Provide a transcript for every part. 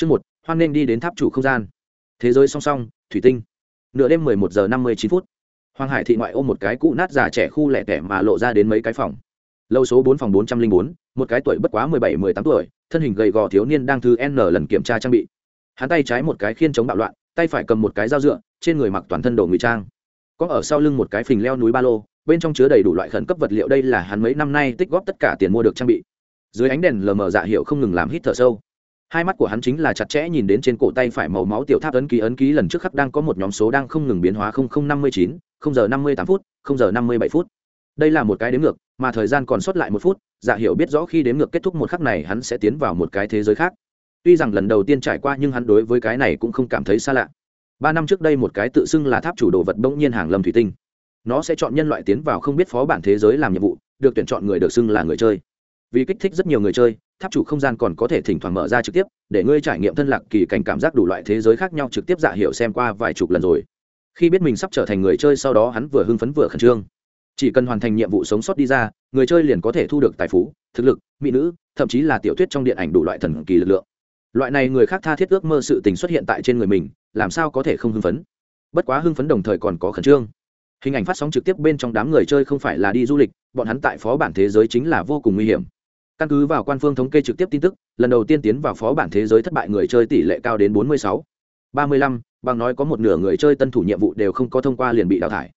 Chương một, hoan nên đi đến tháp chủ không gian. Thế giới song song, thủy tinh. Nửa đêm mười một giờ năm mươi chín phút. Hoàng Hải thị ngoại ôm một cái cũ nát già trẻ khu lẻ tẻ mà lộ ra đến mấy cái phòng. Lâu số bốn phòng bốn trăm linh bốn, một cái tuổi bất quá mười bảy mười tám tuổi, thân hình gầy gò thiếu niên đang thư N lần kiểm tra trang bị. Hắn tay trái một cái khiên chống bạo loạn, tay phải cầm một cái dao dựa, trên người mặc toàn thân đồ ngụy trang. Có ở sau lưng một cái phình leo núi ba lô, bên trong chứa đầy đủ loại khẩn cấp vật liệu đây là hắn mấy năm nay tích góp tất cả tiền mua được trang bị. Dưới ánh đèn lờ mờ dạ hiệu không ngừng làm hít thở sâu hai mắt của hắn chính là chặt chẽ nhìn đến trên cổ tay phải màu máu tiểu tháp ấn ký ấn ký lần trước khắc đang có một nhóm số đang không ngừng biến hóa năm mươi chín, không giờ năm mươi tám phút, không giờ năm mươi bảy phút. Đây là một cái đếm ngược, mà thời gian còn sót lại một phút dạ hiểu biết rõ khi đếm ngược kết thúc một khắc này hắn sẽ tiến vào một cái thế giới khác. Tuy rằng lần đầu tiên trải qua nhưng hắn đối với cái này cũng không cảm thấy xa lạ. Ba năm trước đây một cái tự xưng là tháp chủ đồ vật bỗng nhiên hàng lâm thủy tinh. Nó sẽ chọn nhân loại tiến vào không biết phó bản thế giới làm nhiệm vụ, được tuyển chọn người được xưng là người chơi. Vì kích thích rất nhiều người chơi tháp chủ không gian còn có thể thỉnh thoảng mở ra trực tiếp, để ngươi trải nghiệm thân lạc kỳ cảnh cảm giác đủ loại thế giới khác nhau trực tiếp dạ hiệu xem qua vài chục lần rồi. Khi biết mình sắp trở thành người chơi sau đó hắn vừa hưng phấn vừa khẩn trương. Chỉ cần hoàn thành nhiệm vụ sống sót đi ra, người chơi liền có thể thu được tài phú, thực lực, mỹ nữ, thậm chí là tiểu thuyết trong điện ảnh đủ loại thần kỳ lực lượng. Loại này người khác tha thiết ước mơ sự tình xuất hiện tại trên người mình, làm sao có thể không hưng phấn? Bất quá hưng phấn đồng thời còn có khẩn trương. Hình ảnh phát sóng trực tiếp bên trong đám người chơi không phải là đi du lịch, bọn hắn tại phó bản thế giới chính là vô cùng nguy hiểm căn cứ vào quan phương thống kê trực tiếp tin tức lần đầu tiên tiến vào phó bản thế giới thất bại người chơi tỷ lệ cao đến 46. 35, bằng nói có một nửa người chơi tân thủ nhiệm vụ đều không có thông qua liền bị đào thải.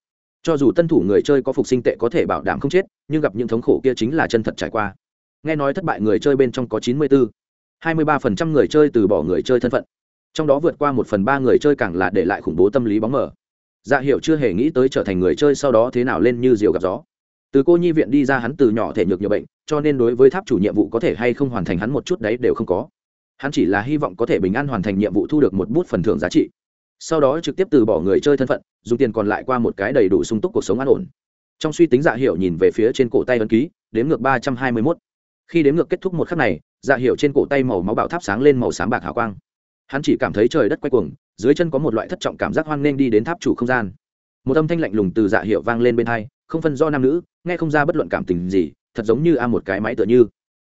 Cho dù tân thủ người chơi có phục sinh tệ có thể bảo đảm không chết nhưng gặp những thống khổ kia chính là chân thật trải qua. Nghe nói thất bại người chơi bên trong có 94. 23% người chơi từ bỏ người chơi thân phận. Trong đó vượt qua một phần ba người chơi càng là để lại khủng bố tâm lý bóng mờ. Dạ hiệu chưa hề nghĩ tới trở thành người chơi sau đó thế nào lên như diều gặp gió từ cô nhi viện đi ra hắn từ nhỏ thể nhược nhiều bệnh, cho nên đối với tháp chủ nhiệm vụ có thể hay không hoàn thành hắn một chút đấy đều không có. Hắn chỉ là hy vọng có thể bình an hoàn thành nhiệm vụ thu được một bút phần thưởng giá trị. Sau đó trực tiếp từ bỏ người chơi thân phận, dùng tiền còn lại qua một cái đầy đủ sung túc cuộc sống an ổn. Trong suy tính dạ hiệu nhìn về phía trên cổ tay ấn ký, đếm ngược ba trăm hai mươi mốt. Khi đếm ngược kết thúc một khắc này dạ hiệu trên cổ tay màu máu bạo tháp sáng lên màu sáng bạc hào quang. Hắn chỉ cảm thấy trời đất quay cuồng, dưới chân có một loại thất trọng cảm giác hoang nên đi đến tháp chủ không gian. Một âm thanh lạnh lùng từ dạ hiệu vang lên bên hai, không phân do nam nữ nghe không ra bất luận cảm tình gì, thật giống như a một cái máy tựa như.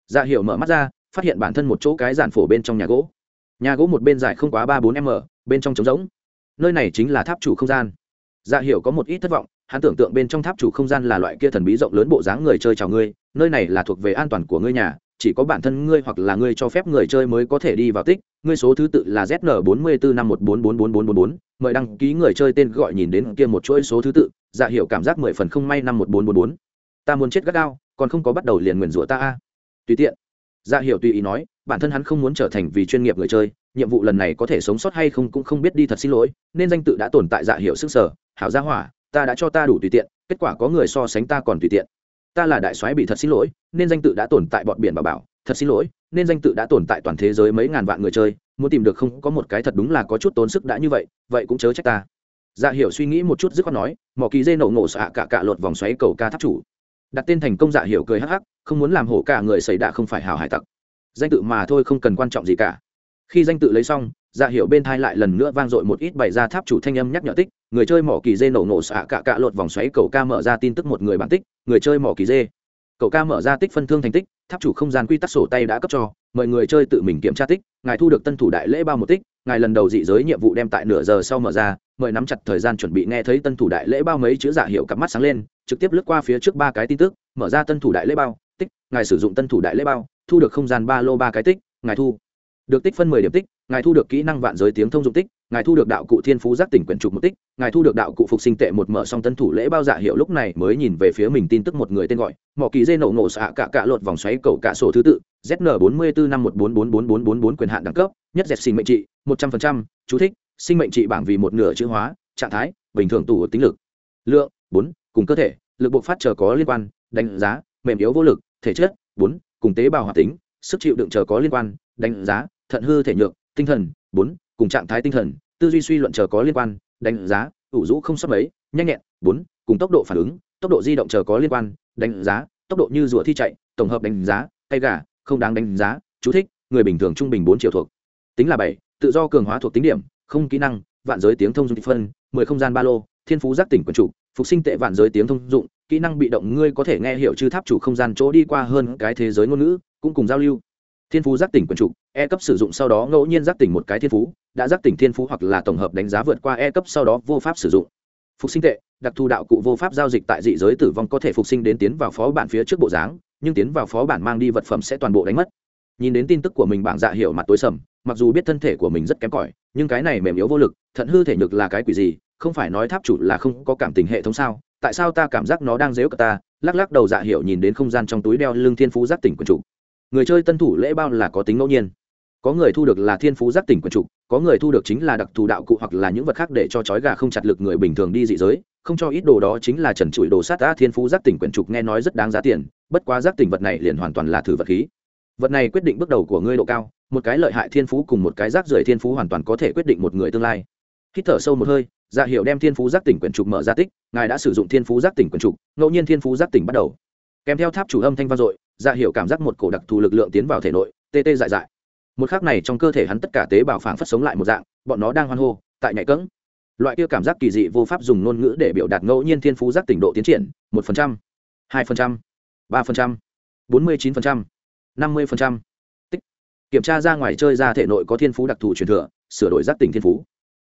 Dạ hiệu mở mắt ra, phát hiện bản thân một chỗ cái giản phổ bên trong nhà gỗ. Nhà gỗ một bên dài không quá ba bốn m bên trong trống rỗng. Nơi này chính là tháp chủ không gian. Dạ hiệu có một ít thất vọng, hắn tưởng tượng bên trong tháp chủ không gian là loại kia thần bí rộng lớn bộ dáng người chơi chào ngươi, nơi này là thuộc về an toàn của ngươi nhà, chỉ có bản thân ngươi hoặc là ngươi cho phép người chơi mới có thể đi vào tích. Ngươi số thứ tự là zn bốn mươi bốn năm một bốn bốn bốn bốn bốn bốn, mời đăng ký người chơi tên gọi nhìn đến kia một chuỗi số thứ tự dạ hiệu cảm giác mười phần không may năm một bốn bốn bốn. Ta muốn chết gắt gao, còn không có bắt đầu liền nguyền rủa ta a. Tùy tiện. Dạ hiệu tùy ý nói, bản thân hắn không muốn trở thành vì chuyên nghiệp người chơi, nhiệm vụ lần này có thể sống sót hay không cũng không biết đi thật xin lỗi, nên danh tự đã tồn tại dạ hiệu sức sở, hảo gia hỏa, ta đã cho ta đủ tùy tiện, kết quả có người so sánh ta còn tùy tiện. Ta là đại soái bị thật xin lỗi, nên danh tự đã tồn tại bọn biển bà bảo, thật xin lỗi, nên danh tự đã tồn tại toàn thế giới mấy ngàn vạn người chơi, muốn tìm được không có một cái thật đúng là có chút tốn sức đã như vậy vậy cũng chớ trách ta dạ hiểu suy nghĩ một chút dứt khoát nói, mỏ kỳ dê nổ nổ xạ cả cả lột vòng xoáy cầu ca tháp chủ. Đặt tên thành công dạ hiểu cười hắc hắc, không muốn làm hổ cả người xảy đạ không phải hào hải tặc. Danh tự mà thôi không cần quan trọng gì cả. Khi danh tự lấy xong dạ hiểu bên thai lại lần nữa vang dội một ít bày ra tháp chủ thanh âm nhắc nhở tích, người chơi mỏ kỳ dê nổ nổ xạ cả cả lột vòng xoáy cầu ca mở ra tin tức một người bản tích, người chơi mỏ kỳ dê. Cậu ca mở ra tích phân thương thành tích, tháp chủ không gian quy tắc sổ tay đã cấp cho, mời người chơi tự mình kiểm tra tích, ngài thu được tân thủ đại lễ bao một tích ngài lần đầu dị giới nhiệm vụ đem tại nửa giờ sau mở ra, mời nắm chặt thời gian chuẩn bị nghe thấy tân thủ đại lễ bao mấy chữ giả hiệu cặp mắt sáng lên, trực tiếp lướt qua phía trước ba cái tin tức, mở ra tân thủ đại lễ bao, tích, ngài sử dụng tân thủ đại lễ bao, thu được không gian ba lô ba cái tích, ngài thu được tích phân mười điểm tích, ngài thu được kỹ năng vạn giới tiếng thông dụng tích, ngài thu được đạo cụ thiên phú giác tỉnh quyển trục một tích, ngài thu được đạo cụ phục sinh tệ một mở xong tân thủ lễ bao dạ hiệu lúc này mới nhìn về phía mình tin tức một người tên gọi, mỏ kỳ dây nổ nổ xạ cả cả lột vòng xoáy cầu cả sổ thứ tự zn bốn mươi bốn năm một bốn bốn bốn bốn bốn bốn quyền hạn đẳng cấp nhất dẹt sinh mệnh trị, một trăm phần trăm, chú thích, sinh mệnh trị bảng vì một nửa chữ hóa, trạng thái, bình thường tủ tính lực. Lượng, bốn, cùng cơ thể, lực bộ phát chờ có liên quan, đánh giá, mềm yếu vô lực, thể chất, bốn, cùng tế bào hoạt tính, sức chịu đựng chờ có liên quan, đánh giá, thận hư thể nhược, tinh thần, bốn, cùng trạng thái tinh thần, tư duy suy luận chờ có liên quan, đánh giá, ủ rũ không sắp mấy, nhanh nhẹn, bốn, cùng tốc độ phản ứng, tốc độ di động chờ có liên quan, đánh giá, tốc độ như rùa thi chạy, tổng hợp đánh giá, tay gà, không đáng đánh giá, chú thích, người bình thường trung bình bốn triệu thuộc tính là bảy, tự do cường hóa thuộc tính điểm, không kỹ năng, vạn giới tiếng thông dụng phân, mười không gian ba lô, thiên phú giác tỉnh quần chủ, phục sinh tệ vạn giới tiếng thông dụng, kỹ năng bị động ngươi có thể nghe hiểu chư tháp chủ không gian chỗ đi qua hơn cái thế giới ngôn ngữ, cũng cùng giao lưu. Thiên phú giác tỉnh quần trục e cấp sử dụng sau đó ngẫu nhiên giác tỉnh một cái thiên phú, đã giác tỉnh thiên phú hoặc là tổng hợp đánh giá vượt qua e cấp sau đó vô pháp sử dụng. Phục sinh tệ, đặc thù đạo cụ vô pháp giao dịch tại dị giới tử vong có thể phục sinh đến tiến vào phó bản phía trước bộ dáng, nhưng tiến vào phó bản mang đi vật phẩm sẽ toàn bộ đánh mất. Nhìn đến tin tức của mình bảng dạ hiểu mặt tối sầm mặc dù biết thân thể của mình rất kém cỏi, nhưng cái này mềm yếu vô lực, thận hư thể nhược là cái quỷ gì, không phải nói tháp chủ là không có cảm tình hệ thống sao? Tại sao ta cảm giác nó đang dếu cả ta? Lắc lắc đầu dạ hiệu nhìn đến không gian trong túi đeo lưng thiên phú giác tỉnh quần chủ người chơi tân thủ lễ bao là có tính ngẫu nhiên. Có người thu được là thiên phú giác tỉnh quần chủ có người thu được chính là đặc thù đạo cụ hoặc là những vật khác để cho chói gà không chặt lực người bình thường đi dị giới, không cho ít đồ đó chính là trần trụi đồ sát đã thiên phú giác tỉnh quyển trục nghe nói rất đáng giá tiền, bất quá giác tỉnh vật này liền hoàn toàn là thử vật khí. Vật này quyết định bước đầu của ngươi độ cao một cái lợi hại thiên phú cùng một cái rác rưởi thiên phú hoàn toàn có thể quyết định một người tương lai. Hít thở sâu một hơi dạ hiệu đem thiên phú giác tỉnh quyển trục mở ra tích, ngài đã sử dụng thiên phú giác tỉnh quyển trục, ngẫu nhiên thiên phú giác tỉnh bắt đầu. Kèm theo tháp chủ âm thanh vang dội dạ hiệu cảm giác một cổ đặc thù lực lượng tiến vào thể nội, tê tê dại dại. Một khắc này trong cơ thể hắn tất cả tế bào phảng phất sống lại một dạng, bọn nó đang hoan hô, tại nhạy cẫng. Loại kia cảm giác kỳ dị vô pháp dùng ngôn ngữ để biểu đạt ngẫu nhiên thiên phú giác tỉnh độ tiến triển, một phần trăm, hai phần trăm, ba phần trăm, bốn mươi chín phần trăm, năm mươi phần trăm. tích kiểm tra ra ngoài chơi ra thể nội có thiên phú đặc thù truyền thừa, sửa đổi giác tỉnh thiên phú.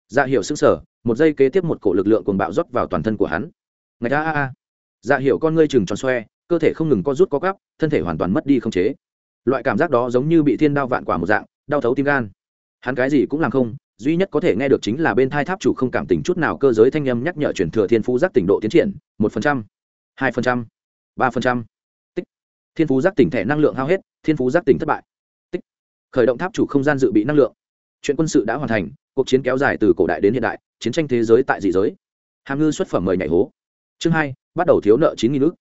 Dạ hiệu xứng sở một giây kế tiếp một cổ lực lượng cuồng bạo rót vào toàn thân của hắn. Ngày a a a. Dạ hiệu con ngươi chừng tròn xoe, cơ thể không ngừng co rút co cắp thân thể hoàn toàn mất đi không chế. Loại cảm giác đó giống như bị thiên đao vạn quả một dạng, đau thấu tim gan. Hắn cái gì cũng làm không, duy nhất có thể nghe được chính là bên thai tháp chủ không cảm tình chút nào cơ giới thanh âm nhắc nhở chuyển thừa thiên phú giác tỉnh độ tiến triển, một phần trăm, hai phần trăm, ba phần trăm. Tích. Thiên phú giác tỉnh thẻ năng lượng hao hết, thiên phú giác tỉnh thất bại khởi động tháp chủ không gian dự bị năng lượng. Chuyện quân sự đã hoàn thành, cuộc chiến kéo dài từ cổ đại đến hiện đại, chiến tranh thế giới tại dị giới. Hàm ngư xuất phẩm mời nhảy hố. Chương hai, bắt đầu thiếu nợ chín nghìn nước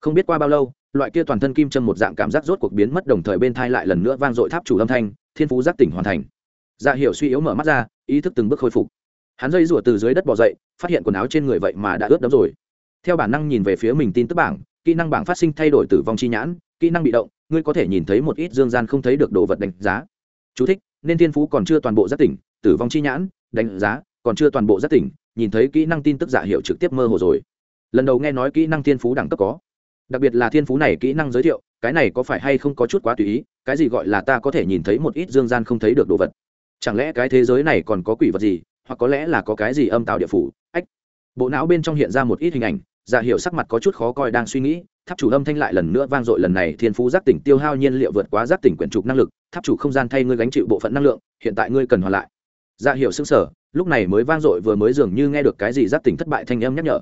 không biết qua bao lâu, loại kia toàn thân kim châm một dạng cảm giác rốt cuộc biến mất đồng thời bên thai lại lần nữa vang dội tháp chủ âm thanh, thiên phú giác tỉnh hoàn thành. Dạ hiệu suy yếu mở mắt ra, ý thức từng bước khôi phục. Hắn dây rủa từ dưới đất bỏ dậy, phát hiện quần áo trên người vậy mà đã ướt đẫm rồi. Theo bản năng nhìn về phía mình tin tức bảng, kỹ năng bảng phát sinh thay đổi tử vong chi nhãn, kỹ năng bị động ngươi có thể nhìn thấy một ít dương gian không thấy được đồ vật đánh giá. Chú thích, nên thiên phú còn chưa toàn bộ giác tỉnh tử vong chi nhãn đánh giá còn chưa toàn bộ giác tỉnh nhìn thấy kỹ năng tin tức giả hiệu trực tiếp mơ hồ rồi. Lần đầu nghe nói kỹ năng thiên phú đẳng cấp có. Đặc biệt là thiên phú này kỹ năng giới thiệu cái này có phải hay không có chút quá tùy ý cái gì gọi là ta có thể nhìn thấy một ít dương gian không thấy được đồ vật? Chẳng lẽ cái thế giới này còn có quỷ vật gì hoặc có lẽ là có cái gì âm tạo địa phủ? Ách. Bộ não bên trong hiện ra một ít hình ảnh giả hiệu sắc mặt có chút khó coi đang suy nghĩ tháp chủ âm thanh lại lần nữa vang dội lần này thiên phú giác tỉnh tiêu hao nhiên liệu vượt quá giác tỉnh quyển trục năng lực, tháp chủ không gian thay ngươi gánh chịu bộ phận năng lượng, hiện tại ngươi cần hoàn lại. Dạ hiệu xứng sở lúc này mới vang dội vừa mới dường như nghe được cái gì giác tỉnh thất bại thanh âm nhắc nhở.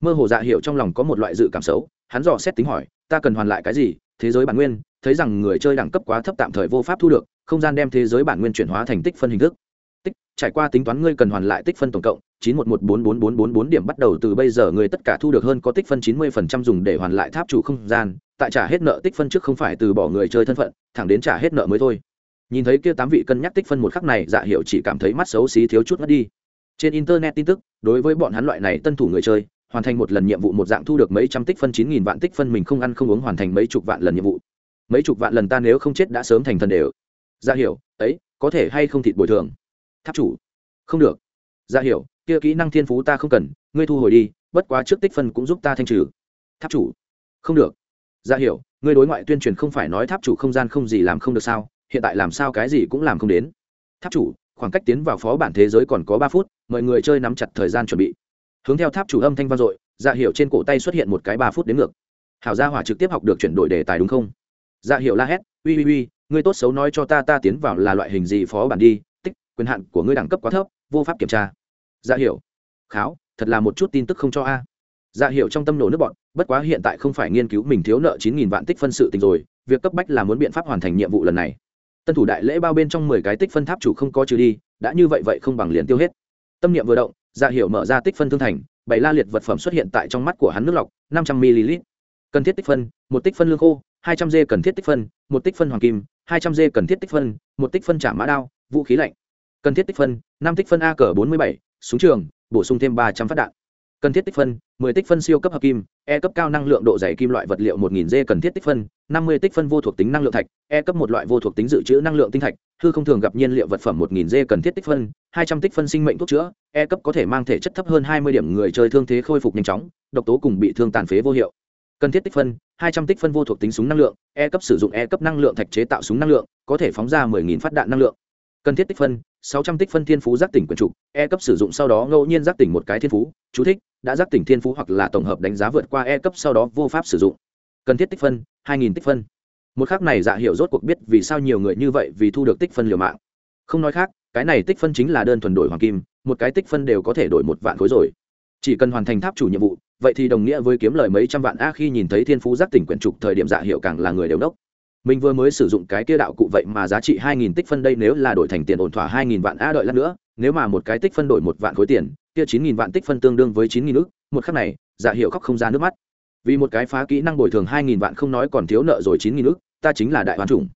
Mơ hồ dạ hiệu trong lòng có một loại dự cảm xấu, hắn dò xét tính hỏi, ta cần hoàn lại cái gì? Thế giới bản nguyên, thấy rằng người chơi đẳng cấp quá thấp tạm thời vô pháp thu được, không gian đem thế giới bản nguyên chuyển hóa thành tích phân hình thức tích, trải qua tính toán ngươi cần hoàn lại tích phân tổng cộng, chín một một bốn bốn bốn bốn bốn điểm bắt đầu từ bây giờ ngươi tất cả thu được hơn có tích phân chín mươi phần trăm dùng để hoàn lại tháp chủ không gian, tại trả hết nợ tích phân trước không phải từ bỏ người chơi thân phận, thẳng đến trả hết nợ mới thôi. Nhìn thấy kia tám vị cân nhắc tích phân một khắc này dạ hiệu chỉ cảm thấy mắt xấu xí thiếu chút mất đi. Trên internet tin tức, đối với bọn hắn loại này tân thủ người chơi, hoàn thành một lần nhiệm vụ một dạng thu được mấy trăm tích phân chín nghìn vạn tích phân mình không ăn không uống hoàn thành mấy chục vạn lần nhiệm vụ. Mấy chục vạn lần ta nếu không chết đã sớm thành thần đều. Ra hiểu, ấy, có thể hay không thịt bồi thường? Tháp chủ. Không được. Ra hiểu, kia kỹ năng thiên phú ta không cần, ngươi thu hồi đi, bất quá trước tích phân cũng giúp ta thanh trừ. Tháp chủ. Không được. Ra hiểu, ngươi đối ngoại tuyên truyền không phải nói tháp chủ không gian không gì làm không được sao, hiện tại làm sao cái gì cũng làm không đến. Tháp chủ, khoảng cách tiến vào phó bản thế giới còn có ba phút mọi người chơi nắm chặt thời gian chuẩn bị. Hướng theo tháp chủ âm thanh vang dội dạ hiệu trên cổ tay xuất hiện một cái ba phút đến ngược. Hảo gia hỏa trực tiếp học được chuyển đổi đề tài đúng không? Dạ hiệu la hét, uy uy uy, ngươi tốt xấu nói cho ta ta tiến vào là loại hình gì phó bản đi quyền hạn của ngươi đẳng cấp quá thấp, vô pháp kiểm tra. Dạ hiểu. kháo, thật là một chút tin tức không cho a. Dạ hiểu trong tâm nổ nước bọn bất quá hiện tại không phải nghiên cứu mình thiếu nợ chín nghìn vạn tích phân sự tình rồi, việc cấp bách là muốn biện pháp hoàn thành nhiệm vụ lần này. Tân thủ đại lễ bao bên trong mười cái tích phân tháp chủ không có trừ đi, đã như vậy vậy không bằng liền tiêu hết. Tâm niệm vừa động dạ hiểu mở ra tích phân thương thành, bảy la liệt vật phẩm xuất hiện tại trong mắt của hắn nước lọc, năm trăm ml. Cần thiết tích phân, một tích phân lương khô, hai trăm dê cần thiết tích phân, một tích phân hoàng kim, hai trăm dê cần thiết tích phân, một tích phân trả mã đao, vũ khí lạnh cần thiết tích phân, năm tích phân a cờ bốn mươi bảy, súng trường, bổ sung thêm ba trăm phát đạn cần thiết tích phân 10 tích phân siêu cấp hợp kim e cấp cao năng lượng độ dày kim loại vật liệu 1000 d. cần thiết tích phân 50 tích phân vô thuộc tính năng lượng thạch e cấp một loại vô thuộc tính dự trữ năng lượng tinh thạch, hư không thường gặp nhiên liệu vật phẩm 1000 d. cần thiết tích phân 200 tích phân sinh mệnh thuốc chữa e cấp có thể mang thể chất thấp hơn 20 điểm người chơi thương thế khôi phục nhanh chóng, độc tố cùng bị thương tàn phế vô hiệu cần thiết tích phân, hai trăm tích phân vô thuộc tính súng năng lượng e cấp sử dụng e cấp năng lượng thạch chế tạo súng năng lượng, có thể phóng ra mười nghìn phát đạn năng lượng cần thiết tích phân, sáu trăm tích phân thiên phú giác tỉnh quyền trục e cấp sử dụng sau đó ngẫu nhiên giác tỉnh một cái thiên phú, chú thích, đã giác tỉnh thiên phú hoặc là tổng hợp đánh giá vượt qua e cấp sau đó vô pháp sử dụng. Cần thiết tích phân, hai nghìn tích phân. Một khác này dạ hiểu rốt cuộc biết vì sao nhiều người như vậy vì thu được tích phân liều mạng. Không nói khác, cái này tích phân chính là đơn thuần đổi hoàng kim, một cái tích phân đều có thể đổi một vạn khối rồi. Chỉ cần hoàn thành tháp chủ nhiệm vụ, vậy thì đồng nghĩa với kiếm lời mấy trăm vạn a khi nhìn thấy thiên phú giác tỉnh quyển trục thời điểm dạ hiệu càng là người đều đốc mình vừa mới sử dụng cái kia đạo cụ vậy mà giá trị hai nghìn tích phân đây nếu là đổi thành tiền ổn thỏa hai nghìn vạn a đợi lát nữa, nếu mà một cái tích phân đổi một vạn khối tiền, kia chín nghìn vạn tích phân tương đương với chín nghìn ước một khắc này dạ hiệu khóc không ra nước mắt. Vì một cái phá kỹ năng bồi thường hai nghìn vạn không nói còn thiếu nợ rồi chín nghìn ước ta chính là đại hoàn chủng.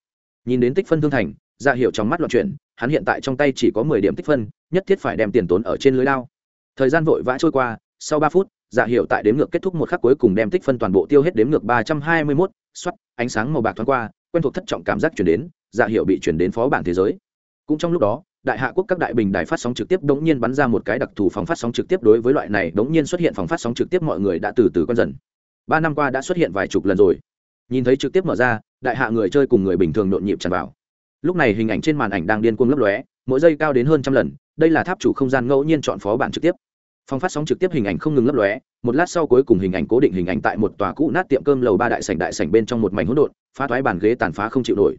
Nhìn đến tích phân thương thành dạ hiệu trong mắt loạn chuyển, hắn hiện tại trong tay chỉ có mười điểm tích phân, nhất thiết phải đem tiền tốn ở trên lưới lao. Thời gian vội vã trôi qua, sau ba phút dạ hiệu tại đếm ngược kết thúc một khắc cuối cùng đem tích phân toàn bộ tiêu hết đếm ngược ba trăm hai mươi mốt ánh sáng màu bạc thoáng qua quen thuộc thất trọng cảm giác chuyển đến dạ hiệu bị chuyển đến phó bản thế giới. Cũng trong lúc đó, đại hạ quốc các đại bình đài phát sóng trực tiếp đống nhiên bắn ra một cái đặc thù phòng phát sóng trực tiếp đối với loại này, đống nhiên xuất hiện phòng phát sóng trực tiếp mọi người đã từ từ quen dần. Ba năm qua đã xuất hiện vài chục lần rồi. Nhìn thấy trực tiếp mở ra, đại hạ người chơi cùng người bình thường nhộn nhịp tràn vào. Lúc này hình ảnh trên màn ảnh đang điên cuồng lấp lóe, mỗi giây cao đến hơn trăm lần, đây là tháp chủ không gian ngẫu nhiên chọn phó bản trực tiếp phòng phát sóng trực tiếp hình ảnh không ngừng lấp lóe, một lát sau cuối cùng hình ảnh cố định hình ảnh tại một tòa cũ nát tiệm cơm lầu ba đại sảnh đại sảnh bên trong một mảnh hỗn độn, phá thoái bàn ghế tàn phá không chịu nổi.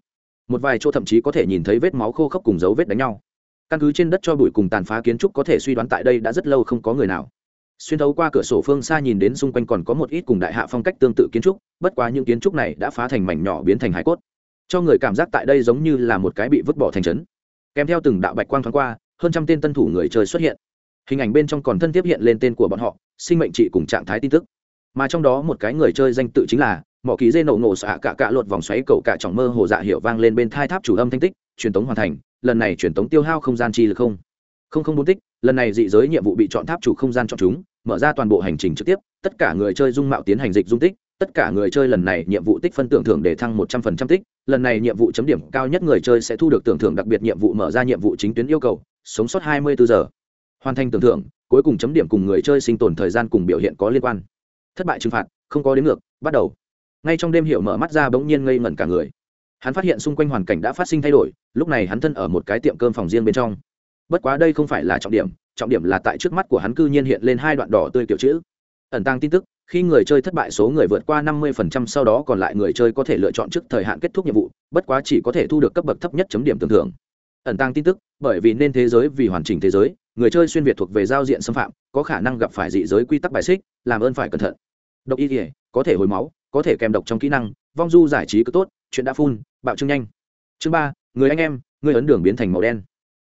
Một vài chỗ thậm chí có thể nhìn thấy vết máu khô khốc cùng dấu vết đánh nhau. Căn cứ trên đất cho bụi cùng tàn phá kiến trúc có thể suy đoán tại đây đã rất lâu không có người nào. Xuyên thấu qua cửa sổ phương xa nhìn đến xung quanh còn có một ít cùng đại hạ phong cách tương tự kiến trúc, bất quá những kiến trúc này đã phá thành mảnh nhỏ biến thành hải cốt. Cho người cảm giác tại đây giống như là một cái bị vứt bỏ thành trấn. Kèm theo từng đạo bạch quang thoáng qua, hơn trăm tên tân thủ người chơi xuất hiện hình ảnh bên trong còn thân tiếp hiện lên tên của bọn họ, sinh mệnh trị cùng trạng thái tin tức. Mà trong đó một cái người chơi danh tự chính là mỏ ký dây nổ nổ xạ cả cạ lột vòng xoáy cầu cả trọng mơ hồ dạ hiệu vang lên bên thai tháp chủ âm thanh tích, truyền tống hoàn thành, lần này truyền tống tiêu hao không gian chi lực không. Không không bốn tích, lần này dị giới nhiệm vụ bị chọn tháp chủ không gian chọn chúng, mở ra toàn bộ hành trình trực tiếp, tất cả người chơi dung mạo tiến hành dịch dung tích, tất cả người chơi lần này nhiệm vụ tích phân tưởng thưởng để thăng một trăm phần trăm tích, lần này nhiệm vụ chấm điểm cao nhất người chơi sẽ thu được tưởng thưởng đặc biệt nhiệm vụ mở ra nhiệm vụ chính tuyến yêu cầu, sống sót hai mươi bốn giờ hoàn thành tưởng thưởng, cuối cùng chấm điểm cùng người chơi sinh tồn thời gian cùng biểu hiện có liên quan. Thất bại trừng phạt, không có đến ngược, bắt đầu. Ngay trong đêm hiệu mở mắt ra bỗng nhiên ngây ngẩn cả người. Hắn phát hiện xung quanh hoàn cảnh đã phát sinh thay đổi, lúc này hắn thân ở một cái tiệm cơm phòng riêng bên trong. Bất quá đây không phải là trọng điểm trọng điểm là tại trước mắt của hắn cư nhiên hiện lên hai đoạn đỏ tươi kiểu chữ. Ẩn tăng tin tức, khi người chơi thất bại số người vượt qua 50% sau đó còn lại người chơi có thể lựa chọn trước thời hạn kết thúc nhiệm vụ, bất quá chỉ có thể thu được cấp bậc thấp nhất chấm điểm tưởng thưởng. Ẩn tăng tin tức, bởi vì nên thế giới vì hoàn chỉnh thế giới người chơi xuyên việt thuộc về giao diện xâm phạm, có khả năng gặp phải dị giới quy tắc bài xích, làm ơn phải cẩn thận. Độc y thể có thể hồi máu, có thể kèm độc trong kỹ năng, vong du giải trí cứ tốt, chuyện đã phun, bạo trương nhanh. Chương ba, người anh em, người ấn đường biến thành màu đen.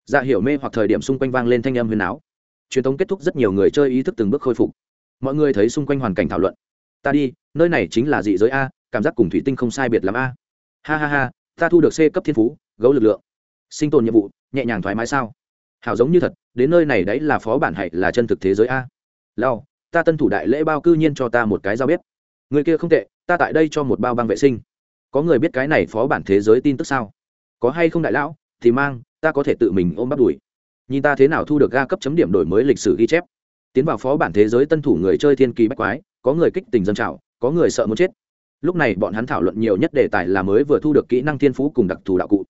Dạ hiểu mê hoặc thời điểm xung quanh vang lên thanh âm huyền áo truyền thống kết thúc rất nhiều người chơi ý thức từng bước khôi phục. Mọi người thấy xung quanh hoàn cảnh thảo luận. Ta đi, nơi này chính là dị giới a, cảm giác cùng thủy tinh không sai biệt lắm a. Ha ha ha, ta thu được c cấp thiên phú, gấu lực lượng. Sinh tồn nhiệm vụ, nhẹ nhàng thoải mái sao? Hào giống như thật, đến nơi này đấy là phó bản hạy là chân thực thế giới a? Lao ta tân thủ đại lễ bao cư nhiên cho ta một cái giao bếp. Người kia không tệ, ta tại đây cho một bao băng vệ sinh. Có người biết cái này phó bản thế giới tin tức sao? Có hay không đại lão? Thì mang, ta có thể tự mình ôm bắt đùi nhìn ta thế nào thu được ga cấp chấm điểm đổi mới lịch sử ghi chép. Tiến vào phó bản thế giới tân thủ người chơi thiên kỳ bách quái, có người kích tình dân trào, có người sợ muốn chết. Lúc này bọn hắn thảo luận nhiều nhất đề tài là mới vừa thu được kỹ năng thiên phú cùng đặc thù đạo cụ.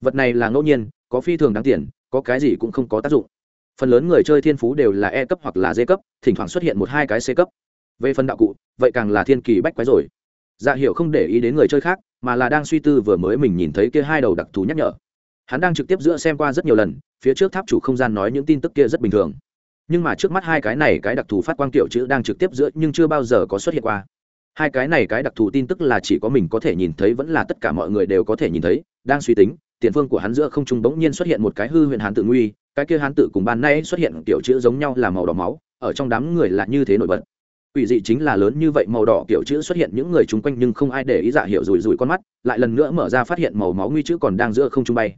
Vật này là ngẫu nhiên, có phi thường đáng tiền có cái gì cũng không có tác dụng. Phần lớn người chơi thiên phú đều là e cấp hoặc là d cấp, thỉnh thoảng xuất hiện một hai cái c cấp. Về phần đạo cụ, vậy càng là thiên kỳ bách quái rồi. Dạ hiệu không để ý đến người chơi khác, mà là đang suy tư vừa mới mình nhìn thấy kia hai đầu đặc thù nhắc nhở. Hắn đang trực tiếp giữa xem qua rất nhiều lần, phía trước tháp chủ không gian nói những tin tức kia rất bình thường. Nhưng mà trước mắt hai cái này cái đặc thù phát quang tiểu chữ đang trực tiếp giữa, nhưng chưa bao giờ có xuất hiện qua. Hai cái này cái đặc thù tin tức là chỉ có mình có thể nhìn thấy, vẫn là tất cả mọi người đều có thể nhìn thấy, đang suy tính tiền phương của hắn giữa không trung bỗng nhiên xuất hiện một cái hư huyện hán tự nguy, cái kia hán tự cùng ban nay xuất hiện tiểu chữ giống nhau là màu đỏ máu, ở trong đám người là như thế nổi bật. Quỷ dị chính là lớn như vậy màu đỏ kiểu chữ xuất hiện những người chung quanh nhưng không ai để ý dạ hiệu rủi rủi con mắt, lại lần nữa mở ra phát hiện màu máu nguy chữ còn đang giữa không trung bay.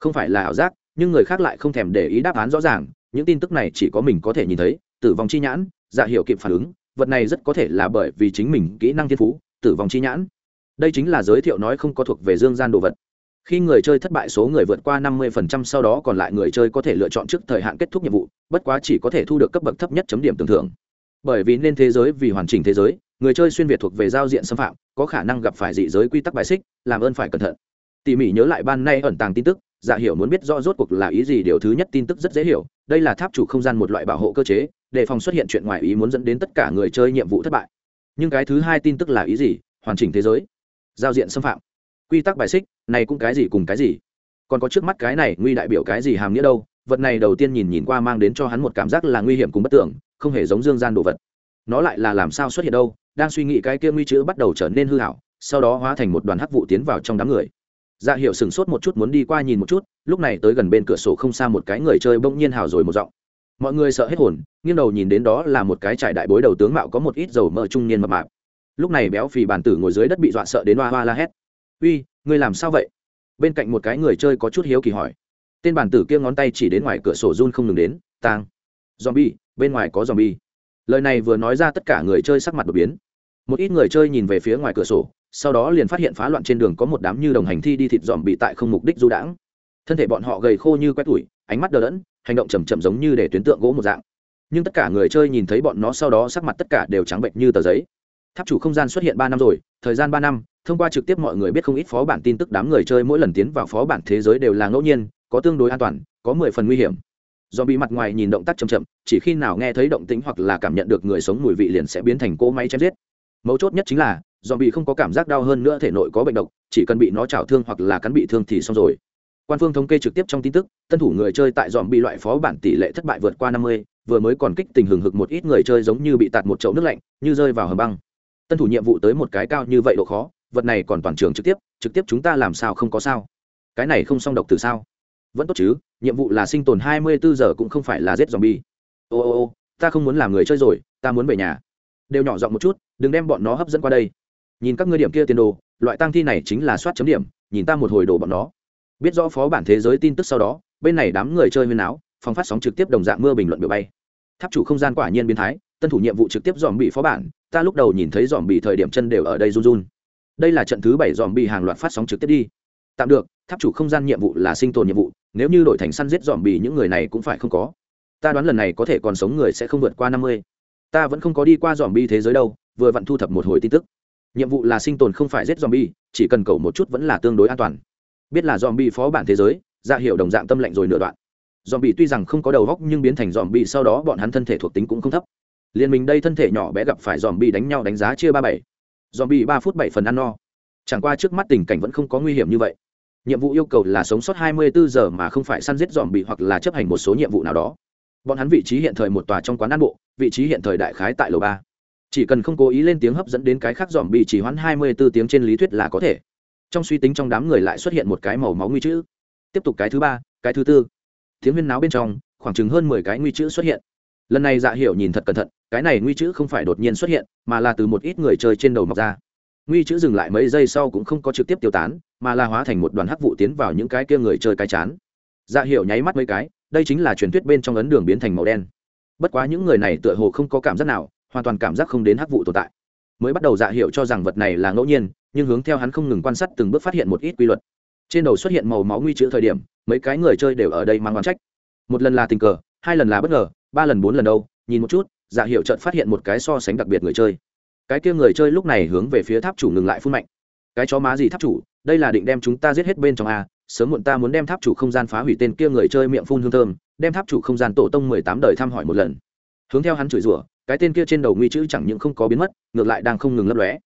Không phải là ảo giác, nhưng người khác lại không thèm để ý đáp án rõ ràng, những tin tức này chỉ có mình có thể nhìn thấy, tử vong chi nhãn dạ hiệu kịp phản ứng, vật này rất có thể là bởi vì chính mình kỹ năng thiên phú, tử vong chi nhãn. Đây chính là giới thiệu nói không có thuộc về dương gian đồ vật khi người chơi thất bại số người vượt qua 50% sau đó còn lại người chơi có thể lựa chọn trước thời hạn kết thúc nhiệm vụ, bất quá chỉ có thể thu được cấp bậc thấp nhất chấm điểm tưởng thưởng. Bởi vì nên thế giới vì hoàn chỉnh thế giới, người chơi xuyên việt thuộc về giao diện xâm phạm, có khả năng gặp phải dị giới quy tắc bài xích, làm ơn phải cẩn thận. Tỉ mỉ nhớ lại ban nay ẩn tàng tin tức dạ hiểu muốn biết rõ rốt cuộc là ý gì điều thứ nhất tin tức rất dễ hiểu, đây là tháp chủ không gian một loại bảo hộ cơ chế đề phòng xuất hiện chuyện ngoài ý muốn dẫn đến tất cả người chơi nhiệm vụ thất bại. Nhưng cái thứ hai tin tức là ý gì? Hoàn chỉnh thế giới. Giao diện xâm phạm quy tắc bài xích, này cũng cái gì cùng cái gì. Còn có trước mắt cái này, nguy đại biểu cái gì hàm nghĩa đâu, vật này đầu tiên nhìn nhìn qua mang đến cho hắn một cảm giác là nguy hiểm cùng bất tưởng, không hề giống dương gian đồ vật. Nó lại là làm sao xuất hiện đâu, đang suy nghĩ cái kia nguy chữ bắt đầu trở nên hư hảo, sau đó hóa thành một đoàn hắc vụ tiến vào trong đám người. Dạ hiệu sửng sốt một chút muốn đi qua nhìn một chút, lúc này tới gần bên cửa sổ không xa một cái người chơi bỗng nhiên hào rồi một giọng. Mọi người sợ hết hồn, nghiêng đầu nhìn đến đó là một cái trải đại bối đầu tướng mạo có một ít dầu mỡ trung niên mập mạp. Lúc này béo phì bàn tử ngồi dưới đất bị dọa sợ đến hoa hoa la hét uy, ngươi làm sao vậy? Bên cạnh một cái người chơi có chút hiếu kỳ hỏi. Tên bản tử kia ngón tay chỉ đến ngoài cửa sổ run không ngừng đến, tang. Zombie, bên ngoài có zombie. Lời này vừa nói ra tất cả người chơi sắc mặt đột biến. Một ít người chơi nhìn về phía ngoài cửa sổ, sau đó liền phát hiện phá loạn trên đường có một đám như đồng hành thi đi thịt dòm bị tại không mục đích du đãng. Thân thể bọn họ gầy khô như quét tủi ánh mắt đờ đẫn, hành động chầm chậm giống như để tuyến tượng gỗ một dạng. Nhưng tất cả người chơi nhìn thấy bọn nó sau đó sắc mặt tất cả đều trắng bệnh như tờ giấy. Tháp chủ không gian xuất hiện ba năm rồi, thời gian ba năm thông qua trực tiếp mọi người biết không ít phó bản tin tức đám người chơi mỗi lần tiến vào phó bản thế giới đều là ngẫu nhiên, có tương đối an toàn, có mười phần nguy hiểm. Do bị mặt ngoài nhìn động tác chậm chậm, chỉ khi nào nghe thấy động tĩnh hoặc là cảm nhận được người sống mùi vị liền sẽ biến thành cỗ máy chém giết. Mấu chốt nhất chính là do bị không có cảm giác đau hơn nữa thể nội có bệnh độc, chỉ cần bị nó trào thương hoặc là cắn bị thương thì xong rồi. Quan phương thống kê trực tiếp trong tin tức, tân thủ người chơi tại dòm bị loại phó bản tỷ lệ thất bại vượt qua năm mươi, vừa mới còn kích tình hừng hực một ít người chơi giống như bị tạt một chậu nước lạnh, như rơi vào hầm băng. Tân thủ nhiệm vụ tới một cái cao như vậy độ khó vật này còn toàn trường trực tiếp trực tiếp chúng ta làm sao không có sao? Cái này không song độc từ sao? Vẫn tốt chứ, nhiệm vụ là sinh tồn hai mươi bốn giờ cũng không phải là giết zombie. Ô ô ô, ta không muốn làm người chơi rồi, ta muốn về nhà. Đều nhỏ giọng một chút, đừng đem bọn nó hấp dẫn qua đây. Nhìn các ngươi điểm kia tiền đồ, loại tăng thi này chính là soát chấm điểm, nhìn ta một hồi đồ bọn nó. Biết rõ phó bản thế giới tin tức sau đó, bên này đám người chơi huyên áo phòng phát sóng trực tiếp đồng dạng mưa bình luận biểu bay. Tháp chủ không gian quả nhiên biến thái, tân thủ nhiệm vụ trực tiếp dòm bị phó bản, ta lúc đầu nhìn thấy dòm bị thời điểm chân đều ở đây run run đây là trận thứ bảy dòm bị hàng loạt phát sóng trực tiếp đi. Tạm được, tháp chủ không gian nhiệm vụ là sinh tồn nhiệm vụ, nếu như đổi thành săn giết dòm bị những người này cũng phải không có. Ta đoán lần này có thể còn sống người sẽ không vượt qua năm mươi. Ta vẫn không có đi qua dòm bi thế giới đâu, vừa vặn thu thập một hồi tin tức. Nhiệm vụ là sinh tồn không phải giết dòm bi chỉ cần cầu một chút vẫn là tương đối an toàn. Biết là dòm bi phó bản thế giới dạ ra hiệu đồng dạng tâm lệnh rồi nửa đoạn. Dòm bi tuy rằng không có đầu góc nhưng biến thành dòm bi sau đó bọn hắn thân thể thuộc tính cũng không thấp. Liên mình đây thân thể nhỏ bé gặp phải dòm bi đánh nhau đánh giá chia ba bảy dòm bị ba phút bảy phần ăn no. Chẳng qua trước mắt tình cảnh vẫn không có nguy hiểm như vậy. Nhiệm vụ yêu cầu là sống sót 24 giờ mà không phải săn giết dòm bị hoặc là chấp hành một số nhiệm vụ nào đó. Bọn hắn vị trí hiện thời một tòa trong quán ăn bộ, vị trí hiện thời đại khái tại lầu ba. Chỉ cần không cố ý lên tiếng hấp dẫn đến cái khác dòm bị chỉ hoãn 24 tiếng trên lý thuyết là có thể. Trong suy tính trong đám người lại xuất hiện một cái màu máu nguy chữ. Tiếp tục cái thứ ba, cái thứ tư. Tiếng huyên náo bên trong, khoảng chừng hơn mười cái nguy chữ xuất hiện lần này dạ hiểu nhìn thật cẩn thận, cái này nguy chữ không phải đột nhiên xuất hiện, mà là từ một ít người chơi trên đầu mọc ra. Nguy chữ dừng lại mấy giây sau cũng không có trực tiếp tiêu tán, mà là hóa thành một đoàn hắc vụ tiến vào những cái kia người chơi cái chán. Dạ hiểu nháy mắt mấy cái, đây chính là truyền thuyết bên trong ấn đường biến thành màu đen. Bất quá những người này tựa hồ không có cảm giác nào, hoàn toàn cảm giác không đến hắc vụ tồn tại. Mới bắt đầu dạ hiểu cho rằng vật này là ngẫu nhiên, nhưng hướng theo hắn không ngừng quan sát từng bước phát hiện một ít quy luật. Trên đầu xuất hiện màu máu nguy chữ thời điểm, mấy cái người chơi đều ở đây mang oán trách. Một lần là tình cờ, hai lần là bất ngờ ba lần bốn lần đâu, nhìn một chút dạ hiệu trận phát hiện một cái so sánh đặc biệt người chơi. Cái kia người chơi lúc này hướng về phía tháp chủ ngừng lại phun mạnh. Cái chó má gì tháp chủ, đây là định đem chúng ta giết hết bên trong a, sớm muộn ta muốn đem tháp chủ không gian phá hủy tên kia người chơi miệng phun hương thơm, đem tháp chủ không gian tổ tông mười tám đời thăm hỏi một lần. Hướng theo hắn chửi rủa, cái tên kia trên đầu nguy chữ chẳng những không có biến mất, ngược lại đang không ngừng lấp lóe.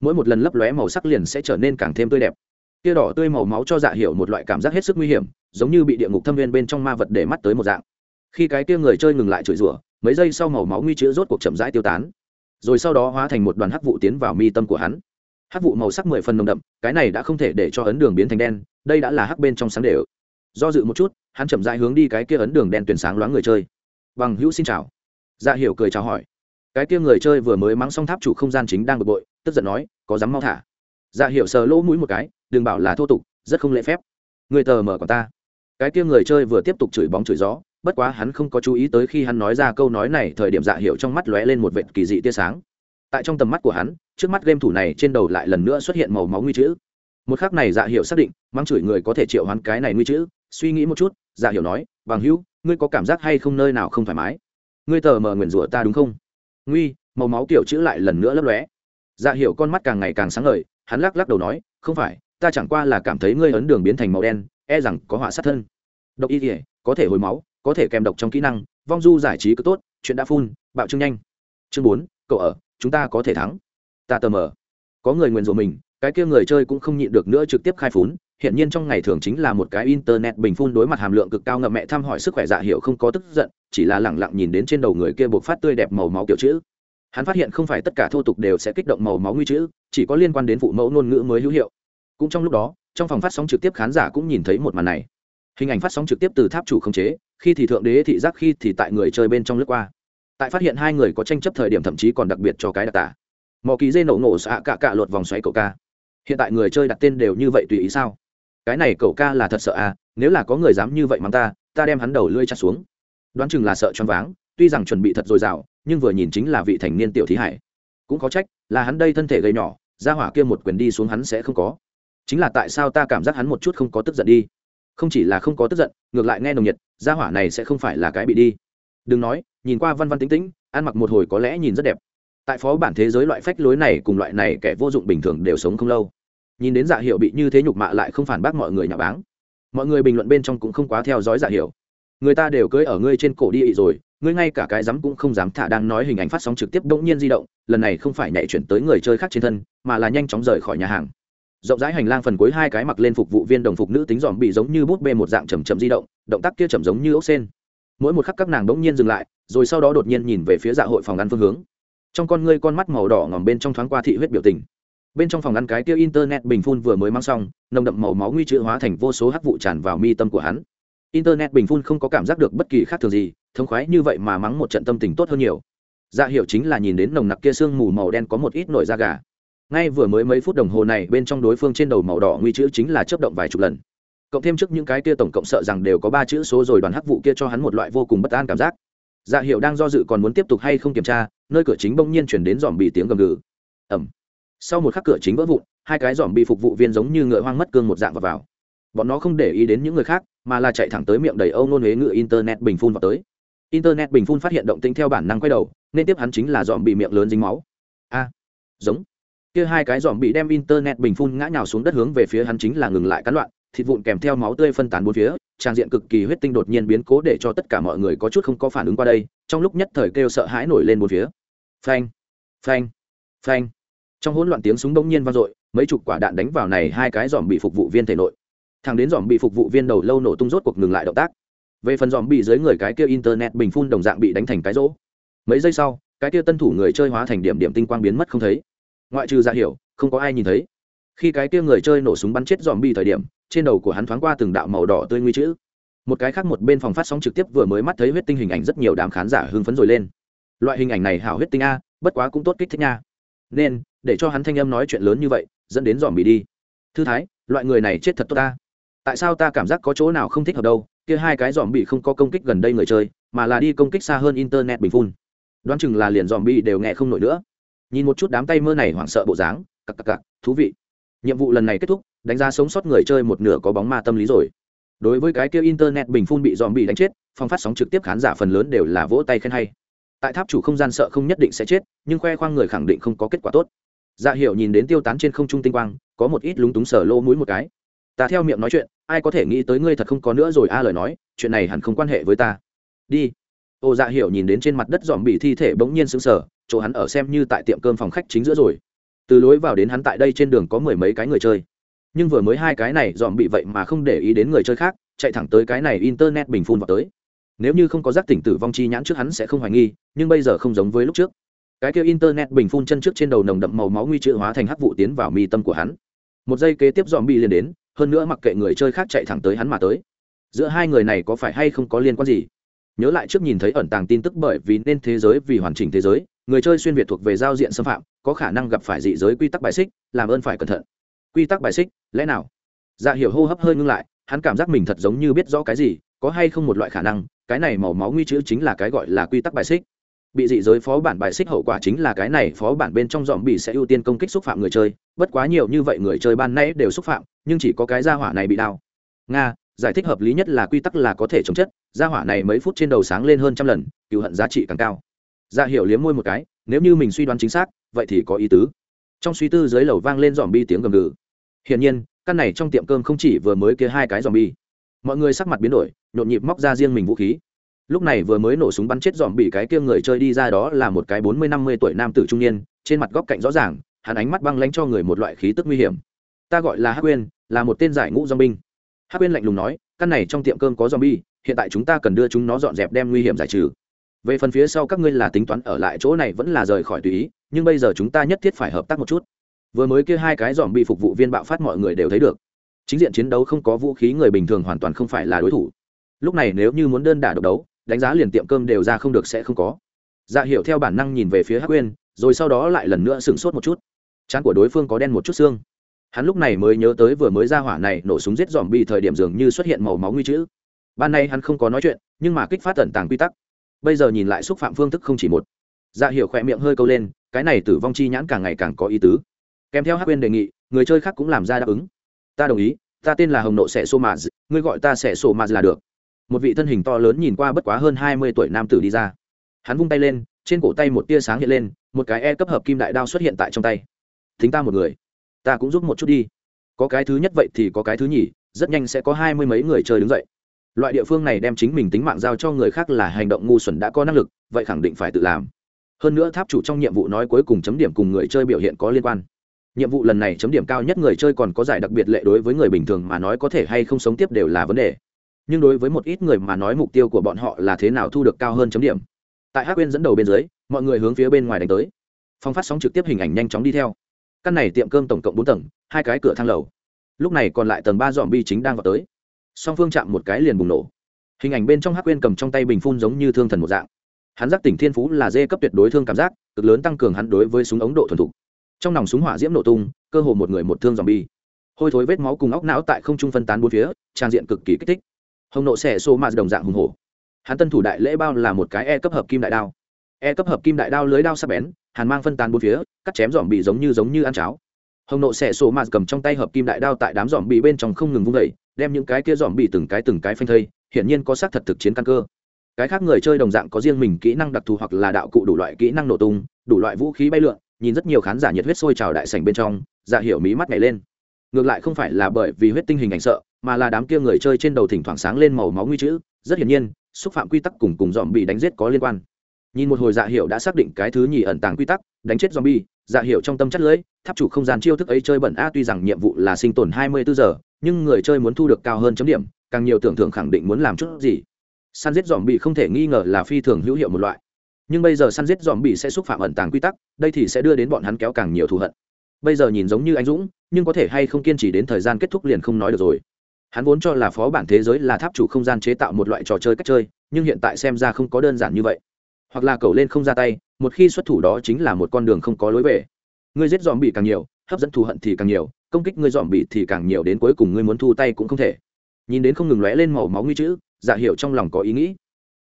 Mỗi một lần lấp lóe màu sắc liền sẽ trở nên càng thêm tươi đẹp. Kia đỏ tươi màu máu cho dạ hiểu một loại cảm giác hết sức nguy hiểm, giống như bị địa ngục thâm viên bên trong ma vật để mắt tới một dạng khi cái kia người chơi ngừng lại chửi rủa, mấy giây sau màu máu nguy chữ rốt cuộc chậm rãi tiêu tán. Rồi sau đó hóa thành một đoàn hắc vụ tiến vào mi tâm của hắn. Hắc vụ màu sắc mười phần nồng đậm, cái này đã không thể để cho ấn đường biến thành đen, đây đã là hắc bên trong sáng đều. Do dự một chút, hắn chậm rãi hướng đi cái kia ấn đường đen tuyển sáng loáng người chơi. Bằng hữu xin chào. Dạ hiểu cười chào hỏi. Cái kia người chơi vừa mới mắng xong tháp chủ không gian chính đang bực bội, tức giận nói, có dám mau thả? Dạ hiểu sờ lỗ mũi một cái, đừng bảo là thô tục, rất không lễ phép. Người tờ mở còn ta. Cái kia người chơi vừa tiếp tục chửi bóng chửi gió bất quá hắn không có chú ý tới khi hắn nói ra câu nói này, thời điểm dạ hiệu trong mắt lóe lên một vệt kỳ dị tia sáng. Tại trong tầm mắt của hắn, trước mắt game thủ này trên đầu lại lần nữa xuất hiện màu máu nguy chữ. Một khác này dạ hiệu xác định mang chửi người có thể triệu hắn cái này nguy chữ. Suy nghĩ một chút dạ hiệu nói, bằng hữu, ngươi có cảm giác hay không nơi nào không thoải mái? Ngươi tờ mờ nguyền rủa ta đúng không? Nguy, màu máu kiểu chữ lại lần nữa lấp lóe. Dạ hiểu con mắt càng ngày càng sáng ngời, hắn lắc lắc đầu nói, không phải, ta chẳng qua là cảm thấy ngươi ấn đường biến thành màu đen e rằng có họa sát thân. Độc y thể có thể hồi máu có thể kèm độc trong kỹ năng, vong du giải trí cứ tốt, chuyện đã phun bạo trương nhanh. Chương bốn, cậu ở, chúng ta có thể thắng. Ta tờ mờ. Có người nguyền rủa mình, cái kia người chơi cũng không nhịn được nữa trực tiếp khai phún hiện nhiên trong ngày thường chính là một cái internet bình phun đối mặt hàm lượng cực cao ngậm mẹ thăm hỏi sức khỏe dạ hiệu không có tức giận, chỉ là lẳng lặng nhìn đến trên đầu người kia buộc phát tươi đẹp màu máu kiểu chữ. Hắn phát hiện không phải tất cả thô tục đều sẽ kích động màu máu nguy chữ, chỉ có liên quan đến phụ mẫu ngôn ngữ mới hữu hiệu. Cũng trong lúc đó, trong phòng phát sóng trực tiếp khán giả cũng nhìn thấy một màn này. Hình ảnh phát sóng trực tiếp từ tháp chủ khống chế khi thì thượng đế, thị giác khi thì tại người chơi bên trong lướt qua. Tại phát hiện hai người có tranh chấp thời điểm thậm chí còn đặc biệt cho cái đặc tả. Mò kỳ dây nổ nổ xạ cả cả luật vòng xoáy cậu ca. Hiện tại người chơi đặt tên đều như vậy tùy ý sao? Cái này cậu ca là thật sợ à? Nếu là có người dám như vậy mắng ta ta đem hắn đầu lưỡi chặt xuống. Đoán chừng là sợ choáng váng, tuy rằng chuẩn bị thật dồi dào, nhưng vừa nhìn chính là vị thành niên tiểu thí hải. Cũng có trách, là hắn đây thân thể gầy nhỏ, ra hỏa kia một quyền đi xuống hắn sẽ không có. Chính là tại sao ta cảm giác hắn một chút không có tức giận đi? Không chỉ là không có tức giận, ngược lại nghe nồng nhiệt, gia hỏa này sẽ không phải là cái bị đi. Đừng nói, nhìn qua văn văn tính tĩnh, ăn mặc một hồi có lẽ nhìn rất đẹp. Tại phó bản thế giới loại phách lối này cùng loại này kẻ vô dụng bình thường đều sống không lâu. Nhìn đến dạ hiệu bị như thế nhục mạ lại không phản bác mọi người nhà báng. Mọi người bình luận bên trong cũng không quá theo dõi dạ hiệu. Người ta đều cưới ở ngươi trên cổ đi ị rồi, ngươi ngay cả cái dám cũng không dám thả đang nói hình ảnh phát sóng trực tiếp đống nhiên di động, lần này không phải nhảy chuyển tới người chơi khác trên thân, mà là nhanh chóng rời khỏi nhà hàng rộng rãi hành lang phần cuối hai cái mặc lên phục vụ viên đồng phục nữ tính dòm bị giống như bút bê một dạng chầm chậm di động động tác kia chậm giống như ốc sen. Mỗi một khắc các nàng đống nhiên dừng lại, rồi sau đó đột nhiên nhìn về phía dạ hội phòng ăn phương hướng. Trong con ngươi con mắt màu đỏ ngòm bên trong thoáng qua thị huyết biểu tình. Bên trong phòng ăn cái kia internet bình phun vừa mới mang xong, nồng đậm màu máu nguy chữ hóa thành vô số hắc vụ tràn vào mi tâm của hắn. Internet bình phun không có cảm giác được bất kỳ khác thường gì, thống khoái như vậy mà mắng một trận tâm tình tốt hơn nhiều. Dạ hiệu chính là nhìn đến nồng nặc kia sương mù màu đen có một ít nổi da gà ngay vừa mới mấy phút đồng hồ này bên trong đối phương trên đầu màu đỏ nguy chữ chính là chớp động vài chục lần. Cộng thêm trước những cái kia tổng cộng sợ rằng đều có ba chữ số rồi đoàn hắc vụ kia cho hắn một loại vô cùng bất an cảm giác. Dạ hiệu đang do dự còn muốn tiếp tục hay không kiểm tra nơi cửa chính bỗng nhiên chuyển đến dòm bị tiếng gầm gừ. Ẩm sau một khắc cửa chính vỡ vụn hai cái dòm bị phục vụ viên giống như ngựa hoang mất cương một dạng vào, vào. Bọn nó không để ý đến những người khác mà là chạy thẳng tới miệng đầy âu nôn huế ngựa internet bình phun vào tới. Internet bình phun phát hiện động tĩnh theo bản năng quay đầu nên tiếp hắn chính là dòm bị miệng lớn dính máu. A. Giống kia hai cái dòm bị đem internet bình phun ngã nhào xuống đất hướng về phía hắn chính là ngừng lại cắn loạn, thịt vụn kèm theo máu tươi phân tán bốn phía, trang diện cực kỳ huyết tinh đột nhiên biến cố để cho tất cả mọi người có chút không có phản ứng qua đây, trong lúc nhất thời kêu sợ hãi nổi lên bốn phía. Phanh phanh phanh. Trong hỗn loạn tiếng súng bỗng nhiên vang dội, mấy chục quả đạn đánh vào này hai cái dòm bị phục vụ viên thể nội. Thằng đến dòm bị phục vụ viên đầu lâu nổ tung rốt cuộc ngừng lại động tác. Về phần dòm bị dưới người cái kia internet bình phun đồng dạng bị đánh thành cái rỗ. Mấy giây sau, cái kia tân thủ người chơi hóa thành điểm điểm tinh quang biến mất không thấy ngoại trừ ra hiểu, không có ai nhìn thấy. Khi cái kia người chơi nổ súng bắn chết dòm bị thời điểm, trên đầu của hắn thoáng qua từng đạo màu đỏ tươi nguy chữ. Một cái khác một bên phòng phát sóng trực tiếp vừa mới mắt thấy huyết tinh hình ảnh rất nhiều đám khán giả hưng phấn rồi lên. Loại hình ảnh này hảo huyết tinh a, bất quá cũng tốt kích thích nha. Nên, để cho hắn thanh âm nói chuyện lớn như vậy, dẫn đến dòm bị đi. Thư thái, loại người này chết thật tốt ta. Tại sao ta cảm giác có chỗ nào không thích hợp đâu? Kia hai cái dòm bị không có công kích gần đây người chơi, mà là đi công kích xa hơn internet bình phun. Đoán chừng là liền dòm bị đều nghe không nổi nữa nhìn một chút đám tay mơ này hoảng sợ bộ dáng, cặc cặc cặc, thú vị. Nhiệm vụ lần này kết thúc, đánh giá sống sót người chơi một nửa có bóng ma tâm lý rồi. Đối với cái kia internet bình phun bị dòm bị đánh chết, phong phát sóng trực tiếp khán giả phần lớn đều là vỗ tay khen hay. Tại tháp chủ không gian sợ không nhất định sẽ chết, nhưng khoe khoang người khẳng định không có kết quả tốt. Dạ hiệu nhìn đến tiêu tán trên không trung tinh quang, có một ít lúng túng sở lô mũi một cái. Ta theo miệng nói chuyện, ai có thể nghĩ tới ngươi thật không có nữa rồi a à, lời nói, chuyện này hẳn không quan hệ với ta. Đi. Ô dạ Hiệu nhìn đến trên mặt đất dòm bị thi thể bỗng nhiên sững sờ chỗ hắn ở xem như tại tiệm cơm phòng khách chính giữa rồi. Từ lối vào đến hắn tại đây trên đường có mười mấy cái người chơi. Nhưng vừa mới hai cái này dòm bị vậy mà không để ý đến người chơi khác, chạy thẳng tới cái này internet bình phun vào tới. Nếu như không có giác tỉnh tử vong chi nhãn trước hắn sẽ không hoài nghi, nhưng bây giờ không giống với lúc trước. Cái kia internet bình phun chân trước trên đầu nồng đậm màu máu nguy chữ hóa thành hắc vụ tiến vào mi tâm của hắn. Một giây kế tiếp dòm bị liền đến, hơn nữa mặc kệ người chơi khác chạy thẳng tới hắn mà tới. Giữa hai người này có phải hay không có liên quan gì? Nhớ lại trước nhìn thấy ẩn tàng tin tức bởi vì nên thế giới vì hoàn chỉnh thế giới người chơi xuyên việt thuộc về giao diện xâm phạm, có khả năng gặp phải dị giới quy tắc bài xích, làm ơn phải cẩn thận. Quy tắc bài xích, lẽ nào? Dạ hiểu hô hấp hơi ngưng lại, hắn cảm giác mình thật giống như biết rõ cái gì, có hay không một loại khả năng, cái này màu máu nguy chữ chính là cái gọi là quy tắc bài xích. Bị dị giới phó bản bài xích hậu quả chính là cái này phó bản bên trong dòm bị sẽ ưu tiên công kích xúc phạm người chơi, bất quá nhiều như vậy người chơi ban nãy đều xúc phạm, nhưng chỉ có cái gia hỏa này bị đau. Nga, giải thích hợp lý nhất là quy tắc là có thể chống chất, gia hỏa này mấy phút trên đầu sáng lên hơn trăm lần, cựu hận giá trị càng cao ra hiệu hiểu liếm môi một cái, nếu như mình suy đoán chính xác, vậy thì có ý tứ. Trong suy tư dưới lầu vang lên dòm bi tiếng gầm gừ. Hiển nhiên, căn này trong tiệm cơm không chỉ vừa mới kia hai cái dòm bi mọi người sắc mặt biến đổi, nhộn nhịp móc ra riêng mình vũ khí. Lúc này vừa mới nổ súng bắn chết dòm bị cái kia người chơi đi ra đó là một cái bốn mươi năm mươi tuổi nam tử trung niên, trên mặt góc cạnh rõ ràng, hắn ánh mắt băng lánh cho người một loại khí tức nguy hiểm. Ta gọi là hắc quên là một tên giải ngũ dong binh hắc quên lạnh lùng nói, căn này trong tiệm cơm có dòm bi hiện tại chúng ta cần đưa chúng nó dọn dẹp đem nguy hiểm giải trừ về phần phía sau các ngươi là tính toán ở lại chỗ này vẫn là rời khỏi tùy ý, nhưng bây giờ chúng ta nhất thiết phải hợp tác một chút. Vừa mới kia hai cái dòm bị phục vụ viên bạo phát mọi người đều thấy được. Chính diện chiến đấu không có vũ khí người bình thường hoàn toàn không phải là đối thủ. Lúc này nếu như muốn đơn đả độc đấu, đánh giá liền tiệm cơm đều ra không được sẽ không có. Dạ hiệu theo bản năng nhìn về phía hắc quên rồi sau đó lại lần nữa sửng sốt một chút. Chán của đối phương có đen một chút xương. Hắn lúc này mới nhớ tới vừa mới ra hỏa này nổ súng giết dòm bi thời điểm dường như xuất hiện màu máu nguy chữ. Ban nay hắn không có nói chuyện, nhưng mà kích phát tẩn tàng quy tắc bây giờ nhìn lại xúc phạm phương thức không chỉ một. Dạ hiệu khỏe miệng hơi câu lên, cái này tử vong chi nhãn càng ngày càng có ý tứ. Kèm theo hắc quên đề nghị, người chơi khác cũng làm ra đáp ứng. Ta đồng ý, ta tên là hồng nộ sẻ sô mạt ngươi gọi ta sẻ sô mạt là được. Một vị thân hình to lớn nhìn qua bất quá hơn hai mươi tuổi nam tử đi ra. Hắn vung tay lên, trên cổ tay một tia sáng hiện lên, một cái e cấp hợp kim đại đao xuất hiện tại trong tay. Thính ta một người, ta cũng giúp một chút đi. Có cái thứ nhất vậy thì có cái thứ nhì, rất nhanh sẽ có hai mươi mấy người chơi đứng dậy loại địa phương này đem chính mình tính mạng giao cho người khác là hành động ngu xuẩn đã có năng lực, vậy khẳng định phải tự làm. Hơn nữa tháp chủ trong nhiệm vụ nói cuối cùng chấm điểm cùng người chơi biểu hiện có liên quan. Nhiệm vụ lần này chấm điểm cao nhất người chơi còn có giải đặc biệt lệ đối với người bình thường mà nói có thể hay không sống tiếp đều là vấn đề. Nhưng đối với một ít người mà nói mục tiêu của bọn họ là thế nào thu được cao hơn chấm điểm. Tại hắc quên dẫn đầu bên dưới, mọi người hướng phía bên ngoài đánh tới. Phong phát sóng trực tiếp hình ảnh nhanh chóng đi theo. Căn này tiệm cơm tổng cộng bốn tầng, hai cái cửa thang lầu. Lúc này còn lại tầng ba dòm bi chính đang vào tới song phương chạm một cái liền bùng nổ. Hình ảnh bên trong hắc quên cầm trong tay bình phun giống như thương thần một dạng. Hắn giác tỉnh thiên phú là dê cấp tuyệt đối thương cảm giác, cực lớn tăng cường hắn đối với súng ống độ thuần thục. Trong nòng súng hỏa diễm nổ tung, cơ hồ một người một thương dòm bi hôi thối vết máu cùng óc não tại không trung phân tán bốn phía, trang diện cực kỳ kích thích. Hồng nộ xẻ xô mạt đồng dạng hùng hổ. Hắn tân thủ đại lễ bao là một cái e cấp hợp kim đại đao. E cấp hợp kim đại đao lưới đao sắp bén, hàn mang phân tán bốn phía, cắt chém dòm bị giống như giống như ăn cháo. Hồng nộ xẻ xô mạt cầm trong tay hợp kim đại đao tại đám dòm bị bên trong không ngừng vung vẩy đem những cái kia dòm bị từng cái từng cái phanh thây, hiển nhiên có xác thật thực chiến căn cơ. Cái khác người chơi đồng dạng có riêng mình kỹ năng đặc thù hoặc là đạo cụ đủ loại kỹ năng nổ tung, đủ loại vũ khí bay lượn, nhìn rất nhiều khán giả nhiệt huyết sôi trào đại sảnh bên trong dạ hiểu mí mắt nhảy lên. Ngược lại không phải là bởi vì huyết tinh hình ảnh sợ, mà là đám kia người chơi trên đầu thỉnh thoảng sáng lên màu máu nguy chữ, rất hiển nhiên, xúc phạm quy tắc cùng cùng dòm bị đánh giết có liên quan. Nhìn một hồi dạ hiệu đã xác định cái thứ nhì ẩn tàng quy tắc, đánh chết zombie dạ hiệu trong tâm chất lưỡi tháp chủ không gian chiêu thức ấy chơi bẩn a, tuy rằng nhiệm vụ là sinh tồn 24 giờ nhưng người chơi muốn thu được cao hơn chấm điểm, càng nhiều tưởng thưởng khẳng định muốn làm chút gì. Săn giết dòm bị không thể nghi ngờ là phi thường hữu hiệu một loại. Nhưng bây giờ săn giết dòm bị sẽ xúc phạm ẩn tàng quy tắc, đây thì sẽ đưa đến bọn hắn kéo càng nhiều thù hận. Bây giờ nhìn giống như anh dũng, nhưng có thể hay không kiên trì đến thời gian kết thúc liền không nói được rồi. Hắn vốn cho là phó bản thế giới là tháp chủ không gian chế tạo một loại trò chơi cách chơi, nhưng hiện tại xem ra không có đơn giản như vậy. Hoặc là cầu lên không ra tay, một khi xuất thủ đó chính là một con đường không có lối về. Người giết dòm bị càng nhiều, hấp dẫn thù hận thì càng nhiều công kích ngươi dòm bị thì càng nhiều đến cuối cùng ngươi muốn thu tay cũng không thể. Nhìn đến không ngừng lóe lên màu máu nguy chữ giả hiểu trong lòng có ý nghĩ.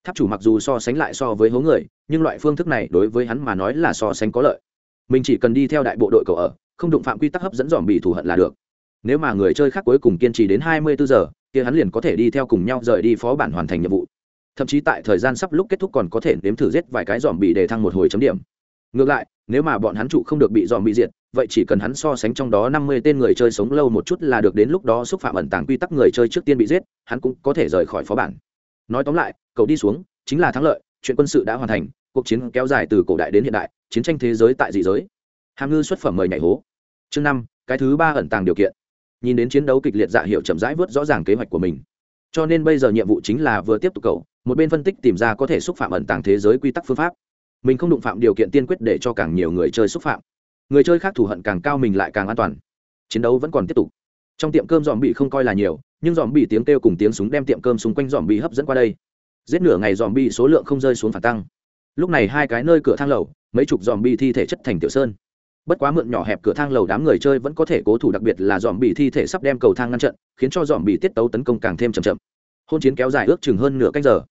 Tháp chủ mặc dù so sánh lại so với hố người, nhưng loại phương thức này đối với hắn mà nói là so sánh có lợi. Mình chỉ cần đi theo đại bộ đội cầu ở, không đụng phạm quy tắc hấp dẫn dòm bị thù hận là được. Nếu mà người chơi khác cuối cùng kiên trì đến hai mươi bốn giờ thì hắn liền có thể đi theo cùng nhau rời đi phó bản hoàn thành nhiệm vụ. Thậm chí tại thời gian sắp lúc kết thúc còn có thể nếm thử giết vài cái dòm bị để thăng một hồi chấm điểm. Ngược lại, nếu mà bọn hắn trụ không được bị dòm bị diệt vậy chỉ cần hắn so sánh trong đó năm mươi tên người chơi sống lâu một chút là được đến lúc đó xúc phạm ẩn tàng quy tắc người chơi trước tiên bị giết, hắn cũng có thể rời khỏi phó bản. Nói tóm lại, cậu đi xuống, chính là thắng lợi, chuyện quân sự đã hoàn thành, cuộc chiến kéo dài từ cổ đại đến hiện đại, chiến tranh thế giới tại dị giới. Hàm ngư xuất phẩm mời nhảy hố. Chương năm, cái thứ ba ẩn tàng điều kiện. Nhìn đến chiến đấu kịch liệt dạ hiệu chậm rãi vớt rõ ràng kế hoạch của mình. Cho nên bây giờ nhiệm vụ chính là vừa tiếp tục cậu, một bên phân tích tìm ra có thể xúc phạm ẩn tàng thế giới quy tắc phương pháp. Mình không đụng phạm điều kiện tiên quyết để cho càng nhiều người chơi xúc phạm người chơi khác thù hận càng cao mình lại càng an toàn. Chiến đấu vẫn còn tiếp tục. Trong tiệm cơm dòm bị không coi là nhiều, nhưng dòm bị tiếng kêu cùng tiếng súng đem tiệm cơm xung quanh dòm bị hấp dẫn qua đây. Giết nửa ngày dòm bị số lượng không rơi xuống phản tăng. Lúc này hai cái nơi cửa thang lầu, mấy chục dòm bị thi thể chất thành tiểu sơn. Bất quá mượn nhỏ hẹp cửa thang lầu đám người chơi vẫn có thể cố thủ đặc biệt là dòm bị thi thể sắp đem cầu thang ngăn trận, khiến cho dòm bị tiết tấu tấn công càng thêm chậm chậm. Hôn chiến kéo dài ước chừng hơn nửa canh giờ.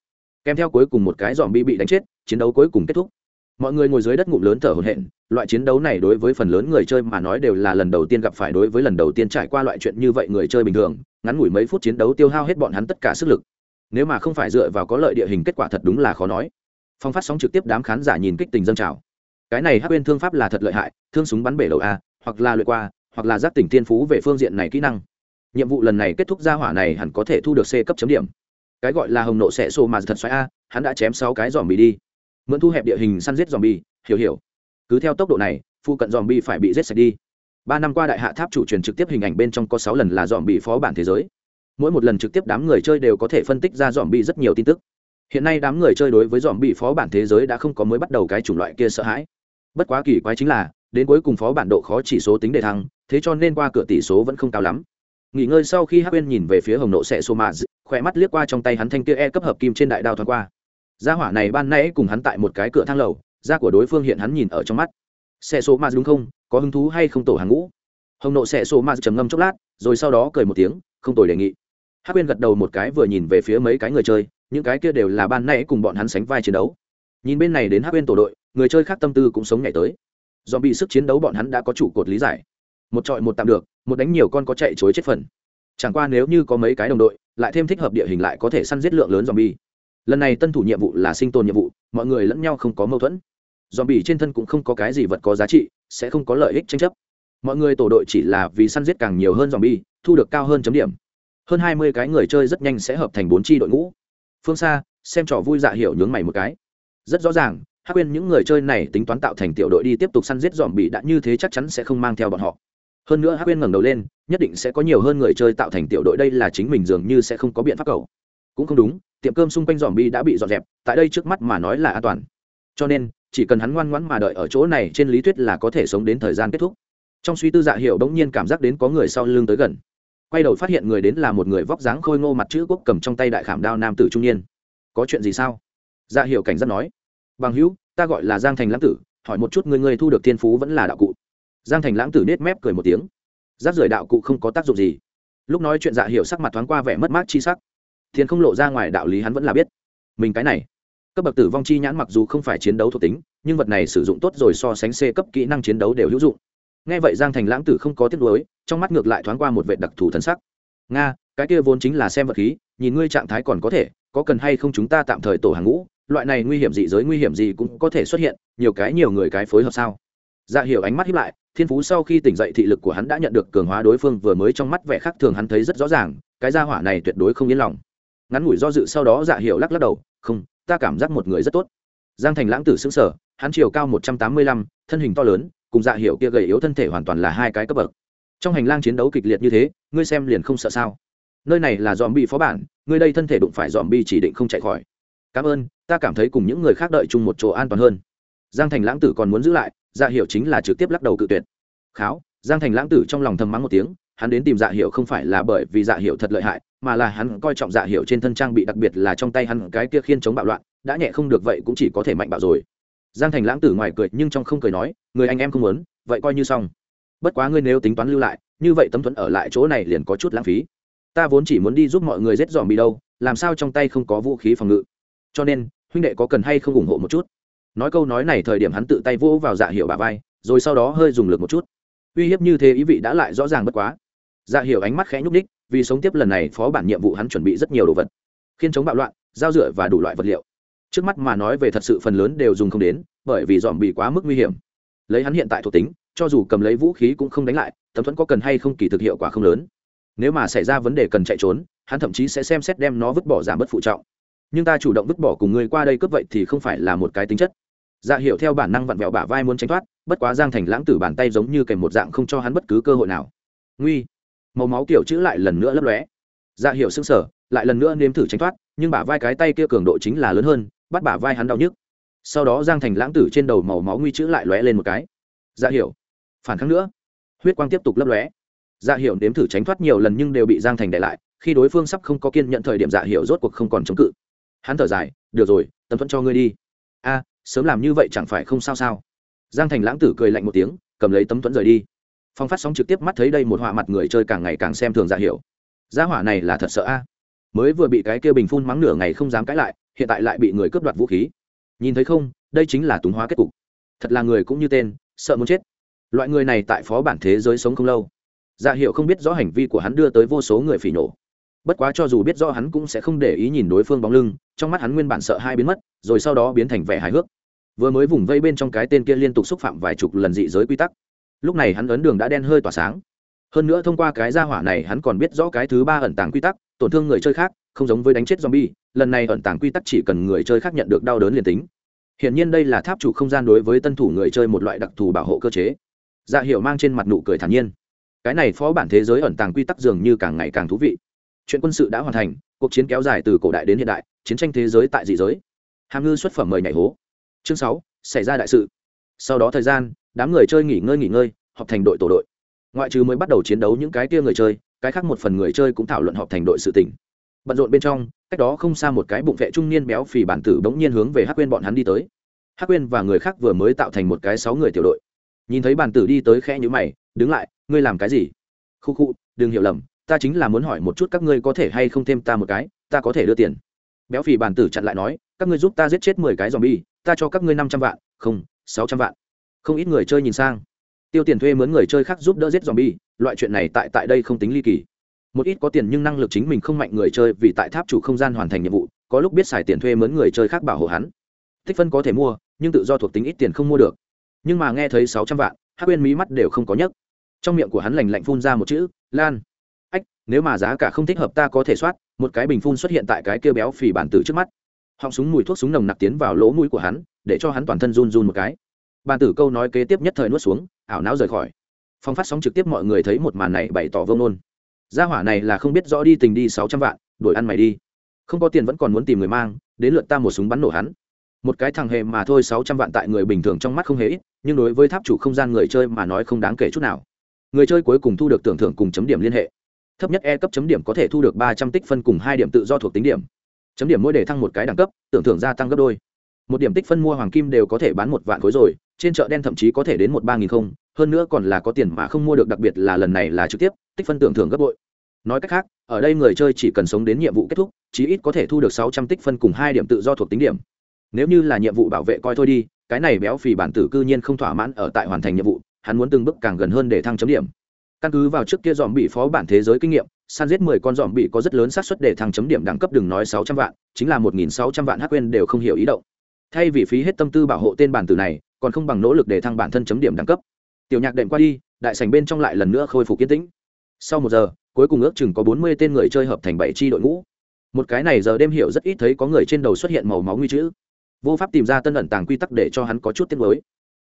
Kèm theo cuối cùng một cái dòm bị bị đánh chết, chiến đấu cuối cùng kết thúc mọi người ngồi dưới đất ngụm lớn thở hổn hển, loại chiến đấu này đối với phần lớn người chơi mà nói đều là lần đầu tiên gặp phải đối với lần đầu tiên trải qua loại chuyện như vậy người chơi bình thường, ngắn ngủi mấy phút chiến đấu tiêu hao hết bọn hắn tất cả sức lực. Nếu mà không phải dựa vào có lợi địa hình kết quả thật đúng là khó nói. Phong phát sóng trực tiếp đám khán giả nhìn kích tình dân trào. Cái này hắc quên thương pháp là thật lợi hại, thương súng bắn bể đầu a, hoặc là luyện qua, hoặc là giác tỉnh thiên phú về phương diện này kỹ năng. Nhiệm vụ lần này kết thúc gia hỏa này hẳn có thể thu được c cấp chấm điểm. Cái gọi là hồng nộ sẽ xô mà thật xoáy a, hắn đã chém sáu cái dòm mì đi mượn thu hẹp địa hình săn giết dòm bi, hiểu hiểu. Cứ theo tốc độ này phụ cận dòm bi phải bị giết sạch đi. Ba năm qua đại hạ tháp chủ truyền trực tiếp hình ảnh bên trong có sáu lần là dòm bì phó bản thế giới. Mỗi một lần trực tiếp đám người chơi đều có thể phân tích ra dòm bì rất nhiều tin tức. Hiện nay đám người chơi đối với dòm bì phó bản thế giới đã không có mới bắt đầu cái chủng loại kia sợ hãi. Bất quá kỳ quái chính là đến cuối cùng phó bản độ khó chỉ số tính đề thăng thế cho nên qua cửa tỷ số vẫn không cao lắm. Nghỉ ngơi sau khi hắc uyên nhìn về phía hồng nộ sẽ sô mạ khỏe mắt liếc qua trong tay hắn thanh kia e cấp hợp kim trên đại đao thoáng qua gia hỏa này ban nãy cùng hắn tại một cái cửa thang lầu, da của đối phương hiện hắn nhìn ở trong mắt. Xe số ma đúng không? Có hứng thú hay không tổ hàng ngũ? Hồng nộ xe số ma trầm ngâm chốc lát, rồi sau đó cười một tiếng, không tồi đề nghị. Hắc uyên gật đầu một cái vừa nhìn về phía mấy cái người chơi, những cái kia đều là ban nãy cùng bọn hắn sánh vai chiến đấu. Nhìn bên này đến hắc uyên tổ đội, người chơi khác tâm tư cũng sống nhảy tới. Do bị sức chiến đấu bọn hắn đã có chủ cột lý giải. Một trọi một tạm được, một đánh nhiều con có chạy chối chết phần. Chẳng qua nếu như có mấy cái đồng đội, lại thêm thích hợp địa hình lại có thể săn giết lượng lớn zombie lần này tân thủ nhiệm vụ là sinh tồn nhiệm vụ, mọi người lẫn nhau không có mâu thuẫn. Zombie trên thân cũng không có cái gì vật có giá trị, sẽ không có lợi ích tranh chấp. Mọi người tổ đội chỉ là vì săn giết càng nhiều hơn zombie, thu được cao hơn chấm điểm. Hơn hai mươi cái người chơi rất nhanh sẽ hợp thành bốn tri đội ngũ. Phương xa, xem trò vui dạ hiểu nhướng mày một cái. Rất rõ ràng, hắc quên những người chơi này tính toán tạo thành tiểu đội đi tiếp tục săn giết dòm bị đã như thế chắc chắn sẽ không mang theo bọn họ. Hơn nữa hắc quên ngẩng đầu lên, nhất định sẽ có nhiều hơn người chơi tạo thành tiểu đội, đây là chính mình dường như sẽ không có biện pháp cầu cũng không đúng, tiệm cơm xung quanh dòm bi đã bị dọn dẹp, tại đây trước mắt mà nói là an toàn. Cho nên, chỉ cần hắn ngoan ngoãn mà đợi ở chỗ này trên lý thuyết là có thể sống đến thời gian kết thúc. Trong suy tư dạ hiệu bỗng nhiên cảm giác đến có người sau lưng tới gần. Quay đầu phát hiện người đến là một người vóc dáng khôi ngô mặt chữ quốc cầm trong tay đại khảm đao nam tử trung niên. Có chuyện gì sao? Dạ hiệu cảnh giác nói. Bằng hữu, ta gọi là giang thành lãng tử, hỏi một chút người người thu được thiên phú vẫn là đạo cụ. Giang thành lãng tử nết mép cười một tiếng. Giáp rời đạo cụ không có tác dụng gì. Lúc nói chuyện dạ hiểu sắc mặt thoáng qua vẻ mất mát chi sắc thiên không lộ ra ngoài đạo lý hắn vẫn là biết. Mình cái này, cấp bậc tử vong chi nhãn mặc dù không phải chiến đấu thuộc tính, nhưng vật này sử dụng tốt rồi so sánh c cấp kỹ năng chiến đấu đều hữu dụng. Nghe vậy giang thành lãng tử không có tiếc nuối, trong mắt ngược lại thoáng qua một vệ đặc thù thân sắc. Nga, cái kia vốn chính là xem vật khí, nhìn ngươi trạng thái còn có thể, có cần hay không chúng ta tạm thời tổ hàng ngũ, loại này nguy hiểm dị giới nguy hiểm gì cũng có thể xuất hiện, nhiều cái nhiều người cái phối hợp sao? Dạ hiểu ánh mắt hiếp lại, thiên phú sau khi tỉnh dậy thị lực của hắn đã nhận được cường hóa đối phương vừa mới trong mắt vẻ khác thường hắn thấy rất rõ ràng, cái gia hỏa này tuyệt đối không yên lòng ngắn ngủi do dự sau đó dạ hiểu lắc lắc đầu, không, ta cảm giác một người rất tốt. Giang thành lãng tử xứng sở hắn chiều cao một trăm tám mươi lăm, thân hình to lớn, cùng dạ hiểu kia gầy yếu thân thể hoàn toàn là hai cái cấp bậc. Trong hành lang chiến đấu kịch liệt như thế, ngươi xem liền không sợ sao? Nơi này là dòm bi phó bản, ngươi đây thân thể đụng phải dòm bi chỉ định không chạy khỏi. Cảm ơn, ta cảm thấy cùng những người khác đợi chung một chỗ an toàn hơn. Giang thành lãng tử còn muốn giữ lại dạ hiệu chính là trực tiếp lắc đầu cự tuyệt. Kháo, giang thành lãng tử trong lòng thầm mắng một tiếng, hắn đến tìm dạ hiệu không phải là bởi vì dạ hiệu thật lợi hại mà là hắn coi trọng dạ hiệu trên thân trang bị đặc biệt là trong tay hắn cái kia khiên chống bạo loạn, đã nhẹ không được vậy cũng chỉ có thể mạnh bạo rồi. Giang thành lãng tử ngoài cười nhưng trong không cười nói, người anh em không muốn, vậy coi như xong. Bất quá ngươi nếu tính toán lưu lại, như vậy tấm thuẫn ở lại chỗ này liền có chút lãng phí. Ta vốn chỉ muốn đi giúp mọi người rết dòm bị đâu, làm sao trong tay không có vũ khí phòng ngự. Cho nên, huynh đệ có cần hay không ủng hộ một chút? Nói câu nói này thời điểm hắn tự tay vỗ vào dạ hiệu bà vai, rồi sau đó hơi dùng lực một chút. Uy hiếp như thế ý vị đã lại rõ ràng bất quá. Dạ hiệu ánh mắt khẽ nhúc ních vì sống tiếp lần này phó bản nhiệm vụ hắn chuẩn bị rất nhiều đồ vật. Khiên chống bạo loạn giao rửa và đủ loại vật liệu. Trước mắt mà nói về thật sự phần lớn đều dùng không đến, bởi vì dòm bị quá mức nguy hiểm. Lấy hắn hiện tại thuộc tính, cho dù cầm lấy vũ khí cũng không đánh lại tấm thuẫn có cần hay không kỳ thực hiệu quả không lớn. Nếu mà xảy ra vấn đề cần chạy trốn, hắn thậm chí sẽ xem xét đem nó vứt bỏ giảm bớt phụ trọng. Nhưng ta chủ động vứt bỏ cùng người qua đây cướp vậy thì không phải là một cái tính chất. Dạ hiệu theo bản năng vặn vẹo bả vai muốn tránh thoát, bất quá giang thành lãng tử bàn tay giống như kèm một dạng không cho hắn bất cứ cơ hội nào. Nguy! Màu máu kiểu chữ lại lần nữa lấp lóe. Dạ hiệu sững sờ, lại lần nữa nếm thử tránh thoát, nhưng bả vai cái tay kia cường độ chính là lớn hơn, bắt bả vai hắn đau nhức. Sau đó giang thành lãng tử trên đầu màu máu nguy chữ lại lóe lên một cái. Dạ hiệu phản kháng nữa. Huyết quang tiếp tục lấp lóe. Dạ hiệu nếm thử tránh thoát nhiều lần nhưng đều bị giang thành để lại, khi đối phương sắp không có kiên nhận thời điểm dạ hiệu rốt cuộc không còn chống cự. Hắn thở dài, được rồi tấm thuẫn cho ngươi đi. A, sớm làm như vậy chẳng phải không sao sao? Giang thành lãng tử cười lạnh một tiếng, cầm lấy tấm thuẫn rời đi phong phát sóng trực tiếp mắt thấy đây một họa mặt người chơi càng ngày càng xem thường dạ hiểu. Gia hỏa này là thật sợ a. Mới vừa bị cái kia bình phun mắng nửa ngày không dám cãi lại, hiện tại lại bị người cướp đoạt vũ khí. Nhìn thấy không, đây chính là túng hóa kết cục. Thật là người cũng như tên, sợ muốn chết. Loại người này tại phó bản thế giới sống không lâu. Dạ hiệu không biết rõ hành vi của hắn đưa tới vô số người phỉ nổ bất quá cho dù biết rõ hắn cũng sẽ không để ý nhìn đối phương bóng lưng, trong mắt hắn nguyên bản sợ hai biến mất, rồi sau đó biến thành vẻ hài hước. Vừa mới vùng vây bên trong cái tên kia liên tục xúc phạm vài chục lần dị giới quy tắc lúc này hắn ấn đường đã đen hơi tỏa sáng hơn nữa thông qua cái gia hỏa này hắn còn biết rõ cái thứ ba ẩn tàng quy tắc tổn thương người chơi khác không giống với đánh chết zombie lần này ẩn tàng quy tắc chỉ cần người chơi khác nhận được đau đớn liền tính Hiển nhiên đây là tháp chủ không gian đối với tân thủ người chơi một loại đặc thù bảo hộ cơ chế. Dạ hiệu mang trên mặt nụ cười thản nhiên. Cái này phó bản thế giới ẩn tàng quy tắc dường như càng ngày càng thú vị. Chuyện quân sự đã hoàn thành, cuộc chiến kéo dài từ cổ đại đến hiện đại, chiến tranh thế giới tại dị giới. Hàm ngư xuất phẩm mời nhảy hố. Chương sáu xảy ra đại sự. Sau đó thời gian, đám người chơi nghỉ ngơi nghỉ ngơi, họp thành đội tổ đội. Ngoại trừ mới bắt đầu chiến đấu những cái kia người chơi, cái khác một phần người chơi cũng thảo luận họp thành đội sự tình. Bận rộn bên trong cách đó không xa một cái bụng vệ trung niên béo phì bản tử bỗng nhiên hướng về hắc quên bọn hắn đi tới. Hắc quên và người khác vừa mới tạo thành một cái sáu người tiểu đội. Nhìn thấy bản tử đi tới khẽ nhữ mày đứng lại ngươi làm cái gì? Khu khu đừng hiểu lầm ta chính là muốn hỏi một chút các ngươi có thể hay không thêm ta một cái ta có thể đưa tiền. Béo phì bản tử chặn lại nói các ngươi giúp ta giết chết mười cái dòm bi ta cho các ngươi năm trăm vạn không sáu trăm vạn không ít người chơi nhìn sang. Tiêu tiền thuê mướn người chơi khác giúp đỡ giết dòm bi loại chuyện này tại tại đây không tính ly kỳ. Một ít có tiền nhưng năng lực chính mình không mạnh người chơi vì tại tháp chủ không gian hoàn thành nhiệm vụ, có lúc biết xài tiền thuê mướn người chơi khác bảo hộ hắn. Tích phân có thể mua, nhưng tự do thuộc tính ít tiền không mua được. Nhưng mà nghe thấy sáu trăm vạn hát quên mí mắt đều không có nhấc. Trong miệng của hắn lành lạnh phun ra một chữ, lan. Ách, nếu mà giá cả không thích hợp ta có thể soát. Một cái bình phun xuất hiện tại cái kia béo phì bản tử trước mắt. Họng súng mùi thuốc súng nồng nặc tiến vào lỗ mũi của hắn, để cho hắn toàn thân run run một cái bàn tử câu nói kế tiếp nhất thời nuốt xuống, ảo não rời khỏi. Phong phát sóng trực tiếp mọi người thấy một màn này bày tỏ vông nôn. Gia hỏa này là không biết rõ đi tình đi sáu trăm vạn, đuổi ăn mày đi. Không có tiền vẫn còn muốn tìm người mang, đến lượt ta một súng bắn nổ hắn. Một cái thằng hề mà thôi, sáu trăm vạn tại người bình thường trong mắt không hề ít, nhưng đối với tháp chủ không gian người chơi mà nói không đáng kể chút nào. Người chơi cuối cùng thu được tưởng thưởng cùng chấm điểm liên hệ. Thấp nhất e cấp chấm điểm có thể thu được ba trăm tích phân cùng hai điểm tự do thuộc tính điểm. Chấm điểm mỗi đề thăng một cái đẳng cấp, tưởng thưởng gia tăng gấp đôi. Một điểm tích phân mua hoàng kim đều có thể bán một vạn khối rồi trên chợ đen thậm chí có thể đến một ba nghìn không, hơn nữa còn là có tiền mà không mua được, đặc biệt là lần này là trực tiếp, tích phân tưởng thưởng gấp bội. Nói cách khác, ở đây người chơi chỉ cần sống đến nhiệm vụ kết thúc, chí ít có thể thu được sáu trăm tích phân cùng hai điểm tự do thuộc tính điểm. Nếu như là nhiệm vụ bảo vệ coi thôi đi, cái này béo phì bản tử cư nhiên không thỏa mãn ở tại hoàn thành nhiệm vụ, hắn muốn từng bước càng gần hơn để thăng chấm điểm. Căn cứ vào trước kia dòm bị phó bản thế giới kinh nghiệm san giết mười con dòm bị có rất lớn xác suất để thăng chấm điểm đẳng cấp đừng nói sáu trăm vạn, chính là một nghìn sáu trăm vạn hắc quên đều không hiểu ý động. Thay vì phí hết tâm tư bảo hộ tên bản tử này còn không bằng nỗ lực để thăng bản thân chấm điểm đẳng cấp. Tiểu nhạc đệm qua đi, đại sảnh bên trong lại lần nữa khôi phục yên tĩnh. Sau một giờ, cuối cùng ước chừng có bốn mươi tên người chơi hợp thành bảy chi đội ngũ. Một cái này giờ đêm hiểu rất ít thấy có người trên đầu xuất hiện màu máu nguy chữ vô pháp tìm ra tân ẩn tàng quy tắc để cho hắn có chút tiếng mới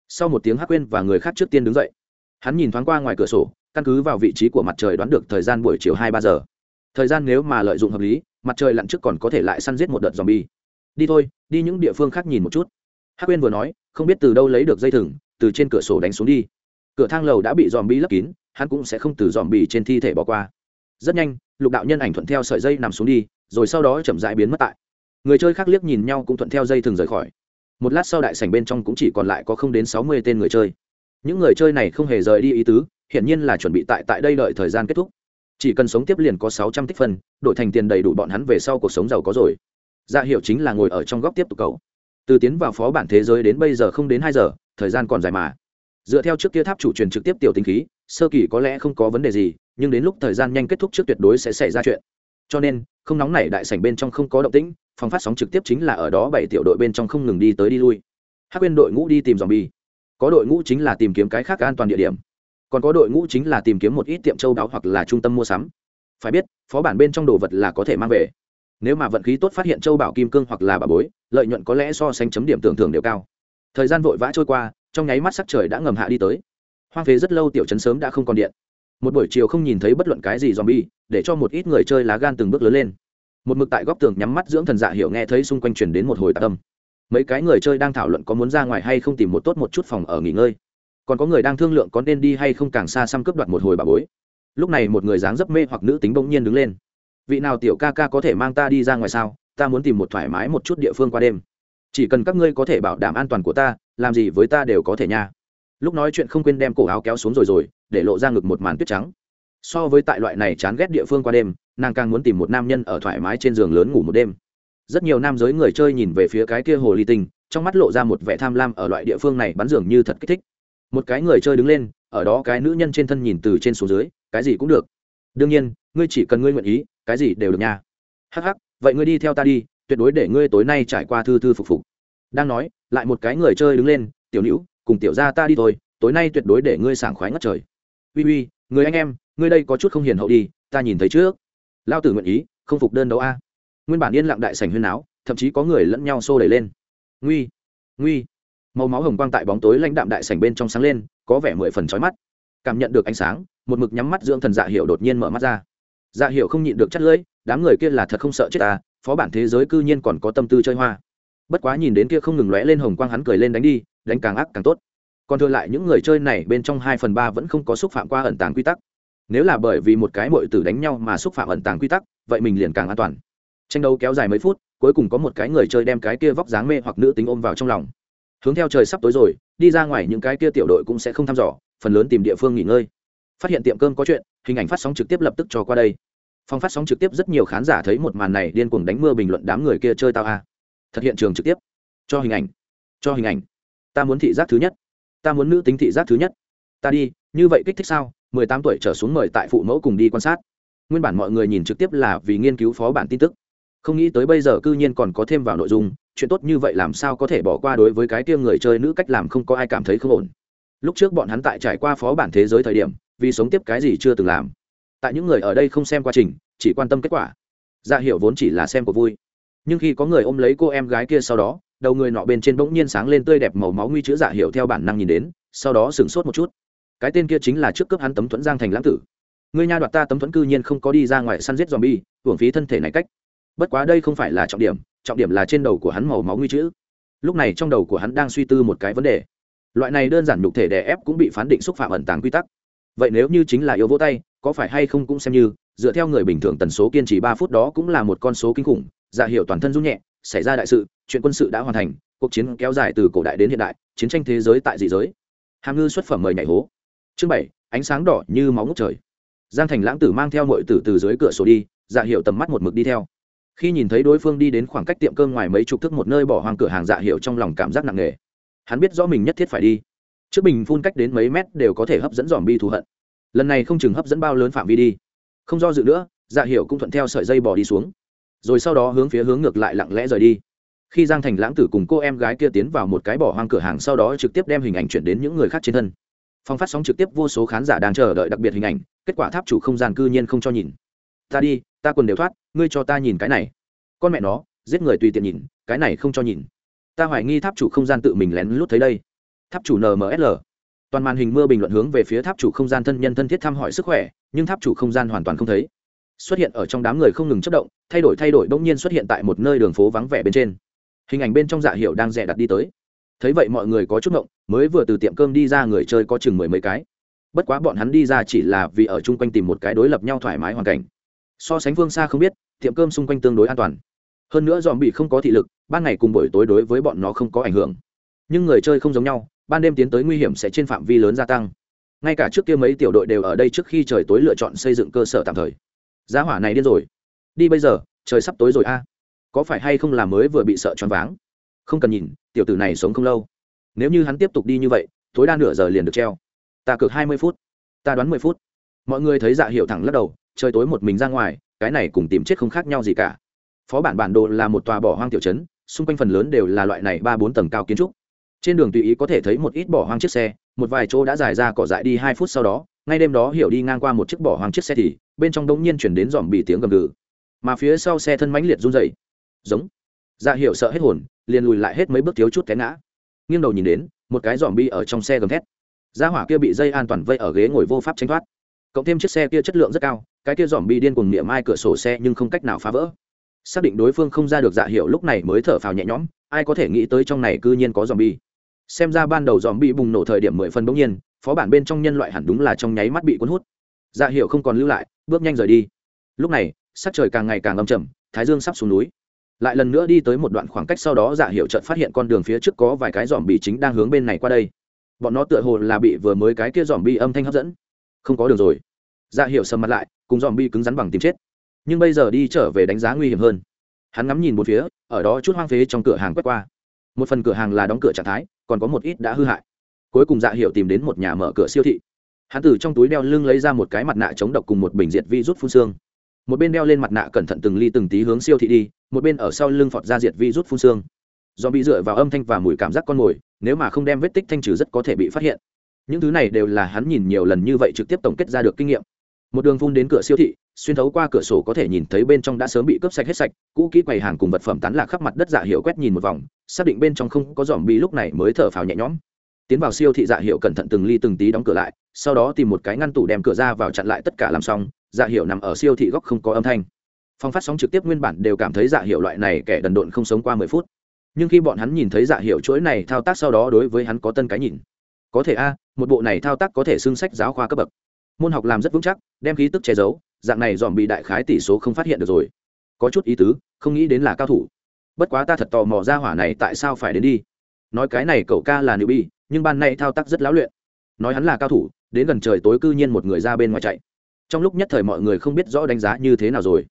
sau một tiếng hắc quên và người khác trước tiên đứng dậy. Hắn nhìn thoáng qua ngoài cửa sổ, căn cứ vào vị trí của mặt trời đoán được thời gian buổi chiều hai ba giờ. Thời gian nếu mà lợi dụng hợp lý, mặt trời lặn trước còn có thể lại săn giết một đợt dòm bi đi thôi, đi những địa phương khác nhìn một chút hắc quên vừa nói, không biết từ đâu lấy được dây thừng, từ trên cửa sổ đánh xuống đi. Cửa thang lầu đã bị dòm bi lấp kín, hắn cũng sẽ không từ dòm bì trên thi thể bỏ qua. Rất nhanh, lục đạo nhân ảnh thuận theo sợi dây nằm xuống đi, rồi sau đó chậm dãi biến mất tại. Người chơi khác liếc nhìn nhau cũng thuận theo dây thừng rời khỏi. Một lát sau đại sảnh bên trong cũng chỉ còn lại có không đến sáu mươi tên người chơi. Những người chơi này không hề rời đi ý tứ, hiển nhiên là chuẩn bị tại tại đây đợi thời gian kết thúc. Chỉ cần sống tiếp liền có sáu trăm tích phân, đổi thành tiền đầy đủ bọn hắn về sau cuộc sống giàu có rồi. Dạ hiệu chính là ngồi ở trong góc tiếp tục cầu từ tiến vào phó bản thế giới đến bây giờ không đến hai giờ, thời gian còn dài mà. Dựa theo trước kia tháp chủ truyền trực tiếp tiểu tính khí, sơ kỳ có lẽ không có vấn đề gì, nhưng đến lúc thời gian nhanh kết thúc trước tuyệt đối sẽ xảy ra chuyện. Cho nên, không nóng này đại sảnh bên trong không có động tĩnh, phòng phát sóng trực tiếp chính là ở đó bảy tiểu đội bên trong không ngừng đi tới đi lui. Hắc quên đội ngũ đi tìm dòm bi có đội ngũ chính là tìm kiếm cái khác an toàn địa điểm. Còn có đội ngũ chính là tìm kiếm một ít tiệm châu đáo hoặc là trung tâm mua sắm. Phải biết, phó bản bên trong đồ vật là có thể mang về nếu mà vận khí tốt phát hiện châu bảo kim cương hoặc là bà bối, lợi nhuận có lẽ so sánh chấm điểm tưởng thưởng đều cao. Thời gian vội vã trôi qua, trong nháy mắt sắc trời đã ngầm hạ đi tới. Hoang phế rất lâu tiểu trấn sớm đã không còn điện. Một buổi chiều không nhìn thấy bất luận cái gì dòm bi để cho một ít người chơi lá gan từng bước lớn lên. Một mực tại góc tường nhắm mắt dưỡng thần dạ hiểu nghe thấy xung quanh truyền đến một hồi tạ tâm mấy cái người chơi đang thảo luận có muốn ra ngoài hay không tìm một tốt một chút phòng ở nghỉ ngơi. Còn có người đang thương lượng có nên đi hay không càng xa xăm cướp đoạt một hồi bà bối. Lúc này một người dáng dấp mê hoặc nữ tính bỗng nhiên đứng lên vị nào tiểu ca ca có thể mang ta đi ra ngoài sao? Ta muốn tìm một thoải mái một chút địa phương qua đêm. Chỉ cần các ngươi có thể bảo đảm an toàn của ta, làm gì với ta đều có thể nha. Lúc nói chuyện không quên đem cổ áo kéo xuống rồi rồi, để lộ ra ngực một màn tuyết trắng. So với tại loại này chán ghét địa phương qua đêm, nàng càng muốn tìm một nam nhân ở thoải mái trên giường lớn ngủ một đêm. Rất nhiều nam giới người chơi nhìn về phía cái kia hồ ly tinh, trong mắt lộ ra một vẻ tham lam ở loại địa phương này bắn giường như thật kích thích. Một cái người chơi đứng lên, ở đó cái nữ nhân trên thân nhìn từ trên xuống dưới, cái gì cũng được. Đương nhiên, ngươi chỉ cần ngươi nguyện ý cái gì đều được nha. Hắc hắc, vậy ngươi đi theo ta đi, tuyệt đối để ngươi tối nay trải qua thư thư phục phục. Đang nói, lại một cái người chơi đứng lên, tiểu nữ cùng tiểu gia ta đi thôi, tối nay tuyệt đối để ngươi sảng khoái ngất trời. Uy uy, người anh em, ngươi đây có chút không hiền hậu đi, ta nhìn thấy trước. Lao tử nguyện ý, không phục đơn đấu a. Nguyên bản yên lặng đại sảnh huyên áo thậm chí có người lẫn nhau xô đẩy lên. Nguy nguy. Màu máu hồng quang tại bóng tối lãnh đạm đại sảnh bên trong sáng lên, có vẻ mười phần chói mắt. Cảm nhận được ánh sáng, một mực nhắm mắt dưỡng thần dạ hiệu đột nhiên mở mắt ra dạ hiệu không nhịn được chất lưỡi, đám người kia là thật không sợ chết ta, phó bản thế giới cư nhiên còn có tâm tư chơi hoa. Bất quá nhìn đến kia không ngừng lóe lên hồng quang hắn cười lên đánh đi, đánh càng ác càng tốt. Còn thừa lại những người chơi này bên trong hai phần ba vẫn không có xúc phạm qua ẩn tàng quy tắc. Nếu là bởi vì một cái mội tử đánh nhau mà xúc phạm ẩn tàng quy tắc, vậy mình liền càng an toàn. Tranh đấu kéo dài mấy phút, cuối cùng có một cái người chơi đem cái kia vóc dáng mê hoặc nữ tính ôm vào trong lòng. Hướng theo trời sắp tối rồi, đi ra ngoài những cái kia tiểu đội cũng sẽ không thăm dò, phần lớn tìm địa phương nghỉ ngơi phát hiện tiệm cơm có chuyện, hình ảnh phát sóng trực tiếp lập tức cho qua đây. Phòng phát sóng trực tiếp rất nhiều khán giả thấy một màn này điên cuồng đánh mưa bình luận đám người kia chơi tao a à. thật hiện trường trực tiếp. Cho hình ảnh. Cho hình ảnh. Ta muốn thị giác thứ nhất. Ta muốn nữ tính thị giác thứ nhất. Ta đi, như vậy kích thích sao? Mười tám tuổi trở xuống mời tại phụ mẫu cùng đi quan sát. Nguyên bản mọi người nhìn trực tiếp là vì nghiên cứu phó bản tin tức. Không nghĩ tới bây giờ cư nhiên còn có thêm vào nội dung, chuyện tốt như vậy làm sao có thể bỏ qua đối với cái kia người chơi nữ cách làm không có ai cảm thấy không ổn. Lúc trước bọn hắn tại trải qua phó bản thế giới thời điểm vì sống tiếp cái gì chưa từng làm. Tại những người ở đây không xem quá trình, chỉ quan tâm kết quả. Dạ hiệu vốn chỉ là xem của vui. Nhưng khi có người ôm lấy cô em gái kia sau đó, đầu người nọ bên trên bỗng nhiên sáng lên tươi đẹp màu máu nguy chữ dạ hiệu theo bản năng nhìn đến, sau đó sửng sốt một chút. Cái tên kia chính là trước cướp hắn tấm thuẫn giang thành lãng tử. Ngươi nha đoạt ta tấm thuẫn cư nhiên không có đi ra ngoài săn giết dòm bi hưởng phí thân thể này cách. Bất quá đây không phải là trọng điểm trọng điểm là trên đầu của hắn màu máu nguy chữ. Lúc này trong đầu của hắn đang suy tư một cái vấn đề. Loại này đơn giản nhục thể đè ép cũng bị phán định xúc phạm ẩn tàng quy tắc vậy nếu như chính là yếu vỗ tay, có phải hay không cũng xem như, dựa theo người bình thường tần số kiên trì ba phút đó cũng là một con số kinh khủng dạ hiệu toàn thân rung nhẹ, xảy ra đại sự, chuyện quân sự đã hoàn thành, cuộc chiến kéo dài từ cổ đại đến hiện đại, chiến tranh thế giới tại dị giới. Hàm ngư xuất phẩm mời nhảy hố. Chương bảy, ánh sáng đỏ như máu ngút trời. Giang thành lãng tử mang theo mọi tử từ dưới cửa sổ đi dạ hiệu tầm mắt một mực đi theo. Khi nhìn thấy đối phương đi đến khoảng cách tiệm cơm ngoài mấy chục thước một nơi bỏ hoang cửa hàng dạ hiệu trong lòng cảm giác nặng nề. Hắn biết rõ mình nhất thiết phải đi trước bình phun cách đến mấy mét đều có thể hấp dẫn dòm bi thù hận. Lần này không chừng hấp dẫn bao lớn phạm vi đi. Không do dự nữa dạ hiểu cũng thuận theo sợi dây bỏ đi xuống. Rồi sau đó hướng phía hướng ngược lại lặng lẽ rời đi. Khi giang thành lãng tử cùng cô em gái kia tiến vào một cái bỏ hoang cửa hàng sau đó trực tiếp đem hình ảnh chuyển đến những người khác trên thân. Phong phát sóng trực tiếp vô số khán giả đang chờ đợi đặc biệt hình ảnh, kết quả tháp chủ không gian cư nhiên không cho nhìn. Ta đi, ta quần đều thoát, ngươi cho ta nhìn cái này. Con mẹ nó, giết người tùy tiện nhìn, cái này không cho nhìn. Ta hoài nghi tháp chủ không gian tự mình lén lút thấy đây tháp chủ nmsl toàn màn hình mưa bình luận hướng về phía tháp chủ không gian thân nhân thân thiết thăm hỏi sức khỏe, nhưng tháp chủ không gian hoàn toàn không thấy. Xuất hiện ở trong đám người không ngừng chất động, thay đổi thay đổi bỗng nhiên xuất hiện tại một nơi đường phố vắng vẻ bên trên. Hình ảnh bên trong dạ hiệu đang rẻ đặt đi tới. Thấy vậy mọi người có chút động, mới vừa từ tiệm cơm đi ra người chơi có chừng mười mấy cái. Bất quá bọn hắn đi ra chỉ là vì ở chung quanh tìm một cái đối lập nhau thoải mái hoàn cảnh. So sánh vương xa không biết, tiệm cơm xung quanh tương đối an toàn. Hơn nữa dòm bị không có thị lực, ban ngày cùng buổi tối đối với bọn nó không có ảnh hưởng. Nhưng người chơi không giống nhau ban đêm tiến tới nguy hiểm sẽ trên phạm vi lớn gia tăng. Ngay cả trước kia mấy tiểu đội đều ở đây trước khi trời tối lựa chọn xây dựng cơ sở tạm thời. Giá hỏa này điên rồi. Đi bây giờ, trời sắp tối rồi a. Có phải hay không là mới vừa bị sợ choáng váng? Không cần nhìn, tiểu tử này sống không lâu. Nếu như hắn tiếp tục đi như vậy, tối đa nửa giờ liền được treo. Ta cược hai mươi phút. Ta đoán mười phút. Mọi người thấy dạ hiệu thẳng lắc đầu, trời tối một mình ra ngoài, cái này cùng tìm chết không khác nhau gì cả. Phó bản bản đồ là một tòa bỏ hoang tiểu trấn, xung quanh phần lớn đều là loại này ba bốn tầng cao kiến trúc trên đường tùy ý có thể thấy một ít bỏ hoang chiếc xe, một vài chỗ đã dài ra cỏ dại đi hai phút sau đó, ngay đêm đó hiểu đi ngang qua một chiếc bỏ hoang chiếc xe thì, bên trong đống nhiên chuyển đến dòm bị tiếng gầm gừ. Mà phía sau xe thân mãnh liệt run dậy giống. Dạ hiểu sợ hết hồn, liền lùi lại hết mấy bước thiếu chút té ngã. Nghiêng đầu nhìn đến, một cái dòm bi ở trong xe gầm thét. Gia hỏa kia bị dây an toàn vây ở ghế ngồi vô pháp tránh thoát. Cộng thêm chiếc xe kia chất lượng rất cao, cái kia dòm bi điên cuồng niệm ai cửa sổ xe nhưng không cách nào phá vỡ. Xác định đối phương không ra được dạ hiệu lúc này mới thở phào nhẹ nhõm, ai có thể nghĩ tới trong này cư nhiên có dòm bi xem ra ban đầu dòm bị bùng nổ thời điểm mười phân bỗng nhiên, phó bản bên trong nhân loại hẳn đúng là trong nháy mắt bị cuốn hút. Dạ hiệu không còn lưu lại, bước nhanh rời đi. Lúc này, sắc trời càng ngày càng âm trầm, thái dương sắp xuống núi. Lại lần nữa đi tới một đoạn khoảng cách sau đó dạ hiệu trận phát hiện con đường phía trước có vài cái dòm bị chính đang hướng bên này qua đây. Bọn nó tựa hồ là bị vừa mới cái kia dòm bị âm thanh hấp dẫn. Không có đường rồi. Dạ hiệu sầm mặt lại, cùng dòm bị cứng rắn bằng tìm chết. Nhưng bây giờ đi trở về đánh giá nguy hiểm hơn. Hắn ngắm nhìn một phía, ở đó chút hoang phế trong cửa hàng quét qua một phần cửa hàng là đóng cửa trạng thái, còn có một ít đã hư hại. Cuối cùng dạ hiệu tìm đến một nhà mở cửa siêu thị. Hắn từ trong túi đeo lưng lấy ra một cái mặt nạ chống độc cùng một bình diệt vi rút phun xương. Một bên đeo lên mặt nạ cẩn thận từng ly từng tí hướng siêu thị đi, một bên ở sau lưng phọt ra diệt vi rút phun xương. Do bị dựa vào âm thanh và mùi cảm giác con mồi, nếu mà không đem vết tích thanh trừ rất có thể bị phát hiện. Những thứ này đều là hắn nhìn nhiều lần như vậy trực tiếp tổng kết ra được kinh nghiệm một đường phun đến cửa siêu thị, xuyên thấu qua cửa sổ có thể nhìn thấy bên trong đã sớm bị cướp sạch hết sạch, cũ kỹ quầy hàng cùng vật phẩm tán lạc khắp mặt đất dạ hiệu quét nhìn một vòng, xác định bên trong không có dòm bi lúc này mới thở phào nhẹ nhõm. Tiến vào siêu thị dạ hiệu cẩn thận từng ly từng tí đóng cửa lại, sau đó tìm một cái ngăn tủ đem cửa ra vào chặn lại tất cả làm xong dạ hiệu nằm ở siêu thị góc không có âm thanh. Phong phát sóng trực tiếp nguyên bản đều cảm thấy dạ hiệu loại này kẻ đần độn không sống qua mười phút. Nhưng khi bọn hắn nhìn thấy dạ hiệu chuỗi này thao tác sau đó đối với hắn có tân cái nhìn. Có thể a, một bộ này thao tác có thể xưng sách giáo khoa cấp bậc môn học làm rất vững chắc, đem khí tức che giấu, dạng này dòm bị đại khái tỷ số không phát hiện được rồi. Có chút ý tứ, không nghĩ đến là cao thủ. Bất quá ta thật tò mò ra hỏa này tại sao phải đến đi. Nói cái này cậu ca là nữ bi, nhưng ban nay thao tác rất láo luyện. Nói hắn là cao thủ, đến gần trời tối cư nhiên một người ra bên ngoài chạy. Trong lúc nhất thời mọi người không biết rõ đánh giá như thế nào rồi.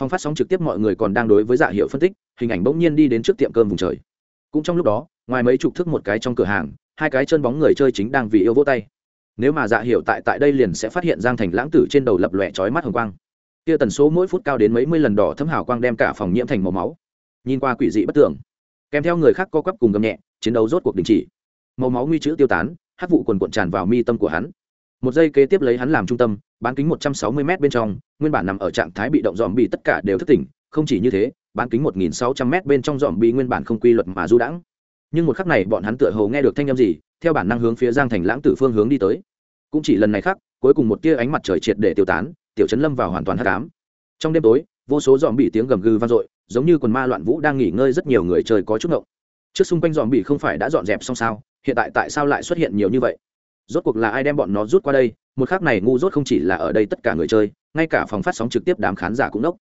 Phong phát sóng trực tiếp mọi người còn đang đối với dạ hiệu phân tích, hình ảnh bỗng nhiên đi đến trước tiệm cơm vùng trời. Cũng trong lúc đó, ngoài mấy chục thước một cái trong cửa hàng, hai cái chân bóng người chơi chính đang vì yêu vỗ tay nếu mà dạ hiểu tại tại đây liền sẽ phát hiện giang thành lãng tử trên đầu lập lòe trói mắt hồng quang. Kia tần số mỗi phút cao đến mấy mươi lần đỏ thấm hào quang đem cả phòng nhiễm thành màu máu. Nhìn qua quỷ dị bất tưởng kèm theo người khác co quắp cùng gầm nhẹ, chiến đấu rốt cuộc đình chỉ. Màu máu nguy chữ tiêu tán hát vụ quần cuộn tràn vào mi tâm của hắn. Một giây kế tiếp lấy hắn làm trung tâm, bán kính một trăm sáu mươi m bên trong, nguyên bản nằm ở trạng thái bị động dòm bị tất cả đều thất tỉnh, không chỉ như thế, bán kính một nghìn sáu trăm m bên trong dòm bị nguyên bản không quy luật mà du đãng nhưng một khắc này bọn hắn tựa hồ nghe được thanh âm gì, theo bản năng hướng phía giang thành lãng tử phương hướng đi tới. Cũng chỉ lần này khác, cuối cùng một tia ánh mặt trời triệt để tiêu tán, tiểu Trấn lâm vào hoàn toàn hát cám trong đêm tối, vô số dòm bị tiếng gầm gừ vang dội, giống như quần ma loạn vũ đang nghỉ ngơi rất nhiều người chơi có chút ngộng. Trước xung quanh dòm bị không phải đã dọn dẹp xong sao, hiện tại tại sao lại xuất hiện nhiều như vậy? Rốt cuộc là ai đem bọn nó rút qua đây? Một khác này ngu rốt không chỉ là ở đây tất cả người chơi, ngay cả phòng phát sóng trực tiếp đám khán giả cũng đốc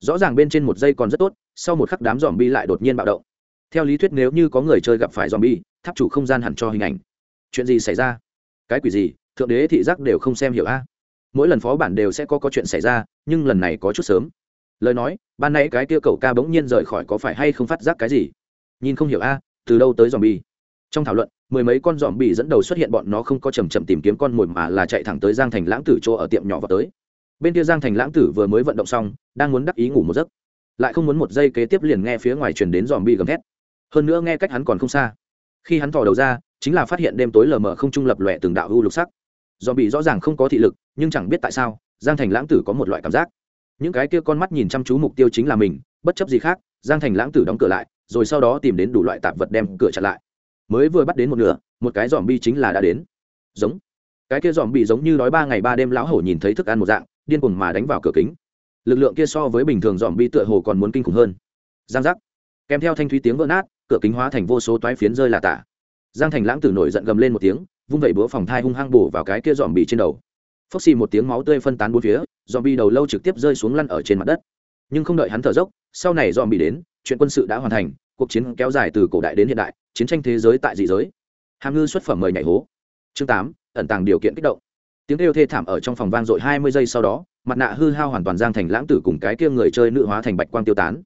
rõ ràng bên trên một giây còn rất tốt, sau một khắc đám dòm bi lại đột nhiên bạo động theo lý thuyết nếu như có người chơi gặp phải dòm bi tháp chủ không gian hẳn cho hình ảnh. Chuyện gì xảy ra? Cái quỷ gì? Thượng đế thị giác đều không xem hiểu a. Mỗi lần phó bản đều sẽ có có chuyện xảy ra, nhưng lần này có chút sớm. Lời nói, ban nãy cái kia cậu ca bỗng nhiên rời khỏi có phải hay không phát giác cái gì? Nhìn không hiểu a, từ đâu tới dòm bi trong thảo luận, mười mấy con dòm bi dẫn đầu xuất hiện bọn nó không có chầm chậm tìm kiếm con mồi mà là chạy thẳng tới giang thành lãng tử chỗ ở tiệm nhỏ vào tới. Bên kia giang thành lãng tử vừa mới vận động xong, đang muốn đắc ý ngủ một giấc. Lại không muốn một giây kế tiếp liền nghe phía ngoài truyền đến dòm bi gầm thét hơn nữa nghe cách hắn còn không xa. Khi hắn thò đầu ra, chính là phát hiện đêm tối lờ mờ không trung lập lòe từng đạo u lục sắc. Do bị rõ ràng không có thị lực, nhưng chẳng biết tại sao, giang thành lãng tử có một loại cảm giác. Những cái kia con mắt nhìn chăm chú mục tiêu chính là mình, bất chấp gì khác, giang thành lãng tử đóng cửa lại, rồi sau đó tìm đến đủ loại tạp vật đem cửa chặn lại. Mới vừa bắt đến một nửa, một cái dòm bi chính là đã đến. Giống. Cái kia dòm bị giống như đói ba ngày ba đêm lão hổ nhìn thấy thức ăn một dạng, điên cuồng mà đánh vào cửa kính. Lực lượng kia so với bình thường dòm bi tựa hồ còn muốn kinh khủng hơn. Giang giác. Kèm theo thanh thúy tiếng vỡ nát cửa kính hóa thành vô số toái phiến rơi là tả. Giang thành lãng tử nổi giận gầm lên một tiếng, vung vẩy búa phòng thai hung hăng bổ vào cái kia dòm bì trên đầu. Phốc xì một tiếng máu tươi phân tán bốn phía dòm bì đầu lâu trực tiếp rơi xuống lăn ở trên mặt đất. Nhưng không đợi hắn thở dốc, sau này dòm bì đến, chuyện quân sự đã hoàn thành, cuộc chiến kéo dài từ cổ đại đến hiện đại, chiến tranh thế giới tại dị giới. Hàm ngư xuất phẩm mời nhảy hố. Chương tám, ẩn tàng điều kiện kích động. Tiếng kêu thê thảm ở trong phòng vang dội hai mươi giây sau đó, mặt nạ hư hao hoàn toàn giang thành lãng tử cùng cái kia người chơi nữ hóa thành bạch quang tiêu tán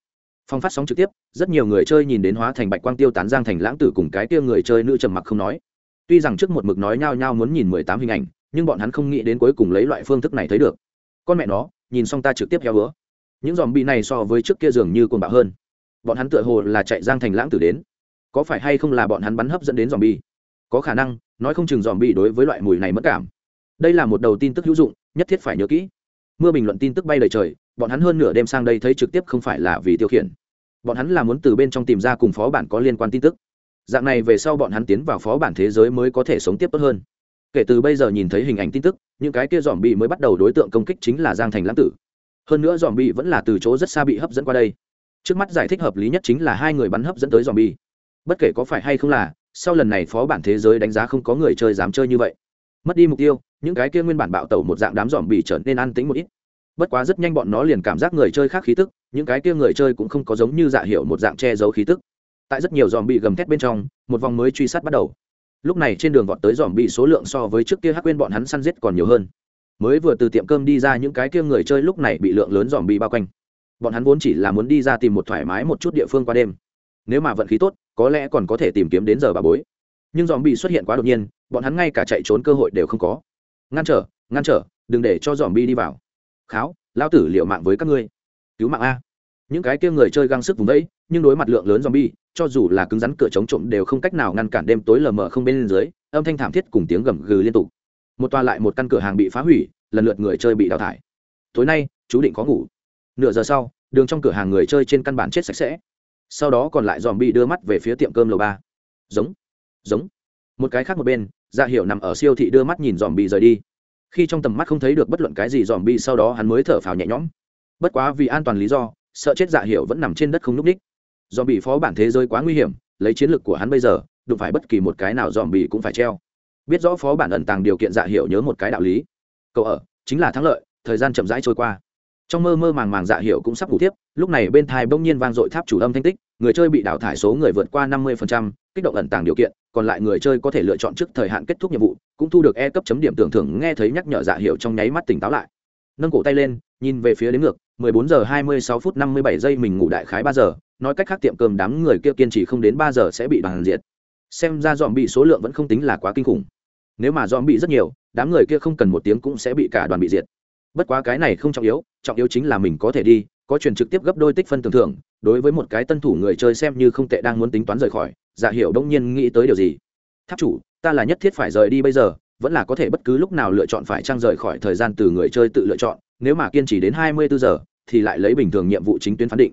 phong phát sóng trực tiếp, rất nhiều người chơi nhìn đến hóa thành bạch quang tiêu tán giang thành lãng tử cùng cái kia người chơi nữ trầm mặc không nói. Tuy rằng trước một mực nói nhao nhao muốn nhìn mười tám hình ảnh, nhưng bọn hắn không nghĩ đến cuối cùng lấy loại phương thức này thấy được. Con mẹ nó, nhìn xong ta trực tiếp heo bữa những dòm bị này so với trước kia dường như cồn bạo hơn. Bọn hắn tựa hồ là chạy giang thành lãng tử đến. Có phải hay không là bọn hắn bắn hấp dẫn đến dòm bi có khả năng, nói không chừng dòm bi đối với loại mùi này mất cảm. Đây là một đầu tin tức hữu dụng, nhất thiết phải nhớ kỹ. Mưa bình luận tin tức bay lời trời bọn hắn hơn nửa đêm sang đây thấy trực tiếp không phải là vì tiêu khiển. Bọn hắn là muốn từ bên trong tìm ra cùng phó bản có liên quan tin tức. Dạng này về sau bọn hắn tiến vào phó bản thế giới mới có thể sống tiếp tốt hơn. Kể từ bây giờ nhìn thấy hình ảnh tin tức, những cái kia dòm bị mới bắt đầu đối tượng công kích chính là giang thành lãng tử. Hơn nữa dòm bị vẫn là từ chỗ rất xa bị hấp dẫn qua đây. Trước mắt giải thích hợp lý nhất chính là hai người bắn hấp dẫn tới dòm bi bất kể có phải hay không là, sau lần này phó bản thế giới đánh giá không có người chơi dám chơi như vậy. Mất đi mục tiêu, những cái kia nguyên bản bạo tẩu một dạng đám dòm bị trở nên an tính một ít bất quá rất nhanh bọn nó liền cảm giác người chơi khác khí tức, những cái kia người chơi cũng không có giống như dạ hiệu một dạng che giấu khí tức. Tại rất nhiều dòm bị gầm thét bên trong, một vòng mới truy sát bắt đầu. Lúc này trên đường vọt tới dòm bị số lượng so với trước kia hắc quên bọn hắn săn giết còn nhiều hơn. Mới vừa từ tiệm cơm đi ra những cái kia người chơi lúc này bị lượng lớn dòm bị bao quanh. Bọn hắn vốn chỉ là muốn đi ra tìm một thoải mái một chút địa phương qua đêm. Nếu mà vận khí tốt, có lẽ còn có thể tìm kiếm đến giờ bà bối. Nhưng dòm bị xuất hiện quá đột nhiên, bọn hắn ngay cả chạy trốn cơ hội đều không có. Ngăn trở ngăn trở, đừng để cho dòm bi đi vào kháo lao tử liệu mạng với các ngươi. Cứu mạng a. Những cái kia người chơi găng sức vùng đấy nhưng đối mặt lượng lớn dòm bi cho dù là cứng rắn cửa chống trộm đều không cách nào ngăn cản đêm tối lờ mờ không bên dưới, âm thanh thảm thiết cùng tiếng gầm gừ liên tục. Một toa lại một căn cửa hàng bị phá hủy, lần lượt người chơi bị đào thải. Tối nay, chú định có ngủ. Nửa giờ sau, đường trong cửa hàng người chơi trên căn bản chết sạch sẽ. Sau đó còn lại dòm bị đưa mắt về phía tiệm cơm lầu ba. Giống giống. Một cái khác một bên dạ hiệu nằm ở siêu thị đưa mắt nhìn dòm bị rời đi khi trong tầm mắt không thấy được bất luận cái gì dòm bị sau đó hắn mới thở phào nhẹ nhõm. Bất quá vì an toàn lý do, sợ chết dạ hiệu vẫn nằm trên đất không n ú c ních. Dòm bị phó bản thế giới quá nguy hiểm, lấy chiến lược của hắn bây giờ, đụng phải bất kỳ một cái nào dòm bị cũng phải treo. Biết rõ phó bản ẩn tàng điều kiện dạ hiệu nhớ một cái đạo lý. Cậu ở, chính là thắng lợi, thời gian chậm rãi trôi qua. Trong mơ mơ màng màng dạ hiệu cũng sắp ngủ tiếp lúc này bên thai bỗng nhiên vang dội tháp chủ âm thanh tích, người chơi bị đào thải số người vượt qua năm mươi kích động ẩn tàng điều kiện còn lại người chơi có thể lựa chọn trước thời hạn kết thúc nhiệm vụ, cũng thu được e cấp chấm điểm tưởng thưởng, nghe thấy nhắc nhở dạ hiệu trong nháy mắt tỉnh táo lại. Nâng cổ tay lên, nhìn về phía đến ngược 14 giờ 26 phút 57 giây mình ngủ đại khái 3 giờ, nói cách khác tiệm cơm đám người kia kiên trì không đến 3 giờ sẽ bị đoàn diệt. Xem ra dòm bị số lượng vẫn không tính là quá kinh khủng. Nếu mà dòm bị rất nhiều, đám người kia không cần một tiếng cũng sẽ bị cả đoàn bị diệt. Bất quá cái này không trọng yếu trọng yếu chính là mình có thể đi, có truyền trực tiếp gấp đôi tích phân tưởng thưởng, đối với một cái tân thủ người chơi xem như không tệ đang muốn tính toán rời khỏi dạ hiểu đông nhiên nghĩ tới điều gì? Tháp chủ, ta là nhất thiết phải rời đi bây giờ, vẫn là có thể bất cứ lúc nào lựa chọn phải trang rời khỏi thời gian từ người chơi tự lựa chọn, nếu mà kiên trì đến hai mươi bốn giờ, thì lại lấy bình thường nhiệm vụ chính tuyến phán định.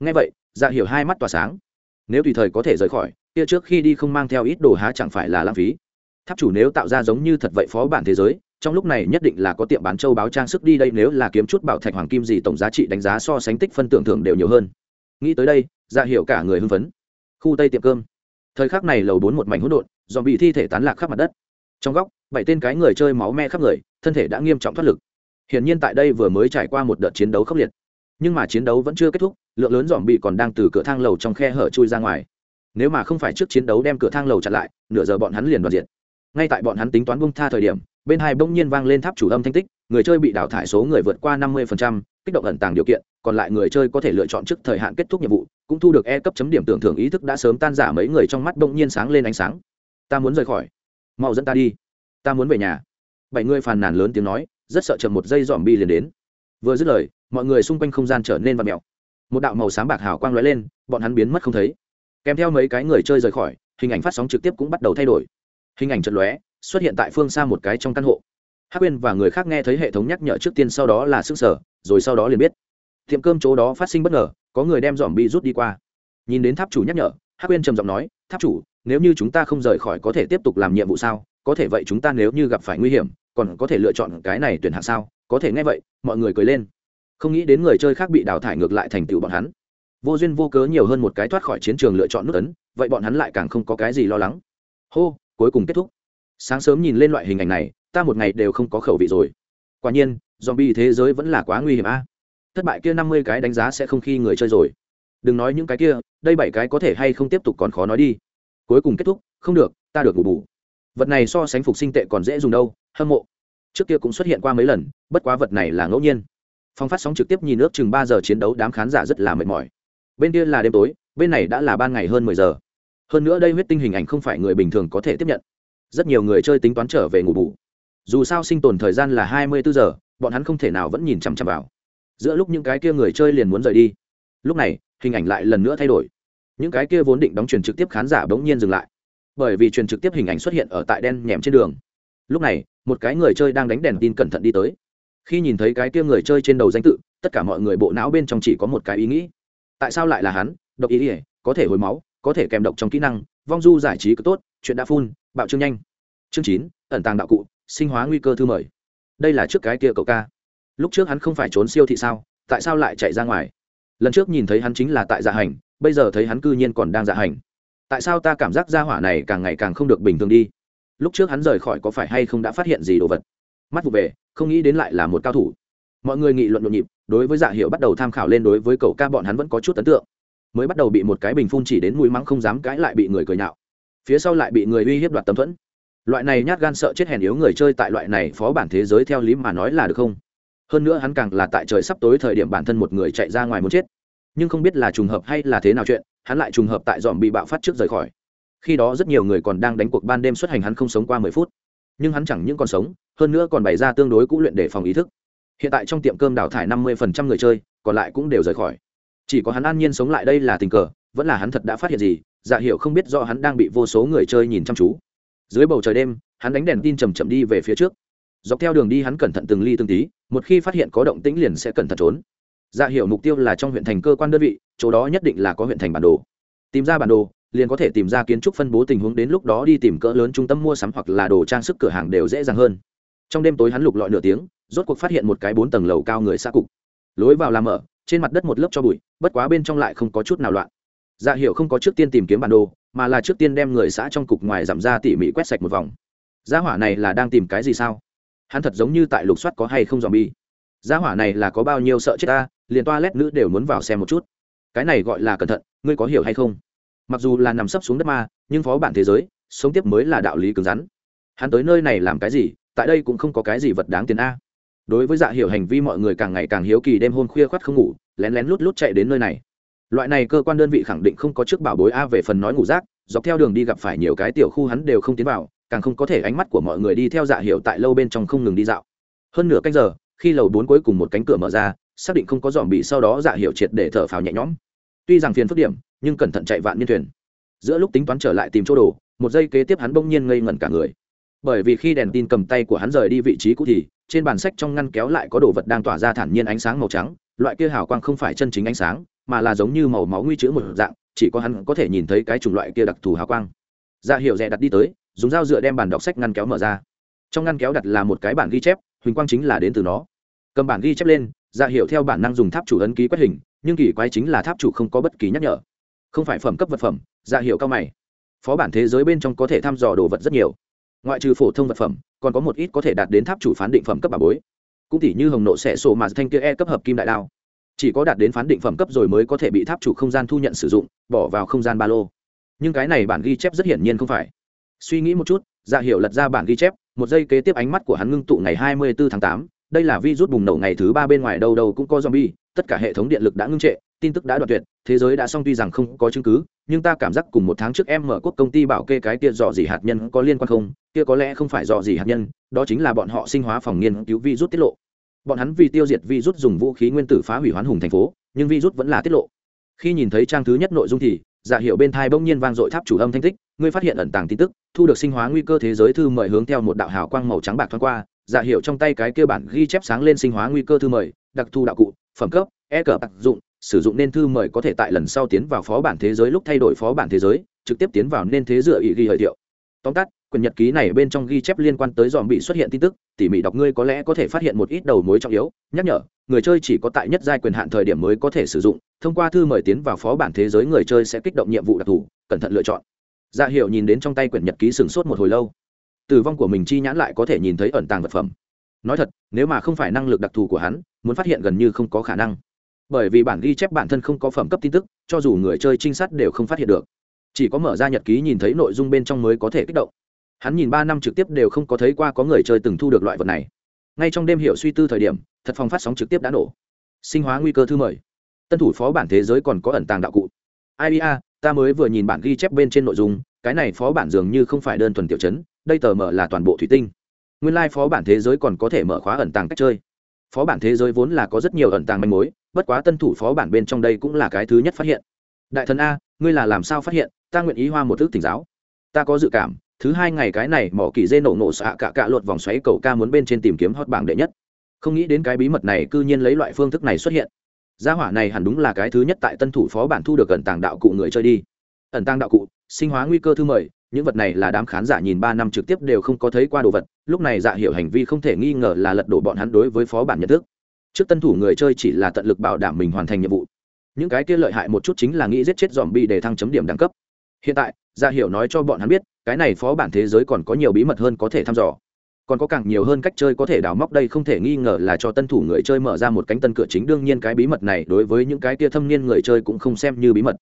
Ngay vậy dạ hiểu hai mắt tỏa sáng. Nếu tùy thời có thể rời khỏi, kia trước khi đi không mang theo ít đồ há chẳng phải là lãng phí. Tháp chủ nếu tạo ra giống như thật vậy phó bản thế giới, trong lúc này nhất định là có tiệm bán châu báo trang sức đi đây nếu là kiếm chút bảo thạch hoàng kim gì tổng giá trị đánh giá so sánh tích phân tưởng thưởng đều nhiều hơn. Nghĩ tới đây dạ hiểu cả người hưng phấn. Khu tây tiệm cơm thời khắc này lầu bốn một mảnh hỗn độn dòm bị thi thể tán lạc khắp mặt đất. Trong góc, bảy tên cái người chơi máu me khắp người, thân thể đã nghiêm trọng thoát lực. Hiển nhiên tại đây vừa mới trải qua một đợt chiến đấu khốc liệt. Nhưng mà chiến đấu vẫn chưa kết thúc, lượng lớn dòm bị còn đang từ cửa thang lầu trong khe hở chui ra ngoài. Nếu mà không phải trước chiến đấu đem cửa thang lầu chặn lại, nửa giờ bọn hắn liền đoạt diệt. Ngay tại bọn hắn tính toán bung tha thời điểm, bên hai bỗng nhiên vang lên tháp chủ âm thanh tích, người chơi bị đào thải số người vượt qua năm mươi kích động ẩn tàng điều kiện, còn lại người chơi có thể lựa chọn trước thời hạn kết thúc nhiệm vụ, cũng thu được e cấp chấm điểm tưởng thưởng ý thức đã sớm tan giả mấy người trong mắt bỗng nhiên sáng lên ánh sáng. Ta muốn rời khỏi. Mau dẫn ta đi. Ta muốn về nhà. Bảy người phàn nàn lớn tiếng nói, rất sợ chậm một giây dòm bi liền đến. Vừa dứt lời, mọi người xung quanh không gian trở nên vặt mèo. Một đạo màu sáng bạc hào quang lóe lên, bọn hắn biến mất không thấy. Kèm theo mấy cái người chơi rời khỏi, hình ảnh phát sóng trực tiếp cũng bắt đầu thay đổi. Hình ảnh chật lóe, xuất hiện tại phương xa một cái trong căn hộ. Hắc quyên và người khác nghe thấy hệ thống nhắc nhở trước tiên sau đó là sức sở rồi sau đó liền biết. Tiệm cơm chỗ đó phát sinh bất ngờ, có người đem dòm bi rút đi qua. Nhìn đến tháp chủ nhắc nhở, hắc quên trầm giọng nói, tháp chủ, nếu như chúng ta không rời khỏi có thể tiếp tục làm nhiệm vụ sao? Có thể vậy chúng ta nếu như gặp phải nguy hiểm, còn có thể lựa chọn cái này tuyển hạng sao? Có thể nghe vậy, mọi người cười lên. Không nghĩ đến người chơi khác bị đào thải ngược lại thành tựu bọn hắn. Vô duyên vô cớ nhiều hơn một cái thoát khỏi chiến trường lựa chọn nút ấn, vậy bọn hắn lại càng không có cái gì lo lắng. Hô, cuối cùng kết thúc. Sáng sớm nhìn lên loại hình ảnh này, ta một ngày đều không có khẩu vị rồi. Quả nhiên zombie thế giới vẫn là quá nguy hiểm a. Thất bại kia năm mươi cái đánh giá sẽ không khi người chơi rồi. Đừng nói những cái kia, đây bảy cái có thể hay không tiếp tục còn khó nói đi. Cuối cùng kết thúc, không được, ta được ngủ bù. Vật này so sánh phục sinh tệ còn dễ dùng đâu, hâm mộ. Trước kia cũng xuất hiện qua mấy lần, bất quá vật này là ngẫu nhiên. Phong phát sóng trực tiếp nhìn ước chừng ba giờ chiến đấu đám khán giả rất là mệt mỏi. Bên kia là đêm tối, bên này đã là ban ngày hơn mười giờ. Hơn nữa đây huyết tinh hình ảnh không phải người bình thường có thể tiếp nhận. Rất nhiều người chơi tính toán trở về ngủ bù. Dù sao sinh tồn thời gian là hai mươi bốn giờ bọn hắn không thể nào vẫn nhìn chằm chằm vào. Giữa lúc những cái kia người chơi liền muốn rời đi. Lúc này, hình ảnh lại lần nữa thay đổi. Những cái kia vốn định đóng truyền trực tiếp khán giả bỗng nhiên dừng lại. Bởi vì truyền trực tiếp hình ảnh xuất hiện ở tại đen nhèm trên đường. Lúc này, một cái người chơi đang đánh đèn tin cẩn thận đi tới. Khi nhìn thấy cái kia người chơi trên đầu danh tự, tất cả mọi người bộ não bên trong chỉ có một cái ý nghĩ. Tại sao lại là hắn? Độc ý ỉa có thể hồi máu, có thể kèm độc trong kỹ năng, vong du giải trí cứ tốt, chuyện đã phun bạo trương nhanh. Chương chín, ẩn tàng đạo cụ, sinh hóa nguy cơ thư mời đây là trước cái kia cậu ca. Lúc trước hắn không phải trốn siêu thị sao, tại sao lại chạy ra ngoài? Lần trước nhìn thấy hắn chính là tại dạ hành, bây giờ thấy hắn cư nhiên còn đang dạ hành. Tại sao ta cảm giác gia hỏa này càng ngày càng không được bình thường đi? Lúc trước hắn rời khỏi có phải hay không đã phát hiện gì đồ vật? Mắt vụ về, không nghĩ đến lại là một cao thủ. Mọi người nghị luận nhộn nhịp, đối với dạ hiệu bắt đầu tham khảo lên đối với cậu ca bọn hắn vẫn có chút ấn tượng. Mới bắt đầu bị một cái bình phun chỉ đến mũi mắng không dám cãi lại bị người cười nhạo. Phía sau lại bị người uy hiếp đoạt tấm thuẫn loại này nhát gan sợ chết hèn yếu người chơi tại loại này phó bản thế giới theo lý mà nói là được không? Hơn nữa hắn càng là tại trời sắp tối thời điểm bản thân một người chạy ra ngoài muốn chết. Nhưng không biết là trùng hợp hay là thế nào chuyện, hắn lại trùng hợp tại dòm bị bạo phát trước rời khỏi. Khi đó rất nhiều người còn đang đánh cuộc ban đêm xuất hành hắn không sống qua mười phút. Nhưng hắn chẳng những còn sống, hơn nữa còn bày ra tương đối cũ luyện để phòng ý thức. Hiện tại trong tiệm cơm đào thải năm mươi phần trăm người chơi, còn lại cũng đều rời khỏi. Chỉ có hắn an nhiên sống lại đây là tình cờ, vẫn là hắn thật đã phát hiện gì dạ hiệu không biết do hắn đang bị vô số người chơi nhìn chăm chú dưới bầu trời đêm, hắn đánh đèn tin chầm chậm đi về phía trước. Dọc theo đường đi hắn cẩn thận từng ly từng tí, một khi phát hiện có động tĩnh liền sẽ cẩn thận trốn. Dạ hiểu mục tiêu là trong huyện thành cơ quan đơn vị, chỗ đó nhất định là có huyện thành bản đồ. Tìm ra bản đồ, liền có thể tìm ra kiến trúc phân bố tình huống đến lúc đó đi tìm cỡ lớn trung tâm mua sắm hoặc là đồ trang sức cửa hàng đều dễ dàng hơn. Trong đêm tối hắn lục lọi nửa tiếng, rốt cuộc phát hiện một cái bốn tầng lầu cao người xa cục. Lối vào làm mở, trên mặt đất một lớp cho bụi, bất quá bên trong lại không có chút nào loạn dạ hiệu không có trước tiên tìm kiếm bản đồ, mà là trước tiên đem người xã trong cục ngoài giảm ra tỉ mỉ quét sạch một vòng. Gia hỏa này là đang tìm cái gì sao? Hắn thật giống như tại lục soát có hay không dòm bi gia hỏa này là có bao nhiêu sợ chết ta, liền toa lét nữ đều muốn vào xem một chút. Cái này gọi là cẩn thận, ngươi có hiểu hay không? Mặc dù là nằm sấp xuống đất ma, nhưng phó bản thế giới, sống tiếp mới là đạo lý cứng rắn. Hắn tới nơi này làm cái gì, tại đây cũng không có cái gì vật đáng tiền a. Đối với dạ hiểu hành vi mọi người càng ngày càng hiếu kỳ đêm hôm khuya khoắt không ngủ, lén lén lút lút chạy đến nơi này loại này cơ quan đơn vị khẳng định không có trước bảo bối a về phần nói ngủ rác, dọc theo đường đi gặp phải nhiều cái tiểu khu hắn đều không tiến vào, càng không có thể ánh mắt của mọi người đi theo dạ hiểu tại lâu bên trong không ngừng đi dạo. Hơn nửa canh giờ, khi lầu bốn cuối cùng một cánh cửa mở ra, xác định không có dòm bị sau đó dạ hiểu triệt để thở phào nhẹ nhõm. Tuy rằng phiền phức điểm, nhưng cẩn thận chạy vạn niên thuyền. Giữa lúc tính toán trở lại tìm chỗ đồ, một giây kế tiếp hắn bỗng nhiên ngây ngẩn cả người. Bởi vì khi đèn tin cầm tay của hắn rời đi vị trí cũ thì, trên bàn sách trong ngăn kéo lại có đồ vật đang tỏa ra thản nhiên ánh sáng màu trắng, loại kia hào quang không phải chân chính ánh sáng mà là giống như màu máu nguy chữ một dạng, chỉ có hắn có thể nhìn thấy cái chủng loại kia đặc thù hào quang. Ra dạ hiệu rẻ đặt đi tới, dùng dao dựa đem bản đọc sách ngăn kéo mở ra. Trong ngăn kéo đặt là một cái bản ghi chép, huỳnh quang chính là đến từ nó. Cầm bản ghi chép lên ra dạ hiệu theo bản năng dùng tháp chủ ấn ký quét hình, nhưng kỳ quái chính là tháp chủ không có bất kỳ nhắc nhở. Không phải phẩm cấp vật phẩm ra dạ hiệu cao mày. Phó bản thế giới bên trong có thể thăm dò đồ vật rất nhiều. Ngoại trừ phổ thông vật phẩm, còn có một ít có thể đạt đến tháp chủ phán định phẩm cấp bà bối. Cũng tỷ như hồng nộ xẻ sổ mà thanh kia e cấp hợp kim đại đao chỉ có đạt đến phán định phẩm cấp rồi mới có thể bị tháp chủ không gian thu nhận sử dụng, bỏ vào không gian ba lô. Nhưng cái này bản ghi chép rất hiển nhiên không phải. Suy nghĩ một chút dạ hiệu lật ra bản ghi chép, một giây kế tiếp ánh mắt của hắn ngưng tụ ngày hai mươi bốn tháng tám, đây là vi rút bùng nổ ngày thứ ba bên ngoài đâu đâu cũng có zombie, tất cả hệ thống điện lực đã ngưng trệ, tin tức đã đoạn tuyệt, thế giới đã xong tuy rằng không có chứng cứ, nhưng ta cảm giác cùng một tháng trước em mở quốc công ty bảo kê cái kia dò dỉ hạt nhân có liên quan không? Kia có lẽ không phải dò dỉ hạt nhân, đó chính là bọn họ sinh hóa phòng nghiên cứu virus tiết lộ bọn hắn vì tiêu diệt virus dùng vũ khí nguyên tử phá hủy hoán hùng thành phố, nhưng virus vẫn là tiết lộ. Khi nhìn thấy trang thứ nhất nội dung thì, giả hiệu bên thai bỗng nhiên vang dội tháp chủ âm thanh tích, ngươi phát hiện ẩn tàng tin tức, thu được sinh hóa nguy cơ thế giới thư mời hướng theo một đạo hào quang màu trắng bạc thoáng qua, giả hiệu trong tay cái kia bản ghi chép sáng lên sinh hóa nguy cơ thư mời, đặc thu đạo cụ, phẩm cấp e cờ đặc dụng, sử dụng nên thư mời có thể tại lần sau tiến vào phó bản thế giới lúc thay đổi phó bản thế giới, trực tiếp tiến vào nên thế dựa ý ghi hời thiệu. Tóm tắt quyển nhật ký này bên trong ghi chép liên quan tới dòm bị xuất hiện tin tức, tỉ mỉ đọc ngươi có lẽ có thể phát hiện một ít đầu mối trọng yếu. Nhắc nhở, người chơi chỉ có tại nhất giai quyền hạn thời điểm mới có thể sử dụng, thông qua thư mời tiến vào phó bản thế giới người chơi sẽ kích động nhiệm vụ đặc thù, cẩn thận lựa chọn. Dạ hiệu nhìn đến trong tay quyển nhật ký sửng sốt một hồi lâu. Tử vong của mình chi nhãn lại có thể nhìn thấy ẩn tàng vật phẩm. Nói thật, nếu mà không phải năng lực đặc thù của hắn, muốn phát hiện gần như không có khả năng. Bởi vì bản ghi chép bản thân không có phẩm cấp tin tức, cho dù người chơi trinh sát đều không phát hiện được. Chỉ có mở ra nhật ký nhìn thấy nội dung bên trong mới có thể kích động hắn nhìn ba năm trực tiếp đều không có thấy qua có người chơi từng thu được loại vật này. Ngay trong đêm hiệu suy tư thời điểm, thật phòng phát sóng trực tiếp đã nổ. Sinh hóa nguy cơ thư mời. Tân thủ phó bản thế giới còn có ẩn tàng đạo cụ. Ia ta mới vừa nhìn bản ghi chép bên trên nội dung, cái này phó bản dường như không phải đơn thuần tiểu chấn, đây tờ mở là toàn bộ thủy tinh. Nguyên lai、like、phó bản thế giới còn có thể mở khóa ẩn tàng cách chơi. Phó bản thế giới vốn là có rất nhiều ẩn tàng manh mối, bất quá tân thủ phó bản bên trong đây cũng là cái thứ nhất phát hiện. Đại thần a, ngươi là làm sao phát hiện? Ta nguyện ý hoa một thức tỉnh giáo. Ta có dự cảm thứ hai ngày cái này, mỏ kỳ dê nổ nổ xạ cả cạ lột vòng xoáy cầu ca muốn bên trên tìm kiếm hot bảng đệ nhất. Không nghĩ đến cái bí mật này cư nhiên lấy loại phương thức này xuất hiện. Gia hỏa này hẳn đúng là cái thứ nhất tại tân thủ phó bản thu được ẩn tàng đạo cụ người chơi đi. Ẩn tàng đạo cụ, sinh hóa nguy cơ thư mời những vật này là đám khán giả nhìn ba năm trực tiếp đều không có thấy qua đồ vật, lúc này dạ hiểu hành vi không thể nghi ngờ là lật đổ bọn hắn đối với phó bản nhận thức. Trước tân thủ người chơi chỉ là tận lực bảo đảm mình hoàn thành nhiệm vụ. Những cái kia lợi hại một chút chính là nghĩ giết chết dòm bi để thăng chấm điểm đẳng cấp hiện tại dạ hiểu nói cho bọn hắn biết, cái này phó bản thế giới còn có nhiều bí mật hơn có thể thăm dò. Còn có càng nhiều hơn cách chơi có thể đào móc đây không thể nghi ngờ là cho tân thủ người chơi mở ra một cánh tân cửa chính. Đương nhiên cái bí mật này đối với những cái tia thâm niên người chơi cũng không xem như bí mật.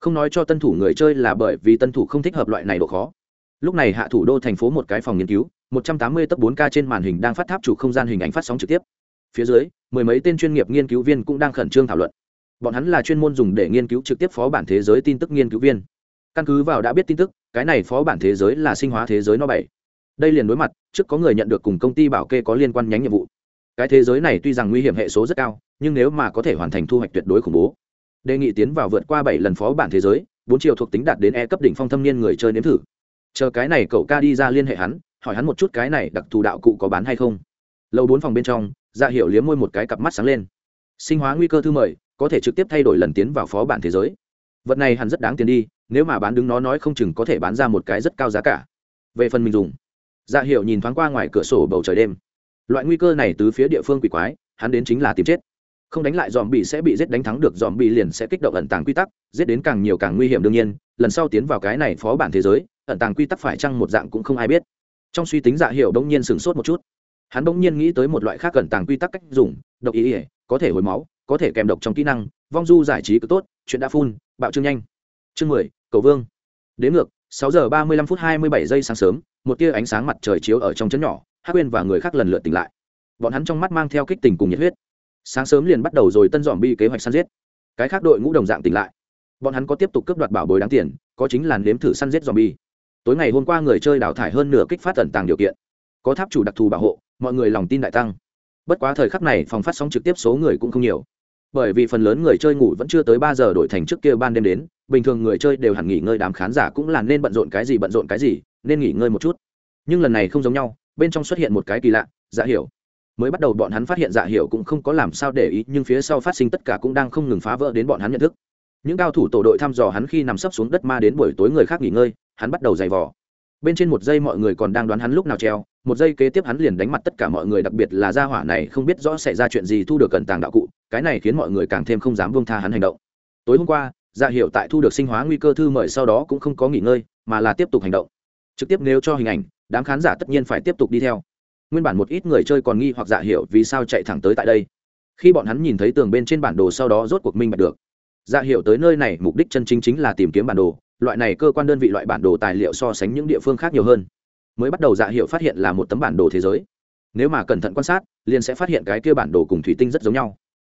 Không nói cho tân thủ người chơi là bởi vì tân thủ không thích hợp loại này độ khó. Lúc này hạ thủ đô thành phố một cái phòng nghiên cứu 180 tấc 4K trên màn hình đang phát tháp chủ không gian hình ảnh phát sóng trực tiếp. Phía dưới, mười mấy tên chuyên nghiệp nghiên cứu viên cũng đang khẩn trương thảo luận. Bọn hắn là chuyên môn dùng để nghiên cứu trực tiếp phó bản thế giới tin tức nghiên cứu viên căn cứ vào đã biết tin tức, cái này phó bản thế giới là sinh hóa thế giới nó bảy. Đây liền đối mặt, trước có người nhận được cùng công ty bảo kê có liên quan nhánh nhiệm vụ. Cái thế giới này tuy rằng nguy hiểm hệ số rất cao, nhưng nếu mà có thể hoàn thành thu hoạch tuyệt đối khủng bố. Đề nghị tiến vào vượt qua bảy lần phó bản thế giới, bốn chiều thuộc tính đạt đến e cấp đỉnh phong thâm niên người chơi nếm thử. Chờ cái này cậu ca đi ra liên hệ hắn, hỏi hắn một chút cái này đặc thù đạo cụ có bán hay không. Lâu bốn phòng bên trong dạ hiểu liếm môi một cái cặp mắt sáng lên. Sinh hóa nguy cơ thư mời, có thể trực tiếp thay đổi lần tiến vào phó bản thế giới. Vật này hẳn rất đáng tiền đi nếu mà bán đứng nó nói không chừng có thể bán ra một cái rất cao giá cả. Về phần mình dùng dạ hiệu nhìn thoáng qua ngoài cửa sổ bầu trời đêm. Loại nguy cơ này từ phía địa phương quỷ quái, hắn đến chính là tìm chết. Không đánh lại dòm bị sẽ bị giết đánh thắng được dòm bị liền sẽ kích động ẩn tàng quy tắc, giết đến càng nhiều càng nguy hiểm đương nhiên, lần sau tiến vào cái này phó bản thế giới, ẩn tàng quy tắc phải chăng một dạng cũng không ai biết. Trong suy tính dạ hiệu đông nhiên sửng sốt một chút. Hắn bỗng nhiên nghĩ tới một loại khác ẩn tàng quy tắc cách dùng, độc ý ỉa có thể hồi máu, có thể kèm độc trong kỹ năng, vong du giải trí cứ tốt, chuyện đã phun bạo trương nhanh. Chương mười cầu vương. Đến ngược, sáu giờ ba mươi lăm phút hai mươi bảy giây sáng sớm, một tia ánh sáng mặt trời chiếu ở trong chấn nhỏ hát quên và người khác lần lượt tỉnh lại. Bọn hắn trong mắt mang theo kích tình cùng nhiệt huyết. Sáng sớm liền bắt đầu rồi tân dòm bi kế hoạch săn giết. Cái khác đội ngũ đồng dạng tỉnh lại. Bọn hắn có tiếp tục cướp đoạt bảo bối đáng tiền, có chính là nếm thử săn giết dòm bi. Tối ngày hôm qua người chơi đào thải hơn nửa kích phát tận tàng điều kiện. Có tháp chủ đặc thù bảo hộ, mọi người lòng tin đại tăng. Bất quá thời khắc này phòng phát sóng trực tiếp số người cũng không nhiều bởi vì phần lớn người chơi ngủ vẫn chưa tới ba giờ đổi thành trước kia ban đêm đến, bình thường người chơi đều hẳn nghỉ ngơi, đám khán giả cũng là nên bận rộn cái gì bận rộn cái gì, nên nghỉ ngơi một chút. Nhưng lần này không giống nhau, bên trong xuất hiện một cái kỳ lạ dạ hiểu. Mới bắt đầu bọn hắn phát hiện dạ hiểu cũng không có làm sao để ý, nhưng phía sau phát sinh tất cả cũng đang không ngừng phá vỡ đến bọn hắn nhận thức. Những cao thủ tổ đội thăm dò hắn khi nằm sấp xuống đất ma đến buổi tối người khác nghỉ ngơi, hắn bắt đầu giày vò bên trên một giây mọi người còn đang đoán hắn lúc nào treo, một giây kế tiếp hắn liền đánh mặt tất cả mọi người, đặc biệt là gia hỏa này không biết rõ xảy ra chuyện gì thu được cẩn tàng đạo cụ, cái này khiến mọi người càng thêm không dám buông tha hắn hành động. Tối hôm qua dạ hiệu tại thu được sinh hóa nguy cơ thư mời sau đó cũng không có nghỉ ngơi, mà là tiếp tục hành động. Trực tiếp nếu cho hình ảnh, đám khán giả tất nhiên phải tiếp tục đi theo. Nguyên bản một ít người chơi còn nghi hoặc dạ hiệu vì sao chạy thẳng tới tại đây. Khi bọn hắn nhìn thấy tường bên trên bản đồ sau đó rốt cuộc minh bạch được. Dạ hiệu tới nơi này, mục đích chân chính chính là tìm kiếm bản đồ loại này cơ quan đơn vị loại bản đồ tài liệu so sánh những địa phương khác nhiều hơn, mới bắt đầu dạ hiệu phát hiện là một tấm bản đồ thế giới. Nếu mà cẩn thận quan sát, liền sẽ phát hiện cái kia bản đồ cùng thủy tinh rất giống nhau.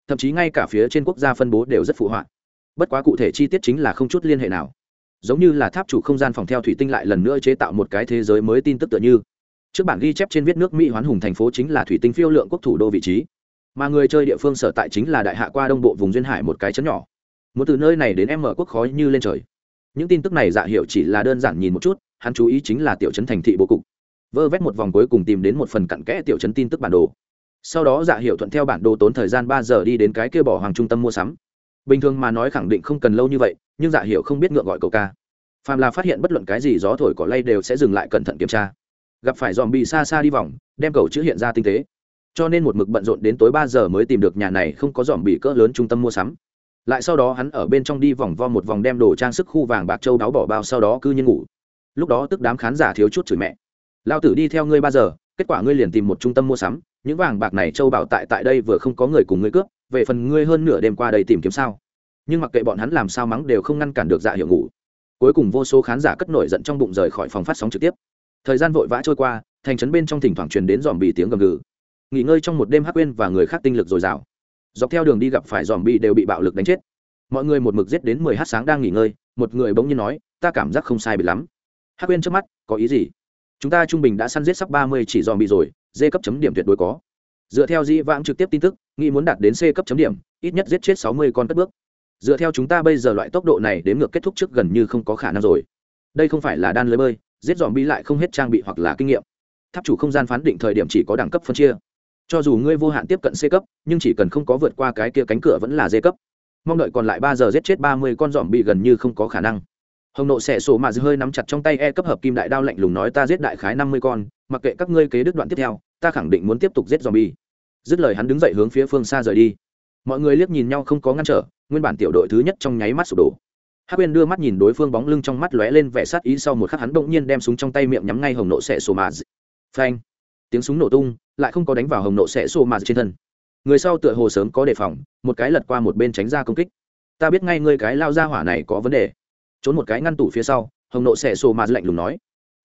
Thậm chí ngay cả phía trên quốc gia phân bố đều rất phụ họa. Bất quá cụ thể chi tiết chính là không chút liên hệ nào. Giống như là tháp chủ không gian phòng theo thủy tinh lại lần nữa chế tạo một cái thế giới mới tin tức tựa như. Trước bản ghi chép trên viết nước mỹ hoán hùng thành phố chính là thủy tinh phiêu lượng quốc thủ đô vị trí. Mà người chơi địa phương sở tại chính là đại hạ qua đông bộ vùng duyên hải một cái chấn nhỏ. Một từ nơi này đến em mở quốc khói như lên trời những tin tức này dạ hiệu chỉ là đơn giản nhìn một chút, hắn chú ý chính là tiểu chấn thành thị bố cục. Vơ vét một vòng cuối cùng tìm đến một phần cặn kẽ tiểu chấn tin tức bản đồ. Sau đó dạ hiệu thuận theo bản đồ tốn thời gian ba giờ đi đến cái kia bỏ hoàng trung tâm mua sắm. Bình thường mà nói khẳng định không cần lâu như vậy, nhưng dạ hiệu không biết ngượng gọi cầu ca. Phàm là phát hiện bất luận cái gì gió thổi cỏ lay đều sẽ dừng lại cẩn thận kiểm tra. Gặp phải dòm bị xa xa đi vòng, đem cầu chữ hiện ra tinh tế. Cho nên một mực bận rộn đến tối ba giờ mới tìm được nhà này không có dòm bị cỡ lớn trung tâm mua sắm lại sau đó hắn ở bên trong đi vòng vo một vòng đem đồ trang sức khu vàng bạc châu đáo bỏ bao sau đó cư nhiên ngủ. Lúc đó tức đám khán giả thiếu chút chửi mẹ. Lao tử đi theo ngươi ba giờ, kết quả ngươi liền tìm một trung tâm mua sắm, những vàng bạc này châu bảo tại tại đây vừa không có người cùng ngươi cướp, về phần ngươi hơn nửa đêm qua đây tìm kiếm sao? Nhưng mặc kệ bọn hắn làm sao mắng đều không ngăn cản được dạ hiệu ngủ. Cuối cùng vô số khán giả cất nổi giận trong bụng rời khỏi phòng phát sóng trực tiếp. Thời gian vội vã trôi qua, thành trấn bên trong thỉnh thoảng truyền đến dòm bị tiếng gầm gừ. Nghỉ ngơi trong một đêm hắc quên và người khác tinh lực dồi dào dọc theo đường đi gặp phải dòm bi đều bị bạo lực đánh chết. Mọi người một mực giết đến mười h sáng đang nghỉ ngơi, một người bỗng nhiên nói, ta cảm giác không sai bị lắm. Hắc quên trước mắt, có ý gì? Chúng ta trung bình đã săn giết sắp ba mươi chỉ dòm bi rồi dê cấp chấm điểm tuyệt đối có. Dựa theo dĩ vãng trực tiếp tin tức, nghĩ muốn đạt đến c cấp chấm điểm, ít nhất giết chết sáu mươi con cất bước. Dựa theo chúng ta bây giờ loại tốc độ này đến ngược kết thúc trước gần như không có khả năng rồi. Đây không phải là đan lưới bơi, giết dòm bi lại không hết trang bị hoặc là kinh nghiệm. Tháp chủ không gian phán định thời điểm chỉ có đẳng cấp phân chia cho dù ngươi vô hạn tiếp cận c cấp, nhưng chỉ cần không có vượt qua cái kia cánh cửa vẫn là d cấp. Mong đợi còn lại ba giờ giết chết ba mươi con dòm bị gần như không có khả năng. Hồng nộ xẻ sổ mà dư hơi nắm chặt trong tay e cấp hợp kim đại đao lạnh lùng nói ta giết đại khái năm mươi con, mặc kệ các ngươi kế đứt đoạn tiếp theo, ta khẳng định muốn tiếp tục giết dòm bi dứt lời hắn đứng dậy hướng phía phương xa rời đi. Mọi người liếc nhìn nhau không có ngăn trở, nguyên bản tiểu đội thứ nhất trong nháy mắt sụp đổ. Hắc uyên đưa mắt nhìn đối phương bóng lưng trong mắt lóe lên vẻ sát ý sau một khắc hắn bỗng nhiên đem súng trong tay miệng nhắm ngay hồng nộ xẻ sổ mà phanh tiếng súng nổ tung, lại không có đánh vào hồng nộ sẽ xô mà trên thân. Người sau tựa hồ sớm có đề phòng, một cái lật qua một bên tránh ra công kích. Ta biết ngay ngươi cái lao ra hỏa này có vấn đề. Trốn một cái ngăn tủ phía sau, hồng nộ sẽ xô mà lạnh lùng nói.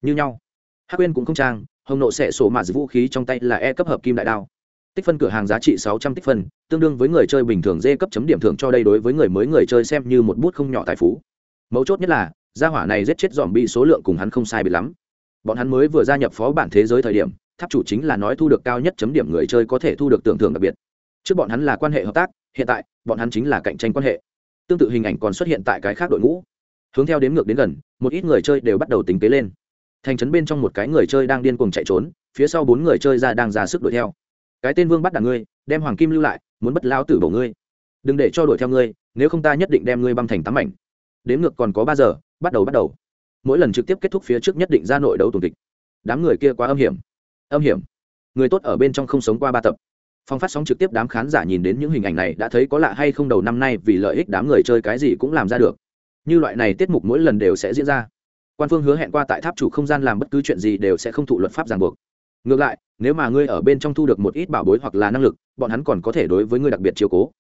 Như nhau. Hắc uyên cũng không trang, hồng nộ sẽ xô mà vũ khí trong tay là e cấp hợp kim đại đao. Tích phân cửa hàng giá trị sáu trăm tích phân, tương đương với người chơi bình thường dê cấp chấm điểm thưởng cho đây đối với người mới người chơi xem như một bút không nhỏ tài phú. Mấu chốt nhất là, gia hỏa này giết chết dòm bị số lượng cùng hắn không sai bị lắm bọn hắn mới vừa gia nhập phó bản thế giới thời điểm, tháp chủ chính là nói thu được cao nhất chấm điểm người chơi có thể thu được tưởng thưởng đặc biệt. Trước bọn hắn là quan hệ hợp tác, hiện tại, bọn hắn chính là cạnh tranh quan hệ. Tương tự hình ảnh còn xuất hiện tại cái khác đội ngũ. Hướng theo đến ngược đến gần, một ít người chơi đều bắt đầu tính kế lên. Thành trấn bên trong một cái người chơi đang điên cuồng chạy trốn, phía sau bốn người chơi ra đang ra sức đuổi theo. Cái tên vương bắt đằng ngươi, đem hoàng kim lưu lại, muốn bất lao tử bổ ngươi. Đừng để cho đuổi theo ngươi, nếu không ta nhất định đem ngươi băng thành tám mảnh. Đếm ngược còn có ba giờ, bắt đầu bắt đầu mỗi lần trực tiếp kết thúc phía trước nhất định ra nội đấu tùng kịch. Đám người kia quá âm hiểm. Âm hiểm. Người tốt ở bên trong không sống qua ba tập. Phong phát sóng trực tiếp đám khán giả nhìn đến những hình ảnh này đã thấy có lạ hay không đầu năm nay vì lợi ích đám người chơi cái gì cũng làm ra được. Như loại này tiết mục mỗi lần đều sẽ diễn ra. Quan phương hứa hẹn qua tại tháp chủ không gian làm bất cứ chuyện gì đều sẽ không thụ luật pháp ràng buộc. Ngược lại, nếu mà ngươi ở bên trong thu được một ít bảo bối hoặc là năng lực, bọn hắn còn có thể đối với ngươi đặc biệt chiều cố.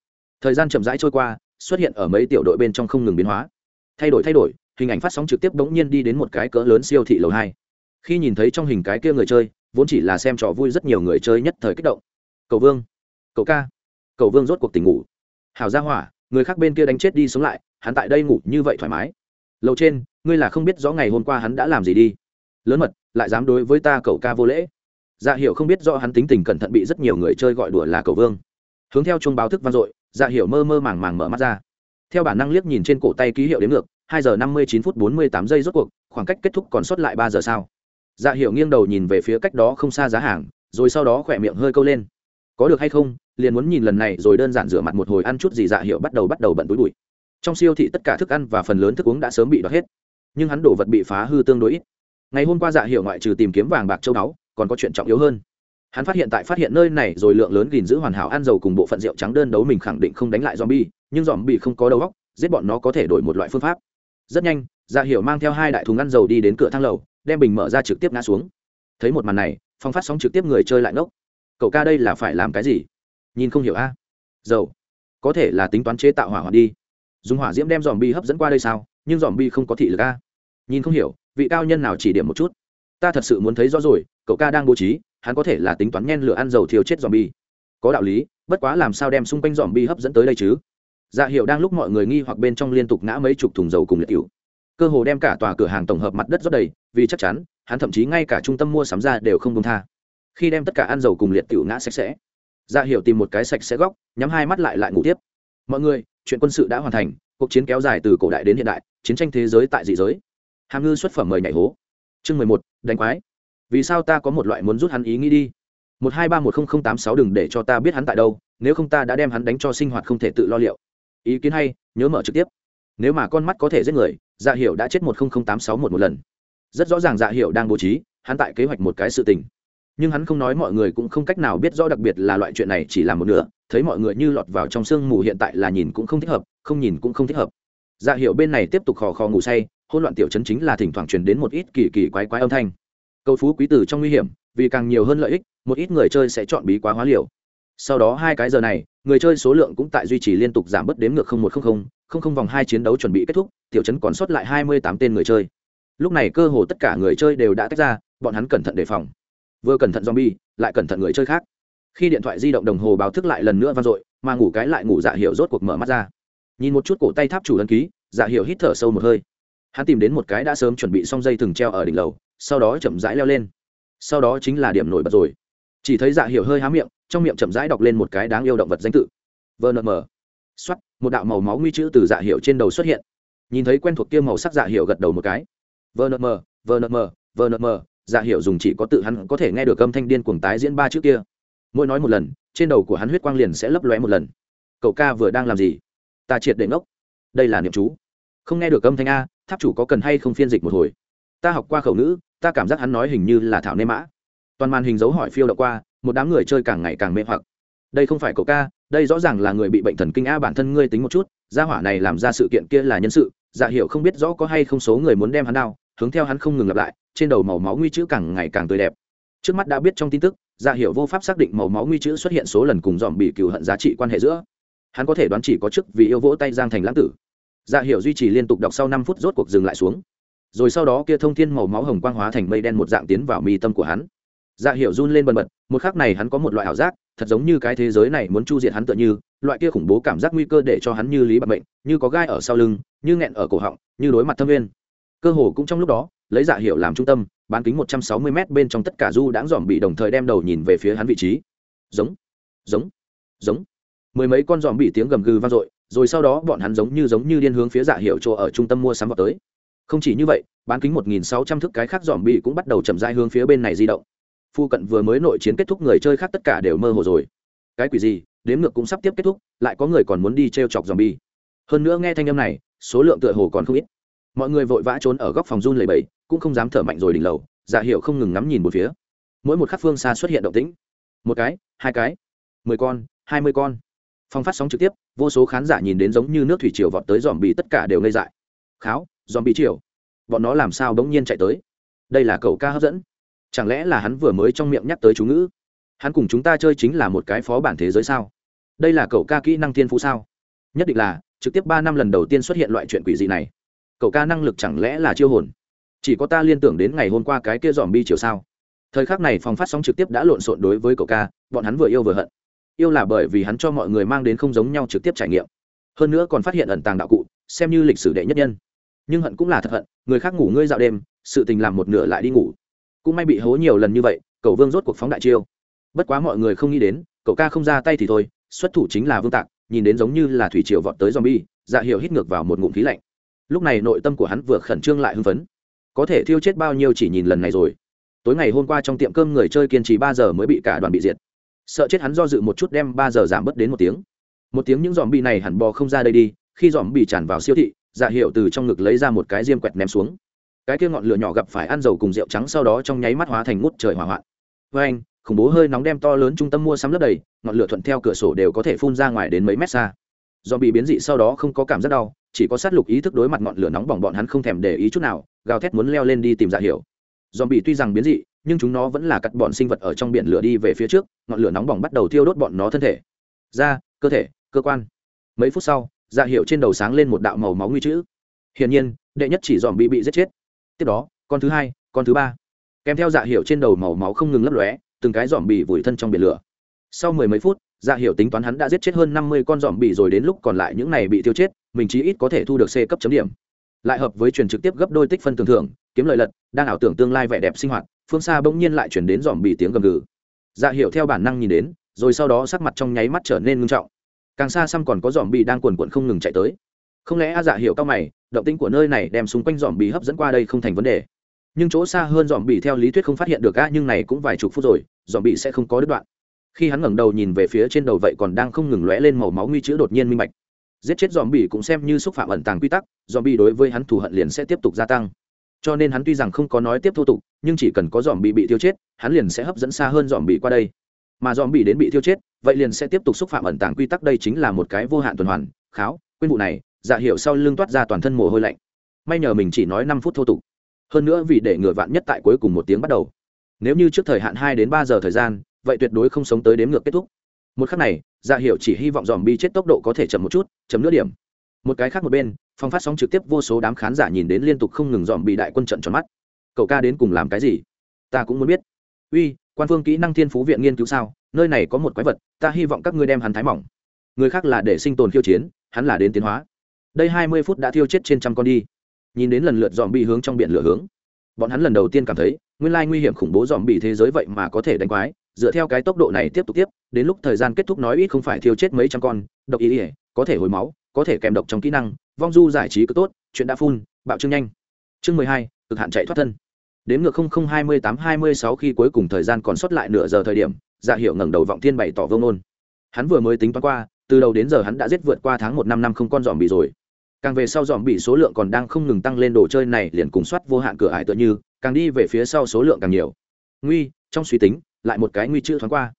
Thời gian chậm rãi trôi qua, xuất hiện ở mấy tiểu đội bên trong không ngừng biến hóa. Thay đổi thay đổi hình ảnh phát sóng trực tiếp bỗng nhiên đi đến một cái cỡ lớn siêu thị lầu hai. Khi nhìn thấy trong hình cái kia người chơi, vốn chỉ là xem trò vui rất nhiều người chơi nhất thời kích động. Cầu vương, cậu ca. Cậu vương rốt cuộc tỉnh ngủ. Hào ra hỏa, người khác bên kia đánh chết đi sống lại, hắn tại đây ngủ như vậy thoải mái. Lầu trên, ngươi là không biết rõ ngày hôm qua hắn đã làm gì đi. Lớn mật, lại dám đối với ta cậu ca vô lễ. Dạ hiệu không biết rõ hắn tính tình cẩn thận bị rất nhiều người chơi gọi đùa là cậu vương. Hướng theo chuông báo thức vang dội dạ hiệu mơ mơ màng màng mở mắt ra. Theo bản năng liếc nhìn trên cổ tay ký hiệu đến ngược hai giờ năm mươi chín phút bốn mươi tám giây rốt cuộc, khoảng cách kết thúc còn sót lại ba giờ sao dạ hiệu nghiêng đầu nhìn về phía cách đó không xa giá hàng, rồi sau đó khỏe miệng hơi câu lên. Có được hay không, liền muốn nhìn lần này rồi đơn giản rửa mặt một hồi ăn chút gì dạ hiệu bắt đầu bắt đầu bận túi bụi. Trong siêu thị tất cả thức ăn và phần lớn thức uống đã sớm bị đoạt hết, nhưng hắn đổ vật bị phá hư tương đối ít. Ngày hôm qua dạ hiệu ngoại trừ tìm kiếm vàng bạc châu báu, còn có chuyện trọng yếu hơn. Hắn phát hiện tại phát hiện nơi này rồi lượng lớn gìn giữ hoàn hảo ăn dầu cùng bộ phận rượu trắng đơn đấu mình khẳng định không đánh lại zombie, nhưng zombie không có đầu óc, giết bọn nó có thể đổi một loại phương pháp rất nhanh dạ hiểu mang theo hai đại thùng ăn dầu đi đến cửa thang lầu, đem bình mở ra trực tiếp ngã xuống. Thấy một màn này phong phát sóng trực tiếp người chơi lại ngốc. Cậu ca đây là phải làm cái gì? Nhìn không hiểu a. Dầu. Có thể là tính toán chế tạo hỏa hoạn đi. Dùng hỏa diễm đem dòm bi hấp dẫn qua đây sao? Nhưng dòm bi không có thị lực a. Nhìn không hiểu, vị cao nhân nào chỉ điểm một chút? Ta thật sự muốn thấy rõ rồi, cậu ca đang bố trí, hắn có thể là tính toán nhen lửa ăn dầu thiêu chết dòm bi có đạo lý, bất quá làm sao đem xung quanh dòm bi hấp dẫn tới đây chứ? Dạ hiệu đang lúc mọi người nghi hoặc bên trong liên tục ngã mấy chục thùng dầu cùng liệt cựu cơ hồ đem cả tòa cửa hàng tổng hợp mặt đất rót đầy, vì chắc chắn, hắn thậm chí ngay cả trung tâm mua sắm ra đều không công tha. Khi đem tất cả ăn dầu cùng liệt cựu ngã sạch sẽ dạ hiệu tìm một cái sạch sẽ góc, nhắm hai mắt lại lại ngủ tiếp. Mọi người, chuyện quân sự đã hoàn thành, cuộc chiến kéo dài từ cổ đại đến hiện đại, chiến tranh thế giới tại dị giới. Hàm ngư xuất phẩm mời nhảy hố. Chương mười một, đánh quái. Vì sao ta có một loại muốn rút hắn ý nghĩ đi? Một hai ba một không không tám sáu đừng để cho ta biết hắn tại đâu, nếu không ta đã đem hắn đánh cho sinh hoạt không thể tự lo liệu ý kiến hay, nhớ mở trực tiếp. Nếu mà con mắt có thể giết người dạ hiệu đã chết một không không tám sáu một một lần. Rất rõ ràng dạ hiệu đang bố trí, hắn tại kế hoạch một cái sự tình. Nhưng hắn không nói mọi người cũng không cách nào biết rõ đặc biệt là loại chuyện này chỉ là một nửa, thấy mọi người như lọt vào trong sương mù hiện tại là nhìn cũng không thích hợp, không nhìn cũng không thích hợp. Dạ hiệu bên này tiếp tục khò khò ngủ say hôn loạn tiểu chấn chính là thỉnh thoảng truyền đến một ít kỳ kỳ quái quái âm thanh. Câu phú quý tử trong nguy hiểm, vì càng nhiều hơn lợi ích, một ít người chơi sẽ chọn bí quá hóa liều sau đó hai cái giờ này, người chơi số lượng cũng tại duy trì liên tục giảm bớt đến ngược một trăm linh không không vòng hai chiến đấu chuẩn bị kết thúc, tiểu chấn còn sót lại hai mươi tám tên người chơi. Lúc này cơ hồ tất cả người chơi đều đã tách ra, bọn hắn cẩn thận đề phòng. Vừa cẩn thận zombie, lại cẩn thận người chơi khác. Khi điện thoại di động đồng hồ báo thức lại lần nữa vang dội, mà ngủ cái lại ngủ dạ hiệu rốt cuộc mở mắt ra. Nhìn một chút cổ tay tháp chủ đăng ký dạ hiệu hít thở sâu một hơi. Hắn tìm đến một cái đã sớm chuẩn bị xong dây thừng treo ở đỉnh lầu, sau đó chậm rãi leo lên. Sau đó chính là điểm nổi bật rồi. Chỉ thấy dạ hiệu hơi há miệng trong miệng chậm rãi đọc lên một cái đáng yêu động vật danh tự. Vnm xuất một đạo màu máu nguy chữ từ dạ hiệu trên đầu xuất hiện. Nhìn thấy quen thuộc kia màu sắc dạ hiệu gật đầu một cái. Vnm vnm vnm dạ hiệu dùng chỉ có tự hắn có thể nghe được âm thanh điên cuồng tái diễn ba chữ kia. Mỗi nói một lần, trên đầu của hắn huyết quang liền sẽ lấp lóe một lần. Cậu ca vừa đang làm gì? Ta triệt để ngốc. Đây là niệm chú. Không nghe được âm thanh a, tháp chủ có cần hay không phiên dịch một hồi? Ta học qua khẩu ngữ, ta cảm giác hắn nói hình như là thảo nê mã. Toàn màn hình dấu hỏi phiêu đ qua một đám người chơi càng ngày càng mê hoặc. Đây không phải cậu ca, đây rõ ràng là người bị bệnh thần kinh a bản thân ngươi tính một chút, gia hỏa này làm ra sự kiện kia là nhân sự dạ hiểu không biết rõ có hay không số người muốn đem hắn đao hướng theo hắn không ngừng lặp lại, trên đầu màu máu nguy chữ càng ngày càng tươi đẹp. Trước mắt đã biết trong tin tức dạ hiểu vô pháp xác định màu máu nguy chữ xuất hiện số lần cùng dòm bị cừu hận giá trị quan hệ giữa. Hắn có thể đoán chỉ có chức vì yêu vỗ tay giang thành lãng tử. Dạ hiểu duy trì liên tục đọc sau năm phút rốt cuộc dừng lại xuống. Rồi sau đó kia thông thiên màu máu hồng quang hóa thành mây đen một dạng tiến vào mi tâm của hắn dạ hiệu run lên bần bật, một khắc này hắn có một loại ảo giác, thật giống như cái thế giới này muốn chu diệt hắn tựa như, loại kia khủng bố cảm giác nguy cơ để cho hắn như lý bạc bệnh như có gai ở sau lưng, như nghẹn ở cổ họng, như đối mặt thâm viên. Cơ hồ cũng trong lúc đó, lấy dạ hiệu làm trung tâm, bán kính một trăm sáu mươi m bên trong tất cả du đãng dòm bị đồng thời đem đầu nhìn về phía hắn vị trí. Giống giống giống. Mười mấy con dòm bị tiếng gầm gừ vang dội, rồi sau đó bọn hắn giống như giống như điên hướng phía dạ hiệu chỗ ở trung tâm mua sắm vào tới. Không chỉ như vậy, bán kính một nghìn sáu trăm thước cái khác dòm bị cũng bắt đầu chậm rãi hướng phía bên này di động phu cận vừa mới nội chiến kết thúc người chơi khác tất cả đều mơ hồ rồi. Cái quỷ gì? Đếm ngược cũng sắp tiếp kết thúc, lại có người còn muốn đi t r e o chọc dòm bi hơn nữa nghe thanh âm này, số lượng tựa hồ còn không ít. Mọi người vội vã trốn ở góc phòng run lầy bẫy cũng không dám thở mạnh rồi đỉnh lầu dạ hiệu không ngừng ngắm nhìn một phía. Mỗi một khắc phương xa xuất hiện động tĩnh. Một cái, hai cái, mười con, hai mươi con. Phong phát sóng trực tiếp, vô số khán giả nhìn đến giống như nước thủy triều vọt tới dòm bị tất cả đều ngây dại. Kháo dòm bị triều. Bọn nó làm sao bỗng nhiên chạy tới? Đây là cầu ca hấp dẫn chẳng lẽ là hắn vừa mới trong miệng nhắc tới chú ngữ? Hắn cùng chúng ta chơi chính là một cái phó bản thế giới sao? Đây là cậu ca kỹ năng thiên phú sao? Nhất định là, trực tiếp ba năm lần đầu tiên xuất hiện loại chuyện quỷ dị này. Cậu ca năng lực chẳng lẽ là chiêu hồn? Chỉ có ta liên tưởng đến ngày hôm qua cái kia dòm bi chiều sao? Thời khắc này phòng phát sóng trực tiếp đã lộn xộn đối với cậu ca, bọn hắn vừa yêu vừa hận. Yêu là bởi vì hắn cho mọi người mang đến không giống nhau trực tiếp trải nghiệm. Hơn nữa còn phát hiện ẩn tàng đạo cụ, xem như lịch sử đệ nhất nhân. Nhưng hận cũng là thật hận, người khác ngủ ngươi dạo đêm, sự tình làm một nửa lại đi ngủ cũng may bị hố nhiều lần như vậy cậu vương rốt cuộc phóng đại chiêu. Bất quá mọi người không nghĩ đến, cậu ca không ra tay thì thôi, xuất thủ chính là vương tạc, nhìn đến giống như là thủy triều vọt tới zombie dạ hiệu hít ngược vào một ngụm khí lạnh. Lúc này nội tâm của hắn vừa khẩn trương lại hưng phấn. Có thể thiêu chết bao nhiêu chỉ nhìn lần này rồi. Tối ngày hôm qua trong tiệm cơm người chơi kiên trì ba giờ mới bị cả đoàn bị diệt. Sợ chết hắn do dự một chút đem ba giờ giảm bớt đến một tiếng. Một tiếng những dòm bi này hẳn bò không ra đây đi, khi dòm bị tràn vào siêu thị dạ hiệu từ trong ngực lấy ra một cái diêm quẹt ném xuống cái kia ngọn lửa nhỏ gặp phải ăn dầu cùng rượu trắng sau đó trong nháy mắt hóa thành ngút trời hỏa hoạn. Với anh, khủng bố hơi nóng đem to lớn trung tâm mua sắm lấp đầy, ngọn lửa thuận theo cửa sổ đều có thể phun ra ngoài đến mấy mét xa. Do bị biến dị sau đó không có cảm giác đau, chỉ có sát lục ý thức đối mặt ngọn lửa nóng bỏng bọn hắn không thèm để ý chút nào, gào thét muốn leo lên đi tìm dạ hiểu. Dòm bị tuy rằng biến dị, nhưng chúng nó vẫn là cắt bọn sinh vật ở trong biển lửa đi về phía trước, ngọn lửa nóng bỏng bắt đầu thiêu đốt bọn nó thân thể. Da, cơ thể, cơ quan. Mấy phút sau dạ hiệu trên đầu sáng lên một đạo màu máu nguy chữ. Hiển nhiên, đệ nhất chỉ dòm bị bị giết chết tiếp đó, con thứ hai, con thứ ba. Kèm theo dạ hiệu trên đầu màu máu không ngừng lấp lóe, từng cái dòm bị vùi thân trong biển lửa. Sau mười mấy phút dạ hiệu tính toán hắn đã giết chết hơn năm mươi con dòm bị rồi đến lúc còn lại những này bị tiêu chết, mình chí ít có thể thu được c cấp chấm điểm. Lại hợp với truyền trực tiếp gấp đôi tích phân tưởng thưởng kiếm lợi lật, đang ảo tưởng tương lai vẻ đẹp sinh hoạt, phương xa bỗng nhiên lại chuyển đến dòm bị tiếng gầm gừ. Dạ hiệu theo bản năng nhìn đến, rồi sau đó sắc mặt trong nháy mắt trở nên ngưng trọng. Càng xa xăm còn có dòm bị đang quần quận không ngừng chạy tới không lẽ a dạ hiểu cao mày, động tĩnh của nơi này đem xung quanh dòm bị hấp dẫn qua đây không thành vấn đề. Nhưng chỗ xa hơn dòm bị theo lý thuyết không phát hiện được a, nhưng này cũng vài chục phút rồi dòm bị sẽ không có đứt đoạn. Khi hắn ngẩng đầu nhìn về phía trên đầu vậy còn đang không ngừng lóe lên màu máu nguy chữ đột nhiên minh bạch. Giết chết dòm bị cũng xem như xúc phạm ẩn tàng quy tắc dòm bị đối với hắn thù hận liền sẽ tiếp tục gia tăng. Cho nên hắn tuy rằng không có nói tiếp thô tục, nhưng chỉ cần có dòm bị bị tiêu chết, hắn liền sẽ hấp dẫn xa hơn dòm bị qua đây. Mà dòm bị đến bị tiêu chết, vậy liền sẽ tiếp tục xúc phạm ẩn tàng quy tắc, đây chính là một cái vô hạn tuần hoàn, kháo, quên vụ này dạ hiệu sau lưng toát ra toàn thân mồ hôi lạnh. May nhờ mình chỉ nói năm phút thô tục. Hơn nữa vì để ngựa vạn nhất tại cuối cùng một tiếng bắt đầu. Nếu như trước thời hạn hai đến ba giờ thời gian, vậy tuyệt đối không sống tới đếm ngược kết thúc. Một khắc này dạ hiệu chỉ hy vọng dòm bi chết tốc độ có thể chậm một chút chấm nửa điểm. Một cái khác một bên phong phát sóng trực tiếp vô số đám khán giả nhìn đến liên tục không ngừng dòm bị đại quân trận tròn mắt. Cậu ca đến cùng làm cái gì? Ta cũng muốn biết. Uy, quan phương kỹ năng thiên phú viện nghiên cứu sao? Nơi này có một quái vật, ta hy vọng các ngươi đem hắn thái mỏng. Người khác là để sinh tồn khiêu chiến, hắn là đến tiến hóa đây hai mươi phút đã thiêu chết trên trăm con đi. Nhìn đến lần lượt dòm bị hướng trong biển lửa hướng, bọn hắn lần đầu tiên cảm thấy, nguyên lai nguy hiểm khủng bố dòm bị thế giới vậy mà có thể đánh quái. Dựa theo cái tốc độ này tiếp tục tiếp, đến lúc thời gian kết thúc nói ít không phải thiêu chết mấy trăm con, độc ý ỉa có thể hồi máu, có thể kèm độc trong kỹ năng, vong du giải trí cứ tốt, chuyện đã phun bạo trương nhanh. Chương mười hai, cực hạn chạy thoát thân. Đến ngược không không hai mươi tám hai mươi sáu khi cuối cùng thời gian còn sót lại nửa giờ thời điểm dạ hiệu ngẩng đầu vọng thiên bày tỏ vông nôn hắn vừa mới tính toán qua, từ đầu đến giờ hắn đã giết vượt qua tháng một năm năm không con dòm bị rồi càng về sau dòm bị số lượng còn đang không ngừng tăng lên, đồ chơi này liền cùng soát vô hạn cửa ải tựa như, càng đi về phía sau số lượng càng nhiều. Nguy, trong suy tính, lại một cái nguy chữ thoáng qua.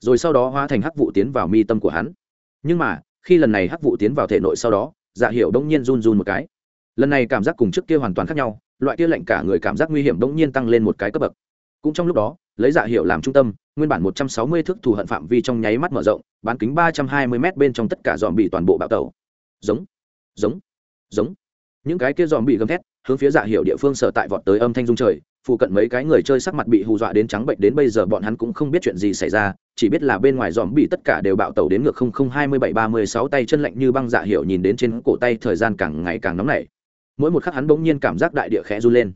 Rồi sau đó hóa thành hắc vụ tiến vào mi tâm của hắn. Nhưng mà, khi lần này hắc vụ tiến vào thể nội sau đó dạ hiệu đông nhiên run run một cái. Lần này cảm giác cùng trước kia hoàn toàn khác nhau, loại kia lệnh cả người cảm giác nguy hiểm đông nhiên tăng lên một cái cấp bậc. Cũng trong lúc đó, lấy dạ hiệu làm trung tâm, nguyên bản một trăm sáu mươi thước thù hận phạm vi trong nháy mắt mở rộng, bán kính ba trăm hai mươi m bên trong tất cả dòm bị toàn bộ bạo tẩu. Giống giống giống. Những cái kia dòm bị gầm thét, hướng phía dạ hiệu địa phương sở tại vọt tới âm thanh dung trời, phụ cận mấy cái người chơi sắc mặt bị hù dọa đến trắng bệnh đến bây giờ bọn hắn cũng không biết chuyện gì xảy ra, chỉ biết là bên ngoài dòm bị tất cả đều bạo tẩu đến ngược không không hai mươi bảy ba mươi sáu tay chân lạnh như băng dạ hiệu nhìn đến trên cổ tay thời gian càng ngày càng nóng nảy. Mỗi một khắc hắn bỗng nhiên cảm giác đại địa khẽ run lên.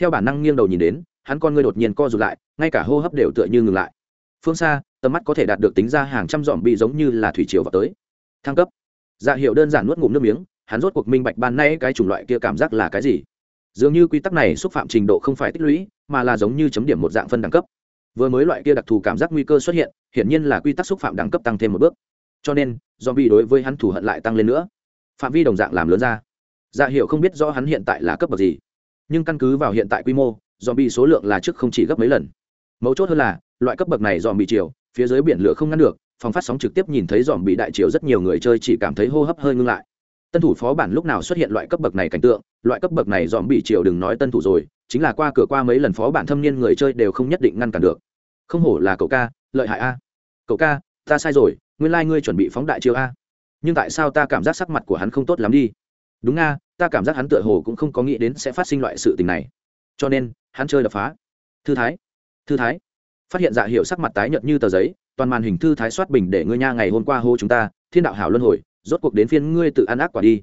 Theo bản năng nghiêng đầu nhìn đến, hắn con ngươi đột nhiên co rụt lại, ngay cả hô hấp đều tựa như ngừng lại. Phương xa, tầm mắt có thể đạt được tính ra hàng trăm dòm bị giống như là thủy triều vào tới. Thăng cấp. Dạ hiệu đơn giản nuốt ngụm nước miếng hắn rốt cuộc minh bạch ban nay cái chủng loại kia cảm giác là cái gì. Dường như quy tắc này xúc phạm trình độ không phải tích lũy, mà là giống như chấm điểm một dạng phân đẳng cấp. Vừa mới loại kia đặc thù cảm giác nguy cơ xuất hiện, hiển nhiên là quy tắc xúc phạm đẳng cấp tăng thêm một bước. Cho nên do bị đối với hắn thủ hận lại tăng lên nữa. Phạm vi đồng dạng làm lớn ra. Dạ hiệu không biết rõ hắn hiện tại là cấp bậc gì. Nhưng căn cứ vào hiện tại quy mô dòm bị số lượng là trước không chỉ gấp mấy lần. Mấu chốt hơn là, loại cấp bậc này dòm bị chiều, phía dưới biển lửa không ngăn được, phòng phát sóng trực tiếp nhìn thấy dòm bị đại chiều rất nhiều người chơi chỉ cảm thấy hô hấp hơi ngưng lại tân thủ phó bản lúc nào xuất hiện loại cấp bậc này cảnh tượng, loại cấp bậc này dòm bị triều đừng nói tân thủ rồi, chính là qua cửa qua mấy lần phó bản thâm niên người chơi đều không nhất định ngăn cản được. Không hổ là cậu ca, lợi hại a. Cậu ca, ta sai rồi, nguyên lai、like、ngươi chuẩn bị phóng đại chiêu a. Nhưng tại sao ta cảm giác sắc mặt của hắn không tốt lắm đi? Đúng a, ta cảm giác hắn tựa hồ cũng không có nghĩ đến sẽ phát sinh loại sự tình này. Cho nên, hắn chơi đập phá. Thư thái thư thái. Phát hiện dạ hiệu sắc mặt tái nhợt như tờ giấy, toàn màn hình thư thái soát bình để ngươi nha ngày hôm qua hô chúng ta, thiên đạo hảo luân hồi rốt cuộc đến phiên ngươi tự ăn ác quả đi.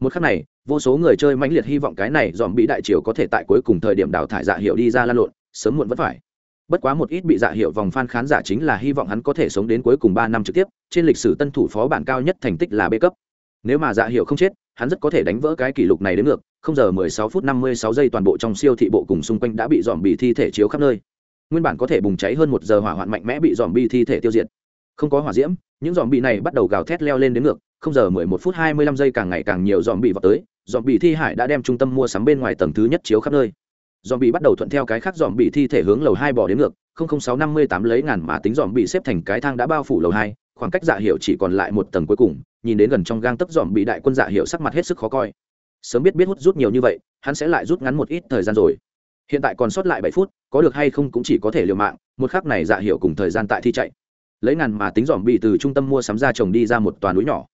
Một khắc này, vô số người chơi mãnh liệt hy vọng cái này dòm bị đại triều có thể tại cuối cùng thời điểm đào thải dạ hiệu đi ra lan lộn, sớm muộn vẫn phải. Bất quá một ít bị dạ hiệu vòng fan khán giả chính là hy vọng hắn có thể sống đến cuối cùng ba năm trực tiếp, trên lịch sử tân thủ phó bản cao nhất thành tích là b cấp. Nếu mà dạ hiệu không chết, hắn rất có thể đánh vỡ cái kỷ lục này đến ngược, không giờ mười sáu phút năm mươi sáu giây toàn bộ trong siêu thị bộ cùng xung quanh đã bị dòm bị thi thể chiếu khắp nơi. Nguyên bản có thể bùng cháy hơn một giờ hỏa hoạn mạnh mẽ bị dòm bị thi thể tiêu diệt. Không có hỏa diễm, những dòm bị này bắt đầu gào thét leo lên đến ngược không giờ mười một phút hai mươi lăm giây càng ngày càng nhiều dòm bị vào tới dòm bị thi hải đã đem trung tâm mua sắm bên ngoài tầng thứ nhất chiếu khắp nơi. Dòm bị bắt đầu thuận theo cái khác dòm bị thi thể hướng lầu hai bỏ đến ngược, không không sáu năm mươi tám lấy ngàn mà tính dòm bị xếp thành cái thang đã bao phủ lầu hai, khoảng cách dạ hiệu chỉ còn lại một tầng cuối cùng, nhìn đến gần trong gang tấc dòm bị đại quân dạ hiệu sắc mặt hết sức khó coi. Sớm biết biết hút rút nhiều như vậy, hắn sẽ lại rút ngắn một ít thời gian rồi. Hiện tại còn sót lại bảy phút, có được hay không cũng chỉ có thể liều mạng, một khắc này dạ hiệu cùng thời gian tại thi chạy. Lấy ngàn mà tính dòm bị từ trung tâm mua sắm ra trồng đi ra một toàn núi nhỏ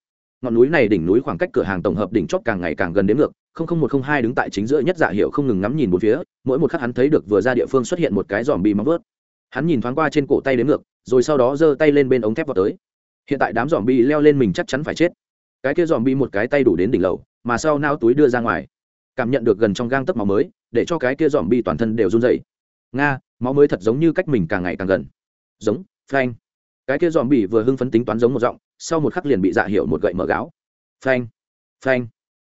ngọn núi này đỉnh núi khoảng cách cửa hàng tổng hợp đỉnh chót càng ngày càng gần đến ngược, không không một không hai đứng tại chính giữa nhất dạ hiệu không ngừng ngắm nhìn một phía, mỗi một khắc hắn thấy được vừa ra địa phương xuất hiện một cái dòm bị móng vớt hắn nhìn thoáng qua trên cổ tay đến ngược, rồi sau đó giơ tay lên bên ống thép vào tới. Hiện tại đám dòm bị leo lên mình chắc chắn phải chết. Cái kia dòm bị một cái tay đủ đến đỉnh lầu, mà sau nao túi đưa ra ngoài. Cảm nhận được gần trong gang tấc máu mới, để cho cái kia dòm bị toàn thân đều run dậy nga, máu mới thật giống như cách mình càng ngày càng gần. Giống, phanh. Cái kia dòm bị vừa hưng phấn tính toán giống một giọng sau một khắc liền bị dạ hiệu một gậy mở gáo. Phanh phanh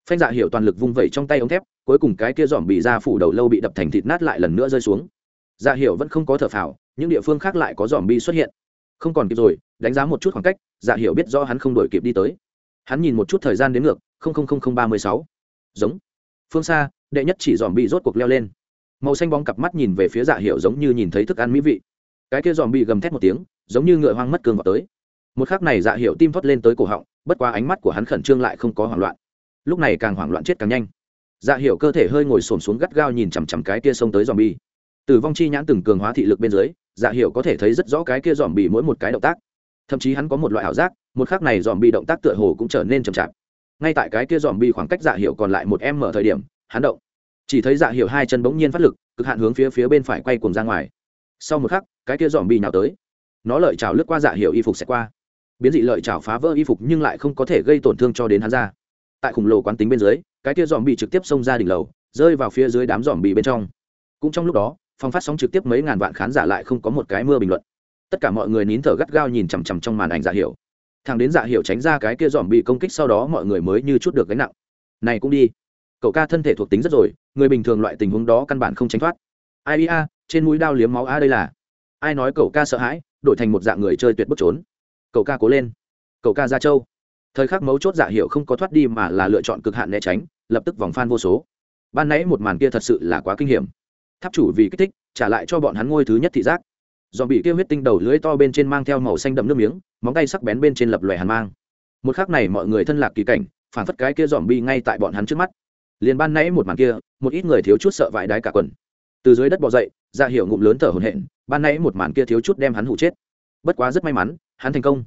phanh dạ hiệu toàn lực vung vẩy trong tay ống thép, cuối cùng cái kia dòm bị ra phủ đầu lâu bị đập thành thịt nát lại lần nữa rơi xuống. Dạ hiệu vẫn không có thở phào, những địa phương khác lại có dòm bi xuất hiện. Không còn kịp rồi, đánh giá một chút khoảng cách dạ hiệu biết do hắn không đổi kịp đi tới. Hắn nhìn một chút thời gian đến ngược ba mươi sáu. Giống. Phương xa, đệ nhất chỉ dòm bị rốt cuộc leo lên. Màu xanh bóng cặp mắt nhìn về phía dạ hiệu giống như nhìn thấy thức ăn mỹ vị. Cái kia dòm bị gầm thét một tiếng, giống như ngựa hoang mất cường vào tới một khắc này dạ hiệu tim thoát lên tới cổ họng, bất quá ánh mắt của hắn khẩn trương lại không có hoảng loạn. Lúc này càng hoảng loạn chết càng nhanh. Dạ hiệu cơ thể hơi ngồi xổm xuống gắt gao nhìn chằm chằm cái kia xông tới dòm bi từ vong chi nhãn từng cường hóa thị lực bên dưới dạ hiệu có thể thấy rất rõ cái kia dòm bị mỗi một cái động tác. Thậm chí hắn có một loại ảo giác, một khắc này dòm bị động tác tựa hồ cũng trở nên chậm chạp. Ngay tại cái kia dòm bị khoảng cách dạ hiệu còn lại một em mở thời điểm, hắn động. Chỉ thấy dạ hiệu hai chân bỗng nhiên phát lực, cực hạn hướng phía phía bên phải quay cuồng ra ngoài. Sau một khắc, cái kia dòm bị nào tới. Nó lợi trào lướt qua dạ hiệu y phục sẽ qua biến dị lợi chảo phá vỡ y phục nhưng lại không có thể gây tổn thương cho đến hắn ra. Tại khủng lồ quán tính bên dưới, cái kia dòm bị trực tiếp xông ra đỉnh lầu, rơi vào phía dưới đám dòm bị bên trong. Cũng trong lúc đó phong phát sóng trực tiếp mấy ngàn vạn khán giả lại không có một cái mưa bình luận. Tất cả mọi người nín thở gắt gao nhìn chằm chằm trong màn ảnh giả hiểu. Thằng đến giả hiểu tránh ra cái kia dòm bị công kích sau đó mọi người mới như chút được gánh nặng. Này cũng đi. Cậu ca thân thể thuộc tính rất rồi, người bình thường loại tình huống đó căn bản không tránh thoát. Ai a, trên mũi đao liếm máu a đây là. Ai nói cậu ca sợ hãi, đổi thành một dạng người chơi tuyệt bức trốn cậu ca cố lên. Cậu ca ra châu. Thời khắc mấu chốt giả hiệu không có thoát đi mà là lựa chọn cực hạn né tránh, lập tức vòng phan vô số. Ban nãy một màn kia thật sự là quá kinh hiểm. Tháp chủ vì kích thích, trả lại cho bọn hắn ngôi thứ nhất thị giác. Dòm bị kia huyết tinh đầu lưới to bên trên mang theo màu xanh đậm nước miếng, móng tay sắc bén bên trên lập lòe hàn mang. Một khắc này mọi người thân lạc kỳ cảnh, phản phất cái kia dòm bi ngay tại bọn hắn trước mắt. Liền ban nãy một màn kia, một ít người thiếu chút sợ vải đái cả quần. Từ dưới đất bỏ dậy ra hiệu ngụm lớn thở hổn hển, ban nãy một màn kia thiếu chút đem hắn hụ chết bất quá rất may mắn, hắn thành công.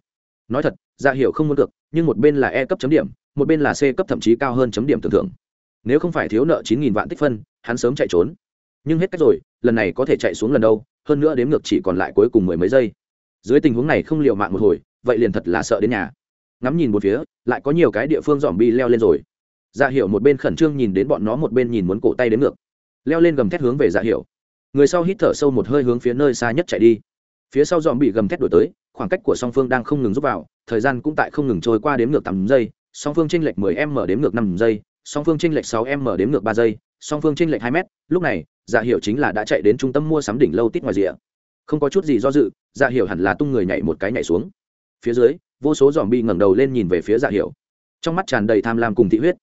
Nói thật dạ ra hiệu không muốn được, nhưng một bên là e cấp chấm điểm, một bên là c cấp thậm chí cao hơn chấm điểm tưởng thưởng. Nếu không phải thiếu nợ chín nghìn vạn tích phân, hắn sớm chạy trốn. Nhưng hết cách rồi, lần này có thể chạy xuống lần đâu, hơn nữa đếm ngược chỉ còn lại cuối cùng mười mấy giây. Dưới tình huống này không liệu mạng một hồi, vậy liền thật là sợ đến nhà. Ngắm nhìn một phía, lại có nhiều cái địa phương dòm bi leo lên rồi. Dạ hiệu một bên khẩn trương nhìn đến bọn nó, một bên nhìn muốn cổ tay đến ngược. Leo lên gầm thét hướng về dạ hiệu người sau hít thở sâu một hơi hướng phía nơi xa nhất chạy đi phía sau dòm bị gầm thét đổi tới, khoảng cách của song phương đang không ngừng rút vào, thời gian cũng tại không ngừng trôi qua đếm ngược tám giây, song phương tranh lệch 10 m đếm ngược năm giây, song phương tranh lệch 6 m đếm ngược ba giây, song phương tranh lệch hai mét lúc này dạ hiệu chính là đã chạy đến trung tâm mua sắm đỉnh lâu tít ngoài rìa. Không có chút gì do dự dạ hiệu hẳn là tung người nhảy một cái nhảy xuống. Phía dưới, vô số dòm bị ngẩng đầu lên nhìn về phía dạ hiệu trong mắt tràn đầy tham lam cùng thị huyết.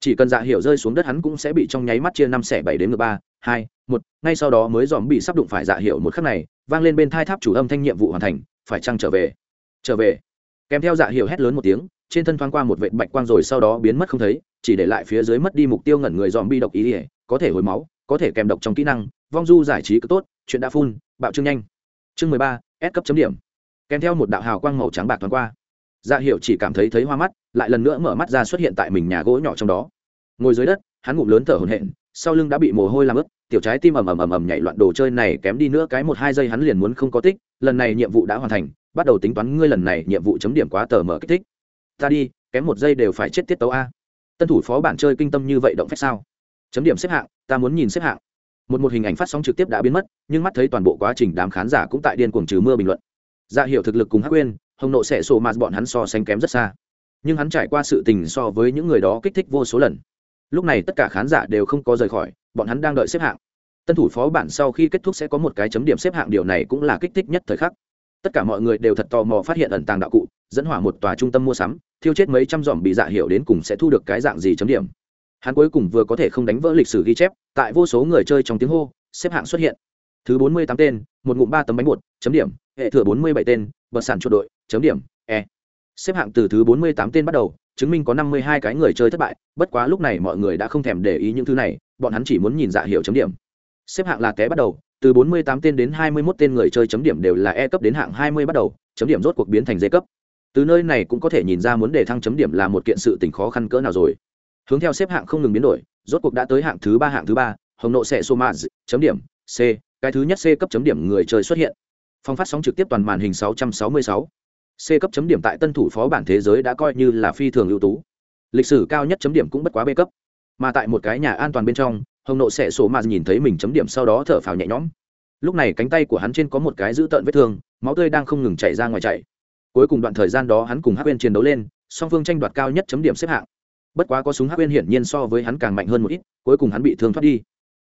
Chỉ cần dạ hiệu rơi xuống đất hắn cũng sẽ bị trong nháy mắt chia năm xẻ bảy đến ngược ba, hai, một. Ngay sau đó mới dòm bị sắp đụng phải dạ hiệu một khắc này vang lên bên thai tháp chủ âm thanh nhiệm vụ hoàn thành, phải chăng trở về? Trở về. Kèm theo dạ hiệu hét lớn một tiếng, trên thân thoáng qua một vệt bạch quang rồi sau đó biến mất không thấy, chỉ để lại phía dưới mất đi mục tiêu ngẩn người dòm bi độc ý ỉa có thể hồi máu, có thể kèm độc trong kỹ năng, vong du giải trí cứ tốt, chuyện đã phun bạo trương nhanh. Chương mười ba, s cấp chấm điểm. Kèm theo một đạo hào quang màu trắng bạc thoáng qua. Dạ hiệu chỉ cảm thấy thấy hoa mắt, lại lần nữa mở mắt ra xuất hiện tại mình nhà gỗ nhỏ trong đó. Ngồi dưới đất, hắn ngụm lớn thở hổn hển sau lưng đã bị mồ hôi làm ướt, tiểu trái tim ầm ầm ầm ầm nhảy loạn, đồ chơi này kém đi nữa, cái một hai giây hắn liền muốn không có tích, lần này nhiệm vụ đã hoàn thành, bắt đầu tính toán ngươi lần này nhiệm vụ chấm điểm quá tờ mở kích thích. Ta đi, kém một giây đều phải chết tiết tấu a. Tân thủ phó bản chơi kinh tâm như vậy động phép sao? Chấm điểm xếp hạng, ta muốn nhìn xếp hạng. Một một hình ảnh phát sóng trực tiếp đã biến mất, nhưng mắt thấy toàn bộ quá trình đám khán giả cũng tại điên cuồng trừ mưa bình luận. Ra dạ hiệu thực lực cùng hắc quên hồng nộ sẽ sổ mà bọn hắn so sánh kém rất xa. Nhưng hắn trải qua sự tình so với những người đó kích thích vô số lần lúc này tất cả khán giả đều không có rời khỏi, bọn hắn đang đợi xếp hạng. Tân thủ phó bản sau khi kết thúc sẽ có một cái chấm điểm xếp hạng, điều này cũng là kích thích nhất thời khắc. Tất cả mọi người đều thật tò mò phát hiện ẩn tàng đạo cụ, dẫn hỏa một tòa trung tâm mua sắm, thiêu chết mấy trăm dòm bị dạ hiệu đến cùng sẽ thu được cái dạng gì chấm điểm. Hắn cuối cùng vừa có thể không đánh vỡ lịch sử ghi chép, tại vô số người chơi trong tiếng hô, xếp hạng xuất hiện. Thứ bốn mươi tám tên, một ngụm ba tấm bánh bột, chấm điểm. Hệ thừa bốn mươi bảy tên, bật sản chuột đội, chấm điểm. E. Xếp hạng từ thứ bốn mươi tám tên bắt đầu chứng minh có năm mươi hai cái người chơi thất bại bất quá lúc này mọi người đã không thèm để ý những thứ này bọn hắn chỉ muốn nhìn dạ hiệu chấm điểm xếp hạng là té bắt đầu từ 48 tên đến 21 tên người chơi chấm điểm đều là E cấp đến hạng 20 bắt đầu, chấm điểm rốt cuộc biến thành D cấp. Từ nơi này cũng có thể nhìn ra muốn để thăng chấm điểm là một kiện sự tình khó khăn cỡ nào rồi. Hướng theo xếp hạng không ngừng biến đổi, rốt cuộc đã tới hạng thứ 3 hạng thứ 3, Hồng nộ sẽ Somaz, chấm điểm C, cái thứ nhất C cấp chấm điểm người chơi xuất hiện. Phong phát sóng trực tiếp toàn màn hình 666. C cấp chấm điểm tại tân thủ phó bản thế giới đã coi như là phi thường ưu tú. Lịch sử cao nhất chấm điểm cũng bất quá B cấp. Mà tại một cái nhà an toàn bên trong, hồng nộ sẽ sổ mà nhìn thấy mình chấm điểm sau đó thở phào nhẹ nhõm. Lúc này cánh tay của hắn trên có một cái dữ tợn vết thương máu tươi đang không ngừng chảy ra ngoài chạy cuối cùng đoạn thời gian đó hắn cùng hắc quên chiến đấu lên song phương tranh đoạt cao nhất chấm điểm xếp hạng. Bất quá có súng hắc quên hiển nhiên so với hắn càng mạnh hơn một ít cuối cùng hắn bị thương thoát đi.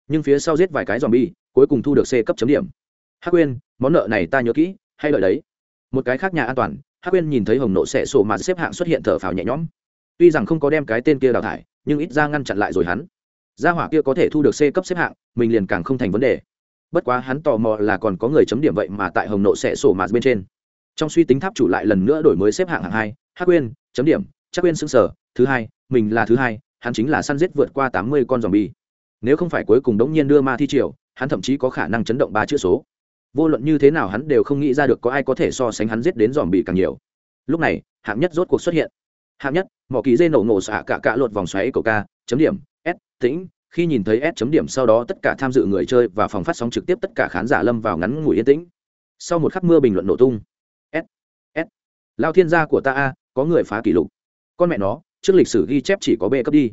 Nhưng phía sau giết vài cái dòm bi cuối cùng thu được c cấp chấm điểm. Hắc quên món nợ này ta nhớ kỹ hay lợi đấy một cái khác nhà an toàn hắc Quyên nhìn thấy hồng nộ sẽ sổ mà xếp hạng xuất hiện thở phào nhẹ nhõm. Tuy rằng không có đem cái tên kia đào thải nhưng ít ra ngăn chặn lại rồi hắn. Gia hỏa kia có thể thu được c cấp xếp hạng mình liền càng không thành vấn đề. Bất quá hắn tò mò là còn có người chấm điểm vậy mà tại hồng nộ sẽ sổ mà bên trên. Trong suy tính tháp chủ lại lần nữa đổi mới xếp hạng hạng hai hắc Quyên, chấm điểm chắc quyên xứng sở thứ hai mình là thứ hai hắn chính là săn giết vượt qua tám mươi con dòm bi nếu không phải cuối cùng đống nhiên đưa ma thi triều hắn thậm chí có khả năng chấn động ba chữ số vô luận như thế nào hắn đều không nghĩ ra được có ai có thể so sánh hắn giết đến dòm bị càng nhiều. Lúc này, hạng nhất rốt cuộc xuất hiện. Hạng nhất, mỏ kỳ dê nổ ngộ xả cả cả lột vòng xoáy cầu ca, chấm điểm, s, tĩnh. Khi nhìn thấy s chấm điểm sau đó tất cả tham dự người chơi và phòng phát sóng trực tiếp tất cả khán giả lâm vào ngắn ngủi yên tĩnh. Sau một khắc mưa bình luận nổ tung. S s. Lao thiên gia của ta a, có người phá kỷ lục. Con mẹ nó, trước lịch sử ghi chép chỉ có b cấp đi.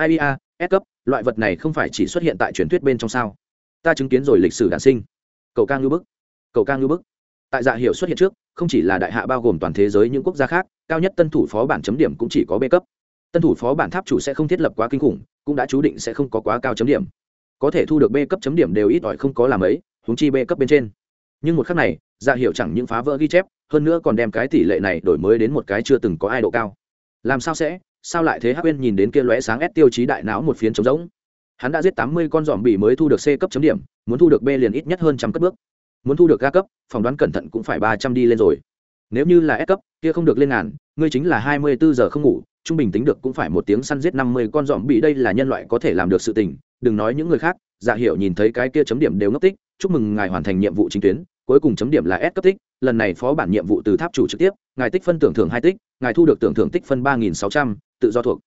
Ibia s cấp, loại vật này không phải chỉ xuất hiện tại truyền thuyết bên trong sao? Ta chứng kiến rồi lịch sử đản sinh cầu ca ngư bức. Cầu ca ngư bức. Tại dạ hiệu xuất hiện trước, không chỉ là đại hạ bao gồm toàn thế giới những quốc gia khác, cao nhất tân thủ phó bản chấm điểm cũng chỉ có b cấp. Tân thủ phó bản tháp chủ sẽ không thiết lập quá kinh khủng, cũng đã chú định sẽ không có quá cao chấm điểm. Có thể thu được b cấp chấm điểm đều ít ỏi không có làm ấy húng chi b cấp bên trên. Nhưng một khắc này dạ hiệu chẳng những phá vỡ ghi chép, hơn nữa còn đem cái tỷ lệ này đổi mới đến một cái chưa từng có ai độ cao. Làm sao sẽ? Sao lại thế hắc bên nhìn đến kia lóe sáng ép tiêu chí đại não một phiến trống rỗng? Hắn đã giết tám mươi con dòm bỉ mới thu được c cấp chấm điểm, muốn thu được b liền ít nhất hơn trăm cất bước. Muốn thu được ga cấp, phỏng đoán cẩn thận cũng phải ba trăm đi lên rồi. Nếu như là s cấp, kia không được lên ngàn, ngươi chính là hai mươi bốn giờ không ngủ, trung bình tính được cũng phải một tiếng săn giết năm mươi con dòm bị đây là nhân loại có thể làm được sự tình, đừng nói những người khác. Dạ hiệu nhìn thấy cái kia chấm điểm đều ngốc tích, chúc mừng ngài hoàn thành nhiệm vụ chính tuyến. Cuối cùng chấm điểm là S cấp tích, lần này phó bản nhiệm vụ từ tháp chủ trực tiếp, ngài tích phân tưởng thưởng hai tích, ngài thu được tưởng thưởng tích phân ba nghìn sáu trăm, tự do thuộc.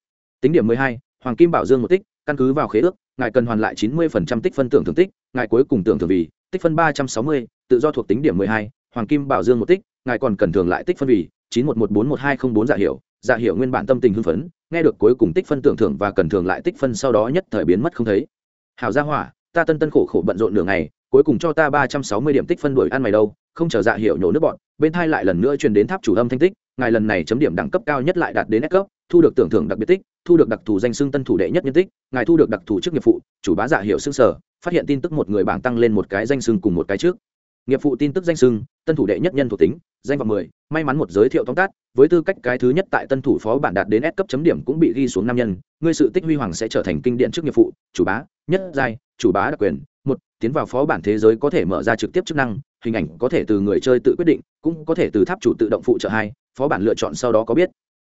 Tính điểm mười hai, hoàng kim bảo dương một tích căn cứ vào khế ước, ngài cần hoàn lại chín mươi phần trăm tích phân tưởng thưởng tích, ngài cuối cùng tưởng thưởng vì, tích phân ba trăm sáu mươi, tự do thuộc tính điểm mười hai, hoàng kim bảo dương một tích, ngài còn cần thường lại tích phân vì, chín một một bốn một hai không bốn dạ giả hiệu giả dạ hiệu nguyên bản tâm tình hưng phấn, nghe được cuối cùng tích phân tưởng thưởng và cần thường lại tích phân sau đó nhất thời biến mất không thấy. Hảo gia hỏa, ta tân tân khổ khổ bận rộn nửa ngày, cuối cùng cho ta ba trăm sáu mươi điểm tích phân đuổi ăn mày đâu, không chờ dạ hiệu nhổ nước bọn, bên thai lại lần nữa truyền đến tháp chủ âm thanh tích, ngài lần này chấm điểm đẳng cấp cao nhất lại đạt đến S cấp, thu được tưởng thưởng đặc biệt tích thu được đặc thù danh xưng tân thủ đệ nhất nhân tích, ngài thu được đặc thù chức nghiệp phụ, chủ bá giả hiệu xưng sở, phát hiện tin tức một người bảng tăng lên một cái danh xưng cùng một cái trước. Nghiệp phụ tin tức danh xưng, tân thủ đệ nhất nhân thuộc tính, danh vọng mười, may mắn một giới thiệu tóm tắt, với tư cách cái thứ nhất tại tân thủ phó bản đạt đến S cấp chấm điểm cũng bị ghi xuống năm nhân, ngươi sự tích huy hoàng sẽ trở thành kinh điển trước nghiệp phụ, chủ bá, nhất giai, chủ bá đặc quyền. Một, tiến vào phó bản thế giới có thể mở ra trực tiếp chức năng, hình ảnh có thể từ người chơi tự quyết định, cũng có thể từ tháp chủ tự động phụ trợ hai, phó bản lựa chọn sau đó có biết.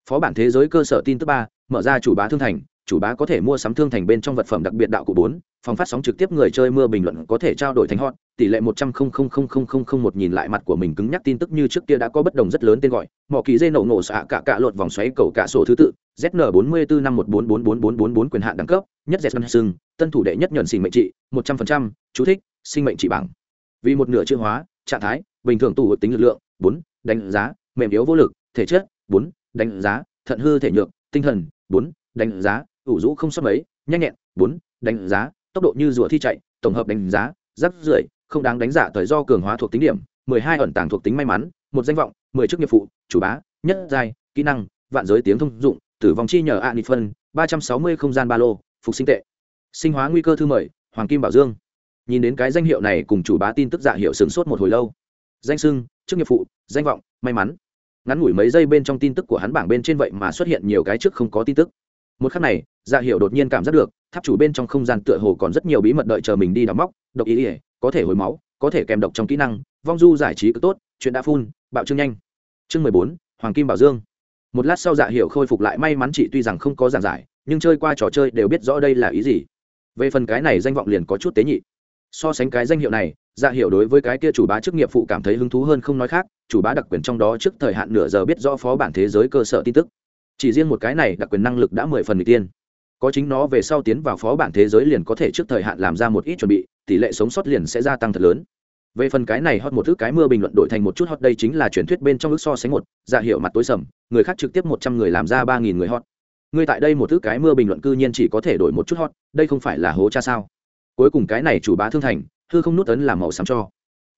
Phó bản thế giới cơ sở tin tức ba mở ra chủ bá thương thành, chủ bá có thể mua sắm thương thành bên trong vật phẩm đặc biệt đạo cụ bốn, phòng phát sóng trực tiếp người chơi mưa bình luận có thể trao đổi thành hot, tỷ lệ một trăm linh một nhìn lại mặt của mình cứng nhắc tin tức như trước kia đã có bất đồng rất lớn tên gọi, mỏ kỳ dây nổ nổ xạ cả cả lột vòng xoáy cầu cả sổ thứ tự zn bốn mươi bốn năm một bốn bốn bốn bốn bốn bốn quyền hạn đẳng cấp, nhất z sưng, tân thủ đệ nhất nhuận sinh mệnh trị, một trăm linh chú thích, sinh mệnh trị bảng vì một nửa chữ hóa, trạng thái, bình thường tủ tính lực lượng, bốn, đánh giá, mềm yếu vô lực, thể chất, bốn, đánh giá, thận hư thể nhược, tinh thần bốn, đánh giá, ủ rũ không sót mấy, nhanh nhẹn, bốn, đánh giá, tốc độ như rùa thi chạy, tổng hợp đánh giá, rắc rưởi, không đáng đánh giả thời do cường hóa thuộc tính điểm, mười hai ẩn tàng thuộc tính may mắn, một danh vọng, mười chức nghiệp phụ, chủ bá, nhất giai, kỹ năng, vạn giới tiếng thông dụng, tử vong chi nhờ ạ nị phân, ba trăm sáu mươi không gian ba lô, phục sinh tệ. Sinh hóa nguy cơ thư mời, hoàng kim bảo dương. Nhìn đến cái danh hiệu này cùng chủ bá tin tức dạ hiệu sướng sốt một hồi lâu. Danh sưng, chức nghiệp phụ, danh vọng, may mắn ngắn ngủi mấy giây bên trong tin tức của hắn bảng bên trên vậy mà xuất hiện nhiều cái trước không có tin tức. Một khắc này dạ hiệu đột nhiên cảm giác được, tháp chủ bên trong không gian tựa hồ còn rất nhiều bí mật đợi chờ mình đi đắm móc, độc ý ỉa có thể hồi máu, có thể kèm độc trong kỹ năng, vong du giải trí cực tốt, chuyện đã phun, bạo trương nhanh. Chương mười bốn, hoàng kim bảo dương. Một lát sau dạ hiệu khôi phục lại, may mắn chị tuy rằng không có giảng giải, nhưng chơi qua trò chơi đều biết rõ đây là ý gì. Về phần cái này danh vọng liền có chút tế nhị so sánh cái danh hiệu này dạ hiệu đối với cái kia chủ bá chức nghiệp phụ cảm thấy hứng thú hơn không nói khác, chủ bá đặc quyền trong đó trước thời hạn nửa giờ biết rõ phó bản thế giới cơ sở tin tức. Chỉ riêng một cái này đặc quyền năng lực đã mười phần người tiên. Có chính nó về sau tiến vào phó bản thế giới liền có thể trước thời hạn làm ra một ít chuẩn bị, tỷ lệ sống sót liền sẽ gia tăng thật lớn. Về phần cái này hot một thứ cái mưa bình luận đổi thành một chút hot đây chính là truyền thuyết bên trong ước so sánh một dạ hiệu mặt tối sầm, người khác trực tiếp một trăm người làm ra ba nghìn người hot. Người tại đây một thứ cái mưa bình luận cư nhiên chỉ có thể đổi một chút hot, đây không phải là hố cha sao? Cuối cùng cái này chủ bá thương thành, hư không nút ấn làm màu xám cho.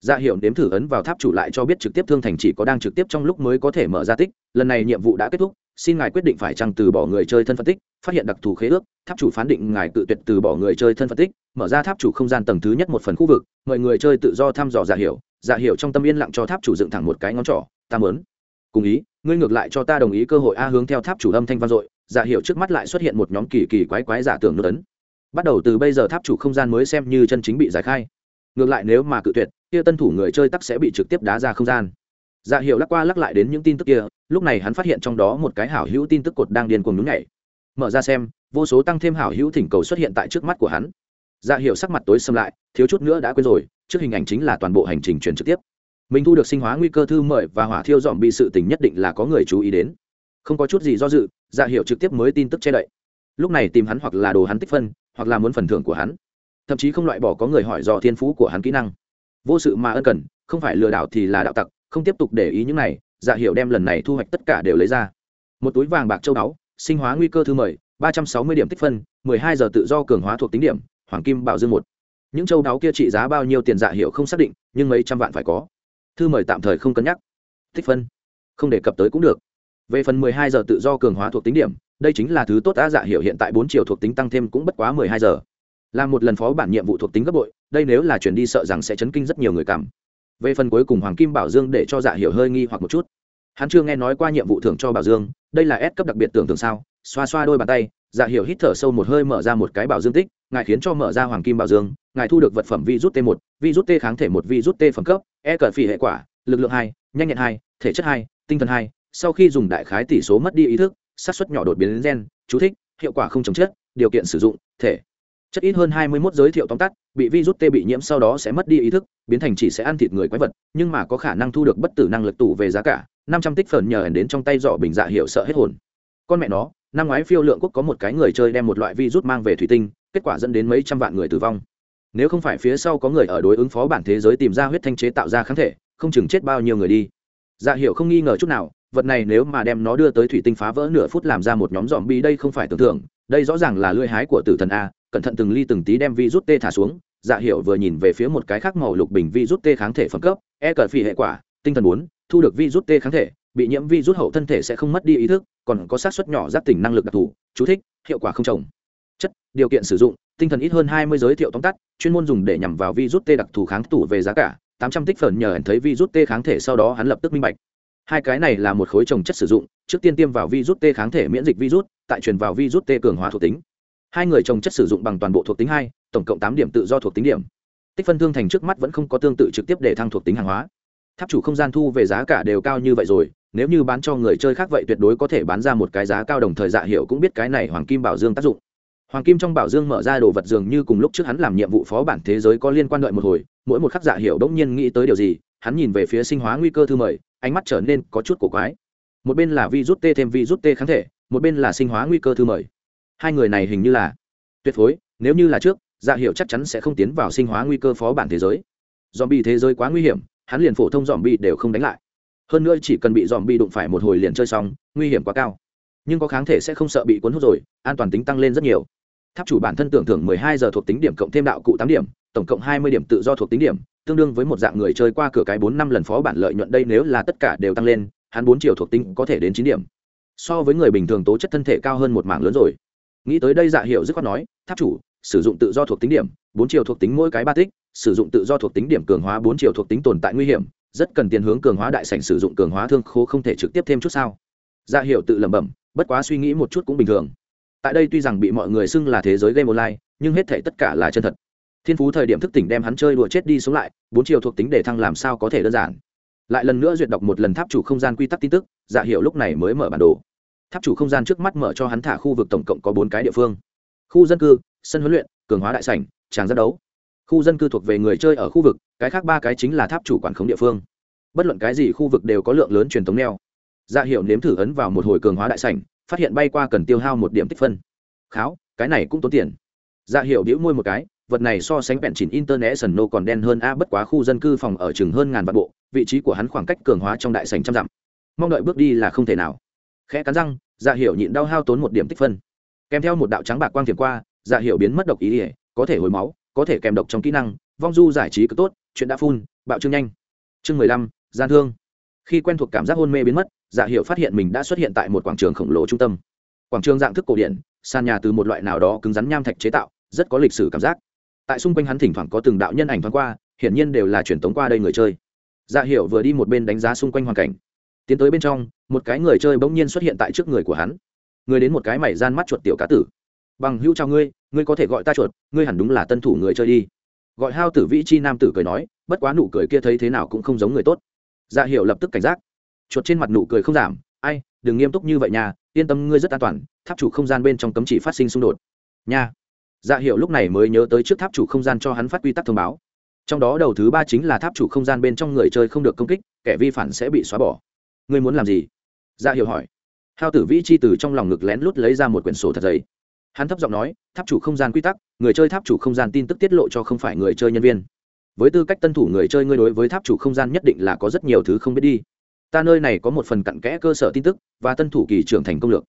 Dạ hiệu đếm thử ấn vào tháp chủ lại cho biết trực tiếp thương thành chỉ có đang trực tiếp trong lúc mới có thể mở ra tích, lần này nhiệm vụ đã kết thúc, xin ngài quyết định phải chăng từ bỏ người chơi thân phân tích, phát hiện đặc thù khế ước, tháp chủ phán định ngài tự tuyệt từ bỏ người chơi thân phân tích, mở ra tháp chủ không gian tầng thứ nhất một phần khu vực, mời người chơi tự do thăm dò giả hiểu. Giả hiểu trong tâm yên lặng cho tháp chủ dựng thẳng một cái ngón trỏ, ta mớn cùng ý, ngươi ngược lại cho ta đồng ý cơ hội a hướng theo tháp chủ âm thanh vang dội. Giả hiểu trước mắt lại xuất hiện một nhóm kỳ kỳ quái quái giả tưởng nút ấn bắt đầu từ bây giờ tháp chủ không gian mới xem như chân chính bị giải khai. Ngược lại nếu mà cự tuyệt, kia tân thủ người chơi tắc sẽ bị trực tiếp đá ra không gian. Dạ hiệu lắc qua lắc lại đến những tin tức kia, lúc này hắn phát hiện trong đó một cái hảo hữu tin tức cột đang điên cuồng nhún nhảy. Mở ra xem, vô số tăng thêm hảo hữu thỉnh cầu xuất hiện tại trước mắt của hắn. Dạ hiệu sắc mặt tối xâm lại, thiếu chút nữa đã quên rồi, trước hình ảnh chính là toàn bộ hành trình truyền trực tiếp. Mình thu được sinh hóa nguy cơ thư mời và hỏa thiêu dọn bị sự tình nhất định là có người chú ý đến. Không có chút gì do dự dạ hiệu trực tiếp mới tin tức che đậy. Lúc này tìm hắn hoặc là đồ hắn tích phân hoặc là muốn phần thưởng của hắn. Thậm chí không loại bỏ có người hỏi do thiên phú của hắn kỹ năng. Vô sự mà ân cần, không phải lừa đảo thì là đạo tặc, không tiếp tục để ý những này dạ hiệu đem lần này thu hoạch tất cả đều lấy ra. Một túi vàng bạc châu báu, sinh hóa nguy cơ thư mời ba trăm sáu mươi điểm tích phân, mười hai giờ tự do cường hóa thuộc tính điểm, hoàng kim bảo dương một. Những châu đáo kia trị giá bao nhiêu tiền dạ hiệu không xác định, nhưng mấy trăm vạn phải có. Thư mời tạm thời không cân nhắc. Tích phân. Không đề cập tới cũng được. Về phần mười hai giờ tự do cường hóa thuộc tính điểm đây chính là thứ tốt đã dạ hiệu hiện tại bốn chiều thuộc tính tăng thêm cũng bất quá mười hai giờ. Là một lần phó bản nhiệm vụ thuộc tính gấp bội, đây nếu là chuyển đi sợ rằng sẽ chấn kinh rất nhiều người cảm. Về phần cuối cùng hoàng kim bảo dương để cho dạ hiểu hơi nghi hoặc một chút. Hắn chưa nghe nói qua nhiệm vụ thưởng cho bảo dương, đây là S cấp đặc biệt tưởng tượng sao? Xoa xoa đôi bàn tay dạ hiểu hít thở sâu một hơi mở ra một cái bảo dương tích, ngài khiến cho mở ra hoàng kim bảo dương, ngài thu được vật phẩm vi rút t một vi rút t kháng thể một vi rút t phẩm cấp e cờ phỉ hệ quả, lực lượng hai, nhanh nhẹn hai, thể chất hai, tinh thần hai, sau khi dùng đại khái tỷ số mất đi ý thức sát xuất nhỏ đột biến gen, chú thích, hiệu quả không chấm chết điều kiện sử dụng, thể. Chất ít hơn 21 giới thiệu tóm tắt, bị virus t bị nhiễm sau đó sẽ mất đi ý thức, biến thành chỉ sẽ ăn thịt người quái vật, nhưng mà có khả năng thu được bất tử năng lực tủ về giá cả 500 tích phần nhờ đến trong tay dọ bình dạ hiệu sợ hết hồn. Con mẹ nó, năm ngoái phiêu lượng quốc có một cái người chơi đem một loại virus mang về thủy tinh, kết quả dẫn đến mấy trăm vạn người tử vong. Nếu không phải phía sau có người ở đối ứng phó bản thế giới tìm ra huyết thanh chế tạo ra kháng thể, không chừng chết bao nhiêu người đi. Dạ hiệu không nghi ngờ chút nào vật này nếu mà đem nó đưa tới thủy tinh phá vỡ nửa phút làm ra một nhóm dòm bi đây không phải tưởng tượng đây rõ ràng là lưỡi hái của tử thần a cẩn thận từng ly từng tí đem virus T thả xuống, Dạ hiệu vừa nhìn về phía một cái khác màu lục bình virus T kháng thể phẩm cấp, e cờ phi hệ quả, tinh thần muốn thu được virus T kháng thể, bị nhiễm virus hậu thân thể sẽ không mất đi ý thức, còn có xác suất nhỏ giáp tỉnh năng lực đặc thù chú thích hiệu quả không trồng chất điều kiện sử dụng tinh thần ít hơn hai mươi giới thiệu tóm tắt chuyên môn dùng để nhằm vào virus t đặc thù kháng tủ về giá cả tám trăm tích phần nhờ hẳn thấy virus t kháng thể sau đó hắn lập tức minh bạch hai cái này là một khối trồng chất sử dụng, trước tiên tiêm vào virus t kháng thể miễn dịch virus, tại truyền vào virus t cường hóa thuộc tính. Hai người trồng chất sử dụng bằng toàn bộ thuộc tính hai, tổng cộng tám điểm tự do thuộc tính điểm. Tích phân thương thành trước mắt vẫn không có tương tự trực tiếp để thăng thuộc tính hàng hóa. Tháp chủ không gian thu về giá cả đều cao như vậy rồi, nếu như bán cho người chơi khác vậy tuyệt đối có thể bán ra một cái giá cao đồng thời dạ hiệu cũng biết cái này hoàng kim bảo dương tác dụng. Hoàng kim trong bảo dương mở ra đồ vật dường như cùng lúc trước hắn làm nhiệm vụ phó bản thế giới có liên quan đợi một hồi, mỗi một khắc dạ hiệu đống nhiên nghĩ tới điều gì hắn nhìn về phía sinh hóa nguy cơ thư mời, ánh mắt trở nên có chút cổ quái. Một bên là vi rút t thêm vi rút t kháng thể, một bên là sinh hóa nguy cơ thư mời. Hai người này hình như là tuyệt phối, nếu như là trước dạ hiệu chắc chắn sẽ không tiến vào sinh hóa nguy cơ phó bản thế giới. Dòm bị thế giới quá nguy hiểm, hắn liền phổ thông dòm bị đều không đánh lại. Hơn nữa chỉ cần bị dòm bị đụng phải một hồi liền chơi xong, nguy hiểm quá cao. Nhưng có kháng thể sẽ không sợ bị cuốn hút rồi, an toàn tính tăng lên rất nhiều. Tháp chủ bản thân tưởng thưởng 12 giờ thuộc tính điểm cộng thêm đạo cụ 8 điểm, tổng cộng 20 điểm tự do thuộc tính điểm tương đương với một dạng người chơi qua cửa cái 4 năm lần phó bản lợi nhuận đây nếu là tất cả đều tăng lên, hắn 4 triệu thuộc tính có thể đến 9 điểm. So với người bình thường tố chất thân thể cao hơn một mảng lớn rồi. Nghĩ tới đây dạ hiệu dứt khoát nói, tháp chủ, sử dụng tự do thuộc tính điểm, bốn chiều thuộc tính mỗi cái ba tích, sử dụng tự do thuộc tính điểm cường hóa bốn chiều thuộc tính tồn tại nguy hiểm, rất cần tiền hướng cường hóa đại sảnh sử dụng cường hóa thương khố không thể trực tiếp thêm chút sao? Dạ hiệu tự lẩm bẩm, bất quá suy nghĩ một chút cũng bình thường. Tại đây tuy rằng bị mọi người xưng là thế giới game online, nhưng hết thể tất cả là chân thật thiên phú thời điểm thức tỉnh đem hắn chơi đùa chết đi sống lại, bốn chiều thuộc tính để thăng làm sao có thể đơn giản. Lại lần nữa duyệt đọc một lần tháp chủ không gian quy tắc tin tức dạ hiệu lúc này mới mở bản đồ. Tháp chủ không gian trước mắt mở cho hắn thả khu vực tổng cộng có bốn cái địa phương. Khu dân cư, sân huấn luyện, cường hóa đại sảnh, tràng giác đấu. Khu dân cư thuộc về người chơi ở khu vực, cái khác ba cái chính là tháp chủ quản khống địa phương. Bất luận cái gì khu vực đều có lượng lớn truyền thống neo. Dạ hiệu nếm thử ấn vào một hồi cường hóa đại sảnh, phát hiện bay qua cần tiêu hao một điểm tích phân. Kháo, cái này cũng tốn tiền. Dạ hiệu đĩu môi một cái vật này so sánh bẹn chỉnh international còn đen hơn. A, bất quá khu dân cư phòng ở chừng hơn ngàn vạn bộ, vị trí của hắn khoảng cách cường hóa trong đại sảnh trăm dặm. Mong đợi bước đi là không thể nào. Khẽ cắn răng dạ hiểu nhịn đau hao tốn một điểm tích phân. Kèm theo một đạo trắng bạc quang thiền qua dạ hiểu biến mất độc ý ỉa có thể hồi máu, có thể kèm độc trong kỹ năng, vong du giải trí cực tốt, chuyện đã phun, bạo trương nhanh. Chương mười lăm, gian thương. Khi quen thuộc cảm giác hôn mê biến mất dạ hiệu phát hiện mình đã xuất hiện tại một quảng trường khổng lồ trung tâm. Quảng trường dạng thức cổ điển, sàn nhà từ một loại nào đó cứng rắn nham thạch chế tạo, rất có lịch sử cảm giác tại xung quanh hắn thỉnh thoảng có từng đạo nhân ảnh thoáng qua, hiển nhiên đều là truyền tống qua đây người chơi. Dạ hiệu vừa đi một bên đánh giá xung quanh hoàn cảnh. Tiến tới bên trong, một cái người chơi bỗng nhiên xuất hiện tại trước người của hắn. Người đến một cái mảy gian mắt chuột tiểu cá tử. Bằng hữu chào ngươi ngươi có thể gọi ta chuột, ngươi hẳn đúng là tân thủ người chơi đi. Gọi hao tử vĩ chi nam tử cười nói, bất quá nụ cười kia thấy thế nào cũng không giống người tốt. Dạ hiệu lập tức cảnh giác. Chuột trên mặt nụ cười không giảm, ai, đừng nghiêm túc như vậy nha, yên tâm ngươi rất an toàn, tháp chủ không gian bên trong cấm chỉ phát sinh xung đột. Nha dạ hiệu lúc này mới nhớ tới trước tháp chủ không gian cho hắn phát quy tắc thông báo. Trong đó đầu thứ ba chính là tháp chủ không gian bên trong người chơi không được công kích, kẻ vi phản sẽ bị xóa bỏ. Ngươi muốn làm gì? Dạ hiệu hỏi. Hao tử vĩ chi từ trong lòng ngực lén lút lấy ra một quyển sổ thật giấy hắn thấp giọng nói, tháp chủ không gian quy tắc, người chơi tháp chủ không gian tin tức tiết lộ cho không phải người chơi nhân viên. Với tư cách tân thủ người chơi ngươi đối với tháp chủ không gian nhất định là có rất nhiều thứ không biết đi. Ta nơi này có một phần cặn kẽ cơ sở tin tức và tân thủ kỳ trưởng thành công lược.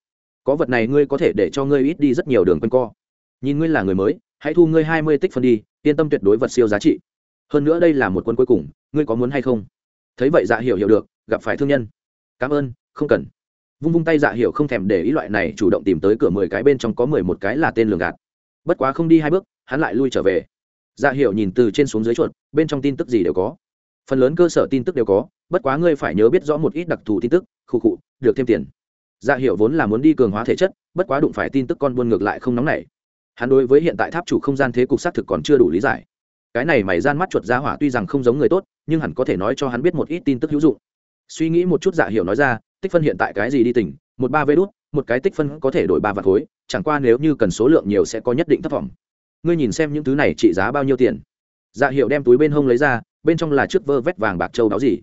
Có vật này ngươi có thể để cho ngươi ít đi rất nhiều đường quanh co nhìn ngươi là người mới, hãy thu ngươi hai mươi tích phân đi, yên tâm tuyệt đối vật siêu giá trị. Hơn nữa đây là một quân cuối cùng, ngươi có muốn hay không? Thấy vậy dạ hiểu hiểu được, gặp phải thương nhân. Cảm ơn, không cần. Vung vung tay dạ hiểu không thèm để ý loại này, chủ động tìm tới cửa mười cái bên trong có mười một cái là tên lường gạt. Bất quá không đi hai bước, hắn lại lui trở về. Dạ hiểu nhìn từ trên xuống dưới chuột, bên trong tin tức gì đều có. Phần lớn cơ sở tin tức đều có, bất quá ngươi phải nhớ biết rõ một ít đặc thù tin tức khu khụ, được thêm tiền. Dạ hiểu vốn là muốn đi cường hóa thể chất, bất quá đụng phải tin tức con buôn ngược lại không nóng nảy hắn đối với hiện tại tháp chủ không gian thế cục xác thực còn chưa đủ lý giải. Cái này mày gian mắt chuột ra hỏa tuy rằng không giống người tốt, nhưng hẳn có thể nói cho hắn biết một ít tin tức hữu dụng. Suy nghĩ một chút dạ hiểu nói ra, tích phân hiện tại cái gì đi tỉnh, một ba vê đốt một cái tích phân có thể đổi ba vạt khối, chẳng qua nếu như cần số lượng nhiều sẽ có nhất định thất vọng ngươi nhìn xem những thứ này trị giá bao nhiêu tiền. Dạ hiệu đem túi bên hông lấy ra, bên trong là chiếc vơ vét vàng bạc châu đáo gì.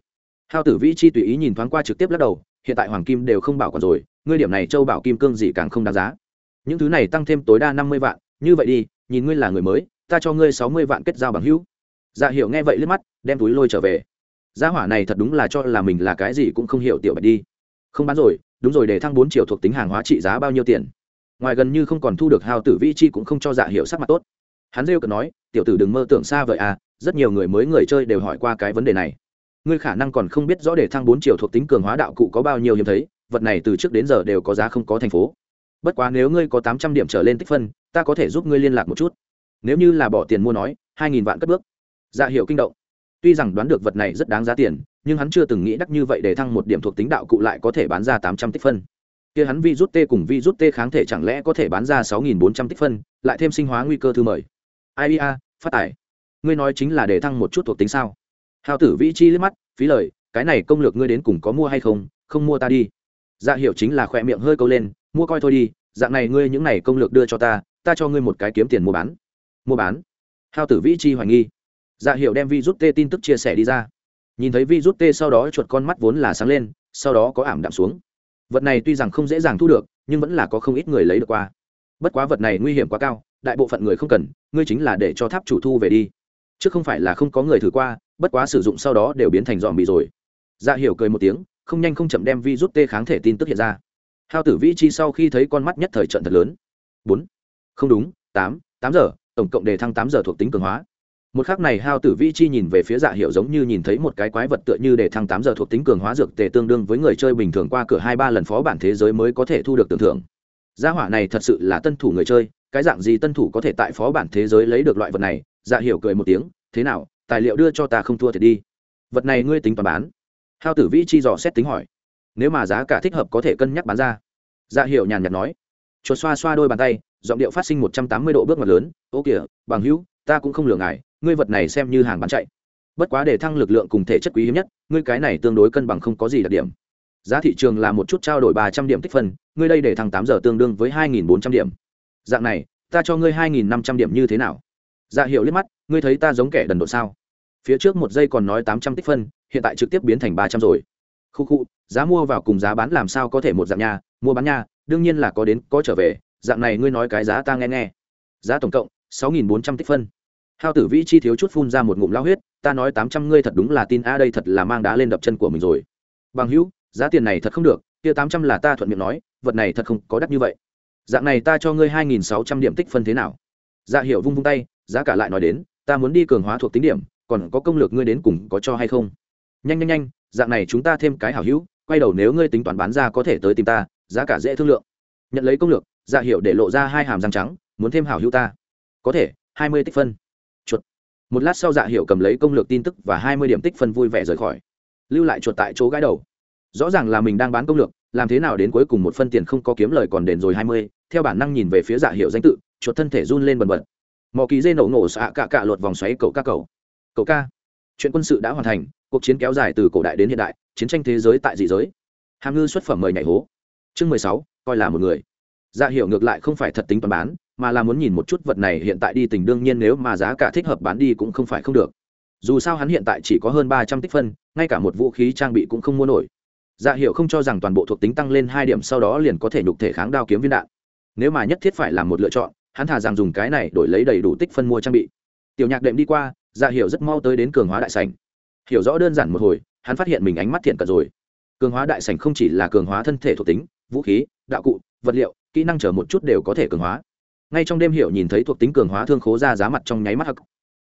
Hao tử vĩ chi tùy ý nhìn thoáng qua trực tiếp lắc đầu, hiện tại hoàng kim đều không bảo còn rồi, ngươi điểm này châu bảo kim cương gì càng không đáng giá. Những thứ này tăng thêm tối đa năm mươi vạn như vậy đi, nhìn ngươi là người mới, ta cho ngươi sáu mươi vạn kết giao bằng hữu. Dạ hiệu nghe vậy liếc mắt, đem túi lôi trở về. Gia hỏa này thật đúng là cho là mình là cái gì cũng không hiểu tiểu bạch đi. Không bán rồi, đúng rồi, để thăng bốn triệu thuộc tính hàng hóa trị giá bao nhiêu tiền? Ngoài gần như không còn thu được hao tử vi chi cũng không cho dạ hiệu sắc mặt tốt. Hắn rêu cần nói, tiểu tử đừng mơ tưởng xa vậy à rất nhiều người mới người chơi đều hỏi qua cái vấn đề này. Ngươi khả năng còn không biết rõ để thăng bốn triệu thuộc tính cường hóa đạo cụ có bao nhiêu hiếm thấy, vật này từ trước đến giờ đều có giá không có thành phố bất quá nếu ngươi có tám trăm điểm trở lên tích phân, ta có thể giúp ngươi liên lạc một chút. Nếu như là bỏ tiền mua nói, hai nghìn vạn cất bước. Dạ hiệu kinh động. Tuy rằng đoán được vật này rất đáng giá tiền, nhưng hắn chưa từng nghĩ đắc như vậy để thăng một điểm thuộc tính đạo cụ lại có thể bán ra tám trăm tích phân. Kia hắn vi rút t cùng vi rút t kháng thể chẳng lẽ có thể bán ra sáu nghìn bốn trăm tích phân, lại thêm sinh hóa nguy cơ thư mời. Ia phát tải ngươi nói chính là để thăng một chút thuộc tính sao? Hào tử vĩ chi liếc mắt, phí lời, cái này công lược ngươi đến cùng có mua hay không không mua ta đi dạ Hiểu chính là khỏe miệng hơi câu lên, mua coi thôi đi, dạng này ngươi những này công lược đưa cho ta ta cho ngươi một cái kiếm tiền mua bán. Mua bán? Hao tử vĩ chi hoài nghi. Dạ Hiểu đem vi rút tê tin tức chia sẻ đi ra. Nhìn thấy vi rút tê sau đó chuột con mắt vốn là sáng lên, sau đó có ảm đạm xuống. Vật này tuy rằng không dễ dàng thu được, nhưng vẫn là có không ít người lấy được qua. Bất quá vật này nguy hiểm quá cao, đại bộ phận người không cần, ngươi chính là để cho tháp chủ thu về đi. Chứ không phải là không có người thử qua, bất quá sử dụng sau đó đều biến thành dòm bị rồi. Dạ hiểu cười một tiếng không nhanh không chậm đem vi rút tê kháng thể tin tức hiện ra. Hao tử vĩ chi sau khi thấy con mắt nhất thời trận thật lớn. Bốn. Không đúng, tám tám giờ, tổng cộng đề thăng tám giờ thuộc tính cường hóa. Một khắc này hao tử vĩ chi nhìn về phía dạ hiệu giống như nhìn thấy một cái quái vật tựa như đề thăng tám giờ thuộc tính cường hóa dược tề tương đương với người chơi bình thường qua cửa hai ba lần phó bản thế giới mới có thể thu được tưởng thưởng. Gia hỏa này thật sự là tân thủ người chơi, cái dạng gì tân thủ có thể tại phó bản thế giới lấy được loại vật này? Dạ hiểu cười một tiếng, thế nào, tài liệu đưa cho ta không thua thì đi. Vật này ngươi tính toán bán hao tử vĩ chi dò xét tính hỏi. Nếu mà giá cả thích hợp có thể cân nhắc bán ra. Dạ Hiệu nhàn nhạt nói. Chuột xoa xoa đôi bàn tay, giọng điệu phát sinh một trăm tám mươi độ bước ngoặt lớn. Ô kìa, bằng hữu, ta cũng không lường ngại ngươi vật này xem như hàng bán chạy. Bất quá để thăng lực lượng cùng thể chất quý hiếm nhất, ngươi cái này tương đối cân bằng không có gì đặc điểm. Giá thị trường là một chút trao đổi ba trăm điểm tích phân, ngươi đây để thăng tám giờ tương đương với hai nghìn bốn trăm điểm. Dạng này, ta cho ngươi hai nghìn năm trăm điểm như thế nào? Dạ hiệu liếc mắt, ngươi thấy ta giống kẻ đần độ sao? Phía trước một giây còn nói tám trăm tích phân hiện tại trực tiếp biến thành ba trăm rồi. Khu khu, giá mua vào cùng giá bán làm sao có thể một dạng nha, mua bán nha, đương nhiên là có đến, có trở về, dạng này ngươi nói cái giá ta nghe nghe. Giá tổng cộng sáu nghìn bốn trăm tích phân. Hao tử vĩ chi thiếu chút phun ra một ngụm lao huyết, ta nói tám trăm ngươi thật đúng là tin, a, đây thật là mang đá lên đập chân của mình rồi. Bằng hữu, giá tiền này thật không được, kia tám trăm là ta thuận miệng nói, vật này thật không có đắt như vậy. Dạng này ta cho ngươi hai nghìn sáu trăm điểm tích phân thế nào? Dạ hiểu vung vung tay, giá cả lại nói đến, ta muốn đi cường hóa thuộc tính điểm, còn có công lược ngươi đến cùng có cho hay không? Nhanh nhanh nhanh, dạng này chúng ta thêm cái hảo hữu, quay đầu nếu ngươi tính toán bán ra có thể tới tìm ta, giá cả dễ thương lượng. Nhận lấy công lược dạ hiệu để lộ ra hai hàm răng trắng, muốn thêm hảo hữu ta. Có thể, hai mươi tích phân. Chuột. Một lát sau dạ hiệu cầm lấy công lược tin tức và hai mươi điểm tích phân vui vẻ rời khỏi. Lưu lại chuột tại chỗ gái đầu. Rõ ràng là mình đang bán công lược, làm thế nào đến cuối cùng một phân tiền không có kiếm lời còn đền rồi hai mươi, theo bản năng nhìn về phía dạ hiệu danh tự, chuột thân thể run lên bần bật. Mò kỳ dê nổ nổ xạ cạ cạ lột vòng xoáy cậu ca cậu. Cậu ca. Chuyện quân sự đã hoàn thành cuộc chiến kéo dài từ cổ đại đến hiện đại, chiến tranh thế giới tại dị giới. Hàm ngư xuất phẩm mời nhảy hố. Chương mười sáu, coi là một người. Dạ hiệu ngược lại không phải thật tính toán bán, mà là muốn nhìn một chút vật này hiện tại đi tình đương nhiên nếu mà giá cả thích hợp bán đi cũng không phải không được. Dù sao hắn hiện tại chỉ có hơn ba trăm tích phân, ngay cả một vũ khí trang bị cũng không mua nổi. Dạ hiệu không cho rằng toàn bộ thuộc tính tăng lên hai điểm sau đó liền có thể nhục thể kháng đao kiếm viên đạn. Nếu mà nhất thiết phải làm một lựa chọn, hắn thà rằng dùng cái này đổi lấy đầy đủ tích phân mua trang bị. Tiểu nhạc đệm đi qua dạ hiệu rất mau tới đến cường hóa đại sành hiểu rõ đơn giản một hồi, hắn phát hiện mình ánh mắt thiện cận rồi. Cường hóa đại sành không chỉ là cường hóa thân thể thuộc tính, vũ khí, đạo cụ, vật liệu, kỹ năng chở một chút đều có thể cường hóa. Ngay trong đêm hiểu nhìn thấy thuộc tính cường hóa thương khố ra giá mặt trong nháy mắt hắc.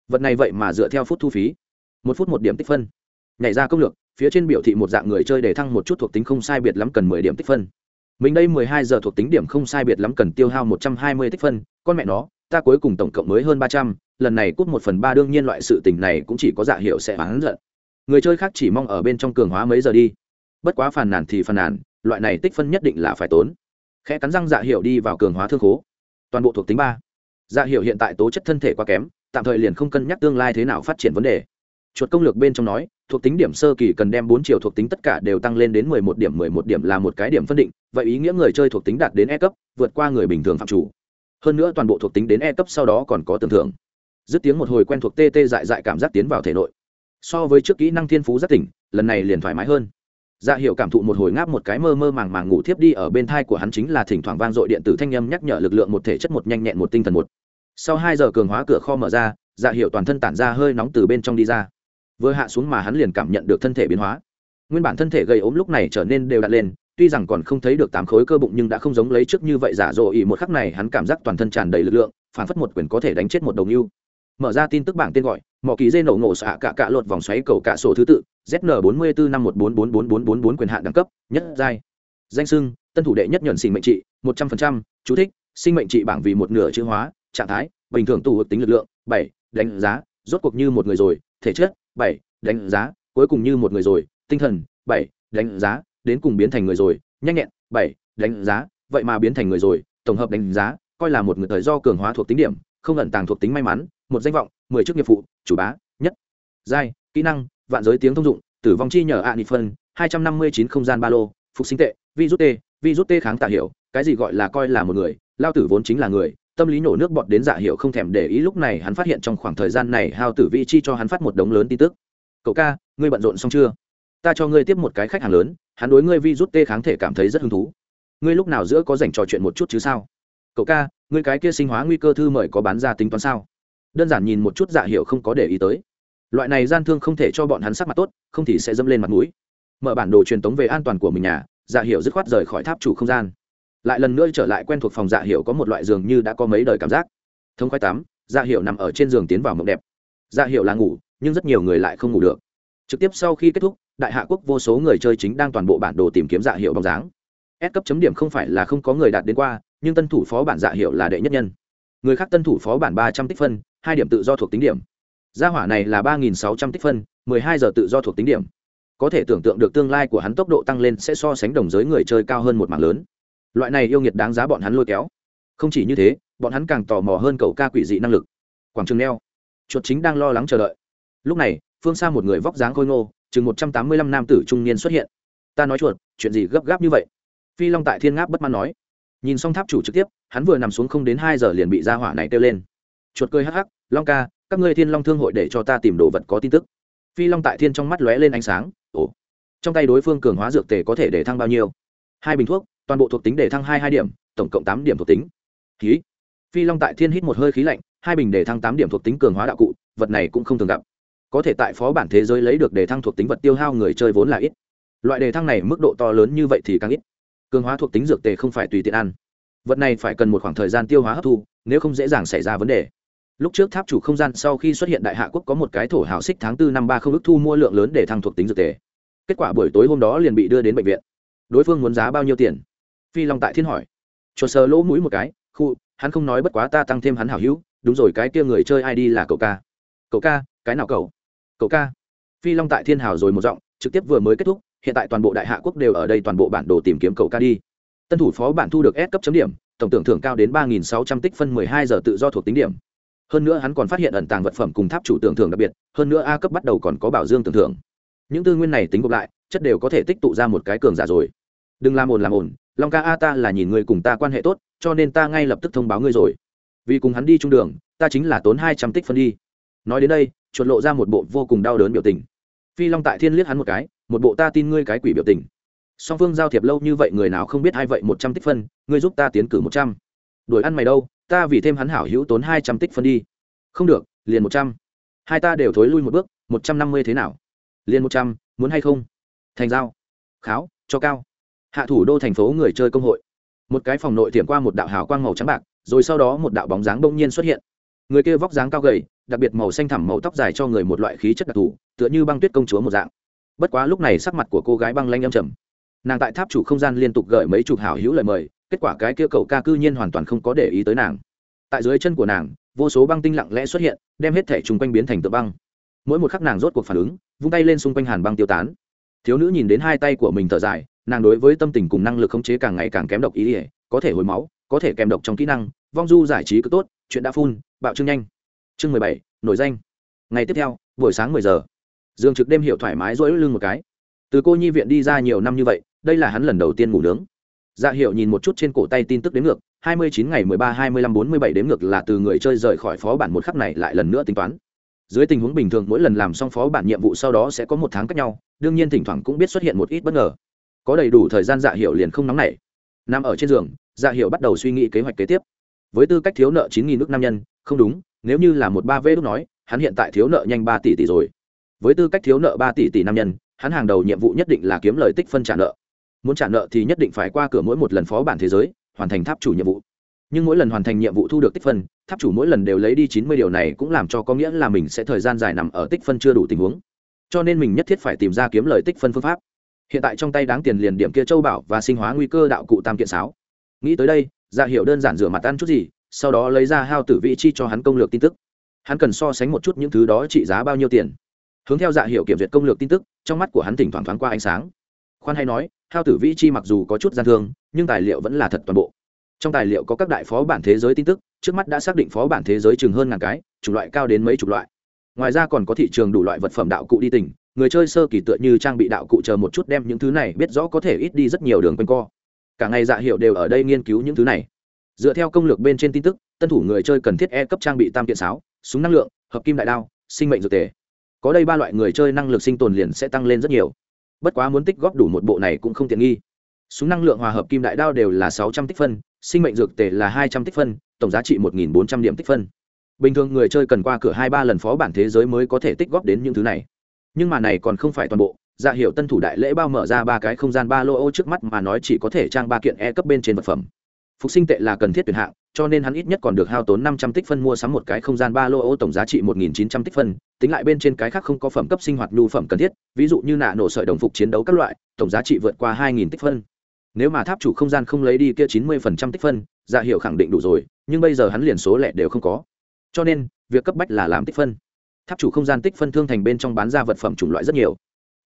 Vật này vậy mà dựa theo phút thu phí. Một phút một điểm tích phân. Nhảy ra công lược, phía trên biểu thị một dạng người chơi để thăng một chút thuộc tính không sai biệt lắm cần mười điểm tích phân. Mình đây mười hai giờ thuộc tính điểm không sai biệt lắm cần tiêu hao một trăm hai mươi tích phân, con mẹ nó, ta cuối cùng tổng cộng mới hơn ba trăm, lần này cút một phần ba đương nhiên loại sự tình này cũng chỉ có dạ hiệu sẽ bán giận người chơi khác chỉ mong ở bên trong cường hóa mấy giờ đi. Bất quá phàn nàn thì phàn nàn, loại này tích phân nhất định là phải tốn. Khẽ cắn răng dạ hiệu đi vào cường hóa thương khố. Toàn bộ thuộc tính ba. Dạ hiệu hiện tại tố chất thân thể quá kém, tạm thời liền không cân nhắc tương lai thế nào phát triển vấn đề. Chuột công lược bên trong nói, thuộc tính điểm sơ kỳ cần đem bốn chiều thuộc tính tất cả đều tăng lên đến mười một điểm, mười một điểm là một cái điểm phân định, vậy ý nghĩa người chơi thuộc tính đạt đến e cấp, vượt qua người bình thường phạm chủ. Hơn nữa toàn bộ thuộc tính đến e cấp sau đó còn có tưởng thưởng. Dứt tiếng một hồi quen thuộc tê tê dại dại cảm giác tiến vào thể nội so với trước kỹ năng thiên phú rất tỉnh, lần này liền thoải mái hơn. Dạ hiệu cảm thụ một hồi ngáp một cái mơ mơ màng màng ngủ thiếp đi ở bên thai của hắn chính là thỉnh thoảng vang dội điện tử thanh âm nhắc nhở lực lượng một thể chất một nhanh nhẹn một tinh thần một. Sau hai giờ cường hóa cửa kho mở ra dạ hiệu toàn thân tản ra hơi nóng từ bên trong đi ra. Vừa hạ xuống mà hắn liền cảm nhận được thân thể biến hóa. Nguyên bản thân thể gây ốm lúc này trở nên đều đặn lên, tuy rằng còn không thấy được tám khối cơ bụng nhưng đã không giống lấy trước như vậy giả dỗ ỉ một khắc này hắn cảm giác toàn thân tràn đầy lực lượng phản phất một quyền có thể đánh chết một đồng yêu mở ra tin tức bảng tên gọi mỏ ký dây nổ ngộ xạ cả cả lột vòng xoáy cầu cả sổ thứ tự zn bốn mươi bốn năm một bốn bốn bốn bốn bốn bốn quyền hạn đẳng cấp, nhất giai. Danh sưng, tân thủ đệ nhất nhuận sinh mệnh trị, một trăm linh chú thích, sinh mệnh trị bảng vì một nửa chữ hóa, trạng thái, bình thường tù hợp tính lực lượng, bảy, đánh giá, rốt cuộc như một người rồi, thể chất, bảy, đánh giá, cuối cùng như một người rồi, tinh thần, bảy, đánh giá, đến cùng biến thành người rồi, nhanh nhẹn, bảy, đánh giá, vậy mà biến thành người rồi, tổng hợp đánh giá, coi là một người thời do cường hóa thuộc tính điểm không ẩn tàng thuộc tính may mắn một danh vọng mười chức nghiệp vụ chủ bá nhất. Giai kỹ năng vạn giới tiếng thông dụng tử vong chi nhờ ạ nị phân hai trăm năm mươi chín không gian ba lô phục sinh tệ vi rút tê, t rút t kháng tạ hiểu cái gì gọi là coi là một người lao tử vốn chính là người tâm lý nổ nước bọt đến dạ hiệu không thèm để ý lúc này hắn phát hiện trong khoảng thời gian này hao tử vị chi cho hắn phát một đống lớn tin tức. Cậu ca ngươi bận rộn xong chưa? Ta cho ngươi tiếp một cái khách hàng lớn hắn đối ngươi vi rút tê kháng thể cảm thấy rất hứng thú. Ngươi lúc nào giữa có dành trò chuyện một chút chứ sao? Cậu ca người cái kia sinh hóa nguy cơ thư mời có bán ra tính toán sao? Đơn giản nhìn một chút dạ hiệu không có để ý tới. Loại này gian thương không thể cho bọn hắn sắc mặt tốt, không thì sẽ dâm lên mặt mũi. Mở bản đồ truyền tống về an toàn của mình nhà dạ hiệu dứt khoát rời khỏi tháp chủ không gian. Lại lần nữa trở lại quen thuộc phòng dạ hiệu có một loại giường như đã có mấy đời cảm giác. Thông khoai tắm dạ hiệu nằm ở trên giường tiến vào mộng đẹp. Dạ hiệu là ngủ, nhưng rất nhiều người lại không ngủ được. Trực tiếp sau khi kết thúc, đại hạ quốc vô số người chơi chính đang toàn bộ bản đồ tìm kiếm dạ hiệu bóng dáng. S cấp chấm điểm không phải là không có người đạt đến qua nhưng tân thủ phó bản dạ hiệu là đệ nhất nhân. Người khác tân thủ phó bản ba trăm tích phân, hai điểm tự do thuộc tính điểm. Gia hỏa này là ba nghìn sáu trăm tích phân, mười hai giờ tự do thuộc tính điểm. Có thể tưởng tượng được tương lai của hắn tốc độ tăng lên sẽ so sánh đồng giới người chơi cao hơn một mảng lớn. Loại này yêu nghiệt đáng giá bọn hắn lôi kéo. Không chỉ như thế, bọn hắn càng tò mò hơn cậu ca quỷ dị năng lực. Quảng trường neo. Chuột chính đang lo lắng chờ đợi. Lúc này, phương xa một người vóc dáng khôi ngô, chừng một trăm tám mươi lăm nam tử trung niên xuất hiện. Ta nói chuột, chuyện gì gấp gáp như vậy? Phi long tại thiên ngáp bất mãn nói nhìn xong tháp chủ trực tiếp, hắn vừa nằm xuống không đến hai giờ liền bị ra hỏa này kêu lên. Chuột cười hắc hắc, long ca, các ngươi thiên long thương hội để cho ta tìm đồ vật có tin tức. Phi long tại thiên trong mắt lóe lên ánh sáng, ồ, trong tay đối phương cường hóa dược tề có thể để thăng bao nhiêu? Hai bình thuốc, toàn bộ thuộc tính để thăng hai hai điểm, tổng cộng tám điểm thuộc tính. Khí phi long tại thiên hít một hơi khí lạnh, hai bình để thăng tám điểm thuộc tính cường hóa đạo cụ, vật này cũng không thường gặp. Có thể tại phó bản thế giới lấy được đề thăng thuộc tính vật tiêu hao người chơi vốn là ít. Loại đề thăng này mức độ to lớn như vậy thì càng ít cường hóa thuộc tính dược tề không phải tùy tiện ăn. Vật này phải cần một khoảng thời gian tiêu hóa hấp thu, nếu không dễ dàng xảy ra vấn đề. Lúc trước tháp chủ không gian sau khi xuất hiện đại hạ quốc có một cái thổ hào xích tháng tư năm ba không ước thu mua lượng lớn để thăng thuộc tính dược tề. Kết quả buổi tối hôm đó liền bị đưa đến bệnh viện. Đối phương muốn giá bao nhiêu tiền? Phi long tại thiên hỏi. Chuột sờ lỗ mũi một cái, khu, hắn không nói bất quá ta tăng thêm hắn hảo hữu, đúng rồi cái kia người chơi id là cậu ca. Cậu ca, cái nào cậu? Cậu ca. Phi long tại thiên hào rồi một giọng, trực tiếp vừa mới kết thúc hiện tại toàn bộ đại hạ quốc đều ở đây toàn bộ bản đồ tìm kiếm cậu ca đi. Tân thủ phó bản thu được S cấp chấm điểm, tổng tưởng thưởng cao đến ba nghìn sáu trăm tích phân mười hai giờ tự do thuộc tính điểm. Hơn nữa hắn còn phát hiện ẩn tàng vật phẩm cùng tháp chủ tưởng thưởng đặc biệt, hơn nữa a cấp bắt đầu còn có bảo dương tưởng thưởng. Những tư nguyên này tính gộp lại, chất đều có thể tích tụ ra một cái cường giả rồi. Đừng làm ồn làm ồn, long ca a ta là nhìn người cùng ta quan hệ tốt, cho nên ta ngay lập tức thông báo ngươi rồi. Vì cùng hắn đi trung đường, ta chính là tốn hai trăm tích phân đi. Nói đến đây, chuột lộ ra một bộ vô cùng đau đớn biểu tình. Phi long tại thiên liếc hắn một cái một bộ ta tin ngươi cái quỷ biểu tình. Song phương giao thiệp lâu như vậy người nào không biết ai vậy một trăm tích phân, ngươi giúp ta tiến cử một trăm. Đuổi ăn mày đâu, ta vì thêm hắn hảo hữu tốn hai trăm tích phân đi. Không được, liền một trăm. Hai ta đều thối lui một bước, một trăm năm mươi thế nào? Liền một trăm, muốn hay không? Thành giao. Kháo, cho cao. Hạ thủ đô thành phố người chơi công hội. Một cái phòng nội tiệm qua một đạo hào quang màu trắng bạc, rồi sau đó một đạo bóng dáng bỗng nhiên xuất hiện. Người kia vóc dáng cao gầy, đặc biệt màu xanh thẳm màu tóc dài cho người một loại khí chất đặc thù, tựa như băng tuyết công chúa một dạng bất quá lúc này sắc mặt của cô gái băng lanh âm trầm. Nàng tại tháp chủ không gian liên tục gửi mấy chục hảo hữu lời mời, kết quả cái kia cậu ca cư nhiên hoàn toàn không có để ý tới nàng. Tại dưới chân của nàng, vô số băng tinh lặng lẽ xuất hiện, đem hết thể chung quanh biến thành tựa băng. Mỗi một khắc nàng rốt cuộc phản ứng, vung tay lên xung quanh hàn băng tiêu tán. Thiếu nữ nhìn đến hai tay của mình thở dài, nàng đối với tâm tình cùng năng lực khống chế càng ngày càng kém độc ý ỉa có thể hồi máu, có thể kèm độc trong kỹ năng, vong du giải trí cứ tốt, chuyện đã phun, bạo trương nhanh. Chương mười bảy, nổi danh. Ngày tiếp theo, buổi sáng mười giờ dương trực đêm hiệu thoải mái rỗi lưng một cái. Từ cô nhi viện đi ra nhiều năm như vậy, đây là hắn lần đầu tiên ngủ nướng. Dạ hiệu nhìn một chút trên cổ tay tin tức đến ngược, hai mươi chín ngày mười ba, hai mươi lăm, bốn mươi bảy đến ngược là từ người chơi rời khỏi phó bản một khắc này lại lần nữa tính toán. Dưới tình huống bình thường mỗi lần làm xong phó bản nhiệm vụ sau đó sẽ có một tháng cách nhau, đương nhiên thỉnh thoảng cũng biết xuất hiện một ít bất ngờ. Có đầy đủ thời gian dạ hiệu liền không nóng nảy. Nằm ở trên giường dạ hiệu bắt đầu suy nghĩ kế hoạch kế tiếp. Với tư cách thiếu nợ chín nghìn nước nam nhân, không đúng, nếu như là một ba vê đúc nói, hắn hiện tại thiếu nợ nhanh ba tỷ tỷ rồi với tư cách thiếu nợ ba tỷ tỷ nam nhân, hắn hàng đầu nhiệm vụ nhất định là kiếm lời tích phân trả nợ. Muốn trả nợ thì nhất định phải qua cửa mỗi một lần phó bản thế giới, hoàn thành tháp chủ nhiệm vụ. Nhưng mỗi lần hoàn thành nhiệm vụ thu được tích phân, tháp chủ mỗi lần đều lấy đi chín mươi điều này cũng làm cho có nghĩa là mình sẽ thời gian dài nằm ở tích phân chưa đủ tình huống. Cho nên mình nhất thiết phải tìm ra kiếm lời tích phân phương pháp. Hiện tại trong tay đáng tiền liền điểm kia châu bảo và sinh hóa nguy cơ đạo cụ tam kiện sáo. Nghĩ tới đây dạ hiệu đơn giản rửa mặt ăn chút gì, sau đó lấy ra hao tử vị chi cho hắn công lược tin tức. Hắn cần so sánh một chút những thứ đó trị giá bao nhiêu tiền hướng theo dạ hiệu kiểm duyệt công lược tin tức, trong mắt của hắn thỉnh thoảng thoáng qua ánh sáng. Khoan hay nói, hao tử vị chi mặc dù có chút gian thương, nhưng tài liệu vẫn là thật toàn bộ. Trong tài liệu có các đại phó bản thế giới tin tức, trước mắt đã xác định phó bản thế giới chừng hơn ngàn cái, chủng loại cao đến mấy chục loại. Ngoài ra còn có thị trường đủ loại vật phẩm đạo cụ đi tỉnh, người chơi sơ kỳ tựa như trang bị đạo cụ chờ một chút đem những thứ này biết rõ có thể ít đi rất nhiều đường quanh co. Cả ngày dạ hiệu đều ở đây nghiên cứu những thứ này. Dựa theo công lược bên trên tin tức, tân thủ người chơi cần thiết e cấp trang bị tam kiện sáo, súng năng lượng, hợp kim đại đao, sinh mệnh dược tề có đây ba loại người chơi năng lực sinh tồn liền sẽ tăng lên rất nhiều. Bất quá muốn tích góp đủ một bộ này cũng không tiện nghi. Súng năng lượng hòa hợp kim đại đao đều là sáu trăm tích phân, sinh mệnh dược tề là hai trăm tích phân, tổng giá trị một nghìn bốn trăm điểm tích phân. Bình thường người chơi cần qua cửa hai ba lần phó bản thế giới mới có thể tích góp đến những thứ này. Nhưng mà này còn không phải toàn bộ. Dạ hiệu tân thủ đại lễ bao mở ra ba cái không gian ba lô ô trước mắt mà nói chỉ có thể trang ba kiện e cấp bên trên vật phẩm. Phục sinh tệ là cần thiết tuyển hạng cho nên hắn ít nhất còn được hao tốn năm trăm tích phân mua sắm một cái không gian ba lô ô tổng giá trị một nghìn chín trăm tích phân, tính lại bên trên cái khác không có phẩm cấp sinh hoạt nhu phẩm cần thiết, ví dụ như nạ nổ sợi đồng phục chiến đấu các loại, tổng giá trị vượt qua hai nghìn tích phân. Nếu mà tháp chủ không gian không lấy đi kia chín mươi phần trăm tích phân dạ hiệu khẳng định đủ rồi, nhưng bây giờ hắn liền số lẻ đều không có. Cho nên, việc cấp bách là làm tích phân. Tháp chủ không gian tích phân thương thành bên trong bán ra vật phẩm chủng loại rất nhiều.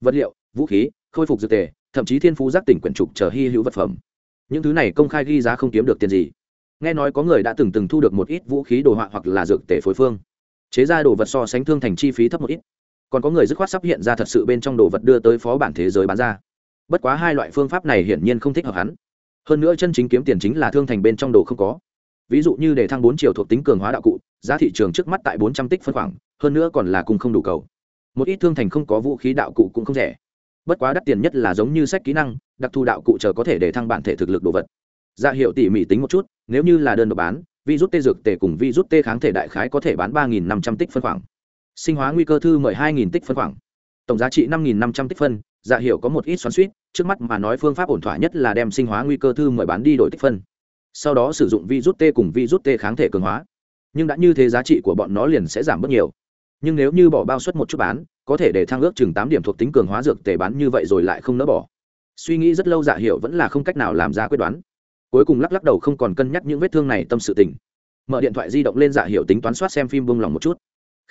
Vật liệu, vũ khí, khôi phục dược tề, thậm chí thiên phú giác tỉnh quyển trục chờ hy hữu vật phẩm. Những thứ này công khai ghi giá không kiếm được tiền gì nghe nói có người đã từng từng thu được một ít vũ khí đồ họa hoặc là dược tể phối phương. Chế ra đồ vật so sánh thương thành chi phí thấp một ít. Còn có người dứt khoát sắp hiện ra thật sự bên trong đồ vật đưa tới phó bản thế giới bán ra. Bất quá hai loại phương pháp này hiển nhiên không thích hợp hắn. Hơn nữa chân chính kiếm tiền chính là thương thành bên trong đồ không có. Ví dụ như để thăng bốn chiều thuộc tính cường hóa đạo cụ, giá thị trường trước mắt tại bốn trăm tích phân khoảng, hơn nữa còn là cùng không đủ cầu. Một ít thương thành không có vũ khí đạo cụ cũng không rẻ. Bất quá đắt tiền nhất là giống như sách kỹ năng, đặc thù đạo cụ chờ có thể để thăng bản thể thực lực đồ vật dạ hiệu tỉ mỉ tính một chút, nếu như là đơn độc bán vi rút tê dược tề cùng vi rút tê kháng thể đại khái có thể bán ba nghìn năm trăm tích phân khoảng. Sinh hóa nguy cơ thư mười hai nghìn tích phân khoảng. Tổng giá trị năm nghìn năm trăm tích phân dạ hiệu có một ít xoắn suýt trước mắt mà nói phương pháp ổn thỏa nhất là đem sinh hóa nguy cơ thư mười bán đi đổi tích phân. Sau đó sử dụng vi rút tê cùng vi rút tê kháng thể cường hóa. Nhưng đã như thế giá trị của bọn nó liền sẽ giảm bớt nhiều. Nhưng nếu như bỏ bao suất một chút bán, có thể để thăng ước chừng tám điểm thuộc tính cường hóa dược tề bán như vậy rồi lại không nỡ bỏ. Suy nghĩ rất lâu dạ hiệu vẫn là không cách nào làm ra quyết đoán cuối cùng lắc lắc đầu không còn cân nhắc những vết thương này tâm sự tình mở điện thoại di động lên dạ hiệu tính toán soát xem phim bông lòng một chút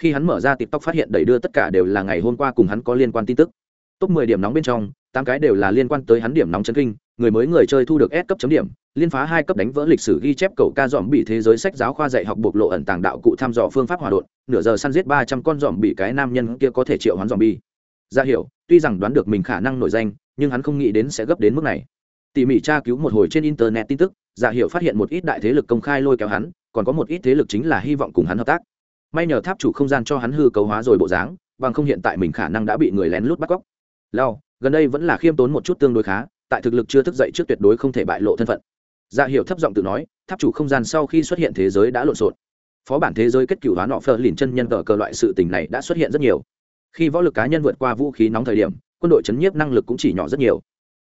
khi hắn mở ra tiktok phát hiện đầy đưa tất cả đều là ngày hôm qua cùng hắn có liên quan tin tức top mười điểm nóng bên trong tám cái đều là liên quan tới hắn điểm nóng chấn kinh người mới người chơi thu được S cấp chấm điểm, liên phá hai cấp đánh vỡ lịch sử ghi chép cầu ca dòm bị thế giới sách giáo khoa dạy học bộc lộ ẩn tàng đạo cụ thăm dò phương pháp hòa đột, nửa giờ săn giết ba trăm con dòm bị cái nam nhân kia có thể triệu hoán dòm bi. Ra hiểu, tuy rằng đoán được mình khả năng nổi danh, nhưng hắn không nghĩ đến sẽ gấp đến mức này. Tỉ mỉ tra cứu một hồi trên internet tin tức, dạ giả hiệu phát hiện một ít đại thế lực công khai lôi kéo hắn, còn có một ít thế lực chính là hy vọng cùng hắn hợp tác. May nhờ tháp chủ không gian cho hắn hư cấu hóa rồi bộ dáng, bằng không hiện tại mình khả năng đã bị người lén lút bắt cóc. Lao, gần đây vẫn là khiêm tốn một chút tương đối khá, tại thực lực chưa thức dậy trước tuyệt đối không thể bại lộ thân phận dạ hiệu thấp giọng tự nói tháp chủ không gian sau khi xuất hiện thế giới đã lộn xộn phó bản thế giới kết cựu hóa nọ phờ lìn chân nhân tờ cờ loại sự tình này đã xuất hiện rất nhiều khi võ lực cá nhân vượt qua vũ khí nóng thời điểm quân đội chấn nhiếp năng lực cũng chỉ nhỏ rất nhiều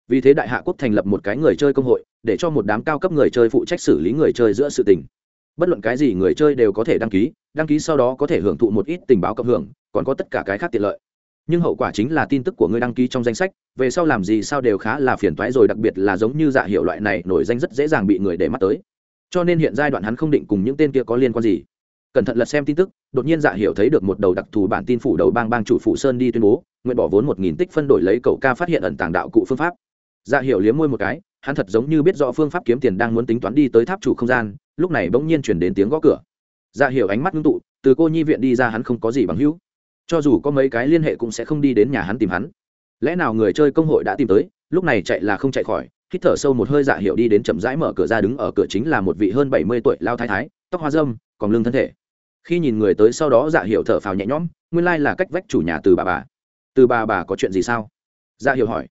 vì thế đại hạ quốc thành lập một cái người chơi công hội, để cho một đám cao cấp người chơi phụ trách xử lý người chơi giữa sự tình. Bất luận cái gì người chơi đều có thể đăng ký đăng ký sau đó có thể hưởng thụ một ít tình báo cộng hưởng, còn có tất cả cái khác tiện lợi. Nhưng hậu quả chính là tin tức của ngươi đăng ký trong danh sách, về sau làm gì sao đều khá là phiền toái rồi, đặc biệt là giống như dạ hiệu loại này, nổi danh rất dễ dàng bị người để mắt tới. Cho nên hiện giai đoạn hắn không định cùng những tên kia có liên quan gì. Cẩn thận lật xem tin tức, đột nhiên dạ hiệu thấy được một đầu đặc thù bản tin phủ đầu bang bang chủ phụ sơn đi tuyên bố, nguyện bỏ vốn một nghìn tích phân đổi lấy cậu ca phát hiện ẩn tàng đạo cụ phương pháp dạ hiểu liếm môi một cái, hắn thật giống như biết rõ phương pháp kiếm tiền đang muốn tính toán đi tới tháp chủ không gian, lúc này bỗng nhiên chuyển đến tiếng gõ cửa. Dạ hiểu ánh mắt ngưng tụ, từ cô nhi viện đi ra hắn không có gì bằng hữu. Cho dù có mấy cái liên hệ cũng sẽ không đi đến nhà hắn tìm hắn. Lẽ nào người chơi công hội đã tìm tới, lúc này chạy là không chạy khỏi, hít thở sâu một hơi dạ hiệu đi đến chậm rãi mở cửa ra đứng ở cửa chính là một vị hơn bảy mươi tuổi lao thái thái, tóc hoa dâm còn lưng thân thể. Khi nhìn người tới sau đó dạ hiệu thở phào nhẹ nhõm, nguyên lai là cách vách chủ nhà từ bà bà. Từ bà bà có chuyện gì sao? Dạ hiệu hỏi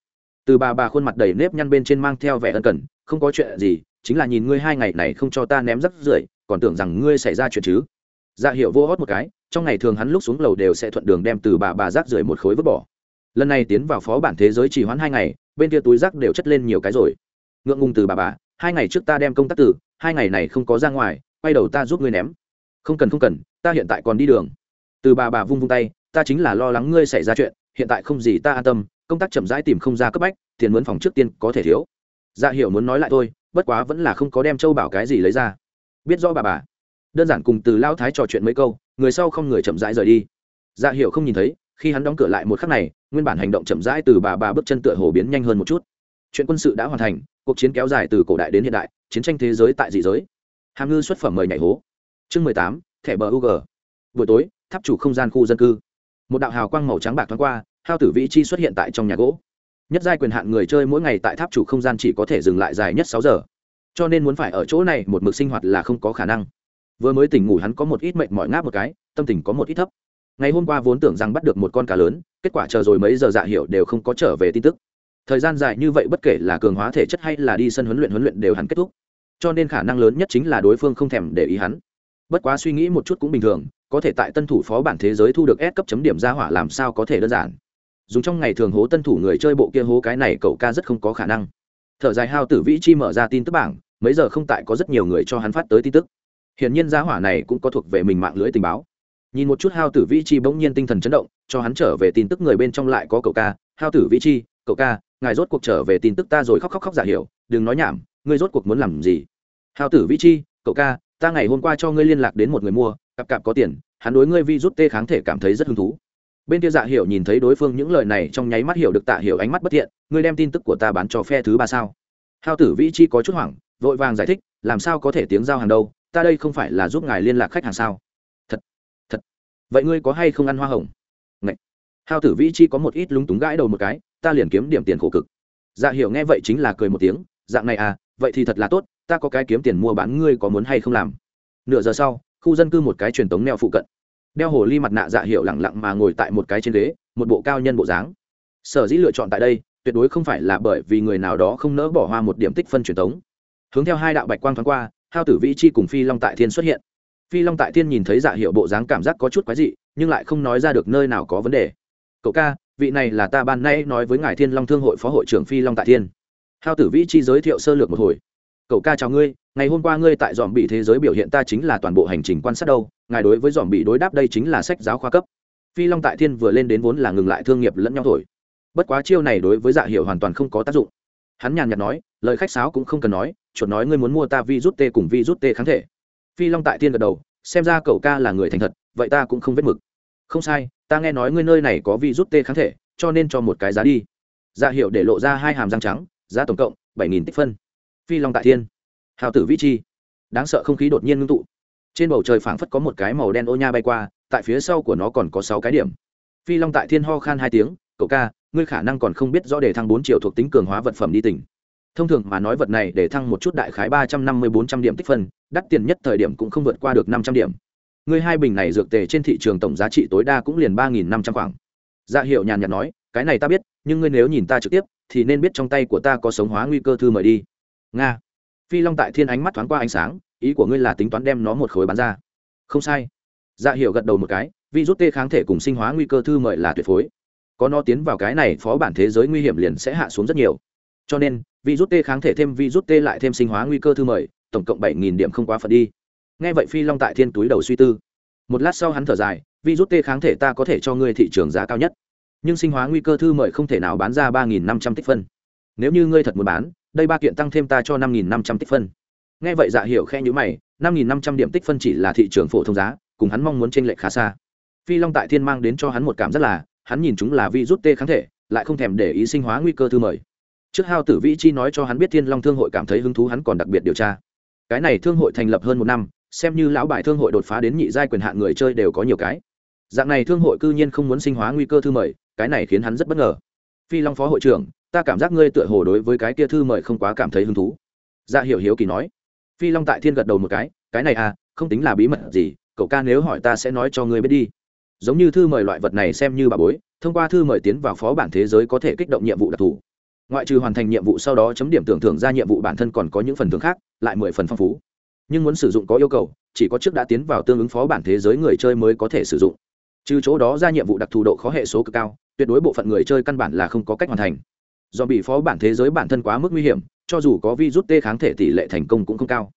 từ bà bà khuôn mặt đầy nếp nhăn bên trên mang theo vẻ ân cần, không có chuyện gì, chính là nhìn ngươi hai ngày này không cho ta ném rắc rưởi, còn tưởng rằng ngươi xảy ra chuyện chứ. Dạ hiệu vô hót một cái, trong ngày thường hắn lúc xuống lầu đều sẽ thuận đường đem từ bà bà rác rưởi một khối vứt bỏ. Lần này tiến vào phó bản thế giới chỉ hoãn hai ngày, bên kia túi rác đều chất lên nhiều cái rồi. Ngượng ngùng từ bà bà, hai ngày trước ta đem công tác từ, hai ngày này không có ra ngoài, quay đầu ta giúp ngươi ném. Không cần không cần, ta hiện tại còn đi đường. Từ bà bà vung vung tay, ta chính là lo lắng ngươi xảy ra chuyện, hiện tại không gì ta an tâm công tác chậm rãi tìm không ra cấp bách, tiền mướn phòng trước tiên có thể thiếu. Dạ hiểu muốn nói lại thôi, bất quá vẫn là không có đem châu bảo cái gì lấy ra. Biết rõ bà bà. Đơn giản cùng từ lao thái trò chuyện mấy câu, người sau không người chậm rãi rời đi. Dạ hiểu không nhìn thấy, khi hắn đóng cửa lại một khắc này, nguyên bản hành động chậm rãi từ bà bà bước chân tựa hồ biến nhanh hơn một chút. Chuyện quân sự đã hoàn thành, cuộc chiến kéo dài từ cổ đại đến hiện đại, chiến tranh thế giới tại dị giới. Hàm ngư xuất phẩm mời nhảy hố. Chương mười tám, thẻ bờ u g buổi tối, tháp chủ không gian khu dân cư. Một đạo hào quang màu trắng bạc thoáng qua hao tử vĩ chi xuất hiện tại trong nhà gỗ. Nhất giai quyền hạn người chơi mỗi ngày tại tháp chủ không gian chỉ có thể dừng lại dài nhất sáu giờ. Cho nên muốn phải ở chỗ này một mực sinh hoạt là không có khả năng. Vừa mới tỉnh ngủ hắn có một ít mệnh mỏi ngáp một cái, tâm tình có một ít thấp. Ngày hôm qua vốn tưởng rằng bắt được một con cá lớn, kết quả chờ rồi mấy giờ dạ hiểu đều không có trở về tin tức. Thời gian dài như vậy bất kể là cường hóa thể chất hay là đi sân huấn luyện huấn luyện đều hắn kết thúc. Cho nên khả năng lớn nhất chính là đối phương không thèm để ý hắn. Bất quá suy nghĩ một chút cũng bình thường, có thể tại tân thủ phó bản thế giới thu được S cấp chấm điểm ra hỏa làm sao có thể đơn giản dùng trong ngày thường hố tân thủ người chơi bộ kia hố cái này cậu ca rất không có khả năng. Thở dài hao tử vĩ chi mở ra tin tức bảng, mấy giờ không tại có rất nhiều người cho hắn phát tới tin tức. Hiển nhiên giá hỏa này cũng có thuộc về mình mạng lưới tình báo. Nhìn một chút hao tử vĩ chi bỗng nhiên tinh thần chấn động, cho hắn trở về tin tức người bên trong lại có cậu ca. Hao tử vĩ chi, cậu ca, ngài rốt cuộc trở về tin tức ta rồi khóc khóc khóc giả hiểu, đừng nói nhảm, ngươi rốt cuộc muốn làm gì? Hao tử vĩ chi, cậu ca, ta ngày hôm qua cho ngươi liên lạc đến một người mua, cặp cặp có tiền, hắn đối ngươi vi rút tê kháng thể cảm thấy rất hứng thú bên kia dạ hiểu nhìn thấy đối phương những lời này trong nháy mắt hiểu được tạ hiểu ánh mắt bất thiện, ngươi đem tin tức của ta bán cho phe thứ ba sao? Hao tử vĩ chi có chút hoảng, vội vàng giải thích, làm sao có thể tiếng giao hàng đâu, ta đây không phải là giúp ngài liên lạc khách hàng sao? Thật thật. Vậy ngươi có hay không ăn hoa hồng? Ngậy. hao tử vĩ chi có một ít lúng túng gãi đầu một cái, ta liền kiếm điểm tiền khổ cực. Dạ hiểu nghe vậy chính là cười một tiếng, dạng này à vậy thì thật là tốt, ta có cái kiếm tiền mua bán ngươi có muốn hay không làm? Nửa giờ sau, khu dân cư một cái truyền tống neo phụ cận đeo hồ ly mặt nạ dạ hiệu lẳng lặng mà ngồi tại một cái trên ghế, một bộ cao nhân bộ dáng. Sở dĩ lựa chọn tại đây, tuyệt đối không phải là bởi vì người nào đó không nỡ bỏ hoa một điểm tích phân truyền thống. Hướng theo hai đạo bạch quang thoáng qua, hao tử vĩ chi cùng phi long tại thiên xuất hiện. Phi long tại thiên nhìn thấy dạ hiệu bộ dáng cảm giác có chút quái dị, nhưng lại không nói ra được nơi nào có vấn đề. Cậu ca, vị này là ta ban nay nói với ngài thiên long thương hội phó hội trưởng phi long tại thiên. Hao tử vĩ chi giới thiệu sơ lược một hồi. Cậu ca chào ngươi ngày hôm qua ngươi tại dòm bị thế giới biểu hiện ta chính là toàn bộ hành trình quan sát đâu, ngài đối với dòm bị đối đáp đây chính là sách giáo khoa cấp. Phi long tại thiên vừa lên đến vốn là ngừng lại thương nghiệp lẫn nhau thổi. Bất quá chiêu này đối với dạ hiệu hoàn toàn không có tác dụng. Hắn nhàn nhạt nói, lời khách sáo cũng không cần nói, chuột nói ngươi muốn mua ta vi rút t cùng vi rút t kháng thể. Phi long tại thiên gật đầu, xem ra cậu ca là người thành thật, vậy ta cũng không vết mực. Không sai, ta nghe nói ngươi nơi này có vi rút t kháng thể, cho nên cho một cái giá đi. Dạ hiệu để lộ ra hai hàm răng trắng, giá tổng cộng bảy nghìn tích phân. Phi long tại thiên hào tử vĩ chi. Đáng sợ không khí đột nhiên ngưng tụ. Trên bầu trời phảng phất có một cái màu đen ô nha bay qua, tại phía sau của nó còn có sáu cái điểm. Phi long tại thiên ho khan hai tiếng, cậu ca, ngươi khả năng còn không biết rõ đề thăng bốn triệu thuộc tính cường hóa vật phẩm đi tỉnh. Thông thường mà nói vật này để thăng một chút đại khái ba trăm năm mươi bốn trăm điểm tích phân, đắt tiền nhất thời điểm cũng không vượt qua được năm trăm điểm. Ngươi hai bình này dược tề trên thị trường tổng giá trị tối đa cũng liền ba nghìn năm trăm khoảng. Dạ hiệu nhàn nhạt nói, cái này ta biết, nhưng ngươi nếu nhìn ta trực tiếp, thì nên biết trong tay của ta có sống hóa nguy cơ thư mời đi. Nga phi long tại thiên ánh mắt thoáng qua ánh sáng, ý của ngươi là tính toán đem nó một khối bán ra. Không sai. Dạ hiểu gật đầu một cái vi rút tê kháng thể cùng sinh hóa nguy cơ thư mời là tuyệt phối. Có nó tiến vào cái này phó bản thế giới nguy hiểm liền sẽ hạ xuống rất nhiều. Cho nên vi rút tê kháng thể thêm vi rút tê lại thêm sinh hóa nguy cơ thư mời, tổng cộng bảy nghìn điểm không quá phật đi. Nghe vậy phi long tại thiên túi đầu suy tư. Một lát sau hắn thở dài, vi rút tê kháng thể ta có thể cho ngươi thị trường giá cao nhất. Nhưng sinh hóa nguy cơ thư mời không thể nào bán ra ba nghìn năm trăm tích phân. Nếu như ngươi thật muốn bán đây ba kiện tăng thêm ta cho năm nghìn năm trăm tích phân. Nghe vậy dạ hiểu khe nhữ mày, năm nghìn năm trăm điểm tích phân chỉ là thị trường phổ thông giá, cùng hắn mong muốn t r ê n lệch khá xa. Phi long tại thiên mang đến cho hắn một cảm rất là, hắn nhìn chúng là vi rút tê kháng thể, lại không thèm để ý sinh hóa nguy cơ thư mời. Trước hao tử vĩ chi nói cho hắn biết thiên long thương hội cảm thấy hứng thú, hắn còn đặc biệt điều tra. Cái này thương hội thành lập hơn một năm, xem như lão bài thương hội đột phá đến nhị giai quyền hạn người chơi đều có nhiều cái. Dạng này thương hội cư nhiên không muốn sinh hóa nguy cơ thư mời, cái này khiến hắn rất bất ngờ. Phi long phó hội trưởng ta cảm giác ngươi tựa hồ đối với cái kia thư mời không quá cảm thấy hứng thú. Dạ hiểu hiếu kỳ nói. Phi long tại thiên gật đầu một cái cái này à không tính là bí mật gì, cậu ca nếu hỏi ta sẽ nói cho ngươi biết đi. Giống như thư mời loại vật này xem như bà bối, thông qua thư mời tiến vào phó bản thế giới có thể kích động nhiệm vụ đặc thù. Ngoại trừ hoàn thành nhiệm vụ sau đó chấm điểm tưởng thưởng ra nhiệm vụ bản thân còn có những phần thưởng khác, lại mười phần phong phú. Nhưng muốn sử dụng có yêu cầu, chỉ có trước đã tiến vào tương ứng phó bản thế giới người chơi mới có thể sử dụng. Trừ chỗ đó ra nhiệm vụ đặc thù độ khó hệ số cực cao, tuyệt đối bộ phận người chơi căn bản là không có cách hoàn thành do bị phó bản thế giới bản thân quá mức nguy hiểm, cho dù có virus t kháng thể tỷ lệ thành công cũng không cao.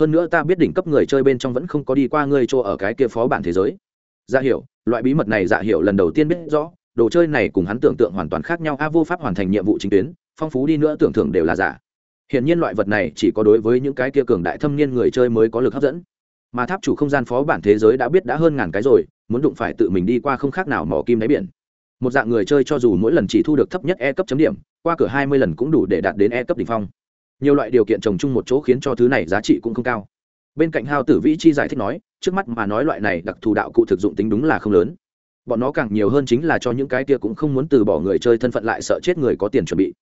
Hơn nữa ta biết đỉnh cấp người chơi bên trong vẫn không có đi qua ngươi chỗ ở cái kia phó bản thế giới. Dạ hiểu, loại bí mật này dạ hiểu lần đầu tiên biết rõ, đồ chơi này cùng hắn tưởng tượng hoàn toàn khác nhau, a vô pháp hoàn thành nhiệm vụ chính tuyến, phong phú đi nữa tưởng tượng đều là giả. Hiện nhiên loại vật này chỉ có đối với những cái kia cường đại thâm niên người chơi mới có lực hấp dẫn. Mà tháp chủ không gian phó bản thế giới đã biết đã hơn ngàn cái rồi, muốn đụng phải tự mình đi qua không khác nào mỏ kim đáy biển. Một dạng người chơi cho dù mỗi lần chỉ thu được thấp nhất e cấp chấm điểm qua cửa hai mươi lần cũng đủ để đạt đến e cấp đỉnh phong. Nhiều loại điều kiện trồng chung một chỗ khiến cho thứ này giá trị cũng không cao. Bên cạnh hao tử vĩ chi giải thích nói, trước mắt mà nói loại này đặc thù đạo cụ thực dụng tính đúng là không lớn. Bọn nó càng nhiều hơn chính là cho những cái kia cũng không muốn từ bỏ người chơi thân phận lại sợ chết người có tiền chuẩn bị.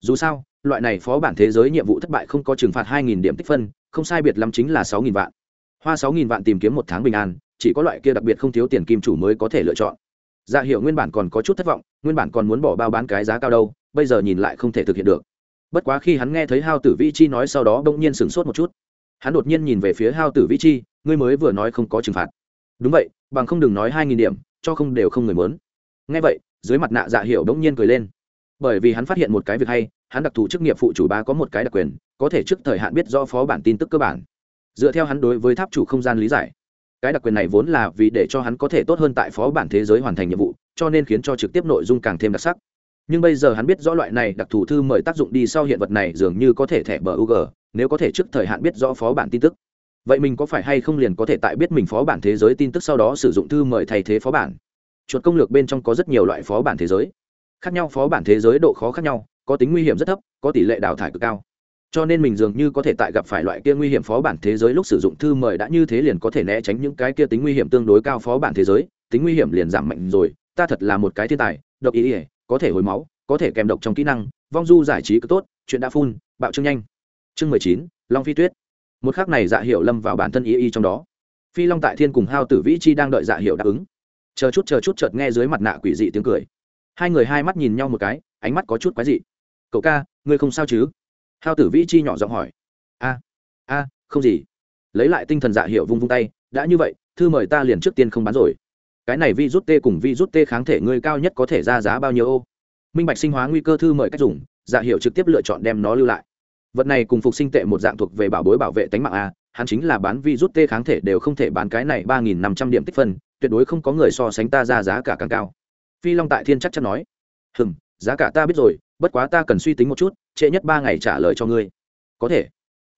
Dù sao, loại này phó bản thế giới nhiệm vụ thất bại không có trừng phạt hai nghìn điểm tích phân, không sai biệt lắm chính là sáu nghìn vạn. Hoa sáu nghìn vạn tìm kiếm một tháng bình an, chỉ có loại kia đặc biệt không thiếu tiền kim chủ mới có thể lựa chọn. Dạ hiệu nguyên bản còn có chút thất vọng, nguyên bản còn muốn bỏ bao bán cái giá cao đâu bây giờ nhìn lại không thể thực hiện được. Bất quá khi hắn nghe thấy hao tử Vi chi nói sau đó bỗng nhiên sửng sốt một chút. Hắn đột nhiên nhìn về phía hao tử Vi chi, ngươi mới vừa nói không có trừng phạt. Đúng vậy, bằng không đừng nói hai nghìn điểm, cho không đều không người muốn. Nghe vậy, dưới mặt nạ dạ hiệu bỗng nhiên cười lên. Bởi vì hắn phát hiện một cái việc hay, hắn đặc thù chức nghiệp phụ chủ ba có một cái đặc quyền, có thể trước thời hạn biết do phó bản tin tức cơ bản. Dựa theo hắn đối với tháp chủ không gian lý giải, cái đặc quyền này vốn là vì để cho hắn có thể tốt hơn tại phó bản thế giới hoàn thành nhiệm vụ, cho nên khiến cho trực tiếp nội dung càng thêm đặc sắc nhưng bây giờ hắn biết rõ loại này đặc thù thư mời tác dụng đi sau hiện vật này dường như có thể thẻ bờ UG, nếu có thể trước thời hạn biết rõ phó bản tin tức. Vậy mình có phải hay không liền có thể tại biết mình phó bản thế giới tin tức sau đó sử dụng thư mời thay thế phó bản? Chuột công lược bên trong có rất nhiều loại phó bản thế giới. Khác nhau phó bản thế giới độ khó khác nhau, có tính nguy hiểm rất thấp, có tỷ lệ đào thải cực cao cho nên mình dường như có thể tại gặp phải loại kia nguy hiểm phó bản thế giới lúc sử dụng thư mời đã như thế liền có thể né tránh những cái kia tính nguy hiểm tương đối cao phó bản thế giới tính nguy hiểm liền giảm mạnh rồi ta thật là một cái thiên tài độc ý ỉa có thể hồi máu, có thể kèm độc trong kỹ năng, vong du giải trí cực tốt, chuyện đã phun bạo trương nhanh. Chương mười chín, long phi tuyết. Một khắc này dạ hiệu lâm vào bản thân ý y trong đó. Phi long tại thiên cùng hao tử vĩ chi đang đợi dạ hiệu đáp ứng. Chờ chút chờ chút, chợt nghe dưới mặt nạ quỷ dị tiếng cười. Hai người hai mắt nhìn nhau một cái, ánh mắt có chút quái dị. Cậu ca, ngươi không sao chứ? Hao tử vĩ chi nhỏ giọng hỏi. A a, không gì. Lấy lại tinh thần dạ hiệu vung vung tay, đã như vậy, thư mời ta liền trước tiên không bán rồi cái này vi rút t cùng vi rút t kháng thể ngươi cao nhất có thể ra giá bao nhiêu ô? Minh bạch sinh hóa nguy cơ thư mời cách dùng dạ hiệu trực tiếp lựa chọn đem nó lưu lại. Vật này cùng phục sinh tệ một dạng thuộc về bảo bối bảo vệ tánh mạng a, hắn chính là bán vi rút t kháng thể đều không thể bán cái này ba nghìn năm trăm điểm tích phân, tuyệt đối không có người so sánh ta ra giá cả càng cao. Phi long tại thiên chắc chắn nói. Hừm, giá cả ta biết rồi, bất quá ta cần suy tính một chút, trễ nhất ba ngày trả lời cho ngươi. Có thể.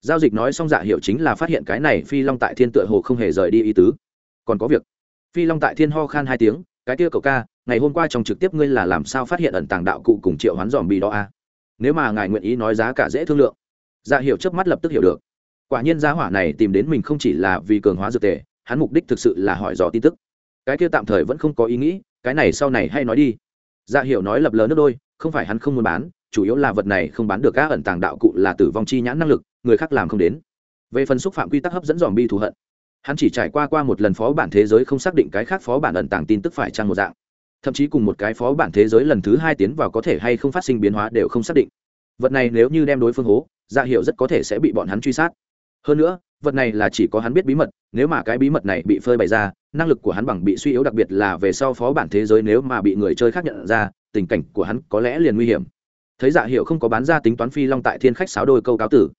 Giao dịch nói xong dạ hiệu chính là phát hiện cái này phi long tại thiên tựa hồ không hề rời đi ý tứ. Còn có việc phi long tại thiên ho khan hai tiếng, cái kia cậu ca, ngày hôm qua trong trực tiếp ngươi là làm sao phát hiện ẩn tàng đạo cụ cùng triệu hoán dòm bì đó a à? nếu mà ngài nguyện ý nói giá cả dễ thương lượng. Dạ hiểu trước mắt lập tức hiểu được. Quả nhiên giá hỏa này tìm đến mình không chỉ là vì cường hóa dược tề, hắn mục đích thực sự là hỏi dò tin tức. Cái kia tạm thời vẫn không có ý nghĩ, cái này sau này hay nói đi. Dạ hiểu nói lập lờ nước đôi, không phải hắn không muốn bán, chủ yếu là vật này không bán được, các ẩn tàng đạo cụ là tử vong chi nhãn năng lực, người khác làm không đến. Về phần xúc phạm quy tắc hấp dẫn dòm bi thù hận hắn chỉ trải qua qua một lần phó bản thế giới không xác định cái khác phó bản ẩn tàng tin tức phải trang một dạng. Thậm chí cùng một cái phó bản thế giới lần thứ hai tiến vào có thể hay không phát sinh biến hóa đều không xác định. Vật này nếu như đem đối phương hố dạ hiệu rất có thể sẽ bị bọn hắn truy sát. Hơn nữa, vật này là chỉ có hắn biết bí mật, nếu mà cái bí mật này bị phơi bày ra, năng lực của hắn bằng bị suy yếu đặc biệt là về sau phó bản thế giới nếu mà bị người chơi khác nhận ra, tình cảnh của hắn có lẽ liền nguy hiểm. Thấy dạ hiệu không có bán ra tính toán phi long tại thiên khách sáo đôi câu cáo tử.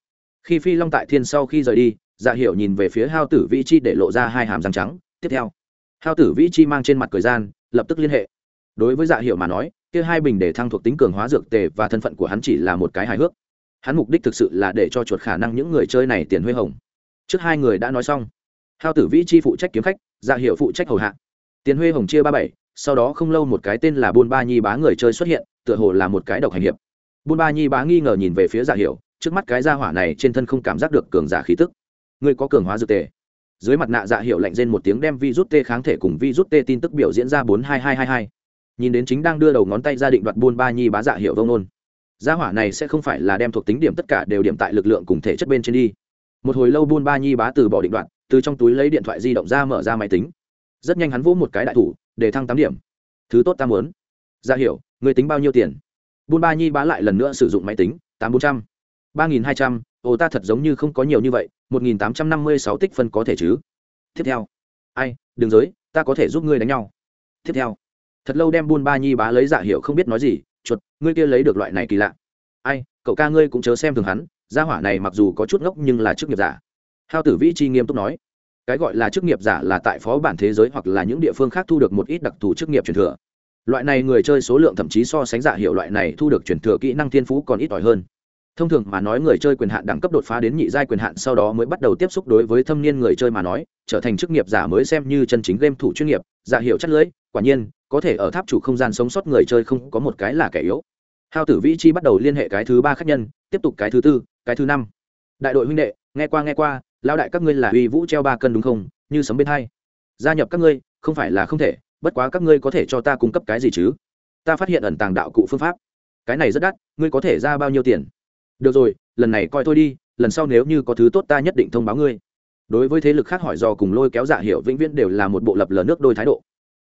Khi phi long tại thiên sau khi rời đi dạ hiệu nhìn về phía hao tử vĩ chi để lộ ra hai hàm răng trắng. Tiếp theo, hao tử vĩ chi mang trên mặt cười gian, lập tức liên hệ. Đối với dạ hiệu mà nói, kia hai bình để thăng thuộc tính cường hóa dược tề và thân phận của hắn chỉ là một cái hài hước. Hắn mục đích thực sự là để cho chuột khả năng những người chơi này tiền huê hồng. Trước hai người đã nói xong, hao tử vĩ chi phụ trách kiếm khách dạ hiệu phụ trách hầu hạ. Tiền huê hồng chia ba bảy, sau đó không lâu một cái tên là buôn ba nhi bá người chơi xuất hiện, tựa hồ là một cái độc hành hiệp. Buôn ba nhi bá nghi ngờ nhìn về phía dạ hiểu, trước mắt cái gia hỏa này trên thân không cảm giác được cường giả khí tức ngươi có cường hóa dược tề dưới mặt nạ dạ hiệu lạnh rên một tiếng đem virus T kháng thể cùng virus T tin tức biểu diễn ra 42222. Nhìn đến chính đang đưa đầu ngón tay ra định đoạt buôn ba nhi bá dạ hiệu vông nôn. Gia hỏa này sẽ không phải là đem thuộc tính điểm tất cả đều điểm tại lực lượng cùng thể chất bên trên đi. Một hồi lâu buôn ba nhi bá từ bỏ định đoạt, từ trong túi lấy điện thoại di động ra mở ra máy tính. Rất nhanh hắn vỗ một cái đại thủ, để thăng tám điểm. Thứ tốt ta muốn. Gia hiệu, người tính bao nhiêu tiền? Buôn ba nhi bá lại lần nữa sử dụng máy tính, 8400, 3200, ồ, ta thật giống như không có nhiều như vậy, một nghìn tám trăm năm mươi sáu tích phân có thể chứ? Tiếp theo. Ai đừng giới, ta có thể giúp ngươi đánh nhau. Tiếp theo. Thật lâu đem buôn ba nhi bá lấy dạ hiệu không biết nói gì, chuột, ngươi kia lấy được loại này kỳ lạ. Ai, cậu ca ngươi cũng chớ xem thường hắn, gia hỏa này mặc dù có chút ngốc nhưng là chức nghiệp giả. Hao tử vĩ chi nghiêm túc nói. Cái gọi là chức nghiệp giả là tại phó bản thế giới hoặc là những địa phương khác thu được một ít đặc thù chức nghiệp truyền thừa. Loại này người chơi số lượng thậm chí so sánh giả hiệu loại này thu được truyền thừa kỹ năng thiên phú còn ít ỏi hơn thông thường mà nói người chơi quyền hạn đẳng cấp đột phá đến nhị giai quyền hạn sau đó mới bắt đầu tiếp xúc đối với thâm niên người chơi mà nói, trở thành chức nghiệp giả mới xem như chân chính game thủ chuyên nghiệp, giả hiệu chất lưới, quả nhiên, có thể ở tháp chủ không gian sống sót người chơi không có một cái là kẻ yếu. Hao tử vĩ chi bắt đầu liên hệ cái thứ ba khách nhân, tiếp tục cái thứ tư, cái thứ năm. Đại đội huynh đệ, nghe qua nghe qua lao đại các ngươi là uy vũ treo ba cân đúng không? Như sấm bên hai. Gia nhập các ngươi, không phải là không thể, bất quá các ngươi có thể cho ta cung cấp cái gì chứ? Ta phát hiện ẩn tàng đạo cụ phương pháp. Cái này rất đắt, ngươi có thể ra bao nhiêu tiền? Được rồi, lần này coi tôi đi, lần sau nếu như có thứ tốt ta nhất định thông báo ngươi. Đối với thế lực khác hỏi do cùng lôi kéo dạ hiệu vĩnh viễn đều là một bộ lập lờ nước đôi thái độ.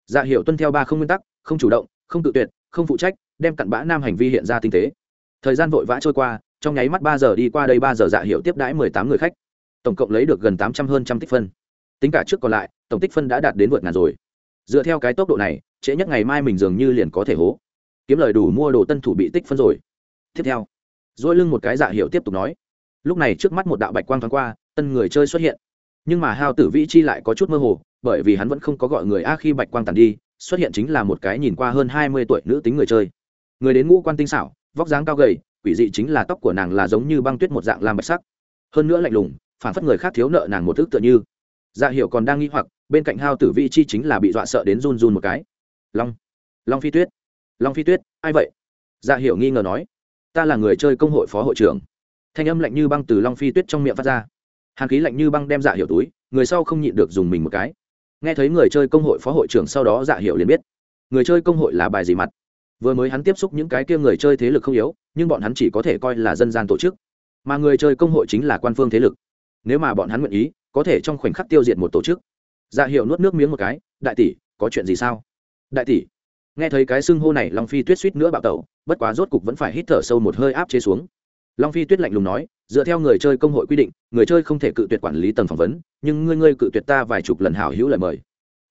Dạ hiệu tuân theo ba không nguyên tắc, không chủ động, không tự tuyệt, không phụ trách, đem cặn bã nam hành vi hiện ra tinh tế. Thời gian vội vã trôi qua, trong nháy mắt ba giờ đi qua đây ba giờ dạ hiệu tiếp đãi mười tám người khách. Tổng cộng lấy được gần tám trăm hơn trăm tích phân. Tính cả trước còn lại, tổng tích phân đã đạt đến vượt ngàn rồi. Dựa theo cái tốc độ này, trễ nhất ngày mai mình dường như liền có thể hố. Kiếm lời đủ mua đồ tân thủ bị tích phân rồi. Tiếp theo dỗi lưng một cái dạ hiệu tiếp tục nói. Lúc này trước mắt một đạo bạch quang thoáng qua, tân người chơi xuất hiện. Nhưng mà hao tử vĩ chi lại có chút mơ hồ, bởi vì hắn vẫn không có gọi người a khi bạch quang tàn đi, xuất hiện chính là một cái nhìn qua hơn hai mươi tuổi nữ tính người chơi. Người đến ngũ quan tinh xảo, vóc dáng cao gầy, quỷ dị chính là tóc của nàng là giống như băng tuyết một dạng làm bạch sắc. Hơn nữa lạnh lùng, phản phất người khác thiếu nợ nàng một thức tựa như. Dạ hiệu còn đang nghĩ hoặc, bên cạnh hao tử vĩ chi chính là bị dọa sợ đến run run một cái. Long long phi tuyết, long phi tuyết, ai vậy? Dạ hiệu nghi ngờ nói ta là người chơi công hội phó hội trưởng. Thanh âm lạnh như băng từ long phi tuyết trong miệng phát ra. Hàn khí lạnh như băng đem dạ hiệu túi, người sau không nhịn được dùng mình một cái. Nghe thấy người chơi công hội phó hội trưởng sau đó dạ hiệu liền biết. Người chơi công hội là bài gì mặt? Vừa mới hắn tiếp xúc những cái kia người chơi thế lực không yếu, nhưng bọn hắn chỉ có thể coi là dân gian tổ chức. Mà người chơi công hội chính là quan phương thế lực. Nếu mà bọn hắn nguyện ý, có thể trong khoảnh khắc tiêu diệt một tổ chức. Dạ hiệu nuốt nước miếng một cái, đại tỷ, có chuyện gì sao? Đại tỷ nghe thấy cái xưng hô này long phi tuyết suýt nữa bạo tẩu bất quá rốt cục vẫn phải hít thở sâu một hơi áp chế xuống. Long phi tuyết lạnh lùng nói dựa theo người chơi công hội quy định người chơi không thể cự tuyệt quản lý tầng phỏng vấn nhưng ngươi ngươi cự tuyệt ta vài chục lần hảo hữu lời mời.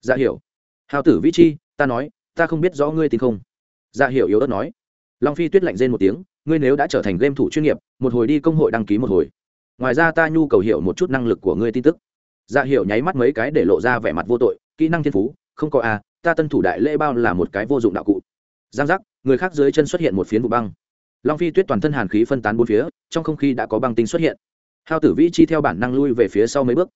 Dạ hiểu hào tử vĩ chi ta nói ta không biết rõ ngươi tin không. Dạ hiểu yếu ớt nói. Long phi tuyết lạnh rên một tiếng ngươi nếu đã trở thành game thủ chuyên nghiệp một hồi đi công hội đăng ký một hồi. Ngoài ra ta nhu cầu hiểu một chút năng lực của ngươi tin tức. Dạ hiểu nháy mắt mấy cái để lộ ra vẻ mặt vô tội kỹ năng thiên phú không có a à, ta tân thủ đại lễ bao là một cái vô dụng đạo cụ. Giang giác, người khác dưới chân xuất hiện một phiến vụ băng. Long phi tuyết toàn thân hàn khí phân tán bốn phía, trong không khí đã có băng tinh xuất hiện. Hao tử vĩ chi theo bản năng lui về phía sau mấy bước.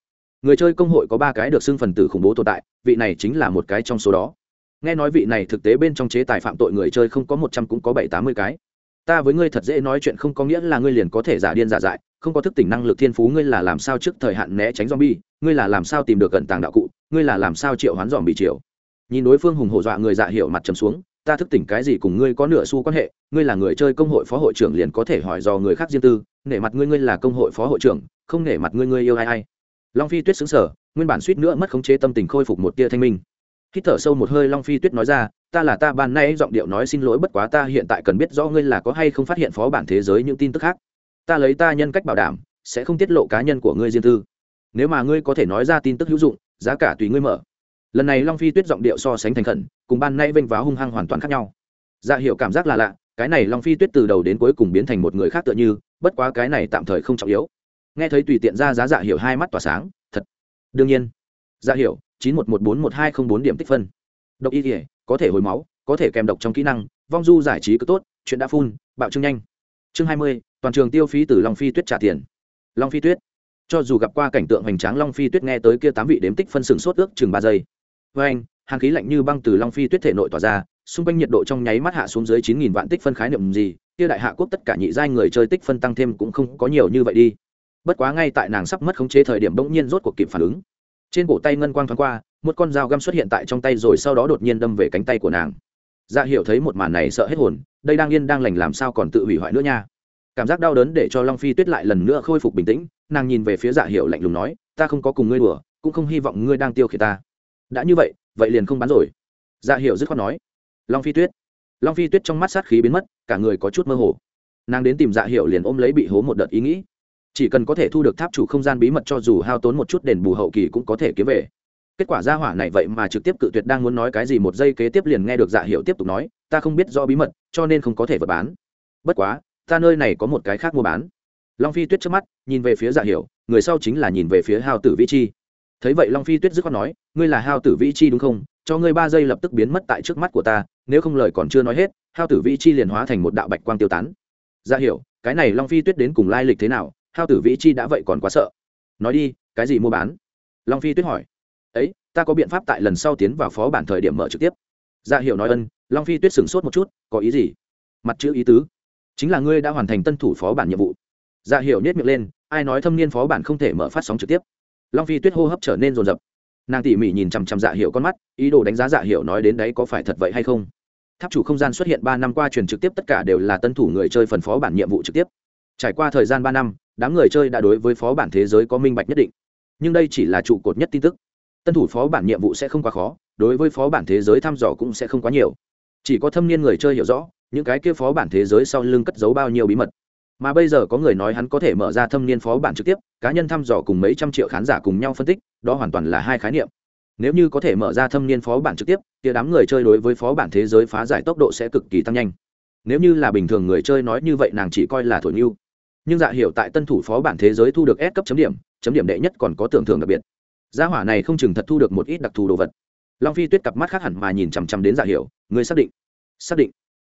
Người chơi công hội có ba cái được xưng phần tử khủng bố tồn tại, vị này chính là một cái trong số đó. Nghe nói vị này thực tế bên trong chế tài phạm tội người chơi không có một trăm cũng có bảy tám mươi cái. Ta với ngươi thật dễ nói chuyện không có nghĩa là ngươi liền có thể giả điên giả dại, không có thức tỉnh năng lực thiên phú ngươi là làm sao trước thời hạn né tránh zombie, ngươi là làm sao tìm được gần tàng đạo cụ, ngươi là làm sao triệu hoán dòm bị triệu nhìn đối phương hùng hổ dọa người dạ hiểu mặt trầm xuống, ta thức tỉnh cái gì cùng ngươi có nửa xu quan hệ, ngươi là người chơi công hội phó hội trưởng liền có thể hỏi dò người khác riêng tư, nể mặt ngươi ngươi là công hội phó hội trưởng, không nể mặt ngươi ngươi yêu ai ai. Long phi tuyết xứng sở nguyên bản suýt nữa mất khống chế tâm tình khôi phục một tia thanh minh. Hít thở sâu một hơi long phi tuyết nói ra, ta là ta, ban nay giọng điệu nói xin lỗi bất quá ta hiện tại cần biết rõ ngươi là có hay không phát hiện phó bản thế giới những tin tức khác. Ta lấy ta nhân cách bảo đảm, sẽ không tiết lộ cá nhân của ngươi riêng tư. Nếu mà ngươi có thể nói ra tin tức hữu dụng, giá cả tùy ngươi mở lần này long phi tuyết giọng điệu so sánh thành khẩn cùng ban nay vênh váo hung hăng hoàn toàn khác nhau dạ hiệu cảm giác là lạ cái này long phi tuyết từ đầu đến cuối cùng biến thành một người khác tựa như bất quá cái này tạm thời không trọng yếu nghe thấy tùy tiện ra giá dạ hiệu hai mắt tỏa sáng thật đương nhiên dạ hiệu chín một một bốn một hai không bốn điểm tích phân độc y thể có thể hồi máu có thể kèm độc trong kỹ năng vong du giải trí cứ tốt chuyện đã phun bạo trương nhanh chương hai mươi toàn trường tiêu phí từ long phi tuyết trả tiền long phi tuyết cho dù gặp qua cảnh tượng hoành tráng long phi tuyết nghe tới kia tám vị đếm tích phân sừng sốt ước chừng ba giây với anh, hàng khí lạnh như băng từ long phi tuyết thể nội tỏa ra, xung quanh nhiệt độ trong nháy mắt hạ xuống dưới chín nghìn vạn tích phân khái niệm gì, kia đại hạ quốc tất cả nhị giai người chơi tích phân tăng thêm cũng không có nhiều như vậy đi. Bất quá ngay tại nàng sắp mất khống chế thời điểm bỗng nhiên rốt cuộc kịp phản ứng. Trên cổ tay ngân quang thoáng qua, một con dao găm xuất hiện tại trong tay rồi sau đó đột nhiên đâm về cánh tay của nàng. Dạ hiểu thấy một màn này sợ hết hồn, đây đang yên đang lành làm sao còn tự hủy hoại nữa nha. Cảm giác đau đớn để cho long phi tuyết lại lần nữa khôi phục bình tĩnh, nàng nhìn về phía dạ hiểu lạnh lùng nói, ta không có cùng ngươi đùa, cũng không hy vọng ngươi đang tiêu khiển ta đã như vậy vậy liền không bán rồi. Dạ hiểu dứt khoát nói. Long phi tuyết. Long phi tuyết trong mắt sát khí biến mất, cả người có chút mơ hồ. Nàng đến tìm dạ hiểu liền ôm lấy bị hố một đợt ý nghĩ. Chỉ cần có thể thu được tháp chủ không gian bí mật cho dù hao tốn một chút đền bù hậu kỳ cũng có thể kiếm về. Kết quả ra hỏa này vậy mà trực tiếp cự tuyệt đang muốn nói cái gì một giây kế tiếp liền nghe được dạ hiểu tiếp tục nói, ta không biết do bí mật, cho nên không có thể vật bán. Bất quá, ta nơi này có một cái khác mua bán. Long phi tuyết trước mắt, nhìn về phía dạ hiểu, người sau chính là nhìn về phía Hào tử Vi chi thấy vậy long phi tuyết dứt khoát nói, ngươi là hao tử vĩ chi đúng không? Cho ngươi ba giây lập tức biến mất tại trước mắt của ta, nếu không lời còn chưa nói hết, hao tử vĩ chi liền hóa thành một đạo bạch quang tiêu tán. Ra hiểu, cái này long phi tuyết đến cùng lai lịch thế nào? Hao tử vĩ chi đã vậy còn quá sợ. Nói đi, cái gì mua bán? Long phi tuyết hỏi. Ấy, ta có biện pháp tại lần sau tiến vào phó bản thời điểm mở trực tiếp. Ra hiểu nói ân. Long phi tuyết sửng sốt một chút, có ý gì? Mặt chữ ý tứ. Chính là ngươi đã hoàn thành tân thủ phó bản nhiệm vụ. Ra hiểu nhét miệng lên, ai nói thâm niên phó bản không thể mở phát sóng trực tiếp? Long phi tuyết hô hấp trở nên rồn rập. Nàng tỉ mỉ nhìn chằm chằm dạ hiệu con mắt, ý đồ đánh giá dạ hiệu nói đến đấy có phải thật vậy hay không. Tháp chủ không gian xuất hiện ba năm qua truyền trực tiếp tất cả đều là tân thủ người chơi phần phó bản nhiệm vụ trực tiếp. Trải qua thời gian ba năm, đám người chơi đã đối với phó bản thế giới có minh bạch nhất định. Nhưng đây chỉ là trụ cột nhất tin tức. Tân thủ phó bản nhiệm vụ sẽ không quá khó, đối với phó bản thế giới thăm dò cũng sẽ không quá nhiều. Chỉ có thâm niên người chơi hiểu rõ, những cái kia phó bản thế giới sau lưng cất giấu bao nhiêu bí mật mà bây giờ có người nói hắn có thể mở ra thâm niên phó bản trực tiếp, cá nhân thăm dò cùng mấy trăm triệu khán giả cùng nhau phân tích, đó hoàn toàn là hai khái niệm. Nếu như có thể mở ra thâm niên phó bản trực tiếp thì đám người chơi đối với phó bản thế giới phá giải tốc độ sẽ cực kỳ tăng nhanh. Nếu như là bình thường người chơi nói như vậy nàng chỉ coi là thổi như nhưng dạ hiểu tại tân thủ phó bản thế giới thu được S cấp chấm điểm chấm điểm đệ nhất còn có tưởng thưởng đặc biệt. Gia hỏa này không chừng thật thu được một ít đặc thù đồ vật. Long phi tuyết cặp mắt khác hẳn mà nhìn chằm chằm đến dạ hiểu người xác định xác định.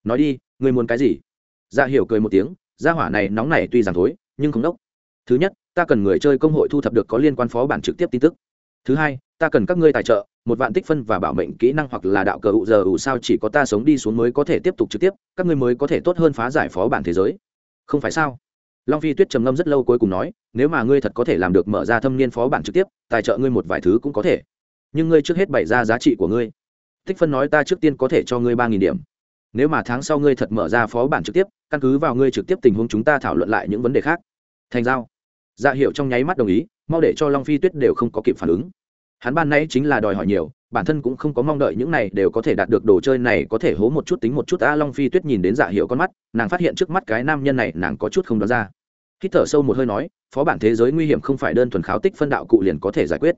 Nói đi người muốn cái gì? Dạ hiểu cười một tiếng gia hỏa này nóng này tuy rằng thối, nhưng không đốc. Thứ nhất, ta cần người chơi công hội thu thập được có liên quan phó bản trực tiếp tin tức. Thứ hai, ta cần các ngươi tài trợ, một vạn tích phân và bảo mệnh kỹ năng hoặc là đạo cờ ụ giờ ủ sao chỉ có ta sống đi xuống mới có thể tiếp tục trực tiếp, các ngươi mới có thể tốt hơn phá giải phó bản thế giới. Không phải sao? Long phi tuyết trầm ngâm rất lâu cuối cùng nói, nếu mà ngươi thật có thể làm được mở ra thâm niên phó bản trực tiếp, tài trợ ngươi một vài thứ cũng có thể. Nhưng ngươi trước hết bày ra giá trị của ngươi. Tích phân nói ta trước tiên có thể cho ngươi ba nghìn điểm nếu mà tháng sau ngươi thật mở ra phó bản trực tiếp, căn cứ vào ngươi trực tiếp tình huống chúng ta thảo luận lại những vấn đề khác. Thành giao. Dạ hiệu trong nháy mắt đồng ý, mau để cho long phi tuyết đều không có kịp phản ứng. Hắn ban nay chính là đòi hỏi nhiều, bản thân cũng không có mong đợi những này đều có thể đạt được đồ chơi này có thể hố một chút tính một chút. A long phi tuyết nhìn đến dạ hiệu con mắt, nàng phát hiện trước mắt cái nam nhân này nàng có chút không đoán ra. Hít thở sâu một hơi nói, phó bản thế giới nguy hiểm không phải đơn thuần kháo tích phân đạo cụ liền có thể giải quyết.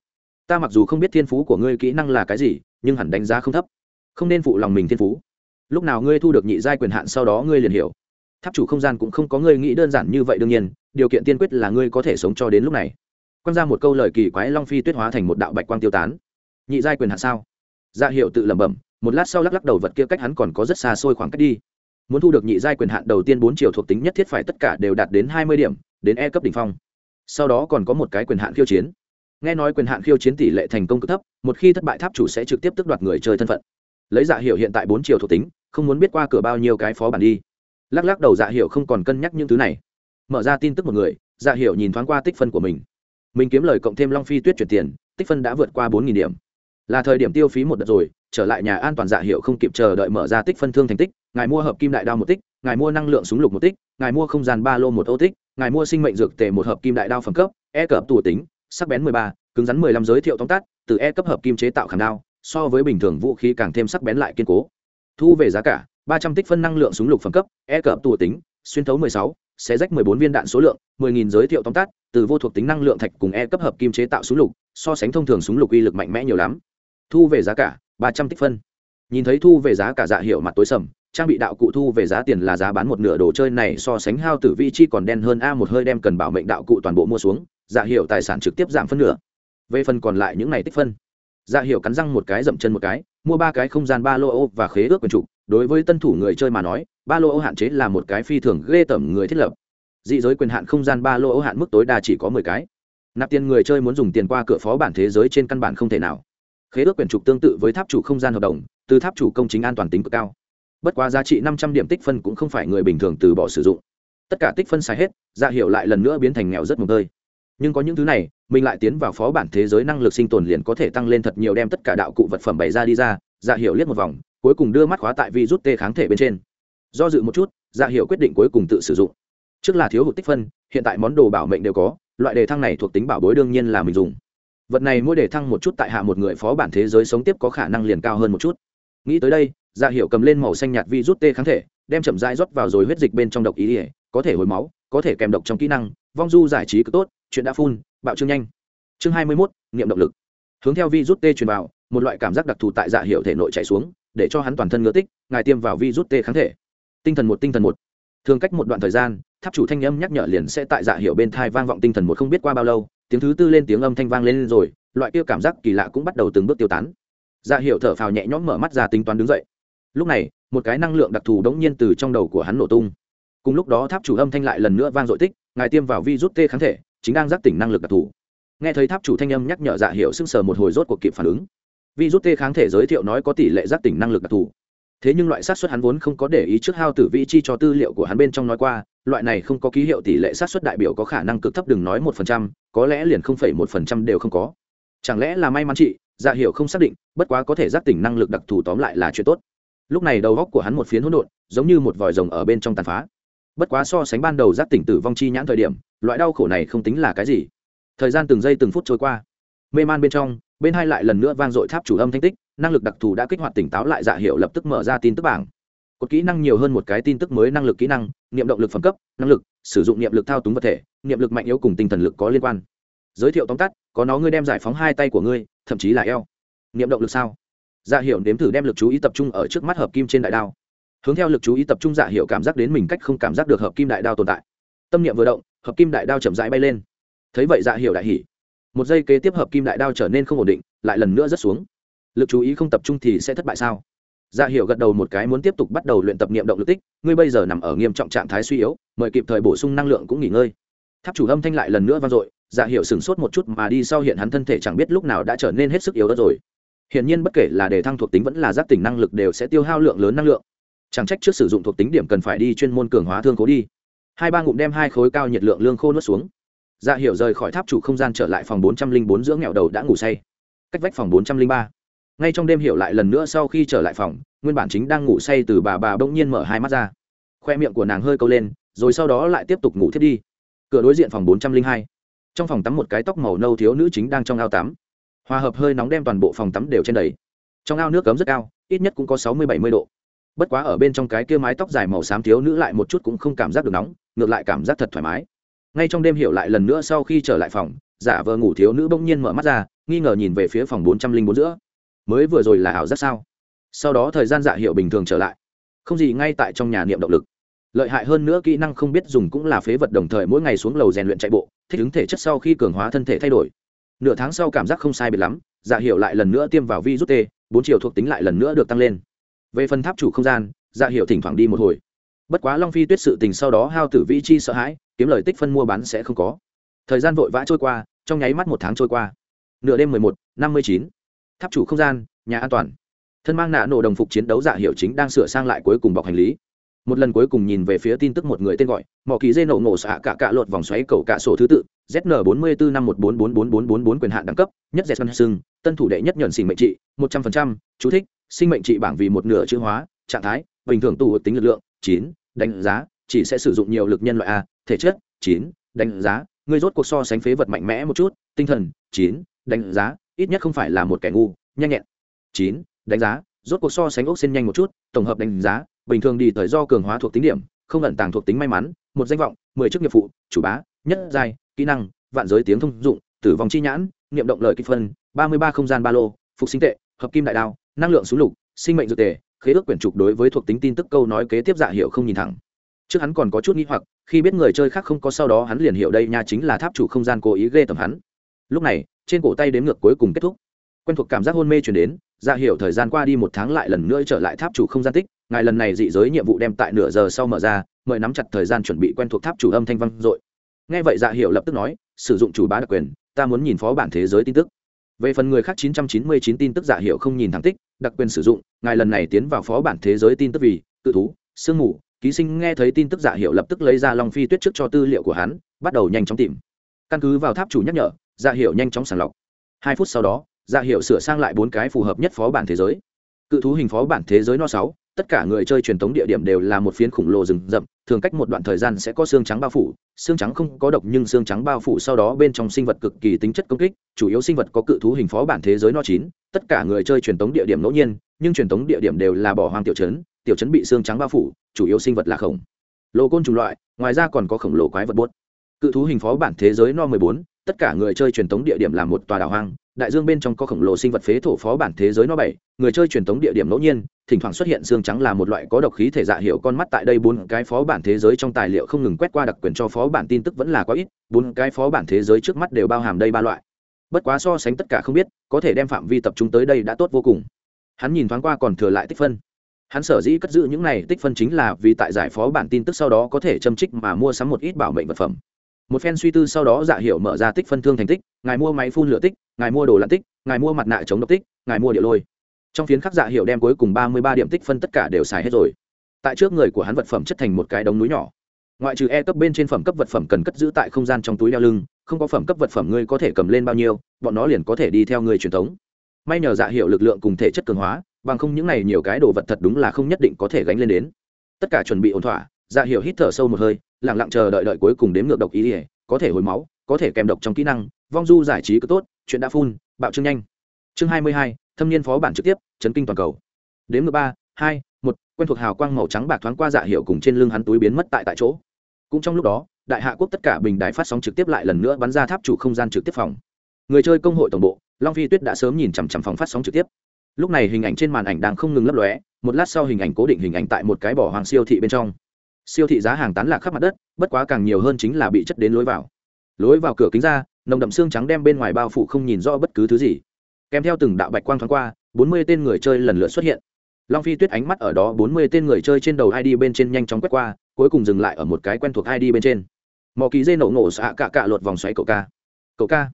Ta mặc dù không biết thiên phú của ngươi kỹ năng là cái gì, nhưng hẳn đánh giá không thấp. Không nên phụ lòng mình thiên phú lúc nào ngươi thu được nhị giai quyền hạn sau đó ngươi liền hiểu. Tháp chủ không gian cũng không có ngươi nghĩ đơn giản như vậy đương nhiên, điều kiện tiên quyết là ngươi có thể sống cho đến lúc này. Quăng ra một câu lời kỳ quái long phi tuyết hóa thành một đạo bạch quang tiêu tán. Nhị giai quyền hạn sao? Dạ hiệu tự lẩm bẩm, một lát sau lắc lắc đầu vật kia cách hắn còn có rất xa xôi khoảng cách đi. Muốn thu được nhị giai quyền hạn đầu tiên bốn chiều thuộc tính nhất thiết phải tất cả đều đạt đến hai mươi điểm, đến e cấp đ ỉ n h phong. Sau đó còn có một cái quyền hạn khiêu chiến. Nghe nói quyền hạn khiêu chiến tỷ lệ thành công cực thấp, một khi thất bại tháp chủ sẽ trực tiếp tước đoạt người chơi thân phận. Lấy dạ hiệu hiện tại bốn chiều thuộc tính không muốn biết qua cửa bao nhiêu cái phó bản đi. Lắc lắc đầu dạ hiệu không còn cân nhắc những thứ này. Mở ra tin tức một người dạ hiệu nhìn thoáng qua tích phân của mình. Mình kiếm lời cộng thêm long phi tuyết chuyển tiền, tích phân đã vượt qua bốn nghìn điểm. Là thời điểm tiêu phí một đợt rồi, trở lại nhà an toàn dạ hiệu không kịp chờ đợi mở ra tích phân thương thành tích, ngài mua hợp kim đại đao một tích, ngài mua năng lượng súng lục một tích, ngài mua không gian ba lô một ô tích, ngài mua sinh mệnh dược tề một hợp kim đại đao phẩm cấp e cấp tù tính, sắc bén mười ba, cứng rắn mười lăm giới thiệu tóm tắt, từ e cấp hợp kim chế tạo khảm đao, so với bình thường vũ khí càng thêm sắc bén lại kiên cố thu về giá cả, ba trăm tích phân năng lượng súng lục phẩm cấp e cấp tù tính, xuyên thấu mười sáu, sẽ rách mười bốn viên đạn số lượng, mười nghìn giới thiệu tóm tắt, từ vô thuộc tính năng lượng thạch cùng e cấp hợp kim chế tạo súng lục, so sánh thông thường súng lục uy lực mạnh mẽ nhiều lắm. Thu về giá cả, ba trăm tích phân. Nhìn thấy thu về giá cả dạ hiệu mặt tối sầm, trang bị đạo cụ thu về giá tiền là giá bán một nửa đồ chơi này so sánh hao tử vị chi còn đen hơn a một hơi đem cần bảo mệnh đạo cụ toàn bộ mua xuống dạ hiệu tài sản trực tiếp giảm phân nửa. Về phần còn lại những này tích phân dạ hiệu cắn răng một cái dậm chân một cái mua ba cái không gian ba lô ô và khế ước quyền trục đối với tân thủ người chơi mà nói, ba lô ô hạn chế là một cái phi thường ghê tởm người thiết lập. Dị giới quyền hạn không gian ba lô ô hạn mức tối đa chỉ có mười cái. Nạp tiền người chơi muốn dùng tiền qua cửa phó bản thế giới trên căn bản không thể nào. Khế ước quyền trục tương tự với tháp chủ không gian hợp đồng, từ tháp chủ công chính an toàn tính cực cao. Bất quá giá trị năm trăm điểm tích phân cũng không phải người bình thường từ bỏ sử dụng. Tất cả tích phân xài hết dạ hiệu lại lần nữa biến thành nghèo rất mồm tơi nhưng có những thứ này, mình lại tiến vào phó bản thế giới năng lực sinh tồn liền có thể tăng lên thật nhiều đem tất cả đạo cụ vật phẩm bày ra đi ra. Dạ hiệu liếc một vòng, cuối cùng đưa mắt khóa tại vi rút tê kháng thể bên trên. Do dự một chút dạ hiệu quyết định cuối cùng tự sử dụng. Trước là thiếu hụt tích phân, hiện tại món đồ bảo mệnh đều có, loại đề thăng này thuộc tính bảo bối đương nhiên là mình dùng. Vật này mỗi đề thăng một chút tại hạ một người phó bản thế giới sống tiếp có khả năng liền cao hơn một chút. Nghĩ tới đây dạ hiệu cầm lên màu xanh nhạt vi rút tê kháng thể, đem chậm rãi rót vào rồi huyết dịch bên trong độc ý ỉa có thể hồi máu, có thể kèm độc trong kỹ năng, vong du giải trí cứ tốt chuyện đã phun, bạo trương nhanh. Chương hai mươi mốt nghiệm động lực. Hướng theo vi rút tê truyền vào, một loại cảm giác đặc thù tại dạ hiệu thể nội chạy xuống, để cho hắn toàn thân ngứa tích, ngài tiêm vào vi rút tê kháng thể. Tinh thần một, tinh thần một. Thường cách một đoạn thời gian, tháp chủ thanh âm nhắc nhở liền sẽ tại dạ hiệu bên thai vang vọng tinh thần một không biết qua bao lâu, tiếng thứ tư lên tiếng âm thanh vang lên rồi, loại kia cảm giác kỳ lạ cũng bắt đầu từng bước tiêu tán. Dạ hiệu thở phào nhẹ nhõm mở mắt ra tính toán đứng dậy. Lúc này, một cái năng lượng đặc thù đống nhiên từ trong đầu của hắn nổ tung. Cùng lúc đó tháp chủ âm thanh lại lần nữa vang dội tích, ngài tiêm vào vi rút tê kháng thể chính đang giác tỉnh năng lực đặc thù. Nghe thấy tháp chủ thanh âm nhắc nhở dạ hiệu sưng sờ một hồi rốt cuộc kịp phản ứng. Vi rút tê kháng thể giới thiệu nói có tỷ lệ giác tỉnh năng lực đặc thù. Thế nhưng loại sát xuất hắn vốn không có để ý trước hao tử vị chi cho tư liệu của hắn bên trong nói qua, loại này không có ký hiệu tỷ lệ sát xuất đại biểu có khả năng cực thấp đừng nói một phần trăm, có lẽ liền không phẩy một phần trăm đều không có. Chẳng lẽ là may mắn chị? Dạ hiệu không xác định, bất quá có thể giác tỉnh năng lực đặc thù tóm lại là chuyện tốt. Lúc này đầu góc của hắn một phiến hỗn độn, giống như một vòi rồng ở bên trong tàn phá bất quá so sánh ban đầu giác tỉnh tử vong chi nhãn thời điểm, loại đau khổ này không tính là cái gì. Thời gian từng giây từng phút trôi qua. Mê man bên trong, bên hai lại lần nữa vang dội tháp chủ âm thanh tích, năng lực đặc thù đã kích hoạt tỉnh táo lại dạ hiệu lập tức mở ra tin tức bảng. Cột kỹ năng nhiều hơn một cái tin tức mới năng lực kỹ năng, niệm động lực phẩm cấp, năng lực, sử dụng niệm lực thao túng vật thể, niệm lực mạnh yếu cùng tinh thần lực có liên quan. Giới thiệu tóm tắt, có nó ngươi đem giải phóng hai tay của ngươi, thậm chí là eo. Niệm động lực sao? Dạ hiệu nếm thử đem lực chú ý tập trung ở trước mắt hợp kim trên đại đao hướng theo lực chú ý tập trung dạ hiệu cảm giác đến mình cách không cảm giác được hợp kim đại đao tồn tại. Tâm niệm vừa động, hợp kim đại đao chậm rãi bay lên. Thấy vậy dạ hiệu đại hỉ. Một giây kế tiếp hợp kim đại đao trở nên không ổn định, lại lần nữa rớt xuống. Lực chú ý không tập trung thì sẽ thất bại sao? Dạ hiệu gật đầu một cái muốn tiếp tục bắt đầu luyện tập niệm động lực tích, ngươi bây giờ nằm ở nghiêm trọng trạng thái suy yếu, mời kịp thời bổ sung năng lượng cũng nghỉ ngơi. Tháp chủ âm thanh lại lần nữa vang dội dạ hiệu sửng sốt một chút mà đi sau hiện hắn thân thể chẳng biết lúc nào đã trở nên hết sức yếu đó rồi. Hiển nhiên bất kể là đề thăng thuộc tính vẫn là giác tỉnh năng lực đều sẽ tiêu hao lượng lớn năng lượng. Chẳng trách trước sử dụng thuộc tính điểm cần phải đi chuyên môn cường hóa thương cố đi. Hai ba ngụm đem hai khối cao nhiệt lượng lương khô nuốt xuống. Dạ Hiểu rời khỏi tháp chủ không gian trở lại phòng bốn trăm linh bốn dưỡng nghèo đầu đã ngủ say. Cách vách phòng bốn trăm linh ba. Ngay trong đêm hiểu lại lần nữa sau khi trở lại phòng, nguyên bản chính đang ngủ say từ bà bà bỗng nhiên mở hai mắt ra. Khoe miệng của nàng hơi câu lên, rồi sau đó lại tiếp tục ngủ thiết đi. Cửa đối diện phòng bốn trăm linh hai. Trong phòng tắm một cái tóc màu nâu thiếu nữ chính đang trong ao tắm hòa hợp hơi nóng đem toàn bộ phòng tắm đều trên đầy trong ao nước cấm rất cao ít nhất cũng có sáu mươi bảy mươi độ bất quá ở bên trong cái kia mái tóc dài màu xám thiếu nữ lại một chút cũng không cảm giác được nóng, ngược lại cảm giác thật thoải mái. Ngay trong đêm hiểu lại lần nữa sau khi trở lại phòng, giả vờ ngủ thiếu nữ bỗng nhiên mở mắt ra, nghi ngờ nhìn về phía phòng bốn trăm linh bốn giữa. Mới vừa rồi là ảo giác sao? Sau đó thời gian dạ hiệu bình thường trở lại. Không gì ngay tại trong nhà niệm động lực. Lợi hại hơn nữa kỹ năng không biết dùng cũng là phế vật đồng thời mỗi ngày xuống lầu rèn luyện chạy bộ, thích ứng thể chất sau khi cường hóa thân thể thay đổi. Nửa tháng sau cảm giác không sai biệt lắm dạ hiệu lại lần nữa tiêm vào vi rút t, bốn chiều thuộc tính lại lần nữa được tăng lên về phần tháp chủ không gian dạ hiệu thỉnh thoảng đi một hồi. Bất quá long phi tuyết sự tình sau đó hao tử vĩ chi sợ hãi, kiếm lời tích phân mua bán sẽ không có. Thời gian vội vã trôi qua, trong nháy mắt một tháng trôi qua. Nửa đêm mười một, năm mươi chín. Tháp chủ không gian, nhà an toàn. Thân mang nạ nổ đồng phục chiến đấu dạ hiệu chính đang sửa sang lại cuối cùng bọc hành lý. Một lần cuối cùng nhìn về phía tin tức một người tên gọi mỏ kỳ dê nổ ngộ xạ cả cạ lột vòng xoáy cầu cạ sổ thứ tự zn bốn mươi bốn năm một bốn bốn bốn bốn bốn bốn quyền hạn đẳng cấp, nhất dẹt văn sưng tân thủ đệ nhất nhuận xỉn mệnh trị, một trăm phần trăm, chú thích sinh mệnh trị bảng vì một nửa chữ hóa, trạng thái, bình thường tù tính lực lượng, chín, đánh giá, chỉ sẽ sử dụng nhiều lực nhân loại a, thể chất, chín, đánh giá. Người rốt cuộc so sánh phế vật mạnh mẽ một chút, tinh thần, chín, đánh giá, ít nhất không phải là một kẻ ngu, nhanh nhẹn. Chín, đánh giá, rốt cuộc so sánh ốc xin nhanh một chút, tổng hợp đánh giá, bình thường đi thời do cường hóa thuộc tính điểm, không ẩn tàng thuộc tính may mắn, một danh vọng, mười chức nghiệp phụ chủ bá, nhất giai, kỹ năng, vạn giới tiếng thông dụng, tử vong chi nhãn, niệm động lợi kích phân, ba mươi ba không gian ba lô, phục sinh tệ, hợp kim đại đao năng lượng súng lục, sinh mệnh dược tề, khế ước quyển trục đối với thuộc tính tin tức câu nói kế tiếp dạ hiệu không nhìn thẳng. Trước hắn còn có chút nghi hoặc, khi biết người chơi khác không có sau đó hắn liền hiểu đây nha chính là tháp chủ không gian cố ý ghê tầm hắn. Lúc này, trên cổ tay đếm ngược cuối cùng kết thúc. Quen thuộc cảm giác hôn mê chuyển đến dạ hiệu thời gian qua đi một tháng lại lần nữa trở lại tháp chủ không gian tích, ngài lần này dị giới nhiệm vụ đem tại nửa giờ sau mở ra, mời nắm chặt thời gian chuẩn bị quen thuộc tháp chủ âm thanh vang dội. Nghe vậy dạ hiệu lập tức nói, sử dụng chủ bá đặc quyền, ta muốn nhìn phó bản thế giới tin tức về phần người khác 999 tin tức giả hiệu không nhìn thẳng tích, đặc quyền sử dụng, ngài lần này tiến vào phó bản thế giới tin tức vì tự thú, sương mù, ký sinh nghe thấy tin tức giả hiệu lập tức lấy ra long phi tuyết trước cho tư liệu của hắn, bắt đầu nhanh chóng tìm. Căn cứ vào tháp chủ nhắc nhở, giả hiệu nhanh chóng sàng lọc. Hai phút sau đó, giả hiệu sửa sang lại bốn cái phù hợp nhất phó bản thế giới. Cự thú hình phó bản thế giới no sáu tất cả người chơi truyền thống địa điểm đều là một phiến khổng lồ rừng rậm thường cách một đoạn thời gian sẽ có xương trắng bao phủ xương trắng không có độc nhưng xương trắng bao phủ sau đó bên trong sinh vật cực kỳ tính chất công kích chủ yếu sinh vật có cự thú hình phó bản thế giới no chín tất cả người chơi truyền thống địa điểm ngẫu nhiên nhưng truyền thống địa điểm đều là bỏ hoang tiểu trấn tiểu trấn bị xương trắng bao phủ chủ yếu sinh vật là khổng lồ côn trùng loại ngoài ra còn có khổng lồ quái vật bốt. Cự thú hình phó bản thế giới no 14, tất cả người chơi truyền thống địa điểm là một tòa đảo hoang đại dương bên trong có khổng lồ sinh vật phế thổ phó bản thế giới nó bảy, người chơi truyền thống địa điểm ngẫu nhiên, thỉnh thoảng xuất hiện xương trắng là một loại có độc khí thể dạ hiệu con mắt tại đây bốn cái phó bản thế giới trong tài liệu không ngừng quét qua đặc quyền cho phó bản tin tức vẫn là có ít, bốn cái phó bản thế giới trước mắt đều bao hàm đây ba loại. Bất quá so sánh tất cả không biết, có thể đem phạm vi tập trung tới đây đã tốt vô cùng. Hắn nhìn thoáng qua còn thừa lại tích phân. Hắn sở dĩ cất giữ những này tích phân chính là vì tại giải phó bản tin tức sau đó có thể châm trích mà mua sắm một ít bảo mệnh vật phẩm. Một phen suy tư sau đó dạ hiệu mở ra tích phân thương thành tích, ngài mua máy phun lửa tích ngài mua đồ lặn tích, ngài mua mặt nạ chống độc tích, ngài mua địa lôi. Trong phiến khắc dạ hiệu đem cuối cùng ba mươi ba điểm tích phân tất cả đều xài hết rồi. Tại trước người của hắn vật phẩm chất thành một cái đống núi nhỏ. Ngoại trừ e cấp bên trên phẩm cấp vật phẩm cần cất giữ tại không gian trong túi đeo lưng, không có phẩm cấp vật phẩm ngươi có thể cầm lên bao nhiêu, bọn nó liền có thể đi theo người truyền thống. May nhờ dạ hiệu lực lượng cùng thể chất cường hóa, bằng không những này nhiều cái đồ vật thật đúng là không nhất định có thể gánh lên đến. Tất cả chuẩn bị ổn thỏa dạ hiệu hít thở sâu một hơi lẳng lặng chờ đợi đợi cuối cùng đếm ngược độc ý ỉa có thể hồi máu, có thể kèm độc trong kỹ năng, vong du giải trí cứ tốt chuyện đã phun bạo trương nhanh. Chương hai mươi hai, thâm niên phó bản trực tiếp, chấn kinh toàn cầu. Đếm ngược ba, hai, một, quen thuộc hào quang màu trắng bạc thoáng qua dạ hiệu cùng trên lưng hắn túi biến mất tại tại chỗ. Cũng trong lúc đó, đại hạ quốc tất cả bình đài phát sóng trực tiếp lại lần nữa bắn ra tháp chủ không gian trực tiếp phòng. Người chơi công hội tổng bộ, long phi tuyết đã sớm nhìn chằm chằm phòng phát sóng trực tiếp. Lúc này hình ảnh trên màn ảnh đang không ngừng lấp lóe, một lát sau hình ảnh cố định hình ảnh tại một cái bỏ hoàng siêu thị bên trong. Siêu thị giá hàng tán lạc khắp mặt đất, bất quá càng nhiều hơn chính là bị chất đến lối vào. Lối vào cửa kính ra nồng đậm xương trắng đem bên ngoài bao phủ không nhìn rõ bất cứ thứ gì. Kèm theo từng đạo bạch quang thoáng qua, bốn mươi tên người chơi lần lượt xuất hiện. Long phi tuyết ánh mắt ở đó, bốn mươi tên người chơi trên đầu id bên trên nhanh chóng quét qua, cuối cùng dừng lại ở một cái quen thuộc id bên trên. Mò ký dây nổ nổ xạ cạ cạ lột vòng xoáy cậu ca. Cậu ca,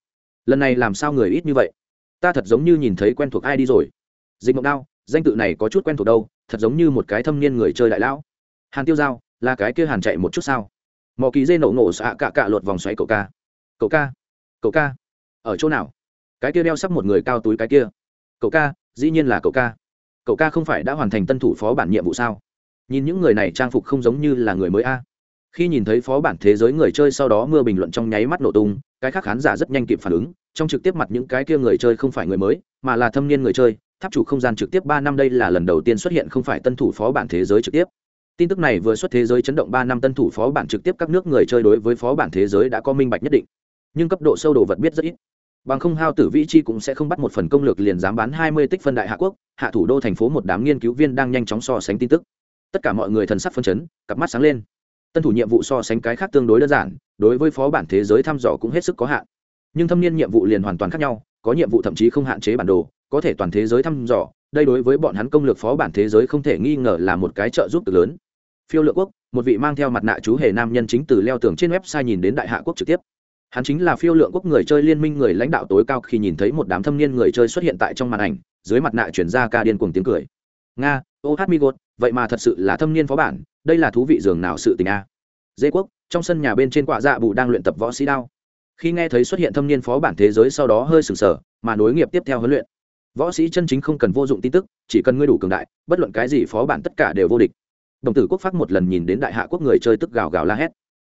lần này làm sao người ít như vậy? Ta thật giống như nhìn thấy quen thuộc id rồi. Dịch mộng đao, danh tự này có chút quen thuộc đâu, thật giống như một cái thâm niên người chơi đại lão. Hàn tiêu giao, là cái kia hàn chạy một chút sao? Mò ký dây nổ nổ xạ cạ cạ lột vòng xoáy cậu ca. Cậu ca cậu ca. Ở chỗ nào? Cái kia đeo sắp một người cao túi cái kia. Cậu ca, dĩ nhiên là cậu ca. Cậu ca không phải đã hoàn thành tân thủ phó bản nhiệm vụ sao? Nhìn những người này trang phục không giống như là người mới a. Khi nhìn thấy phó bản thế giới người chơi sau đó mưa bình luận trong nháy mắt nổ tung, cái khác khán giả rất nhanh kịp phản ứng, trong trực tiếp mặt những cái kia người chơi không phải người mới, mà là thâm niên người chơi, tháp chủ không gian trực tiếp ba năm đây là lần đầu tiên xuất hiện không phải tân thủ phó bản thế giới trực tiếp. Tin tức này vừa xuất thế giới chấn động ba năm tân thủ phó bản trực tiếp các nước người chơi đối với phó bản thế giới đã có minh bạch nhất định nhưng cấp độ sâu đồ vật biết rất ít. Bằng không hao tử vĩ chi cũng sẽ không bắt một phần công lược liền dám bán hai mươi tích phân đại hạ quốc, hạ thủ đô thành phố một đám nghiên cứu viên đang nhanh chóng so sánh tin tức. Tất cả mọi người thần sắc phân chấn, cặp mắt sáng lên. Tân thủ nhiệm vụ so sánh cái khác tương đối đơn giản, đối với phó bản thế giới thăm dò cũng hết sức có hạn. Nhưng thâm niên nhiệm vụ liền hoàn toàn khác nhau, có nhiệm vụ thậm chí không hạn chế bản đồ, có thể toàn thế giới thăm dò, đây đối với bọn hắn công lược phó bản thế giới không thể nghi ngờ là một cái trợ giúp cực lớn. Phiêu lựa quốc, một vị mang theo mặt nạ chú hề nam nhân chính từ leo tường trên website nhìn đến đại hạ quốc trực tiếp hắn chính là phiêu lượng quốc người chơi liên minh người lãnh đạo tối cao khi nhìn thấy một đám thâm niên người chơi xuất hiện tại trong màn ảnh, dưới mặt nạ chuyển ra ca điên cuồng tiếng cười. Nga, ô hát mi gột, vậy mà thật sự là thâm niên phó bản, đây là thú vị dường nào sự tình a? Dê quốc, trong sân nhà bên trên quả dạ bù đang luyện tập võ sĩ đao. Khi nghe thấy xuất hiện thâm niên phó bản thế giới sau đó hơi sừng sờ mà nối nghiệp tiếp theo huấn luyện. Võ sĩ chân chính không cần vô dụng tin tức, chỉ cần ngươi đủ cường đại, bất luận cái gì phó bản tất cả đều vô địch. Đồng tử quốc phát một lần nhìn đến đại hạ quốc người chơi tức gào gào la hét.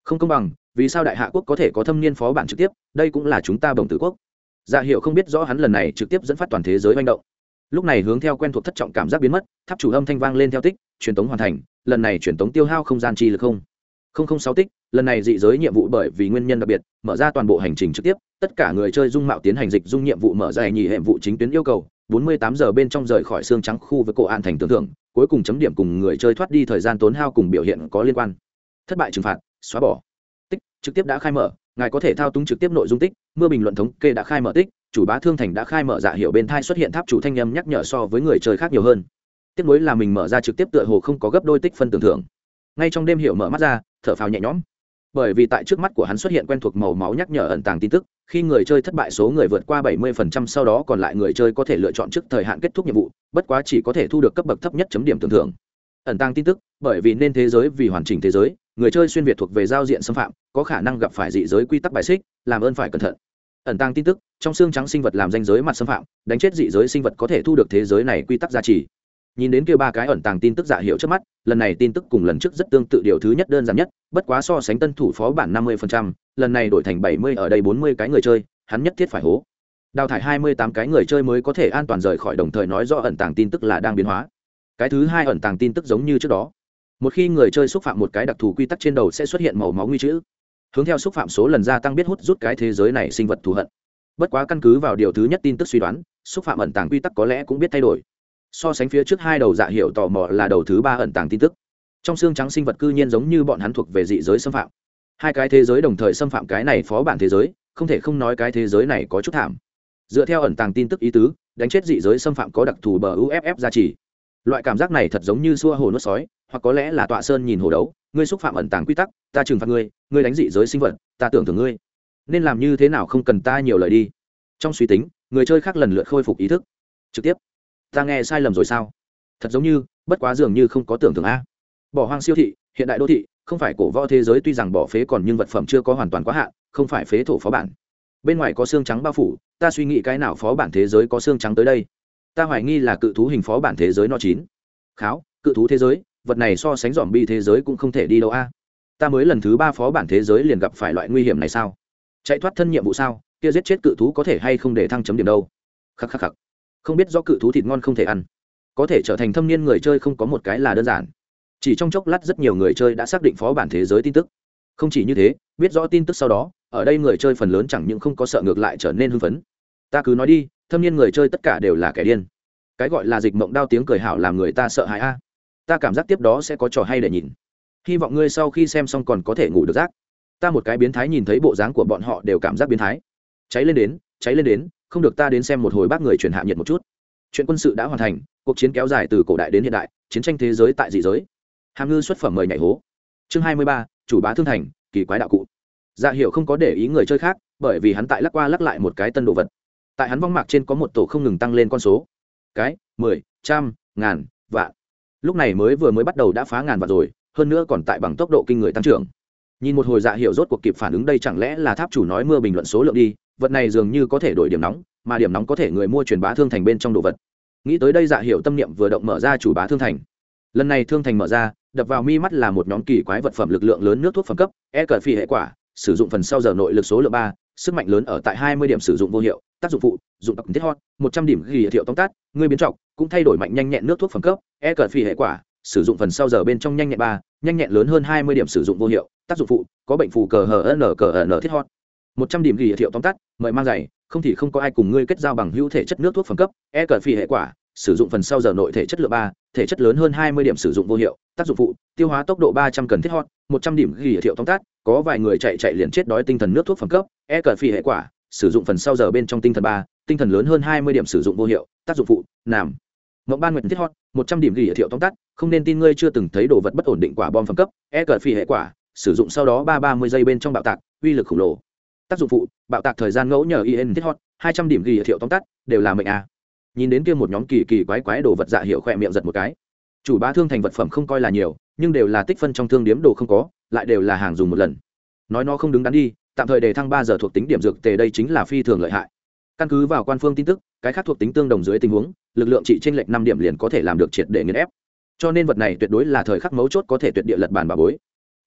Không công bằng vì sao đại hạ quốc có thể có thâm niên phó bản trực tiếp, đây cũng là chúng ta bồng tử quốc. Dạ hiệu không biết rõ hắn lần này trực tiếp dẫn phát toàn thế giới manh động. Lúc này hướng theo quen thuộc thất trọng cảm giác biến mất, tháp chủ âm thanh vang lên theo tích, truyền tống hoàn thành, lần này truyền tống tiêu hao không gian chi lực không. Không không sáu tích, lần này dị giới nhiệm vụ bởi vì nguyên nhân đặc biệt, mở ra toàn bộ hành trình trực tiếp, tất cả người chơi dung mạo tiến hành dịch dung nhiệm vụ mở ra nhì hệ vụ chính tuyến yêu cầu 48 giờ bên trong rời khỏi xương trắng khu với cổ an thành tưởng thưởng cuối cùng chấm điểm cùng người chơi thoát đi thời gian tốn hao cùng biểu hiện có liên quan. Thất bại trừng phạt, xóa bỏ trực tiếp đã khai mở, ngài có thể thao túng trực tiếp nội dung tích, mưa bình luận thống kê đã khai mở tích, chủ bá thương thành đã khai mở dạ hiệu bên thai xuất hiện tháp chủ thanh nhâm nhắc nhở so với người chơi khác nhiều hơn. Tiếp nối là mình mở ra trực tiếp tựa hồ không có gấp đôi tích phân tưởng thưởng. Ngay trong đêm hiệu mở mắt ra, thở phào nhẹ nhõm. Bởi vì tại trước mắt của hắn xuất hiện quen thuộc màu máu nhắc nhở ẩn tàng tin tức, khi người chơi thất bại số người vượt qua 70% sau đó còn lại người chơi có thể lựa chọn trước thời hạn kết thúc nhiệm vụ, bất quá chỉ có thể thu được cấp bậc thấp nhất chấm điểm tưởng thưởng. Ẩn tàng tin tức, bởi vì nên thế giới vì hoàn chỉnh thế giới người chơi xuyên việt thuộc về giao diện xâm phạm, có khả năng gặp phải dị giới quy tắc bài xích, làm ơn phải cẩn thận. Ẩn tàng tin tức, trong xương trắng sinh vật làm danh giới mặt xâm phạm, đánh chết dị giới sinh vật có thể thu được thế giới này quy tắc giá trị. Nhìn đến kia ba cái ẩn tàng tin tức giả hiệu trước mắt, lần này tin tức cùng lần trước rất tương tự điều thứ nhất đơn giản nhất, bất quá so sánh tân thủ phó bản năm mươi lần này đổi thành bảy mươi ở đây bốn mươi cái người chơi, hắn nhất thiết phải hố. Đào thải hai mươi tám cái người chơi mới có thể an toàn rời khỏi đồng thời nói rõ ẩn tàng tin tức là đang biến hóa. Cái thứ hai ẩn tàng tin tức giống như trước đó một khi người chơi xúc phạm một cái đặc thù quy tắc trên đầu sẽ xuất hiện màu máu nguy chữ. Hướng theo xúc phạm số lần gia tăng biết hút rút cái thế giới này sinh vật thù hận. Bất quá căn cứ vào điều thứ nhất tin tức suy đoán, xúc phạm ẩn tàng quy tắc có lẽ cũng biết thay đổi. So sánh phía trước hai đầu dạ hiệu tò mò là đầu thứ ba ẩn tàng tin tức. Trong xương trắng sinh vật cư nhiên giống như bọn hắn thuộc về dị giới xâm phạm. Hai cái thế giới đồng thời xâm phạm cái này phó bản thế giới, không thể không nói cái thế giới này có chút thảm. Dựa theo ẩn tàng tin tức ý tứ, đánh chết dị giới xâm phạm có đặc thù bờ uff gia trì loại cảm giác này thật giống như xua hồ nuốt sói, hoặc có lẽ là tọa sơn nhìn hồ đấu. Ngươi xúc phạm ẩn tàng quy tắc, ta trừng phạt ngươi ngươi đánh dị giới sinh vật, ta tưởng thưởng ngươi. Nên làm như thế nào không cần ta nhiều lời đi. Trong suy tính, người chơi khác lần lượt khôi phục ý thức. Trực tiếp. Ta nghe sai lầm rồi sao? Thật giống như, bất quá dường như không có tưởng thưởng a. Bỏ hoang siêu thị, hiện đại đô thị, không phải cổ võ thế giới tuy rằng bỏ phế còn nhưng vật phẩm chưa có hoàn toàn quá hạn, không phải phế thổ phó bản. Bên ngoài có xương trắng bao phủ, ta suy nghĩ cái nào phó bản thế giới có xương trắng tới đây? Ta hoài nghi là cự thú hình phó bản thế giới no chín. Kháo, cự thú thế giới, vật này so sánh dòm bi thế giới cũng không thể đi đâu a. Ta mới lần thứ ba phó bản thế giới liền gặp phải loại nguy hiểm này sao? Chạy thoát thân nhiệm vụ sao? Kia giết chết cự thú có thể hay không để thăng chấm điểm đâu? Khắc khắc khắc. Không biết do cự thú thịt ngon không thể ăn. Có thể trở thành thâm niên người chơi không có một cái là đơn giản. Chỉ trong chốc lát rất nhiều người chơi đã xác định phó bản thế giới tin tức. Không chỉ như thế, biết rõ tin tức sau đó, ở đây người chơi phần lớn chẳng những không có sợ ngược lại trở nên hưng phấn. Ta cứ nói đi thâm niên người chơi tất cả đều là kẻ điên. Cái gọi là dịch mộng đao tiếng cười hảo làm người ta sợ hãi a. Ta cảm giác tiếp đó sẽ có trò hay để nhìn. Hy vọng ngươi sau khi xem xong còn có thể ngủ được rác ta một cái biến thái nhìn thấy bộ dáng của bọn họ đều cảm giác biến thái. Cháy lên đến, cháy lên đến, không được ta đến xem một hồi bác người truyền hạ nhiệt một chút. Chuyện quân sự đã hoàn thành, cuộc chiến kéo dài từ cổ đại đến hiện đại, chiến tranh thế giới tại dị giới. Hàm ngư xuất phẩm mời nhảy hố. Chương hai mươi ba, chủ bá thương thành, kỳ quái đạo cụ. Dạ hiệu không có để ý người chơi khác, bởi vì hắn tại lắc qua lắc lại một cái tân đồ vật tại hắn vong mạc trên có một tổ không ngừng tăng lên con số. Cái, mười, trăm, ngàn, vạn. Lúc này mới vừa mới bắt đầu đã phá ngàn vạn rồi, hơn nữa còn tại bằng tốc độ kinh người tăng trưởng. Nhìn một hồi dạ hiệu rốt cuộc kịp phản ứng đây chẳng lẽ là tháp chủ nói mưa bình luận số lượng đi, vật này dường như có thể đổi điểm nóng, mà điểm nóng có thể người mua truyền bá thương thành bên trong đồ vật. Nghĩ tới đây dạ hiệu tâm niệm vừa động mở ra chủ bá thương thành. Lần này thương thành mở ra, đập vào mi mắt là một nhóm kỳ quái vật phẩm lực lượng lớn nước thuốc phẩm cấp e cờ phi hệ quả, sử dụng phần sau giờ nội lực số lượng ba, sức mạnh lớn ở tại hai mươi điểm sử dụng vô hiệu tác dụng phụ dụng tập thiết hot một trăm điểm ghi hiệu tóm tắt, người biến trọng cũng thay đổi mạnh nhanh nhẹn nước thuốc phẩm cấp e cờ phi hệ quả sử dụng phần sau giờ bên trong nhanh nhẹn ba nhanh nhẹn lớn hơn hai mươi điểm sử dụng vô hiệu tác dụng phụ có bệnh phù cờ hờ n cờ n thiết hot. Một trăm điểm ghi hiệu tóm tắt mời mang giày không thì không có ai cùng ngươi kết giao bằng hữu thể chất nước thuốc phẩm cấp e cờ phi hệ quả sử dụng phần sau giờ nội thể chất lượng ba thể chất lớn hơn hai mươi điểm sử dụng vô hiệu tác dụng phụ tiêu hóa tốc độ ba trăm cần thiết hot một trăm điểm ghi hiệu tóm tắt có vài người chạy chạy liền chết đói tinh thần nước thuốc phẩm cấp e cờ phi hệ quả sử dụng phần sau giờ bên trong tinh thần ba, tinh thần lớn hơn hai mươi điểm sử dụng vô hiệu, tác dụng phụ nằm mộng ban nguyện thiết hot, một trăm điểm ghi hiệu tóm tắt, không nên tin ngươi chưa từng thấy đồ vật bất ổn định quả bom phẩm cấp e cờ phi hệ quả, sử dụng sau đó ba ba mươi giây bên trong bạo tạc, uy lực khổng lồ. Tác dụng phụ, bạo tạc thời gian ngẫu nhờ in thiết hot, hai trăm điểm ghi hiệu tóm tắt, đều là mệnh a. Nhìn đến kia một nhóm kỳ kỳ quái quái đồ vật dạ hiệu khỏe miệng giật một cái. Chủ bá thương thành vật phẩm không coi là nhiều, nhưng đều là tích phân trong thương điếm đồ không có, lại đều là hàng dùng một lần. Nói nó không đứng đắn đi tạm thời đề thăng ba giờ thuộc tính điểm dược tề đây chính là phi thường lợi hại. Căn cứ vào quan phương tin tức, cái khác thuộc tính tương đồng dưới tình huống, lực lượng trị trên lệch năm điểm liền có thể làm được triệt để nghiền ép. Cho nên vật này tuyệt đối là thời khắc mấu chốt có thể tuyệt địa lật bàn bà bối.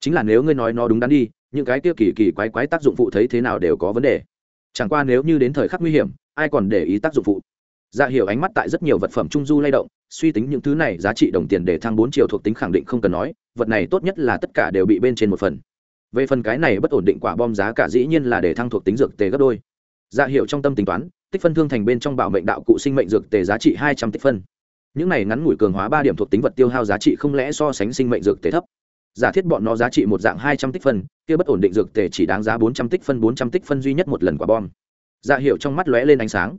Chính là nếu ngươi nói nó đúng đắn đi, những cái kia kỳ kỳ quái quái tác dụng phụ thấy thế nào đều có vấn đề. Chẳng qua nếu như đến thời khắc nguy hiểm, ai còn để ý tác dụng phụ? Dạ hiểu ánh mắt tại rất nhiều vật phẩm trung du lay động, suy tính những thứ này giá trị đồng tiền để thăng bốn triệu thuộc tính khẳng định không cần nói, vật này tốt nhất là tất cả đều bị bên trên một phần về phần cái này bất ổn định quả bom giá cả dĩ nhiên là để thăng thuộc tính dược tề gấp đôi. Dạ hiệu trong tâm tính toán, tích phân thương thành bên trong bảo mệnh đạo cụ sinh mệnh dược tề giá trị hai trăm tích phân. Những này ngắn ngủi cường hóa ba điểm thuộc tính vật tiêu hao giá trị không lẽ so sánh sinh mệnh dược tề thấp? Giả thiết bọn nó giá trị một dạng hai trăm tích phân, kia bất ổn định dược tề chỉ đáng giá bốn trăm tích phân, bốn trăm tích phân duy nhất một lần quả bom. Dạ hiệu trong mắt lóe lên ánh sáng.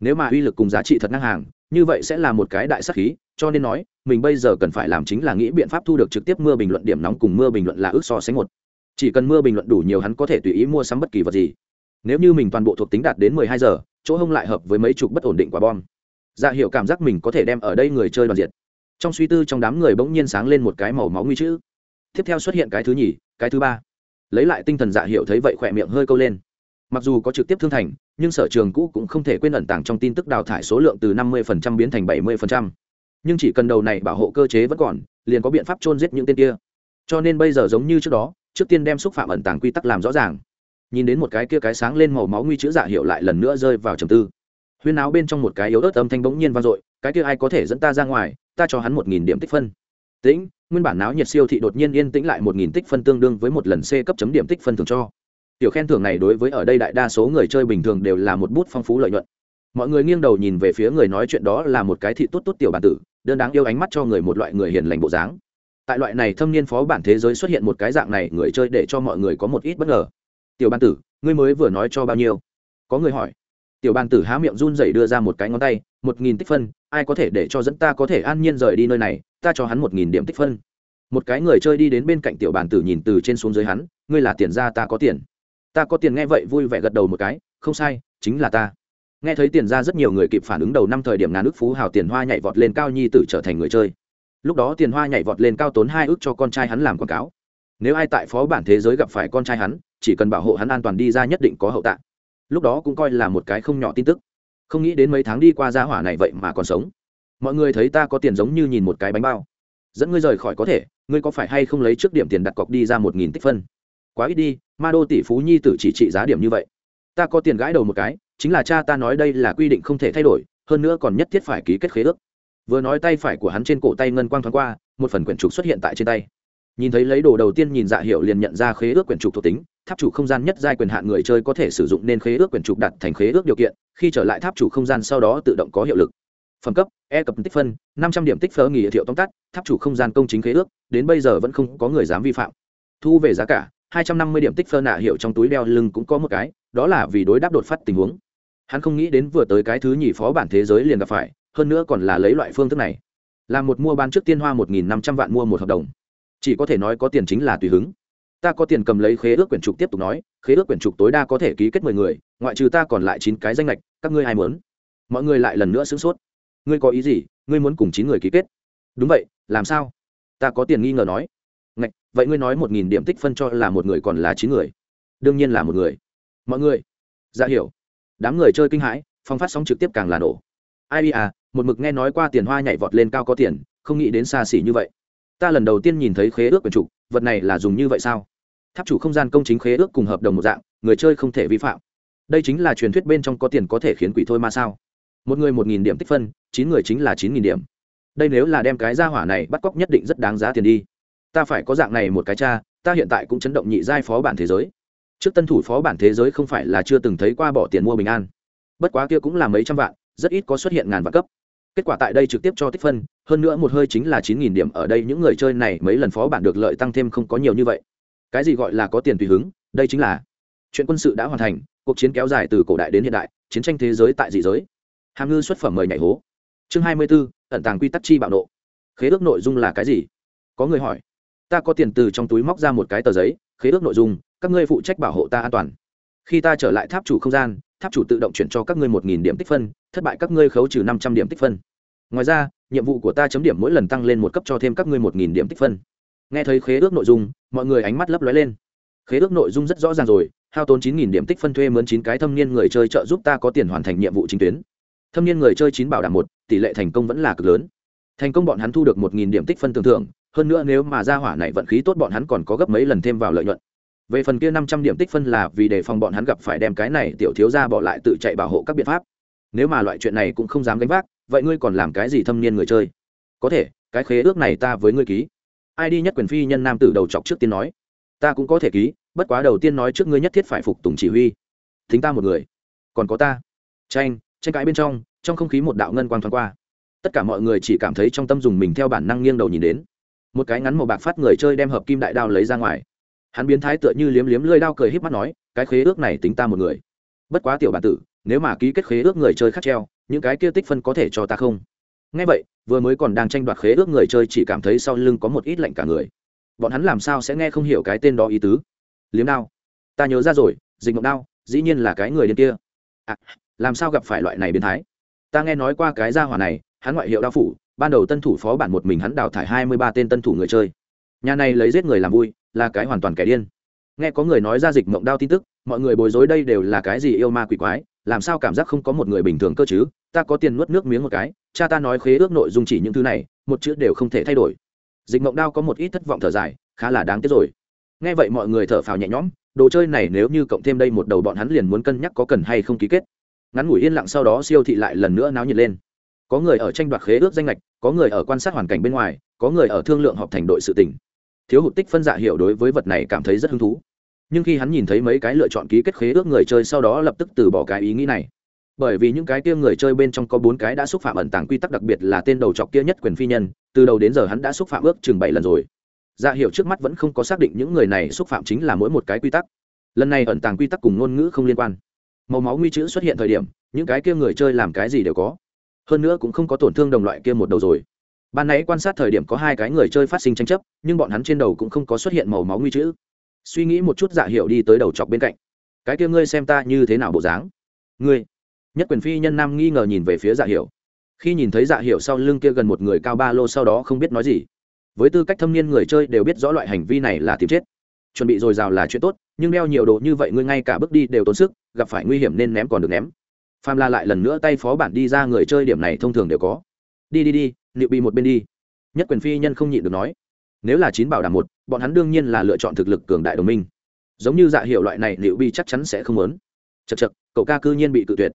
Nếu mà uy lực cùng giá trị thật ngang hàng, như vậy sẽ là một cái đại sắc khí, cho nên nói, mình bây giờ cần phải làm chính là nghĩ biện pháp thu được trực tiếp mưa bình luận điểm nóng cùng mưa bình luận là ước so sánh một chỉ cần mưa bình luận đủ nhiều hắn có thể tùy ý mua sắm bất kỳ vật gì. Nếu như mình toàn bộ thuộc tính đạt đến mười hai giờ, chỗ hông lại hợp với mấy chục bất ổn định quả bom. Dạ hiệu cảm giác mình có thể đem ở đây người chơi đoàn diệt. Trong suy tư trong đám người bỗng nhiên sáng lên một cái màu máu nguy chữ. Tiếp theo xuất hiện cái thứ nhì, cái thứ ba. Lấy lại tinh thần dạ hiệu thấy vậy khỏe miệng hơi câu lên. Mặc dù có trực tiếp thương thành, nhưng sở trường cũ cũng không thể quên ẩn tàng trong tin tức đào thải số lượng từ năm 50% biến thành 70%. nhưng chỉ cần đầu này bảo hộ cơ chế vẫn còn, liền có biện pháp chôn giết những tên kia. Cho nên bây giờ giống như trước đó trước tiên đem xúc phạm ẩn tàng quy tắc làm rõ ràng. Nhìn đến một cái kia cái sáng lên màu máu nguy chữ dạ hiệu lại lần nữa rơi vào trầm tư. Huyên áo bên trong một cái yếu ớt âm thanh bỗng nhiên vang dội, cái kia ai có thể dẫn ta ra ngoài, ta cho hắn một nghìn điểm tích phân. Tĩnh, nguyên bản náo nhiệt siêu thị đột nhiên yên tĩnh lại một nghìn tích phân tương đương với một lần c cấp chấm điểm tích phân thường cho. Tiểu khen thưởng này đối với ở đây đại đa số người chơi bình thường đều là một bút phong phú lợi nhuận. Mọi người nghiêng đầu nhìn về phía người nói chuyện đó là một cái thị tốt tốt tiểu bản tử, đơn đáng yêu ánh mắt cho người một loại người hiền lành bộ dáng tại loại này thâm niên phó bản thế giới xuất hiện một cái dạng này, người chơi để cho mọi người có một ít bất ngờ. Tiểu ban tử, ngươi mới vừa nói cho bao nhiêu? Có người hỏi. Tiểu ban tử há miệng run rẩy đưa ra một cái ngón tay, một nghìn tích phân, ai có thể để cho dẫn ta có thể an nhiên rời đi nơi này, ta cho hắn một nghìn điểm tích phân. Một cái người chơi đi đến bên cạnh tiểu bàn tử nhìn từ trên xuống dưới hắn, ngươi là tiền ra ta có tiền. Ta có tiền nghe vậy vui vẻ gật đầu một cái, không sai, chính là ta. Nghe thấy tiền ra rất nhiều người kịp phản ứng đầu năm thời điểm ngàn ước phú hào tiền hoa nhảy vọt lên cao nhi tử trở thành người chơi lúc đó tiền hoa nhảy vọt lên cao tốn hai ước cho con trai hắn làm quảng cáo. Nếu ai tại phó bản thế giới gặp phải con trai hắn, chỉ cần bảo hộ hắn an toàn đi ra nhất định có hậu tạ lúc đó cũng coi là một cái không nhỏ tin tức. Không nghĩ đến mấy tháng đi qua gia hỏa này vậy mà còn sống. Mọi người thấy ta có tiền giống như nhìn một cái bánh bao. Dẫn ngươi rời khỏi có thể, ngươi có phải hay không lấy trước điểm tiền đặt cọc đi ra một nghìn tích phân? Quá ít đi, ma đô tỷ phú nhi tử chỉ trị giá điểm như vậy. Ta có tiền gãi đầu một cái, chính là cha ta nói đây là quy định không thể thay đổi, hơn nữa còn nhất thiết phải ký kết khế ước vừa nói tay phải của hắn trên cổ tay ngân quang thoáng qua, một phần quyển trục xuất hiện tại trên tay. Nhìn thấy lấy đồ đầu tiên nhìn dạ hiệu liền nhận ra khế ước quyển trục thuộc tính, tháp chủ không gian nhất giai quyền hạn người chơi có thể sử dụng nên khế ước quyển trục đặt thành khế ước điều kiện, khi trở lại tháp chủ không gian sau đó tự động có hiệu lực. Phẩm cấp e cập tích phân, năm trăm điểm tích phớ nghỉ thiệu tóm tắt, tháp chủ không gian công chính khế ước, đến bây giờ vẫn không có người dám vi phạm. Thu về giá cả, hai trăm năm mươi điểm tích phơ nạ hiệu trong túi đeo lưng cũng có một cái, đó là vì đối đáp đột phát tình huống. Hắn không nghĩ đến vừa tới cái thứ nhì phó bản thế giới liền gặp phải hơn nữa còn là lấy loại phương thức này. Là một mua bán trước tiên hoa một nghìn năm trăm vạn mua một hợp đồng. Chỉ có thể nói có tiền chính là tùy hứng. Ta có tiền cầm lấy khế ước quyển trục tiếp tục nói khế ước quyển trục tối đa có thể ký kết mười người ngoại trừ ta còn lại chín cái danh lệch các ngươi ai muốn? Mọi người lại lần nữa sửng sốt. Ngươi có ý gì? Ngươi muốn cùng chín người ký kết. Đúng vậy làm sao? Ta có tiền nghi ngờ nói. Ngạch, vậy ngươi nói một nghìn điểm tích phân cho là một người còn là chín người? Đương nhiên là một người. Mọi người. Ra dạ hiểu. Đám người chơi kinh hãi phong phát sóng trực tiếp càng là nổ. Ai à một mực nghe nói qua tiền hoa nhảy vọt lên cao có tiền, không nghĩ đến xa xỉ như vậy. Ta lần đầu tiên nhìn thấy khế ước quyền trục vật này là dùng như vậy sao? Tháp chủ không gian công chính khế ước cùng hợp đồng một dạng, người chơi không thể vi phạm. Đây chính là truyền thuyết bên trong có tiền có thể khiến quỷ thôi mà sao? Một người một nghìn điểm tích phân, chín người chính là chín nghìn điểm. Đây nếu là đem cái ra hỏa này bắt cóc nhất định rất đáng giá tiền đi. Ta phải có dạng này một cái cha, ta hiện tại cũng chấn động nhị giai phó bản thế giới. Trước tân thủ phó bản thế giới không phải là chưa từng thấy qua bỏ tiền mua bình an. Bất quá kia cũng là mấy trăm vạn, rất ít có xuất hiện ngàn vạn cấp kết quả tại đây trực tiếp cho tích phân, hơn nữa một hơi chính là chín nghìn điểm, ở đây những người chơi này mấy lần phó bản được lợi tăng thêm không có nhiều như vậy. Cái gì gọi là có tiền tùy hứng, đây chính là chuyện quân sự đã hoàn thành, cuộc chiến kéo dài từ cổ đại đến hiện đại, chiến tranh thế giới tại dị giới. Hàm ngư xuất phẩm mời nhảy hố. Chương hai mươi b ố ẩn tàng quy tắc chi bạo nộ. Khế ước nội dung là cái gì? Có người hỏi. Ta có tiền từ trong túi móc ra một cái tờ giấy, khế ước nội dung, các ngươi phụ trách bảo hộ ta an toàn. Khi ta trở lại tháp chủ không gian tháp chủ tự động chuyển cho các ngươi một nghìn điểm tích phân, thất bại các ngươi khấu trừ năm trăm điểm tích phân. Ngoài ra, nhiệm vụ của ta chấm điểm mỗi lần tăng lên một cấp cho thêm các ngươi một nghìn điểm tích phân. Nghe thấy khế ước nội dung, mọi người ánh mắt lấp lóe lên. Khế ước nội dung rất rõ ràng rồi, hao tốn chín nghìn điểm tích phân thuê mướn chín cái thâm niên người chơi trợ giúp ta có tiền hoàn thành nhiệm vụ chính tuyến. Thâm niên người chơi chín bảo đảm một, tỷ lệ thành công vẫn là cực lớn. Thành công bọn hắn thu được một nghìn điểm tích phân tưởng thưởng, hơn nữa nếu mà ra hỏa này vận khí tốt bọn hắn còn có gấp mấy lần thêm vào lợi nhuận về phần kia năm trăm điểm tích phân là vì đề phòng bọn hắn gặp phải đem cái này tiểu thiếu ra bỏ lại tự chạy bảo hộ các biện pháp. Nếu mà loại chuyện này cũng không dám gánh vác, vậy ngươi còn làm cái gì thâm niên người chơi? Có thể, cái khế ước này ta với ngươi ký. Ai đi nhất quyền phi nhân nam tử đầu chọc trước tiên nói. Ta cũng có thể ký, bất quá đầu tiên nói trước ngươi nhất thiết phải phục tùng chỉ huy. Thính ta một người. Còn có ta. Tranh tranh cãi bên trong trong không khí một đạo ngân quang thoáng qua. Tất cả mọi người chỉ cảm thấy trong tâm dùng mình theo bản năng nghiêng đầu nhìn đến. Một cái ngắn màu bạc phát người chơi đem hợp kim đại đao lấy ra ngoài hắn biến thái tựa như liếm liếm lơi đao cười híp mắt nói cái khế ước này tính ta một người. Bất quá tiểu bản tử nếu mà ký kết khế ước người chơi khắc treo những cái kia tích phân có thể cho ta không? Ngay vậy vừa mới còn đang tranh đoạt khế ước người chơi chỉ cảm thấy sau lưng có một ít lạnh cả người. Bọn hắn làm sao sẽ nghe không hiểu cái tên đó ý tứ? Liếm đao. Ta nhớ ra rồi dịch mộng đao dĩ nhiên là cái người điên kia. À, làm sao gặp phải loại này biến thái? Ta nghe nói qua cái gia hỏa này hắn ngoại hiệu đao phủ ban đầu tân thủ phó bản một mình hắn đào thải hai mươi ba tên tân thủ người chơi nhà này lấy giết người làm vui, là cái hoàn toàn kẻ điên. Nghe có người nói ra dịch mộng đao tin tức, mọi người bối rối đây đều là cái gì yêu ma quỷ quái, làm sao cảm giác không có một người bình thường cơ chứ? Ta có tiền nuốt nước miếng một cái, cha ta nói khế ước nội dung chỉ những thứ này, một chữ đều không thể thay đổi. Dịch mộng đao có một ít thất vọng thở dài, khá là đáng tiếc rồi. Nghe vậy mọi người thở phào nhẹ nhõm, đồ chơi này nếu như cộng thêm đây một đầu bọn hắn liền muốn cân nhắc có cần hay không ký kết. Ngắn ngủi yên lặng sau đó siêu thị lại lần nữa náo nhiệt lên. Có người ở tranh đoạt khế ước danh lệch có người ở quan sát hoàn cảnh bên ngoài, có người ở thương lượng họp thành đội sự tỉnh thiếu hụt tích phân dạ hiệu đối với vật này cảm thấy rất hứng thú. Nhưng khi hắn nhìn thấy mấy cái lựa chọn ký kết khế ước người chơi sau đó lập tức từ bỏ cái ý nghĩ này. Bởi vì những cái kia người chơi bên trong có bốn cái đã xúc phạm ẩn tàng quy tắc đặc biệt là tên đầu trọc kia nhất quyền phi nhân, từ đầu đến giờ hắn đã xúc phạm ước chừng bảy lần rồi. Dạ hiệu trước mắt vẫn không có xác định những người này xúc phạm chính là mỗi một cái quy tắc. Lần này ẩn tàng quy tắc cùng ngôn ngữ không liên quan. Màu máu nguy chữ xuất hiện thời điểm, những cái kia người chơi làm cái gì đều có. Hơn nữa cũng không có tổn thương đồng loại kia một đầu rồi ban nãy quan sát thời điểm có hai cái người chơi phát sinh tranh chấp, nhưng bọn hắn trên đầu cũng không có xuất hiện màu máu nguy chữ. Suy nghĩ một chút dạ hiệu đi tới đầu chọc bên cạnh. Cái kia ngươi xem ta như thế nào bộ dáng? Ngươi. Nhất quyền phi nhân nam nghi ngờ nhìn về phía dạ hiệu khi nhìn thấy dạ hiệu sau lưng kia gần một người cao ba lô sau đó không biết nói gì. Với tư cách thâm niên người chơi đều biết rõ loại hành vi này là tìm chết. Chuẩn bị dồi dào là chuyện tốt, nhưng đeo nhiều đồ như vậy ngươi ngay cả bước đi đều tốn sức, gặp phải nguy hiểm nên ném còn được ném. Pham la lại lần nữa tay phó bản đi ra người chơi điểm này thông thường đều có. Đi đi đi liệu bị một bên đi. Nhất quyền phi nhân không nhịn được nói, nếu là chín bảo đảm một, bọn hắn đương nhiên là lựa chọn thực lực cường đại đồng minh. Giống như dạ hiệu loại này liệu bị chắc chắn sẽ không lớn chật chật cậu ca cư nhiên bị cự tuyệt.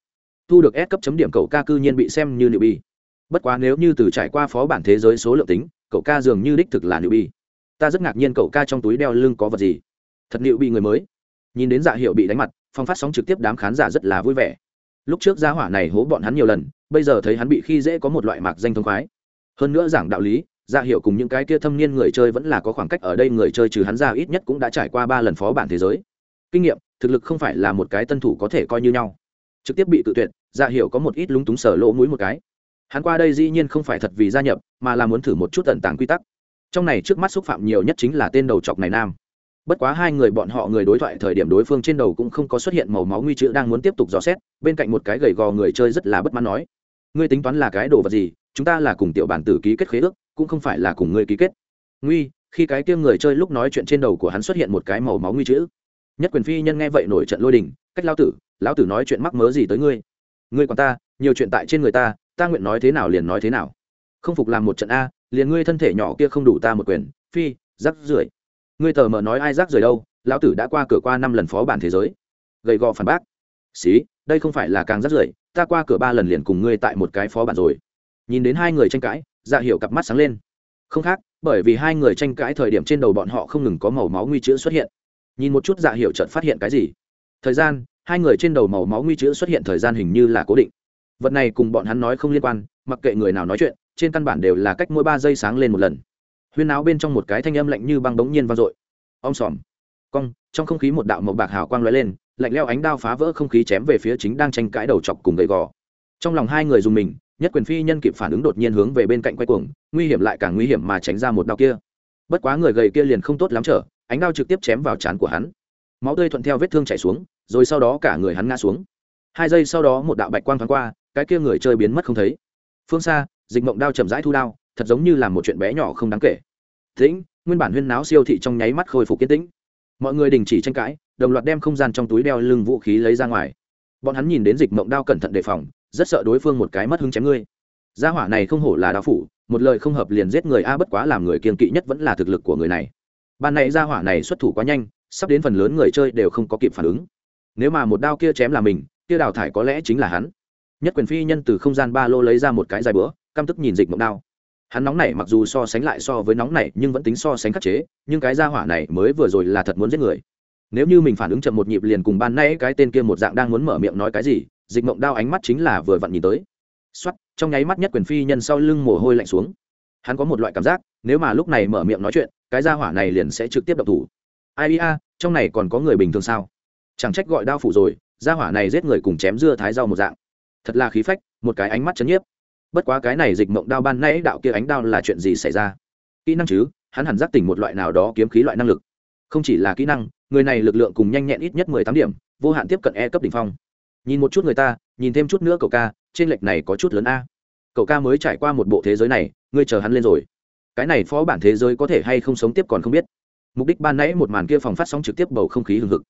Thu được S cấp chấm điểm, cậu ca cư nhiên bị xem như liệu bị bất quá nếu như từ trải qua phó bản thế giới số lượng tính, cậu ca dường như đích thực là liệu bị ta rất ngạc nhiên cậu ca trong túi đeo lưng có vật gì. Thật liệu bị người mới. Nhìn đến dạ hiệu bị đánh mặt, phong phát sóng trực tiếp đám khán giả rất là vui vẻ. Lúc trước gia hỏa này hố bọn hắn nhiều lần, bây giờ thấy hắn bị khi dễ có một loại mạc danh thông khoái hơn nữa giảng đạo lý dạ hiệu cùng những cái kia thâm niên người chơi vẫn là có khoảng cách ở đây người chơi trừ hắn ra ít nhất cũng đã trải qua ba lần phó bản thế giới. Kinh nghiệm, thực lực không phải là một cái tân thủ có thể coi như nhau. Trực tiếp bị tự tuyệt dạ hiệu có một ít lúng túng sở lỗ mũi một cái. Hắn qua đây dĩ nhiên không phải thật vì gia nhập, mà là muốn thử một chút tận tàng quy tắc. Trong này trước mắt xúc phạm nhiều nhất chính là tên đầu chọc này nam. Bất quá hai người bọn họ người đối thoại thời điểm đối phương trên đầu cũng không có xuất hiện màu máu nguy chữ đang muốn tiếp tục dò xét, bên cạnh một cái gầy gò người chơi rất là bất mãn nói, ngươi tính toán là cái đồ vật gì? Chúng ta là cùng tiểu bản tử ký kết khế ước, cũng không phải là cùng ngươi ký kết. Nguy, khi cái kia người chơi lúc nói chuyện trên đầu của hắn xuất hiện một cái màu máu nguy chữ. Nhất quyền phi nhân nghe vậy nổi trận lôi đình, cách lao tử, lão tử nói chuyện mắc mớ gì tới ngươi? Ngươi còn ta, nhiều chuyện tại trên người ta ta nguyện nói thế nào liền nói thế nào. Không phục làm một trận a, liền ngươi thân thể nhỏ kia không đủ ta một quyền, phi, rắc rưởi. Ngươi tờ mờ nói ai rắc rưởi đâu, lão tử đã qua cửa qua năm lần phó bản thế giới. Gầy gò phản bác. Xí, đây không phải là càng rắc rưởi, ta qua cửa ba lần liền cùng ngươi tại một cái phó bản rồi nhìn đến hai người tranh cãi dạ hiệu cặp mắt sáng lên. Không khác, bởi vì hai người tranh cãi thời điểm trên đầu bọn họ không ngừng có màu máu nguy chữ xuất hiện. Nhìn một chút dạ hiệu chợt phát hiện cái gì? Thời gian, hai người trên đầu màu máu nguy chữ xuất hiện thời gian hình như là cố định. Vật này cùng bọn hắn nói không liên quan, mặc kệ người nào nói chuyện, trên căn bản đều là cách mỗi ba giây sáng lên một lần. Huyên áo bên trong một cái thanh âm lạnh như băng bỗng nhiên vang dội. Om sòm. Cong, trong không khí một đạo màu bạc hào quang lóe lên, lạnh leo ánh đao phá vỡ không khí chém về phía chính đang tranh cãi đầu chọc cùng gầy gò. Trong lòng hai người dùng mình nhất quyền phi nhân kịp phản ứng đột nhiên hướng về bên cạnh quay cuồng, nguy hiểm lại càng nguy hiểm mà tránh ra một đao kia. Bất quá người gầy kia liền không tốt lắm trở, ánh đao trực tiếp chém vào trán của hắn. Máu tươi thuận theo vết thương chảy xuống, rồi sau đó cả người hắn ngã xuống. Hai giây sau đó một đạo bạch quang thoáng qua, cái kia người chơi biến mất không thấy. Phương xa, dịch mộng đao chậm rãi thu đao, thật giống như là một chuyện bé nhỏ không đáng kể. Tĩnh, nguyên bản huyên náo siêu thị trong nháy mắt khôi phục kiến tĩnh. Mọi người đình chỉ tranh cãi, đồng loạt đem không gian trong túi đeo lưng vũ khí lấy ra ngoài. Bọn hắn nhìn đến dịch mộng đao cẩn thận đề phòng rất sợ đối phương một cái mất hứng chém ngươi. Gia hỏa này không hổ là đao phủ, một lời không hợp liền giết người a, bất quá làm người kiên kỵ nhất vẫn là thực lực của người này. Ban nãy gia hỏa này xuất thủ quá nhanh, sắp đến phần lớn người chơi đều không có kịp phản ứng. Nếu mà một đao kia chém là mình, kia đào thải có lẽ chính là hắn. Nhất quyền phi nhân từ không gian ba lô lấy ra một cái dài bữa, căm tức nhìn dịch mộng đao. Hắn nóng này mặc dù so sánh lại so với nóng này nhưng vẫn tính so sánh khắc chế, nhưng cái gia hỏa này mới vừa rồi là thật muốn giết người. Nếu như mình phản ứng chậm một nhịp liền cùng ban nay cái tên kia một dạng đang muốn mở miệng nói cái gì dịch mộng đao ánh mắt chính là vừa vặn nhìn tới. Xuất trong nháy mắt nhất quyền phi nhân sau lưng mồ hôi lạnh xuống. Hắn có một loại cảm giác, nếu mà lúc này mở miệng nói chuyện, cái gia hỏa này liền sẽ trực tiếp đập thủ. Ai a trong này còn có người bình thường sao? Chẳng trách gọi đao phủ rồi, gia hỏa này giết người cùng chém dưa thái rau một dạng. Thật là khí phách, một cái ánh mắt chấn nhiếp. Bất quá cái này dịch mộng đao ban nãy đạo kia ánh đao là chuyện gì xảy ra? Kỹ năng chứ, hắn hẳn giác tỉnh một loại nào đó kiếm khí loại năng lực. Không chỉ là kỹ năng, người này lực lượng cùng nhanh nhẹn ít nhất mười tám điểm, vô hạn tiếp cận e cấp đ ỉ n h phong nhìn một chút người ta, nhìn thêm chút nữa cậu ca, trên lệch này có chút lớn a. Cậu ca mới trải qua một bộ thế giới này, ngươi chờ hắn lên rồi. Cái này phó bản thế giới có thể hay không sống tiếp còn không biết. Mục đích ban nãy một màn kia phòng phát sóng trực tiếp bầu không khí hừng hực.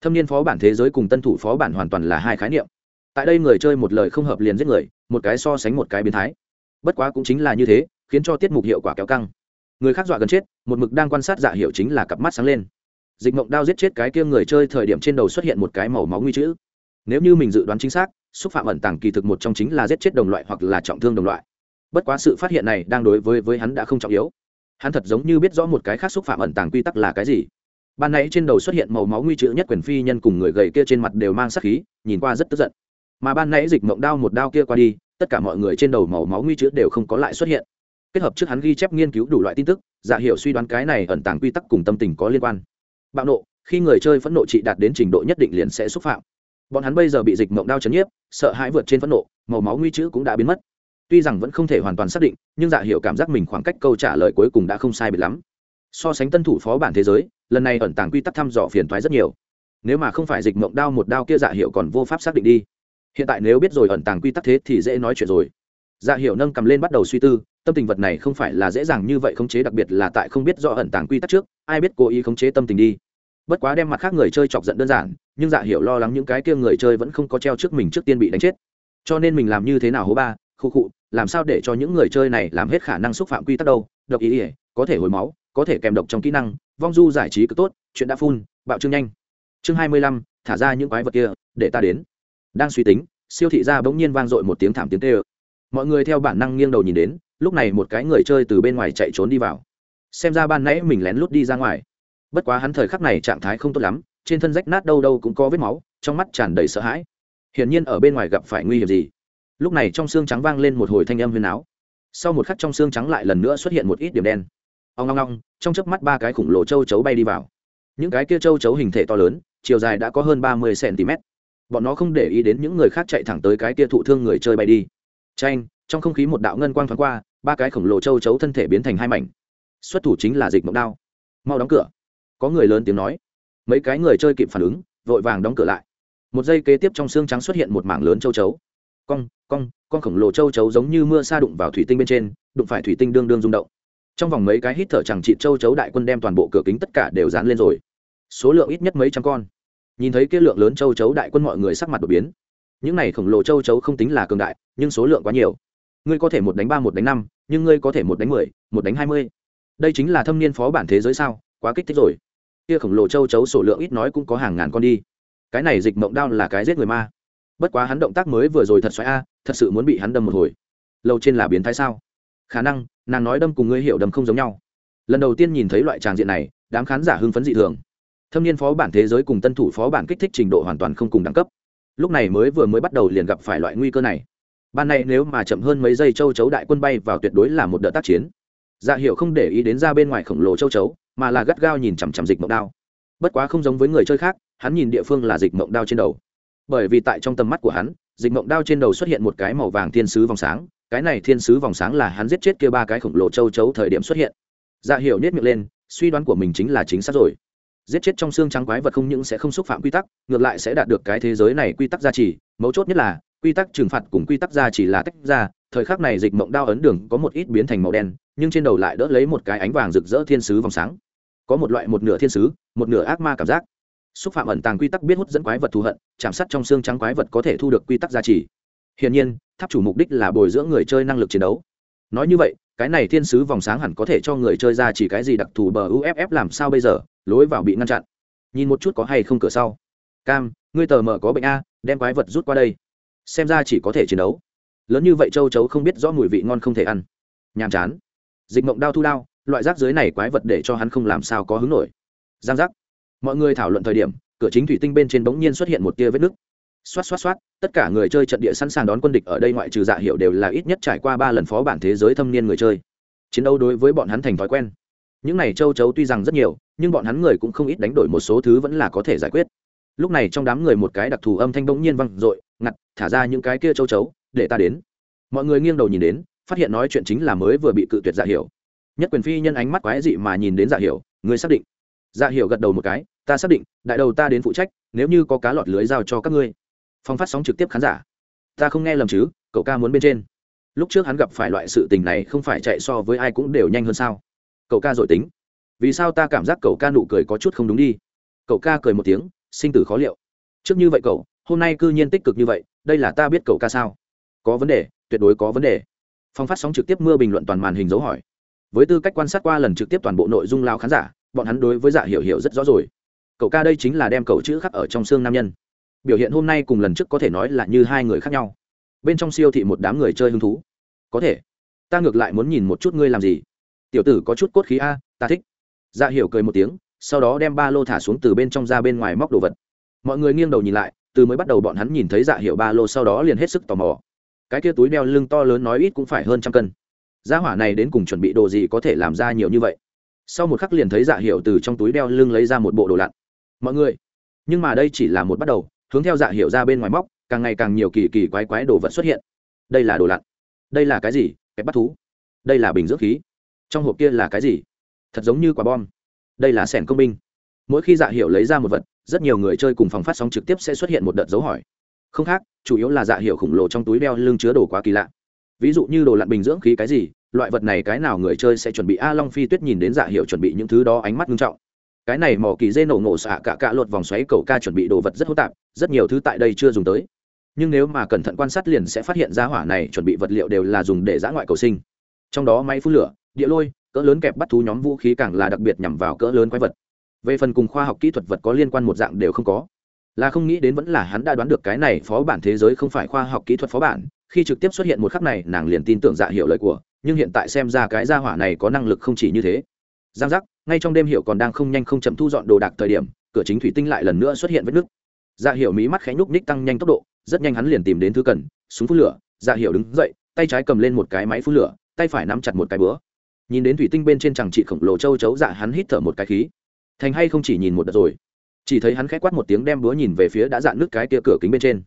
Thâm niên phó bản thế giới cùng tân thủ phó bản hoàn toàn là hai khái niệm. Tại đây người chơi một lời không hợp liền giết người, một cái so sánh một cái biến thái. Bất quá cũng chính là như thế, khiến cho tiết mục hiệu quả kéo căng. Người khác dọa gần chết, một mực đang quan sát dạ hiệu chính là cặp mắt sáng lên. Dịch mộng đao giết chết cái kia người chơi thời điểm trên đầu xuất hiện một cái màu máu nguy chữ nếu như mình dự đoán chính xác, xúc phạm ẩn tàng kỳ thực một trong chính là giết chết đồng loại hoặc là trọng thương đồng loại. Bất quá sự phát hiện này đang đối với với hắn đã không trọng yếu. Hắn thật giống như biết rõ một cái khác xúc phạm ẩn tàng quy tắc là cái gì. Ban nãy trên đầu xuất hiện màu máu nguy chữ nhất quyền phi nhân cùng người gầy kia trên mặt đều mang sắc khí, nhìn qua rất tức giận. Mà ban nãy dịch mộng đao một đao kia qua đi, tất cả mọi người trên đầu màu máu nguy chữ đều không có lại xuất hiện. Kết hợp trước hắn ghi chép nghiên cứu đủ loại tin tức dạ giả hiệu suy đoán cái này ẩn tàng quy tắc cùng tâm tình có liên quan. Bạo nộ, khi người chơi phẫn nộ trị đạt đến trình độ nhất định liền sẽ xúc phạm bọn hắn bây giờ bị dịch mộng đao chấn nhiếp, sợ hãi vượt trên phẫn nộ, màu máu nguy chữ cũng đã biến mất. Tuy rằng vẫn không thể hoàn toàn xác định, nhưng dạ Hiểu cảm giác mình khoảng cách câu trả lời cuối cùng đã không sai biệt lắm. So sánh tân thủ phó bản thế giới, lần này ẩn tàng quy tắc thăm dò phiền thoái rất nhiều. Nếu mà không phải dịch mộng đao một đao kia dạ hiệu còn vô pháp xác định đi. Hiện tại nếu biết rồi ẩn tàng quy tắc thế thì dễ nói chuyện rồi. Dạ hiệu nâng cầm lên bắt đầu suy tư, tâm tình vật này không phải là dễ dàng như vậy khống chế, đặc biệt là tại không biết do ẩn tàng quy tắc trước, ai biết cố ý khống chế tâm tình đi bất quá đem mặt khác người chơi chọc giận đơn giản, nhưng dạ hiểu lo lắng những cái kia người chơi vẫn không có treo trước mình trước tiên bị đánh chết. Cho nên mình làm như thế nào hố ba, khu khụ làm sao để cho những người chơi này làm hết khả năng xúc phạm quy tắc đâu? Độc ý ỉa có thể hồi máu, có thể kèm độc trong kỹ năng, vong du giải trí cực tốt, chuyện đã phun bạo trương nhanh. Chương hai mươi lăm, thả ra những quái vật kia, để ta đến. Đang suy tính, siêu thị ra bỗng nhiên vang dội một tiếng thảm tiếng tê ơ mọi người theo bản năng nghiêng đầu nhìn đến, lúc này một cái người chơi từ bên ngoài chạy trốn đi vào. Xem ra ban nãy mình lén lút đi ra ngoài bất quá hắn thời khắc này trạng thái không tốt lắm, trên thân rách nát đâu đâu cũng có vết máu, trong mắt tràn đầy sợ hãi. Hiển nhiên ở bên ngoài gặp phải nguy hiểm gì? Lúc này trong xương trắng vang lên một hồi thanh âm huyền áo. Sau một khắc trong xương trắng lại lần nữa xuất hiện một ít điểm đen. Ông ngong ngong trong chớp mắt ba cái khủng lồ châu chấu bay đi vào. Những cái kia châu chấu hình thể to lớn, chiều dài đã có hơn ba mươi cm bọn nó không để ý đến những người khác chạy thẳng tới cái kia thụ thương người chơi bay đi. Tranh trong không khí một đạo ngân quang thoáng qua, ba cái khổng lồ châu chấu thân thể biến thành hai mảnh. Xuất thủ chính là dịch mộng đao. Mau đóng cửa có người lớn tiếng nói. Mấy cái người chơi kịp phản ứng, vội vàng đóng cửa lại. Một giây kế tiếp trong xương trắng xuất hiện một mảng lớn châu chấu. Cong cong con khổng lồ châu chấu giống như mưa sa đụng vào thủy tinh bên trên, đụng phải thủy tinh đương đương rung động. Trong vòng mấy cái hít thở chẳng trị châu chấu đại quân đem toàn bộ cửa kính tất cả đều dán lên rồi. Số lượng ít nhất mấy trăm con. Nhìn thấy cái lượng lớn châu chấu đại quân mọi người sắc mặt đột biến. Những này khổng lồ châu chấu không tính là cường đại, nhưng số lượng quá nhiều. Ngươi có thể một đánh ba, một đánh năm, nhưng ngươi có thể một đánh mười, một đánh hai mươi. Đây chính là thâm niên phó bản thế giới sao? Quá kích thích rồi kia khổng lồ châu chấu số lượng ít nói cũng có hàng ngàn con đi. Cái này dịch mộng đao là cái giết người ma. Bất quá hắn động tác mới vừa rồi thật xoáy a, thật sự muốn bị hắn đâm một hồi. Lâu trên là biến thái sao? Khả năng, nàng nói đâm cùng ngươi hiểu đâm không giống nhau. Lần đầu tiên nhìn thấy loại tràng diện này, đám khán giả hưng phấn dị thường. Thâm niên phó bản thế giới cùng tân thủ phó bản kích thích trình độ hoàn toàn không cùng đẳng cấp. Lúc này mới vừa mới bắt đầu liền gặp phải loại nguy cơ này. Ban này nếu mà chậm hơn mấy giây châu chấu đại quân bay vào tuyệt đối là một đợt tác chiến. Dạ hiệu không để ý đến ra bên ngoài khổng lồ châu chấu mà là gắt gao nhìn chằm chằm dịch mộng đao. Bất quá không giống với người chơi khác, hắn nhìn địa phương là dịch mộng đao trên đầu. Bởi vì tại trong tầm mắt của hắn, dịch mộng đao trên đầu xuất hiện một cái màu vàng thiên sứ vòng sáng, cái này thiên sứ vòng sáng là hắn giết chết kia ba cái khổng lồ châu chấu thời điểm xuất hiện. Dạ hiểu nhét miệng lên, suy đoán của mình chính là chính xác rồi. Giết chết trong xương trắng quái vật không những sẽ không xúc phạm quy tắc, ngược lại sẽ đạt được cái thế giới này quy tắc gia trì. Mấu chốt nhất là, quy tắc trừng phạt cùng quy tắc gia chỉ là tách ra, thời khắc này dịch mộng đao ấn đường có một ít biến thành màu đen, nhưng trên đầu lại đỡ lấy một cái ánh vàng rực rỡ thiên sứ vòng sáng có một loại một nửa thiên sứ, một nửa ác ma cảm giác. Xúc phạm ẩn tàng quy tắc biết hút dẫn quái vật thù hận, chạm sát trong xương trắng quái vật có thể thu được quy tắc gia trì. Hiển nhiên, tháp chủ mục đích là bồi dưỡng người chơi năng lực chiến đấu. Nói như vậy, cái này thiên sứ vòng sáng hẳn có thể cho người chơi ra chỉ cái gì đặc thù bờ uff làm sao bây giờ, lối vào bị ngăn chặn. Nhìn một chút có hay không cửa sau. Cam, ngươi tờ mờ có bệnh a, đem quái vật rút qua đây. Xem ra chỉ có thể chiến đấu. Lớn như vậy châu chấu không biết rõ mùi vị ngon không thể ăn. Nhàm chán. Dịch mộng đao thu đao loại rác dưới này quái vật để cho hắn không làm sao có hứng nổi. Giang rác, mọi người thảo luận thời điểm cửa chính thủy tinh bên trên bỗng nhiên xuất hiện một tia vết nứt. Xoát xoát xoát tất cả người chơi trận địa sẵn sàng đón quân địch ở đây ngoại trừ dạ hiệu đều là ít nhất trải qua ba lần phó bản thế giới thâm niên người chơi. Chiến đấu đối với bọn hắn thành thói quen. Những này châu chấu tuy rằng rất nhiều nhưng bọn hắn người cũng không ít đánh đổi một số thứ vẫn là có thể giải quyết. Lúc này trong đám người một cái đặc thù âm thanh bỗng nhiên văng r ộ i ngặt thả ra những cái kia châu chấu để ta đến. Mọi người nghiêng đầu nhìn đến phát hiện nói chuyện chính là mới vừa bị cự tuyệt dạ hiểu nhất quyền phi nhân ánh mắt quái dị mà nhìn đến dạ hiểu, ngươi xác định? Dạ hiểu gật đầu một cái, ta xác định, đại đầu ta đến phụ trách, nếu như có cá lọt lưới giao cho các ngươi. Phong phát sóng trực tiếp khán giả. Ta không nghe lầm chứ, cậu ca muốn bên trên. Lúc trước hắn gặp phải loại sự tình này không phải chạy so với ai cũng đều nhanh hơn sao. Cậu ca dội tính. Vì sao ta cảm giác cậu ca nụ cười có chút không đúng đi? Cậu ca cười một tiếng, sinh tử khó liệu. Trước như vậy cậu, hôm nay cư nhiên tích cực như vậy, đây là ta biết cậu ca sao? Có vấn đề, tuyệt đối có vấn đề. Phong phát sóng trực tiếp mưa bình luận toàn màn hình dấu hỏi với tư cách quan sát qua lần trực tiếp toàn bộ nội dung lao khán giả, bọn hắn đối với dạ hiểu hiểu rất rõ rồi. Cậu ca đây chính là đem cậu chữ khắc ở trong xương nam nhân. Biểu hiện hôm nay cùng lần trước có thể nói là như hai người khác nhau. Bên trong siêu thị một đám người chơi hứng thú. Có thể, ta ngược lại muốn nhìn một chút ngươi làm gì. Tiểu tử có chút cốt khí a, ta thích. Dạ hiểu cười một tiếng, sau đó đem ba lô thả xuống từ bên trong ra bên ngoài móc đồ vật. Mọi người nghiêng đầu nhìn lại, từ mới bắt đầu bọn hắn nhìn thấy dạ hiểu ba lô sau đó liền hết sức tò mò. Cái kia túi đeo lưng to lớn nói ít cũng phải hơn trăm cân gia hỏa này đến cùng chuẩn bị đồ gì có thể làm ra nhiều như vậy? Sau một khắc liền thấy dạ hiểu từ trong túi đeo lưng lấy ra một bộ đồ lặn. Mọi người, nhưng mà đây chỉ là một bắt đầu, hướng theo dạ hiểu ra bên ngoài móc, càng ngày càng nhiều kỳ kỳ quái quái đồ vật xuất hiện. Đây là đồ lặn. Đây là cái gì? Kẹp bắt thú. Đây là bình dưỡng khí. Trong hộp kia là cái gì? Thật giống như quả bom. Đây là sẻn công binh. Mỗi khi dạ hiệu lấy ra một vật, rất nhiều người chơi cùng phòng phát sóng trực tiếp sẽ xuất hiện một đợt dấu hỏi. Không khác, chủ yếu là dạ hiệu khổng lồ trong túi đeo lưng chứa đồ quá kỳ lạ ví dụ như đồ lặn bình dưỡng khí cái gì, loại vật này cái nào người chơi sẽ chuẩn bị? A, long phi tuyết nhìn đến dạ hiệu chuẩn bị những thứ đó ánh mắt nghiêm trọng. Cái này mỏ kỳ dê nổ ngộ xạ cả cả lột vòng xoáy cầu ca chuẩn bị đồ vật rất hỗn tạp, rất nhiều thứ tại đây chưa dùng tới. Nhưng nếu mà cẩn thận quan sát liền sẽ phát hiện ra hỏa này chuẩn bị vật liệu đều là dùng để giã ngoại cầu sinh. Trong đó máy phun lửa, địa lôi, cỡ lớn kẹp bắt thú nhóm vũ khí càng là đặc biệt nhằm vào cỡ lớn quái vật. Về phần cùng khoa học kỹ thuật vật có liên quan một dạng đều không có. Là không nghĩ đến vẫn là hắn đã đoán được cái này phó bản thế giới không phải khoa học kỹ thuật phó bản khi trực tiếp xuất hiện một khắc này, nàng liền tin tưởng dạ hiểu lời của, nhưng hiện tại xem ra cái gia hỏa này có năng lực không chỉ như thế. Giang giác, ngay trong đêm hiểu còn đang không nhanh không chậm thu dọn đồ đạc thời điểm, cửa chính thủy tinh lại lần nữa xuất hiện vết nước dạ hiểu mí mắt khẽ nhúc ních tăng nhanh tốc độ, rất nhanh hắn liền tìm đến thứ cần, súng phun lửa. Dạ hiểu đứng dậy, tay trái cầm lên một cái máy phun lửa, tay phải nắm chặt một cái búa. Nhìn đến thủy tinh bên trên chẳng chị khổng lồ châu chấu dạ hắn hít thở một cái khí. Thành hay không chỉ nhìn một đợt rồi. Chỉ thấy hắn khẽ quát một tiếng, đem búa nhìn về phía đã dạn nước cái kia cửa kính bên trên.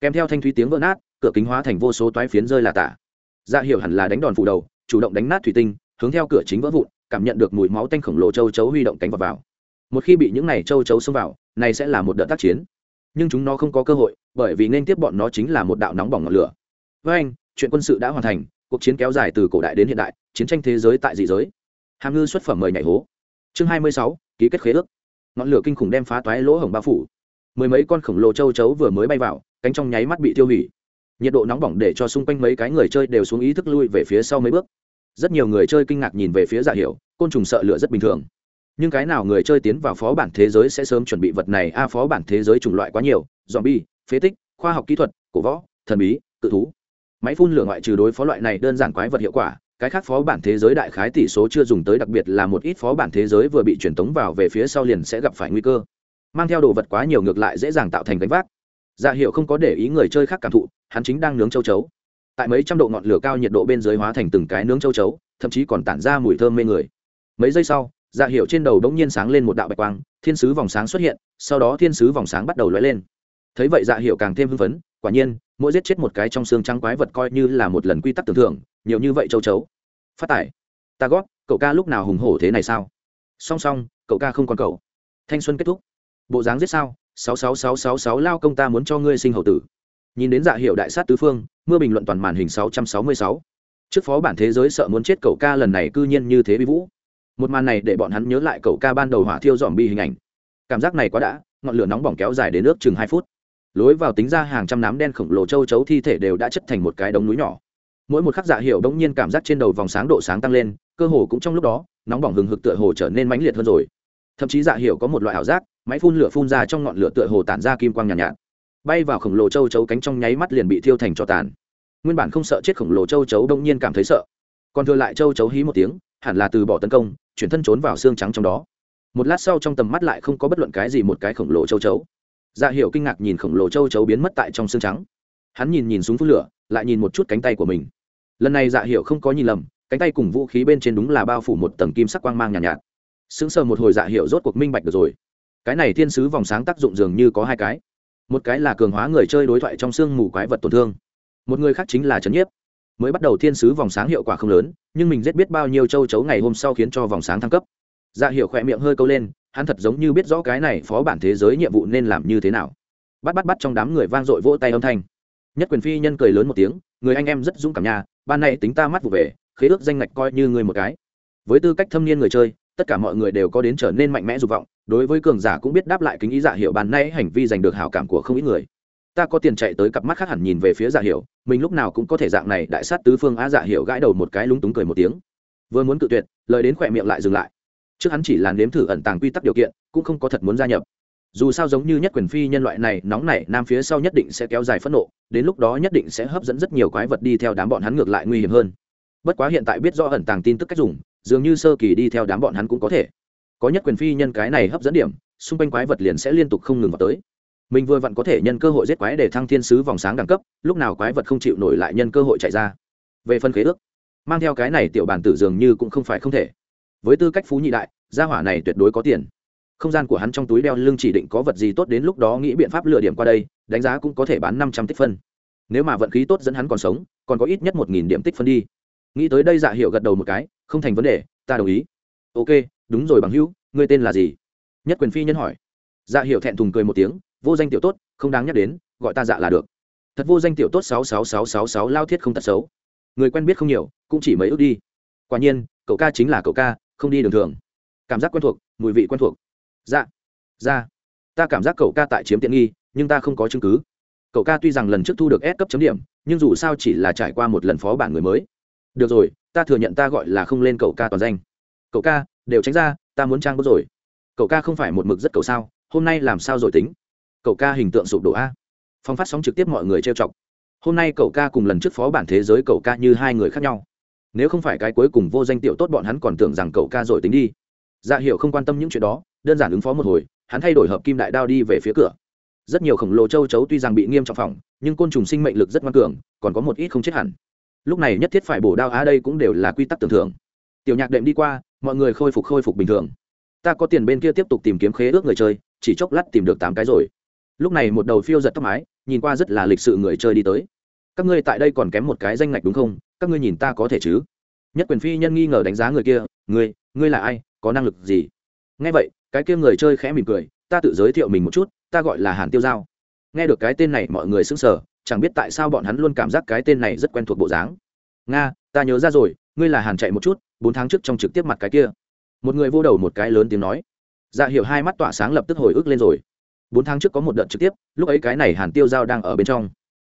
Kèm theo thanh thúy tiếng vỡ nát cửa kính hóa thành vô số toái phiến rơi là tả. Dạ hiệu hẳn là đánh đòn phủ đầu, chủ động đánh nát thủy tinh, hướng theo cửa chính vỡ vụn, cảm nhận được mùi máu tanh khổng lồ châu chấu huy động cánh vào vào. Một khi bị những này châu chấu xông vào, này sẽ là một đợt tác chiến. Nhưng chúng nó không có cơ hội, bởi vì nên tiếp bọn nó chính là một đạo nóng bỏng ngọn lửa. Với anh, chuyện quân sự đã hoàn thành, cuộc chiến kéo dài từ cổ đại đến hiện đại, chiến tranh thế giới tại dị giới. Hàm ngư xuất phẩm mời nhảy hố. Chương hai mươi sáu, ký kết khế ước. Ngọn lửa kinh khủng đem phá toái lỗ hổng bao phủ. Mười mấy con khổng lồ châu chấu vừa mới bay vào, cánh trong nháy mắt bị tiêu hủy nhiệt độ nóng bỏng để cho xung quanh mấy cái người chơi đều xuống ý thức lui về phía sau mấy bước. Rất nhiều người chơi kinh ngạc nhìn về phía giả hiểu, côn trùng sợ lửa rất bình thường. Nhưng cái nào người chơi tiến vào phó bản thế giới sẽ sớm chuẩn bị vật này? A, phó bản thế giới chủng loại quá nhiều dòm bi phế tích, khoa học kỹ thuật, cổ võ, thần bí, cự thú. Máy phun lửa ngoại trừ đối phó loại này đơn giản quái vật hiệu quả, cái khác phó bản thế giới đại khái tỷ số chưa dùng tới, đặc biệt là một ít phó bản thế giới vừa bị truyền tống vào về phía sau liền sẽ gặp phải nguy cơ. Mang theo đồ vật quá nhiều ngược lại dễ dàng tạo thành gánh vác dạ hiệu không có để ý người chơi khác cảm thụ, hắn chính đang nướng châu chấu. Tại mấy trăm độ ngọn lửa cao nhiệt độ bên dưới hóa thành từng cái nướng châu chấu, thậm chí còn tản ra mùi thơm mê người. Mấy giây sau dạ hiệu trên đầu đống nhiên sáng lên một đạo bạch quang, thiên sứ vòng sáng xuất hiện, sau đó thiên sứ vòng sáng bắt đầu lóe lên. Thấy vậy dạ hiệu càng thêm hưng phấn, quả nhiên, mỗi giết chết một cái trong xương trắng quái vật coi như là một lần quy tắc tưởng thưởng, nhiều như vậy châu chấu. Phát tải ta gót cậu ca lúc nào hùng hổ thế này sao? Song song, cậu ca không còn cậu. Thanh xuân kết thúc. Bộ dáng giết sao? Sáu sáu sáu sáu sáu lao công ta muốn cho ngươi sinh hậu tử. Nhìn đến dạ hiệu đại sát tứ phương, mưa bình luận toàn màn hình sáu trăm sáu mươi sáu. Trước phó bản thế giới sợ muốn chết cậu ca lần này cư nhiên như thế bị vũ. Một màn này để bọn hắn nhớ lại cậu ca ban đầu hỏa thiêu dòm bi hình ảnh. Cảm giác này quá đã, ngọn lửa nóng bỏng kéo dài đến nước chừng hai phút. Lối vào tính ra hàng trăm nám đen khổng lồ châu chấu thi thể đều đã chất thành một cái đống núi nhỏ. Mỗi một khắc dạ hiệu đống nhiên cảm giác trên đầu vòng sáng độ sáng tăng lên, cơ hồ cũng trong lúc đó, nóng bỏng hừng hực tựa hồ trở nên mãnh liệt hơn rồi. Thậm chí dạ hiệu có một loại ảo giác máy phun lửa phun ra trong ngọn lửa tựa hồ tản ra kim quang nhàn nhạt, nhạt. Bay vào khổng lồ châu chấu cánh trong nháy mắt liền bị thiêu thành cho tàn. Nguyên bản không sợ chết khổng lồ châu chấu đông nhiên cảm thấy sợ. Còn thừa lại châu chấu hí một tiếng hẳn là từ bỏ tấn công chuyển thân trốn vào xương trắng trong đó. Một lát sau trong tầm mắt lại không có bất luận cái gì một cái khổng lồ châu chấu. Dạ hiệu kinh ngạc nhìn khổng lồ châu chấu biến mất tại trong xương trắng. Hắn nhìn nhìn súng phun lửa lại nhìn một chút cánh tay của mình. Lần này dạ hiệu không có nhìn lầm cánh tay cùng vũ khí bên trên đúng là bao phủ một tầng kim sắc quang mang nhàn nhạt, nhạt. Sững sờ một hồi dạ hiệu rốt cuộc minh bạch được rồi cái này thiên sứ vòng sáng tác dụng dường như có hai cái. Một cái là cường hóa người chơi đối thoại trong xương mù quái vật tổn thương. Một người khác chính là trấn nhiếp. Mới bắt đầu thiên sứ vòng sáng hiệu quả không lớn, nhưng mình rất biết bao nhiêu châu chấu ngày hôm sau khiến cho vòng sáng thăng cấp. Dạ hiệu khỏe miệng hơi câu lên, hắn thật giống như biết rõ cái này phó bản thế giới nhiệm vụ nên làm như thế nào. Bắt bắt bắt trong đám người vang dội vỗ tay âm thanh. Nhất quyền phi nhân cười lớn một tiếng, người anh em rất dũng cảm nhà ban này tính ta mắt vụ về, khế ước danh ngạch coi như người một cái. Với tư cách thâm niên người chơi, tất cả mọi người đều có đến trở nên mạnh mẽ dục vọng đối với cường giả cũng biết đáp lại kính ý dạ giả hiệu ban nay hành vi giành được hảo cảm của không ít người. Ta có tiền chạy tới cặp mắt khác hẳn nhìn về phía dạ giả hiệu mình lúc nào cũng có thể dạng này đại sát tứ phương á dạ giả hiệu gãi đầu một cái lúng túng cười một tiếng. Vừa muốn cự tuyệt, lời đến khỏe miệng lại dừng lại. Trước hắn chỉ là nếm thử ẩn tàng quy tắc điều kiện, cũng không có thật muốn gia nhập. Dù sao giống như nhất quyền phi nhân loại này, nóng nảy, nam phía sau nhất định sẽ kéo dài phẫn nộ, đến lúc đó nhất định sẽ hấp dẫn rất nhiều quái vật đi theo đám bọn hắn ngược lại nguy hiểm hơn. Bất quá hiện tại biết rõ ẩn tàng tin tức cách dùng, dường như sơ kỳ đi theo đám bọn hắn cũng có thể có nhất quyền phi nhân cái này hấp dẫn điểm, xung quanh quái vật liền sẽ liên tục không ngừng vào tới. Mình vừa vặn có thể nhân cơ hội giết quái để thăng thiên sứ vòng sáng đẳng cấp, lúc nào quái vật không chịu nổi lại nhân cơ hội chạy ra. Về phân khế ước, mang theo cái này tiểu bản tử dường như cũng không phải không thể. Với tư cách phú nhị đại, gia hỏa này tuyệt đối có tiền. Không gian của hắn trong túi đeo lưng chỉ định có vật gì tốt đến lúc đó nghĩ biện pháp lựa điểm qua đây, đánh giá cũng có thể bán năm trăm tích phân. Nếu mà vận khí tốt dẫn hắn còn sống, còn có ít nhất một nghìn điểm tích phân đi. Nghĩ tới đây dạ hiệu gật đầu một cái, không thành vấn đề, ta đồng ý. Ok đúng rồi, bằng hữu, ngươi tên là gì? Nhất quyền phi nhân hỏi. Dạ hiệu thẹn thùng cười một tiếng, vô danh tiểu tốt, không đáng nhắc đến, gọi ta dạ là được. Thật vô danh tiểu tốt sáu sáu sáu sáu sáu, lao thiết không tật xấu. Người quen biết không nhiều, cũng chỉ mấy ước đi. Quả nhiên, cậu ca chính là cậu ca, không đi đường thường. Cảm giác quen thuộc, mùi vị quen thuộc. Dạ dạ. Ta cảm giác cậu ca tại chiếm tiện nghi, nhưng ta không có chứng cứ. Cậu ca tuy rằng lần trước thu được S cấp chấm điểm, nhưng dù sao chỉ là trải qua một lần phó bản người mới. Được rồi, ta thừa nhận ta gọi là không lên cậu ca toàn danh. Cậu ca đều tránh ra, ta muốn trang bút rồi. Cậu ca không phải một mực rất cậu sao, hôm nay làm sao rồi tính? Cậu ca hình tượng sụp đổ a. Phong phát sóng trực tiếp mọi người trêu chọc. Hôm nay cậu ca cùng lần trước phó bản thế giới cậu ca như hai người khác nhau. Nếu không phải cái cuối cùng vô danh tiểu tốt bọn hắn còn tưởng rằng cậu ca rồi tính đi. Dạ hiệu không quan tâm những chuyện đó, đơn giản ứng phó một hồi, hắn thay đổi hợp kim đại đao đi về phía cửa. Rất nhiều khổng lồ châu chấu tuy rằng bị nghiêm trọng phòng nhưng côn trùng sinh mệnh lực rất ngoan cường, còn có một ít không chết hẳn. Lúc này nhất thiết phải bổ đao á đây cũng đều là quy tắc tưởng thưởng tiểu nhạc đệm đi qua, mọi người khôi phục khôi phục bình thường. Ta có tiền bên kia tiếp tục tìm kiếm khế ước người chơi, chỉ chốc lát tìm được tám cái rồi. Lúc này một đầu phiêu giật tóc mái, nhìn qua rất là lịch sự người chơi đi tới. Các ngươi tại đây còn kém một cái danh ngạch đúng không? Các ngươi nhìn ta có thể chứ? Nhất quyền phi nhân nghi ngờ đánh giá người kia, ngươi ngươi là ai? Có năng lực gì? Nghe vậy, cái kia người chơi khẽ mỉm cười, ta tự giới thiệu mình một chút, ta gọi là hàn tiêu giao. Nghe được cái tên này, mọi người sững sờ, chẳng biết tại sao bọn hắn luôn cảm giác cái tên này rất quen thuộc bộ dáng. Nga ta nhớ ra rồi, ngươi là hàn chạy một chút, bốn tháng trước trong trực tiếp mặt cái kia. Một người vô đầu một cái lớn tiếng nói. Dạ hiệu hai mắt tỏa sáng lập tức hồi ức lên rồi. Bốn tháng trước có một đợt trực tiếp, lúc ấy cái này hàn tiêu giao đang ở bên trong.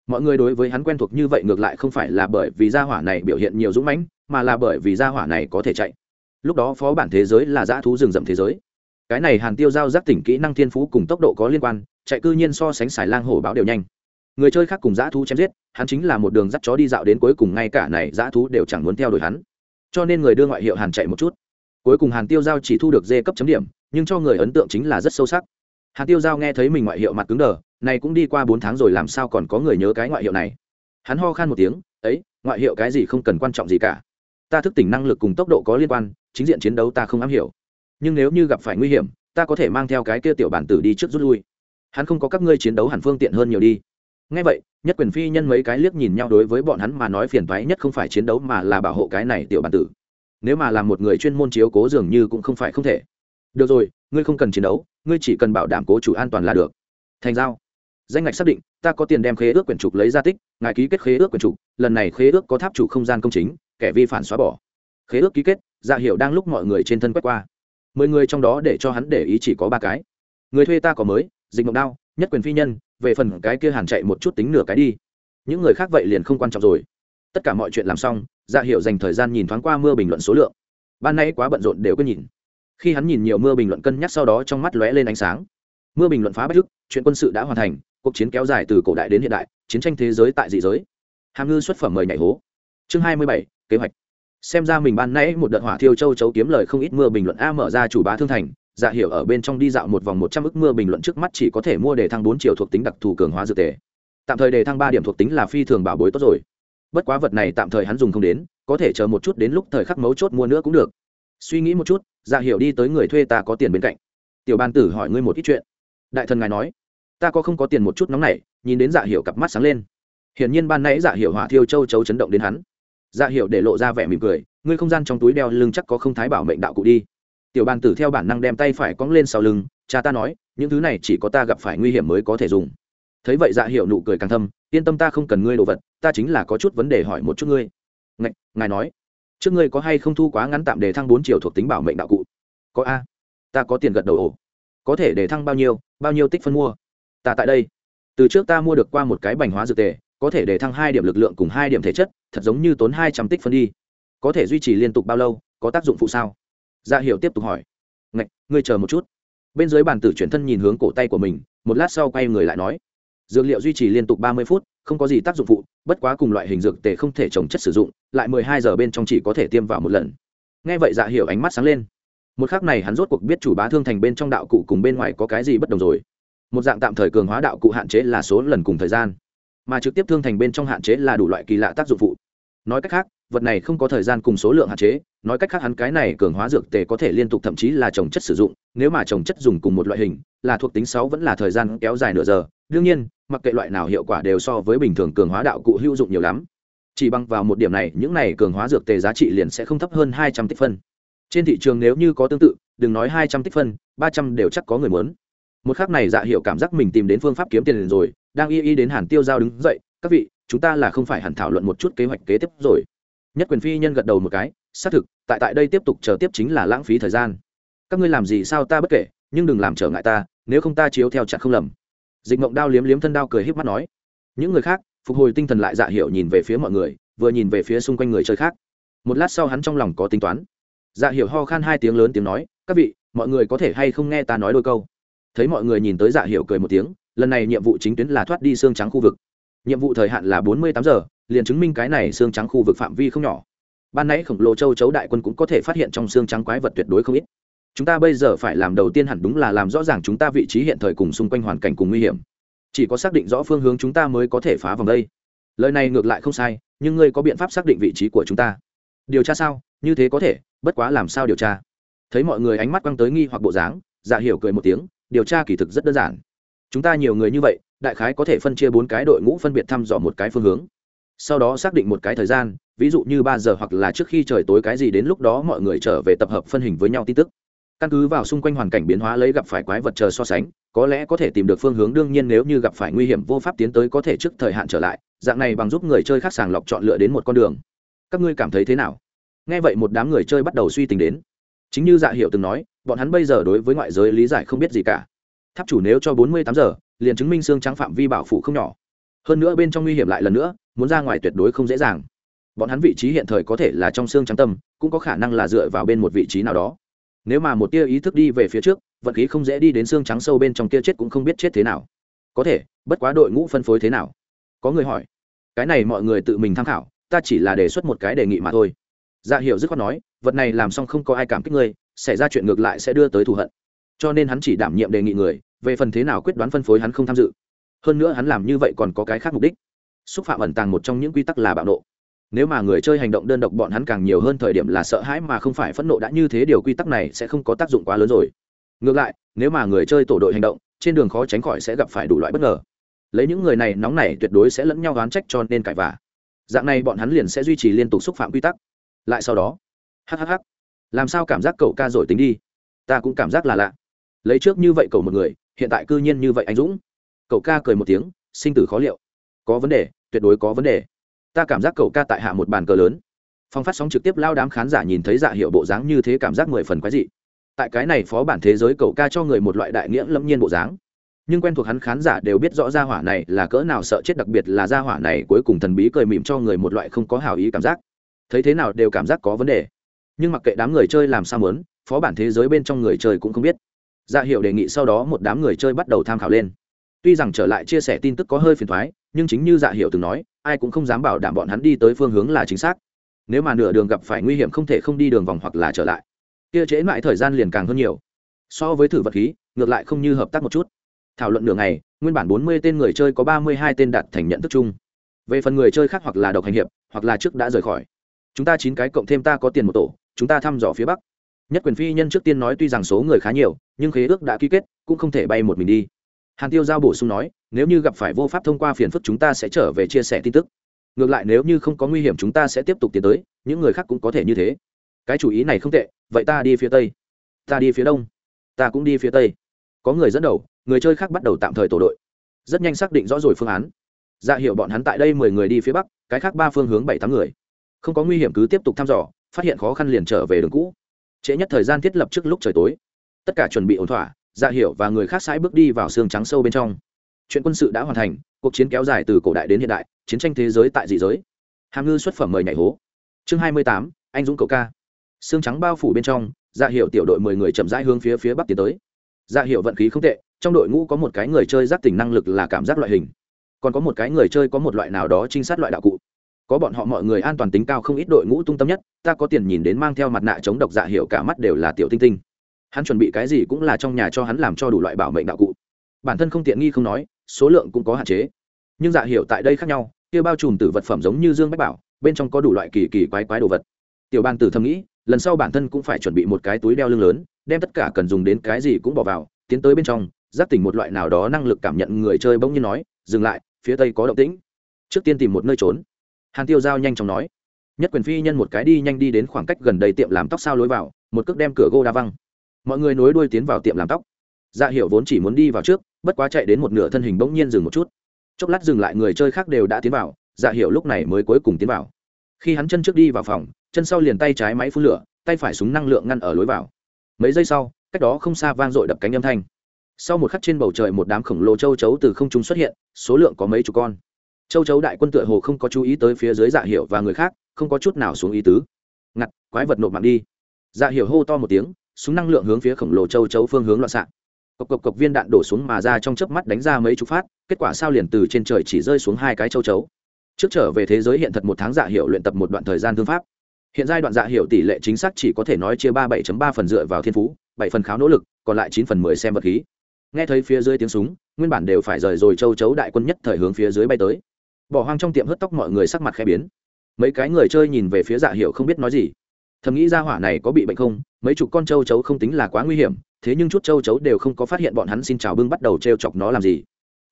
Mọi người đối với hắn quen thuộc như vậy ngược lại không phải là bởi vì gia hỏa này biểu hiện nhiều dũng mãnh, mà là bởi vì gia hỏa này có thể chạy. Lúc đó phó bản thế giới là dã thú rừng rậm thế giới. Cái này hàn tiêu giao giác tỉnh kỹ năng thiên phú cùng tốc độ có liên quan, chạy cư nhiên so sánh xài lang hổ báo đều nhanh người chơi khác cùng dã thú chém giết, hắn chính là một đường dắt chó đi dạo đến cuối cùng ngay cả này dã thú đều chẳng muốn theo đuổi hắn. Cho nên người đưa ngoại hiệu hàn chạy một chút. Cuối cùng hàn tiêu giao chỉ thu được dê cấp chấm điểm, nhưng cho người ấn tượng chính là rất sâu sắc. Hàn tiêu giao nghe thấy mình ngoại hiệu mặt cứng đờ, này cũng đi qua bốn tháng rồi làm sao còn có người nhớ cái ngoại hiệu này. Hắn ho khan một tiếng, ấy, ngoại hiệu cái gì không cần quan trọng gì cả. Ta thức tỉnh năng lực cùng tốc độ có liên quan, chính diện chiến đấu ta không am hiểu. Nhưng nếu như gặp phải nguy hiểm, ta có thể mang theo cái kia tiểu bản tử đi trước rút lui. Hắn không có các ngươi chiến đấu hẳn phương tiện hơn nhiều đi ngay vậy, nhất quyền phi nhân mấy cái liếc nhìn nhau đối với bọn hắn mà nói phiền toái nhất không phải chiến đấu mà là bảo hộ cái này tiểu bản tử. Nếu mà làm một người chuyên môn chiếu cố dường như cũng không phải không thể. Được rồi, ngươi không cần chiến đấu, ngươi chỉ cần bảo đảm cố chủ an toàn là được. Thành giao. Danh ngạch xác định, ta có tiền đem khế ước quyển trục lấy ra tích, ngài ký kết khế ước quyển trục, lần này khế ước có tháp chủ không gian công chính, kẻ vi phản xóa bỏ. Khế ước ký kết dạ hiệu đang lúc mọi người trên thân quét qua. Mười người trong đó để cho hắn để ý chỉ có ba cái. Người thuê ta có mới, dịch mộng đao, nhất quyền phi nhân về phần cái kia hàn chạy một chút tính nửa cái đi. Những người khác vậy liền không quan trọng rồi. Tất cả mọi chuyện làm xong dạ hiệu dành thời gian nhìn thoáng qua mưa bình luận số lượng. Ban nay quá bận rộn đều cứ nhìn. Khi hắn nhìn nhiều mưa bình luận cân nhắc sau đó trong mắt lóe lên ánh sáng. Mưa bình luận phá bất thức, chuyện quân sự đã hoàn thành, cuộc chiến kéo dài từ cổ đại đến hiện đại, chiến tranh thế giới tại dị giới. Hàm ngư xuất phẩm mời nhảy hố. Chương hai mươi bảy, kế hoạch. Xem ra mình ban nãy một đợt hỏa thiêu châu chấu kiếm lời không ít mưa bình luận a mở ra chủ bá thương thành dạ hiểu ở bên trong đi dạo một vòng một trăm ức mưa bình luận trước mắt chỉ có thể mua đề thăng bốn triệu thuộc tính đặc thù cường hóa dược tề. Tạm thời đề thăng ba điểm thuộc tính là phi thường bảo bối tốt rồi. Bất quá vật này tạm thời hắn dùng không đến, có thể chờ một chút đến lúc thời khắc mấu chốt mua nữa cũng được. Suy nghĩ một chút dạ hiểu đi tới người thuê ta có tiền bên cạnh. Tiểu ban tử hỏi ngươi một ít chuyện. Đại thần ngài nói, ta có không có tiền một chút nóng này nhìn đến dạ hiểu cặp mắt sáng lên. Hiển nhiên ban nãy dạ hiểu hỏa thiêu châu chấu chấn động đến hắn. Dạ hiểu để lộ ra vẻ mỉm cười, ngươi không gian trong túi đeo lưng chắc có không thái bảo mệnh đạo cụ đi tiểu bàn tử theo bản năng đem tay phải cong lên sau lưng cha ta nói những thứ này chỉ có ta gặp phải nguy hiểm mới có thể dùng. Thấy vậy dạ hiểu nụ cười càng thâm yên tâm ta không cần ngươi đồ vật ta chính là có chút vấn đề hỏi một chút ngươi. Ngài, ngài nói trước ngươi có hay không thu quá ngắn tạm để thăng bốn triệu thuộc tính bảo mệnh đạo cụ? Có a. Ta có tiền gật đầu ổ. Có thể để thăng bao nhiêu bao nhiêu tích phân mua? Ta tại đây. Từ trước ta mua được qua một cái bành hóa dược tề có thể để thăng hai điểm lực lượng cùng hai điểm thể chất thật giống như tốn hai trăm tích phân đi. Có thể duy trì liên tục bao lâu có tác dụng phụ sao? Dạ hiểu tiếp tục hỏi. Ngạch, ngươi chờ một chút. Bên dưới bàn tử chuyển thân nhìn hướng cổ tay của mình, một lát sau quay người lại nói. Dược liệu duy trì liên tục ba mươi phút, không có gì tác dụng phụ, bất quá cùng loại hình dược tề không thể trồng chất sử dụng, lại mười hai giờ bên trong chỉ có thể tiêm vào một lần. Nghe vậy dạ hiểu ánh mắt sáng lên. Một khắc này hắn rốt cuộc biết chủ bá thương thành bên trong đạo cụ cùng bên ngoài có cái gì bất đồng rồi. Một dạng tạm thời cường hóa đạo cụ hạn chế là số lần cùng thời gian, mà trực tiếp thương thành bên trong hạn chế là đủ loại kỳ lạ tác dụng phụ nói cách khác, vật này không có thời gian cùng số lượng hạn chế, nói cách khác hắn cái này cường hóa dược tề có thể liên tục thậm chí là trồng chất sử dụng, nếu mà trồng chất dùng cùng một loại hình, là thuộc tính sáu vẫn là thời gian kéo dài nửa giờ. Đương nhiên, mặc kệ loại nào hiệu quả đều so với bình thường cường hóa đạo cụ hữu dụng nhiều lắm. Chỉ bằng vào một điểm này, những này cường hóa dược tề giá trị liền sẽ không thấp hơn hai trăm tích phân. Trên thị trường nếu như có tương tự, đừng nói hai trăm tích phân, ba trăm đều chắc có người muốn. Một khác này dạ hiệu cảm giác mình tìm đến phương pháp kiếm tiền rồi, đang y y đến hàn tiêu giao đứng dậy, các vị chúng ta là không phải hẳn thảo luận một chút kế hoạch kế tiếp rồi. Nhất quyền phi nhân gật đầu một cái, xác thực, tại tại đây tiếp tục chờ tiếp chính là lãng phí thời gian. Các ngươi làm gì sao ta bất kể, nhưng đừng làm trở ngại ta, nếu không ta chiếu theo chặt không lầm. Dịch mộng đao liếm liếm thân đao cười híp mắt nói. Những người khác, phục hồi tinh thần lại dạ hiệu nhìn về phía mọi người, vừa nhìn về phía xung quanh người chơi khác. Một lát sau hắn trong lòng có tính toán. Dạ hiệu ho khan hai tiếng lớn tiếng nói, các vị, mọi người có thể hay không nghe ta nói đôi câu? Thấy mọi người nhìn tới dạ hiệu cười một tiếng, lần này nhiệm vụ chính tuyến là thoát đi xương trắng khu vực nhiệm vụ thời hạn là bốn mươi tám giờ, liền chứng minh cái này xương trắng khu vực phạm vi không nhỏ. Ban nãy khổng lồ châu chấu đại quân cũng có thể phát hiện trong xương trắng quái vật tuyệt đối không ít. Chúng ta bây giờ phải làm đầu tiên hẳn đúng là làm rõ ràng chúng ta vị trí hiện thời cùng xung quanh hoàn cảnh cùng nguy hiểm. Chỉ có xác định rõ phương hướng chúng ta mới có thể phá vòng đây. Lời này ngược lại không sai, nhưng ngươi có biện pháp xác định vị trí của chúng ta. Điều tra sao? Như thế có thể, bất quá làm sao điều tra? Thấy mọi người ánh mắt quăng tới nghi hoặc bộ dáng dạ hiểu cười một tiếng, điều tra kỳ thực rất đơn giản chúng ta nhiều người như vậy, đại khái có thể phân chia bốn cái đội ngũ phân biệt thăm dò một cái phương hướng. Sau đó xác định một cái thời gian, ví dụ như ba giờ hoặc là trước khi trời tối cái gì đến lúc đó mọi người trở về tập hợp phân hình với nhau tin tức. Căn cứ vào xung quanh hoàn cảnh biến hóa lấy gặp phải quái vật chờ so sánh, có lẽ có thể tìm được phương hướng đương nhiên nếu như gặp phải nguy hiểm vô pháp tiến tới có thể trước thời hạn trở lại, dạng này bằng giúp người chơi khác sàng lọc chọn lựa đến một con đường. Các ngươi cảm thấy thế nào? Nghe vậy một đám người chơi bắt đầu suy tính đến. Chính như dạ hiệu từng nói, bọn hắn bây giờ đối với ngoại giới lý giải không biết gì cả tháp chủ nếu cho bốn mươi tám giờ, liền chứng minh xương trắng phạm vi bảo phủ không nhỏ. Hơn nữa bên trong nguy hiểm lại lần nữa, muốn ra ngoài tuyệt đối không dễ dàng. Bọn hắn vị trí hiện thời có thể là trong xương trắng tâm, cũng có khả năng là dựa vào bên một vị trí nào đó. Nếu mà một tia ý thức đi về phía trước, vận khí không dễ đi đến xương trắng sâu bên trong kia chết cũng không biết chết thế nào. Có thể, bất quá đội ngũ phân phối thế nào? Có người hỏi. Cái này mọi người tự mình tham khảo, ta chỉ là đề xuất một cái đề nghị mà thôi. Dạ hiểu dứt khoát nói, vật này làm xong không có ai cảm kích ngươi, xảy ra chuyện ngược lại sẽ đưa tới thù hận cho nên hắn chỉ đảm nhiệm đề nghị người, về phần thế nào quyết đoán phân phối hắn không tham dự. Hơn nữa hắn làm như vậy còn có cái khác mục đích. Xúc phạm ẩn tàng một trong những quy tắc là bạo nộ. Nếu mà người chơi hành động đơn độc bọn hắn càng nhiều hơn thời điểm là sợ hãi mà không phải phẫn nộ đã như thế, điều quy tắc này sẽ không có tác dụng quá lớn rồi. Ngược lại, nếu mà người chơi tổ đội hành động, trên đường khó tránh khỏi sẽ gặp phải đủ loại bất ngờ. Lấy những người này nóng này tuyệt đối sẽ lẫn nhau gán trách cho nên cãi vả dạng này bọn hắn liền sẽ duy trì liên tục xúc phạm quy tắc. Lại sau đó hhh làm sao cảm giác cậu ca rồi tính đi? Ta cũng cảm giác là lạ lấy trước như vậy cậu một người, hiện tại cư nhiên như vậy anh dũng. Cậu ca cười một tiếng, sinh tử khó liệu. Có vấn đề, tuyệt đối có vấn đề. Ta cảm giác cậu ca tại hạ một bàn cờ lớn. Phong phát sóng trực tiếp lao đám khán giả nhìn thấy dạ hiệu bộ dáng như thế cảm giác mười phần quái dị. Tại cái này phó bản thế giới cậu ca cho người một loại đại nghĩa lâm nhiên bộ dáng. Nhưng quen thuộc hắn khán giả đều biết rõ gia hỏa này là cỡ nào sợ chết đặc biệt là gia hỏa này cuối cùng thần bí cười mỉm cho người một loại không có hào ý cảm giác. Thấy thế nào đều cảm giác có vấn đề. Nhưng mặc kệ đám người chơi làm sao muốn, phó bản thế giới bên trong người chơi cũng không biết dạ hiệu đề nghị sau đó một đám người chơi bắt đầu tham khảo lên. Tuy rằng trở lại chia sẻ tin tức có hơi phiền thoái, nhưng chính như dạ hiệu từng nói, ai cũng không dám bảo đảm bọn hắn đi tới phương hướng là chính xác. Nếu mà nửa đường gặp phải nguy hiểm không thể không đi đường vòng hoặc là trở lại. Kia trễ mãi thời gian liền càng hơn nhiều. So với thử vật khí, ngược lại không như hợp tác một chút. Thảo luận nửa ngày, nguyên bản bốn mươi tên người chơi có ba mươi hai tên đạt thành nhận thức chung. Về phần người chơi khác hoặc là độc hành hiệp, hoặc là trước đã rời khỏi. Chúng ta chín cái cộng thêm ta có tiền một tổ, chúng ta thăm dò phía bắc nhất quyền phi nhân trước tiên nói tuy rằng số người khá nhiều, nhưng khế ước đã ký kết, cũng không thể bay một mình đi. Hàn tiêu giao bổ sung nói, nếu như gặp phải vô pháp thông qua phiền phức chúng ta sẽ trở về chia sẻ tin tức. Ngược lại nếu như không có nguy hiểm chúng ta sẽ tiếp tục tiến tới, những người khác cũng có thể như thế. Cái chủ ý này không tệ, vậy ta đi phía tây. Ta đi phía đông. Ta cũng đi phía tây. Có người dẫn đầu, người chơi khác bắt đầu tạm thời tổ đội. Rất nhanh xác định rõ rồi phương án. Dạ Ra hiệu bọn hắn tại đây mười người đi phía bắc, cái khác ba phương hướng bảy tám người. Không có nguy hiểm cứ tiếp tục thăm dò, phát hiện khó khăn liền trở về đường cũ trễ nhất thời gian thiết lập trước lúc trời tối. Tất cả chuẩn bị ổn thỏa dạ hiệu và người khác sãi bước đi vào xương trắng sâu bên trong. Chuyện quân sự đã hoàn thành, cuộc chiến kéo dài từ cổ đại đến hiện đại, chiến tranh thế giới tại dị giới. Hàm ngư xuất phẩm mời nhảy hố. Chương hai mươi tám, anh dũng cầu ca. Xương trắng bao phủ bên trong dạ hiệu tiểu đội mười người chậm rãi hướng phía phía bắc tiến tới. Dạ hiệu vận khí không tệ, trong đội ngũ có một cái người chơi giác tỉnh năng lực là cảm giác loại hình. Còn có một cái người chơi có một loại nào đó trinh sát loại đạo cụ có bọn họ mọi người an toàn tính cao không ít đội ngũ tung tâm nhất, ta có tiền nhìn đến mang theo mặt nạ chống độc dạ hiệu cả mắt đều là tiểu tinh tinh. Hắn chuẩn bị cái gì cũng là trong nhà cho hắn làm cho đủ loại bảo mệnh đạo cụ. Bản thân không tiện nghi không nói, số lượng cũng có hạn chế. Nhưng dạ hiệu tại đây khác nhau, kia bao trùm từ vật phẩm giống như dương bách bảo, bên trong có đủ loại kỳ kỳ quái quái đồ vật. Tiểu bàn tử thầm nghĩ, lần sau bản thân cũng phải chuẩn bị một cái túi đeo lưng lớn, đem tất cả cần dùng đến cái gì cũng bỏ vào, tiến tới bên trong, giác tỉnh một loại nào đó năng lực cảm nhận người chơi bỗng nhiên nói, dừng lại, phía tây có động tĩnh. Trước tiên tìm một nơi trốn hàn tiêu giao nhanh chóng nói, nhất quyền phi nhân một cái đi nhanh đi đến khoảng cách gần đầy tiệm làm tóc sao lối vào, một cước đem cửa gô đa văng. Mọi người nối đuôi tiến vào tiệm làm tóc. Dạ hiểu vốn chỉ muốn đi vào trước, bất quá chạy đến một nửa thân hình bỗng nhiên dừng một chút. Chốc lát dừng lại người chơi khác đều đã tiến vào dạ hiểu lúc này mới cuối cùng tiến vào. Khi hắn chân trước đi vào phòng, chân sau liền tay trái máy phun lửa, tay phải súng năng lượng ngăn ở lối vào. Mấy giây sau, cách đó không xa vang dội đập cánh âm thanh. Sau một khắc trên bầu trời một đám khổng lồ châu chấu từ không trung xuất hiện, số lượng có mấy chục con châu chấu đại quân tựa hồ không có chú ý tới phía dưới dạ hiệu và người khác, không có chút nào xuống ý tứ. Ngặt, quái vật nộp mạng đi. Dạ hiệu hô to một tiếng, súng năng lượng hướng phía khổng lồ châu chấu phương hướng loạn xạ. Cộc cộc cộc viên đạn đổ xuống mà ra trong chớp mắt đánh ra mấy chục phát, kết quả sao liền từ trên trời chỉ rơi xuống hai cái châu chấu. Trước trở về thế giới hiện thật một tháng dạ hiệu luyện tập một đoạn thời gian thương pháp. Hiện giai đoạn dạ hiệu tỷ lệ chính xác chỉ có thể nói chia ba bảy ba phần dựa vào thiên phú, bảy phần kháo nỗ lực, còn lại chín phần mười xem vật khí. Nghe thấy phía dưới tiếng súng, nguyên bản đều phải rời rồi châu chấu đại quân nhất thời hướng phía dưới bay tới bỏ hoang trong tiệm hớt tóc mọi người sắc mặt khẽ biến. Mấy cái người chơi nhìn về phía dạ hiệu không biết nói gì. Thầm nghĩ ra hỏa này có bị bệnh không? Mấy chục con châu chấu không tính là quá nguy hiểm, thế nhưng chút châu chấu đều không có phát hiện bọn hắn xin chào bưng bắt đầu t r e o chọc nó làm gì.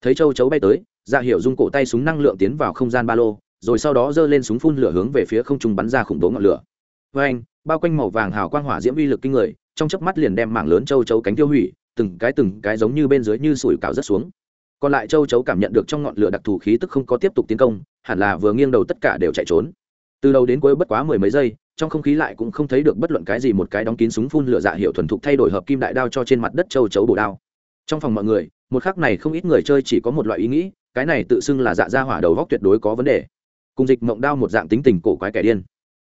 Thấy châu chấu bay tới dạ hiệu dung cổ tay súng năng lượng tiến vào không gian ba lô, rồi sau đó giơ lên súng phun lửa hướng về phía không trung bắn ra khủng bố ngọn lửa. Với anh, bao quanh màu vàng hào quang hỏa diễm uy lực kinh người, trong chớp mắt liền đem mảng lớn châu chấu cánh tiêu hủy, từng cái từng cái giống như bên dưới như sủi cảo rất xuống còn lại châu chấu cảm nhận được trong ngọn lửa đặc thù khí tức không có tiếp tục tiến công, hẳn là vừa nghiêng đầu tất cả đều chạy trốn. Từ đầu đến cuối bất quá mười mấy giây, trong không khí lại cũng không thấy được bất luận cái gì một cái đóng kín súng phun lửa dạ hiệu thuần thục thay đổi hợp kim đại đao cho trên mặt đất châu chấu bổ đao. Trong phòng mọi người, một khắc này không ít người chơi chỉ có một loại ý nghĩ, cái này tự xưng là dạ ra hỏa đầu góc tuyệt đối có vấn đề. Cùng dịch mộng đao một dạng tính tình cổ quái kẻ điên.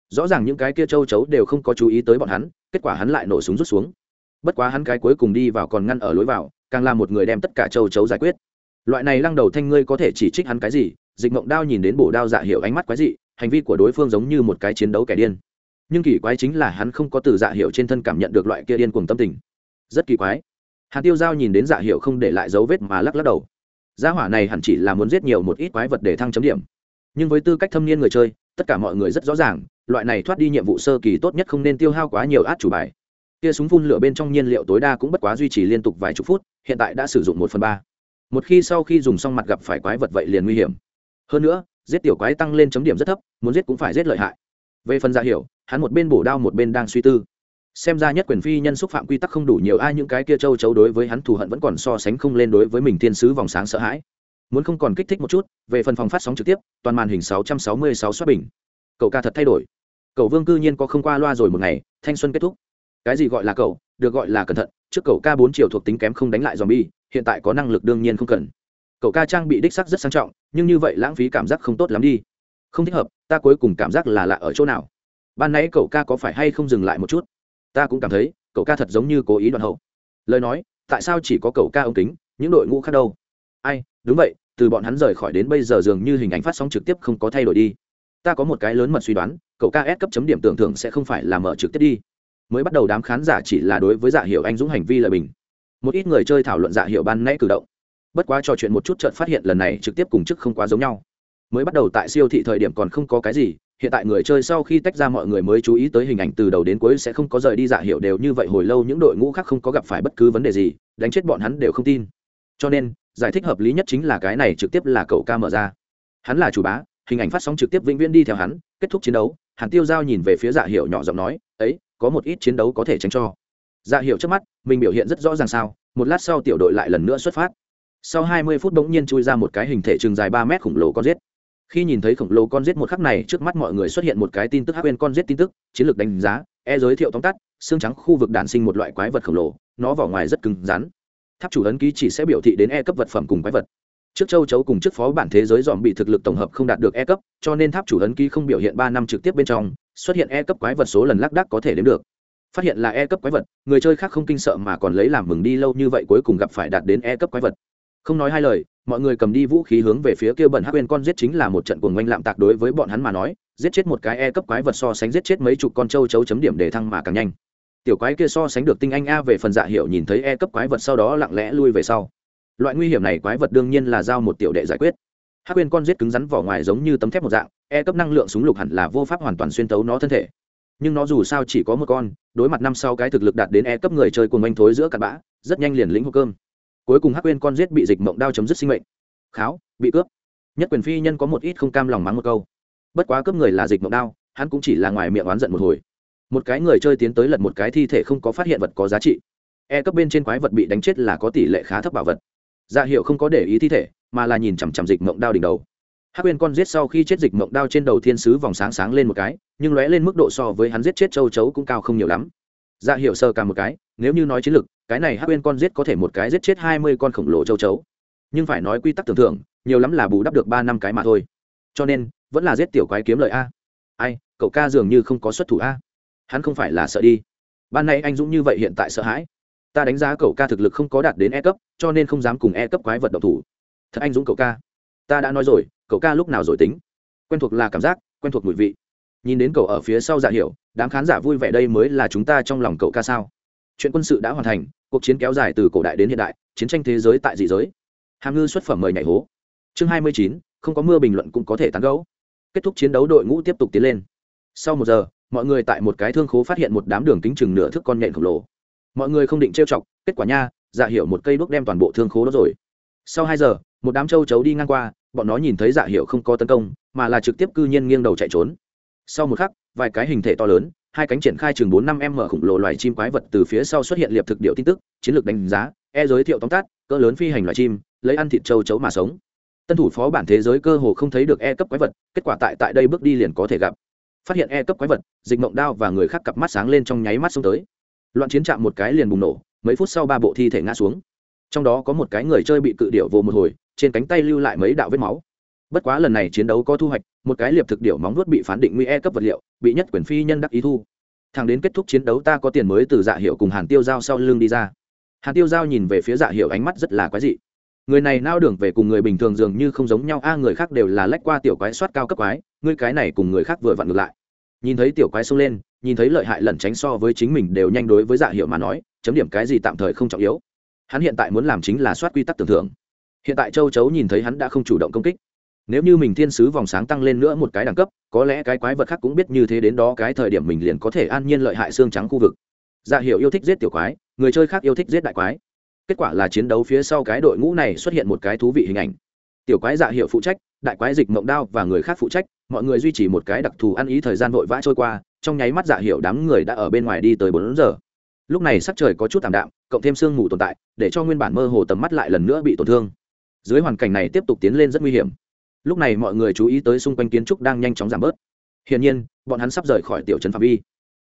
Rõ ràng những cái kia châu chấu đều không có chú ý tới bọn hắn, kết quả hắn lại nổ súng rút xuống. Bất quá hắn cái cuối cùng đi vào còn ngăn ở lối vào, càng là một người đem tất cả châu chấu giải quyết loại này lăng đầu thanh ngươi có thể chỉ trích hắn cái gì? Dịch mộng đao nhìn đến bổ đao dạ hiệu ánh mắt quái dị, hành vi của đối phương giống như một cái chiến đấu kẻ điên. Nhưng kỳ quái chính là hắn không có từ dạ hiệu trên thân cảm nhận được loại kia điên cuồng tâm tình. Rất kỳ quái. Hạt tiêu giao nhìn đến dạ hiệu không để lại dấu vết mà lắc lắc đầu. Gia hỏa này hẳn chỉ là muốn giết nhiều một ít quái vật để thăng chấm điểm. Nhưng với tư cách thâm niên người chơi, tất cả mọi người rất rõ ràng, loại này thoát đi nhiệm vụ sơ kỳ tốt nhất không nên tiêu hao quá nhiều át chủ bài. Kia súng phun lửa bên trong nhiên liệu tối đa cũng bất quá duy trì liên tục vài chục phút, hiện tại đã sử dụng một phần ba một khi sau khi dùng xong mặt gặp phải quái vật vậy liền nguy hiểm. Hơn nữa, giết tiểu quái tăng lên chấm điểm rất thấp, muốn giết cũng phải giết lợi hại. Về phần giả hiểu, hắn một bên bổ đao một bên đang suy tư. Xem ra nhất quyền phi nhân xúc phạm quy tắc không đủ nhiều, ai những cái kia châu chấu đối với hắn thù hận vẫn còn so sánh không lên đối với mình thiên sứ vòng sáng sợ hãi. Muốn không còn kích thích một chút, về phần phòng phát sóng trực tiếp, toàn màn hình 666 xuất bình. Cậu ca thật thay đổi. Cậu vương cư nhiên có không qua loa rồi một ngày, thanh xuân kết thúc. Cái gì gọi là cậu, được gọi là cẩn thận, trước cậu ca bốn chiều thuộc tính kém không đánh lại zombie hiện tại có năng lực đương nhiên không cần. Cậu ca trang bị đích sắc rất sang trọng, nhưng như vậy lãng phí cảm giác không tốt lắm đi. Không thích hợp, ta cuối cùng cảm giác là lạ ở chỗ nào? Ban nãy cậu ca có phải hay không dừng lại một chút? Ta cũng cảm thấy, cậu ca thật giống như cố ý đoạn hậu. Lời nói, tại sao chỉ có cậu ca ống kính, những đội ngũ khác đâu? Ai, đúng vậy, từ bọn hắn rời khỏi đến bây giờ dường như hình ảnh phát sóng trực tiếp không có thay đổi đi. Ta có một cái lớn mật suy đoán, cậu ca s cấp chấm điểm tưởng thưởng sẽ không phải là mở trực tiếp đi. Mới bắt đầu đám khán giả chỉ là đối với dạ hiệu anh dũng hành vi là bình một ít người chơi thảo luận dạ hiệu ban nãy cử động. Bất quá trò chuyện một chút chợt phát hiện lần này trực tiếp cùng chức không quá giống nhau. Mới bắt đầu tại siêu thị thời điểm còn không có cái gì, hiện tại người chơi sau khi tách ra mọi người mới chú ý tới hình ảnh từ đầu đến cuối sẽ không có rời đi dạ hiệu đều như vậy hồi lâu những đội ngũ khác không có gặp phải bất cứ vấn đề gì, đánh chết bọn hắn đều không tin. Cho nên, giải thích hợp lý nhất chính là cái này trực tiếp là cậu ca mở ra. Hắn là chủ bá, hình ảnh phát sóng trực tiếp vĩnh viễn đi theo hắn, kết thúc chiến đấu, hàn tiêu giao nhìn về phía dạ hiệu nhỏ giọng nói, ấy, có một ít chiến đấu có thể tránh cho dạ hiệu trước mắt, mình biểu hiện rất rõ ràng sao? Một lát sau tiểu đội lại lần nữa xuất phát. Sau hai mươi phút bỗng nhiên chui ra một cái hình thể trường dài ba mét khổng lồ con rết khi nhìn thấy khổng lồ con rết một khắc này, trước mắt mọi người xuất hiện một cái tin tức hắc quên con rết tin tức, chiến lược đánh giá e giới thiệu tóm tắt, xương trắng khu vực đản sinh một loại quái vật khổng lồ, nó vỏ ngoài rất cứng rắn. Tháp chủ ấn ký chỉ sẽ biểu thị đến e cấp vật phẩm cùng quái vật. Trước châu chấu cùng trước phó bản thế giới dòm bị thực lực tổng hợp không đạt được e cấp, cho nên tháp chủ ấn ký không biểu hiện ba năm trực tiếp bên trong, xuất hiện e cấp quái vật số lần lác đác có thể đếm được phát hiện là e cấp quái vật, người chơi khác không kinh sợ mà còn lấy làm mừng đi lâu như vậy cuối cùng gặp phải đạt đến e cấp quái vật. Không nói hai lời, mọi người cầm đi vũ khí hướng về phía kia bẩn hắc quên con giết chính là một trận cuồng oanh lạm tạc đối với bọn hắn mà nói, giết chết một cái e cấp quái vật so sánh giết chết mấy chục con trâu chấu chấm điểm để thăng mà càng nhanh. Tiểu quái kia so sánh được tinh anh a về phần dạ hiệu nhìn thấy e cấp quái vật sau đó lặng lẽ lui về sau. Loại nguy hiểm này quái vật đương nhiên là giao một tiểu đệ giải quyết. Hắc quên con giết cứng rắn vỏ ngoài giống như tấm thép một dạng e cấp năng lượng súng lục hẳn là vô pháp hoàn toàn xuyên tấu nó thân thể nhưng nó dù sao chỉ có một con, đối mặt năm sau cái thực lực đạt đến e cấp người chơi cùng anh thối giữa cặn bã, rất nhanh liền lĩnh hộp cơm. Cuối cùng hắc quên con giết bị dịch mộng đao chấm dứt sinh mệnh. Kháo, bị cướp. Nhất quyền phi nhân có một ít không cam lòng mắng một câu. Bất quá cướp người là dịch mộng đao, hắn cũng chỉ là ngoài miệng oán giận một hồi. Một cái người chơi tiến tới lật một cái thi thể không có phát hiện vật có giá trị. E cấp bên trên quái vật bị đánh chết là có tỷ lệ khá thấp bảo vật. Dạ hiệu không có để ý thi thể, mà là nhìn chằm chằm dịch mộng đao đỉnh đầu hắc quên con giết sau khi chết dịch mộng đao trên đầu thiên sứ vòng sáng sáng lên một cái, nhưng lóe lên mức độ so với hắn giết chết châu chấu cũng cao không nhiều lắm. Dạ hiệu sơ cả một cái, nếu như nói chiến lực cái này hắc quên con giết có thể một cái giết chết hai mươi con khổng lồ châu chấu. Nhưng phải nói quy tắc tưởng thưởng nhiều lắm là bù đắp được ba năm cái mà thôi. Cho nên, vẫn là giết tiểu quái kiếm lợi a. Ai, cậu ca dường như không có xuất thủ a. Hắn không phải là sợ đi. Ban nay anh dũng như vậy hiện tại sợ hãi. Ta đánh giá cậu ca thực lực không có đạt đến e cấp, cho nên không dám cùng e cấp quái vật độc thủ. Thật anh dũng cậu ca ta đã nói rồi, cậu ca lúc nào rồi tính? Quen thuộc là cảm giác, quen thuộc mùi vị. Nhìn đến cậu ở phía sau dạ hiểu, đám khán giả vui vẻ đây mới là chúng ta trong lòng cậu ca sao? Chuyện quân sự đã hoàn thành, cuộc chiến kéo dài từ cổ đại đến hiện đại, chiến tranh thế giới tại dị giới. Hàm ngư xuất phẩm mời nhảy hố. Chương hai mươi chín, không có mưa bình luận cũng có thể tán gấu kết thúc chiến đấu đội ngũ tiếp tục tiến lên. Sau một giờ, mọi người tại một cái thương khố phát hiện một đám đường kính chừng nửa thước con nhện khổng lồ. Mọi người không định trêu chọc, kết quả nha dạ hiểu một cây đuốc đem toàn bộ thương khố đó rồi. Sau hai giờ, một đám châu chấu đi ngang qua bọn nó nhìn thấy dạ hiệu không có tấn công, mà là trực tiếp cư nhiên nghiêng đầu chạy trốn. Sau một khắc, vài cái hình thể to lớn, hai cánh triển khai chừng bốn năm m khổng lồ loài chim quái vật từ phía sau xuất hiện liệp thực điệu tin tức, chiến lược đánh giá e giới thiệu tóm tắt, cỡ lớn phi hành loài chim, lấy ăn thịt châu chấu mà sống. Tân thủ phó bản thế giới cơ hồ không thấy được e cấp quái vật, kết quả tại tại đây bước đi liền có thể gặp. Phát hiện e cấp quái vật, dịch mộng đao và người khác cặp mắt sáng lên trong nháy mắt xông tới. Loạn chiến chạm một cái liền bùng nổ, mấy phút sau ba bộ thi thể ngã xuống. Trong đó có một cái người chơi bị cự điệu vô một hồi trên cánh tay lưu lại mấy đạo vết máu. Bất quá lần này chiến đấu có thu hoạch, một cái liệp thực điệu móng nuốt bị phán định nguy e cấp vật liệu, bị nhất quyền phi nhân đắc ý thu. Thằng đến kết thúc chiến đấu ta có tiền mới từ dạ hiệu cùng hàn tiêu giao sau lưng đi ra. Hàn tiêu giao nhìn về phía dạ hiệu ánh mắt rất là quái dị. Người này nao đường về cùng người bình thường dường như không giống nhau, a à, người khác đều là lách qua tiểu quái soát cao cấp quái, ngươi cái này cùng người khác vừa vặn ngược lại. Nhìn thấy tiểu quái xông lên, nhìn thấy lợi hại lẩn tránh so với chính mình đều nhanh đối với dạ hiệu mà nói, chấm điểm cái gì tạm thời không trọng yếu. Hắn hiện tại muốn làm chính là soát quy tắc tưởng thưởng hiện tại châu chấu nhìn thấy hắn đã không chủ động công kích. Nếu như mình thiên sứ vòng sáng tăng lên nữa một cái đẳng cấp, có lẽ cái quái vật khác cũng biết như thế đến đó cái thời điểm mình liền có thể an nhiên lợi hại xương trắng khu vực. Dạ hiệu yêu thích giết tiểu quái, người chơi khác yêu thích giết đại quái. Kết quả là chiến đấu phía sau cái đội ngũ này xuất hiện một cái thú vị hình ảnh. Tiểu quái dạ hiệu phụ trách, đại quái dịch mộng đao và người khác phụ trách, mọi người duy trì một cái đặc thù ăn ý thời gian vội vã trôi qua, trong nháy mắt dạ hiệu đám người đã ở bên ngoài đi tới bốn giờ. Lúc này sắc trời có chút tạm đạm, cộng thêm sương mù tồn tại, để cho nguyên bản mơ hồ tầm mắt lại lần nữa bị tổn thương dưới hoàn cảnh này tiếp tục tiến lên rất nguy hiểm. Lúc này mọi người chú ý tới xung quanh kiến trúc đang nhanh chóng giảm bớt. Hiển nhiên, bọn hắn sắp rời khỏi tiểu trấn phạm vi.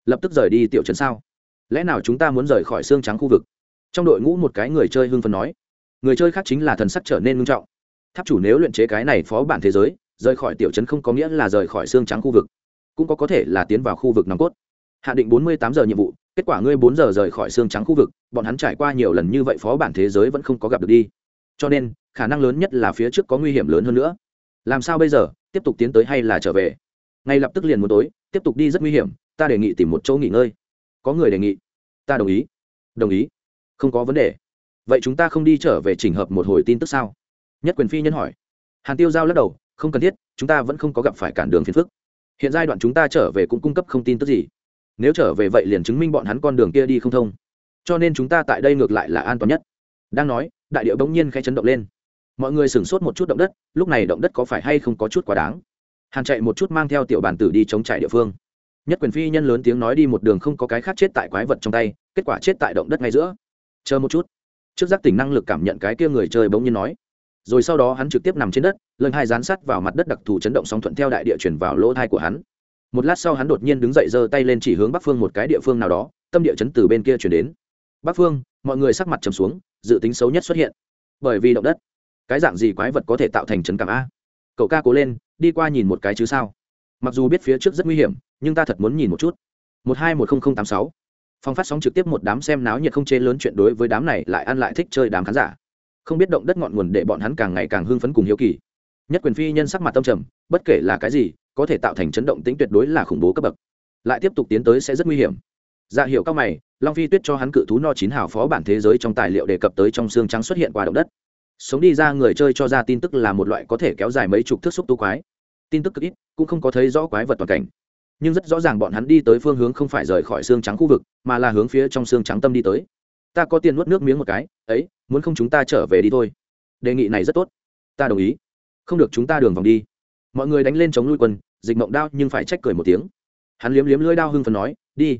Lập tức rời đi tiểu trấn sao? Lẽ nào chúng ta muốn rời khỏi xương trắng khu vực? Trong đội ngũ một cái người chơi hưng phấn nói. Người chơi khác chính là thần sắc trở nên nghiêm trọng. Tháp chủ nếu luyện chế cái này phó bản thế giới, rời khỏi tiểu trấn không có nghĩa là rời khỏi xương trắng khu vực. Cũng có có thể là tiến vào khu vực nòng cốt. Hạ định bốn mươi tám giờ nhiệm vụ, kết quả ngươi bốn giờ rời khỏi xương trắng khu vực, bọn hắn trải qua nhiều lần như vậy phó bản thế giới vẫn không có gặp được đi. Cho nên khả năng lớn nhất là phía trước có nguy hiểm lớn hơn nữa. Làm sao bây giờ? Tiếp tục tiến tới hay là trở về? Ngay lập tức liền muốn tối, tiếp tục đi rất nguy hiểm, ta đề nghị tìm một chỗ nghỉ ngơi. Có người đề nghị. Ta đồng ý. Đồng ý. Không có vấn đề. Vậy chúng ta không đi trở về chỉnh hợp một hồi tin tức sao? Nhất quyền phi nhân hỏi. Hàn tiêu giao lắc đầu, không cần thiết, chúng ta vẫn không có gặp phải cản đường phiền phức. Hiện giai đoạn chúng ta trở về cũng cung cấp không tin tức gì. Nếu trở về vậy liền chứng minh bọn hắn con đường kia đi không thông. Cho nên chúng ta tại đây ngược lại là an toàn nhất. Đang nói, đại điệu bỗng nhiên khẽ chấn động lên mọi người sửng sốt một chút động đất, lúc này động đất có phải hay không có chút quá đáng? Hàn chạy một chút mang theo tiểu bản tử đi chống trải địa phương. Nhất quyền phi nhân lớn tiếng nói đi một đường không có cái khác chết tại quái vật trong tay, kết quả chết tại động đất ngay giữa. Chờ một chút. Trước giác tỉnh năng lực cảm nhận cái kia người chơi bỗng nhiên nói. Rồi sau đó hắn trực tiếp nằm trên đất, lần hai dán sát vào mặt đất đặc thù chấn động sóng thuận theo đại địa chuyển vào lỗ thai của hắn. Một lát sau hắn đột nhiên đứng dậy giơ tay lên chỉ hướng bắc phương một cái địa phương nào đó, tâm địa chấn từ bên kia chuyển đến. Bắc phương! Mọi người sắc mặt trầm xuống, dự tính xấu nhất xuất hiện. Bởi vì động đất cái dạng gì quái vật có thể tạo thành chấn cảm a? Cậu ca cố lên, đi qua nhìn một cái chứ sao? Mặc dù biết phía trước rất nguy hiểm, nhưng ta thật muốn nhìn một chút. Một hai một nghìn tám sáu. Phong phát sóng trực tiếp một đám xem náo nhiệt không chế lớn chuyện đối với đám này lại ăn lại thích chơi đám khán giả. Không biết động đất ngọn nguồn để bọn hắn càng ngày càng hưng phấn cùng hiếu kỳ. Nhất quyền phi nhân sắc mặt tâm trầm, bất kể là cái gì, có thể tạo thành chấn động tính tuyệt đối là khủng bố cấp bậc. Lại tiếp tục tiến tới sẽ rất nguy hiểm. Dạ hiệu cao mày, long phi tuyết cho hắn cự thú no chín hào phó bản thế giới trong tài liệu đề cập tới trong xương trắng xuất hiện qua động đất sống đi ra người chơi cho ra tin tức là một loại có thể kéo dài mấy chục thước xúc tu quái. Tin tức cực ít, cũng không có thấy rõ quái vật toàn cảnh. Nhưng rất rõ ràng bọn hắn đi tới phương hướng không phải rời khỏi xương trắng khu vực, mà là hướng phía trong xương trắng tâm đi tới. Ta có tiền nuốt nước miếng một cái, ấy, muốn không chúng ta trở về đi thôi. Đề nghị này rất tốt. Ta đồng ý. Không được chúng ta đường vòng đi. Mọi người đánh lên chống lui quân, dịch mộng đao nhưng phải trách cười một tiếng. Hắn liếm liếm lưỡi đao hưng phần nói, đi.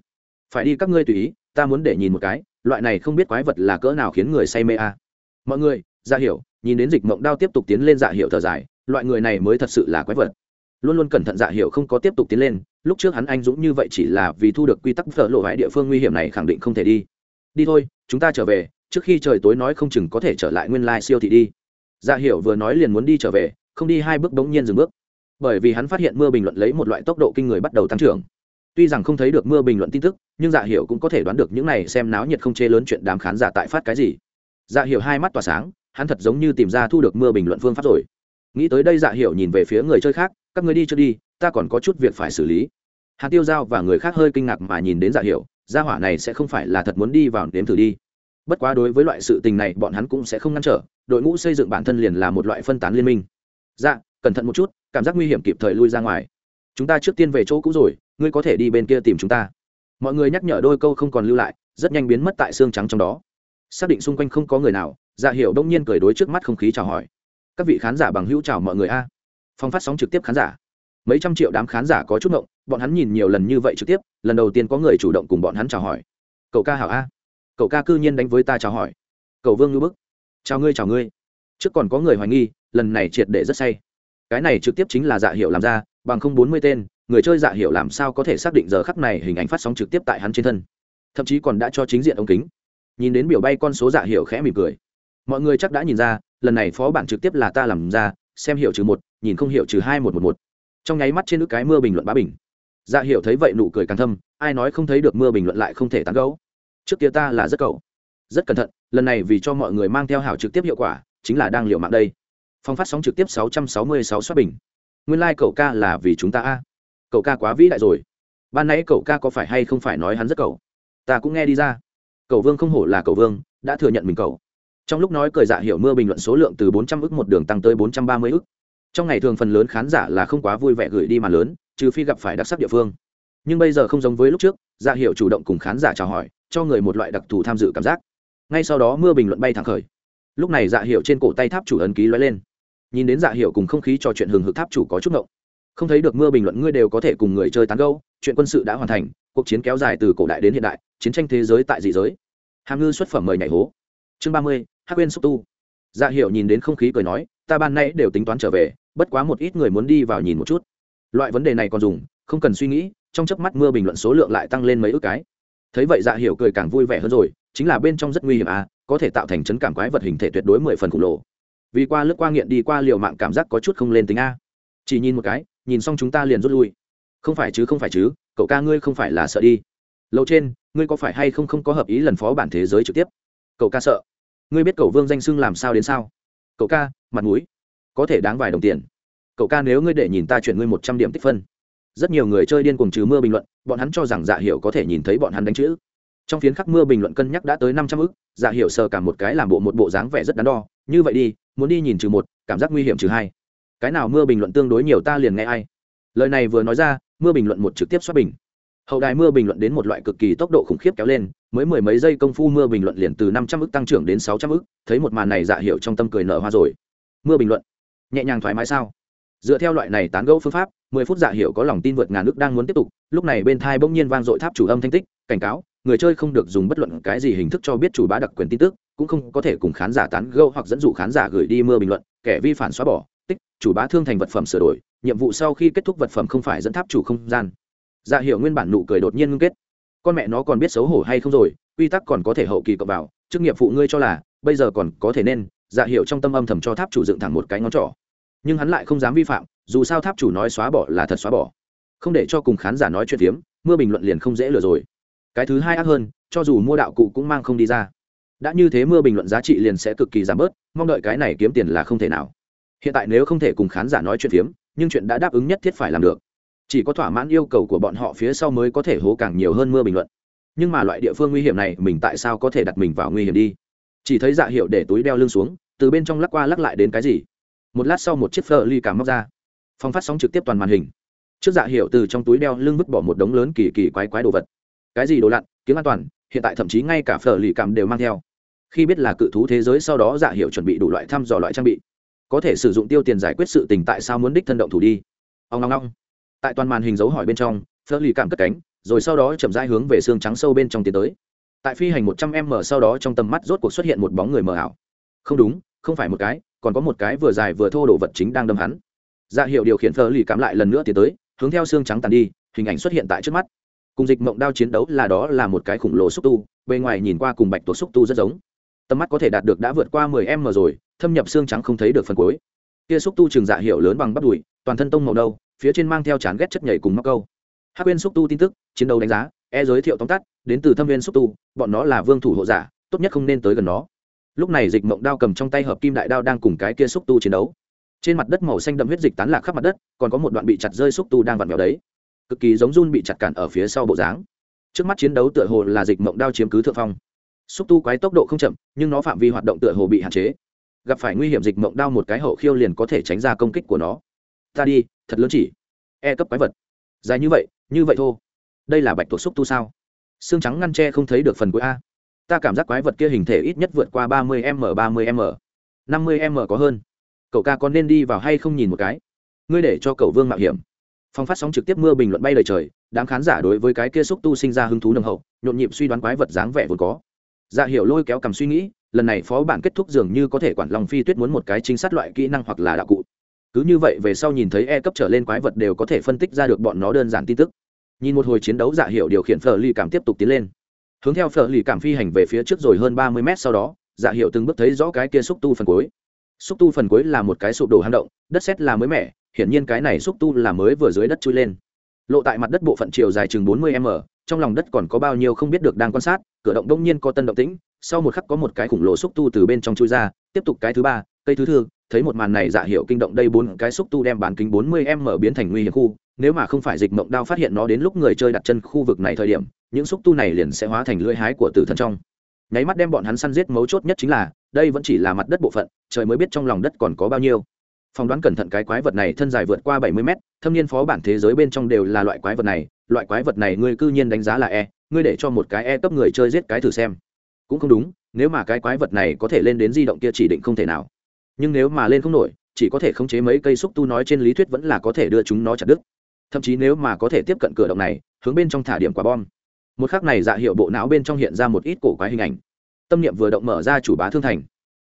Phải đi các ngươi tùy ý, ta muốn để nhìn một cái, loại này không biết quái vật là cỡ nào khiến người say mê à. mọi người Dạ hiểu, nhìn đến dịch mộng đao tiếp tục tiến lên dạ Hiểu thở dài, loại người này mới thật sự là quái vật. Luôn luôn cẩn thận dạ Hiểu không có tiếp tục tiến lên, lúc trước hắn anh dũng như vậy chỉ là vì thu được quy tắc phở lộ vãi địa phương nguy hiểm này khẳng định không thể đi. Đi thôi, chúng ta trở về, trước khi trời tối nói không chừng có thể trở lại nguyên lai siêu thị đi. Dạ Hiểu vừa nói liền muốn đi trở về, không đi hai bước bỗng nhiên dừng bước. Bởi vì hắn phát hiện mưa bình luận lấy một loại tốc độ kinh người bắt đầu tăng trưởng. Tuy rằng không thấy được mưa bình luận tin tức, nhưng dạ Hiểu cũng có thể đoán được những này xem náo nhiệt không chê lớn chuyện đám khán giả tại phát cái gì. Dạ Hiểu hai mắt tỏa sáng hắn thật giống như tìm ra thu được mưa bình luận phương pháp rồi. Nghĩ tới đây dạ hiệu nhìn về phía người chơi khác, các người đi chưa đi, ta còn có chút việc phải xử lý. Hạt tiêu giao và người khác hơi kinh ngạc mà nhìn đến dạ hiệu gia hỏa này sẽ không phải là thật muốn đi vào nếm thử đi. Bất quá đối với loại sự tình này, bọn hắn cũng sẽ không ngăn trở, đội ngũ xây dựng bản thân liền là một loại phân tán liên minh. Dạ cẩn thận một chút, cảm giác nguy hiểm kịp thời lui ra ngoài. Chúng ta trước tiên về chỗ cũ rồi, ngươi có thể đi bên kia tìm chúng ta. Mọi người nhắc nhở đôi câu không còn lưu lại, rất nhanh biến mất tại xương trắng trong đó. Xác định xung quanh không có người nào dạ hiểu đông nhiên cười đối trước mắt không khí chào hỏi. Các vị khán giả bằng hữu chào mọi người a. Phong phát sóng trực tiếp khán giả. Mấy trăm triệu đám khán giả có chút ngộng, bọn hắn nhìn nhiều lần như vậy trực tiếp, lần đầu tiên có người chủ động cùng bọn hắn chào hỏi. Cậu ca hảo a. Cậu ca cư nhiên đánh với ta chào hỏi. Cậu vương ngư bức. Chào ngươi chào ngươi. Trước còn có người hoài nghi, lần này triệt để rất say. Cái này trực tiếp chính là dạ hiệu làm ra, bằng không bốn mươi tên, người chơi dạ hiệu làm sao có thể xác định giờ khắc này hình ảnh phát sóng trực tiếp tại hắn trên thân. Thậm chí còn đã cho chính diện ống kính. Nhìn đến biểu bay con số dạ hiệu khẽ mỉm cười mọi người chắc đã nhìn ra, lần này phó bản trực tiếp là ta làm ra, xem hiểu trừ một, nhìn không hiểu trừ hai một một một. Trong nháy mắt trên nước cái mưa bình luận bá bình. Dạ hiểu thấy vậy nụ cười càng thâm, ai nói không thấy được mưa bình luận lại không thể tán gấu trước kia ta là rất cậu, rất cẩn thận, lần này vì cho mọi người mang theo hảo trực tiếp hiệu quả, chính là đang liệu mạng đây. Phong phát sóng trực tiếp 666 xoát bình. Nguyên lai、like、cậu ca là vì chúng ta a. Cậu ca quá vĩ đại rồi. Ban nãy cậu ca có phải hay không phải nói hắn rất cậu? Ta cũng nghe đi ra. Cậu vương không hổ là cậu vương, đã thừa nhận mình cậu trong lúc nói cười dạ hiểu mưa bình luận số lượng từ 400 ức một đường tăng tới 430 ức. Trong ngày thường phần lớn khán giả là không quá vui vẻ gửi đi mà lớn, trừ phi gặp phải đặc sắc địa phương. Nhưng bây giờ không giống với lúc trước dạ hiểu chủ động cùng khán giả chào hỏi, cho người một loại đặc thù tham dự cảm giác. Ngay sau đó mưa bình luận bay thẳng khởi. Lúc này dạ hiệu trên cổ tay tháp chủ ấn ký lóe lên. Nhìn đến dạ hiệu cùng không khí trò chuyện hừng hực tháp chủ có chút ngộng. Không thấy được mưa bình luận, ngươi đều có thể cùng người chơi tán gâu chuyện quân sự đã hoàn thành, cuộc chiến kéo dài từ cổ đại đến hiện đại, chiến tranh thế giới tại dị giới. Hàm ngư xuất phẩm mời nhảy hố. Chương ba mươi hắc quên xúc tu. Dạ hiệu nhìn đến không khí cười nói, ta ban nay đều tính toán trở về, bất quá một ít người muốn đi vào nhìn một chút. Loại vấn đề này còn dùng, không cần suy nghĩ, trong chớp mắt mưa bình luận số lượng lại tăng lên mấy ước cái. Thấy vậy dạ hiệu cười càng vui vẻ hơn rồi, chính là bên trong rất nguy hiểm à có thể tạo thành chấn cảm quái vật hình thể tuyệt đối mười phần khổng lồ. Vì qua lướt qua nghiện đi qua liều mạng cảm giác có chút không lên tính a. Chỉ nhìn một cái, nhìn xong chúng ta liền rút lui. Không phải chứ, không phải chứ, cậu ca ngươi không phải là sợ đi. Lâu trên, ngươi có phải hay không không có hợp ý lần phó bản thế giới trực tiếp? Cậu ca sợ ngươi biết cậu vương danh xưng làm sao đến sao? Cậu ca, mặt mũi. Có thể đáng vài đồng tiền. Cậu ca nếu ngươi để nhìn ta chuyển ngươi một trăm điểm tích phân. Rất nhiều người chơi điên cùng trừ mưa bình luận, bọn hắn cho rằng dạ hiệu có thể nhìn thấy bọn hắn đánh chữ. Trong phiến khắc mưa bình luận cân nhắc đã tới năm trăm ức dạ hiệu sờ cả một cái làm bộ một bộ dáng vẻ rất đắn đo. Như vậy đi, muốn đi nhìn trừ một, cảm giác nguy hiểm trừ hai. Cái nào mưa bình luận tương đối nhiều ta liền nghe ai. Lời này vừa nói ra, mưa bình luận một trực tiếp xoát bình hậu đài mưa bình luận đến một loại cực kỳ tốc độ khủng khiếp kéo lên, mới mười mấy giây công phu mưa bình luận liền từ năm trăm ức tăng trưởng đến sáu trăm ức, thấy một màn này dạ hiệu trong tâm cười nở hoa rồi. Mưa bình luận, nhẹ nhàng thoải mái sao? Dựa theo loại này tán gẫu phương pháp, mười phút dạ hiệu có lòng tin vượt ngàn ức đang muốn tiếp tục, lúc này bên thai bỗng nhiên vang dội tháp chủ âm thanh tích, cảnh cáo, người chơi không được dùng bất luận cái gì hình thức cho biết chủ bá đặc quyền tin tức, cũng không có thể cùng khán giả tán gẫu hoặc dẫn dụ khán giả gửi đi mưa bình luận, kẻ vi phản xóa bỏ, tích, chủ bá thương thành vật phẩm sửa đổi, nhiệm vụ sau khi kết thúc vật phẩm không phải dẫn tháp chủ không gian dạ hiệu nguyên bản nụ cười đột nhiên ngưng kết. Con mẹ nó còn biết xấu hổ hay không rồi, quy tắc còn có thể hậu kỳ cập vào, chức nghiệp phụ ngươi cho là, bây giờ còn có thể nên dạ hiệu trong tâm âm thầm cho tháp chủ dựng thẳng một cái ngón trỏ. Nhưng hắn lại không dám vi phạm, dù sao tháp chủ nói xóa bỏ là thật xóa bỏ. Không để cho cùng khán giả nói chuyện phiếm, mưa bình luận liền không dễ lừa rồi. Cái thứ hai ác hơn, cho dù mua đạo cụ cũng mang không đi ra. Đã như thế mưa bình luận giá trị liền sẽ cực kỳ giảm bớt, mong đợi cái này kiếm tiền là không thể nào. Hiện tại nếu không thể cùng khán giả nói chuyện phiếm, nhưng chuyện đã đáp ứng nhất thiết phải làm được chỉ có thỏa mãn yêu cầu của bọn họ phía sau mới có thể hố càng nhiều hơn mưa bình luận. Nhưng mà loại địa phương nguy hiểm này, mình tại sao có thể đặt mình vào nguy hiểm đi? Chỉ thấy dạ hiệu để túi đeo lưng xuống, từ bên trong lắc qua lắc lại đến cái gì? Một lát sau một chiếc phở ly cảm móc ra. Phong phát sóng trực tiếp toàn màn hình. Trước dạ hiệu từ trong túi đeo lưng vứt bỏ một đống lớn kỳ kỳ quái quái đồ vật. Cái gì đồ lặn, kiếm an toàn, hiện tại thậm chí ngay cả phở lì cảm đều mang theo. Khi biết là cự thú thế giới sau đó dạ hiệu chuẩn bị đủ loại thăm dò loại trang bị. Có thể sử dụng tiêu tiền giải quyết sự tình tại sao muốn đích thân động thủ đi? Ông ngong ngong tại toàn màn hình dấu hỏi bên trong phớt lì cảm cất cánh, rồi sau đó chậm rãi hướng về xương trắng sâu bên trong tiến tới. Tại phi hành một trăm m sau đó trong tầm mắt rốt cuộc xuất hiện một bóng người mờ ảo. Không đúng, không phải một cái, còn có một cái vừa dài vừa thô đồ vật chính đang đâm hắn. Dạ hiệu điều khiển phở lì cảm lại lần nữa tiến tới, hướng theo xương trắng tàn đi, hình ảnh xuất hiện tại trước mắt. Cùng dịch mộng đao chiến đấu là đó là một cái khủng lồ xúc tu, bề ngoài nhìn qua cùng bạch tuộc xúc tu rất giống. Tầm mắt có thể đạt được đã vượt qua 10 m rồi, thâm nhập xương trắng không thấy được phần cuối. Kia xúc tu trường dạ hiệu lớn bằng bắp đùi, toàn thân tông màu đâu phía trên mang theo chán ghét chất nhảy cùng móc câu. Hát quên xúc tu tin tức, chiến đấu đánh giá e giới thiệu tóm tắt, đến từ thâm viên xúc tu, bọn nó là vương thủ hộ giả, tốt nhất không nên tới gần nó. Lúc này dịch mộng đao cầm trong tay hợp kim đại đao đang cùng cái kia xúc tu chiến đấu. Trên mặt đất màu xanh đậm huyết dịch tán lạc khắp mặt đất, còn có một đoạn bị chặt rơi xúc tu đang vặn vẹo đấy. Cực kỳ giống run bị chặt cản ở phía sau bộ dáng. Trước mắt chiến đấu tựa hồ là dịch mộng đao chiếm cứ thượng phong. Xúc tu quái tốc độ không chậm, nhưng nó phạm vi hoạt động tựa hồ bị hạn chế. Gặp phải nguy hiểm dịch mộng đao một cái hậu khiêu liền có thể tránh ra công kích của nó. Ta đi thật lớn chỉ. E cấp quái vật. Dài như vậy như vậy thô. Đây là bạch tuộc xúc tu sao? Xương trắng ngăn tre không thấy được phần cuối a. Ta cảm giác quái vật kia hình thể ít nhất vượt qua ba mươi m, ba mươi m. năm mươi m có hơn. Cậu ca có nên đi vào hay không nhìn một cái? Ngươi để cho cậu vương mạo hiểm. Phong phát sóng trực tiếp mưa bình luận bay lời trời, đám khán giả đối với cái kia xúc tu sinh ra hứng thú nồng hậu, nhộn nhịp suy đoán quái vật dáng vẻ vốn có. Dạ hiểu lôi kéo cầm suy nghĩ, lần này phó bản kết thúc dường như có thể quản lòng phi tuyết muốn một cái chính sát loại kỹ năng hoặc là đạo cụ cứ như vậy về sau nhìn thấy e cấp trở lên quái vật đều có thể phân tích ra được bọn nó đơn giản tin tức. Nhìn một hồi chiến đấu dạ giả hiệu điều khiển phở ly cảm tiếp tục tiến lên. Hướng theo phở ly cảm phi hành về phía trước rồi hơn ba mươi mét sau đó dạ giả hiệu từng bước thấy rõ cái kia xúc tu phần cuối. Xúc tu phần cuối là một cái sụp đổ hang động, đất xét là mới mẻ, hiển nhiên cái này xúc tu là mới vừa dưới đất chui lên. Lộ tại mặt đất bộ phận chiều dài chừng bốn mươi m, trong lòng đất còn có bao nhiêu không biết được đang quan sát, cửa động đông nhiên có tân động tĩnh, sau một khắc có một cái khủng lồ xúc tu từ bên trong chui ra, tiếp tục cái thứ ba cây thứ thư, thấy một màn này dạ hiệu kinh động đây bốn cái xúc tu đem bán kính bốn mươi mở biến thành nguy hiểm khu, nếu mà không phải dịch mộng đao phát hiện nó đến lúc người chơi đặt chân khu vực này thời điểm, những xúc tu này liền sẽ hóa thành lưỡi hái của tử thần trong. Nháy mắt đem bọn hắn săn giết mấu chốt nhất chính là, đây vẫn chỉ là mặt đất bộ phận, trời mới biết trong lòng đất còn có bao nhiêu. Phỏng đoán cẩn thận cái quái vật này thân dài vượt qua bảy mươi mét, thâm niên phó bản thế giới bên trong đều là loại quái vật này, loại quái vật này ngươi cư nhiên đánh giá là e ngươi để cho một cái e cấp người chơi giết cái thử xem. Cũng không đúng, nếu mà cái quái vật này có thể lên đến di động kia chỉ định không thể nào nhưng nếu mà lên không nổi, chỉ có thể khống chế mấy cây xúc tu nói trên lý thuyết vẫn là có thể đưa chúng nó chặt đứt. Thậm chí nếu mà có thể tiếp cận cửa động này, hướng bên trong thả điểm quả bom. Một khắc này dạ hiệu bộ não bên trong hiện ra một ít cổ quái hình ảnh. Tâm niệm vừa động mở ra chủ bá thương thành.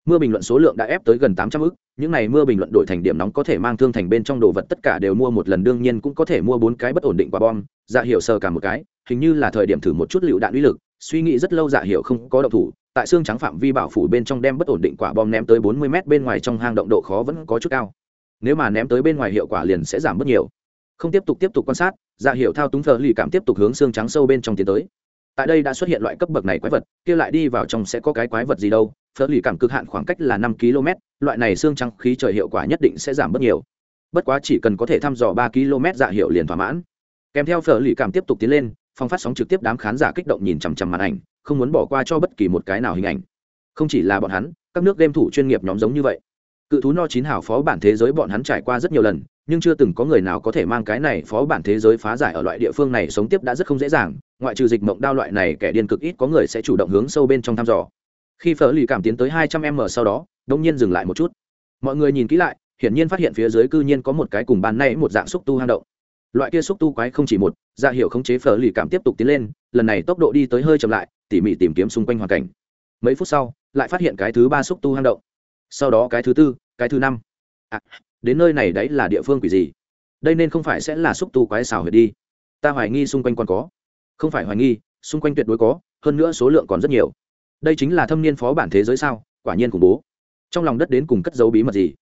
Mưa bình luận số lượng đã ép tới gần tám trăm ức, những này mưa bình luận đổi thành điểm nóng có thể mang thương thành bên trong đồ vật tất cả đều mua một lần, đương nhiên cũng có thể mua bốn cái bất ổn định quả bom. Dạ hiệu sờ cả một cái, hình như là thời điểm thử một chút lựu đạn uy lực, suy nghĩ rất lâu dạ hiệu không có động thủ tại xương trắng phạm vi bảo phủ bên trong đem bất ổn định quả bom ném tới bốn mươi m bên ngoài trong hang động độ khó vẫn có chút cao. Nếu mà ném tới bên ngoài hiệu quả liền sẽ giảm bớt nhiều. Không tiếp tục tiếp tục quan sát dạ hiệu thao túng thờ lì cảm tiếp tục hướng xương trắng sâu bên trong tiến tới. Tại đây đã xuất hiện loại cấp bậc này quái vật, kia lại đi vào trong sẽ có cái quái vật gì đâu, phở lì cảm cực hạn khoảng cách là năm km, loại này xương trắng khí trời hiệu quả nhất định sẽ giảm bớt nhiều. Bất quá chỉ cần có thể thăm dò ba km dạ hiệu liền thỏa mãn. Kèm theo phở lì cảm tiếp tục tiến lên, phong phát sóng trực tiếp đám khán giả kích động nhìn chằm chằm màn ảnh không muốn bỏ qua cho bất kỳ một cái nào hình ảnh. Không chỉ là bọn hắn, các nước game thủ chuyên nghiệp nhóm giống như vậy. Cự thú no chín hảo phó bản thế giới bọn hắn trải qua rất nhiều lần, nhưng chưa từng có người nào có thể mang cái này phó bản thế giới phá giải ở loại địa phương này sống tiếp đã rất không dễ dàng, ngoại trừ dịch mộng đao loại này kẻ điên cực ít có người sẽ chủ động hướng sâu bên trong thăm dò. Khi phở lì cảm tiến tới hai trăm m sau đó, đông nhiên dừng lại một chút. Mọi người nhìn kỹ lại, hiển nhiên phát hiện phía dưới cư nhiên có một cái cùng bàn nay một dạng xúc tu hang động loại kia xúc tu quái không chỉ một dạ ra hiệu khống chế phở lì cảm tiếp tục tiến lên lần này tốc độ đi tới hơi chậm lại tỉ mỉ tìm kiếm xung quanh hoàn cảnh. Mấy phút sau lại phát hiện cái thứ ba xúc tu hang động. Sau đó cái thứ tư cái thứ năm. À, đến nơi này đấy là địa phương quỷ gì? Đây nên không phải sẽ là xúc tu quái xào huyệt đi. Ta hoài nghi xung quanh còn có. Không phải hoài nghi xung quanh tuyệt đối có hơn nữa số lượng còn rất nhiều. Đây chính là thâm niên phó bản thế giới sao? Quả nhiên khủng bố. Trong lòng đất đến cùng cất dấu bí mật gì?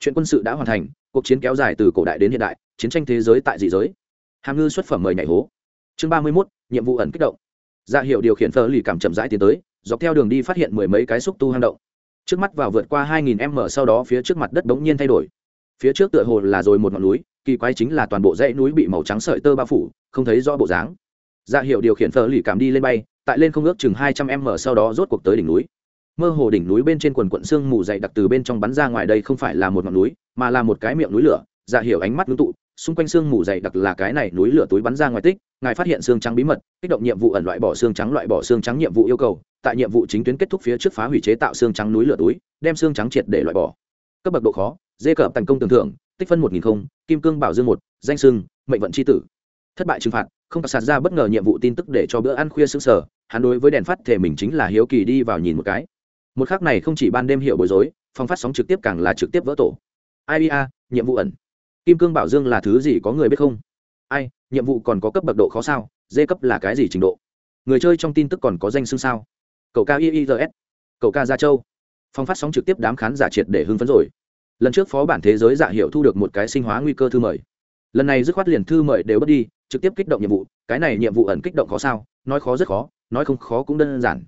Chuyện quân sự đã hoàn thành cuộc chiến kéo dài từ cổ đại đến hiện đại chiến tranh thế giới tại dị giới. Hàm ngư xuất phẩm mời nhảy hố. Chương ba mươi mốt, nhiệm vụ ẩn kích động. Ra dạ hiệu điều khiển phơ lì cảm chậm rãi tiến tới, dọc theo đường đi phát hiện mười mấy cái xúc tu hang động. Trước mắt vào vượt qua hai nghìn m sau đó phía trước mặt đất bỗng nhiên thay đổi. Phía trước tựa hồ là rồi một ngọn núi, kỳ quái chính là toàn bộ dãy núi bị màu trắng sợi tơ bao phủ, không thấy rõ bộ dáng. Ra dạ hiệu điều khiển phở lì cảm đi lên bay, tại lên không ước chừng hai trăm m sau đó rốt cuộc tới đỉnh núi. Mơ hồ đỉnh núi bên trên quần quận xương mù dày đặc từ bên trong bắn ra ngoài đây không phải là một ngọn núi, mà là một cái miệng núi lửa. Ra dạ hiệu ánh mắt ngưng tụ xung quanh xương mù dày đặc là cái này núi lửa túi bắn ra ngoài tích, ngài phát hiện xương trắng bí mật, kích động nhiệm vụ ẩn loại bỏ xương trắng, loại bỏ xương trắng nhiệm vụ yêu cầu, tại nhiệm vụ chính tuyến kết thúc phía trước phá hủy chế tạo xương trắng núi lửa túi, đem xương trắng triệt để loại bỏ. Cấp bậc độ khó dê cờ thành công tưởng thưởng, tích phân một nghìn không, kim cương bảo dương một, danh sưng, mệnh vận c h i tử. Thất bại trừng phạt, không sạt ra bất ngờ nhiệm vụ tin tức để cho bữa ăn khuya xứng sở hắn đối với đèn phát thể mình chính là hiếu kỳ đi vào nhìn một cái. Một khác này không chỉ ban đêm hiệu bối rối phong phát sóng trực tiếp càng là trực tiếp vỡ tổ. IBA nhiệm vụ ẩn kim cương bảo dương là thứ gì có người biết không? Ai, nhiệm vụ còn có cấp bậc độ khó sao? Dê cấp là cái gì trình độ? Người chơi trong tin tức còn có danh xưng sao? Cậu ca iis cậu ca gia châu. Phong phát sóng trực tiếp đám khán giả triệt để hưng phấn rồi. Lần trước phó bản thế giới dạ giả hiệu thu được một cái sinh hóa nguy cơ thư mời. Lần này dứt khoát liền thư mời đều bớt đi, trực tiếp kích động nhiệm vụ. Cái này nhiệm vụ ẩn kích động khó sao? Nói khó rất khó, nói không khó cũng đơn giản.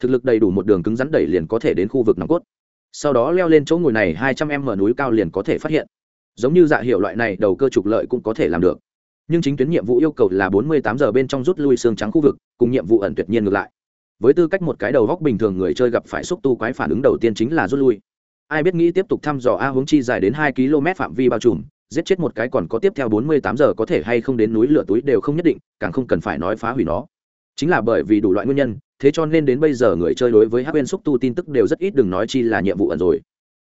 Thực lực đầy đủ một đường cứng rắn đẩy liền có thể đến khu vực nòng cốt. Sau đó leo lên chỗ ngồi này hai trăm em mở núi cao liền có thể phát hiện giống như dạ hiệu loại này đầu cơ trục lợi cũng có thể làm được. Nhưng chính tuyến nhiệm vụ yêu cầu là bốn mươi tám giờ bên trong rút lui xương trắng khu vực, cùng nhiệm vụ ẩn tuyệt nhiên ngược lại. Với tư cách một cái đầu góc bình thường người chơi gặp phải xúc tu quái phản ứng đầu tiên chính là rút lui. Ai biết nghĩ tiếp tục thăm dò a hướng chi dài đến hai km phạm vi bao trùm, giết chết một cái còn có tiếp theo bốn mươi tám giờ có thể hay không đến núi lửa túi đều không nhất định, càng không cần phải nói phá hủy nó. Chính là bởi vì đủ loại nguyên nhân, thế cho nên đến bây giờ người chơi đối với hắc bên xúc tu tin tức đều rất ít, đừng nói chi là nhiệm vụ ẩn rồi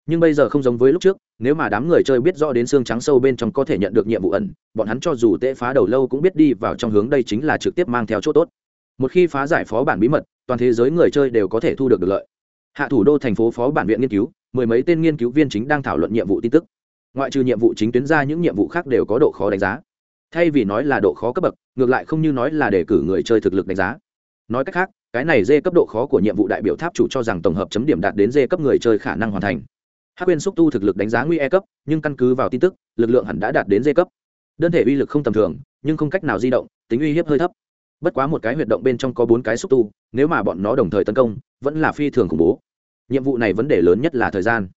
nhưng bây giờ không giống với lúc trước, nếu mà đám người chơi biết rõ đến xương trắng sâu bên trong có thể nhận được nhiệm vụ ẩn, bọn hắn cho dù tệ phá đầu lâu cũng biết đi vào trong hướng đây chính là trực tiếp mang theo chỗ tốt. Một khi phá giải phó bản bí mật, toàn thế giới người chơi đều có thể thu được được lợi. Hạ thủ đô thành phố phó bản viện nghiên cứu, mười mấy tên nghiên cứu viên chính đang thảo luận nhiệm vụ tin tức. Ngoại trừ nhiệm vụ chính tuyến ra, những nhiệm vụ khác đều có độ khó đánh giá. Thay vì nói là độ khó cấp bậc, ngược lại không như nói là để cử người chơi thực lực đánh giá. Nói cách khác, cái này dê cấp độ khó của nhiệm vụ đại biểu tháp chủ cho rằng tổng hợp chấm điểm đạt đến dê cấp người chơi khả năng hoàn thành hắc quyên xúc tu thực lực đánh giá nguy e cấp, nhưng căn cứ vào tin tức, lực lượng hẳn đã đạt đến d cấp. Đơn thể uy lực không tầm thường, nhưng không cách nào di động, tính uy hiếp hơi thấp. Bất quá một cái huyệt động bên trong có bốn cái xúc tu, nếu mà bọn nó đồng thời tấn công, vẫn là phi thường khủng bố. Nhiệm vụ này vấn đề lớn nhất là thời gian.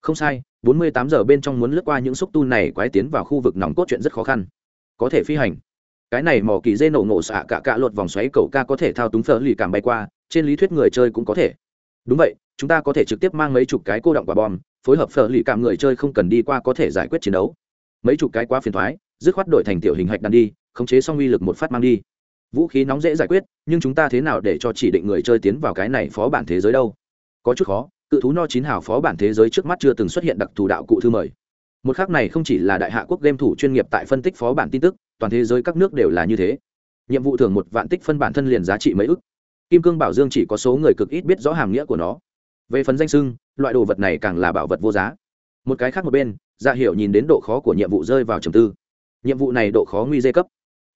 Không sai, bốn mươi tám giờ bên trong muốn lướt qua những xúc tu này quái tiến vào khu vực nòng cốt chuyện rất khó khăn. Có thể phi hành. Cái này mỏ kỳ dê nổ nổ xạ cả cả luật vòng xoáy cầu ca có thể thao túng phở lì cảm bay qua, trên lý thuyết người chơi cũng có thể. Đúng vậy, chúng ta có thể trực tiếp mang mấy chục cái cô động quả bom phối hợp phở lì cảm người chơi không cần đi qua có thể giải quyết chiến đấu. Mấy chục cái quá phiền thoái, dứt khoát đổi thành tiểu hình hạch đàn đi, khống chế xong uy lực một phát mang đi. Vũ khí nóng dễ giải quyết, nhưng chúng ta thế nào để cho chỉ định người chơi tiến vào cái này phó bản thế giới đâu? Có chút khó, cự thú no chín hào phó bản thế giới trước mắt chưa từng xuất hiện đặc thù đạo cụ thư mời. Một khác này không chỉ là đại hạ quốc game thủ chuyên nghiệp tại phân tích phó bản tin tức, toàn thế giới các nước đều là như thế. Nhiệm vụ thường một vạn tích phân bản thân liền giá trị mấy ức. Kim cương bảo dương chỉ có số người cực ít biết rõ hàm nghĩa của nó về phần danh sưng, loại đồ vật này càng là bảo vật vô giá. Một cái khác một bên dạ hiểu nhìn đến độ khó của nhiệm vụ rơi vào trầm tư. Nhiệm vụ này độ khó nguy dê cấp,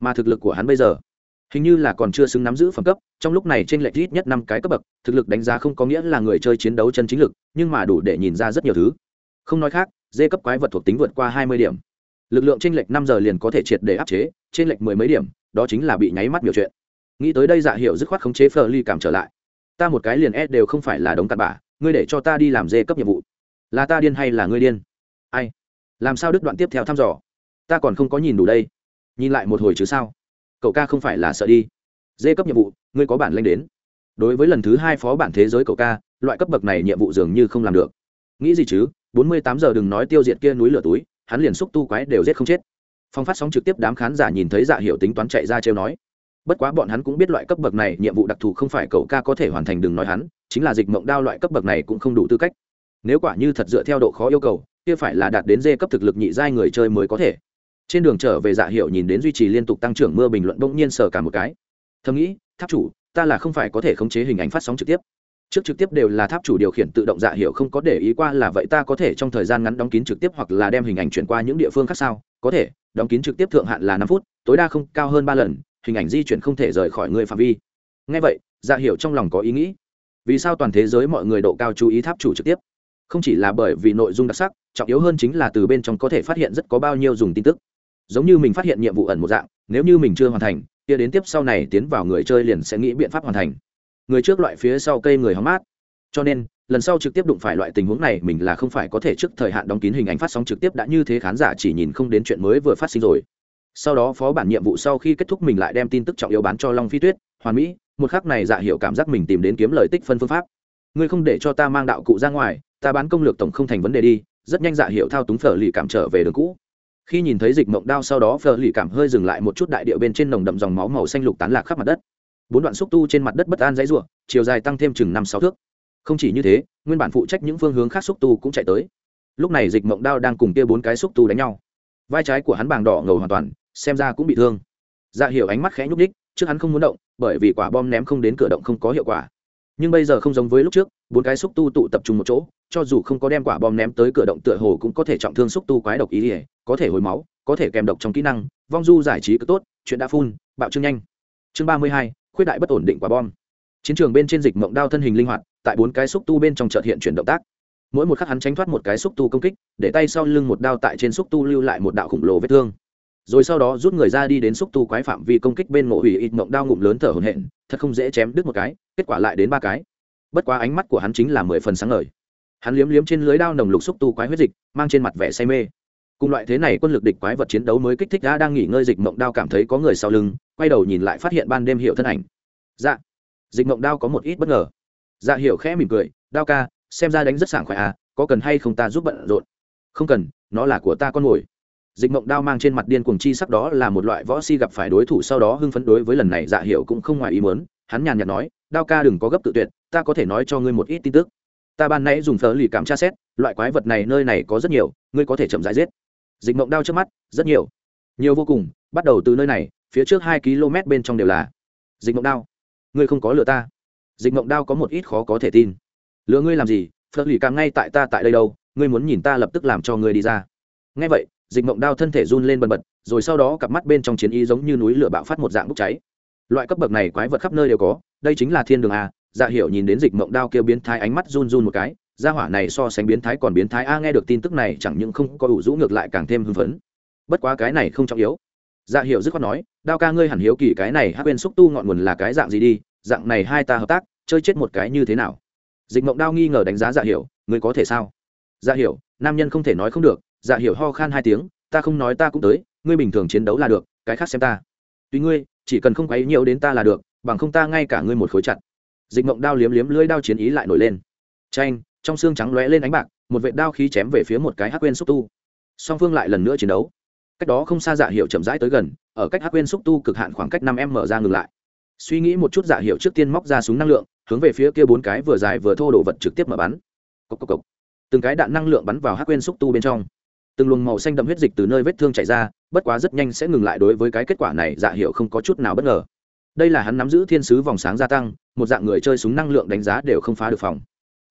mà thực lực của hắn bây giờ, hình như là còn chưa xứng nắm giữ phẩm cấp, trong lúc này trên lệch ít nhất năm cái cấp bậc, thực lực đánh giá không có nghĩa là người chơi chiến đấu chân chính lực, nhưng mà đủ để nhìn ra rất nhiều thứ. Không nói khác, dê cấp quái vật thuộc tính vượt qua hai mươi điểm. Lực lượng trên lệch năm giờ liền có thể triệt để áp chế, trên lệch mười mấy điểm, đó chính là bị nháy mắt biểu chuyện. Nghĩ tới đây dạ hiệu dứt khoát khống chế phờ ly cảm trở lại ta một cái liền ép đều không phải là đống cặn bã, ngươi để cho ta đi làm dê cấp nhiệm vụ. Là ta điên hay là ngươi điên? Ai? Làm sao đứt đoạn tiếp theo thăm dò? Ta còn không có nhìn đủ đây. Nhìn lại một hồi chứ sao? Cậu ca không phải là sợ đi. Dê cấp nhiệm vụ, ngươi có bản lanh đến. Đối với lần thứ hai phó bản thế giới cậu ca, loại cấp bậc này nhiệm vụ dường như không làm được. Nghĩ gì chứ? Bốn mươi tám giờ đừng nói tiêu diệt kia núi lửa túi, hắn liền xúc tu quái đều giết không chết. Phong phát sóng trực tiếp đám khán giả nhìn thấy dạ hiệu tính toán chạy ra trêu nói bất quá bọn hắn cũng biết loại cấp bậc này nhiệm vụ đặc thù không phải cậu ca có thể hoàn thành, đừng nói hắn, chính là dịch mộng đao loại cấp bậc này cũng không đủ tư cách. Nếu quả như thật dựa theo độ khó yêu cầu, kia phải là đạt đến dê cấp thực lực nhị giai người chơi mới có thể. Trên đường trở về dạ hiệu nhìn đến duy trì liên tục tăng trưởng mưa bình luận bỗng nhiên sờ cả một cái. Thầm nghĩ, tháp chủ, ta là không phải có thể khống chế hình ảnh phát sóng trực tiếp. Trước trực tiếp đều là tháp chủ điều khiển tự động dạ hiệu không có để ý qua là vậy ta có thể trong thời gian ngắn đóng kín trực tiếp hoặc là đem hình ảnh chuyển qua những địa phương khác sao? Có thể, đóng kín trực tiếp thượng hạn là năm phút, tối đa không, cao hơn ba lần hình ảnh di chuyển không thể rời khỏi người phạm vi. Ngay vậy dạ hiểu trong lòng có ý nghĩ. Vì sao toàn thế giới mọi người độ cao chú ý tháp chủ trực tiếp? Không chỉ là bởi vì nội dung đặc sắc, trọng yếu hơn chính là từ bên trong có thể phát hiện rất có bao nhiêu dùng tin tức. Giống như mình phát hiện nhiệm vụ ẩn một dạng, nếu như mình chưa hoàn thành, kia đến tiếp sau này tiến vào người chơi liền sẽ nghĩ biện pháp hoàn thành. Người trước loại phía sau cây người hóng mát. Cho nên, lần sau trực tiếp đụng phải loại tình huống này mình là không phải có thể trước thời hạn đóng kín hình ảnh phát sóng trực tiếp đã như thế khán giả chỉ nhìn không đến chuyện mới vừa phát sinh rồi sau đó phó bản nhiệm vụ sau khi kết thúc mình lại đem tin tức trọng yếu bán cho long phi tuyết, hoàn mỹ, một khắc này dạ hiệu cảm giác mình tìm đến kiếm lời tích phân phương pháp. Ngươi không để cho ta mang đạo cụ ra ngoài, ta bán công lược tổng không thành vấn đề đi, rất nhanh dạ hiệu thao túng phở lì cảm trở về đường cũ. Khi nhìn thấy dịch mộng đao sau đó, phở lì cảm hơi dừng lại một chút đại điệu bên trên nồng đậm dòng máu màu xanh lục tán lạc khắp mặt đất. Bốn đoạn xúc tu trên mặt đất bất an dãy ruộng chiều dài tăng thêm chừng năm sáu thước. Không chỉ như thế, nguyên bản phụ trách những phương hướng khác xúc tu cũng chạy tới. Lúc này dịch mộng đao đang cùng kia bốn cái xúc tu đánh nhau. Vai trái của hắn bàng đỏ ngầu hoàn toàn xem ra cũng bị thương. Dạ hiểu ánh mắt khẽ nhúc ních trước hắn không muốn động, bởi vì quả bom ném không đến cửa động không có hiệu quả. Nhưng bây giờ không giống với lúc trước, bốn cái xúc tu tụ tập trung một chỗ, cho dù không có đem quả bom ném tới cửa động tựa hồ cũng có thể trọng thương xúc tu quái độc ý ỉa có thể hồi máu, có thể kèm độc trong kỹ năng, vong du giải trí cứ tốt, chuyện đã phun, bạo trương nhanh. Chương ba mươi hai, khuyết đại bất ổn định quả bom. Chiến trường bên trên dịch mộng đao thân hình linh hoạt, tại bốn cái xúc tu bên trong chợt hiện chuyển động tác. Mỗi một khắc hắn tránh thoát một cái xúc tu công kích, để tay sau lưng một đao tại trên xúc tu lưu lại một đạo khổng lồ vết thương rồi sau đó rút người ra đi đến xúc tu quái phạm vi công kích bên ngộ hủy ít mộng đao ngụm lớn thở hổn hển, thật không dễ chém đứt một cái, kết quả lại đến ba cái. Bất quá ánh mắt của hắn chính là mười phần sáng ngời. Hắn liếm liếm trên lưới đao nồng lục xúc tu quái huyết dịch, mang trên mặt vẻ say mê. Cùng loại thế này quân lực địch quái vật chiến đấu mới kích thích đã đang nghỉ ngơi dịch mộng đao cảm thấy có người sau lưng, quay đầu nhìn lại phát hiện ban đêm hiệu thân ảnh. Dạ. Dịch mộng đao có một ít bất ngờ. Dạ hiệu khẽ mỉm cười, đao ca, xem ra đánh rất sảng khỏe à có cần hay không ta giúp bận rộn? Không cần, nó là của ta con mồi dịch mộng đao mang trên mặt điên cuồng chi sắc đó là một loại võ si gặp phải đối thủ sau đó hưng phấn đối với lần này dạ hiệu cũng không ngoài ý muốn. Hắn nhàn nhạt nói, đao ca đừng có gấp tự tuyệt, ta có thể nói cho ngươi một ít tin tức. Ta ban nãy dùng phở lì cảm tra xét, loại quái vật này nơi này có rất nhiều, ngươi có thể chậm rãi giết. Dịch mộng đao trước mắt, rất nhiều. Nhiều vô cùng, bắt đầu từ nơi này, phía trước hai km bên trong đều là. Dịch mộng đao, ngươi không có lừa ta. Dịch mộng đao có một ít khó có thể tin. Lừa ngươi làm gì? Phở lì cảm ngay tại ta tại đây đâu, ngươi muốn nhìn ta lập tức làm cho ngươi đi ra. Ngay vậy dịch mộng đao thân thể run lên bần bật, rồi sau đó cặp mắt bên trong chiến y giống như núi lửa bạo phát một dạng bốc cháy. Loại cấp bậc này quái vật khắp nơi đều có, đây chính là thiên đường a. Dạ hiểu nhìn đến dịch mộng đao kêu biến thái ánh mắt run run một cái, gia hỏa này so sánh biến thái còn biến thái a, nghe được tin tức này chẳng những không có ủ rũ ngược lại càng thêm hưng phấn. Bất quá cái này không trọng yếu. Dạ hiểu dứt khoát nói, đao ca ngươi hẳn hiếu kỳ cái này hát quên xúc tu ngọn nguồn là cái dạng gì đi, dạng này hai ta hợp tác, chơi chết một cái như thế nào? Dịch mộng đao nghi ngờ đánh giá dạ hiểu, ngươi có thể sao? Dạ hiểu, nam nhân không thể nói không được dạ hiểu ho khan hai tiếng, ta không nói ta cũng tới, ngươi bình thường chiến đấu là được, cái khác xem ta. Tuy ngươi, chỉ cần không quấy nhiều đến ta là được, bằng không ta ngay cả ngươi một khối chặt. Dịch mộng đao liếm liếm lưỡi đao chiến ý lại nổi lên. Tranh trong xương trắng lóe lên ánh bạc, một vệ đao khí chém về phía một cái hắc quên xúc tu. Song phương lại lần nữa chiến đấu. Cách đó không xa dạ hiệu chậm rãi tới gần, ở cách hắc quên xúc tu cực hạn khoảng cách năm em mở ra ngừng lại. Suy nghĩ một chút dạ hiệu trước tiên móc ra súng năng lượng, hướng về phía kia bốn cái vừa dài vừa thô đồ vật trực tiếp mở bắn. Cốc cốc cốc. từng cái đạn năng lượng bắn vào hắc quên xúc tu bên trong từng luồng màu xanh đậm huyết dịch từ nơi vết thương chảy ra, bất quá rất nhanh sẽ ngừng lại đối với cái kết quả này dạ hiệu không có chút nào bất ngờ. Đây là hắn nắm giữ thiên sứ vòng sáng gia tăng, một dạng người chơi súng năng lượng đánh giá đều không phá được phòng.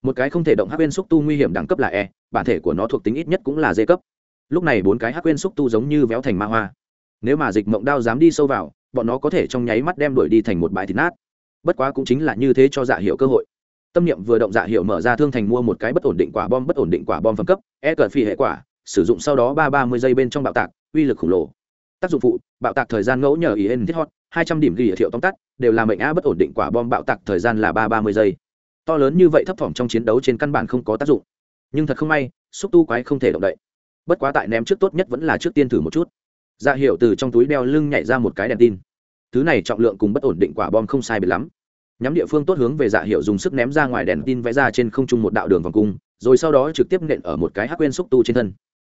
Một cái không thể động hắc quên xúc tu nguy hiểm đẳng cấp là e bản thể của nó thuộc tính ít nhất cũng là d cấp. Lúc này bốn cái hắc quên xúc tu giống như véo thành ma hoa. Nếu mà dịch mộng đao dám đi sâu vào, bọn nó có thể trong nháy mắt đem đuổi đi thành một bãi thịt nát. Bất quá cũng chính là như thế cho dạ hiệu cơ hội. Tâm niệm vừa động dạ hiệu mở ra thương thành mua một cái bất ổn định quả bom, bất ổn định quả bom phẩm cấp e cờ phi hệ quả sử dụng sau đó ba ba mươi giây bên trong bạo tạc, uy lực khổng lồ. Tác dụng phụ, bạo tạc thời gian ngẫu nhờ ý hên thiết hot, hai trăm điểm ghi ở tóm tắt, đều là mệnh a bất ổn định quả bom bạo tạc thời gian là ba ba mươi giây. To lớn như vậy thấp thỏm trong chiến đấu trên căn bản không có tác dụng. Nhưng thật không may, xúc tu quái không thể động đậy. Bất quá tại ném trước tốt nhất vẫn là trước tiên thử một chút. Dạ hiệu từ trong túi đeo lưng nhảy ra một cái đèn tin. Thứ này trọng lượng cùng bất ổn định quả bom không sai biệt lắm. Nhắm địa phương tốt hướng về dạ hiệu dùng sức ném ra ngoài đèn tin vẽ ra trên không trung một đạo đường vòng cung, rồi sau đó trực tiếp nện ở một cái hắc quên xúc tu trên thân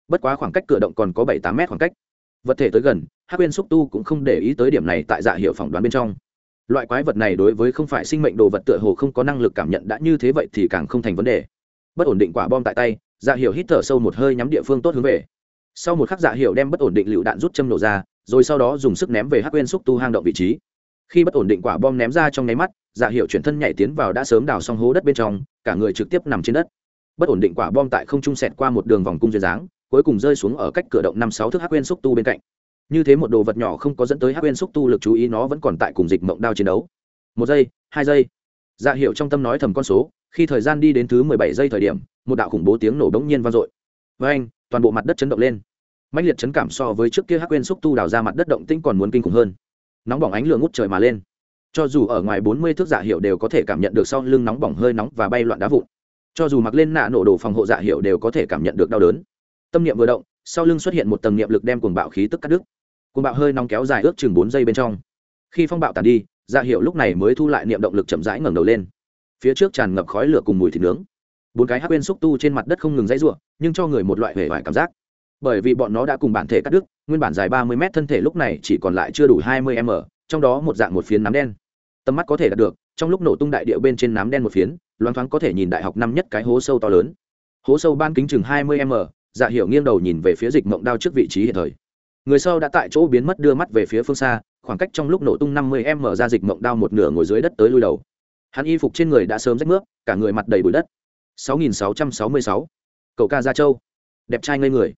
bất quá khoảng cách cửa động còn có bảy tám mét khoảng cách. Vật thể tới gần, hắc Uyên xúc tu cũng không để ý tới điểm này tại dạ hiệu phỏng đoán bên trong. Loại quái vật này đối với không phải sinh mệnh đồ vật tựa hồ không có năng lực cảm nhận đã như thế vậy thì càng không thành vấn đề. Bất ổn định quả bom tại tay dạ hiệu hít thở sâu một hơi nhắm địa phương tốt hướng về. Sau một khắc dạ hiệu đem bất ổn định lựu đạn rút châm nổ ra, rồi sau đó dùng sức ném về hắc quên xúc tu hang động vị trí. Khi bất ổn định quả bom ném ra trong nháy mắt dạ hiệu chuyển thân nhảy tiến vào đã sớm đào xong hố đất bên trong, cả người trực tiếp nằm trên đất. Bất ổn định quả bom tại không trung sẹt qua một đường vòng cung duyên dáng cuối cùng rơi xuống ở cách cửa động năm sáu thước hắc quên xúc tu bên cạnh. Như thế một đồ vật nhỏ không có dẫn tới hắc quên xúc tu lực chú ý nó vẫn còn tại cùng dịch mộng đao chiến đấu. Một giây, hai giây. Dạ hiệu trong tâm nói thầm con số, khi thời gian đi đến thứ mười bảy giây thời điểm, một đạo khủng bố tiếng nổ đống nhiên vang dội. Với anh toàn bộ mặt đất chấn động lên. Mạnh liệt chấn cảm so với trước kia hắc quên xúc tu đào ra mặt đất động tĩnh còn muốn kinh khủng hơn. Nóng bỏng ánh lửa ngút trời mà lên. Cho dù ở ngoài bốn mươi thước dạ hiệu đều có thể cảm nhận được sau lưng nóng bỏng hơi nóng và bay loạn đá vụn. Cho dù mặc lên nạ nổ đồ phòng hộ dạ hiệu đều có thể cảm nhận được đau đớn tâm niệm vừa động, sau lưng xuất hiện một tầng niệm lực đem cuồng bạo khí tức cắt đứt. Cuồng bạo hơi nóng kéo dài ước chừng bốn giây bên trong. Khi phong bạo tàn đi dạ hiệu lúc này mới thu lại niệm động lực chậm rãi ngẩng đầu lên. Phía trước tràn ngập khói lửa cùng mùi thịt nướng. Bốn cái hắc quên xúc tu trên mặt đất không ngừng dãy ruộng nhưng cho người một loại hề vải cảm giác. Bởi vì bọn nó đã cùng bản thể cắt đứt, nguyên bản dài ba mươi m thân thể lúc này chỉ còn lại chưa đủ hai mươi m, trong đó một dạng một phiến nám đen. Tầm mắt có thể đạt được, trong lúc nổ tung đại địa bên trên nám đen một phiến, loáng thoáng có thể nhìn đại học năm nhất cái hố sâu to lớn. Hố sâu ban kính chừng hai mươi m dạ hiểu nghiêng đầu nhìn về phía dịch mộng đao trước vị trí hiện thời. Người sau đã tại chỗ biến mất đưa mắt về phía phương xa, khoảng cách trong lúc nổ tung năm mươi m ra dịch mộng đao một nửa ngồi dưới đất tới lui đầu. Hắn y phục trên người đã sớm rách nước, cả người mặt đầy bụi đất. sáu nghìn sáu trăm sáu mươi sáu. Cậu ca gia châu. Đẹp trai ngây người.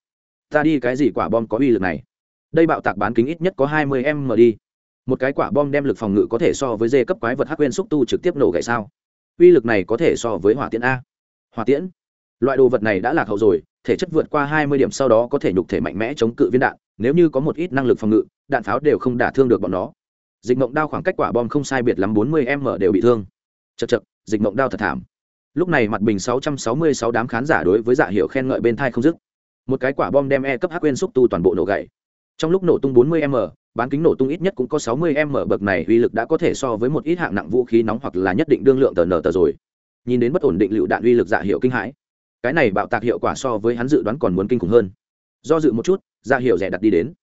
Ta đi cái gì quả bom có uy lực này? Đây bạo tạc bán kính ít nhất có hai mươi m đi. Một cái quả bom đem lực phòng ngự có thể so với dê cấp quái vật hắc quên xúc tu trực tiếp nổ gậy sao? Uy lực này có thể so với hỏa tiễn a. Hỏa tiễn? Loại đồ vật này đã lạc hậu rồi, thể chất vượt qua hai mươi điểm sau đó có thể nhục thể mạnh mẽ chống cự viên đạn, nếu như có một ít năng lực phòng ngự, đạn pháo đều không đả thương được bọn nó. Dịch mộng đao khoảng cách quả bom không sai biệt lắm bốn mươi m đều bị thương. Chật chật dịch mộng đao thật thảm. Lúc này mặt bình sáu trăm sáu mươi sáu đám khán giả đối với dạ hiệu khen ngợi bên thai không dứt. Một cái quả bom đem e cấp hắc quên xúc tu toàn bộ nổ gậy trong lúc nổ tung 40 m bán kính nổ tung ít nhất cũng có 60 m bậc này uy lực đã có thể so với một ít hạng nặng vũ khí nóng hoặc là nhất định đương lượng tờ nở tờ rồi. Nhìn đến bất ổn định lựu đạn uy lực dạ hiệu kinh hãi cái này bạo tạc hiệu quả so với hắn dự đoán còn muốn kinh khủng hơn. Do dự một chút dạ hiệu rẻ đặt đi đến.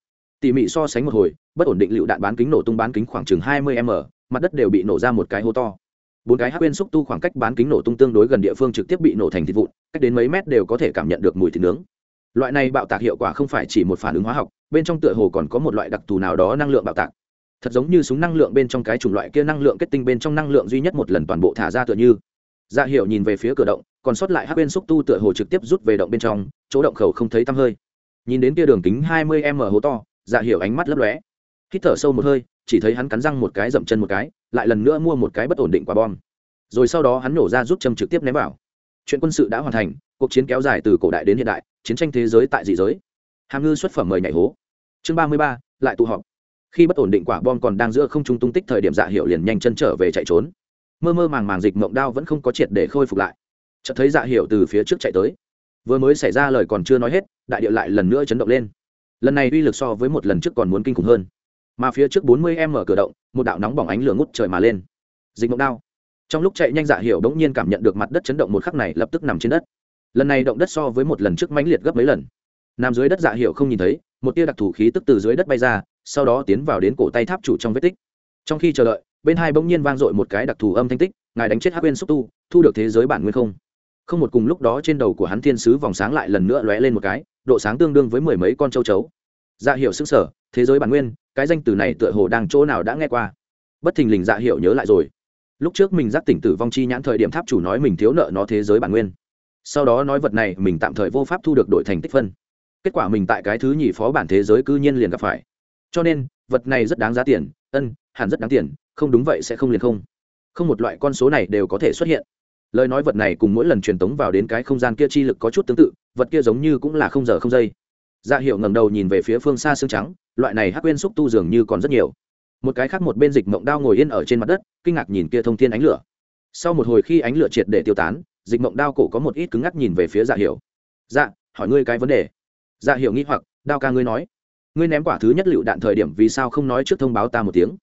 Tỉ mỉ so sánh một hồi, bất ổn định lựu đạn bán kính nổ tung bán kính khoảng chừng 20 m, mặt đất đều bị nổ ra một cái hố to. Bốn cái hát quên xúc tu khoảng cách bán kính nổ tung tương đối gần địa phương trực tiếp bị nổ thành thịt vụn, cách đến mấy mét đều có thể cảm nhận được mùi thịt nướng. Loại này bạo tạc hiệu quả không phải chỉ một phản ứng hóa học, bên trong tựa hồ còn có một loại đặc thù nào đó năng lượng bạo tạc. Thật giống như súng năng lượng bên trong cái chủng loại kia năng lượng kết tinh bên trong năng lượng duy nhất một lần toàn bộ thả ra tựa như dạ hiệu nhìn về phía cửa động, còn sót lại hắc bên xúc tu tựa hồ trực tiếp rút về động bên trong, chỗ động khẩu không thấy tăm hơi. Nhìn đến kia đường kính hai mươi m hố to dạ hiệu ánh mắt lấp lóe. Hít thở sâu một hơi, chỉ thấy hắn cắn răng một cái dậm chân một cái, lại lần nữa mua một cái bất ổn định quả bom. Rồi sau đó hắn nổ ra rút châm trực tiếp ném vào. Chuyện quân sự đã hoàn thành, cuộc chiến kéo dài từ cổ đại đến hiện đại, chiến tranh thế giới tại dị giới. Hàm ngư xuất phẩm mời nhảy hố. Chương ba mươi ba, lại tụ họp. Khi bất ổn định quả bom còn đang giữa không trung tung tích thời điểm dạ hiệu liền nhanh chân trở về chạy trốn mơ mơ màng màng dịch mộng đao vẫn không có triệt để khôi phục lại. Chợt thấy dạ hiểu từ phía trước chạy tới. Vừa mới xảy ra lời còn chưa nói hết, đại điệu lại lần nữa chấn động lên. Lần này uy lực so với một lần trước còn muốn kinh khủng hơn. Mà phía trước bốn mươi em mở cửa động, một đạo nóng bỏng ánh lửa ngút trời mà lên. Dịch mộng đao. Trong lúc chạy nhanh dạ hiểu bỗng nhiên cảm nhận được mặt đất chấn động một khắc này lập tức nằm trên đất. Lần này động đất so với một lần trước mãnh liệt gấp mấy lần. Nằm dưới đất dạ hiểu không nhìn thấy, một tia đặc thù khí tức từ dưới đất bay ra, sau đó tiến vào đến cổ tay tháp chủ trong vết tích. Trong khi chờ đợi bên hai bỗng nhiên vang dội một cái đặc thù âm thanh tích, ngài đánh chết hắc bên xúc tu, thu được thế giới bản nguyên không? Không một cùng lúc đó trên đầu của hắn thiên sứ vòng sáng lại lần nữa lóe lên một cái, độ sáng tương đương với mười mấy con châu chấu. Dạ hiệu xứng sở thế giới bản nguyên, cái danh từ này tựa hồ đang chỗ nào đã nghe qua? Bất thình lình dạ hiệu nhớ lại rồi. Lúc trước mình giác tỉnh tử vong chi nhãn thời điểm tháp chủ nói mình thiếu nợ nó thế giới bản nguyên. Sau đó nói vật này mình tạm thời vô pháp thu được đổi thành tích phân. Kết quả mình tại cái thứ nhì phó bản thế giới cư nhiên liền gặp phải. Cho nên, vật này rất đáng giá tiền ân, hẳn rất đáng tiền, không đúng vậy sẽ không liền không. Không một loại con số này đều có thể xuất hiện. Lời nói vật này cùng mỗi lần truyền tống vào đến cái không gian kia chi lực có chút tương tự, vật kia giống như cũng là không giờ không giây. Dạ hiệu ngầm đầu nhìn về phía phương xa xương trắng, loại này hắc quên xúc tu dường như còn rất nhiều. Một cái khác một bên dịch mộng đao ngồi yên ở trên mặt đất, kinh ngạc nhìn kia thông thiên ánh lửa. Sau một hồi khi ánh lửa triệt để tiêu tán, dịch mộng đao cổ có một ít cứng ngắc nhìn về phía dạ Hiệu. dạ hỏi ngươi cái vấn đề. Dạ Hiệu nghĩ hoặc, đao ca ngươi nói ngươi ném quả thứ nhất lựu đạn thời điểm vì sao không nói trước thông báo ta một tiếng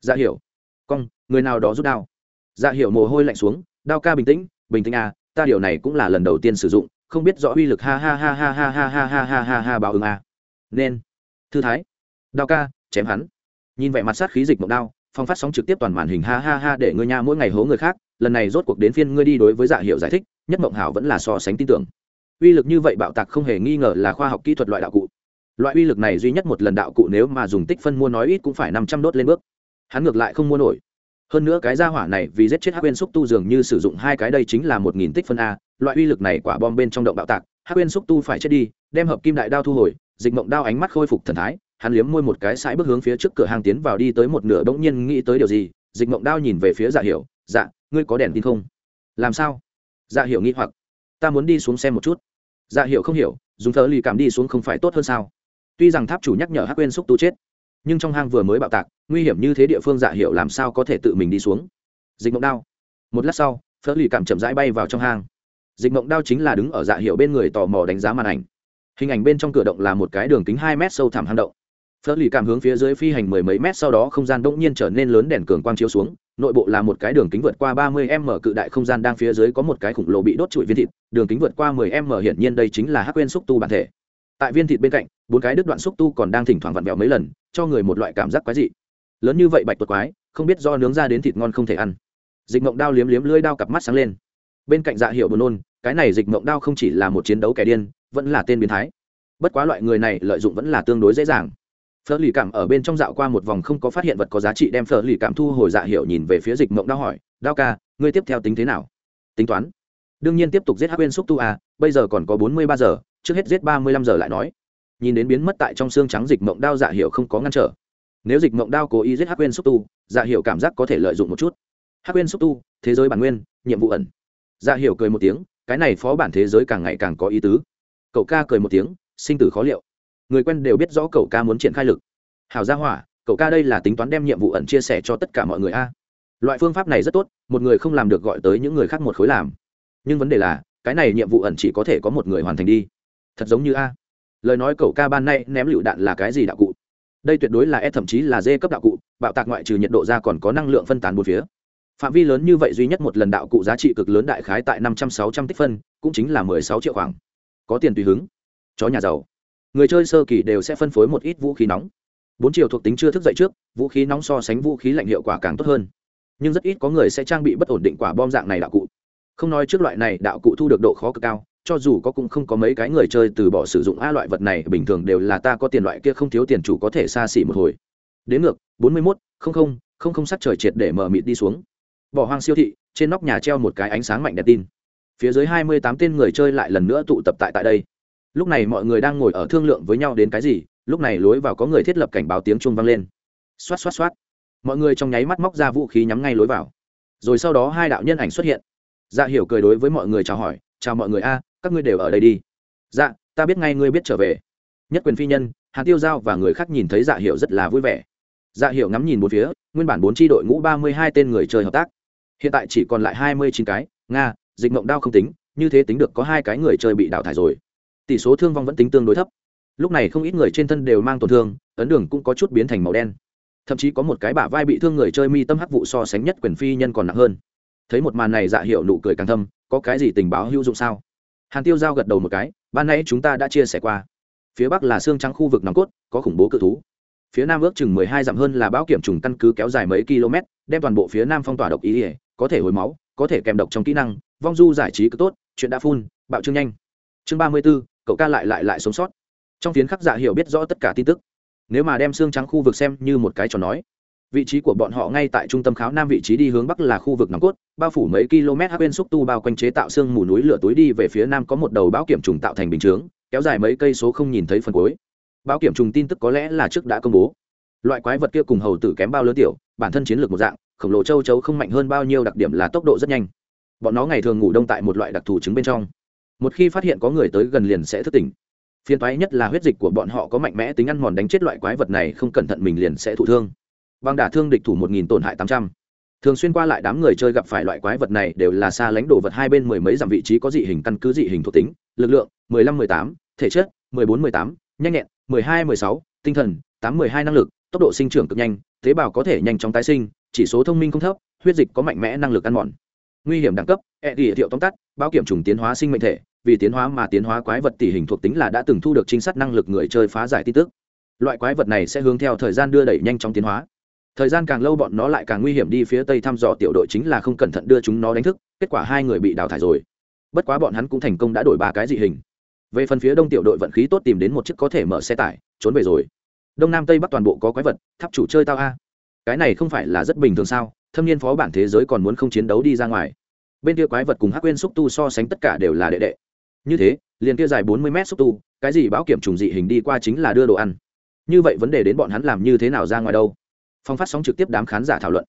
dạ hiểu cong người nào đó rút đao dạ hiểu mồ hôi lạnh xuống đao ca bình tĩnh bình tĩnh à ta điều này cũng là lần đầu tiên sử dụng không biết rõ uy lực ha ha ha ha ha ha ha ha ha ha ha báo ứng à nên thư thái đao ca chém hắn nhìn vẻ mặt sát khí dịch mộng đao phong phát sóng trực tiếp toàn màn hình ha ha ha để ngươi nha mỗi ngày hố người khác lần này rốt cuộc đến phiên ngươi đi đối với dạ hiệu giải thích nhất mộng hảo vẫn là so sánh tin tưởng uy lực như vậy bạo tạc không hề nghi ngờ là khoa học kỹ thuật loại đạo cụ loại uy lực này duy nhất một lần đạo cụ nếu mà dùng tích phân mua nói ít cũng phải năm trăm đốt lên bước. Hắn ngược lại không mua nổi. Hơn nữa cái gia hỏa này vì giết chết hắc quên xúc tu dường như sử dụng hai cái đây chính là một nghìn tích phân a, loại uy lực này quả bom bên trong động bạo tạc, hắc quên xúc tu phải chết đi, đem hợp kim đại đao thu hồi, dịch mộng đao ánh mắt khôi phục thần thái, hắn liếm môi một cái sải bước hướng phía trước cửa hàng tiến vào đi tới một nửa bỗng nhiên nghĩ tới điều gì, dịch mộng đao nhìn về phía dạ hiểu dạ ngươi có đèn tin không? Làm sao? Dạ hiểu nghĩ hoặc. Ta muốn đi xuống xem một chút. Dạ hiểu không hiểu, dùng thờ lì cảm đi xuống không phải tốt hơn sao? Tuy rằng tháp chủ nhắc nhở hắc quên xúc tu chết, nhưng trong hang vừa mới bạo tạc, nguy hiểm như thế địa phương dạ hiệu làm sao có thể tự mình đi xuống. Dịch mộng đao. Một lát sau, phớt lì cảm chậm rãi bay vào trong hang. Dịch mộng đao chính là đứng ở dạ hiệu bên người tò mò đánh giá màn ảnh. Hình ảnh bên trong cửa động là một cái đường kính hai mét sâu thẳm hang động. Phớt lì cảm hướng phía dưới phi hành mười mấy mét sau đó không gian đ ỗ n g nhiên trở nên lớn đèn cường quang chiếu xuống, nội bộ là một cái đường kính vượt qua ba mươi m cự đại không gian đang phía dưới có một cái khủng lồ bị đốt trụi viên thịt. Đường kính vượt qua mười m hiển nhiên đây chính là hắc quên xúc tu bản thể tại viên thịt bên cạnh bốn cái đứt đoạn xúc tu còn đang thỉnh thoảng vặn vẹo mấy lần cho người một loại cảm giác quái dị. Lớn như vậy bạch tuột quái không biết do nướng ra đến thịt ngon không thể ăn. Dịch mộng đao liếm liếm lưỡi đao cặp mắt sáng lên. Bên cạnh dạ hiệu buồn nôn cái này dịch mộng đao không chỉ là một chiến đấu kẻ điên vẫn là tên biến thái. Bất quá loại người này lợi dụng vẫn là tương đối dễ dàng. Phở lì cảm ở bên trong dạo qua một vòng không có phát hiện vật có giá trị đem phở lì cảm thu hồi dạ hiệu nhìn về phía dịch mộng đao hỏi đao ca ngươi tiếp theo tính thế nào? Tính toán. Đương nhiên tiếp tục giết hắc quên xúc tu à, bây giờ còn có bốn mươi ba giờ trước hết giết ba mươi lăm giờ lại nói. Nhìn đến biến mất tại trong xương trắng dịch mộng đao dạ hiệu không có ngăn trở. Nếu dịch mộng đao cố ý giết hắc quên xúc tu dạ hiệu cảm giác có thể lợi dụng một chút. Hắc quên xúc tu, thế giới bản nguyên, nhiệm vụ ẩn. Dạ hiệu cười một tiếng, cái này phó bản thế giới càng ngày càng có ý tứ. Cậu ca cười một tiếng, sinh tử khó liệu. Người quen đều biết rõ cậu ca muốn triển khai lực. Hào gia hỏa, cậu ca đây là tính toán đem nhiệm vụ ẩn chia sẻ cho tất cả mọi người a. Loại phương pháp này rất tốt, một người không làm được gọi tới những người khác một khối làm. Nhưng vấn đề là, cái này nhiệm vụ ẩn chỉ có thể có một người hoàn thành đi thật giống như a. Lời nói cậu ca ban nay ném lựu đạn là cái gì đạo cụ? Đây tuyệt đối là e thậm chí là d cấp đạo cụ, bạo tạc ngoại trừ nhiệt độ ra còn có năng lượng phân tán bốn phía. Phạm vi lớn như vậy duy nhất một lần đạo cụ giá trị cực lớn đại khái tại năm trăm sáu trăm tích phân, cũng chính là mười sáu triệu khoảng. Có tiền tùy hứng. Chó nhà giàu. Người chơi sơ kỳ đều sẽ phân phối một ít vũ khí nóng. Bốn chiều thuộc tính chưa thức dậy trước, vũ khí nóng so sánh vũ khí lạnh hiệu quả càng tốt hơn. Nhưng rất ít có người sẽ trang bị bất ổn định quả bom dạng này đạo cụ. Không nói trước loại này đạo cụ thu được độ khó cực cao cho dù có cũng không có mấy cái người chơi từ bỏ sử dụng a loại vật này, bình thường đều là ta có tiền loại kia không thiếu tiền chủ có thể xa xỉ một hồi. Đến ngược, bốn mươi mốt, không không không không sắt trời triệt để mở mịt đi xuống. Bỏ hoang siêu thị, trên nóc nhà treo một cái ánh sáng mạnh đèn tin. Phía dưới hai mươi tám tên người chơi lại lần nữa tụ tập tại tại đây. Lúc này mọi người đang ngồi ở thương lượng với nhau đến cái gì, lúc này lối vào có người thiết lập cảnh báo tiếng chuông vang lên. Xoát xoát xoát. Mọi người trong nháy mắt móc ra vũ khí nhắm ngay lối vào. Rồi sau đó hai đạo nhân ảnh xuất hiện. Dạ hiểu cười đối với mọi người chào hỏi, chào mọi người a các ngươi đều ở đây đi. Dạ ta biết ngay ngươi biết trở về. Nhất quyền phi nhân, hàn tiêu giao và người khác nhìn thấy dạ hiệu rất là vui vẻ. Dạ hiệu ngắm nhìn bốn phía, nguyên bản bốn tri đội ngũ ba mươi hai tên người chơi hợp tác. Hiện tại chỉ còn lại hai mươi chín cái, nga, dịch mộng đao không tính, như thế tính được có hai cái người chơi bị đào thải rồi. Tỷ số thương vong vẫn tính tương đối thấp. Lúc này không ít người trên thân đều mang tổn thương, ấn đường cũng có chút biến thành màu đen. Thậm chí có một cái bả vai bị thương người chơi mi tâm hắc vụ so sánh nhất quyền phi nhân còn nặng hơn. Thấy một màn này dạ hiệu nụ cười càng thâm, có cái gì tình báo hữu dụng sao? Hàn tiêu giao gật đầu một cái, ban nãy chúng ta đã chia sẻ qua. Phía bắc là xương trắng khu vực nòng cốt, có khủng bố cự thú. Phía nam ước chừng mười hai dặm hơn là bão kiểm trùng căn cứ kéo dài mấy km, đem toàn bộ phía nam phong tỏa độc ý ỉa có thể hồi máu, có thể kèm độc trong kỹ năng, vong du giải trí cực tốt, chuyện đã phun, bạo trương nhanh. Chương ba mươi b ố cậu ca lại lại lại sống sót. Trong phiến khắc dạ hiểu biết rõ tất cả tin tức. Nếu mà đem xương trắng khu vực xem như một cái trò nói vị trí của bọn họ ngay tại trung tâm kháo nam vị trí đi hướng bắc là khu vực nòng cốt, bao phủ mấy km hắc bên xúc tu bao quanh chế tạo xương mù núi lửa túi đi về phía nam có một đầu bão kiểm trùng tạo thành bình chướng, kéo dài mấy cây số không nhìn thấy phần cuối. Bão kiểm trùng tin tức có lẽ là trước đã công bố. Loại quái vật kia cùng hầu tử kém bao lớn tiểu, bản thân chiến lược một dạng, khổng lồ châu chấu không mạnh hơn bao nhiêu đặc điểm là tốc độ rất nhanh. Bọn nó ngày thường ngủ đông tại một loại đặc thù trứng bên trong. Một khi phát hiện có người tới gần liền sẽ thức tỉnh. Phiền toái nhất là huyết dịch của bọn họ có mạnh mẽ tính ăn mòn đánh chết loại quái vật này, không cẩn thận mình liền sẽ thụ thương bằng đả thương địch thủ một nghìn tổn hại tám trăm. Thường xuyên qua lại đám người chơi gặp phải loại quái vật này đều là xa lánh đồ vật hai bên mười mấy dặm vị trí có dị hình căn cứ dị hình thuộc tính, lực lượng, mười lăm, mười tám, thể chất, mười bốn, mười tám, nhanh nhẹn, mười hai, mười sáu, tinh thần, tám, mười hai năng lực, tốc độ sinh trưởng cực nhanh, tế bào có thể nhanh chóng tái sinh, chỉ số thông minh không thấp, huyết dịch có mạnh mẽ năng lực ăn mòn. Nguy hiểm đẳng cấp e đi thiệu tóm tắt bao kiểm trùng tiến hóa sinh mệnh thể, vì tiến hóa mà tiến hóa quái vật tỷ hình thuộc tính là đã từng thu được trinh sát năng lực người chơi phá giải tin tức. Loại quái vật này sẽ hướng theo thời gian đưa đẩy nhanh chóng tiến hóa thời gian càng lâu bọn nó lại càng nguy hiểm đi phía tây thăm dò tiểu đội chính là không cẩn thận đưa chúng nó đánh thức, kết quả hai người bị đào thải rồi. Bất quá bọn hắn cũng thành công đã đổi ba cái dị hình. Về phần phía đông tiểu đội vận khí tốt tìm đến một chiếc có thể mở xe tải, trốn về rồi. Đông nam tây bắc toàn bộ có quái vật, tháp chủ chơi tao a. Cái này không phải là rất bình thường sao? Thâm niên phó bản thế giới còn muốn không chiến đấu đi ra ngoài. Bên kia quái vật cùng hắc quên xúc tu so sánh tất cả đều là đệ đệ. Như thế, liền kia dài bốn mươi mét xúc tu, cái gì bão kiểm trùng dị hình đi qua chính là đưa đồ ăn. Như vậy vấn đề đến bọn hắn làm như thế nào ra ngoài đâu? Phong phát sóng trực tiếp đám khán giả thảo luận.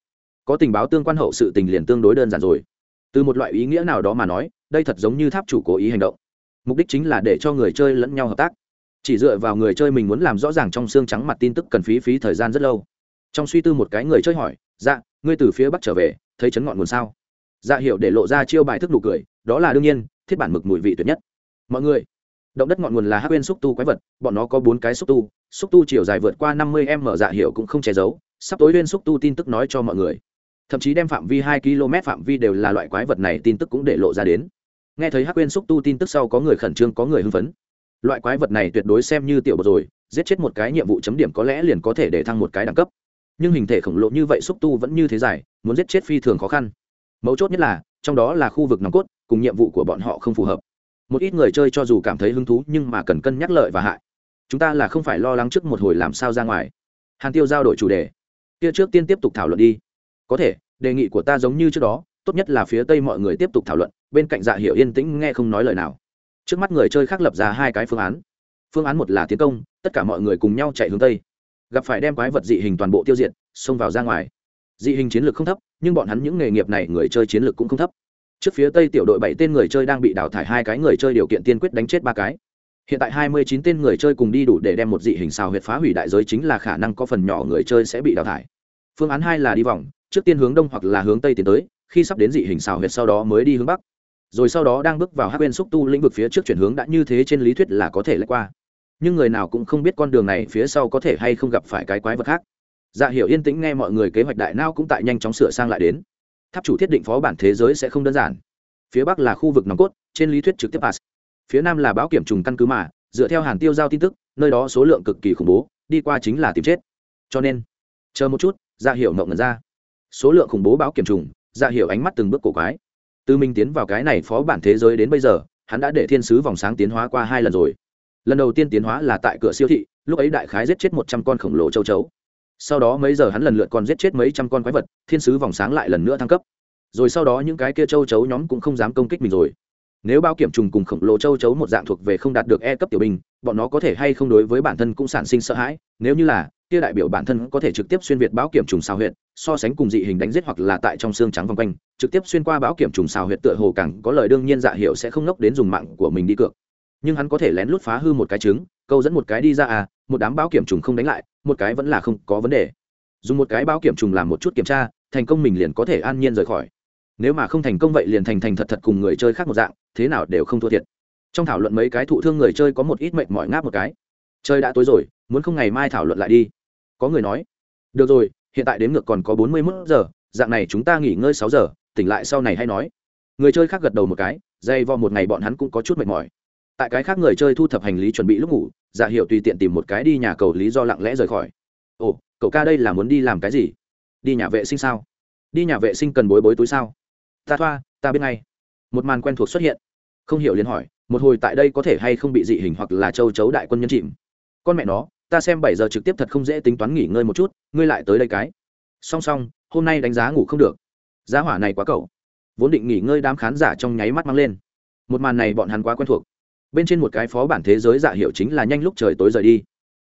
Có tình báo tương quan hậu sự tình liền tương đối đơn giản rồi. Từ một loại ý nghĩa nào đó mà nói, đây thật giống như tháp chủ cố ý hành động. Mục đích chính là để cho người chơi lẫn nhau hợp tác. Chỉ dựa vào người chơi mình muốn làm rõ ràng trong xương trắng mặt tin tức cần phí phí thời gian rất lâu. Trong suy tư một cái người chơi hỏi dạ ngươi từ phía bắc trở về, thấy chấn ngọn nguồn sao? Dạ hiệu để lộ ra chiêu bài thức nụ cười, đó là đương nhiên, thiết bản mực mùi vị tuyệt nhất. Mọi người, động đất ngọn nguồn là hát quên xúc tu quái vật, bọn nó có bốn cái xúc tu xúc tu chiều dài vượt qua năm mươi m dạ hiệu cũng không che giấu sắp tối liên xúc tu tin tức nói cho mọi người. Thậm chí đem phạm vi hai km phạm vi đều là loại quái vật này tin tức cũng để lộ ra đến. Nghe thấy hắc quên xúc tu tin tức sau có người khẩn trương, có người hưng phấn. Loại quái vật này tuyệt đối xem như tiểu bột rồi, giết chết một cái nhiệm vụ chấm điểm có lẽ liền có thể để thăng một cái đẳng cấp. Nhưng hình thể khổng lồ như vậy xúc tu vẫn như thế dài, muốn giết chết phi thường khó khăn. Mấu chốt nhất là, trong đó là khu vực nòng cốt, cùng nhiệm vụ của bọn họ không phù hợp. Một ít người chơi cho dù cảm thấy hứng thú, nhưng mà cần cân nhắc lợi và hại. Chúng ta là không phải lo lắng trước một hồi làm sao ra ngoài. Hàn tiêu giao đổi chủ đề kia trước tiên tiếp tục thảo luận đi. Có thể, đề nghị của ta giống như trước đó, tốt nhất là phía tây mọi người tiếp tục thảo luận, bên cạnh dạ hiệu yên tĩnh nghe không nói lời nào. Trước mắt người chơi khác lập ra hai cái phương án. Phương án một là tiến công, tất cả mọi người cùng nhau chạy hướng tây. Gặp phải đem quái vật dị hình toàn bộ tiêu diệt, xông vào ra ngoài. Dị hình chiến lược không thấp, nhưng bọn hắn những nghề nghiệp này người chơi chiến lược cũng không thấp. Trước phía tây tiểu đội bảy tên người chơi đang bị đào thải hai cái người chơi điều kiện tiên quyết đánh chết ba cái hiện tại hai mươi chín tên người chơi cùng đi đủ để đem một dị hình xào huyệt phá hủy đại giới chính là khả năng có phần nhỏ người chơi sẽ bị đào thải. Phương án hai là đi vòng, trước tiên hướng đông hoặc là hướng tây tiến tới, khi sắp đến dị hình xào huyệt sau đó mới đi hướng bắc. Rồi sau đó đang bước vào hát bên xúc tu lĩnh vực phía trước chuyển hướng đã như thế trên lý thuyết là có thể lách qua. Nhưng người nào cũng không biết con đường này phía sau có thể hay không gặp phải cái quái vật khác. Dạ hiểu yên tĩnh nghe mọi người kế hoạch đại nao cũng tại nhanh chóng sửa sang lại đến. Tháp chủ thiết định phó bản thế giới sẽ không đơn giản. Phía bắc là khu vực nòng cốt, trên lý thuyết trực tiếp pass phía nam là báo kiểm trùng căn cứ mà, dựa theo hàn tiêu giao tin tức, nơi đó số lượng cực kỳ khủng bố, đi qua chính là tìm chết. Cho nên, chờ một chút dạ hiểu mộng ngần ra. Số lượng khủng bố báo kiểm trùng dạ hiểu ánh mắt từng bước cổ quái. Từ mình tiến vào cái này phó bản thế giới đến bây giờ, hắn đã để thiên sứ vòng sáng tiến hóa qua hai lần rồi. Lần đầu tiên tiến hóa là tại cửa siêu thị, lúc ấy đại khái giết chết một trăm con khổng lồ châu chấu. Sau đó mấy giờ hắn lần lượt còn giết chết mấy trăm con quái vật, thiên sứ vòng sáng lại lần nữa thăng cấp. Rồi sau đó những cái kia châu chấu nhóm cũng không dám công kích mình rồi nếu bao kiểm trùng cùng khổng lồ châu chấu một dạng thuộc về không đạt được e cấp tiểu binh, bọn nó có thể hay không đối với bản thân cũng sản sinh sợ hãi. Nếu như là, kia đại biểu bản thân có thể trực tiếp xuyên việt báo kiểm trùng xào huyệt, so sánh cùng dị hình đánh giết hoặc là tại trong xương trắng vòng quanh, trực tiếp xuyên qua báo kiểm trùng xào huyệt tựa hồ càng có lời đương nhiên dạ hiệu sẽ không ngốc đến dùng mạng của mình đi cược. Nhưng hắn có thể lén lút phá hư một cái trứng, câu dẫn một cái đi ra à một đám báo kiểm trùng không đánh lại, một cái vẫn là không có vấn đề. Dùng một cái báo kiểm trùng làm một chút kiểm tra, thành công mình liền có thể an nhiên rời khỏi nếu mà không thành công vậy liền thành thành thật thật cùng người chơi khác một dạng, thế nào đều không thua thiệt. Trong thảo luận mấy cái thụ thương người chơi có một ít mệnh mỏi ngáp một cái. Chơi đã tối rồi, muốn không ngày mai thảo luận lại đi. Có người nói, được rồi, hiện tại đến ngược còn có bốn mươi mốt giờ, dạng này chúng ta nghỉ ngơi sáu giờ, tỉnh lại sau này hay nói. Người chơi khác gật đầu một cái, dây vo một ngày bọn hắn cũng có chút mệt mỏi. Tại cái khác người chơi thu thập hành lý chuẩn bị lúc ngủ dạ giả hiệu tùy tiện tìm một cái đi nhà cầu lý do lặng lẽ rời khỏi. Ồ, cậu ca đây là muốn đi làm cái gì? Đi nhà vệ sinh sao? Đi nhà vệ sinh cần bối bối túi sao? Ta thoa, ta biết ngay. Một màn quen thuộc xuất hiện. Không hiểu liền hỏi, một hồi tại đây có thể hay không bị dị hình hoặc là châu chấu đại quân nhân chìm? Con mẹ nó, ta xem bảy giờ trực tiếp thật không dễ tính toán nghỉ ngơi một chút, ngươi lại tới đây cái. Song song, hôm nay đánh giá ngủ không được. Giá hỏa này quá cậu. Vốn định nghỉ ngơi đám khán giả trong nháy mắt mang lên. Một màn này bọn hắn quá quen thuộc. Bên trên một cái phó bản thế giới giả hiệu chính là nhanh lúc trời tối rời đi.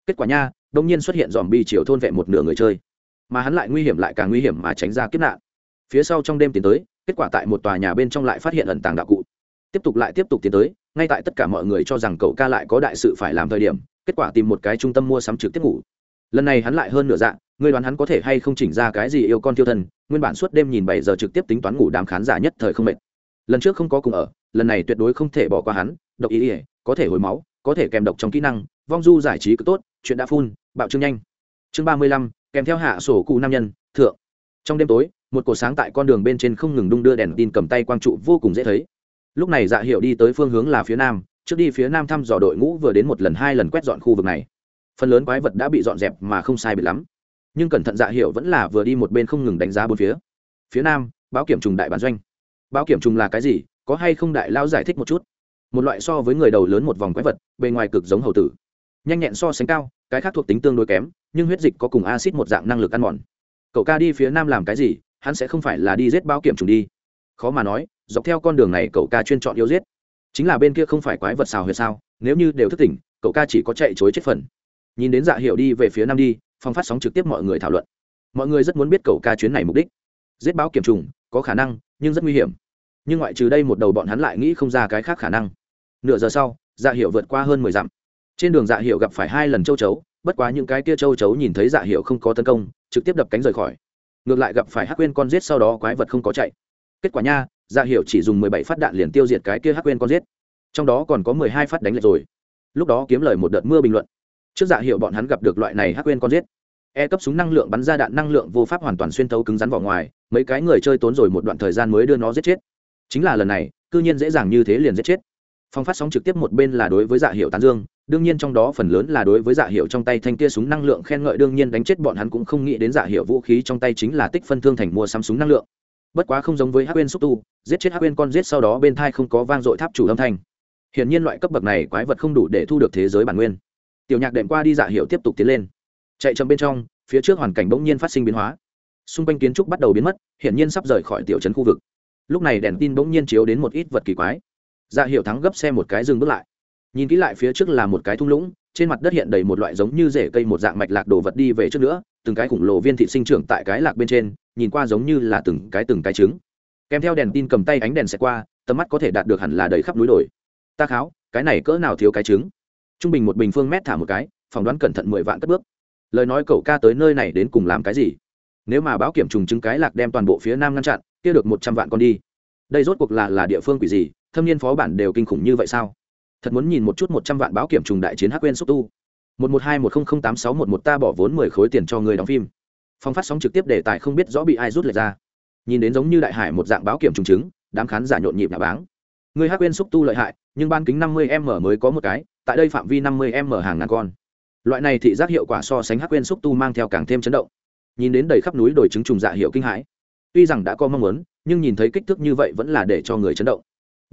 Kết quả nha đông nhiên xuất hiện dòm bi chiều thôn vẹn một nửa người chơi. Mà hắn lại nguy hiểm lại càng nguy hiểm mà tránh ra kiếp nạn. Phía sau trong đêm tiến tới kết quả tại một tòa nhà bên trong lại phát hiện ẩn tàng đạo cụ. Tiếp tục lại tiếp tục tiến tới, ngay tại tất cả mọi người cho rằng cậu ca lại có đại sự phải làm thời điểm, kết quả tìm một cái trung tâm mua sắm trực tiếp ngủ. Lần này hắn lại hơn nửa dạng người đoán hắn có thể hay không chỉnh ra cái gì yêu con tiêu thân, nguyên bản suốt đêm nhìn bảy giờ trực tiếp tính toán ngủ đám khán giả nhất thời không mệt. Lần trước không có cùng ở, lần này tuyệt đối không thể bỏ qua hắn, độc ý ỉa có thể hồi máu, có thể kèm độc trong kỹ năng, vong du giải trí cứ tốt, chuyện đã phun bạo trương nhanh. Chương ba mươi lăm, kèm theo hạ sổ cụ nam nhân, thượng. Trong đêm tối một cổ sáng tại con đường bên trên không ngừng đung đưa đèn tin cầm tay quang trụ vô cùng dễ thấy. Lúc này dạ hiệu đi tới phương hướng là phía nam, trước đi phía nam thăm dò đội ngũ vừa đến một lần hai lần quét dọn khu vực này. Phần lớn quái vật đã bị dọn dẹp mà không sai bị lắm. Nhưng cẩn thận dạ hiệu vẫn là vừa đi một bên không ngừng đánh giá bốn phía. Phía nam, báo kiểm trùng đại bản doanh. Báo kiểm trùng là cái gì? Có hay không đại lao giải thích một chút? Một loại so với người đầu lớn một vòng quái vật, bề ngoài cực giống hầu tử. Nhanh nhẹn so sánh cao, cái khác thuộc tính tương đối kém, nhưng huyết dịch có cùng acid một dạng năng lực ăn mòn. Cậu ca đi phía nam làm cái gì? Hắn sẽ không phải là đi giết bao kiểm trùng đi. Khó mà nói, dọc theo con đường này cậu ca chuyên chọn yêu giết. Chính là bên kia không phải quái vật xào huyệt sao? Nếu như đều thức tỉnh, cậu ca chỉ có chạy chối chết phần. Nhìn đến dạ hiệu đi về phía nam đi phong phát sóng trực tiếp mọi người thảo luận. Mọi người rất muốn biết cậu ca chuyến này mục đích. Giết báo kiểm trùng, có khả năng, nhưng rất nguy hiểm. Nhưng ngoại trừ đây một đầu bọn hắn lại nghĩ không ra cái khác khả năng. Nửa giờ sau dạ hiệu vượt qua hơn mười dặm. Trên đường dạ hiệu gặp phải hai lần châu chấu, bất quá những cái kia châu chấu nhìn thấy dạ hiệu không có tấn công, trực tiếp đập cánh rời khỏi ngược lại gặp phải hắc quên con giết sau đó quái vật không có chạy. Kết quả nha dạ hiệu chỉ dùng mười bảy phát đạn liền tiêu diệt cái kia hắc quên con giết. Trong đó còn có mười hai phát đánh lệch rồi. Lúc đó kiếm lời một đợt mưa bình luận. Trước dạ hiệu bọn hắn gặp được loại này hắc quên con giết. E cấp súng năng lượng bắn ra đạn năng lượng vô pháp hoàn toàn xuyên thấu cứng rắn vào ngoài, mấy cái người chơi tốn rồi một đoạn thời gian mới đưa nó giết chết. Chính là lần này, cư nhiên dễ dàng như thế liền giết chết. Phong phát sóng trực tiếp một bên là đối với dạ hiệu tán dương đương nhiên trong đó phần lớn là đối với dạ hiệu trong tay thanh kia súng năng lượng khen ngợi, đương nhiên đánh chết bọn hắn cũng không nghĩ đến dạ hiệu vũ khí trong tay chính là tích phân thương thành mua sắm súng năng lượng. Bất quá không giống với hắc quên xúc tu, giết chết hắc quên con giết sau đó bên thai không có vang dội tháp chủ âm thanh. Hiển nhiên loại cấp bậc này quái vật không đủ để thu được thế giới bản nguyên. Tiểu nhạc đệm qua đi dạ hiệu tiếp tục tiến lên. Chạy chậm bên trong, phía trước hoàn cảnh bỗng nhiên phát sinh biến hóa. Xung quanh kiến trúc bắt đầu biến mất, hiển nhiên sắp rời khỏi tiểu trấn khu vực. Lúc này đèn tin bỗng nhiên chiếu đến một ít vật kỳ quái. Dạ hiệu thắng gấp xe một cái dừng bước lại nhìn kỹ lại phía trước là một cái thung lũng, trên mặt đất hiện đầy một loại giống như rễ cây một dạng mạch lạc đồ vật đi về trước nữa, từng cái khủng lồ viên thị sinh trưởng tại cái lạc bên trên, nhìn qua giống như là từng cái từng cái trứng. Kèm theo đèn tin cầm tay ánh đèn xẹt qua, tầm mắt có thể đạt được hẳn là đầy khắp núi đồi. Ta kháo, cái này cỡ nào thiếu cái trứng? Trung bình một bình phương mét thả một cái, phỏng đoán cẩn thận mười vạn cất bước. Lời nói cậu ca tới nơi này đến cùng làm cái gì? Nếu mà báo kiểm trùng trứng cái lạc đem toàn bộ phía nam ngăn chặn, kia được một trăm vạn con đi. Đây rốt cuộc là là địa phương quỷ gì? Thâm niên phó bản đều kinh khủng như vậy sao? Thật muốn nhìn một chút một trăm vạn báo kiểm trùng đại chiến hắc quên xúc tu. Một một hai một không không tám sáu một một ta bỏ vốn mười khối tiền cho người đóng phim. Phong phát sóng trực tiếp đề tài không biết rõ bị ai rút lệch ra. Nhìn đến giống như đại hải một dạng báo kiểm trùng trứng đám khán giả nhộn nhịp nhà báng. Người hắc quên xúc tu lợi hại, nhưng ban kính năm mươi m mới có một cái, tại đây phạm vi năm mươi m hàng ngàn con. Loại này thị giác hiệu quả so sánh hắc quên xúc tu mang theo càng thêm chấn động. Nhìn đến đầy khắp núi đồi trứng trùng dạ hiệu kinh hãi. Tuy rằng đã có mong muốn, nhưng nhìn thấy kích thước như vậy vẫn là để cho người chấn động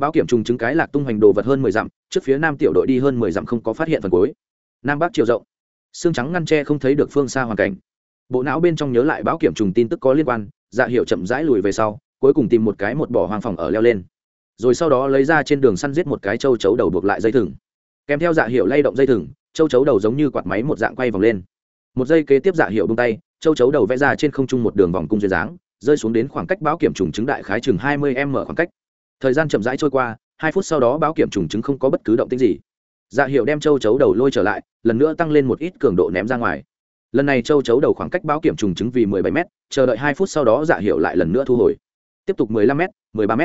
báo kiểm trùng chứng cái lạc tung hoành đồ vật hơn mười dặm, trước phía nam tiểu đội đi hơn mười dặm không có phát hiện phần cuối. Nam bắc chiều rộng. Xương trắng ngăn tre không thấy được phương xa hoàn cảnh. Bộ não bên trong nhớ lại báo kiểm trùng tin tức có liên quan dạ hiệu chậm rãi lùi về sau, cuối cùng tìm một cái một bỏ hoang phòng ở leo lên. Rồi sau đó lấy ra trên đường săn giết một cái châu chấu đầu buộc lại dây thừng. Kèm theo dạ hiệu lay động dây thừng, châu chấu đầu giống như quạt máy một dạng quay vòng lên. Một giây kế tiếp dạ hiệu buông tay, châu chấu đầu vẽ ra trên không trung một đường vòng cung duyên dáng, rơi xuống đến khoảng cách báo kiểm trùng chứng đại khái chừng hai mươi m khoảng cách thời gian chậm rãi trôi qua, hai phút sau đó báo kiểm trùng chứng không có bất cứ động tích gì. Dạ hiệu đem châu chấu đầu lôi trở lại, lần nữa tăng lên một ít cường độ ném ra ngoài. Lần này châu chấu đầu khoảng cách báo kiểm trùng chứng vì mười bảy m chờ đợi hai phút sau đó dạ hiệu lại lần nữa thu hồi. Tiếp tục mười lăm m mười ba m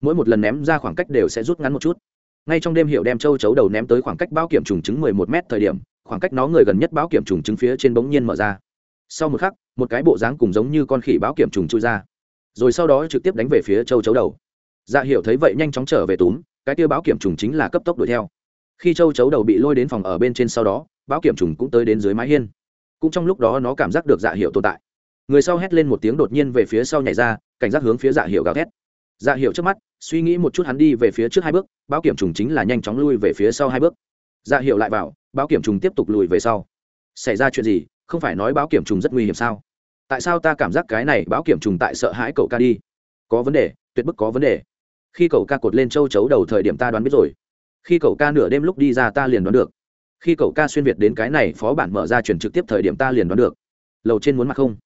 mỗi một lần ném ra khoảng cách đều sẽ rút ngắn một chút. Ngay trong đêm hiệu đem châu chấu đầu ném tới khoảng cách báo kiểm trùng chứng mười một m thời điểm, khoảng cách nó người gần nhất báo kiểm trùng chứng phía trên bỗng nhiên mở ra. Sau một khắc, một cái bộ dáng cùng giống như con khỉ báo kiểm trùng chui ra. Rồi sau đó trực tiếp đánh về phía châu chấu đầu dạ hiểu thấy vậy nhanh chóng trở về túm, cái tiêu báo kiểm trùng chính là cấp tốc đuổi theo. Khi châu chấu đầu bị lôi đến phòng ở bên trên sau đó, báo kiểm trùng cũng tới đến dưới mái hiên. Cũng trong lúc đó nó cảm giác được dạ hiệu tồn tại. Người sau hét lên một tiếng đột nhiên về phía sau nhảy ra, cảnh giác hướng phía dạ hiệu gào thét. Dạ hiệu trước mắt, suy nghĩ một chút hắn đi về phía trước hai bước, báo kiểm trùng chính là nhanh chóng lui về phía sau hai bước. Dạ hiệu lại vào báo kiểm trùng tiếp tục lùi về sau. Xảy ra chuyện gì? Không phải nói báo kiểm trùng rất nguy hiểm sao? Tại sao ta cảm giác cái này báo kiểm trùng tại sợ hãi cậu ca đi? Có vấn đề, tuyệt bức có vấn đề khi cậu ca cột lên châu chấu đầu thời điểm ta đoán biết rồi. Khi cậu ca nửa đêm lúc đi ra ta liền đoán được. Khi cậu ca xuyên việt đến cái này, phó bản mở ra chuyển trực tiếp thời điểm ta liền đoán được. Lầu trên muốn mặc không?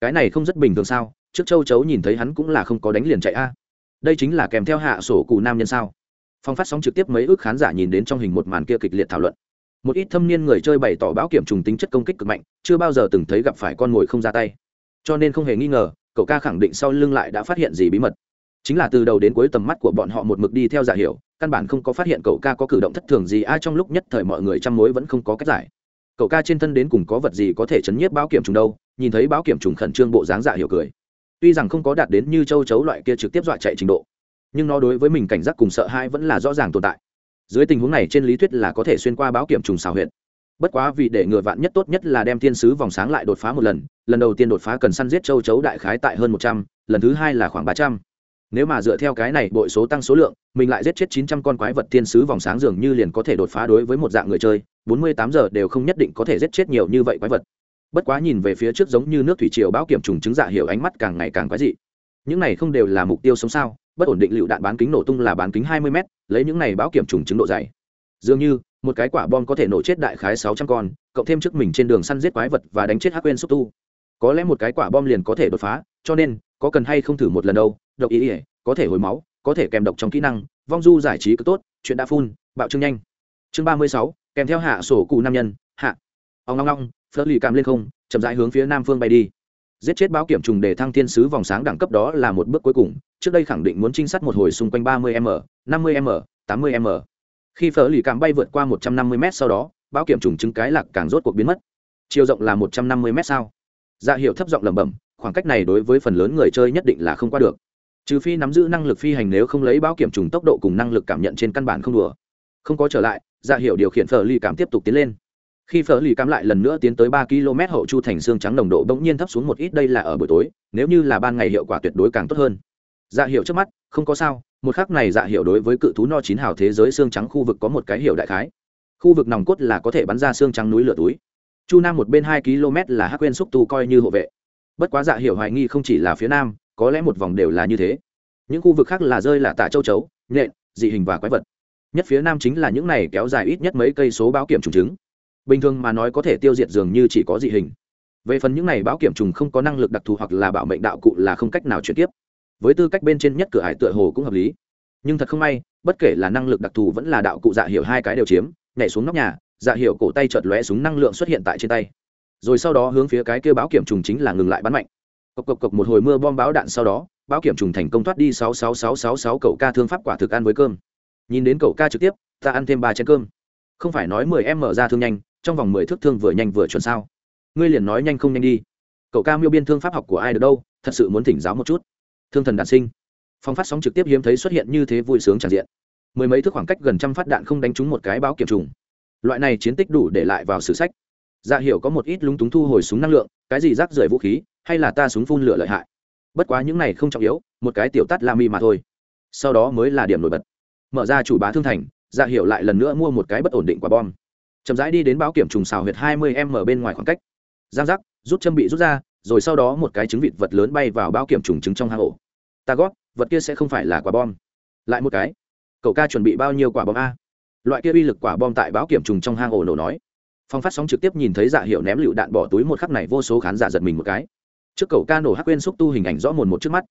Cái này không rất bình thường sao? Trước châu chấu nhìn thấy hắn cũng là không có đánh liền chạy a. Đây chính là kèm theo hạ sổ cụ nam nhân sao? Phong phát sóng trực tiếp mấy ước khán giả nhìn đến trong hình một màn kia kịch liệt thảo luận. Một ít thâm niên người chơi bày tỏ báo kiểm trùng tính chất công kích cực mạnh, chưa bao giờ từng thấy gặp phải con mồi không ra tay. Cho nên không hề nghi ngờ, cậu ca khẳng định sau lưng lại đã phát hiện gì bí mật chính là từ đầu đến cuối tầm mắt của bọn họ một mực đi theo giả hiểu, căn bản không có phát hiện cậu ca có cử động thất thường gì ai trong lúc nhất thời mọi người chăm mối vẫn không có cách giải. Cậu ca trên thân đến cùng có vật gì có thể chấn nhiếp báo kiểm trùng đâu, nhìn thấy báo kiểm trùng khẩn trương bộ dáng giả hiểu cười. Tuy rằng không có đạt đến như châu chấu loại kia trực tiếp dọa chạy trình độ, nhưng nó đối với mình cảnh giác cùng sợ hãi vẫn là rõ ràng tồn tại. Dưới tình huống này trên lý thuyết là có thể xuyên qua báo kiểm trùng xào huyện bất quá vì để ngừa vạn nhất tốt nhất là đem thiên sứ vòng sáng lại đột phá một lần lần đầu tiên đột phá cần săn giết châu chấu đại khái tại hơn một trăm, lần thứ hai là khoảng ba trăm nếu mà dựa theo cái này bội số tăng số lượng, mình lại giết chết chín trăm con quái vật thiên sứ vòng sáng dường như liền có thể đột phá đối với một dạng người chơi, bốn mươi tám giờ đều không nhất định có thể giết chết nhiều như vậy quái vật. Bất quá nhìn về phía trước giống như nước thủy triều báo kiểm trùng chứng dạ hiểu ánh mắt càng ngày càng quái dị. Những này không đều là mục tiêu sống sao? Bất ổn định lựu đạn bán kính nổ tung là bán kính hai mươi m lấy những này báo kiểm trùng chứng độ dày. Dường như, một cái quả bom có thể nổ chết đại khái sáu trăm con, cộng thêm trước mình trên đường săn giết quái vật và đánh chết hắc quên xúc tu. Có lẽ một cái quả bom liền có thể đột phá, cho nên, có cần hay không thử một lần đâu? Độc ý ỉa có thể hồi máu, có thể kèm độc trong kỹ năng, vong du giải trí cứ tốt, chuyện đã phun bạo trương nhanh. Chương ba mươi sáu, kèm theo hạ sổ cụ nam nhân, hạ. Ông long long phớt lì cảm lên không, chậm rãi hướng phía nam phương bay đi. Giết chết báo kiểm trùng để thăng thiên sứ vòng sáng đẳng cấp đó là một bước cuối cùng, trước đây khẳng định muốn trinh sát một hồi xung quanh ba mươi m, năm mươi m, tám mươi m. Khi phở lì cảm bay vượt qua một trăm năm mươi m sau đó, báo kiểm trùng chứng cái lạc càng rốt cuộc biến mất. Chiều rộng là một trăm năm mươi m sao? Dạ hiệu thấp giọng lẩm bẩm, khoảng cách này đối với phần lớn người chơi nhất định là không qua được trừ phi nắm giữ năng lực phi hành nếu không lấy báo kiểm trùng tốc độ cùng năng lực cảm nhận trên căn bản không đùa. Không có trở lại dạ hiệu điều khiển phở lì cảm tiếp tục tiến lên. Khi phở lì cam lại lần nữa tiến tới ba km hậu chu thành xương trắng nồng độ bỗng nhiên thấp xuống một ít, đây là ở buổi tối, nếu như là ban ngày hiệu quả tuyệt đối càng tốt hơn. Dạ hiệu trước mắt, không có sao, một khắc này dạ hiệu đối với cự thú no chín hào thế giới xương trắng khu vực có một cái hiệu đại khái. Khu vực nòng cốt là có thể bắn ra xương trắng núi lửa túi. Chu nam một bên hai km là hắc quên xúc tu coi như hộ vệ. Bất quá dạ hiệu hoài nghi không chỉ là phía nam có lẽ một vòng đều là như thế. Những khu vực khác là rơi là tạ châu chấu, nhện, dị hình và quái vật. Nhất phía nam chính là những này kéo dài ít nhất mấy cây số báo kiểm trùng trứng. Bình thường mà nói có thể tiêu diệt dường như chỉ có dị hình. Về phần những này báo kiểm trùng không có năng lực đặc thù hoặc là bảo mệnh đạo cụ là không cách nào chuyển tiếp. Với tư cách bên trên nhất cửa hải tựa hồ cũng hợp lý. Nhưng thật không may, bất kể là năng lực đặc thù vẫn là đạo cụ dạ hiệu hai cái đều chiếm, nhảy xuống nóc nhà dạ hiệu cổ tay chợt lóe súng năng lượng xuất hiện tại trên tay. Rồi sau đó hướng phía cái kia báo kiểm trùng chính là ngừng lại bắn mạnh cộc cộc cộc một hồi mưa bom báo đạn sau đó báo kiểm trùng thành công thoát đi sáu sáu sáu sáu sáu cậu ca thương pháp quả thực ăn với cơm. Nhìn đến cậu ca trực tiếp, ta ăn thêm ba chén cơm. Không phải nói mười em mở ra thương nhanh, trong vòng mười thước thương vừa nhanh vừa chuẩn sao? Ngươi liền nói nhanh không nhanh đi. Cậu ca miêu biên thương pháp học của ai được đâu, thật sự muốn thỉnh giáo một chút. Thương thần đạn sinh. Phong phát sóng trực tiếp hiếm thấy xuất hiện như thế vui sướng tràn diện. Mười mấy thước khoảng cách gần trăm phát đạn không đánh trúng một cái báo kiểm trùng. Loại này chiến tích đủ để lại vào sử sách. Dạ hiểu có một ít lúng túng thu hồi súng năng lượng, cái gì rác rưởi vũ khí hay là ta súng phun lửa lợi hại? Bất quá những này không trọng yếu, một cái tiểu tắt la mi mà thôi. Sau đó mới là điểm nổi bật. Mở ra chủ bá thương thành dạ hiểu lại lần nữa mua một cái bất ổn định quả bom. Chậm rãi đi đến báo kiểm trùng xào huyệt hai mươi m bên ngoài khoảng cách. Giang giác, rút châm bị rút ra, rồi sau đó một cái trứng vịt vật lớn bay vào báo kiểm trùng trứng trong hang ổ. Ta gót vật kia sẽ không phải là quả bom. Lại một cái. Cậu ca chuẩn bị bao nhiêu quả bom a? Loại kia uy lực quả bom tại báo kiểm trùng trong hang ổ nổ nói. Phong phát sóng trực tiếp nhìn thấy dạ hiệu ném lựu đạn bỏ túi một khắc này vô số khán giả giật mình một cái trước cầu ca nổ hắc quên xúc tu hình ảnh rõ mồn một trước mắt.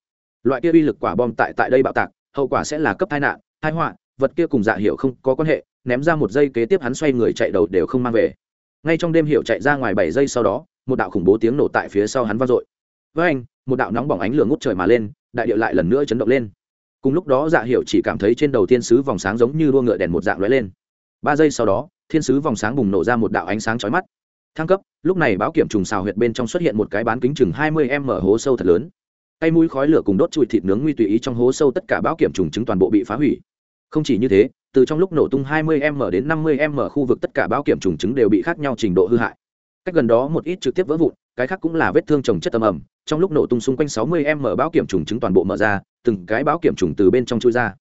Loại kia uy lực quả bom tại tại đây bạo tạc, hậu quả sẽ là cấp tai nạn, tai họa, vật kia cùng dạ hiệu không có quan hệ, ném ra một giây kế tiếp hắn xoay người chạy đầu đều không mang về. Ngay trong đêm hiệu chạy ra ngoài bảy giây sau đó, một đạo khủng bố tiếng nổ tại phía sau hắn vang dội. Với anh, một đạo nóng bỏng ánh lửa ngút trời mà lên, đại điệu lại lần nữa chấn động lên. Cùng lúc đó dạ hiệu chỉ cảm thấy trên đầu thiên sứ vòng sáng giống như đua ngựa đèn một dạng lóe lên. Ba giây sau đó, thiên sứ vòng sáng bùng nổ ra một đạo ánh sáng chói mắt thăng cấp, lúc này báo kiểm trùng xào huyệt bên trong xuất hiện một cái bán kính chừng hai mươi m hố sâu thật lớn. Tay mũi khói lửa cùng đốt chùi thịt nướng nguy tùy ý trong hố sâu tất cả báo kiểm trùng trứng toàn bộ bị phá hủy. Không chỉ như thế, từ trong lúc nổ tung 20 m đến 50 m khu vực tất cả báo kiểm trùng trứng đều bị khác nhau trình độ hư hại. Cách gần đó một ít trực tiếp vỡ vụn, cái khác cũng là vết thương trồng chất âm ẩm trong lúc nổ tung xung quanh 60 m báo kiểm trùng trứng toàn bộ mở ra, từng cái báo kiểm trùng từ bên trong chui ra.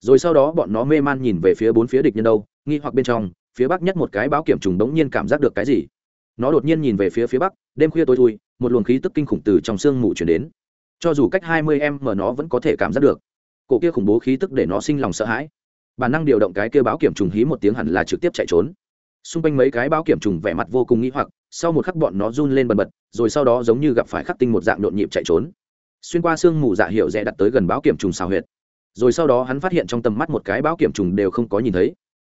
Rồi sau đó bọn nó mê man nhìn về phía bốn phía địch nhân đâu, nghi hoặc bên trong, phía bắc nhất một cái báo kiểm trùng bỗng nhiên cảm giác được cái gì nó đột nhiên nhìn về phía phía bắc, đêm khuya tối thui, một luồng khí tức kinh khủng từ trong sương mù chuyển đến. Cho dù cách hai mươi em mà nó vẫn có thể cảm giác được. Cổ kia khủng bố khí tức để nó sinh lòng sợ hãi. Bản năng điều động cái kia báo kiểm trùng hí một tiếng hẳn là trực tiếp chạy trốn. Xung quanh mấy cái báo kiểm trùng vẻ mặt vô cùng nghĩ hoặc, sau một khắc bọn nó run lên bần bật, rồi sau đó giống như gặp phải khắc tinh một dạng nhộn nhịp chạy trốn. Xuyên qua sương mù dạ hiệu rẽ đặt tới gần báo kiểm trùng xào huyệt. Rồi sau đó hắn phát hiện trong tầm mắt một cái báo kiểm trùng đều không có nhìn thấy.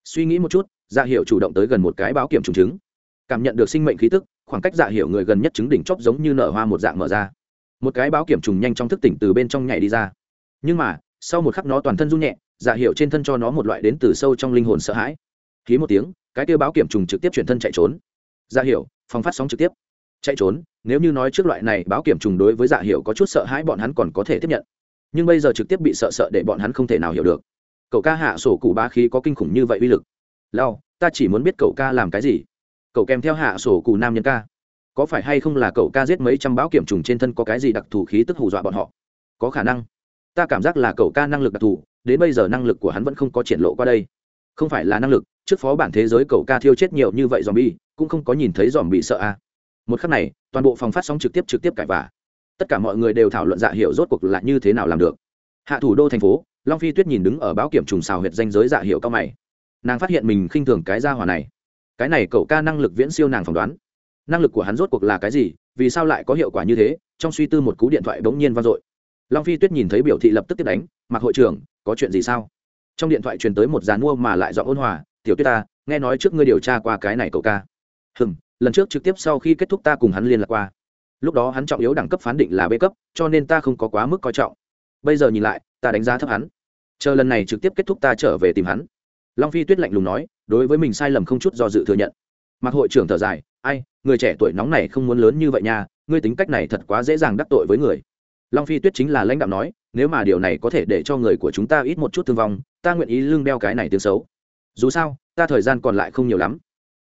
Suy nghĩ một chút dạ hiệu chủ động tới gần một cái báo kiểm trùng trứng cảm nhận được sinh mệnh khí tức khoảng cách dạ hiểu người gần nhất chứng đỉnh chóp giống như nở hoa một dạng mở ra. Một cái báo kiểm trùng nhanh trong thức tỉnh từ bên trong nhảy đi ra. Nhưng mà sau một khắc nó toàn thân run nhẹ giả hiểu trên thân cho nó một loại đến từ sâu trong linh hồn sợ hãi. Ký một tiếng cái tiêu báo kiểm trùng trực tiếp chuyển thân chạy trốn. Giả hiểu, phòng phát sóng trực tiếp. Chạy trốn nếu như nói trước loại này báo kiểm trùng đối với giả hiểu có chút sợ hãi bọn hắn còn có thể tiếp nhận. Nhưng bây giờ trực tiếp bị sợ sợ để bọn hắn không thể nào hiểu được. Cậu ca hạ sổ cụ ba khí có kinh khủng như vậy uy lực. Lao ta chỉ muốn biết cậu ca làm cái gì cậu kèm theo hạ sổ cụ nam nhân ca. Có phải hay không là cậu ca giết mấy trăm báo kiểm trùng trên thân có cái gì đặc thù khí tức hù dọa bọn họ? Có khả năng. Ta cảm giác là cậu ca năng lực đặc thù, đến bây giờ năng lực của hắn vẫn không có triển lộ qua đây. Không phải là năng lực, trước phó bản thế giới cậu ca thiêu chết nhiều như vậy dòm bi cũng không có nhìn thấy dòm bị sợ a. À. một khắc này, toàn bộ phòng phát sóng trực tiếp trực tiếp cãi vả tất cả mọi người đều thảo luận dạ hiệu rốt cuộc là như thế nào làm được. Hạ thủ đô thành phố, long phi tuyết nhìn đứng ở báo kiểm trùng xào huyệt danh giới dạ hiệu cao mày. Nàng phát hiện mình khinh thường cái gia hỏa này cái này cậu ca năng lực viễn siêu nàng phỏng đoán. Năng lực của hắn rốt cuộc là cái gì, vì sao lại có hiệu quả như thế? Trong suy tư một cú điện thoại bỗng nhiên vang dội. Long phi tuyết nhìn thấy biểu thị lập tức tiếp đánh mặc hội trưởng, có chuyện gì sao? Trong điện thoại truyền tới một dàn mua mà lại dọn ôn hòa, tiểu tuyết ta, nghe nói trước ngươi điều tra qua cái này cậu ca. Hừm, lần trước trực tiếp sau khi kết thúc ta cùng hắn liên lạc qua. Lúc đó hắn trọng yếu đẳng cấp phán định là b cấp, cho nên ta không có quá mức coi trọng. Bây giờ nhìn lại, ta đánh giá thấp hắn. Chờ lần này trực tiếp kết thúc ta trở về tìm hắn. Long phi tuyết lạnh lùng nói đối với mình sai lầm không chút do dự thừa nhận. Mặc hội trưởng thở dài, ai, người trẻ tuổi nóng này không muốn lớn như vậy nha, ngươi tính cách này thật quá dễ dàng đắc tội với người. Long phi tuyết chính là lãnh đạo nói, nếu mà điều này có thể để cho người của chúng ta ít một chút thương vong, ta nguyện ý lương đeo cái này tiếng xấu. Dù sao, ta thời gian còn lại không nhiều lắm.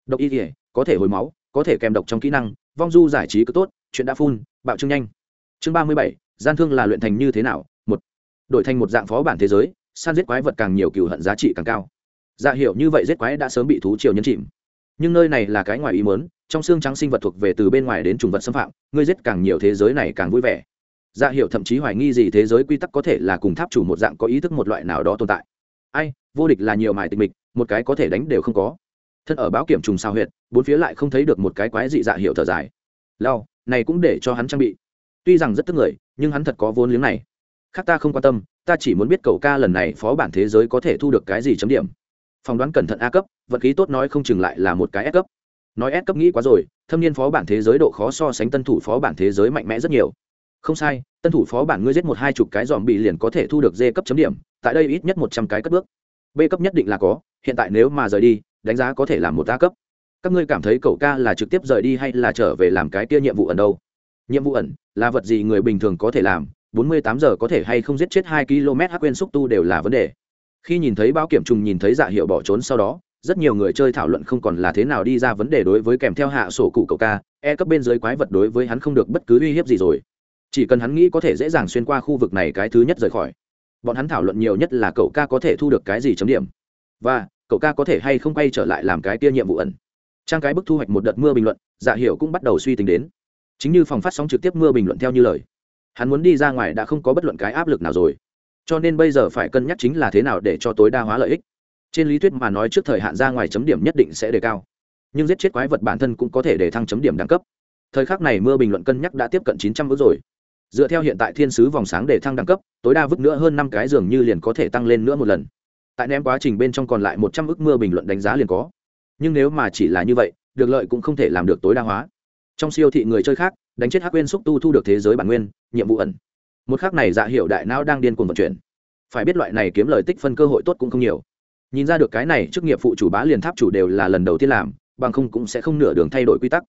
Độc y kỉa có thể hồi máu, có thể kèm độc trong kỹ năng, vong du giải trí cứ tốt, chuyện đã phun, bạo trưng nhanh. Chương ba mươi bảy, gian thương là luyện thành như thế nào? Một, đổi thành một dạng phó bản thế giới, san giết quái vật càng nhiều cừu hận giá trị càng cao dạ hiệu như vậy giết quái đã sớm bị thú triều nhấn chìm. Nhưng nơi này là cái ngoài ý mớn trong xương trắng sinh vật thuộc về từ bên ngoài đến trùng vật xâm phạm, ngươi giết càng nhiều thế giới này càng vui vẻ. Dạ hiệu thậm chí hoài nghi gì thế giới quy tắc có thể là cùng tháp chủ một dạng có ý thức một loại nào đó tồn tại. Ai, vô địch là nhiều mài tịch mịch, một cái có thể đánh đều không có. Thân ở báo kiểm trùng sao huyệt, bốn phía lại không thấy được một cái quái dị dạ hiệu thở dài. Lao này cũng để cho hắn trang bị. Tuy rằng rất tức người, nhưng hắn thật có vốn liếng này. Khác ta không quan tâm, ta chỉ muốn biết cầu ca lần này phó bản thế giới có thể thu được cái gì chấm điểm phỏng đoán cẩn thận a cấp, vật khí tốt nói không chừng lại là một cái S cấp. Nói S cấp nghĩ quá rồi, thâm niên phó bản thế giới độ khó so sánh tân thủ phó bản thế giới mạnh mẽ rất nhiều. Không sai, tân thủ phó bản ngươi giết một hai chục cái dòm bị liền có thể thu được D cấp chấm điểm, tại đây ít nhất một trăm cái cất bước. B cấp nhất định là có, hiện tại nếu mà rời đi, đánh giá có thể là một A cấp. Các ngươi cảm thấy cậu ca là trực tiếp rời đi hay là trở về làm cái kia nhiệm vụ ẩn đâu? Nhiệm vụ ẩn, là vật gì người bình thường có thể làm 48 giờ có thể hay không giết chết 2 km hắc quên xúc tu đều là vấn đề khi nhìn thấy bao kiểm trùng nhìn thấy dạ hiệu bỏ trốn sau đó, rất nhiều người chơi thảo luận không còn là thế nào đi ra vấn đề đối với kèm theo hạ sổ cụ cậu ca e cấp bên dưới quái vật đối với hắn không được bất cứ uy hiếp gì rồi. Chỉ cần hắn nghĩ có thể dễ dàng xuyên qua khu vực này cái thứ nhất rời khỏi, bọn hắn thảo luận nhiều nhất là cậu ca có thể thu được cái gì chấm điểm, và cậu ca có thể hay không quay trở lại làm cái kia nhiệm vụ ẩn. Trang cái bức thu hoạch một đợt mưa bình luận dạ hiệu cũng bắt đầu suy tính đến. Chính như phòng phát sóng trực tiếp mưa bình luận theo như lời, hắn muốn đi ra ngoài đã không có bất luận cái áp lực nào rồi cho nên bây giờ phải cân nhắc chính là thế nào để cho tối đa hóa lợi ích. Trên lý thuyết mà nói trước thời hạn ra ngoài chấm điểm nhất định sẽ đề cao. Nhưng giết chết quái vật bản thân cũng có thể để thăng chấm điểm đẳng cấp. Thời khắc này mưa bình luận cân nhắc đã tiếp cận chín trăm bước rồi. Dựa theo hiện tại thiên sứ vòng sáng để thăng đẳng cấp, tối đa vứt nữa hơn năm cái dường như liền có thể tăng lên nữa một lần. Tại ném quá trình bên trong còn lại một trăm ước mưa bình luận đánh giá liền có. Nhưng nếu mà chỉ là như vậy, được lợi cũng không thể làm được tối đa hóa. Trong siêu thị người chơi khác, đánh chết hắc quên xúc tu thu được thế giới bản nguyên, nhiệm vụ ẩn một khắc này dạ hiệu đại não đang điên cuồng vận chuyển. Phải biết loại này kiếm lời tích phân cơ hội tốt cũng không nhiều. Nhìn ra được cái này, chức nghiệp phụ chủ bá liền tháp chủ đều là lần đầu tiên làm, bằng không cũng sẽ không nửa đường thay đổi quy tắc.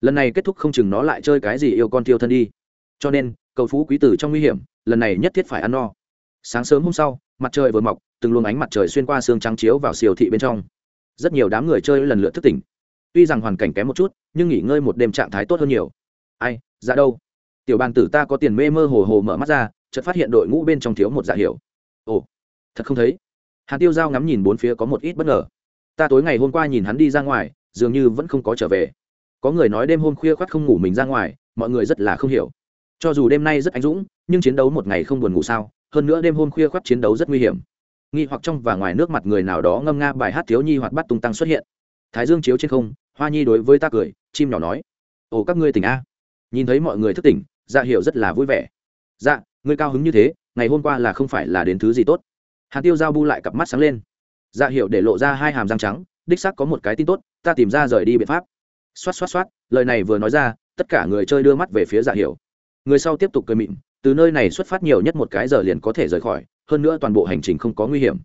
Lần này kết thúc không chừng nó lại chơi cái gì yêu con tiêu thân đi. Cho nên, cầu phú quý tử trong nguy hiểm, lần này nhất thiết phải ăn no. Sáng sớm hôm sau, mặt trời vừa mọc, từng luồng ánh mặt trời xuyên qua xương trắng chiếu vào siêu thị bên trong. Rất nhiều đám người chơi lần lượt thức tỉnh. Tuy rằng hoàn cảnh kém một chút, nhưng nghỉ ngơi một đêm trạng thái tốt hơn nhiều. Ai ra đâu? Tiểu bàn tử ta có tiền mê mơ hồ hồ mở mắt ra, chợt phát hiện đội ngũ bên trong thiếu một dạ hiểu. Ồ, thật không thấy. Hàn tiêu giao ngắm nhìn bốn phía có một ít bất ngờ. Ta tối ngày hôm qua nhìn hắn đi ra ngoài, dường như vẫn không có trở về. Có người nói đêm hôm khuya khoắt không ngủ mình ra ngoài, mọi người rất là không hiểu. Cho dù đêm nay rất anh dũng, nhưng chiến đấu một ngày không buồn ngủ sao? Hơn nữa đêm hôm khuya khoắt chiến đấu rất nguy hiểm. Nghi hoặc trong và ngoài nước mặt người nào đó ngâm nga bài hát thiếu nhi hoạt bắt tung tăng xuất hiện. Thái dương chiếu trên không, hoa nhi đối với ta cười, chim nhỏ nói. Ồ, các ngươi tỉnh a. Nhìn thấy mọi người thức tỉnh dạ hiểu rất là vui vẻ. Dạ ngươi cao hứng như thế, ngày hôm qua là không phải là đến thứ gì tốt. Hàn tiêu giao bu lại cặp mắt sáng lên. Dạ hiểu để lộ ra hai hàm răng trắng, đích xác có một cái tin tốt, ta tìm ra rời đi biện pháp. Xoát xoát xoát, lời này vừa nói ra, tất cả người chơi đưa mắt về phía dạ Hiểu. người sau tiếp tục cười mịn, từ nơi này xuất phát nhiều nhất một cái giờ liền có thể rời khỏi, hơn nữa toàn bộ hành trình không có nguy hiểm.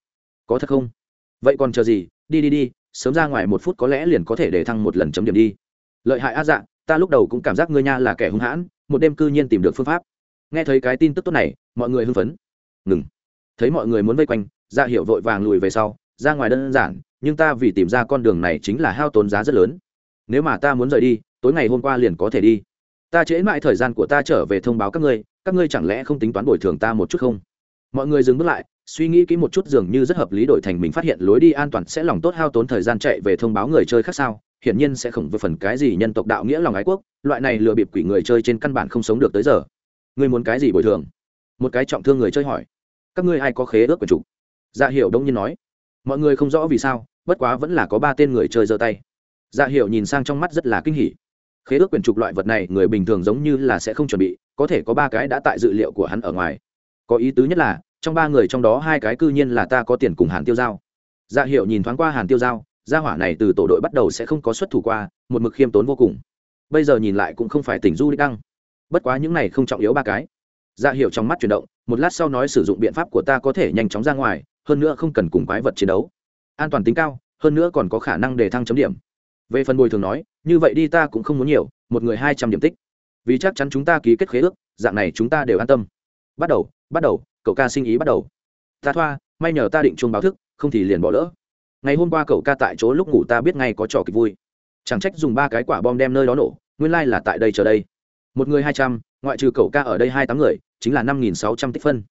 Có thật không? Vậy còn chờ gì? Đi đi đi, sớm ra ngoài một phút có lẽ liền có thể để thăng một lần chấm điểm đi. Lợi hại á dạ ta lúc đầu cũng cảm giác ngươi nha là kẻ hung hãn một đêm cư nhiên tìm được phương pháp. Nghe thấy cái tin tức tốt này, mọi người hưng phấn. Ngừng. Thấy mọi người muốn vây quanh dạ ra hiệu vội vàng lùi về sau, ra ngoài đơn giản, nhưng ta vì tìm ra con đường này chính là hao tốn giá rất lớn. Nếu mà ta muốn rời đi, tối ngày hôm qua liền có thể đi. Ta trễ mãi thời gian của ta trở về thông báo các ngươi các ngươi chẳng lẽ không tính toán bồi thường ta một chút không? Mọi người dừng bước lại, suy nghĩ kỹ một chút dường như rất hợp lý đổi thành mình phát hiện lối đi an toàn sẽ lòng tốt hao tốn thời gian chạy về thông báo người chơi khác sao hiển nhiên sẽ không với phần cái gì nhân tộc đạo nghĩa lòng ái quốc, loại này lừa bịp quỷ người chơi trên căn bản không sống được tới giờ. Ngươi muốn cái gì bồi thường? Một cái trọng thương người chơi hỏi. Các ngươi ai có khế ước quyền chủ? Dạ hiểu đông nhiên nói. Mọi người không rõ vì sao, bất quá vẫn là có ba tên người chơi giơ tay. Dạ hiểu nhìn sang trong mắt rất là kinh hỉ. Khế ước quyền trục loại vật này người bình thường giống như là sẽ không chuẩn bị, có thể có ba cái đã tại dự liệu của hắn ở ngoài. Có ý tứ nhất là, trong ba người trong đó hai cái cư nhiên là ta có tiền cùng hàn tiêu giao. Dạ hiệu nhìn thoáng qua hàn tiêu giao gia hỏa này từ tổ đội bắt đầu sẽ không có xuất thủ qua, một mực khiêm tốn vô cùng. Bây giờ nhìn lại cũng không phải tỉnh du đích đăng. Bất quá những này không trọng yếu ba cái. Dạ hiệu trong mắt chuyển động, một lát sau nói sử dụng biện pháp của ta có thể nhanh chóng ra ngoài, hơn nữa không cần cùng quái vật chiến đấu. An toàn tính cao, hơn nữa còn có khả năng để thăng chấm điểm. Về phần bồi thường nói, như vậy đi ta cũng không muốn nhiều, một người hai trăm điểm tích. Vì chắc chắn chúng ta ký kết khế ước, dạng này chúng ta đều an tâm. Bắt đầu bắt đầu, cậu ca sinh ý bắt đầu. Ta thoa, may nhờ ta định chuông báo thức, không thì liền bỏ lỡ ngày hôm qua cậu ca tại chỗ lúc ngủ ta biết ngay có trò kịch vui. Chẳng trách dùng ba cái quả bom đem nơi đó nổ, nguyên lai、like、là tại đây chờ đây. Một người hai trăm, ngoại trừ cậu ca ở đây hai tám người, chính là năm nghìn sáu trăm tích phân.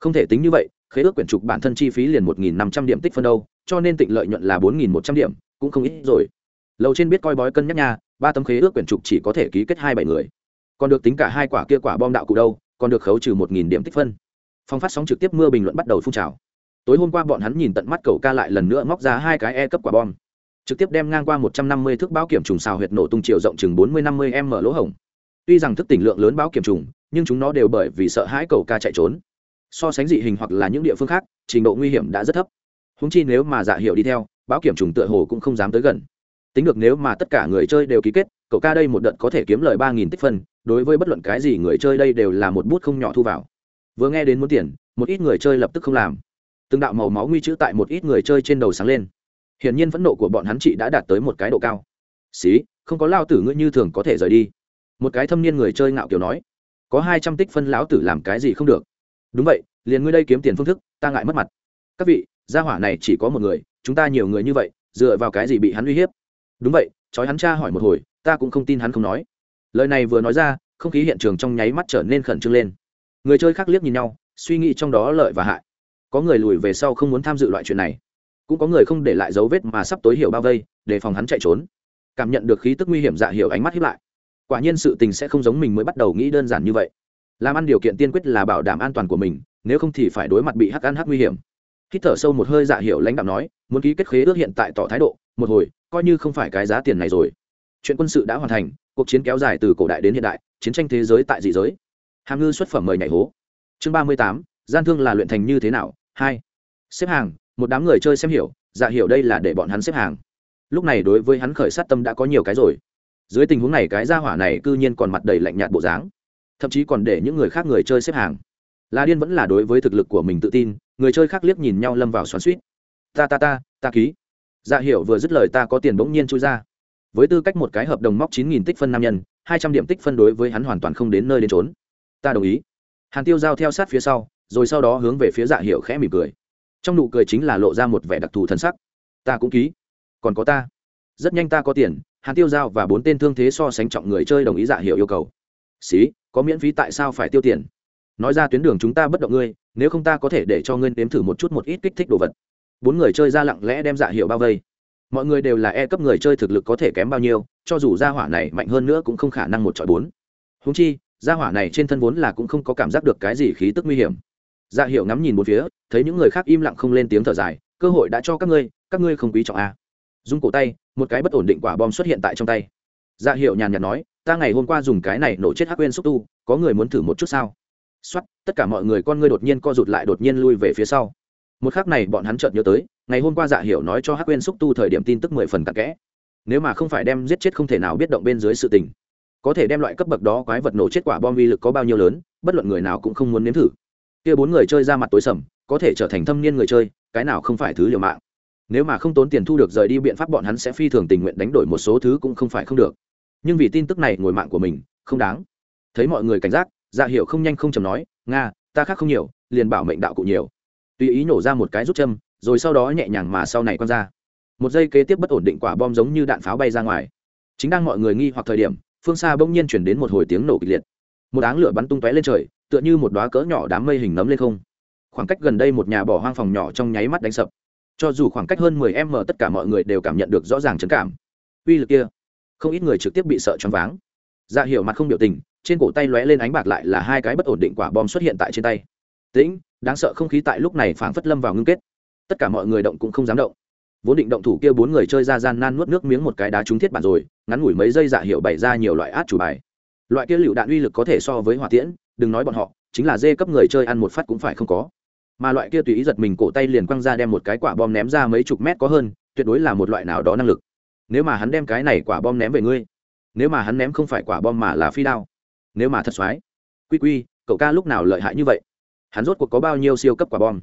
Không thể tính như vậy, khế ước quyển trục bản thân chi phí liền một nghìn năm trăm điểm tích phân đâu, cho nên tịnh lợi nhuận là bốn nghìn một trăm điểm, cũng không ít rồi. Lầu trên biết coi bói cân nhắc nha, ba tấm khế ước quyển trục chỉ có thể ký kết hai bảy người. Còn được tính cả hai quả kia quả bom đạo cụ đâu, còn được khấu trừ một nghìn điểm tích phân. Phong phát sóng trực tiếp mưa bình luận bắt đầu phun trào tối hôm qua bọn hắn nhìn tận mắt cầu ca lại lần nữa móc ra hai cái e cấp quả bom. Trực tiếp đem ngang qua một trăm năm mươi thước báo kiểm trùng xào huyệt nổ tung chiều rộng chừng bốn mươi năm mươi m lỗ hổng. Tuy rằng thức tỉnh lượng lớn báo kiểm trùng, nhưng chúng nó đều bởi vì sợ hãi cầu ca chạy trốn. So sánh dị hình hoặc là những địa phương khác, trình độ nguy hiểm đã rất thấp. Húng chi nếu mà dạ hiệu đi theo, báo kiểm trùng tựa hồ cũng không dám tới gần. Tính được nếu mà tất cả người chơi đều ký kết cậu ca đây một đợt có thể kiếm lời ba nghìn tích phân, đối với bất luận cái gì người chơi đây đều là một bút không nhỏ thu vào. Vừa nghe đến muốn tiền, một ít người chơi lập tức không làm từng đạo màu máu nguy chữ tại một ít người chơi trên đầu sáng lên. Hiển nhiên phẫn nộ của bọn hắn chị đã đạt tới một cái độ cao. Xí, không có lao tử ngươi như thường có thể rời đi. Một cái thâm niên người chơi ngạo kiểu nói. Có hai trăm tích phân lão tử làm cái gì không được? Đúng vậy, liền ngươi đây kiếm tiền phương thức, ta ngại mất mặt. Các vị, gia hỏa này chỉ có một người, chúng ta nhiều người như vậy, dựa vào cái gì bị hắn uy hiếp? Đúng vậy, chói hắn cha hỏi một hồi, ta cũng không tin hắn không nói. Lời này vừa nói ra, không khí hiện trường trong nháy mắt trở nên khẩn trương lên. Người chơi khác liếc nhìn nhau, suy nghĩ trong đó lợi và hại có người lùi về sau không muốn tham dự loại chuyện này. Cũng có người không để lại dấu vết mà sắp tối hiểu bao vây, để phòng hắn chạy trốn. Cảm nhận được khí tức nguy hiểm dạ hiểu ánh mắt hiếp lại. Quả nhiên sự tình sẽ không giống mình mới bắt đầu nghĩ đơn giản như vậy. Làm ăn điều kiện tiên quyết là bảo đảm an toàn của mình, nếu không thì phải đối mặt bị hắc ăn hắc nguy hiểm. Hít thở sâu một hơi dạ hiểu lãnh đạo nói, muốn ký kết khế ước hiện tại tỏ thái độ, một hồi, coi như không phải cái giá tiền này rồi. Chuyện quân sự đã hoàn thành, cuộc chiến kéo dài từ cổ đại đến hiện đại, chiến tranh thế giới tại dị giới. Hàm ngư xuất phẩm mời nhảy hố. Chương ba mươi tám, gian thương là luyện thành như thế nào hai. Xếp hàng, một đám người chơi xem hiểu dạ hiểu đây là để bọn hắn xếp hàng. Lúc này đối với hắn khởi sát tâm đã có nhiều cái rồi. Dưới tình huống này cái gia hỏa này cư nhiên còn mặt đầy lạnh nhạt bộ dáng. Thậm chí còn để những người khác người chơi xếp hàng. La điên vẫn là đối với thực lực của mình tự tin, người chơi khác liếc nhìn nhau lâm vào xoắn suýt ta ta ta ta ký. Dạ hiểu vừa dứt lời ta có tiền bỗng nhiên chui ra. Với tư cách một cái hợp đồng móc chín nghìn tích phân nam nhân, hai trăm điểm tích phân đối với hắn hoàn toàn không đến nơi đến trốn ta đồng ý. Hàn tiêu giao theo sát phía sau rồi sau đó hướng về phía dạ hiệu khẽ mỉm cười. Trong nụ cười chính là lộ ra một vẻ đặc thù thân sắc. Ta cũng ký. Còn có ta. Rất nhanh ta có tiền, hàn tiêu giao và bốn tên thương thế so sánh trọng người chơi đồng ý dạ hiệu yêu cầu. Xí, có miễn phí tại sao phải tiêu tiền? Nói ra tuyến đường chúng ta bất động ngươi, nếu không ta có thể để cho ngươi nếm thử một chút một ít kích thích đồ vật. Bốn người chơi ra lặng lẽ đem dạ hiệu bao vây. Mọi người đều là e cấp người chơi thực lực có thể kém bao nhiêu, cho dù gia hỏa này mạnh hơn nữa cũng không khả năng một chọi bốn. Húng chi, gia hỏa này trên thân vốn là cũng không có cảm giác được cái gì khí tức nguy hiểm dạ hiệu ngắm nhìn một phía, thấy những người khác im lặng không lên tiếng thở dài, cơ hội đã cho các ngươi các ngươi không quý trọng a à. dung cổ tay, một cái bất ổn định quả bom xuất hiện tại trong tay. Dạ hiệu nhàn nhạt nói, ta ngày hôm qua dùng cái này nổ chết hắc quên xúc tu, có người muốn thử một chút sao? Xuất tất cả mọi người con ngươi đột nhiên co rụt lại đột nhiên lui về phía sau. Một khắc này bọn hắn chợt nhớ tới, ngày hôm qua dạ hiểu nói cho hắc quên xúc tu thời điểm tin tức mười phần cặn kẽ. Nếu mà không phải đem giết chết không thể nào biết động bên dưới sự tình, có thể đem loại cấp bậc đó quái vật nổ chết quả bom vi lực có bao nhiêu lớn, bất luận người nào cũng không muốn nếm thử kia bốn người chơi ra mặt tối sầm, có thể trở thành thâm niên người chơi, cái nào không phải thứ liều mạng. Nếu mà không tốn tiền thu được rời đi biện pháp bọn hắn sẽ phi thường tình nguyện đánh đổi một số thứ cũng không phải không được. Nhưng vì tin tức này ngồi mạng của mình, không đáng. Thấy mọi người cảnh giác dạ hiệu không nhanh không chầm nói, nga, ta khác không nhiều, liền bảo mệnh đạo cụ nhiều. Tùy ý nổ ra một cái rút châm, rồi sau đó nhẹ nhàng mà sau này quăng ra. Một giây kế tiếp bất ổn định quả bom giống như đạn pháo bay ra ngoài. Chính đang mọi người nghi hoặc thời điểm, phương xa bỗng nhiên chuyển đến một hồi tiếng nổ kịch liệt. Một áng lửa bắn tung tóe lên trời tựa như một đóa cỡ nhỏ đám mây hình nấm lên không. Khoảng cách gần đây một nhà bỏ hoang phòng nhỏ trong nháy mắt đánh sập. Cho dù khoảng cách hơn mười m tất cả mọi người đều cảm nhận được rõ ràng chấn cảm. Uy lực kia, không ít người trực tiếp bị sợ choáng váng. Dạ hiểu mặt không biểu tình, trên cổ tay lóe lên ánh bạc lại là hai cái bất ổn định quả bom xuất hiện tại trên tay. Tĩnh, đáng sợ không khí tại lúc này phảng phất lâm vào ngưng kết. Tất cả mọi người động cũng không dám động. Vốn định động thủ kia bốn người chơi ra gian nan nuốt nước miếng một cái đá trúng thiết bản rồi, ngắn ngủi mấy giây dạ hiệu bày ra nhiều loại át chủ bài. Loại kia lựu đạn uy lực có thể so với hỏa tiễn đừng nói bọn họ chính là dê cấp người chơi ăn một phát cũng phải không có. Mà loại kia tùy ý giật mình cổ tay liền quăng ra đem một cái quả bom ném ra mấy chục mét có hơn tuyệt đối là một loại nào đó năng lực. Nếu mà hắn đem cái này quả bom ném về ngươi nếu mà hắn ném không phải quả bom mà là phi đao nếu mà thật soái, quy quy cậu ca lúc nào lợi hại như vậy? Hắn rốt cuộc có bao nhiêu siêu cấp quả bom?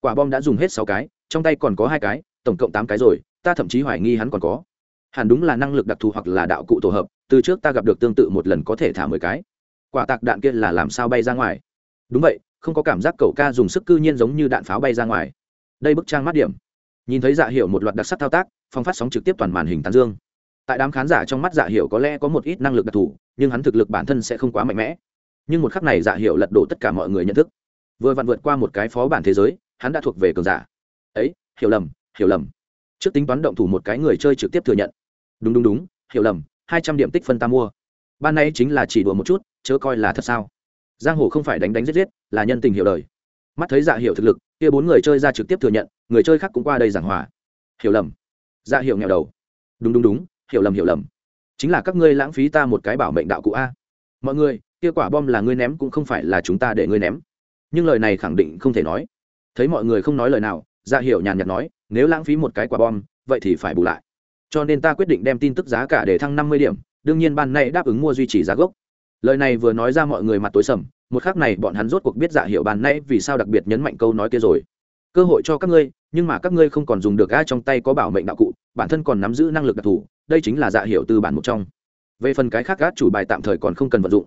Quả bom đã dùng hết sáu cái trong tay còn có hai cái tổng cộng tám cái rồi ta thậm chí hoài nghi hắn còn có. Hẳn đúng là năng lực đặc thù hoặc là đạo cụ tổ hợp từ trước ta gặp được tương tự một lần có thể thả mười cái quả tạc đạn kia là làm sao bay ra ngoài? Đúng vậy, không có cảm giác cậu ca dùng sức cư nhiên giống như đạn pháo bay ra ngoài. Đây bức trang mắt điểm. Nhìn thấy dạ hiệu một loạt đặc sắc thao tác, phong phát sóng trực tiếp toàn màn hình tán dương. Tại đám khán giả trong mắt dạ hiểu có lẽ có một ít năng lực đặc thù, nhưng hắn thực lực bản thân sẽ không quá mạnh mẽ. Nhưng một khắc này dạ hiểu lật đổ tất cả mọi người nhận thức. Vừa vặn vượt qua một cái phó bản thế giới, hắn đã thuộc về cường giả. Ấy, hiểu lầm hiểu lầm. Trước tính toán động thủ một cái người chơi trực tiếp thừa nhận. Đúng đúng đúng, hiểu lầm, hai trăm điểm tích phân ta mua ban nay chính là chỉ đùa một chút, chớ coi là thật sao? Giang hồ không phải đánh đánh giết giết, là nhân tình hiểu đời mắt thấy dạ hiểu thực lực, kia bốn người chơi ra trực tiếp thừa nhận, người chơi khác cũng qua đây giảng hòa. Hiểu lầm. Dạ hiểu nghèo đầu. Đúng đúng đúng, hiểu lầm hiểu lầm. Chính là các ngươi lãng phí ta một cái bảo mệnh đạo cụ a. Mọi người, kia quả bom là ngươi ném cũng không phải là chúng ta để ngươi ném. Nhưng lời này khẳng định không thể nói. Thấy mọi người không nói lời nào dạ hiểu nhàn nhạt nói, nếu lãng phí một cái quả bom, vậy thì phải bù lại. Cho nên ta quyết định đem tin tức giá cả để thăng năm mươi điểm đương nhiên ban nay đáp ứng mua duy trì giá gốc. Lời này vừa nói ra mọi người mặt tối sầm, một khác này bọn hắn rốt cuộc biết dạ hiệu ban nay vì sao đặc biệt nhấn mạnh câu nói kia rồi. Cơ hội cho các ngươi, nhưng mà các ngươi không còn dùng được ai trong tay có bảo mệnh đạo cụ, bản thân còn nắm giữ năng lực đặc thù, đây chính là dạ hiệu từ bản một trong. Về phần cái khác gác chủ bài tạm thời còn không cần vận dụng.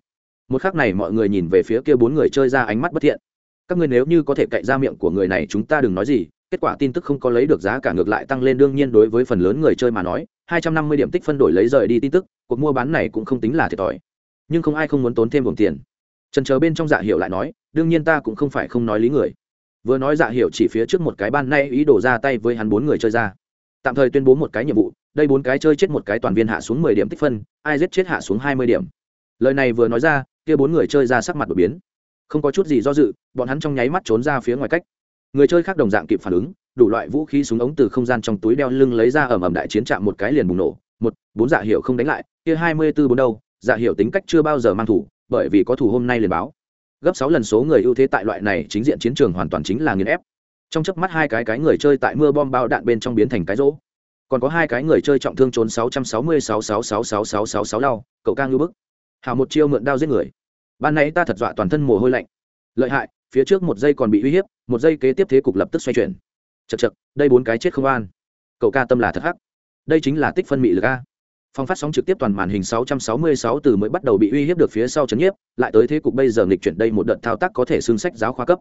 Một khác này mọi người nhìn về phía kia bốn người chơi ra ánh mắt bất thiện. Các ngươi nếu như có thể cậy ra miệng của người này, chúng ta đừng nói gì, kết quả tin tức không có lấy được giá cả ngược lại tăng lên, đương nhiên đối với phần lớn người chơi mà nói, hai trăm năm mươi điểm tích phân đổi lấy rời đi tin tức cuộc mua bán này cũng không tính là thiệt thòi. Nhưng không ai không muốn tốn thêm buồng tiền. Trần chờ bên trong dạ hiệu lại nói, đương nhiên ta cũng không phải không nói lý người. Vừa nói dạ hiệu chỉ phía trước một cái ban nay ý đổ ra tay với hắn bốn người chơi ra. Tạm thời tuyên bố một cái nhiệm vụ, đây bốn cái chơi chết một cái toàn viên hạ xuống mười điểm tích phân, ai giết chết hạ xuống hai mươi điểm. Lời này vừa nói ra, kia bốn người chơi ra sắc mặt đột biến. Không có chút gì do dự, bọn hắn trong nháy mắt trốn ra phía ngoài cách. Người chơi khác đồng dạng kịp phản ứng, đủ loại vũ khí súng ống từ không gian trong túi đeo lưng lấy ra ẩm ẩm đại chiến trạm một cái liền bùng nổ một, bốn dạ hiệu không đánh lại, kia hai mươi bốn bốn đâu dạ hiệu tính cách chưa bao giờ mang thủ, bởi vì có thủ hôm nay liền báo. Gấp sáu lần số người ưu thế tại loại này chính diện chiến trường hoàn toàn chính là nghiền ép. Trong chớp mắt hai cái cái người chơi tại mưa bom bao đạn bên trong biến thành cái rỗ. Còn có hai cái người chơi trọng thương trốn sáu trăm sáu mươi sáu sáu sáu sáu sáu sáu sáu đau, cậu ca ngưu bức. Hào một chiêu mượn đao giết người. Ban nãy ta thật dọa toàn thân mồ hôi lạnh. Lợi hại, phía trước một giây còn bị uy hiếp, một giây kế tiếp thế cục lập tức xoay chuyển. Chật chật đây bốn cái chết không an. Cậu ca tâm là thật hắc đây chính là tích phân mị lực a. Phong phát sóng trực tiếp toàn màn hình 666 từ mới bắt đầu bị uy hiếp được phía sau chấn nhiếp, lại tới thế cục bây giờ nghịch chuyển đây một đợt thao tác có thể xương sách giáo khoa cấp.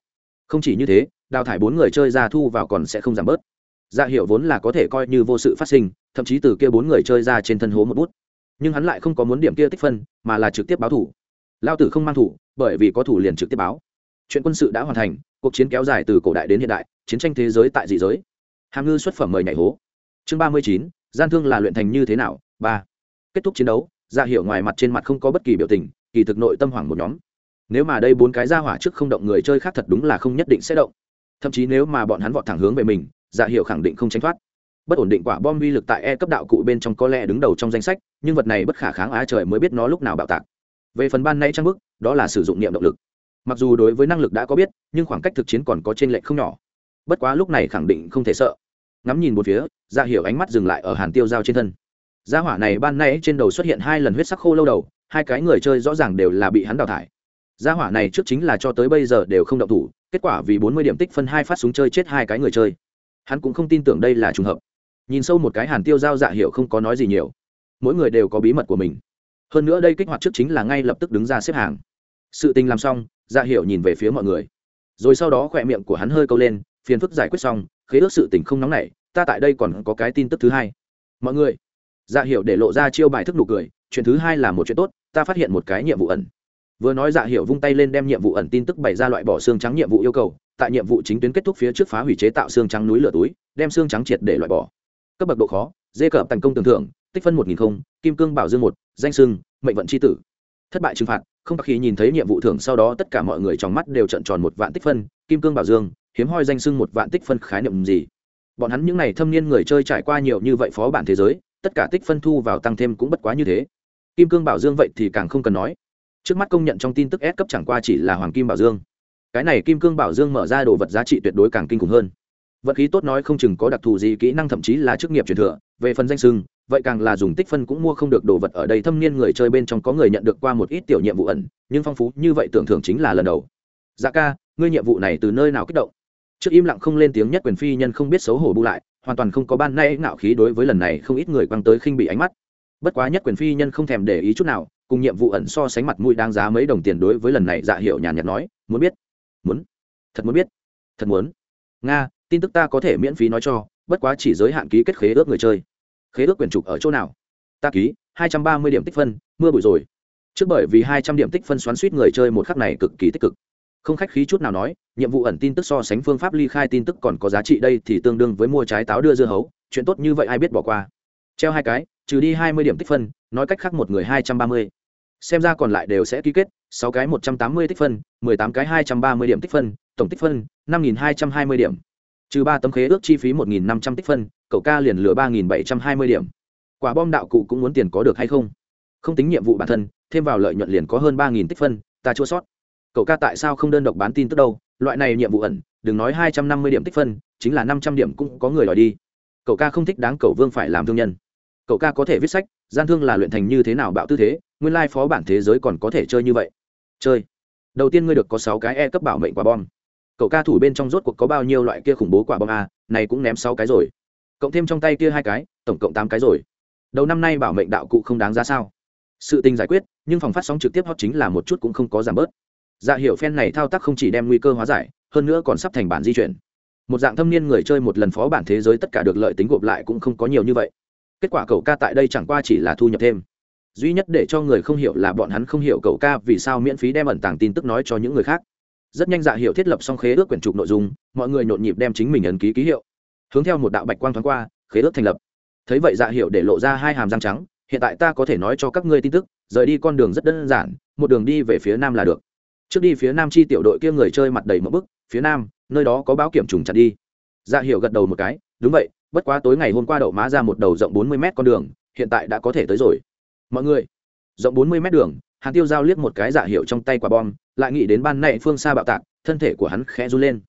Không chỉ như thế, đào thải bốn người chơi ra thu vào còn sẽ không giảm bớt. Dạ hiệu vốn là có thể coi như vô sự phát sinh, thậm chí từ kia bốn người chơi ra trên thân hố một bút. Nhưng hắn lại không có muốn điểm kia tích phân, mà là trực tiếp báo thủ. Lao tử không mang thủ, bởi vì có thủ liền trực tiếp báo. Chuyện quân sự đã hoàn thành, cuộc chiến kéo dài từ cổ đại đến hiện đại, chiến tranh thế giới tại dị giới. Hàm ngư xuất phẩm mời nhảy hố. Chương ba mươi chín gian thương là luyện thành như thế nào? Ba. Kết thúc chiến đấu dạ ra hiệu ngoài mặt trên mặt không có bất kỳ biểu tình, kỳ thực nội tâm hoảng một nhóm. Nếu mà đây bốn cái ra hỏa trước không động người chơi khác thật đúng là không nhất định sẽ động. Thậm chí nếu mà bọn hắn vọt thẳng hướng về mình dạ hiệu khẳng định không tránh thoát. Bất ổn định quả bom uy lực tại e cấp đạo cụ bên trong có lẽ đứng đầu trong danh sách, nhưng vật này bất khả kháng á trời mới biết nó lúc nào bạo tạc. Về phần ban nay trang bức, đó là sử dụng niệm động lực. Mặc dù đối với năng lực đã có biết, nhưng khoảng cách thực chiến còn có trên lệch không nhỏ. Bất quá lúc này khẳng định không thể sợ ngắm nhìn một phía ra dạ hiểu ánh mắt dừng lại ở hàn tiêu dao trên thân. Gia hỏa này ban nay trên đầu xuất hiện hai lần huyết sắc khô lâu đầu, hai cái người chơi rõ ràng đều là bị hắn đào thải. Gia hỏa này trước chính là cho tới bây giờ đều không động thủ, kết quả vì bốn mươi điểm tích phân hai phát súng chơi chết hai cái người chơi. Hắn cũng không tin tưởng đây là trùng hợp. Nhìn sâu một cái hàn tiêu giao dạ hiệu không có nói gì nhiều. Mỗi người đều có bí mật của mình. Hơn nữa đây kích hoạt trước chính là ngay lập tức đứng ra xếp hàng. Sự tình làm xong dạ hiệu nhìn về phía mọi người. Rồi sau đó khỏe miệng của hắn hơi câu lên, phiền phức giải quyết xong khế ước sự tình không nóng này, ta tại đây còn có cái tin tức thứ hai. Mọi người dạ hiệu để lộ ra chiêu bài thức nụ cười chuyện thứ hai là một chuyện tốt ta phát hiện một cái nhiệm vụ ẩn. Vừa nói dạ hiệu vung tay lên đem nhiệm vụ ẩn tin tức bày ra loại bỏ xương trắng nhiệm vụ yêu cầu tại nhiệm vụ chính tuyến kết thúc phía trước phá hủy chế tạo xương trắng núi lửa túi đem xương trắng triệt để loại bỏ. Cấp bậc độ khó dê cợp thành công tưởng thưởng tích phân một nghìn không kim cương bảo dương một danh sưng mệnh vận c h i tử. Thất bại trừng phạt không khi nhìn thấy nhiệm vụ thưởng sau đó tất cả mọi người trong mắt đều trận tròn một vạn tích phân kim cương bảo dương hiếm hoi danh sưng một vạn tích phân khái niệm gì. Bọn hắn những n à y thâm niên người chơi trải qua nhiều như vậy phó bản thế giới, tất cả tích phân thu vào tăng thêm cũng bất quá như thế. Kim cương bảo dương vậy thì càng không cần nói. Trước mắt công nhận trong tin tức S cấp chẳng qua chỉ là hoàng kim bảo dương. Cái này kim cương bảo dương mở ra đồ vật giá trị tuyệt đối càng kinh khủng hơn. Vận khí tốt nói không chừng có đặc thù gì, kỹ năng thậm chí là chức nghiệp truyền thừa. Về phần danh sưng vậy càng là dùng tích phân cũng mua không được đồ vật ở đây. Thâm niên người chơi bên trong có người nhận được qua một ít tiểu nhiệm vụ ẩn, nhưng phong phú như vậy tưởng thưởng chính là lần đầu. Dạ ca, ngươi nhiệm vụ này từ nơi nào kích động? Trước im lặng không lên tiếng nhất quyền phi nhân không biết xấu hổ bu lại, hoàn toàn không có ban nay ngạo khí đối với lần này không ít người quăng tới khinh bị ánh mắt. Bất quá nhất quyền phi nhân không thèm để ý chút nào, cùng nhiệm vụ ẩn so sánh mặt mũi đáng giá mấy đồng tiền đối với lần này dạ hiệu nhàn nhạt nói, muốn biết, muốn, thật muốn biết, thật muốn. Nga, tin tức ta có thể miễn phí nói cho, bất quá chỉ giới hạn ký kết khế ước người chơi. Khế ước quyền trục ở chỗ nào? Ta ký, hai trăm ba mươi điểm tích phân, mưa bụi rồi. Trước bởi vì hai trăm điểm tích phân xoắn suýt người chơi một khắc này cực kỳ tích cực không khách khí chút nào nói, nhiệm vụ ẩn tin tức so sánh phương pháp ly khai tin tức còn có giá trị đây thì tương đương với mua trái táo đưa dưa hấu, chuyện tốt như vậy ai biết bỏ qua. Treo hai cái, trừ đi hai mươi điểm tích phân, nói cách khác một người hai trăm ba mươi. Xem ra còn lại đều sẽ ký kết, sáu cái một trăm tám mươi tích phân, mười tám cái hai trăm ba mươi điểm tích phân, tổng tích phân, năm nghìn hai trăm hai mươi điểm. Trừ ba tấm khế ước chi phí một nghìn năm trăm tích phân, cậu ca liền lừa ba nghìn bảy trăm hai mươi điểm. Quả bom đạo cụ cũng muốn tiền có được hay không? Không tính nhiệm vụ bản thân, thêm vào lợi nhuận liền có hơn ba nghìn tích phân, ta chua sót cậu ca tại sao không đơn độc bán tin tức đâu? Loại này nhiệm vụ ẩn, đừng nói hai trăm năm mươi điểm tích phân, chính là năm trăm điểm cũng có người đòi đi. Cậu ca không thích đáng cậu vương phải làm thương nhân. Cậu ca có thể viết sách, gian thương là luyện thành như thế nào bạo tư thế, nguyên lai phó bản thế giới còn có thể chơi như vậy. Chơi. Đầu tiên ngươi được có sáu cái e cấp bảo mệnh quả bom. Cậu ca thủ bên trong rốt cuộc có bao nhiêu loại kia khủng bố quả bom a, này cũng ném sáu cái rồi. Cộng thêm trong tay kia hai cái, tổng cộng tám cái rồi. Đầu năm nay bảo mệnh đạo cụ không đáng giá sao? Sự tình giải quyết, nhưng phòng phát sóng trực tiếp hot chính là một chút cũng không có giảm bớt dạ hiệu phen này thao tác không chỉ đem nguy cơ hóa giải, hơn nữa còn sắp thành bản di chuyển. Một dạng thâm niên người chơi một lần phó bản thế giới tất cả được lợi tính gộp lại cũng không có nhiều như vậy. Kết quả cậu ca tại đây chẳng qua chỉ là thu nhập thêm. Duy nhất để cho người không hiểu là bọn hắn không hiểu cậu ca vì sao miễn phí đem ẩn tàng tin tức nói cho những người khác. Rất nhanh dạ hiệu thiết lập xong khế ước quyển trục nội dung, mọi người nhộn nhịp đem chính mình ấn ký ký hiệu. Hướng theo một đạo bạch quang thoáng qua, khế ước thành lập. Thấy vậy dạ hiệu để lộ ra hai hàm răng trắng, hiện tại ta có thể nói cho các ngươi tin tức, rời đi con đường rất đơn giản, một đường đi về phía nam là được trước đi phía nam chi tiểu đội kia người chơi mặt đầy một bức, phía nam, nơi đó có báo kiểm trùng chặt đi. Dạ hiệu gật đầu một cái, đúng vậy, bất quá tối ngày hôm qua đậu má ra một đầu rộng bốn mươi mét con đường, hiện tại đã có thể tới rồi. Mọi người, rộng bốn mươi mét đường, hàn tiêu giao liếc một cái dạ hiệu trong tay quả bom, lại nghĩ đến ban nay phương xa bạo tạc, thân thể của hắn khẽ run lên.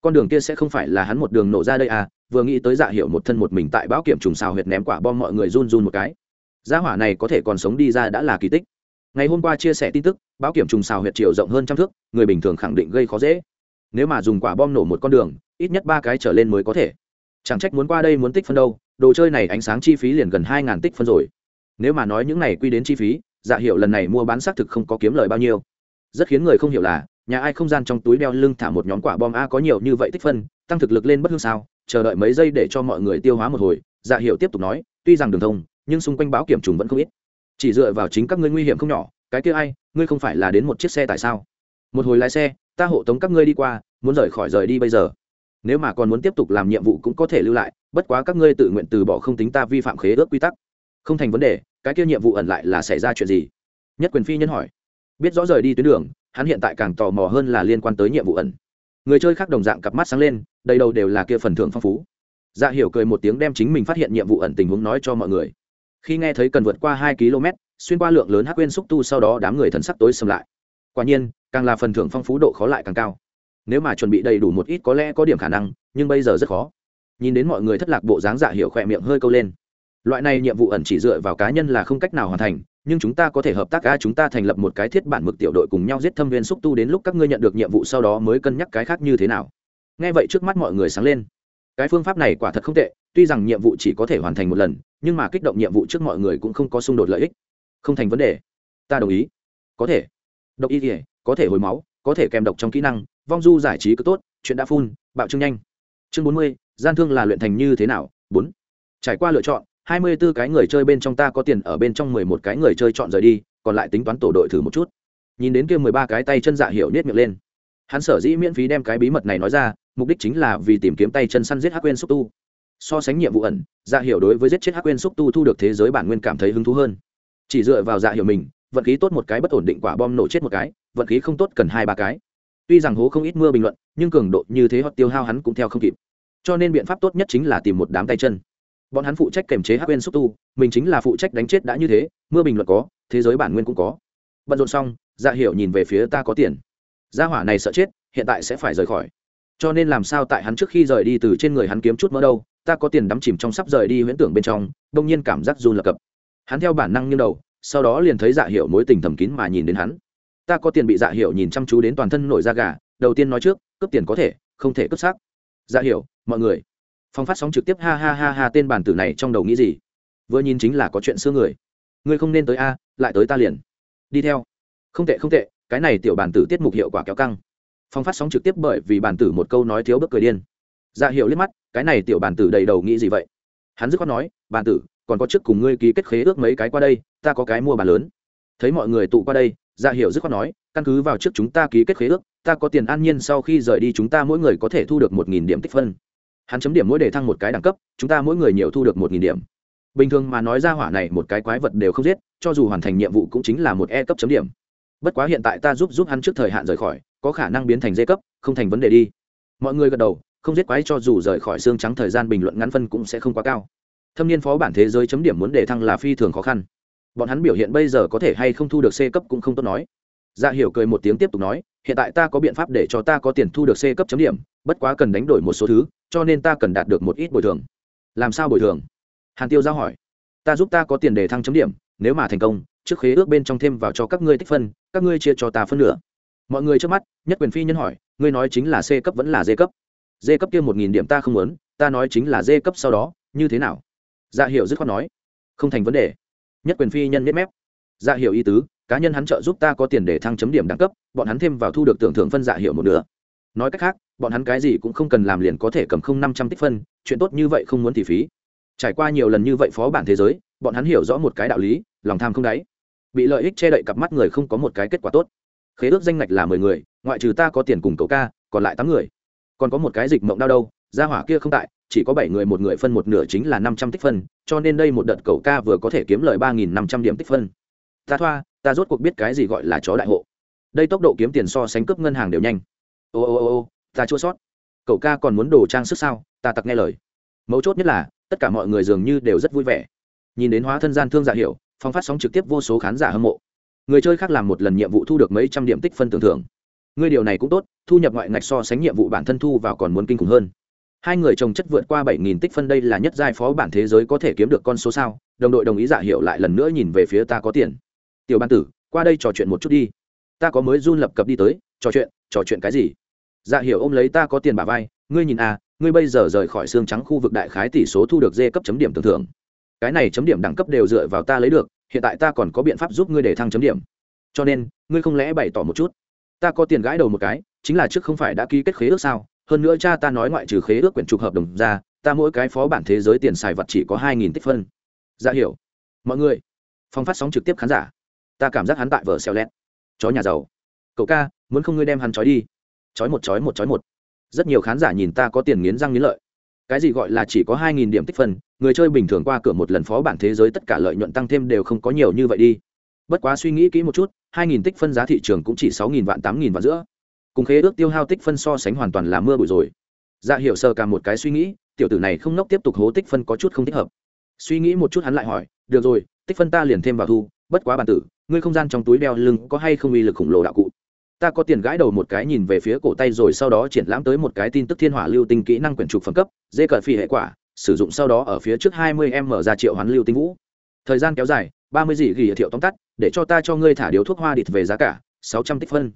Con đường kia sẽ không phải là hắn một đường nổ ra đây à? Vừa nghĩ tới dạ hiệu một thân một mình tại bão kiểm trùng xào huyệt ném quả bom, mọi người run run một cái. Gia hỏa này có thể còn sống đi ra đã là kỳ tích ngày hôm qua chia sẻ tin tức, báo kiểm trùng xào huyệt chiều rộng hơn trăm thước, người bình thường khẳng định gây khó dễ. Nếu mà dùng quả bom nổ một con đường, ít nhất ba cái trở lên mới có thể. Chẳng trách muốn qua đây muốn tích phân đâu, đồ chơi này ánh sáng chi phí liền gần hai ngàn tích phân rồi. Nếu mà nói những này quy đến chi phí dạ hiệu lần này mua bán xác thực không có kiếm lời bao nhiêu. Rất khiến người không hiểu là, nhà ai không gian trong túi đeo lưng thả một nhóm quả bom a có nhiều như vậy tích phân, tăng thực lực lên bất hương sao, chờ đợi mấy giây để cho mọi người tiêu hóa một hồi dạ hiệu tiếp tục nói, tuy rằng đường thông, nhưng xung quanh báo kiểm trùng vẫn không ít chỉ dựa vào chính các ngươi nguy hiểm không nhỏ, cái kia ai, ngươi không phải là đến một chiếc xe tại sao? Một hồi lái xe, ta hộ tống các ngươi đi qua, muốn rời khỏi rời đi bây giờ. Nếu mà còn muốn tiếp tục làm nhiệm vụ cũng có thể lưu lại, bất quá các ngươi tự nguyện từ bỏ không tính ta vi phạm khế ước quy tắc. Không thành vấn đề, cái kia nhiệm vụ ẩn lại là xảy ra chuyện gì? Nhất quyền phi nhân hỏi. Biết rõ rời đi tuyến đường, hắn hiện tại càng tò mò hơn là liên quan tới nhiệm vụ ẩn. Người chơi khác đồng dạng cặp mắt sáng lên, đầy đầu đều là kia phần thưởng phong phú. Dạ hiểu cười một tiếng đem chính mình phát hiện nhiệm vụ ẩn tình huống nói cho mọi người khi nghe thấy cần vượt qua hai km, xuyên qua lượng lớn hắc quên xúc tu sau đó đám người thần sắc tối sầm lại. Quả nhiên, càng là phần thưởng phong phú độ khó lại càng cao. Nếu mà chuẩn bị đầy đủ một ít có lẽ có điểm khả năng, nhưng bây giờ rất khó. Nhìn đến mọi người thất lạc bộ dáng dạ hiểu khỏe miệng hơi câu lên. Loại này nhiệm vụ ẩn chỉ dựa vào cá nhân là không cách nào hoàn thành, nhưng chúng ta có thể hợp tác ca chúng ta thành lập một cái thiết bản mực tiểu đội cùng nhau giết thâm viên xúc tu đến lúc các ngươi nhận được nhiệm vụ sau đó mới cân nhắc cái khác như thế nào. Nghe vậy trước mắt mọi người sáng lên. Cái phương pháp này quả thật không tệ tuy rằng nhiệm vụ chỉ có thể hoàn thành một lần, nhưng mà kích động nhiệm vụ trước mọi người cũng không có xung đột lợi ích. Không thành vấn đề. Ta đồng ý. Có thể. Độc y thể có thể hồi máu, có thể kèm độc trong kỹ năng, vong du giải trí cứ tốt, chuyện đã phun bạo trương nhanh. Chương bốn mươi, gian thương là luyện thành như thế nào? Bốn. Trải qua lựa chọn, hai mươi 24 cái người chơi bên trong ta có tiền ở bên trong mười một cái người chơi chọn rời đi, còn lại tính toán tổ đội thử một chút. Nhìn đến kia mười ba cái tay chân dạ hiểu nết miệng lên. Hắn sở dĩ miễn phí đem cái bí mật này nói ra, mục đích chính là vì tìm kiếm tay chân săn giết hắc quên xúc tu so sánh nhiệm vụ ẩn dạ hiểu đối với giết chết hắc quên xúc tu thu được thế giới bản nguyên cảm thấy hứng thú hơn. Chỉ dựa vào dạ hiểu mình, vận khí tốt một cái bất ổn định quả bom nổ chết một cái, vận khí không tốt cần hai ba cái. Tuy rằng hố không ít mưa bình luận, nhưng cường độ như thế hoặc tiêu hao hắn cũng theo không kịp. Cho nên biện pháp tốt nhất chính là tìm một đám tay chân. Bọn hắn phụ trách kềm chế hắc quên xúc tu, mình chính là phụ trách đánh chết đã như thế, mưa bình luận có, thế giới bản nguyên cũng có. Bận rộn xong dạ hiểu nhìn về phía ta có tiền. Gia hỏa này sợ chết, hiện tại sẽ phải rời khỏi. Cho nên làm sao tại hắn trước khi rời đi từ trên người hắn kiếm chút mỡ đâu? Ta có tiền đắm chìm trong sắp rời đi huyễn tưởng bên trong, đông nhiên cảm giác run lập cập. Hắn theo bản năng như đầu, sau đó liền thấy dạ hiệu mối tình thầm kín mà nhìn đến hắn. Ta có tiền bị dạ hiệu nhìn chăm chú đến toàn thân nổi da gà, đầu tiên nói trước, cướp tiền có thể, không thể cướp xác. Dạ hiệu mọi người. Phong phát sóng trực tiếp, ha ha ha ha, tên bản tử này trong đầu nghĩ gì? Vừa nhìn chính là có chuyện xưa người. Ngươi không nên tới a, lại tới ta liền. Đi theo. Không tệ không tệ, cái này tiểu bản tử tiết mục hiệu quả kéo căng. Phong phát sóng trực tiếp bởi vì bản tử một câu nói thiếu bước cười điên. Dạ hiệu liếc mắt cái này tiểu bàn tử đầy đầu nghĩ gì vậy? Hắn dứt khoát nói, bàn tử, còn có trước cùng ngươi ký kết khế ước mấy cái qua đây, ta có cái mua bàn lớn. Thấy mọi người tụ qua đây dạ hiểu dứt khoát nói, căn cứ vào trước chúng ta ký kết khế ước, ta có tiền an nhiên sau khi rời đi chúng ta mỗi người có thể thu được một nghìn điểm tích phân. Hắn chấm điểm mỗi đề thăng một cái đẳng cấp, chúng ta mỗi người nhiều thu được một nghìn điểm. Bình thường mà nói ra hỏa này một cái quái vật đều không giết, cho dù hoàn thành nhiệm vụ cũng chính là một e cấp chấm điểm. Bất quá hiện tại ta giúp giúp hắn trước thời hạn rời khỏi, có khả năng biến thành dây cấp, không thành vấn đề đi. Mọi người gật đầu không giết quái cho dù rời khỏi xương trắng thời gian bình luận ngắn phân cũng sẽ không quá cao. Thâm niên phó bản thế giới chấm điểm muốn đề thăng là phi thường khó khăn. Bọn hắn biểu hiện bây giờ có thể hay không thu được c cấp cũng không tốt nói. Dạ hiểu cười một tiếng tiếp tục nói, hiện tại ta có biện pháp để cho ta có tiền thu được c cấp chấm điểm, bất quá cần đánh đổi một số thứ, cho nên ta cần đạt được một ít bồi thường. Làm sao bồi thường? Hàn tiêu giao hỏi. Ta giúp ta có tiền để thăng chấm điểm, nếu mà thành công, trước khế ước bên trong thêm vào cho các ngươi tích phân, các ngươi chia cho ta phân nửa. Mọi người trước mắt, nhất quyền phi nhân hỏi, ngươi nói chính là c cấp vẫn là d cấp? Dê cấp kia một nghìn điểm ta không muốn, ta nói chính là dê cấp sau đó, như thế nào? Dạ hiệu dứt khoát nói. Không thành vấn đề. Nhất quyền phi nhân biết mép. Dạ hiệu ý tứ, cá nhân hắn trợ giúp ta có tiền để thăng chấm điểm đẳng cấp, bọn hắn thêm vào thu được tưởng thưởng phân dạ hiệu một nửa. Nói cách khác, bọn hắn cái gì cũng không cần làm liền có thể cầm không năm trăm tích phân, chuyện tốt như vậy không muốn thì phí. Trải qua nhiều lần như vậy phó bản thế giới, bọn hắn hiểu rõ một cái đạo lý, lòng tham không đáy. Bị lợi ích che đậy cặp mắt người không có một cái kết quả tốt. Khế ước danh ngạch là mười người, ngoại trừ ta có tiền cùng cậu ca, còn lại tám người còn có một cái dịch mộng đau đâu, gia hỏa kia không tại, chỉ có bảy người, một người phân, một nửa chính là năm trăm tích phân, cho nên đây một đợt cậu ca vừa có thể kiếm lời ba nghìn năm trăm điểm tích phân. Ta thoa, ta rốt cuộc biết cái gì gọi là chó đại hộ. Đây tốc độ kiếm tiền so sánh cướp ngân hàng đều nhanh. Ô ô ô ô, ta chua sót. Cậu ca còn muốn đồ trang sức sao? Ta tặc nghe lời. Mấu chốt nhất là, tất cả mọi người dường như đều rất vui vẻ. Nhìn đến hóa thân gian thương giả hiểu, phong phát sóng trực tiếp vô số khán giả hâm mộ. Người chơi khác làm một lần nhiệm vụ thu được mấy trăm điểm tích phân tưởng thưởng ngươi điều này cũng tốt, thu nhập ngoại ngạch so sánh nhiệm vụ bản thân thu vào còn muốn kinh khủng hơn. Hai người trồng chất vượt qua bảy nghìn tích phân đây là nhất giai phó bản thế giới có thể kiếm được con số sao? Đồng đội đồng ý giả hiệu lại lần nữa nhìn về phía ta có tiền. Tiểu ban tử, qua đây trò chuyện một chút đi. Ta có mới run lập cập đi tới, trò chuyện trò chuyện cái gì? Dạ hiểu ôm lấy ta có tiền bà vai, ngươi nhìn à ngươi bây giờ rời khỏi xương trắng khu vực đại khái tỷ số thu được dê cấp chấm điểm tưởng thưởng. Cái này chấm điểm đẳng cấp đều dựa vào ta lấy được, hiện tại ta còn có biện pháp giúp ngươi để thăng chấm điểm. Cho nên, ngươi không lẽ bày tỏ một chút? Ta có tiền gãi đầu một cái chính là trước không phải đã ký kết khế ước sao? Hơn nữa cha ta nói ngoại trừ khế ước quyển trục hợp đồng ra ta mỗi cái phó bản thế giới tiền xài vật chỉ có hai nghìn tích phân. Ra hiểu. Mọi người phong phát sóng trực tiếp khán giả. Ta cảm giác hắn tại vở xeo lẹt, chó nhà giàu. Cậu ca muốn không ngươi đem hắn trói đi? Trói một trói một trói một. Rất nhiều khán giả nhìn ta có tiền nghiến răng nghiến lợi. Cái gì gọi là chỉ có hai nghìn điểm tích phân người chơi bình thường qua cửa một lần phó bản thế giới tất cả lợi nhuận tăng thêm đều không có nhiều như vậy đi bất quá suy nghĩ kỹ một chút, hai nghìn tích phân giá thị trường cũng chỉ sáu nghìn vạn, tám nghìn vạn giữa. Cùng khế ước tiêu hao tích phân so sánh hoàn toàn là mưa bụi rồi. Dạ hiểu sơ cả một cái suy nghĩ, tiểu tử này không nốc tiếp tục hố tích phân có chút không thích hợp. Suy nghĩ một chút hắn lại hỏi, được rồi, tích phân ta liền thêm vào thu, bất quá bản tử, ngươi không gian trong túi đeo lưng có hay không uy lực khổng lồ đạo cụ? Ta có tiền gãi đầu một cái nhìn về phía cổ tay rồi sau đó triển lãm tới một cái tin tức thiên hỏa lưu tinh kỹ năng quyển trục phẩm cấp, dê cờ phi hệ quả, sử dụng sau đó ở phía trước 20 em mở ra triệu hoán lưu tinh vũ. Thời gian kéo dài ba mươi dị ghi thiệu tóm tắt, để cho ta cho ngươi thả điếu thuốc hoa địt về giá cả, sáu trăm tích phân.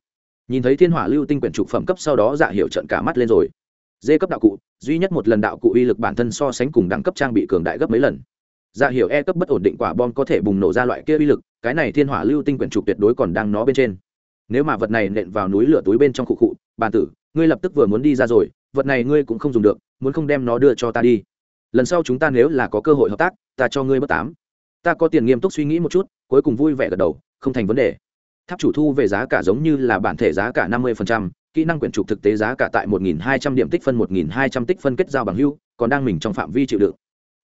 Nhìn thấy thiên hỏa lưu tinh quyển trục phẩm cấp sau đó dạ hiệu trận cả mắt lên rồi. Dê cấp đạo cụ, duy nhất một lần đạo cụ uy lực bản thân so sánh cùng đẳng cấp trang bị cường đại gấp mấy lần. Dạ hiệu e cấp bất ổn định quả bom có thể bùng nổ ra loại kia uy lực, cái này thiên hỏa lưu tinh quyển trục tuyệt đối còn đang nó bên trên. Nếu mà vật này nện vào núi lửa túi bên trong khu cụ, bàn tử, ngươi lập tức vừa muốn đi ra rồi, vật này ngươi cũng không dùng được, muốn không đem nó đưa cho ta đi. Lần sau chúng ta nếu là có cơ hội hợp tác, ta cho ngươi bất tám ta có tiền nghiêm túc suy nghĩ một chút, cuối cùng vui vẻ gật đầu, không thành vấn đề. Tháp chủ thu về giá cả giống như là bản thể giá cả năm mươi kỹ năng quyển trục thực tế giá cả tại một nghìn hai trăm điểm tích phân, một nghìn hai trăm tích phân kết giao bằng hưu, còn đang mình trong phạm vi chịu đựng.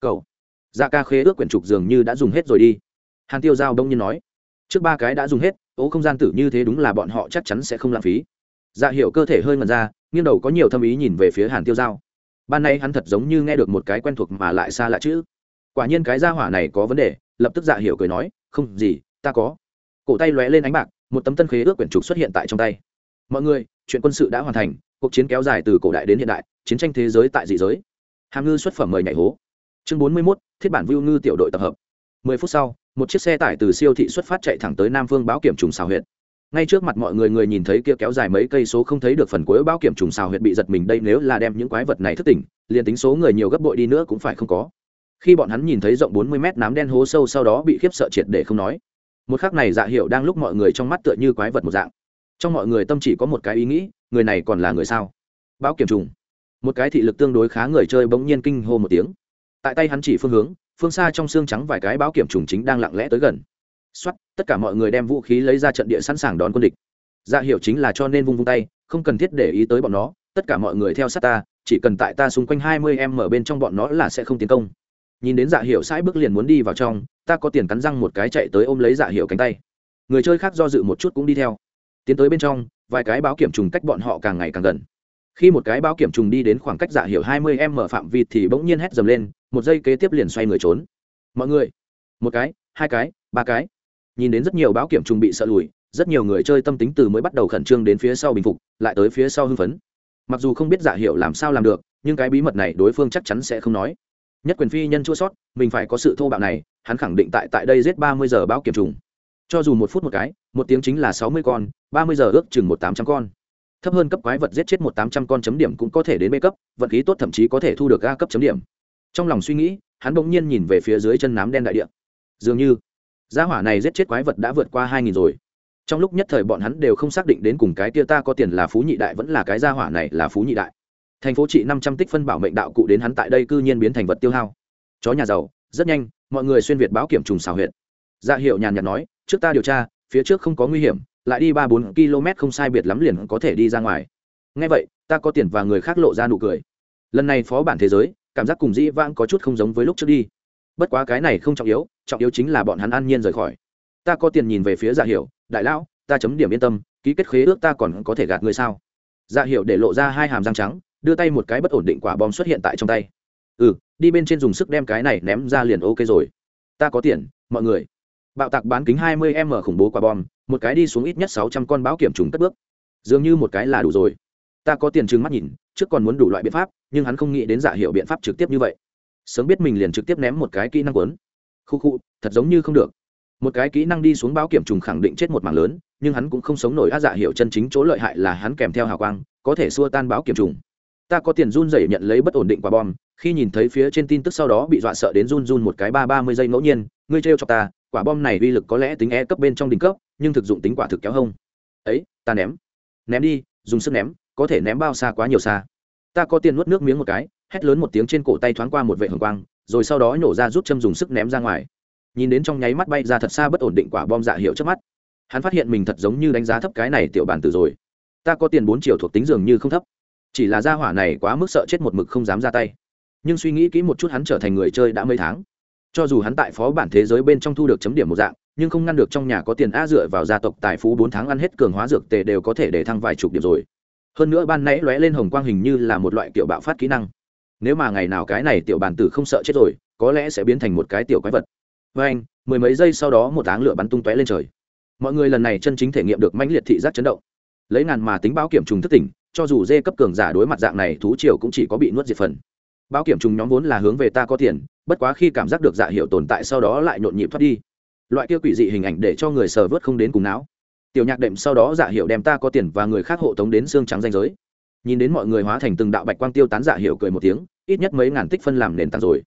Cậu giá dạ ca khế ước quyển trục dường như đã dùng hết rồi đi. Hàn tiêu giao đông như nói. Trước ba cái đã dùng hết, ố không gian tử như thế đúng là bọn họ chắc chắn sẽ không lãng phí. Dạ hiệu cơ thể hơi ngần ra, nghiêng đầu có nhiều thâm ý nhìn về phía hàn tiêu giao. Ban nay hắn thật giống như nghe được một cái quen thuộc mà lại xa lạ chứ. quả nhiên cái gia hỏa này có vấn đề lập tức dạ hiểu cười nói không gì ta có. Cổ tay lóe lên ánh bạc một tấm tân khế ước quyển trục xuất hiện tại trong tay. Mọi người chuyện quân sự đã hoàn thành cuộc chiến kéo dài từ cổ đại đến hiện đại chiến tranh thế giới tại dị giới. Hàm ngư xuất phẩm mời nhảy hố. Chương bốn mươi 41, thiết bản vưu ngư tiểu đội tập hợp. Mười phút sau một chiếc xe tải từ siêu thị xuất phát chạy thẳng tới nam phương báo kiểm trùng xào huyệt. Ngay trước mặt mọi người người nhìn thấy kia kéo dài mấy cây số không thấy được phần cuối báo kiểm trùng xào huyệt bị giật mình đây nếu là đem những quái vật này thức tỉnh liền tính số người nhiều gấp bội đi nữa cũng phải không có khi bọn hắn nhìn thấy rộng bốn mươi mét nám đen hố sâu sau đó bị khiếp sợ triệt để không nói. Một khắc này dạ hiệu đang lúc mọi người trong mắt tựa như quái vật một dạng. Trong mọi người tâm chỉ có một cái ý nghĩ, người này còn là người sao? Báo kiểm trùng. Một cái thị lực tương đối khá người chơi bỗng nhiên kinh hô một tiếng. Tại tay hắn chỉ phương hướng, phương xa trong xương trắng vài cái báo kiểm trùng chính đang lặng lẽ tới gần. Xuất tất cả mọi người đem vũ khí lấy ra trận địa sẵn sàng đón quân địch. Dạ hiệu chính là cho nên vung vung tay, không cần thiết để ý tới bọn nó, tất cả mọi người theo sát ta, chỉ cần tại ta xung quanh hai mươi em ở bên trong bọn nó là sẽ không tiến công nhìn đến dạ hiệu sãi bước liền muốn đi vào trong, ta có tiền cắn răng một cái chạy tới ôm lấy dạ hiệu cánh tay. Người chơi khác do dự một chút cũng đi theo. Tiến tới bên trong, vài cái báo kiểm trùng cách bọn họ càng ngày càng gần. Khi một cái báo kiểm trùng đi đến khoảng cách dạ hiệu hai mươi em mở phạm vi thì bỗng nhiên hét dầm lên, một giây kế tiếp liền xoay người trốn. Mọi người, một cái, hai cái, ba cái. Nhìn đến rất nhiều báo kiểm trùng bị sợ lùi, rất nhiều người chơi tâm tính từ mới bắt đầu khẩn trương đến phía sau bình phục, lại tới phía sau hưng phấn. Mặc dù không biết dạ hiệu làm sao làm được, nhưng cái bí mật này đối phương chắc chắn sẽ không nói nhất quyền phi nhân chua sót, mình phải có sự thô bạo này, hắn khẳng định tại tại đây giết ba mươi giờ báo kiểm trùng. Cho dù một phút một cái, một tiếng chính là sáu mươi con, ba mươi giờ ước chừng một tám trăm con. Thấp hơn cấp quái vật giết chết một tám trăm con chấm điểm cũng có thể đến b cấp vật khí tốt thậm chí có thể thu được a cấp chấm điểm. Trong lòng suy nghĩ, hắn bỗng nhiên nhìn về phía dưới chân nám đen đại địa. Dường như, gia hỏa này giết chết quái vật đã vượt qua hai nghìn rồi. Trong lúc nhất thời bọn hắn đều không xác định đến cùng cái tia ta có tiền là phú nhị đại vẫn là cái gia hỏa này là phú nhị đại thành phố trị năm trăm tích phân bảo mệnh đạo cụ đến hắn tại đây cư nhiên biến thành vật tiêu hao. Chó nhà giàu, rất nhanh, mọi người xuyên việt báo kiểm trùng xào huyện dạ hiệu nhàn nhạt nói, trước ta điều tra, phía trước không có nguy hiểm, lại đi ba bốn km không sai biệt lắm liền có thể đi ra ngoài. Ngay vậy, ta có tiền và người khác lộ ra nụ cười. Lần này phó bản thế giới, cảm giác cùng dĩ vãng có chút không giống với lúc trước đi. Bất quá cái này không trọng yếu trọng yếu chính là bọn hắn an nhiên rời khỏi. Ta có tiền nhìn về phía dạ hiệu, đại lão, ta chấm điểm yên tâm, ký kết khế ước ta còn có thể gạt người sao? Dạ hiệu để lộ ra hai hàm răng trắng đưa tay một cái bất ổn định quả bom xuất hiện tại trong tay. Ừ đi bên trên dùng sức đem cái này ném ra liền ok rồi. Ta có tiền, mọi người. Bạo tạc bán kính 20 m khủng bố quả bom, một cái đi xuống ít nhất 600 con báo kiểm trùng cất bước. Dường như một cái là đủ rồi. Ta có tiền trừng mắt nhìn, trước còn muốn đủ loại biện pháp, nhưng hắn không nghĩ đến giả hiệu biện pháp trực tiếp như vậy. Sớm biết mình liền trực tiếp ném một cái kỹ năng quấn khu khu, thật giống như không được. Một cái kỹ năng đi xuống báo kiểm trùng khẳng định chết một mảng lớn, nhưng hắn cũng không sống nổi á giả hiệu chân chính chỗ lợi hại là hắn kèm theo hào quang, có thể xua tan báo kiểm trùng ta có tiền run rẩy nhận lấy bất ổn định quả bom, khi nhìn thấy phía trên tin tức sau đó bị dọa sợ đến run run một cái ba ba mươi giây ngẫu nhiên, ngươi trêu cho ta, quả bom này uy lực có lẽ tính e cấp bên trong đỉnh cấp, nhưng thực dụng tính quả thực kéo hông. Ấy, ta ném. Ném đi, dùng sức ném, có thể ném bao xa quá nhiều xa. Ta có tiền nuốt nước miếng một cái, hét lớn một tiếng trên cổ tay thoáng qua một vệ hồng quang, rồi sau đó nhổ ra rút châm dùng sức ném ra ngoài. Nhìn đến trong nháy mắt bay ra thật xa bất ổn định quả bom dạ hiệu trước mắt, hắn phát hiện mình thật giống như đánh giá thấp cái này tiểu bản từ rồi. Ta có tiền bốn triệu thuộc tính dường như không thấp chỉ là gia hỏa này quá mức sợ chết một mực không dám ra tay. Nhưng suy nghĩ kỹ một chút hắn trở thành người chơi đã mấy tháng. Cho dù hắn tại phó bản thế giới bên trong thu được chấm điểm một dạng, nhưng không ngăn được trong nhà có tiền a dựa vào gia tộc tài phú bốn tháng ăn hết cường hóa dược tề đều có thể để thăng vài chục điểm rồi. Hơn nữa ban nãy lóe lên hồng quang hình như là một loại kiểu bạo phát kỹ năng. Nếu mà ngày nào cái này tiểu bản tử không sợ chết rồi, có lẽ sẽ biến thành một cái tiểu quái vật. Với anh, mười mấy giây sau đó một áng lửa bắn tung tóe lên trời. Mọi người lần này chân chính thể nghiệm được mãnh liệt thị giác chấn động. Lấy ngàn mà tính báo kiểm trùng thất tỉnh cho dù dê cấp cường giả đối mặt dạng này, thú triều cũng chỉ có bị nuốt diệt phần. Báo kiểm trùng nhóm vốn là hướng về ta có tiền, bất quá khi cảm giác được dạ hiệu tồn tại sau đó lại nhộn nhịp thoát đi. Loại kia quỷ dị hình ảnh để cho người sờ vớt không đến cùng não. Tiểu nhạc đệm sau đó dạ hiệu đem ta có tiền và người khác hộ tống đến xương trắng danh giới. Nhìn đến mọi người hóa thành từng đạo bạch quang tiêu tán dạ hiệu cười một tiếng, ít nhất mấy ngàn tích phân làm nền tảng rồi.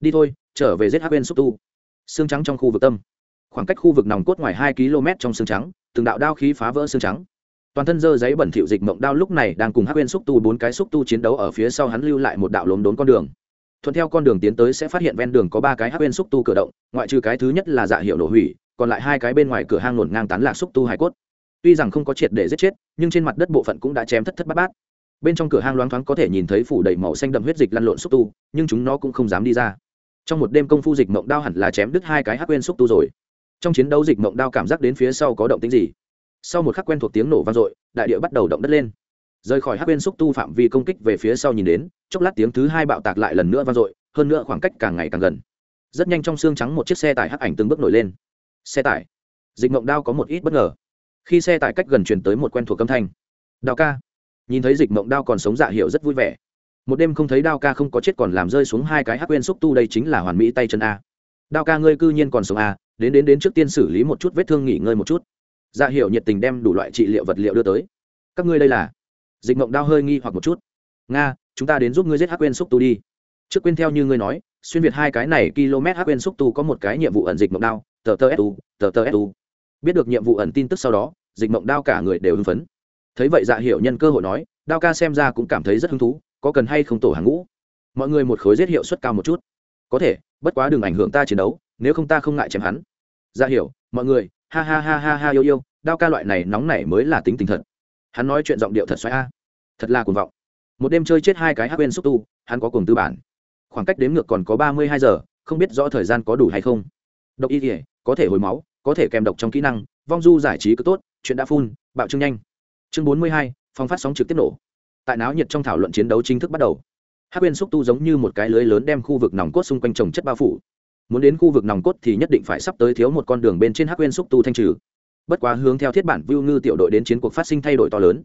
Đi thôi, trở về giết hắc bên xúc tu. Xương trắng trong khu vực tâm. Khoảng cách khu vực nòng cốt ngoài hai km trong xương trắng, từng đạo đao khí phá vỡ xương trắng toàn thân dơ giấy bẩn thỉu dịch mộng đao lúc này đang cùng hắc quên xúc tu bốn cái xúc tu chiến đấu ở phía sau hắn lưu lại một đạo lốm đốn con đường. Thuận theo con đường tiến tới sẽ phát hiện ven đường có ba cái hắc quên xúc tu cửa động, ngoại trừ cái thứ nhất là dạ hiệu nổ hủy, còn lại hai cái bên ngoài cửa hang nổn ngang tán lạc xúc tu hải cốt. Tuy rằng không có triệt để giết chết, nhưng trên mặt đất bộ phận cũng đã chém thất thất bát bát. Bên trong cửa hang loáng thoáng có thể nhìn thấy phủ đầy màu xanh đậm huyết dịch lăn lộn xúc tu, nhưng chúng nó cũng không dám đi ra. Trong một đêm công phu dịch mộng đao hẳn là chém đứt hai cái hắc quên xúc tu rồi. Trong chiến đấu dịch mộng đao cảm giác đến phía sau có động tính gì? Sau một khắc quen thuộc tiếng nổ vang dội, đại địa bắt đầu động đất lên. Rời khỏi hắc bên xúc tu phạm vi công kích về phía sau nhìn đến, chốc lát tiếng thứ hai bạo tạc lại lần nữa vang dội, hơn nữa khoảng cách càng ngày càng gần. Rất nhanh trong xương trắng một chiếc xe tải hắc ảnh từng bước nổi lên. Xe tải. Dịch mộng đao có một ít bất ngờ. Khi xe tải cách gần truyền tới một quen thuộc âm thanh. Đao ca. Nhìn thấy dịch mộng đao còn sống dạ hiệu rất vui vẻ. Một đêm không thấy đao ca không có chết còn làm rơi xuống hai cái hắc quên xúc tu đây chính là hoàn mỹ tay chân a. Đao ca ngươi cư nhiên còn sống a, đến đến đến trước tiên xử lý một chút vết thương nghỉ ngơi một chút dạ hiệu nhiệt tình đem đủ loại trị liệu vật liệu đưa tới. Các ngươi đây là? Dịch mộng đao hơi nghi hoặc một chút. Nga, chúng ta đến giúp ngươi giết hắc quên xúc tu đi. Trước quên theo như ngươi nói, xuyên việt hai cái này km hắc quên xúc tu có một cái nhiệm vụ ẩn dịch mộng đao, tờ tờ su tờ tờ su biết được nhiệm vụ ẩn tin tức sau đó, dịch mộng đao cả người đều hưng phấn. Thấy vậy dạ hiệu nhân cơ hội nói, đao ca xem ra cũng cảm thấy rất hứng thú, có cần hay không tổ hàng ngũ? Mọi người một khối giết hiệu suất cao một chút. Có thể, bất quá đừng ảnh hưởng ta chiến đấu, nếu không ta không ngại chém hắn. Ra hiểu, mọi người, ha ha ha ha ha yêu yêu đao ca loại này nóng này mới là tính tình thật. Hắn nói chuyện giọng điệu thật xoáy a. Thật là cuồng vọng. Một đêm chơi chết hai cái hắc quên xúc tu, hắn có cùng tư bản. Khoảng cách đếm ngược còn có ba mươi hai giờ, không biết rõ thời gian có đủ hay không. Độc y thể có thể hồi máu, có thể kèm độc trong kỹ năng, vong du giải trí cứ tốt, chuyện đã phun bạo trưng nhanh. Chương bốn mươi hai, phong phát sóng trực tiếp nổ. Tại náo nhiệt trong thảo luận chiến đấu chính thức bắt đầu. Hắc quên xúc tu giống như một cái lưới lớn đem khu vực nòng cốt xung quanh trồng chất bao phủ. Muốn đến khu vực nòng cốt thì nhất định phải sắp tới thiếu một con đường bên trên hắc quên xúc tu thanh trừ bất quá hướng theo thiết bản view ngư tiểu đội đến chiến cuộc phát sinh thay đổi to lớn.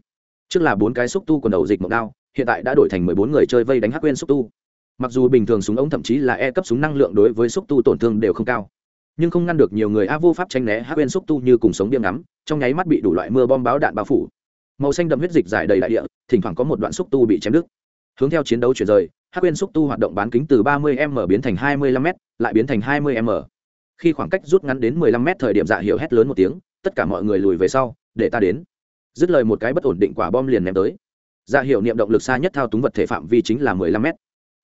Trước là bốn cái xúc tu quần đầu dịch mộng đao, hiện tại đã đổi thành mười bốn người chơi vây đánh hắc quên xúc tu. Mặc dù bình thường súng ống thậm chí là e cấp súng năng lượng đối với xúc tu tổn thương đều không cao, nhưng không ngăn được nhiều người a vô pháp tranh né hắc quên xúc tu như cùng sống biêm ngắm, trong nháy mắt bị đủ loại mưa bom báo đạn bao phủ. Màu xanh đậm huyết dịch dài đầy đại địa, thỉnh thoảng có một đoạn xúc tu bị chém đứt. Hướng theo chiến đấu chuyển rời, hắc quên xúc tu hoạt động bán kính từ 30 m biến thành 25 m, lại biến thành 20 m khi khoảng cách rút ngắn đến 15 m thời điểm dạ hiệu hét lớn một tiếng, tất cả mọi người lùi về sau, để ta đến. Dứt lời một cái bất ổn định quả bom liền ném tới. Dạ hiệu niệm động lực xa nhất thao túng vật thể phạm vi chính là 15 m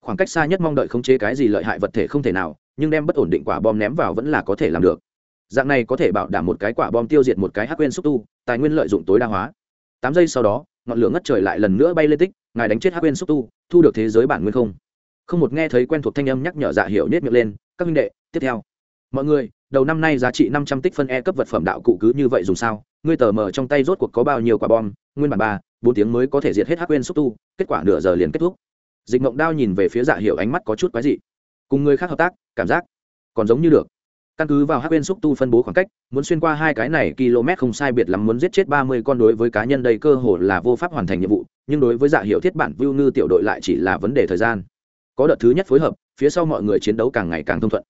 khoảng cách xa nhất mong đợi khống chế cái gì lợi hại vật thể không thể nào, nhưng đem bất ổn định quả bom ném vào vẫn là có thể làm được. Dạng này có thể bảo đảm một cái quả bom tiêu diệt một cái hắc quên xúc tu, tài nguyên lợi dụng tối đa hóa. Tám giây sau đó, ngọn lửa ngất trời lại lần nữa bay lên tích, ngài đánh chết hắc quên xúc tu, thu được thế giới bản nguyên không? Không một nghe thấy quen thuộc thanh âm nhắc nhở dạ hiệu nết miệng lên, các minh đệ, tiếp theo mọi người, đầu năm nay giá trị năm trăm tích phân e cấp vật phẩm đạo cụ cứ như vậy dùng sao? Ngươi tờ mờ trong tay rốt cuộc có bao nhiêu quả bom? Nguyên bản ba, bốn tiếng mới có thể diệt hết hắc quên xúc tu, kết quả nửa giờ liền kết thúc. Dịch mộng đao nhìn về phía dạ hiệu ánh mắt có chút quái dị. Cùng người khác hợp tác, cảm giác còn giống như được. Căn cứ vào hắc quên xúc tu phân bố khoảng cách, muốn xuyên qua hai cái này km không sai biệt lắm muốn giết chết ba mươi con đối với cá nhân đây cơ hồ là vô pháp hoàn thành nhiệm vụ, nhưng đối với dạ hiệu thiết bản vưu ngư tiểu đội lại chỉ là vấn đề thời gian. Có đợt thứ nhất phối hợp, phía sau mọi người chiến đấu càng ngày càng thông thuận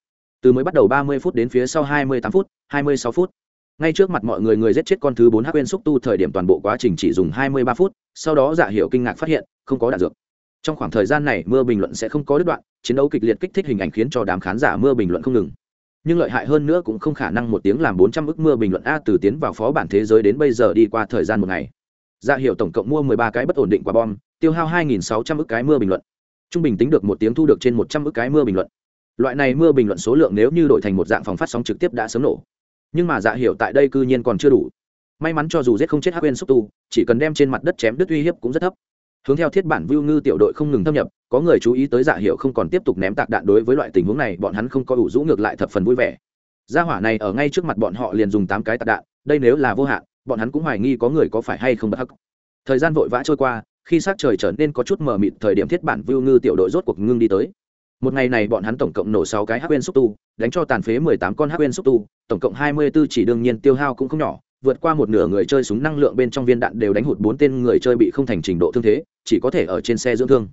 từ mới bắt đầu ba mươi phút đến phía sau hai mươi tám phút, hai mươi sáu phút. Ngay trước mặt mọi người người giết chết con thứ bốn hắc quên xúc tu thời điểm toàn bộ quá trình chỉ dùng hai mươi ba phút, sau đó dạ hiệu kinh ngạc phát hiện, không có đạn dược. Trong khoảng thời gian này, mưa bình luận sẽ không có đứt đoạn, chiến đấu kịch liệt kích thích hình ảnh khiến cho đám khán giả mưa bình luận không ngừng. Nhưng lợi hại hơn nữa cũng không khả năng một tiếng làm bốn trăm ức mưa bình luận a từ tiến vào phó bản thế giới đến bây giờ đi qua thời gian một ngày. Dạ hiệu tổng cộng mua mười ba cái bất ổn định quả bom, tiêu hao hai nghìn sáu trăm ức cái mưa bình luận. Trung bình tính được một tiếng thu được trên một trăm ức cái mưa bình luận loại này mưa bình luận số lượng nếu như đổi thành một dạng phòng phát sóng trực tiếp đã sớm nổ. Nhưng mà dạ hiệu tại đây cư nhiên còn chưa đủ. May mắn cho dù giết không chết hắc quên xúc tu, chỉ cần đem trên mặt đất chém đứt uy hiếp cũng rất thấp. Hướng theo thiết bản view ngư tiểu đội không ngừng thâm nhập, có người chú ý tới dạ hiệu không còn tiếp tục ném tạc đạn đối với loại tình huống này, bọn hắn không có ủ rũ ngược lại thập phần vui vẻ. Gia hỏa này ở ngay trước mặt bọn họ liền dùng tám cái tạc đạn, đây nếu là vô hạn, bọn hắn cũng hoài nghi có người có phải hay không bất hắc. Thời gian vội vã trôi qua, khi sát trời trở nên có chút mờ mịt, thời điểm thiết bản view ngư tiểu đội rốt cuộc ngưng đi tới một ngày này bọn hắn tổng cộng nổ sáu cái hắc quên xúc tu, đánh cho tàn phế mười tám con hắc quên xúc tu, tổng cộng hai mươi 24 chỉ đương nhiên tiêu hao cũng không nhỏ, vượt qua một nửa người chơi súng năng lượng bên trong viên đạn đều đánh hụt bốn tên người chơi bị không thành trình độ thương thế, chỉ có thể ở trên xe dưỡng thương.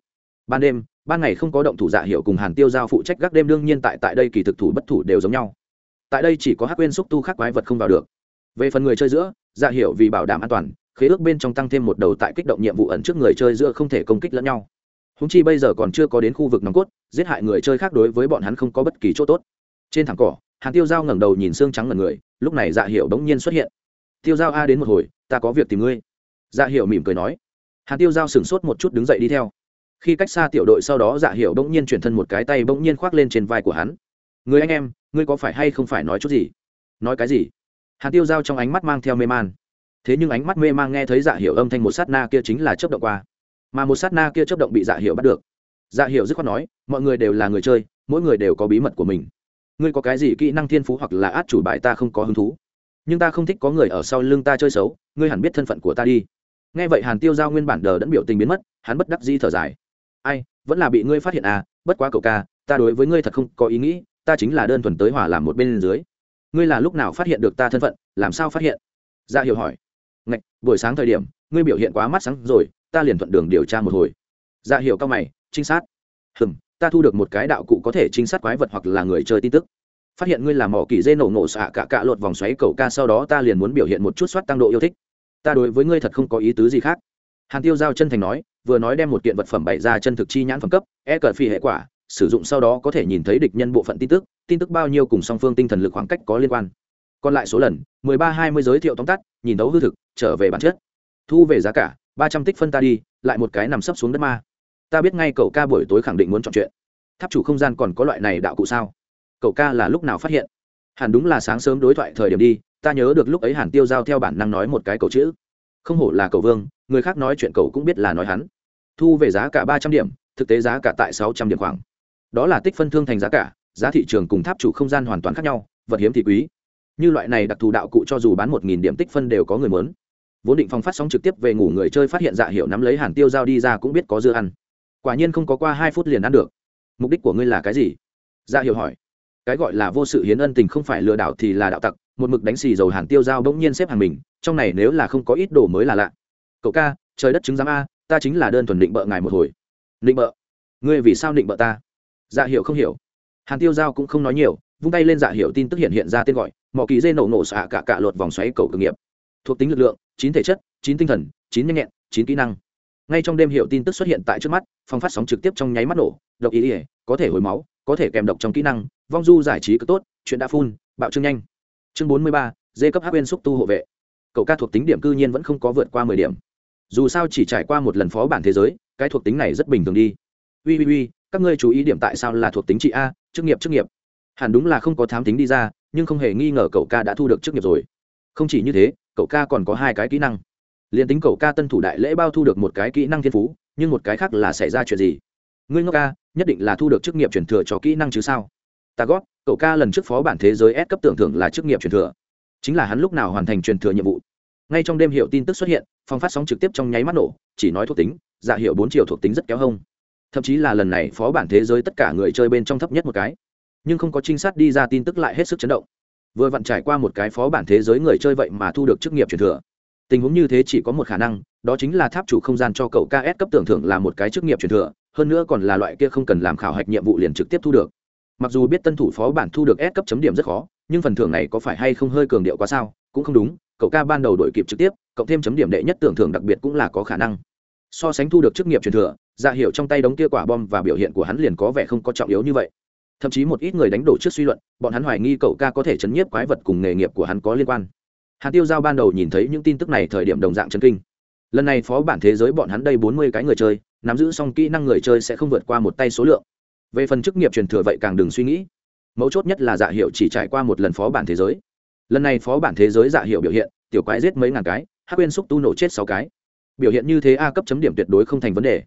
Ban đêm, ban ngày không có động thủ dạ hiệu cùng hàn tiêu giao phụ trách, gác đêm đương nhiên tại tại đây kỳ thực thủ bất thủ đều giống nhau. Tại đây chỉ có hắc quên xúc tu khác quái vật không vào được. Về phần người chơi giữa dạ hiệu vì bảo đảm an toàn, khế ước bên trong tăng thêm một đầu tại kích động nhiệm vụ ẩn trước người chơi giữa không thể công kích lẫn nhau húng chi bây giờ còn chưa có đến khu vực nòng cốt, giết hại người chơi khác đối với bọn hắn không có bất kỳ chỗ tốt. Trên thẳng cỏ, hàn tiêu giao ngẩng đầu nhìn xương trắng ngần người, lúc này dạ hiệu bỗng nhiên xuất hiện. Tiêu giao a, đến một hồi, ta có việc tìm ngươi. Dạ hiệu mỉm cười nói. Hàn tiêu giao sửng sốt một chút đứng dậy đi theo. Khi cách xa tiểu đội sau đó dạ hiệu bỗng nhiên chuyển thân một cái tay bỗng nhiên khoác lên trên vai của hắn. Người anh em, ngươi có phải hay không phải nói chút gì? Nói cái gì? Hàn tiêu giao trong ánh mắt mang theo mê man. Thế nhưng ánh mắt mê man nghe thấy dạ hiệu âm thanh một sát na kia chính là chấp động qua mà một sát na kia chấp động bị dạ hiệu bắt được. Dạ hiệu dứt khoát nói, mọi người đều là người chơi, mỗi người đều có bí mật của mình. Ngươi có cái gì kỹ năng thiên phú hoặc là át chủ bài ta không có hứng thú. Nhưng ta không thích có người ở sau lưng ta chơi xấu, ngươi hẳn biết thân phận của ta đi. Nghe vậy hàn tiêu giao nguyên bản đờ đẫn biểu tình biến mất, hắn bất đắc di thở dài. Ai, vẫn là bị ngươi phát hiện à bất quá cậu ca, ta đối với ngươi thật không có ý nghĩ, ta chính là đơn thuần tới hỏa làm một bên dưới. Ngươi là lúc nào phát hiện được ta thân phận, làm sao phát hiện? Dạ hiểu hỏi. Ngạch, buổi sáng thời điểm, ngươi biểu hiện quá mắt sáng rồi ta liền thuận đường điều tra một hồi. Dạ hiệu cao mày, trinh sát. Hừm, ta thu được một cái đạo cụ có thể trinh sát quái vật hoặc là người chơi tin tức. Phát hiện ngươi làm mỏ kỳ dê nổ nổ xạ cả cạ lột vòng xoáy cầu ca sau đó ta liền muốn biểu hiện một chút soát tăng độ yêu thích. Ta đối với ngươi thật không có ý tứ gì khác. Hàn tiêu giao chân thành nói, vừa nói đem một kiện vật phẩm bày ra chân thực chi nhãn phẩm cấp e cờ phi hệ quả, sử dụng sau đó có thể nhìn thấy địch nhân bộ phận tin tức tin tức bao nhiêu cùng song phương tinh thần lực khoảng cách có liên quan. Còn lại số lần, mười ba hai mươi giới thiệu tóm tắt, nhìn đấu hư thực, trở về bản chất. Thu về giá cả ba trăm tích phân ta đi, lại một cái nằm sấp xuống đất ma. Ta biết ngay cậu ca buổi tối khẳng định muốn chọn chuyện. Tháp chủ không gian còn có loại này đạo cụ sao? Cậu ca là lúc nào phát hiện? Hẳn đúng là sáng sớm đối thoại thời điểm đi, ta nhớ được lúc ấy hàn tiêu giao theo bản năng nói một cái cậu chữ. Không hổ là cậu vương, người khác nói chuyện cậu cũng biết là nói hắn. Thu về giá cả ba trăm điểm, thực tế giá cả tại sáu trăm điểm khoảng. Đó là tích phân thương thành giá cả, giá thị trường cùng tháp chủ không gian hoàn toàn khác nhau, vật hiếm thì quý. Như loại này đặc thù đạo cụ cho dù bán một nghìn điểm tích phân đều có người mớn vốn định phòng phát sóng trực tiếp về ngủ người chơi phát hiện dạ hiệu nắm lấy hàn tiêu dao đi ra cũng biết có dưa ăn. Quả nhiên không có qua hai phút liền ăn được. Mục đích của ngươi là cái gì? Dạ hiệu hỏi. Cái gọi là vô sự hiến ân tình không phải lừa đảo thì là đạo tặc, một mực đánh xì dầu hàn tiêu dao bỗng nhiên xếp hàng mình, trong này nếu là không có ít đồ mới là lạ. Cậu ca, trời đất chứng giám a, ta chính là đơn thuần định bợ ngài một hồi. Định bợ? Ngươi vì sao định bợ ta? Dạ hiệu không hiểu. Hàn tiêu giao cũng không nói nhiều, vung tay lên dạ hiệu tin tức hiện hiện ra tên gọi, mỏ kỳ dê nổ nổ xạ cả cả lột vòng xoáy cầu cực nghiệp. Thuộc tính lực lượng chín thể chất, chín tinh thần, chín nhanh nhẹn, chín kỹ năng. Ngay trong đêm hiệu tin tức xuất hiện tại trước mắt phong phát sóng trực tiếp trong nháy mắt nổ, độc ý ỉa có thể hồi máu, có thể kèm độc trong kỹ năng, vong du giải trí cực tốt, chuyện đã phun bạo trương nhanh. Chương bốn mươi ba dê cấp hắc bên xúc tu hộ vệ. Cậu ca thuộc tính điểm cư nhiên vẫn không có vượt qua mười điểm. Dù sao chỉ trải qua một lần phó bản thế giới, cái thuộc tính này rất bình thường đi. Ui ui ui, các ngươi chú ý điểm tại sao là thuộc tính trị a, chức nghiệp chức nghiệp. Hẳn đúng là không có thám tính đi ra, nhưng không hề nghi ngờ cậu ca đã thu được chức nghiệp rồi. Không chỉ như thế cậu ca còn có hai cái kỹ năng. Liền tính cậu ca tân thủ đại lễ bao thu được một cái kỹ năng thiên phú, nhưng một cái khác là xảy ra chuyện gì? Ngươi ngốc ca, nhất định là thu được chức nghiệp truyền thừa cho kỹ năng chứ sao? Ta gót cậu ca lần trước phó bản thế giới S cấp tưởng thưởng là chức nghiệp truyền thừa. Chính là hắn lúc nào hoàn thành truyền thừa nhiệm vụ? Ngay trong đêm hiệu tin tức xuất hiện phong phát sóng trực tiếp trong nháy mắt nổ, chỉ nói thuộc tính dạ hiệu bốn chiều thuộc tính rất kéo hông. Thậm chí là lần này phó bản thế giới tất cả người chơi bên trong thấp nhất một cái. Nhưng không có trinh sát đi ra tin tức lại hết sức chấn động vừa vặn trải qua một cái phó bản thế giới người chơi vậy mà thu được chức nghiệp truyền thừa. Tình huống như thế chỉ có một khả năng, đó chính là tháp chủ không gian cho cậu ks cấp tưởng thưởng là một cái chức nghiệp truyền thừa, hơn nữa còn là loại kia không cần làm khảo hạch nhiệm vụ liền trực tiếp thu được. Mặc dù biết tân thủ phó bản thu được s cấp chấm điểm rất khó, nhưng phần thưởng này có phải hay không hơi cường điệu quá sao, cũng không đúng, cậu ca ban đầu đổi kịp trực tiếp, cộng thêm chấm điểm đệ nhất tưởng thưởng đặc biệt cũng là có khả năng. So sánh thu được chức nghiệp truyền thừa dạ ra hiệu trong tay đống kia quả bom và biểu hiện của hắn liền có vẻ không có trọng yếu như vậy thậm chí một ít người đánh đổ trước suy luận, bọn hắn hoài nghi cậu ca có thể chấn nhiếp quái vật cùng nghề nghiệp của hắn có liên quan. Hàn tiêu giao ban đầu nhìn thấy những tin tức này thời điểm đồng dạng chấn kinh. Lần này phó bản thế giới bọn hắn đây bốn mươi cái người chơi, nắm giữ xong kỹ năng người chơi sẽ không vượt qua một tay số lượng. Về phần chức nghiệp truyền thừa vậy càng đừng suy nghĩ. Mấu chốt nhất là dạ hiệu chỉ trải qua một lần phó bản thế giới. Lần này phó bản thế giới dạ hiệu biểu hiện, tiểu quái giết mấy ngàn cái, hắc quên xúc tu nổ chết sáu cái. Biểu hiện như thế a cấp chấm điểm tuyệt đối không thành vấn đề.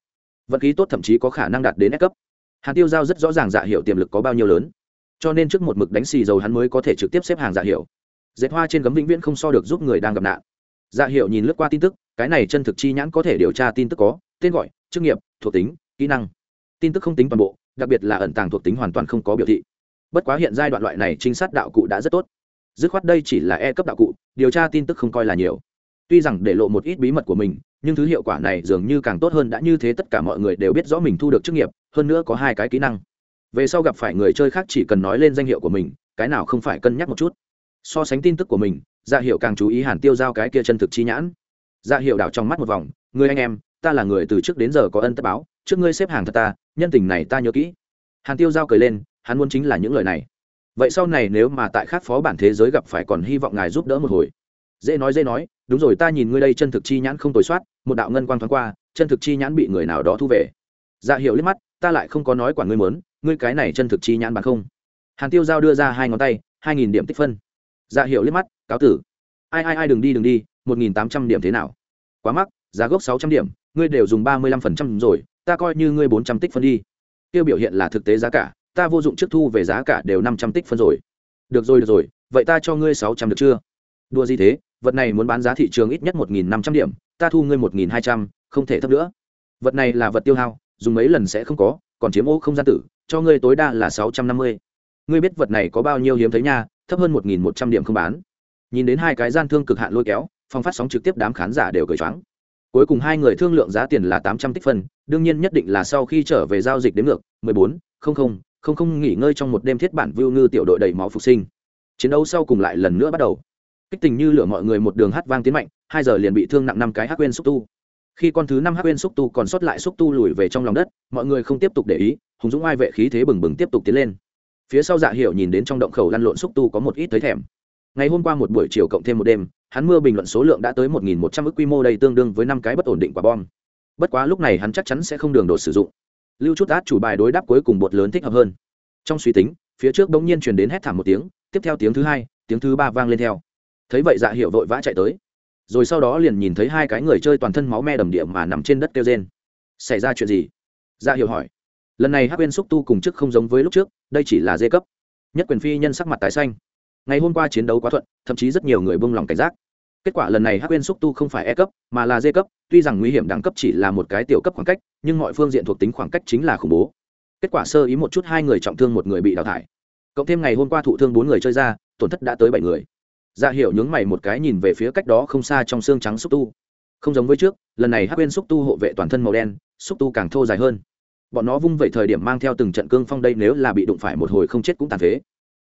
Vận khí tốt thậm chí có khả năng đạt đến S cấp hàn tiêu giao rất rõ ràng dạ hiệu tiềm lực có bao nhiêu lớn. Cho nên trước một mực đánh xì dầu hắn mới có thể trực tiếp xếp hàng dạ hiệu dệt hoa trên gấm vĩnh viễn không so được giúp người đang gặp nạn. Dạ hiệu nhìn lướt qua tin tức, cái này chân thực chi nhãn có thể điều tra tin tức có, tên gọi, chức nghiệp, thuộc tính, kỹ năng. Tin tức không tính toàn bộ, đặc biệt là ẩn tàng thuộc tính hoàn toàn không có biểu thị. Bất quá hiện giai đoạn loại này trinh sát đạo cụ đã rất tốt. Dứt khoát đây chỉ là e cấp đạo cụ, điều tra tin tức không coi là nhiều. Tuy rằng để lộ một ít bí mật của mình nhưng thứ hiệu quả này dường như càng tốt hơn đã như thế tất cả mọi người đều biết rõ mình thu được chức nghiệp, hơn nữa có hai cái kỹ năng. Về sau gặp phải người chơi khác chỉ cần nói lên danh hiệu của mình, cái nào không phải cân nhắc một chút. So sánh tin tức của mình dạ hiệu càng chú ý hàn tiêu giao cái kia chân thực chi nhãn. Dạ hiệu đảo trong mắt một vòng người anh em, ta là người từ trước đến giờ có ân tất báo, trước ngươi xếp hàng thật ta, nhân tình này ta nhớ kỹ. Hàn tiêu giao cười lên, hắn muốn chính là những lời này. Vậy sau này nếu mà tại khác phó bản thế giới gặp phải còn hy vọng ngài giúp đỡ một hồi. Dễ nói dễ nói đúng rồi, ta nhìn ngươi đây chân thực chi nhãn không tồi soát, một đạo ngân quang thoáng qua, chân thực chi nhãn bị người nào đó thu về. Dạ hiệu liếc mắt, ta lại không có nói quản ngươi mớn ngươi cái này chân thực chi nhãn bằng không? Hàn tiêu giao đưa ra hai ngón tay, hai nghìn điểm tích phân. Dạ hiệu liếc mắt, cáo tử. Ai ai ai, đừng đi đừng đi, một nghìn tám trăm điểm thế nào? Quá mắc, giá gốc sáu trăm điểm, ngươi đều dùng ba mươi lăm phần trăm rồi, ta coi như ngươi bốn trăm tích phân đi. Tiêu biểu hiện là thực tế giá cả, ta vô dụng trước thu về giá cả đều năm trăm tích phân rồi. Được rồi được rồi, vậy ta cho ngươi sáu trăm được chưa? Đua gì thế? Vật này muốn bán giá thị trường ít nhất một nghìn năm trăm điểm, ta thu ngươi một nghìn hai trăm, không thể thấp nữa. Vật này là vật tiêu hao, dùng mấy lần sẽ không có, còn chiếm ô không gian tử, cho ngươi tối đa là sáu trăm năm mươi. Ngươi biết vật này có bao nhiêu hiếm thấy nha, thấp hơn một nghìn một trăm điểm không bán. Nhìn đến hai cái gian thương cực hạn lôi kéo, phong phát sóng trực tiếp đám khán giả đều cởi choáng. Cuối cùng hai người thương lượng giá tiền là tám trăm tích phân, đương nhiên nhất định là sau khi trở về giao dịch đến ngược, mười bốn, không không không không nghỉ ngơi trong một đêm thiết bản vưu ngư tiểu đội đầy máu phục sinh. Chiến đấu sau cùng lại lần nữa bắt đầu kích tình như lửa mọi người một đường hát vang tiến mạnh, hai giờ liền bị thương nặng năm cái hát quên xúc tu. Khi con thứ năm hát quên xúc tu còn sót lại xúc tu lùi về trong lòng đất, mọi người không tiếp tục để ý, hùng dũng ai vệ khí thế bừng bừng tiếp tục tiến lên. Phía sau dạ hiệu nhìn đến trong động khẩu lăn lộn xúc tu có một ít thấy thèm. Ngày hôm qua một buổi chiều cộng thêm một đêm, hắn mưa bình luận số lượng đã tới một nghìn một trăm ước quy mô đây tương đương với năm cái bất ổn định quả bom. Bất quá lúc này hắn chắc chắn sẽ không đường đột sử dụng. Lưu chút át chủ bài đối đáp cuối cùng bột lớn thích hợp hơn. Trong suy tính, phía trước bỗng nhiên truyền đến hét thảm một tiếng, tiếp theo tiếng thứ hai, tiếng thứ ba vang lên theo thấy vậy dạ hiệu vội vã chạy tới. Rồi sau đó liền nhìn thấy hai cái người chơi toàn thân máu me đầm địa mà nằm trên đất kêu trên xảy ra chuyện gì? Dạ hiệu hỏi. Lần này hắc quên xúc tu cùng chức không giống với lúc trước, đây chỉ là dê cấp. Nhất quyền phi nhân sắc mặt tái xanh. Ngày hôm qua chiến đấu quá thuận, thậm chí rất nhiều người buông lỏng cảnh giác. Kết quả lần này hắc quên xúc tu không phải e cấp, mà là d cấp, tuy rằng nguy hiểm đẳng cấp chỉ là một cái tiểu cấp khoảng cách, nhưng mọi phương diện thuộc tính khoảng cách chính là khủng bố. Kết quả sơ ý một chút hai người trọng thương một người bị đào thải. Cộng thêm ngày hôm qua thụ thương bốn người chơi ra, tổn thất đã tới bảy người dạ hiểu nhướng mày một cái nhìn về phía cách đó không xa trong xương trắng xúc tu. Không giống với trước, lần này hắc Uyên xúc tu hộ vệ toàn thân màu đen, xúc tu càng thô dài hơn. Bọn nó vung vẩy thời điểm mang theo từng trận cương phong đây nếu là bị đụng phải một hồi không chết cũng tàn phế.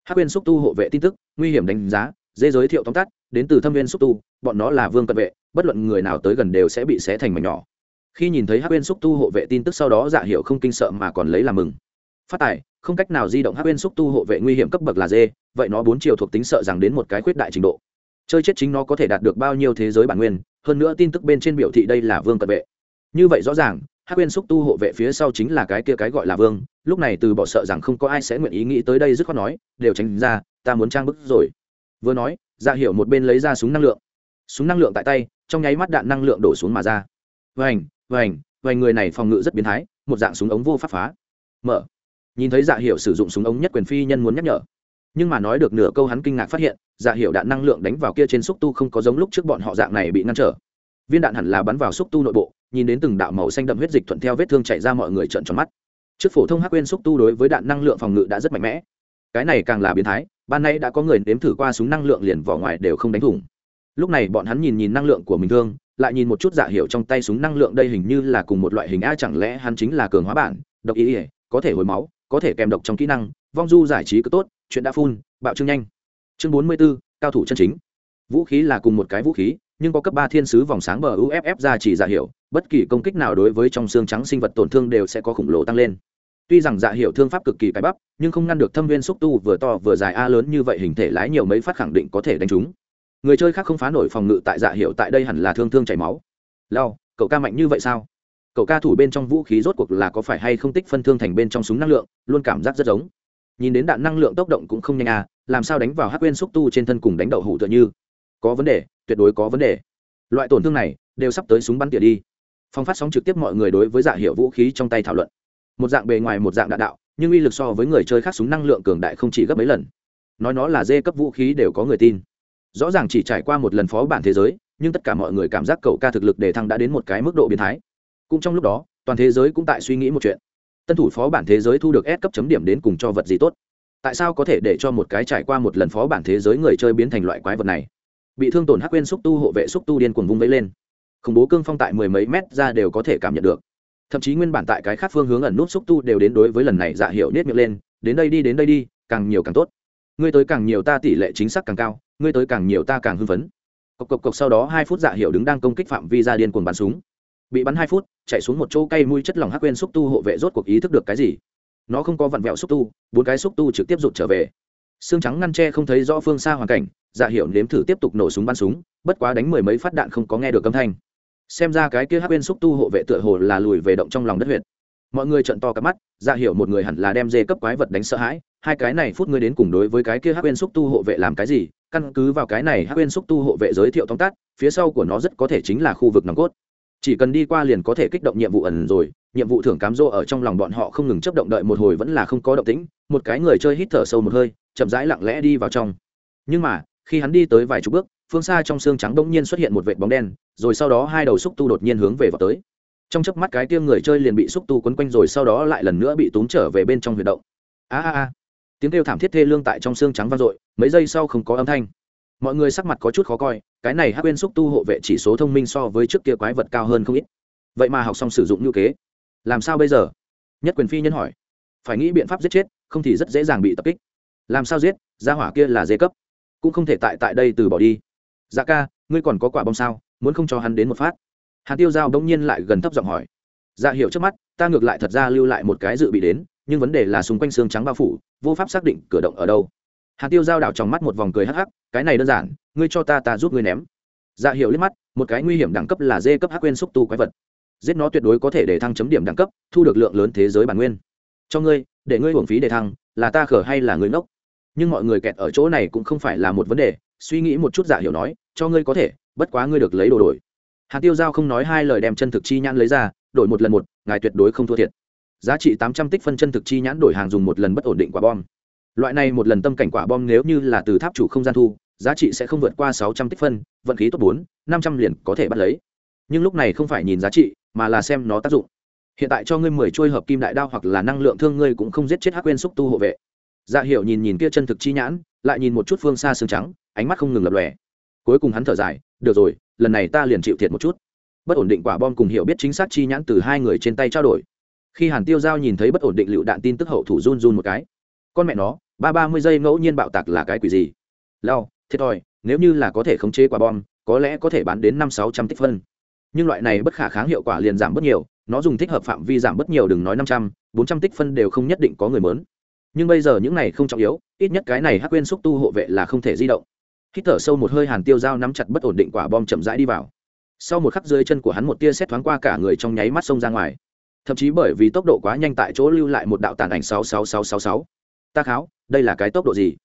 Hắc Uyên xúc tu hộ vệ tin tức, nguy hiểm đánh giá, dễ giới thiệu tóm tắt, đến từ thâm viên xúc tu, bọn nó là vương cận vệ, bất luận người nào tới gần đều sẽ bị xé thành mảnh nhỏ. Khi nhìn thấy hắc Uyên xúc tu hộ vệ tin tức sau đó dạ hiệu không kinh sợ mà còn lấy làm mừng phát tài, không cách nào di động hắc quên xúc tu hộ vệ nguy hiểm cấp bậc là d vậy nó bốn chiều thuộc tính sợ rằng đến một cái khuyết đại trình độ. Chơi chết chính nó có thể đạt được bao nhiêu thế giới bản nguyên, hơn nữa tin tức bên trên biểu thị đây là vương cận vệ. Như vậy rõ ràng, hắc quên xúc tu hộ vệ phía sau chính là cái kia cái gọi là vương, lúc này từ bỏ sợ rằng không có ai sẽ nguyện ý nghĩ tới đây dứt khoát nói, đều tránh ra, ta muốn trang bức rồi. Vừa nói dạ hiệu một bên lấy ra súng năng lượng. Súng năng lượng tại tay, trong nháy mắt đạn năng lượng đổ xuống mà ra. Vành vành vành, người này phòng ngự rất biến thái, một dạng súng ống vô pháp phá. Mở nhìn thấy dạ hiệu sử dụng súng ống nhất quyền phi nhân muốn nhắc nhở. Nhưng mà nói được nửa câu hắn kinh ngạc phát hiện dạ hiệu đạn năng lượng đánh vào kia trên xúc tu không có giống lúc trước bọn họ dạng này bị ngăn trở. Viên đạn hẳn là bắn vào xúc tu nội bộ, nhìn đến từng đạo màu xanh đậm huyết dịch thuận theo vết thương chạy ra mọi người trợn tròn mắt. Trước phổ thông hắc quên xúc tu đối với đạn năng lượng phòng ngự đã rất mạnh mẽ. Cái này càng là biến thái, ban nay đã có người nếm thử qua súng năng lượng liền vỏ ngoài đều không đánh thủng. Lúc này bọn hắn nhìn nhìn năng lượng của mình thương, lại nhìn một chút dạ giả hiệu trong tay súng năng lượng đây hình như là cùng một loại hình a, chẳng lẽ hắn chính là cường hóa bản, độc ý ỉa có thể hồi máu có thể kèm độc trong kỹ năng vong du giải trí cứ tốt chuyện đã phun bạo trương nhanh. Chương bốn mươi 44, cao thủ chân chính. Vũ khí là cùng một cái vũ khí nhưng có cấp ba thiên sứ vòng sáng bờ uff ra chỉ giả hiệu bất kỳ công kích nào đối với trong xương trắng sinh vật tổn thương đều sẽ có khủng lồ tăng lên. Tuy rằng dạ hiệu thương pháp cực kỳ cái bắp nhưng không ngăn được thâm viên xúc tu vừa to vừa dài a lớn như vậy hình thể lái nhiều mấy phát khẳng định có thể đánh trúng. Người chơi khác không phá nổi phòng ngự tại dạ hiệu tại đây hẳn là thương thương chảy máu. Lao cậu ca mạnh như vậy sao? Cậu ca thủ bên trong vũ khí rốt cuộc là có phải hay không tích phân thương thành bên trong súng năng lượng, luôn cảm giác rất giống. Nhìn đến đạn năng lượng tốc động cũng không nhanh à làm sao đánh vào hắc quên xúc tu trên thân cùng đánh đậu hủ tựa như. Có vấn đề, tuyệt đối có vấn đề. Loại tổn thương này đều sắp tới súng bắn tỉa đi. Phong phát sóng trực tiếp mọi người đối với dạ hiệu vũ khí trong tay thảo luận. Một dạng bề ngoài một dạng đạn đạo, nhưng uy lực so với người chơi khác súng năng lượng cường đại không chỉ gấp mấy lần. Nói nó là dê cấp vũ khí đều có người tin. Rõ ràng chỉ trải qua một lần phó bản thế giới, nhưng tất cả mọi người cảm giác cậu ca thực lực đề thăng đã đến một cái mức độ biến thái cũng trong lúc đó, toàn thế giới cũng tại suy nghĩ một chuyện. Tân thủ phó bản thế giới thu được S cấp chấm điểm đến cùng cho vật gì tốt? Tại sao có thể để cho một cái trải qua một lần phó bản thế giới người chơi biến thành loại quái vật này? Bị thương tổn hắc quên xúc tu, hộ vệ xúc tu điên cuồng vung vẫy lên. Khủng bố cương phong tại mười mấy mét ra đều có thể cảm nhận được. Thậm chí nguyên bản tại cái khác phương hướng ẩn nút xúc tu đều đến đối với lần này dạ hiệu nết miệng lên, đến đây đi, đến đây đi, càng nhiều càng tốt. Ngươi tới càng nhiều ta tỷ lệ chính xác càng cao, ngươi tới càng nhiều ta càng hưng phấn. Cộc cộc cộc sau đó hai phút dạ hiệu đứng đang công kích phạm vi ra điên cuồng bắn súng bị bắn hai phút chạy xuống một chỗ cây mũi chất lỏng hắc quên xúc tu hộ vệ rốt cuộc ý thức được cái gì. Nó không có vặn vẹo xúc tu, bốn cái xúc tu trực tiếp rụt trở về. Xương trắng ngăn tre không thấy rõ phương xa hoàn cảnh dạ hiệu nếm thử tiếp tục nổ súng bắn súng, bất quá đánh mười mấy phát đạn không có nghe được âm thanh. Xem ra cái kia hắc bên xúc tu hộ vệ tựa hồ là lùi về động trong lòng đất huyện mọi người trận to cặp mắt dạ giả hiệu một người hẳn là đem dê cấp quái vật đánh sợ hãi, hai cái này phút ngươi đến cùng đối với cái kia hắc bên xúc tu hộ vệ làm cái gì? Căn cứ vào cái này hắc bên xúc tu hộ vệ giới thiệu tóm tắt, phía sau của nó rất có thể chính là khu vực nòng cốt chỉ cần đi qua liền có thể kích động nhiệm vụ ẩn rồi, nhiệm vụ thưởng cám dỗ ở trong lòng bọn họ không ngừng chấp động đợi một hồi vẫn là không có động tĩnh, một cái người chơi hít thở sâu một hơi, chậm rãi lặng lẽ đi vào trong. Nhưng mà, khi hắn đi tới vài chục bước, phương xa trong xương trắng bỗng nhiên xuất hiện một vệt bóng đen, rồi sau đó hai đầu xúc tu đột nhiên hướng về vào tới. Trong chớp mắt cái tiêm người chơi liền bị xúc tu quấn quanh rồi sau đó lại lần nữa bị túm trở về bên trong huyệt động. A a a. Tiếng kêu thảm thiết thê lương tại trong xương trắng vang dội, mấy giây sau không có âm thanh mọi người sắc mặt có chút khó coi, cái này hắc quên xúc tu hộ vệ chỉ số thông minh so với trước kia quái vật cao hơn không ít. Vậy mà học xong sử dụng như kế. Làm sao bây giờ? Nhất quyền phi nhân hỏi. Phải nghĩ biện pháp giết chết, không thì rất dễ dàng bị tập kích. Làm sao giết? Gia hỏa kia là dê cấp. Cũng không thể tại tại đây từ bỏ đi. Dạ ca, ngươi còn có quả bom sao? Muốn không cho hắn đến một phát? Hàn tiêu giao đông nhiên lại gần thấp giọng hỏi. Dạ hiểu trước mắt, ta ngược lại thật ra lưu lại một cái dự bị đến, nhưng vấn đề là xung quanh xương trắng bao phủ, vô pháp xác định cửa động ở đâu hạt tiêu giao đảo trong mắt một vòng cười hắc hắc, cái này đơn giản, ngươi cho ta ta giúp ngươi ném. Dạ hiểu liếc mắt, một cái nguy hiểm đẳng cấp là dê cấp hắc quên xúc tu quái vật. Giết nó tuyệt đối có thể để thăng chấm điểm đẳng cấp, thu được lượng lớn thế giới bản nguyên. Cho ngươi, để ngươi hưởng phí để thăng, là ta khở hay là người ngốc? Nhưng mọi người kẹt ở chỗ này cũng không phải là một vấn đề, suy nghĩ một chút giả hiểu nói, cho ngươi có thể, bất quá ngươi được lấy đồ đổi. Hạt tiêu giao không nói hai lời đem chân thực chi nhãn lấy ra, đổi một lần một, ngài tuyệt đối không thua thiệt. Giá trị tám trăm tích phân chân thực chi nhãn đổi hàng dùng một lần bất ổn định quả bom loại này một lần tâm cảnh quả bom nếu như là từ tháp chủ không gian thu, giá trị sẽ không vượt qua sáu trăm tích phân, vận khí tốt bốn, năm trăm liền có thể bắt lấy. Nhưng lúc này không phải nhìn giá trị, mà là xem nó tác dụng. Hiện tại cho ngươi mười trôi hợp kim đại đao hoặc là năng lượng thương ngươi cũng không giết chết hắc quên xúc tu hộ vệ. Dạ hiểu nhìn nhìn kia chân thực chi nhãn, lại nhìn một chút phương xa xương trắng, ánh mắt không ngừng lập lòe. Cuối cùng hắn thở dài, được rồi, lần này ta liền chịu thiệt một chút. Bất ổn định quả bom cùng hiểu biết chính xác chi nhãn từ hai người trên tay trao đổi. Khi hàn tiêu giao nhìn thấy bất ổn định lựu đạn tin tức hậu thủ run run một cái, con mẹ nó ba ba mươi giây ngẫu nhiên bạo tạc là cái quỷ gì? Lao thiệt thòi, nếu như là có thể khống chế quả bom, có lẽ có thể bán đến năm sáu trăm tích phân. Nhưng loại này bất khả kháng hiệu quả liền giảm bớt nhiều, nó dùng thích hợp phạm vi giảm bớt nhiều đừng nói năm trăm, bốn trăm tích phân đều không nhất định có người mớn. Nhưng bây giờ những này không trọng yếu, ít nhất cái này hắc quên xúc tu hộ vệ là không thể di động. Hít thở sâu một hơi hàn tiêu dao nắm chặt bất ổn định quả bom chậm rãi đi vào. Sau một khắc dưới chân của hắn một tia xét thoáng qua cả người trong nháy mắt xông ra ngoài. Thậm chí bởi vì tốc độ quá nhanh tại chỗ lưu lại một đạo tàn ảnh sáu sáu sáu sáu sáu ta kháo, đây là cái tốc độ gì?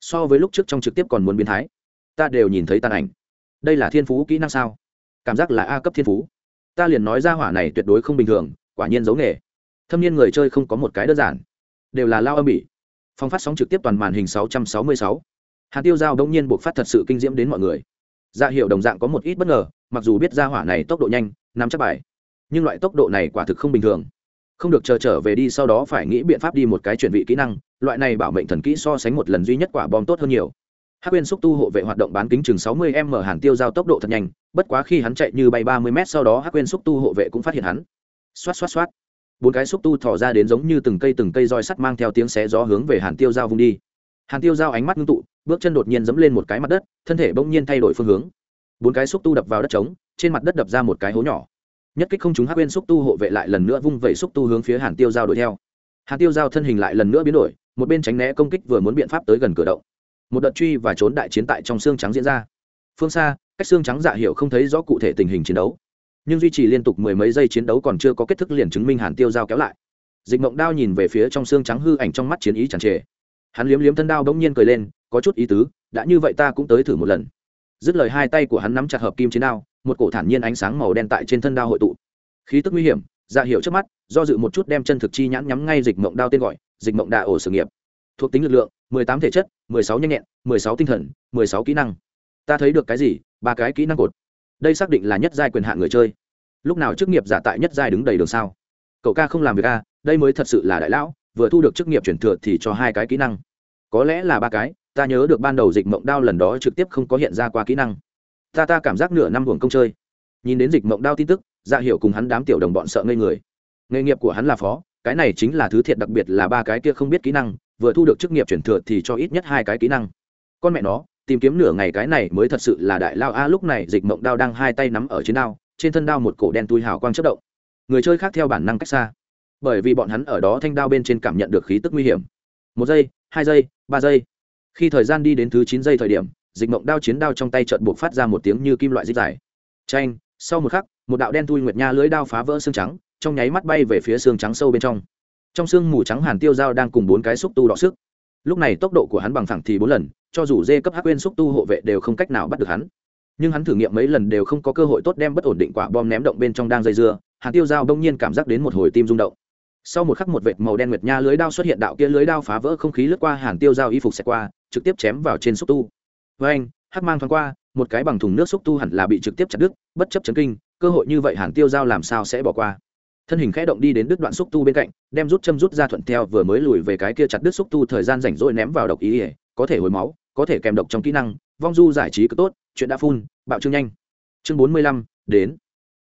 So với lúc trước trong trực tiếp còn muốn biến thái. Ta đều nhìn thấy tàn ảnh. Đây là thiên phú kỹ năng sao? Cảm giác là a cấp thiên phú. Ta liền nói ra hỏa này tuyệt đối không bình thường, quả nhiên giấu nghề. Thâm niên người chơi không có một cái đơn giản. Đều là lao âm bỉ phong phát sóng trực tiếp toàn màn hình 666. hạt tiêu giao đông nhiên buộc phát thật sự kinh diễm đến mọi người. Dạ hiệu đồng dạng có một ít bất ngờ, mặc dù biết ra hỏa này tốc độ nhanh, nắm chắc bài. Nhưng loại tốc độ này quả thực không bình thường không được chờ trở về đi, sau đó phải nghĩ biện pháp đi một cái chuyển vị kỹ năng. Loại này bảo mệnh thần kỹ so sánh một lần duy nhất quả bom tốt hơn nhiều. Hắc Uyên xúc tu hộ vệ hoạt động bán kính chừng 60 m hàn tiêu giao tốc độ thật nhanh, bất quá khi hắn chạy như bay 30 m sau đó hắc Uyên xúc tu hộ vệ cũng phát hiện hắn. Xoát xoát xoát. Bốn cái xúc tu thỏ ra đến giống như từng cây từng cây roi sắt mang theo tiếng xé gió hướng về hàn tiêu giao vung đi. Hàn tiêu giao ánh mắt ngưng tụ, bước chân đột nhiên dẫm lên một cái mặt đất, thân thể bỗng nhiên thay đổi phương hướng. Bốn cái xúc tu đập vào đất trống, trên mặt đất đập ra một cái hố nhỏ nhất kích không chúng hắc quên xúc tu hộ vệ lại lần nữa vung vẩy xúc tu hướng phía hàn tiêu giao đuổi theo. Hàn tiêu giao thân hình lại lần nữa biến đổi, một bên tránh né công kích vừa muốn biện pháp tới gần cửa động. Một đợt truy và trốn đại chiến tại trong xương trắng diễn ra. Phương xa, cách xương trắng dạ hiệu không thấy rõ cụ thể tình hình chiến đấu. Nhưng duy trì liên tục mười mấy giây chiến đấu còn chưa có kết thức liền chứng minh hàn tiêu giao kéo lại. Dịch mộng đao nhìn về phía trong xương trắng hư ảnh trong mắt chiến ý chẳng trề. Hắn liếm liếm thân đao bỗng nhiên cười lên, có chút ý tứ, đã như vậy ta cũng tới thử một lần. Dứt lời hai tay của hắn nắm chặt hợp kim chiến đao một cổ thản nhiên ánh sáng màu đen tại trên thân đao hội tụ. Khí tức nguy hiểm dạ ra hiệu trước mắt, do dự một chút đem chân thực chi nhãn nhắm ngay dịch mộng đao tên gọi, dịch mộng đa ổ sự nghiệp. Thuộc tính lực lượng, mười tám thể chất, mười sáu nhanh nhẹn, mười sáu tinh thần, mười sáu kỹ năng. Ta thấy được cái gì? Ba cái kỹ năng cột. Đây xác định là nhất giai quyền hạn người chơi. Lúc nào chức nghiệp giả tại nhất giai đứng đầy đường sao? Cậu ca không làm việc ca đây mới thật sự là đại lão, vừa thu được chức nghiệp chuyển thừa thì cho hai cái kỹ năng. Có lẽ là ba cái, ta nhớ được ban đầu dịch mộng đao lần đó trực tiếp không có hiện ra qua kỹ năng ta ta cảm giác nửa năm buồng công chơi. Nhìn đến dịch mộng đao tin tức dạ hiểu cùng hắn đám tiểu đồng bọn sợ ngây người. Nghề nghiệp của hắn là phó, cái này chính là thứ thiệt đặc biệt là ba cái kia không biết kỹ năng, vừa thu được chức nghiệp chuyển thừa thì cho ít nhất hai cái kỹ năng. Con mẹ nó, tìm kiếm nửa ngày cái này mới thật sự là đại lao a, lúc này dịch mộng đao đang hai tay nắm ở trên đao, trên thân đao một cổ đen tui hào quang chất động. Người chơi khác theo bản năng cách xa. Bởi vì bọn hắn ở đó thanh đao bên trên cảm nhận được khí tức nguy hiểm. Một giây, hai giây, ba giây. Khi thời gian đi đến thứ chín giây thời điểm dịch mộng đao chiến đao trong tay trợn buộc phát ra một tiếng như kim loại dích dài. Tranh sau một khắc, một đạo đen thui nguyệt nha lưới đao phá vỡ xương trắng, trong nháy mắt bay về phía xương trắng sâu bên trong. Trong xương mù trắng hàn tiêu dao đang cùng bốn cái xúc tu đọ sức. Lúc này tốc độ của hắn bằng thẳng thì bốn lần, cho dù dê cấp hắc quên xúc tu hộ vệ đều không cách nào bắt được hắn. Nhưng hắn thử nghiệm mấy lần đều không có cơ hội tốt đem bất ổn định quả bom ném động bên trong đang dây dưa, hàn tiêu dao đông nhiên cảm giác đến một hồi tim rung động. Sau một khắc một vệt màu đen nguyệt nha lưới đao xuất hiện đạo kia lưới đao phá vỡ không khí lướt qua, hàn tiêu dao y phục xẹt qua, trực tiếp chém vào trên xúc tu với anh, hắc mang thoáng qua, một cái bằng thùng nước xúc tu hẳn là bị trực tiếp chặt đứt, bất chấp chấn kinh, cơ hội như vậy hàn tiêu giao làm sao sẽ bỏ qua? Thân hình khẽ động đi đến đứt đoạn xúc tu bên cạnh, đem rút châm rút ra thuận theo vừa mới lùi về cái kia chặt đứt xúc tu thời gian rảnh rỗi ném vào độc ý ỉa có thể hồi máu, có thể kèm độc trong kỹ năng, vong du giải trí cực tốt, chuyện đã phun, bạo trương nhanh. Chương bốn mươi lăm, đến.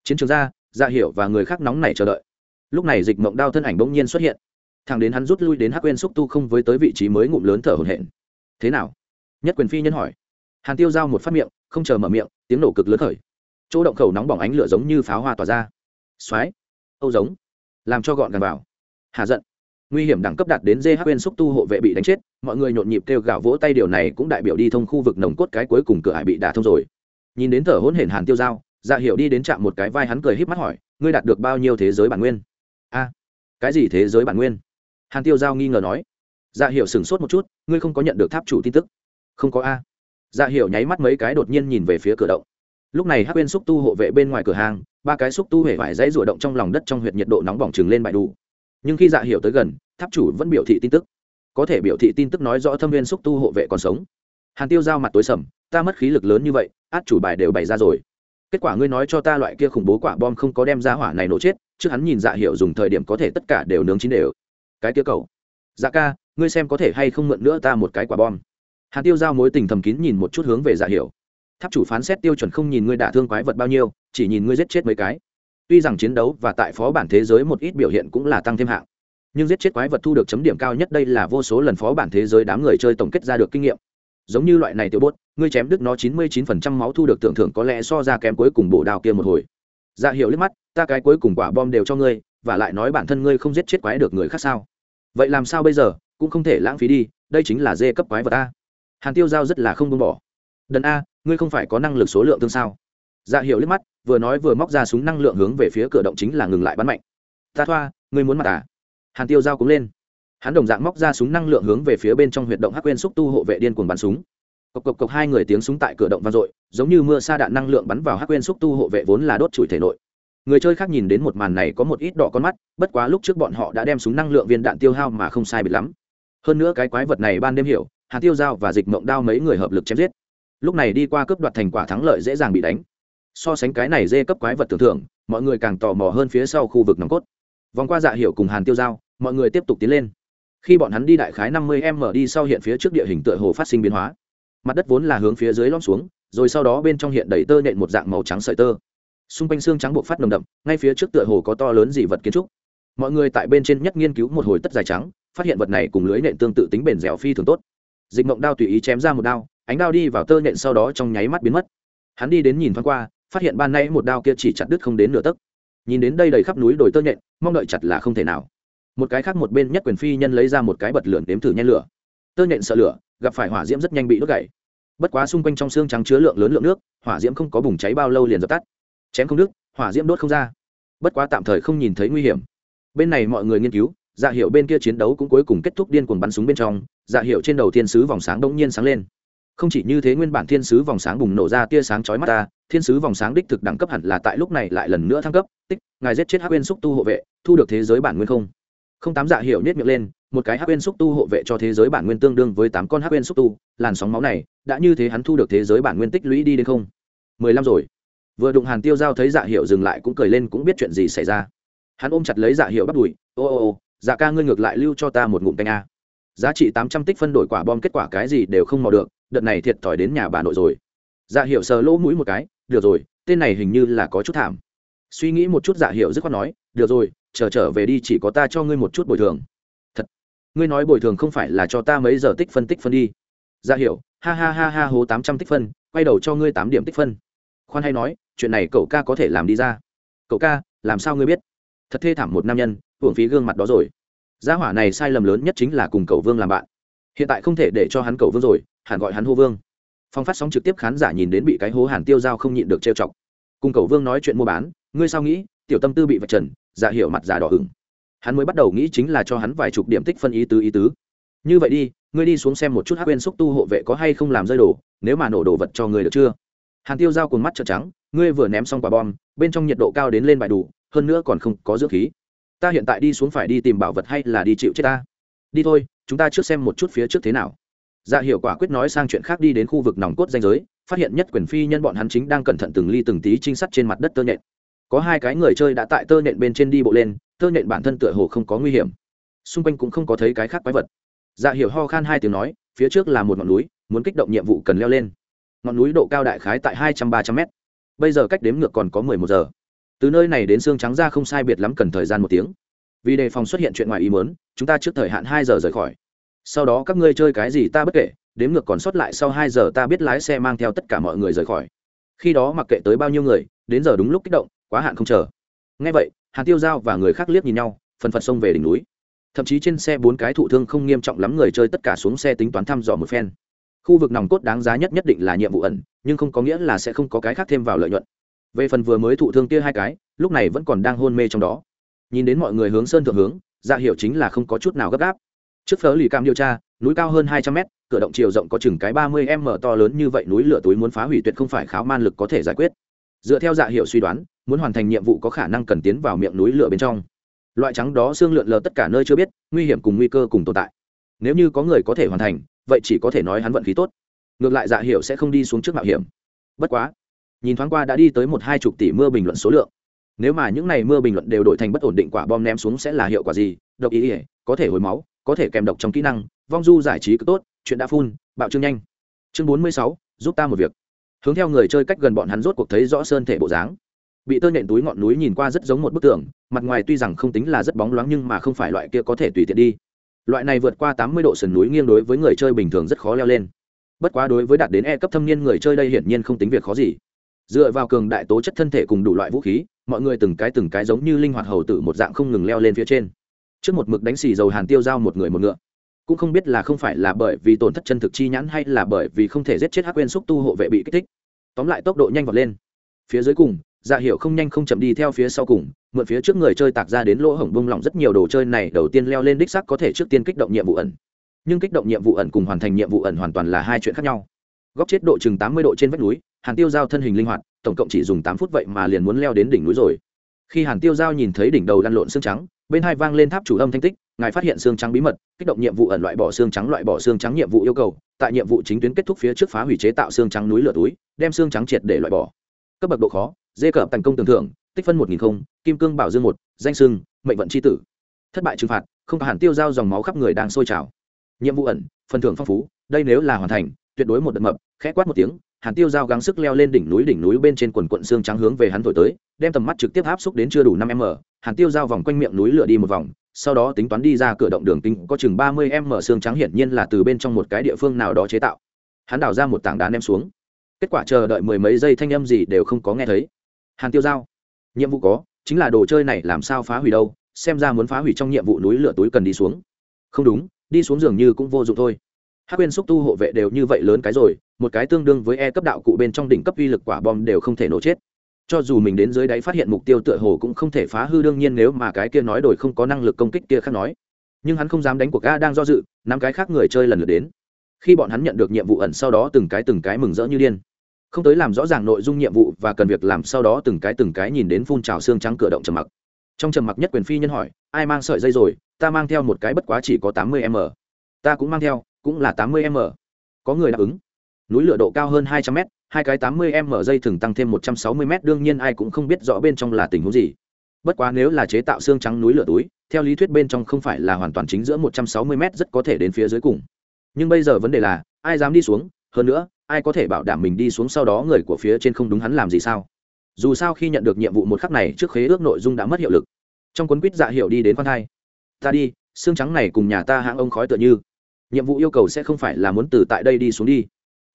Chiến trường ra dạ hiểu và người khác nóng này chờ đợi. Lúc này dịch mộng đao thân ảnh bỗng nhiên xuất hiện. Thằng đến hắn rút lui đến hắc quên xúc tu không với tới vị trí mới ngụm lớn thở hổn hển. Thế nào? Nhất quyền phi nhân hỏi hàn tiêu giao một phát miệng, không chờ mở miệng, tiếng nổ cực lớn khởi. Chỗ động khẩu nóng bỏng ánh lửa giống như pháo hoa tỏa ra. Xoáy âu giống, làm cho gọn gàng vào. Hà giận, nguy hiểm đẳng cấp đạt đến dê hắc quên xúc tu hộ vệ bị đánh chết, mọi người nhộn nhịp kêu gào vỗ tay, điều này cũng đại biểu đi thông khu vực nồng cốt cái cuối cùng cửa hải bị đả thông rồi. Nhìn đến thở hỗn hển hàn tiêu dao dạ hiểu đi đến chạm một cái vai hắn cười híp mắt hỏi, ngươi đạt được bao nhiêu thế giới bản nguyên? A, cái gì thế giới bản nguyên? Hàn tiêu giao nghi ngờ nói. Dạ hiệu sửng sốt một chút, ngươi không có nhận được tháp chủ tin tức. Không có a dạ Hiểu nháy mắt mấy cái đột nhiên nhìn về phía cửa động. Lúc này hắc quên xúc tu hộ vệ bên ngoài cửa hàng, ba cái xúc tu hề vải dãy rủa động trong lòng đất trong huyệt nhiệt độ nóng bỏng trừng lên bại đủ. Nhưng khi dạ Hiểu tới gần, tháp chủ vẫn biểu thị tin tức. Có thể biểu thị tin tức nói rõ thâm viên xúc tu hộ vệ còn sống. Hàn tiêu giao mặt tối sầm, ta mất khí lực lớn như vậy, át chủ bài đều bày ra rồi. Kết quả ngươi nói cho ta loại kia khủng bố quả bom không có đem ra hỏa này nổ chết, trước hắn nhìn dạ hiệu dùng thời điểm có thể tất cả đều nướng chín đều. Cái kia cầu dạ ca, ngươi xem có thể hay không mượn nữa ta một cái quả bom hàn tiêu giao mối tình thầm kín nhìn một chút hướng về dạ Hiểu, tháp chủ phán xét tiêu chuẩn không nhìn ngươi đả thương quái vật bao nhiêu chỉ nhìn ngươi giết chết mấy cái. Tuy rằng chiến đấu và tại phó bản thế giới một ít biểu hiện cũng là tăng thêm hạng nhưng giết chết quái vật thu được chấm điểm cao nhất đây là vô số lần phó bản thế giới đám người chơi tổng kết ra được kinh nghiệm. Giống như loại này tiêu bốt ngươi chém đứt nó chín mươi chín phần trăm máu thu được tưởng thưởng có lẽ so ra kém cuối cùng bổ đào kia một hồi. Dạ hiệu liếc mắt ta cái cuối cùng quả bom đều cho ngươi và lại nói bản thân ngươi không giết chết quái được người khác sao? Vậy làm sao bây giờ? Cũng không thể lãng phí đi đây chính là dê cấp quái vật a hàn tiêu giao rất là không buông bỏ. Đần a, ngươi không phải có năng lực số lượng tương sao? Dạ hiệu liếc mắt, vừa nói vừa móc ra súng năng lượng hướng về phía cửa động chính là ngừng lại bắn mạnh. Ta thoa, ngươi muốn mặt à? Hàn tiêu giao cũng lên. Hắn đồng dạng móc ra súng năng lượng hướng về phía bên trong huyệt động hắc quên xúc tu hộ vệ điên cuồng bắn súng. Cộc cộc cộc, hai người tiếng súng tại cửa động vang dội, giống như mưa sa đạn năng lượng bắn vào hắc quên xúc tu hộ vệ vốn là đốt chùi thể nội. Người chơi khác nhìn đến một màn này có một ít đỏ con mắt, bất quá lúc trước bọn họ đã đem súng năng lượng viên đạn tiêu hao mà không sai biệt lắm. Hơn nữa cái quái vật này ban đêm hiểu hàn tiêu Giao và dịch mộng đao mấy người hợp lực chém giết. Lúc này đi qua cướp đoạt thành quả thắng lợi dễ dàng bị đánh. So sánh cái này dê cấp quái vật tưởng thưởng mọi người càng tò mò hơn phía sau khu vực nòng cốt. Vòng qua dạ hiệu cùng hàn tiêu Giao, mọi người tiếp tục tiến lên. Khi bọn hắn đi đại khái năm mươi m đi sau hiện phía trước địa hình tựa hồ phát sinh biến hóa. Mặt đất vốn là hướng phía dưới lom xuống rồi sau đó bên trong hiện đầy tơ nhện một dạng màu trắng sợi tơ. Xung quanh xương trắng buộc phát nồng đậm ngay phía trước tựa hồ có to lớn dị vật kiến trúc. Mọi người tại bên trên nhất nghiên cứu một hồi tất dài trắng phát hiện vật này cùng lưới nện tương tự tính bền dẻo phi thường tốt dịch mộng đao tùy ý chém ra một đao, ánh đao đi vào tơ nhện sau đó trong nháy mắt biến mất. Hắn đi đến nhìn thoáng qua, phát hiện ban nay một đao kia chỉ chặt đứt không đến nửa tấc. Nhìn đến đây đầy khắp núi đồi tơ nhện, mong đợi chặt là không thể nào. Một cái khác một bên nhất quyền phi nhân lấy ra một cái bật lửa đếm thử nhen lửa. Tơ nhện sợ lửa, gặp phải hỏa diễm rất nhanh bị đốt gãy. Bất quá xung quanh trong xương trắng chứa lượng lớn lượng nước, hỏa diễm không có bùng cháy bao lâu liền dập tắt. Chém không đứt, hỏa diễm đốt không ra. Bất quá tạm thời không nhìn thấy nguy hiểm. Bên này mọi người nghiên cứu dạ hiệu bên kia chiến đấu cũng cuối cùng kết thúc điên cuồng bắn súng bên trong dạ hiệu trên đầu thiên sứ vòng sáng đông nhiên sáng lên. Không chỉ như thế nguyên bản thiên sứ vòng sáng bùng nổ ra tia sáng chói mắt ta, thiên sứ vòng sáng đích thực đẳng cấp hẳn là tại lúc này lại lần nữa thăng cấp, tích, ngài giết chết hắc bên xúc tu hộ vệ, thu được thế giới bản nguyên không? Không tám dạ hiệu nhét miệng lên, một cái hắc bên xúc tu hộ vệ cho thế giới bản nguyên tương đương với tám con hắc bên xúc tu, làn sóng máu này, đã như thế hắn thu được thế giới bản nguyên tích lũy đi đến không? Mười lăm rồi. Vừa đụng hàn tiêu giao thấy dạ hiệu dừng lại cũng cười lên cũng biết chuyện gì xảy ra. Hắn ôm chặt lấy dạ hiệu bắt đùi ô ô ô dạ ca ngươi ngược lại lưu cho ta một ngụm canh a. Giá trị tám trăm tích phân đổi quả bom kết quả cái gì đều không mò được đợt này thiệt thòi đến nhà bà nội rồi. Dạ hiệu sờ lỗ mũi một cái được rồi tên này hình như là có chút thảm. Suy nghĩ một chút dạ hiệu dứt khoát nói được rồi chờ trở, trở về đi chỉ có ta cho ngươi một chút bồi thường. Thật? Ngươi nói bồi thường không phải là cho ta mấy giờ tích phân tích phân đi? Dạ hiệu ha ha ha ha hố tám trăm tích phân quay đầu cho ngươi tám điểm tích phân. Khoan hay nói chuyện này cậu ca có thể làm đi ra. Cậu ca làm sao ngươi biết? Thật thê thảm một nam nhân hưởng phí gương mặt đó rồi. Gia hỏa này sai lầm lớn nhất chính là cùng Cầu vương làm bạn. Hiện tại không thể để cho hắn cầu vương rồi, hẳn gọi hắn hô vương. Phong phát sóng trực tiếp khán giả nhìn đến bị cái hố hàn tiêu dao không nhịn được trêu chọc. Cùng Cầu vương nói chuyện mua bán, ngươi sao nghĩ, tiểu tâm tư bị vạch trần, giả hiểu mặt giả đỏ hửng. Hắn mới bắt đầu nghĩ chính là cho hắn vài chục điểm tích phân ý tứ ý tứ. Như vậy đi, ngươi đi xuống xem một chút hát quên xúc tu hộ vệ có hay không làm rơi đồ, nếu mà nổ đồ vật cho ngươi được chưa? Hàn tiêu giao cùng mắt trợn trắng, ngươi vừa ném xong quả bom, bên trong nhiệt độ cao đến lên bài đủ, hơn nữa còn không có dưỡng khí ta hiện tại đi xuống phải đi tìm bảo vật hay là đi chịu chết ta? Đi thôi, chúng ta trước xem một chút phía trước thế nào. Dạ hiệu quả quyết nói sang chuyện khác đi đến khu vực nòng cốt danh giới, phát hiện nhất quyền phi nhân bọn hắn chính đang cẩn thận từng ly từng tí trinh sát trên mặt đất tơ nhện. Có hai cái người chơi đã tại tơ nhện bên trên đi bộ lên, tơ nhện bản thân tựa hồ không có nguy hiểm. Xung quanh cũng không có thấy cái khác quái vật. Dạ hiệu ho khan hai tiếng nói, phía trước là một ngọn núi, muốn kích động nhiệm vụ cần leo lên. Ngọn núi độ cao đại khái tại hai trăm ba trăm mét. Bây giờ cách đếm ngược còn có mười một giờ từ nơi này đến xương trắng ra không sai biệt lắm cần thời gian một tiếng. Vì đề phòng xuất hiện chuyện ngoài ý mớn chúng ta trước thời hạn hai giờ rời khỏi. Sau đó các ngươi chơi cái gì ta bất kể, đếm ngược còn sót lại sau hai giờ ta biết lái xe mang theo tất cả mọi người rời khỏi. Khi đó mặc kệ tới bao nhiêu người, đến giờ đúng lúc kích động, quá hạn không chờ. Ngay vậy, hàn tiêu giao và người khác liếc nhìn nhau, phần phật xông về đỉnh núi. Thậm chí trên xe bốn cái thụ thương không nghiêm trọng lắm người chơi tất cả xuống xe tính toán thăm dò một phen. Khu vực nòng cốt đáng giá nhất nhất định là nhiệm vụ ẩn, nhưng không có nghĩa là sẽ không có cái khác thêm vào lợi nhuận về phần vừa mới thụ thương kia hai cái, lúc này vẫn còn đang hôn mê trong đó. Nhìn đến mọi người hướng sơn thượng hướng dạ hiệu chính là không có chút nào gấp gáp. Trước phớ lì cam điều tra, núi cao hơn hai trăm mét, cửa động chiều rộng có chừng cái ba mươi m to lớn như vậy núi lửa túi muốn phá hủy tuyệt không phải kháo man lực có thể giải quyết. Dựa theo dạ hiệu suy đoán, muốn hoàn thành nhiệm vụ có khả năng cần tiến vào miệng núi lửa bên trong. Loại trắng đó xương lượn lờ tất cả nơi chưa biết, nguy hiểm cùng nguy cơ cùng tồn tại. Nếu như có người có thể hoàn thành, vậy chỉ có thể nói hắn vận khí tốt. Ngược lại dạ hiệu sẽ không đi xuống trước mạo hiểm. Bất quá nhìn thoáng qua đã đi tới một hai chục tỷ mưa bình luận số lượng. Nếu mà những này mưa bình luận đều đổi thành bất ổn định quả bom ném xuống sẽ là hiệu quả gì? Độc ý ỉa có thể hồi máu, có thể kèm độc trong kỹ năng, vong du giải trí cực tốt, chuyện đã phun, bạo trương nhanh. Chương bốn mươi sáu, giúp ta một việc. Hướng theo người chơi cách gần bọn hắn rốt cuộc thấy rõ sơn thể bộ dáng. Bị tơ nhện túi ngọn núi nhìn qua rất giống một bức tường, mặt ngoài tuy rằng không tính là rất bóng loáng nhưng mà không phải loại kia có thể tùy tiện đi. Loại này vượt qua tám mươi độ sườn núi nghiêng đối với người chơi bình thường rất khó leo lên. Bất quá đối với đạt đến e cấp thâm niên người chơi đây hiển nhiên không tính việc khó gì dựa vào cường đại tố chất thân thể cùng đủ loại vũ khí, mọi người từng cái từng cái giống như linh hoạt hầu tử một dạng không ngừng leo lên phía trên. Trước một mực đánh xì dầu hàn tiêu giao một người một ngựa. Cũng không biết là không phải là bởi vì tổn thất chân thực chi nhãn hay là bởi vì không thể giết chết hắc quên xúc tu hộ vệ bị kích thích. Tóm lại tốc độ nhanh vọt lên. Phía dưới cùng dạ hiệu không nhanh không chậm đi theo phía sau cùng, mượn phía trước người chơi tạc ra đến lỗ hổng bung lỏng rất nhiều đồ chơi này đầu tiên leo lên đích sắc có thể trước tiên kích động nhiệm vụ ẩn. Nhưng kích động nhiệm vụ ẩn cùng hoàn thành nhiệm vụ ẩn hoàn toàn là hai chuyện khác nhau. Góc chết độ chừng tám mươi độ trên vách núi hàn tiêu giao thân hình linh hoạt, tổng cộng chỉ dùng tám phút vậy mà liền muốn leo đến đỉnh núi rồi. Khi hàn tiêu giao nhìn thấy đỉnh đầu lăn lộn xương trắng, bên hai vang lên tháp chủ âm thanh tích, ngài phát hiện xương trắng bí mật, kích động nhiệm vụ ẩn loại bỏ xương trắng, loại bỏ xương trắng nhiệm vụ yêu cầu, tại nhiệm vụ chính tuyến kết thúc phía trước phá hủy chế tạo xương trắng núi lửa túi, đem xương trắng triệt để loại bỏ. Cấp bậc độ khó dê cờ thành công tưởng thưởng, tích phân một nghìn không, kim cương bảo dương một, danh sưng, mệnh vận c h i tử. Thất bại trừng phạt, không có hẳn tiêu dao dòng máu khắp người đang sôi trào. Nhiệm vụ ẩn, phần thưởng phong phú, đây nếu là hoàn thành, tuyệt đối một đợt mập, khẽ quát một tiếng hàn tiêu dao gắng sức leo lên đỉnh núi đỉnh núi bên trên quần quận xương trắng hướng về hắn thổi tới, đem tầm mắt trực tiếp áp xúc đến chưa đủ năm m. Hàn tiêu dao vòng quanh miệng núi lửa đi một vòng, sau đó tính toán đi ra cửa động đường kính có chừng ba mươi m xương trắng hiển nhiên là từ bên trong một cái địa phương nào đó chế tạo. Hắn đào ra một tảng đá ném xuống. Kết quả chờ đợi mười mấy giây thanh âm gì đều không có nghe thấy. Hàn tiêu giao, nhiệm vụ có, chính là đồ chơi này làm sao phá hủy đâu, xem ra muốn phá hủy trong nhiệm vụ núi lửa túi cần đi xuống. Không đúng, đi xuống dường như cũng vô dụng thôi. Hắc Nguyên xúc tu hộ vệ đều như vậy lớn cái rồi một cái tương đương với e cấp đạo cụ bên trong đỉnh cấp uy lực quả bom đều không thể nổ chết. Cho dù mình đến dưới đáy phát hiện mục tiêu tựa hồ cũng không thể phá hư, đương nhiên nếu mà cái kia nói đổi không có năng lực công kích kia khác nói. Nhưng hắn không dám đánh cuộc ga đang do dự năm cái khác người chơi lần lượt đến. Khi bọn hắn nhận được nhiệm vụ ẩn sau đó từng cái từng cái mừng rỡ như điên. Không tới làm rõ ràng nội dung nhiệm vụ và cần việc làm sau đó từng cái từng cái nhìn đến phun trào xương trắng cửa động trầm mặc. Trong trầm mặc nhất quyền phi nhân hỏi, ai mang sợi dây rồi? Ta mang theo một cái bất quá chỉ có tám mươi m. Ta cũng mang theo, cũng là tám mươi m. Có người đáp ứng núi lửa độ cao hơn hai trăm m hai cái tám mươi m dây thừng tăng thêm một trăm sáu mươi m đương nhiên ai cũng không biết rõ bên trong là tình huống gì. Bất quá nếu là chế tạo xương trắng núi lửa túi, theo lý thuyết bên trong không phải là hoàn toàn chính giữa một trăm sáu mươi m rất có thể đến phía dưới cùng. Nhưng bây giờ vấn đề là, ai dám đi xuống? Hơn nữa, ai có thể bảo đảm mình đi xuống sau đó người của phía trên không đúng hắn làm gì sao? Dù sao khi nhận được nhiệm vụ một khắc này, trước khế ước nội dung đã mất hiệu lực. Trong cuốn quýt dạ hiệu đi đến khoan thai. Ta đi, xương trắng này cùng nhà ta hãng ông khói tựa như. Nhiệm vụ yêu cầu sẽ không phải là muốn từ tại đây đi xuống đi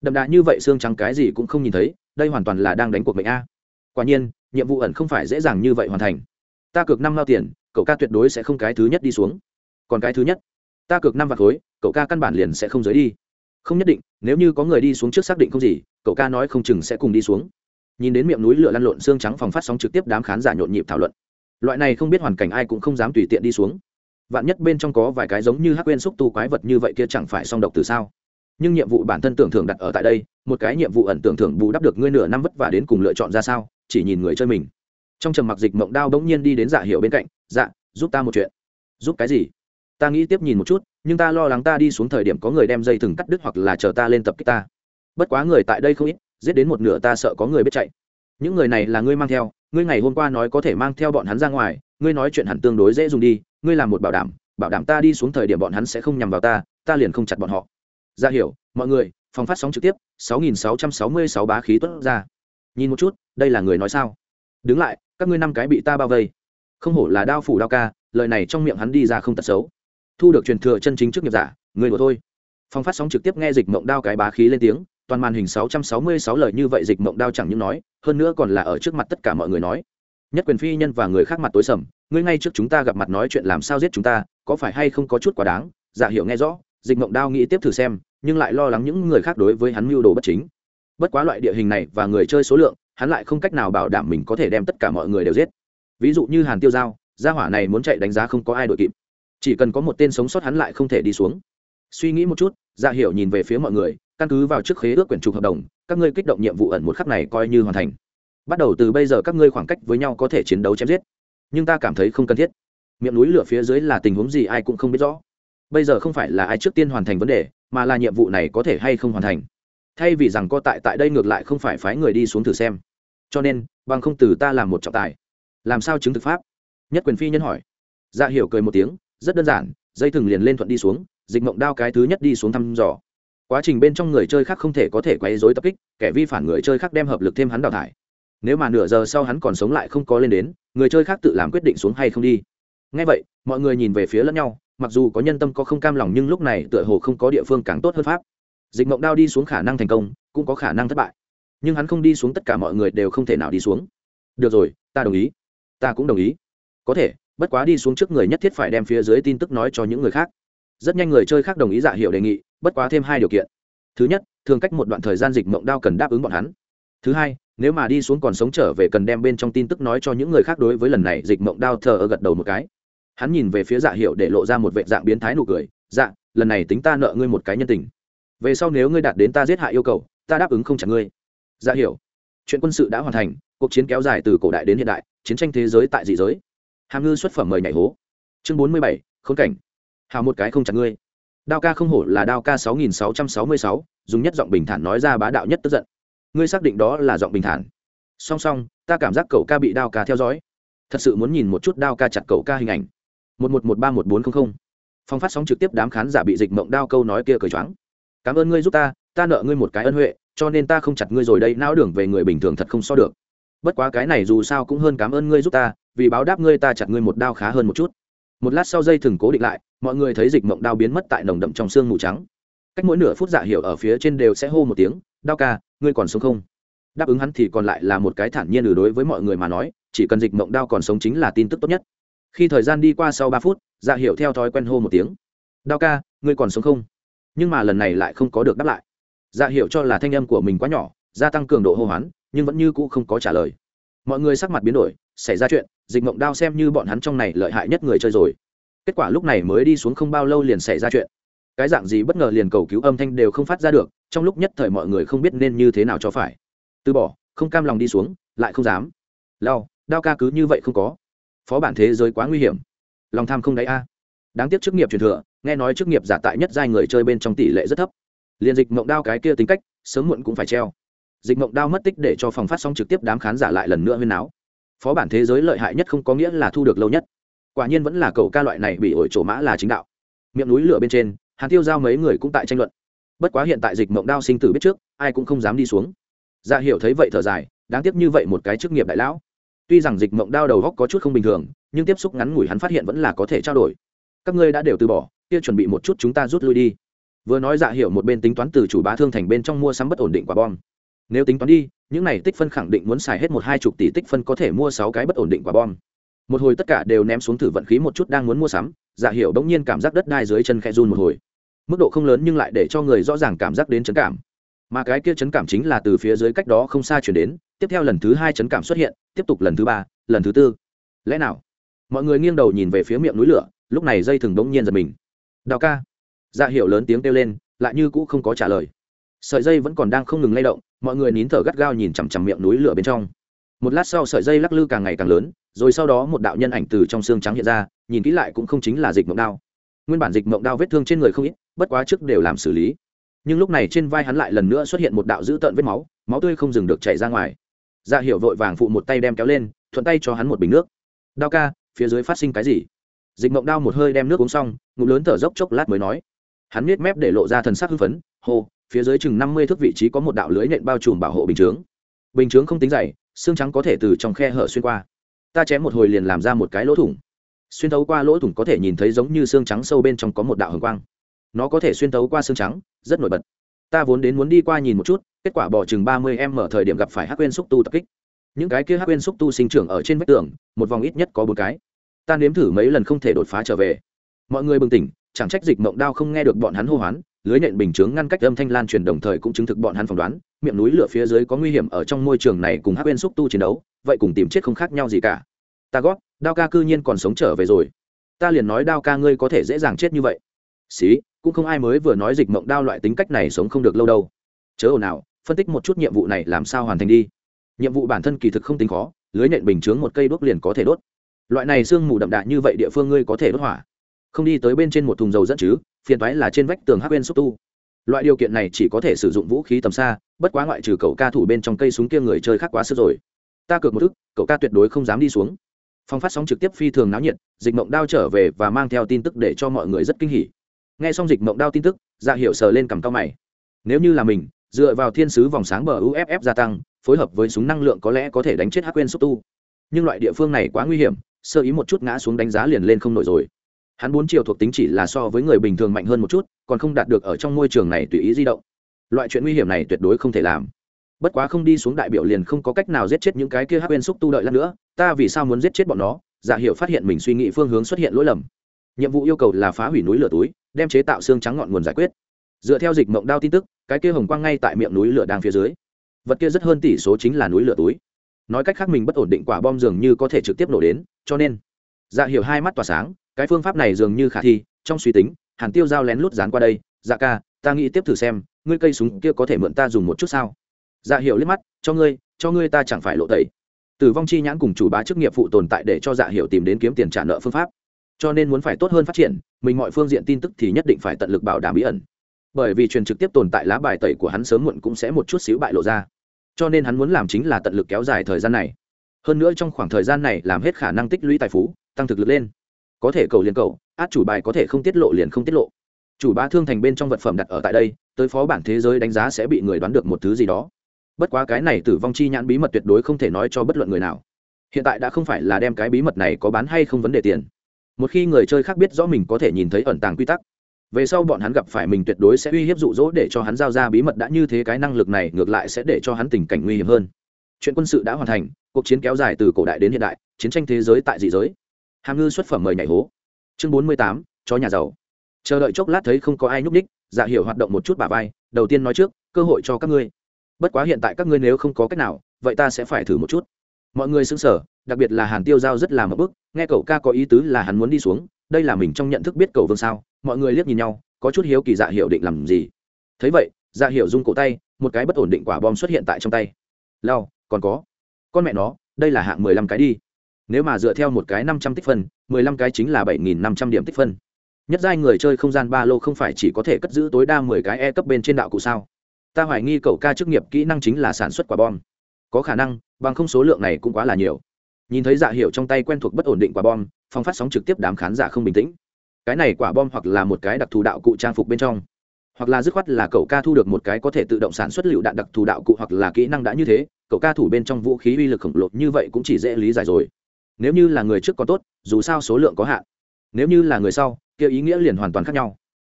đậm đà như vậy xương trắng cái gì cũng không nhìn thấy, đây hoàn toàn là đang đánh cuộc mệnh a. Quả nhiên, nhiệm vụ ẩn không phải dễ dàng như vậy hoàn thành. Ta cược năm lao tiền, cậu ca tuyệt đối sẽ không cái thứ nhất đi xuống. Còn cái thứ nhất? Ta cược năm vạt khối, cậu ca căn bản liền sẽ không giới đi. Không nhất định, nếu như có người đi xuống trước xác định không gì, cậu ca nói không chừng sẽ cùng đi xuống. Nhìn đến miệng núi lửa lăn lộn xương trắng phòng phát sóng trực tiếp đám khán giả nhộn nhịp thảo luận. Loại này không biết hoàn cảnh ai cũng không dám tùy tiện đi xuống. Vạn nhất bên trong có vài cái giống như hắc quên xúc tu quái vật như vậy kia chẳng phải song độc từ sao? Nhưng nhiệm vụ bản thân tưởng thưởng đặt ở tại đây, một cái nhiệm vụ ẩn tưởng thưởng bù đắp được ngươi nửa năm vất vả đến cùng lựa chọn ra sao, chỉ nhìn người chơi mình. Trong trầm mặc dịch mộng đao bỗng nhiên đi đến dạ hiệu bên cạnh dạ giúp ta một chuyện. Giúp cái gì? Ta nghĩ tiếp nhìn một chút, nhưng ta lo lắng ta đi xuống thời điểm có người đem dây thừng cắt đứt hoặc là chờ ta lên tập kích ta. Bất quá người tại đây không ít, giết đến một nửa ta sợ có người biết chạy. Những người này là ngươi mang theo, ngươi ngày hôm qua nói có thể mang theo bọn hắn ra ngoài, ngươi nói chuyện hẳn tương đối dễ dùng đi, ngươi làm một bảo đảm bảo đảm ta đi xuống thời điểm bọn hắn sẽ không nhằm vào ta ta liền không chặt bọn họ ra hiểu, mọi người, phòng phát sóng trực tiếp 6.666 bá khí tuất ra. Nhìn một chút, đây là người nói sao? Đứng lại, các ngươi năm cái bị ta bao vây. Không hổ là đao phủ đao ca, lời này trong miệng hắn đi ra không tật xấu. Thu được truyền thừa chân chính trước nghiệp giả, người của thôi. Phong phát sóng trực tiếp nghe dịch mộng đao cái bá khí lên tiếng, toàn màn hình 666 lời như vậy dịch mộng đao chẳng những nói, hơn nữa còn là ở trước mặt tất cả mọi người nói. Nhất quyền phi nhân và người khác mặt tối sầm, ngươi ngay trước chúng ta gặp mặt nói chuyện làm sao giết chúng ta, có phải hay không có chút quá đáng? Giả hiểu nghe rõ dịch mộng đao nghĩ tiếp thử xem, nhưng lại lo lắng những người khác đối với hắn mưu đồ bất chính. Bất quá loại địa hình này và người chơi số lượng, hắn lại không cách nào bảo đảm mình có thể đem tất cả mọi người đều giết. Ví dụ như hàn tiêu giao, gia hỏa này muốn chạy đánh giá không có ai đội kịp. Chỉ cần có một tên sống sót hắn lại không thể đi xuống. Suy nghĩ một chút dạ hiểu nhìn về phía mọi người, căn cứ vào trước khế ước quyển trục hợp đồng, các ngươi kích động nhiệm vụ ẩn một khắc này coi như hoàn thành. Bắt đầu từ bây giờ các ngươi khoảng cách với nhau có thể chiến đấu chém giết. Nhưng ta cảm thấy không cần thiết. Miệng núi lửa phía dưới là tình huống gì ai cũng không biết rõ bây giờ không phải là ai trước tiên hoàn thành vấn đề, mà là nhiệm vụ này có thể hay không hoàn thành. Thay vì rằng co tại tại đây ngược lại không phải phái người đi xuống thử xem. Cho nên, bằng không từ ta làm một trọng tài. Làm sao chứng thực pháp? Nhất quyền phi nhân hỏi. Dạ hiểu cười một tiếng, rất đơn giản, dây thừng liền lên thuận đi xuống, dịch mộng đao cái thứ nhất đi xuống thăm dò. Quá trình bên trong người chơi khác không thể có thể quấy dối tập kích, kẻ vi phản người chơi khác đem hợp lực thêm hắn đào thải. Nếu mà nửa giờ sau hắn còn sống lại không có lên đến, người chơi khác tự làm quyết định xuống hay không đi. Ngay vậy, mọi người nhìn về phía lẫn nhau mặc dù có nhân tâm có không cam lòng nhưng lúc này tựa hồ không có địa phương càng tốt hơn pháp. Dịch mộng đao đi xuống khả năng thành công, cũng có khả năng thất bại. Nhưng hắn không đi xuống tất cả mọi người đều không thể nào đi xuống. Được rồi, ta đồng ý. Ta cũng đồng ý. Có thể, bất quá đi xuống trước người nhất thiết phải đem phía dưới tin tức nói cho những người khác. Rất nhanh người chơi khác đồng ý dạ hiệu đề nghị, bất quá thêm hai điều kiện. Thứ nhất, thường cách một đoạn thời gian dịch mộng đao cần đáp ứng bọn hắn. Thứ hai, nếu mà đi xuống còn sống trở về cần đem bên trong tin tức nói cho những người khác đối với lần này, dịch mộng đao thờ ở gật đầu một cái hắn nhìn về phía dạ hiệu để lộ ra một vệ dạng biến thái nụ cười. Dạ lần này tính ta nợ ngươi một cái nhân tình. Về sau nếu ngươi đạt đến ta giết hại yêu cầu, ta đáp ứng không trả ngươi. Dạ hiểu. Chuyện quân sự đã hoàn thành, cuộc chiến kéo dài từ cổ đại đến hiện đại, chiến tranh thế giới tại dị giới. Hàm ngư xuất phẩm mời nhảy hố. Chương bốn mươi bảy, khốn cảnh. Hào một cái không chặt ngươi. Đao ca không hổ là đao ca sáu nghìn sáu trăm sáu mươi sáu, dùng nhất giọng bình thản nói ra bá đạo nhất tức giận. Ngươi xác định đó là giọng bình thản. Song song, ta cảm giác cậu ca bị đao ca theo dõi. Thật sự muốn nhìn một chút đao ca chặt cậu ca hình ảnh một một một ba một bốn không không. phong phát sóng trực tiếp đám khán giả bị dịch mộng đao câu nói kia cởi choáng. Cảm ơn ngươi giúp ta ta nợ ngươi một cái ân huệ, cho nên ta không chặt ngươi rồi đây, não đường về người bình thường thật không so được. Bất quá cái này dù sao cũng hơn cảm ơn ngươi giúp ta, vì báo đáp ngươi ta chặt ngươi một đao khá hơn một chút. Một lát sau dây thừng cố định lại, mọi người thấy dịch mộng đao biến mất tại nồng đậm trong xương mù trắng. Cách mỗi nửa phút dạ hiểu ở phía trên đều sẽ hô một tiếng, đao ca, ngươi còn sống không? Đáp ứng hắn thì còn lại là một cái thản nhiên ừ đối với mọi người mà nói, chỉ cần dịch mộng đao còn sống chính là tin tức tốt nhất khi thời gian đi qua sau ba phút dạ hiểu theo thói quen hô một tiếng. Đao ca, ngươi còn sống không? Nhưng mà lần này lại không có được đáp lại. Dạ hiểu cho là thanh âm của mình quá nhỏ, gia tăng cường độ hô hoán, nhưng vẫn như cũ không có trả lời. Mọi người sắc mặt biến đổi, xảy ra chuyện, dịch mộng đao xem như bọn hắn trong này lợi hại nhất người chơi rồi. Kết quả lúc này mới đi xuống không bao lâu liền xảy ra chuyện. Cái dạng gì bất ngờ liền cầu cứu âm thanh đều không phát ra được, trong lúc nhất thời mọi người không biết nên như thế nào cho phải. Từ bỏ, không cam lòng đi xuống, lại không dám. Lao đao ca cứ như vậy không có phó bản thế giới quá nguy hiểm. Lòng tham không đáy a. Đáng tiếc chức nghiệp truyền thừa, nghe nói chức nghiệp giả tại nhất giai người chơi bên trong tỷ lệ rất thấp. Liền dịch mộng đao cái kia tính cách, sớm muộn cũng phải treo. Dịch mộng đao mất tích để cho phòng phát sóng trực tiếp đám khán giả lại lần nữa huyên áo phó bản thế giới lợi hại nhất không có nghĩa là thu được lâu nhất. Quả nhiên vẫn là cậu ca loại này bị ổi trổ mã là chính đạo. Miệng núi lửa bên trên, hàn tiêu giao mấy người cũng tại tranh luận. Bất quá hiện tại dịch mộng đao sinh tử biết trước, ai cũng không dám đi xuống. Dạ hiểu thấy vậy thở dài, đáng tiếc như vậy một cái chức nghiệp đại lão tuy rằng dịch mộng đao đầu góc có chút không bình thường, nhưng tiếp xúc ngắn ngủi hắn phát hiện vẫn là có thể trao đổi. Các ngươi đã đều từ bỏ, kia chuẩn bị một chút chúng ta rút lui đi. Vừa nói dạ hiểu một bên tính toán từ chủ bá thương thành bên trong mua sắm bất ổn định quả bom. Nếu tính toán đi, những này tích phân khẳng định muốn xài hết một hai chục tỷ tích phân có thể mua sáu cái bất ổn định quả bom. Một hồi tất cả đều ném xuống thử vận khí một chút đang muốn mua sắm dạ hiểu bỗng nhiên cảm giác đất đai dưới chân khe run một hồi. Mức độ không lớn nhưng lại để cho người rõ ràng cảm giác đến chấn cảm. Mà cái kia chấn cảm chính là từ phía dưới cách đó không xa chuyển đến tiếp theo lần thứ hai chấn cảm xuất hiện, tiếp tục lần thứ ba, lần thứ tư. Lẽ nào? Mọi người nghiêng đầu nhìn về phía miệng núi lửa, lúc này dây thừng đống nhiên giật mình. Đào ca. Dạ hiệu lớn tiếng kêu lên, lại như cũ không có trả lời. Sợi dây vẫn còn đang không ngừng lay động, mọi người nín thở gắt gao nhìn chằm chằm miệng núi lửa bên trong. Một lát sau sợi dây lắc lư càng ngày càng lớn, rồi sau đó một đạo nhân ảnh từ trong xương trắng hiện ra, nhìn kỹ lại cũng không chính là dịch mộng đao. Nguyên bản dịch mộng đao vết thương trên người không ít, bất quá trước đều làm xử lý. Nhưng lúc này trên vai hắn lại lần nữa xuất hiện một đạo dữ tợn vết máu máu tươi không dừng được chảy ra ngoài dạ hiểu vội vàng phụ một tay đem kéo lên, thuận tay cho hắn một bình nước. Đao ca, phía dưới phát sinh cái gì? Dịch mộng đao một hơi đem nước uống xong, ngụm lớn thở dốc chốc lát mới nói. Hắn miết mép để lộ ra thần sắc hưng phấn, hô, phía dưới chừng năm mươi thước vị trí có một đạo lưới nện bao trùm bảo hộ bình chướng. Bình chướng không tính dày, xương trắng có thể từ trong khe hở xuyên qua. Ta chém một hồi liền làm ra một cái lỗ thủng. Xuyên thấu qua lỗ thủng có thể nhìn thấy giống như xương trắng sâu bên trong có một đạo hồng quang. Nó có thể xuyên thấu qua xương trắng, rất nổi bật. Ta vốn đến muốn đi qua nhìn một chút kết quả bỏ chừng ba mươi em ở thời điểm gặp phải hắc quên xúc tu tập kích. Những cái kia hắc quên xúc tu sinh trưởng ở trên vách tường, một vòng ít nhất có bốn cái. Ta nếm thử mấy lần không thể đột phá trở về. Mọi người bừng tỉnh, chẳng trách dịch mộng đao không nghe được bọn hắn hô hoán, lưới nện bình chướng ngăn cách âm thanh lan truyền đồng thời cũng chứng thực bọn hắn phỏng đoán, miệng núi lửa phía dưới có nguy hiểm ở trong môi trường này cùng hắc bên xúc tu chiến đấu, vậy cùng tìm chết không khác nhau gì cả. Ta gót, đao ca cư nhiên còn sống trở về rồi. Ta liền nói đao ca ngươi có thể dễ dàng chết như vậy. Xí, cũng không ai mới vừa nói dịch mộng đao loại tính cách này sống không được lâu đâu. Chớ ồn nào phân tích một chút nhiệm vụ này làm sao hoàn thành đi. Nhiệm vụ bản thân kỳ thực không tính khó, lưới nện bình chướng một cây đốt liền có thể đốt. Loại này sương mù đậm đà như vậy địa phương ngươi có thể đốt hỏa. Không đi tới bên trên một thùng dầu dẫn chứ, phiền toái là trên vách tường hắc bên xúc tu. Loại điều kiện này chỉ có thể sử dụng vũ khí tầm xa, bất quá ngoại trừ cậu ca thủ bên trong cây súng kia người chơi khác quá sức rồi. Ta cược một thức, cậu ca tuyệt đối không dám đi xuống. Phong phát sóng trực tiếp phi thường náo nhiệt, dịch mộng đao trở về và mang theo tin tức để cho mọi người rất kinh hỉ. Nghe xong dịch mộng đao tin tức dạ hiệu sờ lên cầm cao mày. Nếu như là mình dựa vào thiên sứ vòng sáng bờ uff gia tăng, phối hợp với súng năng lượng có lẽ có thể đánh chết hắc quên xúc tu. Nhưng loại địa phương này quá nguy hiểm, sơ ý một chút ngã xuống đánh giá liền lên không nổi rồi. Hắn bốn chiều thuộc tính chỉ là so với người bình thường mạnh hơn một chút, còn không đạt được ở trong môi trường này tùy ý di động. Loại chuyện nguy hiểm này tuyệt đối không thể làm. Bất quá không đi xuống đại biểu liền không có cách nào giết chết những cái kia hắc quên xúc tu đợi lát nữa, ta vì sao muốn giết chết bọn nó? Dạ Giả hiệu phát hiện mình suy nghĩ phương hướng xuất hiện lỗi lầm. Nhiệm vụ yêu cầu là phá hủy núi lửa túi, đem chế tạo xương trắng ngọn nguồn giải quyết dựa theo dịch mộng đao tin tức, cái kia hồng quang ngay tại miệng núi lửa đang phía dưới. Vật kia rất hơn tỷ số chính là núi lửa túi. Nói cách khác mình bất ổn định quả bom dường như có thể trực tiếp nổ đến, cho nên dạ hiểu hai mắt tỏa sáng, cái phương pháp này dường như khả thi, trong suy tính, hàn tiêu dao lén lút dán qua đây dạ ca, ta nghĩ tiếp thử xem, ngươi cây súng kia có thể mượn ta dùng một chút sao? Dạ hiểu liếc mắt, cho ngươi cho ngươi ta chẳng phải lộ tẩy. Tử vong chi nhãn cùng chủ bá chức nghiệp phụ tồn tại để cho dạ hiểu tìm đến kiếm tiền trả nợ phương pháp. Cho nên muốn phải tốt hơn phát triển, mình mọi phương diện tin tức thì nhất định phải tận lực bảo đảm bí ẩn bởi vì truyền trực tiếp tồn tại lá bài tẩy của hắn sớm muộn cũng sẽ một chút xíu bại lộ ra. Cho nên hắn muốn làm chính là tận lực kéo dài thời gian này. Hơn nữa trong khoảng thời gian này làm hết khả năng tích lũy tài phú, tăng thực lực lên. Có thể cầu liền cầu, át chủ bài có thể không tiết lộ liền không tiết lộ. Chủ bá thương thành bên trong vật phẩm đặt ở tại đây, tới phó bản thế giới đánh giá sẽ bị người đoán được một thứ gì đó. Bất quá cái này tử vong chi nhãn bí mật tuyệt đối không thể nói cho bất luận người nào. Hiện tại đã không phải là đem cái bí mật này có bán hay không vấn đề tiền. Một khi người chơi khác biết rõ mình có thể nhìn thấy ẩn tàng quy tắc về sau bọn hắn gặp phải mình tuyệt đối sẽ uy hiếp dụ dỗ để cho hắn giao ra bí mật đã như thế, cái năng lực này ngược lại sẽ để cho hắn tình cảnh nguy hiểm hơn. Chuyện quân sự đã hoàn thành, cuộc chiến kéo dài từ cổ đại đến hiện đại, chiến tranh thế giới tại dị giới. Hàm ngư xuất phẩm mời nhảy hố. Chương bốn mươi tám cho nhà giàu. Chờ đợi chốc lát thấy không có ai nhúc ních dạ hiểu hoạt động một chút bà vai, đầu tiên nói trước, cơ hội cho các ngươi. Bất quá hiện tại các ngươi nếu không có cách nào, vậy ta sẽ phải thử một chút. Mọi người xứng sở đặc biệt là hàn tiêu giao rất là mập bức, nghe cậu ca có ý tứ là hắn muốn đi xuống đây là mình trong nhận thức biết cầu vương sao? Mọi người liếc nhìn nhau, có chút hiếu kỳ dạ hiệu định làm gì. Thấy vậy dạ hiệu rung cổ tay, một cái bất ổn định quả bom xuất hiện tại trong tay. Lao còn có. Con mẹ nó, đây là hạng mười lăm cái đi. Nếu mà dựa theo một cái năm trăm tích phân, mười lăm cái chính là bảy nghìn năm trăm điểm tích phân. Nhất giai người chơi không gian ba lô không phải chỉ có thể cất giữ tối đa mười cái e cấp bên trên đạo cụ sao? Ta hoài nghi cậu ca chức nghiệp kỹ năng chính là sản xuất quả bom. Có khả năng, bằng không số lượng này cũng quá là nhiều nhìn thấy dạ hiệu trong tay quen thuộc bất ổn định quả bom, phong phát sóng trực tiếp đám khán giả không bình tĩnh. Cái này quả bom hoặc là một cái đặc thù đạo cụ trang phục bên trong, hoặc là dứt khoát là cậu ca thu được một cái có thể tự động sản xuất lựu đạn đặc thù đạo cụ hoặc là kỹ năng đã như thế, cậu ca thủ bên trong vũ khí uy lực khổng lồ như vậy cũng chỉ dễ lý giải rồi. Nếu như là người trước có tốt, dù sao số lượng có hạn. Nếu như là người sau, kia ý nghĩa liền hoàn toàn khác nhau.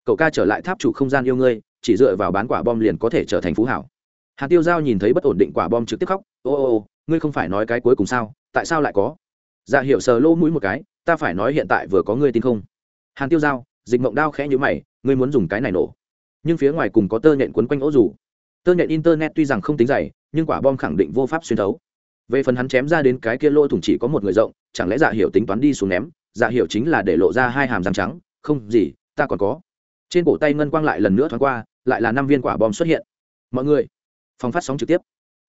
Cậu ca trở lại tháp chủ không gian yêu ngươi, chỉ dựa vào bán quả bom liền có thể trở thành phú hảo. Hạt tiêu giao nhìn thấy bất ổn định quả bom trực tiếp khóc, ô ô ô, ngươi không phải nói cái cuối cùng sao? Tại sao lại có? Dạ hiệu sờ lỗ mũi một cái, ta phải nói hiện tại vừa có ngươi tin không? Hàn tiêu giao, dịch mộng đao khẽ nhữ mày, ngươi muốn dùng cái này nổ. Nhưng phía ngoài cùng có tơ nhện quấn quanh ố rủ tơ nhện internet tuy rằng không tính dày, nhưng quả bom khẳng định vô pháp xuyên thấu. Về phần hắn chém ra đến cái kia lỗ thủng chỉ có một người rộng, chẳng lẽ dạ hiểu tính toán đi xuống ném? Dạ hiểu chính là để lộ ra hai hàm răng trắng, không, gì, ta còn có. Trên cổ tay ngân quang lại lần nữa thoáng qua, lại là năm viên quả bom xuất hiện. Mọi người, phòng phát sóng trực tiếp.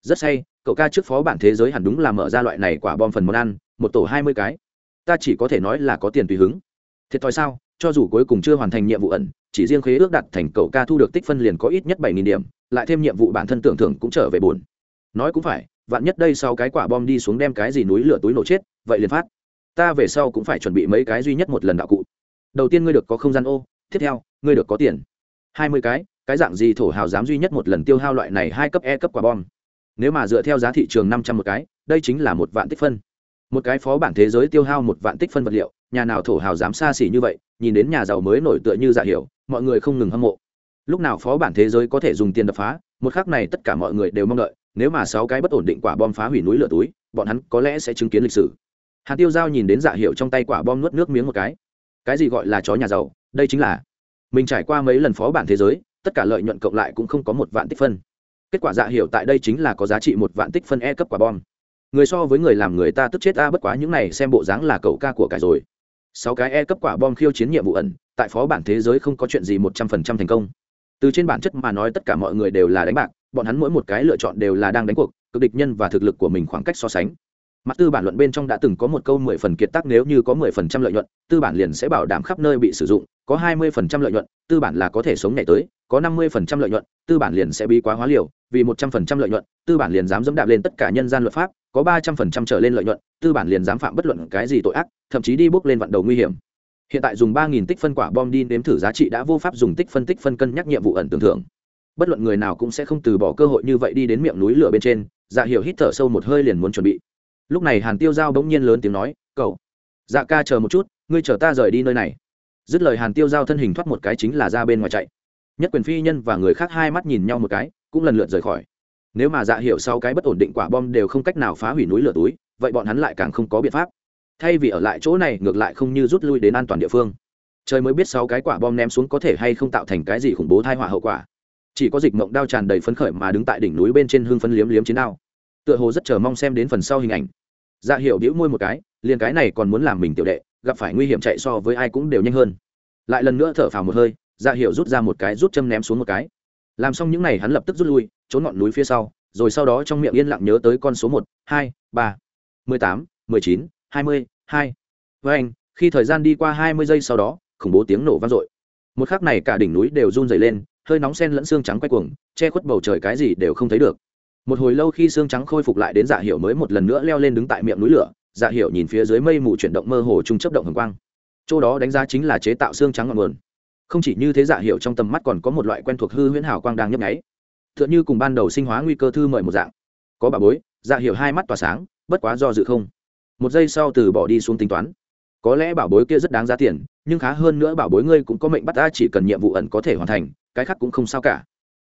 Rất say cậu ca trước phó bản thế giới hẳn đúng là mở ra loại này quả bom phần món ăn, một tổ hai mươi cái. Ta chỉ có thể nói là có tiền tùy hứng. Thiệt thòi sao? Cho dù cuối cùng chưa hoàn thành nhiệm vụ ẩn, chỉ riêng khế ước đặt thành cậu ca thu được tích phân liền có ít nhất bảy nghìn điểm, lại thêm nhiệm vụ bản thân tưởng thưởng cũng trở về buồn. Nói cũng phải, vạn nhất đây sau cái quả bom đi xuống đem cái gì núi lửa túi nổ chết, vậy liền phát. Ta về sau cũng phải chuẩn bị mấy cái duy nhất một lần đạo cụ. Đầu tiên ngươi được có không gian ô, tiếp theo, ngươi được có tiền. Hai mươi cái cái dạng gì thổ hào dám duy nhất một lần tiêu hao loại này hai cấp e cấp quả bom? Nếu mà dựa theo giá thị trường năm trăm một cái, đây chính là một vạn tích phân. Một cái phó bản thế giới tiêu hao một vạn tích phân vật liệu, nhà nào thổ hào dám xa xỉ như vậy, nhìn đến nhà giàu mới nổi tựa như dạ hiểu, mọi người không ngừng hâm mộ. Lúc nào phó bản thế giới có thể dùng tiền đập phá, một khắc này tất cả mọi người đều mong đợi, nếu mà sáu cái bất ổn định quả bom phá hủy núi lửa túi, bọn hắn có lẽ sẽ chứng kiến lịch sử. Hạt tiêu giao nhìn đến dạ hiệu trong tay quả bom nuốt nước miếng một cái. Cái gì gọi là chó nhà giàu? Đây chính là mình trải qua mấy lần phó bản thế giới, tất cả lợi nhuận cộng lại cũng không có một vạn tích phân kết quả dạ hiểu tại đây chính là có giá trị một vạn tích phân e cấp quả bom. Người so với người làm người ta tức chết ta bất quá những này xem bộ dáng là cậu ca của cải rồi. Sáu cái e cấp quả bom khiêu chiến nhiệm vụ ẩn, tại phó bản thế giới không có chuyện gì một trăm phần trăm thành công. Từ trên bản chất mà nói tất cả mọi người đều là đánh bạc, bọn hắn mỗi một cái lựa chọn đều là đang đánh cuộc, cực địch nhân và thực lực của mình khoảng cách so sánh mặt tư bản luận bên trong đã từng có một câu mười phần kiệt tác nếu như có mười phần trăm lợi nhuận, tư bản liền sẽ bảo đảm khắp nơi bị sử dụng, có hai mươi phần trăm lợi nhuận, tư bản là có thể sống nhảy tới, có năm mươi phần trăm lợi nhuận, tư bản liền sẽ bị quá hóa liều, vì một trăm phần trăm lợi nhuận, tư bản liền dám dẫm đạp lên tất cả nhân gian luật pháp, có ba trăm phần trăm trở lên lợi nhuận, tư bản liền dám phạm bất luận cái gì tội ác, thậm chí đi bước lên vận đầu nguy hiểm. Hiện tại dùng ba nghìn tích phân quả bom đi nếm thử giá trị đã vô pháp dùng tích phân tích phân cân nhắc nhiệm vụ ẩn tưởng thưởng. Bất luận người nào cũng sẽ không từ bỏ cơ hội như vậy đi đến miệng núi lửa bên trên dạ hiểu hít thở sâu một hơi liền muốn chuẩn bị lúc này hàn tiêu giao bỗng nhiên lớn tiếng nói, cậu dạ ca chờ một chút, ngươi chờ ta rời đi nơi này. Dứt lời hàn tiêu giao thân hình thoát một cái chính là ra bên ngoài chạy. Nhất quyền phi nhân và người khác hai mắt nhìn nhau một cái, cũng lần lượt rời khỏi. Nếu mà dạ hiểu sau cái bất ổn định quả bom đều không cách nào phá hủy núi lửa túi, vậy bọn hắn lại càng không có biện pháp. Thay vì ở lại chỗ này, ngược lại không như rút lui đến an toàn địa phương. Trời mới biết sáu cái quả bom ném xuống có thể hay không tạo thành cái gì khủng bố thai họa hậu quả. Chỉ có dịch mộng đao tràn đầy phấn khởi mà đứng tại đỉnh núi bên trên hương phấn liếm liếm chiến đao tựa hồ rất chờ mong xem đến phần sau hình ảnh. Dạ hiệu đĩu môi một cái, liền cái này còn muốn làm mình tiểu đệ, gặp phải nguy hiểm chạy so với ai cũng đều nhanh hơn. Lại lần nữa thở phào một hơi dạ hiệu rút ra một cái rút châm ném xuống một cái. Làm xong những n à y hắn lập tức rút lui, trốn ngọn núi phía sau, rồi sau đó trong miệng yên lặng nhớ tới con số một, hai, ba, mười tám, mười chín, hai mươi hai. Với anh, khi thời gian đi qua hai mươi giây sau đó, khủng bố tiếng nổ vang dội. Một khắc này cả đỉnh núi đều run dày lên, hơi nóng sen lẫn xương trắng quay cuồng, che khuất bầu trời cái gì đều không thấy được một hồi lâu khi xương trắng khôi phục lại đến dạ hiệu mới một lần nữa leo lên đứng tại miệng núi lửa dạ hiệu nhìn phía dưới mây mù chuyển động mơ hồ trung chấp động hồng quang. Chỗ đó đánh giá chính là chế tạo xương trắng ngọn nguồn. Không chỉ như thế dạ hiệu trong tầm mắt còn có một loại quen thuộc hư huyễn hào quang đang nhấp nháy. T h ư ợ n như cùng ban đầu sinh hóa nguy cơ thư mời một dạng. Có bà bối dạ hiệu hai mắt tỏa sáng, bất quá do dự không. Một giây sau từ bỏ đi xuống tính toán. Có lẽ bảo bối kia rất đáng giá tiền, nhưng khá hơn nữa bảo bối ngươi cũng có mệnh bắt ta chỉ cần nhiệm vụ ẩn có thể hoàn thành, cái khác cũng không sao cả.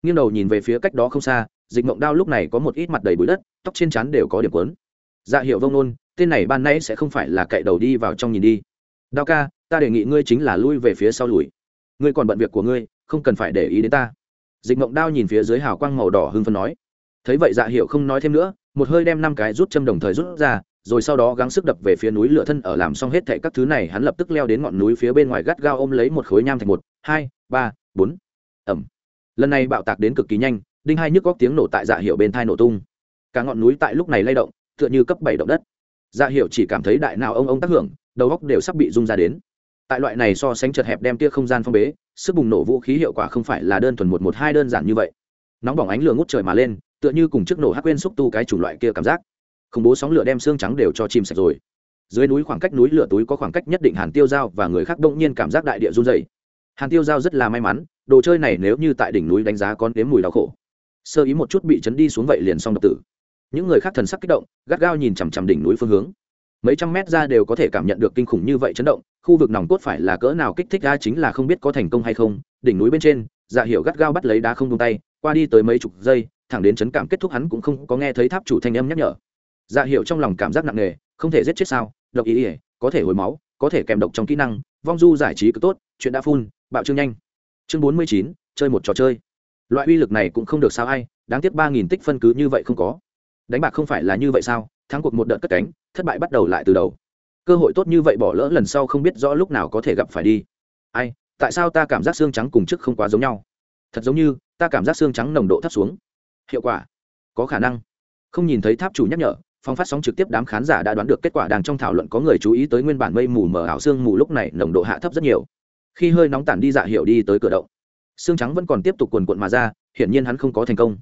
Nghiêng đầu nhìn về phía cách đó không xa dịch mộng đao lúc này có một ít mặt đầy bụi đất, tóc trên chắn đều có điểm quấn dạ hiệu vông nôn, tên này ban nãy sẽ không phải là cậy đầu đi vào trong nhìn đi. Đao ca, ta đề nghị ngươi chính là lui về phía sau lùi. Ngươi còn bận việc của ngươi, không cần phải để ý đến ta. Dịch mộng đao nhìn phía dưới hào quang màu đỏ hưng phân nói. Thấy vậy dạ hiệu không nói thêm nữa, một hơi đem năm cái rút châm đồng thời rút ra, rồi sau đó gắng sức đập về phía núi lửa thân ở làm xong hết thệ các thứ này, hắn lập tức leo đến ngọn núi phía bên ngoài gắt gao ôm lấy một khối nham thành một, hai, ba, bốn. Ẩm. Lần này bạo tạc đến cực kỳ nhanh đinh hai nhức góc tiếng nổ tại dạ hiệu bên thai nổ tung. Cả ngọn núi tại lúc này lay động, tựa như cấp bảy động đất. Dạ hiệu chỉ cảm thấy đại nào ông ông tác hưởng, đầu góc đều sắp bị rung ra đến. Tại loại này so sánh chật hẹp đem tia không gian phong bế, sức bùng nổ vũ khí hiệu quả không phải là đơn thuần một một hai đơn giản như vậy. Nóng bỏng ánh lửa ngút trời mà lên, tựa như cùng chiếc nổ hắc quên xúc tu cái chủng loại kia cảm giác. Khủng bố sóng lửa đem xương trắng đều cho chìm sạch rồi. Dưới núi khoảng cách núi lửa túi có khoảng cách nhất định hàn tiêu dao và người khác đông nhiên cảm giác đại địa run dày hàn tiêu dao rất là may mắn, đồ chơi này nếu như tại đỉnh núi đánh giá con đếm mùi đau khổ sơ ý một chút bị chấn đi xuống vậy liền xong độc tử. Những người khác thần sắc kích động, gắt gao nhìn chằm chằm đỉnh núi phương hướng. Mấy trăm mét ra đều có thể cảm nhận được kinh khủng như vậy chấn động, khu vực nòng cốt phải là cỡ nào kích thích ra chính là không biết có thành công hay không. Đỉnh núi bên trên dạ hiệu gắt gao bắt lấy đá không tung tay, qua đi tới mấy chục giây, thẳng đến chấn cảm kết thúc hắn cũng không có nghe thấy tháp chủ thanh âm nhắc nhở. Dạ hiệu trong lòng cảm giác nặng nề, không thể giết chết sao, độc ý ỉa có thể hồi máu, có thể kèm độc trong kỹ năng, vong du giải trí cực tốt, chuyện đã phun, bạo trương nhanh. Chương bốn mươi chín, chơi một trò chơi loại uy lực này cũng không được sao hay đáng tiếc ba nghìn tích phân cứ như vậy không có. Đánh bạc không phải là như vậy sao? Thắng cuộc một đợt cất cánh, thất bại bắt đầu lại từ đầu. Cơ hội tốt như vậy bỏ lỡ lần sau không biết rõ lúc nào có thể gặp phải đi. Ai, tại sao ta cảm giác xương trắng cùng trước không quá giống nhau? Thật giống như, ta cảm giác xương trắng nồng độ thấp xuống. Hiệu quả? Có khả năng. Không nhìn thấy tháp chủ nhắc nhở phong phát sóng trực tiếp đám khán giả đã đoán được kết quả đang trong thảo luận có người chú ý tới nguyên bản mây mù mờ ảo xương mù lúc này nồng độ hạ thấp rất nhiều. Khi hơi nóng tản đi dạ hiệu đi tới cửa động xương trắng vẫn còn tiếp tục quần quận mà ra, hiển nhiên hắn không có thành công.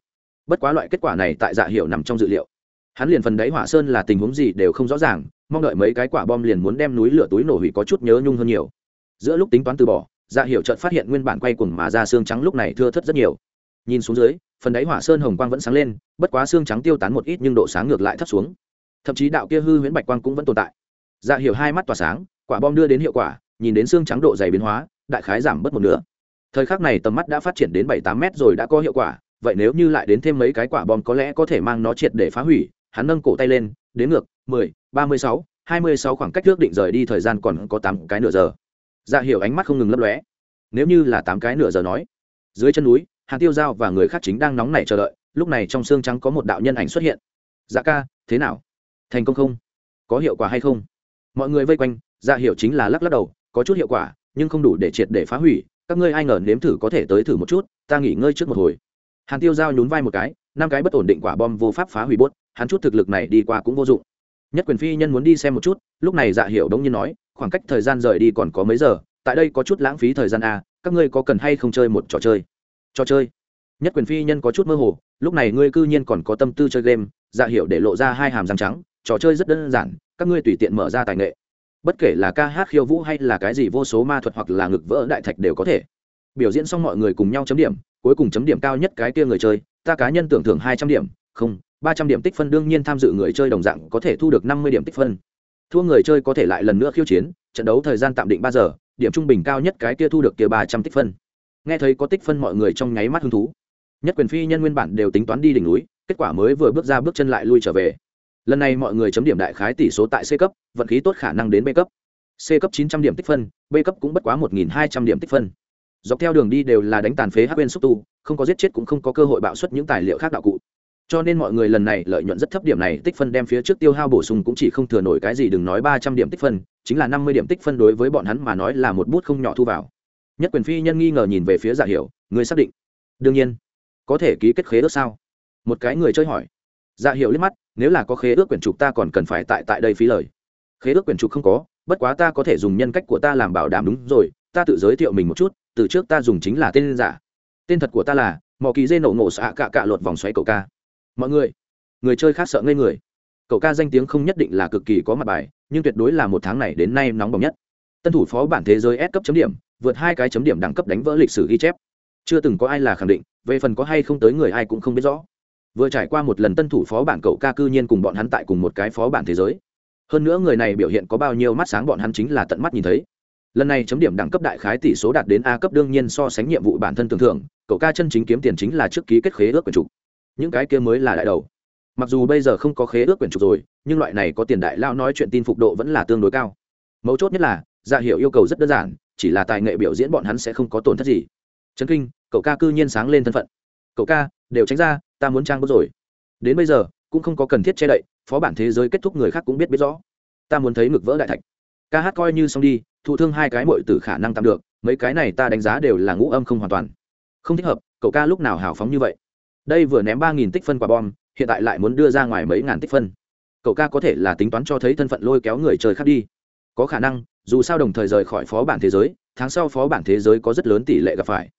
Bất quá loại kết quả này tại dạ hiệu nằm trong dự liệu. Hắn liền phần đáy hỏa sơn là tình huống gì đều không rõ ràng, mong đợi mấy cái quả bom liền muốn đem núi lửa túi nổ hủy có chút nhớ nhung hơn nhiều. Giữa lúc tính toán từ bỏ dạ hiệu chợt phát hiện nguyên bản quay cùng mà ra xương trắng lúc này thưa thất rất nhiều. Nhìn xuống dưới, phần đáy hỏa sơn hồng quang vẫn sáng lên, bất quá xương trắng tiêu tán một ít nhưng độ sáng ngược lại thấp xuống. Thậm chí đạo kia hư huyễn bạch quang cũng vẫn tồn tại. Dạ hiệu hai mắt tỏa sáng, quả bom đưa đến hiệu quả, nhìn đến xương trắng độ dày biến hóa, đại khái giảm bớt một nửa thời khắc này tầm mắt đã phát triển đến bảy tám mét rồi đã có hiệu quả, vậy nếu như lại đến thêm mấy cái quả bom có lẽ có thể mang nó triệt để phá hủy. Hắn nâng cổ tay lên, đến ngược, mười, ba mươi sáu, hai mươi sáu khoảng cách trước định rời đi thời gian còn có tám cái nửa giờ. Dạ hiểu ánh mắt không ngừng lấp lóe. Nếu như là tám cái nửa giờ nói, dưới chân núi, hàn tiêu giao và người khác chính đang nóng nảy chờ đợi, lúc này trong xương trắng có một đạo nhân ảnh xuất hiện. Dạ ca, thế nào? Thành công không? Có hiệu quả hay không? Mọi người vây quanh dạ hiệu chính là lắc lắc đầu, có chút hiệu quả, nhưng không đủ để triệt để phá hủy các ngươi ai ngờ nếm thử có thể tới thử một chút ta nghỉ ngơi trước một hồi. Hàn tiêu giao nhún vai một cái năm cái bất ổn định quả bom vô pháp phá hủy bốt hắn chút thực lực này đi qua cũng vô dụng. Nhất quyền phi nhân muốn đi xem một chút lúc này dạ hiểu đông nhiên nói khoảng cách thời gian rời đi còn có mấy giờ tại đây có chút lãng phí thời gian à, các ngươi có cần hay không chơi một trò chơi? Trò chơi? Nhất quyền phi nhân có chút mơ hồ lúc này ngươi cư nhiên còn có tâm tư chơi game dạ Hiểu để lộ ra hai hàm răng trắng trò chơi rất đơn giản các ngươi tùy tiện mở ra tài nghệ bất kể là ca hát khiêu vũ hay là cái gì vô số ma thuật hoặc là ngực vỡ đại thạch đều có thể. Biểu diễn xong mọi người cùng nhau chấm điểm, cuối cùng chấm điểm cao nhất cái kia người chơi, ta cá nhân tưởng thưởng hai trăm điểm, không, ba trăm điểm tích phân đương nhiên tham dự người chơi đồng dạng có thể thu được năm mươi điểm tích phân. Thua người chơi có thể lại lần nữa khiêu chiến, trận đấu thời gian tạm định ba giờ, điểm trung bình cao nhất cái kia thu được kia ba trăm tích phân. Nghe thấy có tích phân mọi người trong nháy mắt hứng thú. Nhất quyền phi nhân nguyên bản đều tính toán đi đỉnh núi, kết quả mới vừa bước ra bước chân lại lui trở về lần này mọi người chấm điểm đại khái tỷ số tại c cấp, vận khí tốt khả năng đến b cấp. C cấp chín trăm điểm tích phân, b cấp cũng bất quá một nghìn hai trăm điểm tích phân. Dọc theo đường đi đều là đánh tàn phế hát bên xúc tu, không có giết chết cũng không có cơ hội bạo xuất những tài liệu khác đạo cụ. Cho nên mọi người lần này lợi nhuận rất thấp điểm này, tích phân đem phía trước tiêu hao bổ sung cũng chỉ không thừa nổi cái gì đừng nói ba trăm điểm tích phân, chính là năm mươi điểm tích phân đối với bọn hắn mà nói là một bút không nhỏ thu vào. Nhất quyền phi nhân nghi ngờ nhìn về phía giả hiểu người xác định? Đương nhiên. Có thể ký kết khế ước sao? Một cái người chơi hỏi dạ hiệu liếc mắt, nếu là có khế ước quyển trục ta còn cần phải tại tại đây phí lời. Khế ước quyển trục không có, bất quá ta có thể dùng nhân cách của ta làm bảo đảm đúng rồi, ta tự giới thiệu mình một chút, từ trước ta dùng chính là tên giả. Tên thật của ta là mò kỳ dê nổ ngộ xạ cạ cạ lột vòng xoáy cậu ca. Mọi người người chơi khác sợ ngây người. Cậu ca danh tiếng không nhất định là cực kỳ có mặt bài, nhưng tuyệt đối là một tháng này đến nay nóng bỏng nhất. Tân thủ phó bản thế giới S cấp chấm điểm, vượt hai cái chấm điểm đẳng cấp đánh vỡ lịch sử ghi chép. Chưa từng có ai là khẳng định, về phần có hay không tới người ai cũng không biết rõ vừa trải qua một lần tân thủ phó bản cậu ca cư nhiên cùng bọn hắn tại cùng một cái phó bản thế giới. Hơn nữa người này biểu hiện có bao nhiêu mắt sáng bọn hắn chính là tận mắt nhìn thấy. Lần này chấm điểm đẳng cấp đại khái tỷ số đạt đến a cấp đương nhiên so sánh nhiệm vụ bản thân tưởng thưởng, cậu ca chân chính kiếm tiền chính là trước ký kết khế ước quyển trục. Những cái kia mới là đại đầu. Mặc dù bây giờ không có khế ước quyển trục rồi, nhưng loại này có tiền đại lao nói chuyện tin phục độ vẫn là tương đối cao. Mấu chốt nhất là dạ hiệu yêu cầu rất đơn giản, chỉ là tài nghệ biểu diễn bọn hắn sẽ không có tổn thất gì. Trấn kinh, cậu ca cư nhiên sáng lên thân phận cậu ca, đều tránh ra, ta muốn trang bút rồi. Đến bây giờ, cũng không có cần thiết che đậy, phó bản thế giới kết thúc người khác cũng biết biết rõ. Ta muốn thấy ngực vỡ đại thạch. Ca hát coi như xong đi, thụ thương hai cái mội từ khả năng tạm được, mấy cái này ta đánh giá đều là ngũ âm không hoàn toàn. Không thích hợp, cậu ca lúc nào hào phóng như vậy? Đây vừa ném ba nghìn tích phân quả bom, hiện tại lại muốn đưa ra ngoài mấy ngàn tích phân. Cậu ca có thể là tính toán cho thấy thân phận lôi kéo người chơi khác đi. Có khả năng, dù sao đồng thời rời khỏi phó bản thế giới, tháng sau phó bản thế giới có rất lớn tỷ lệ gặp phải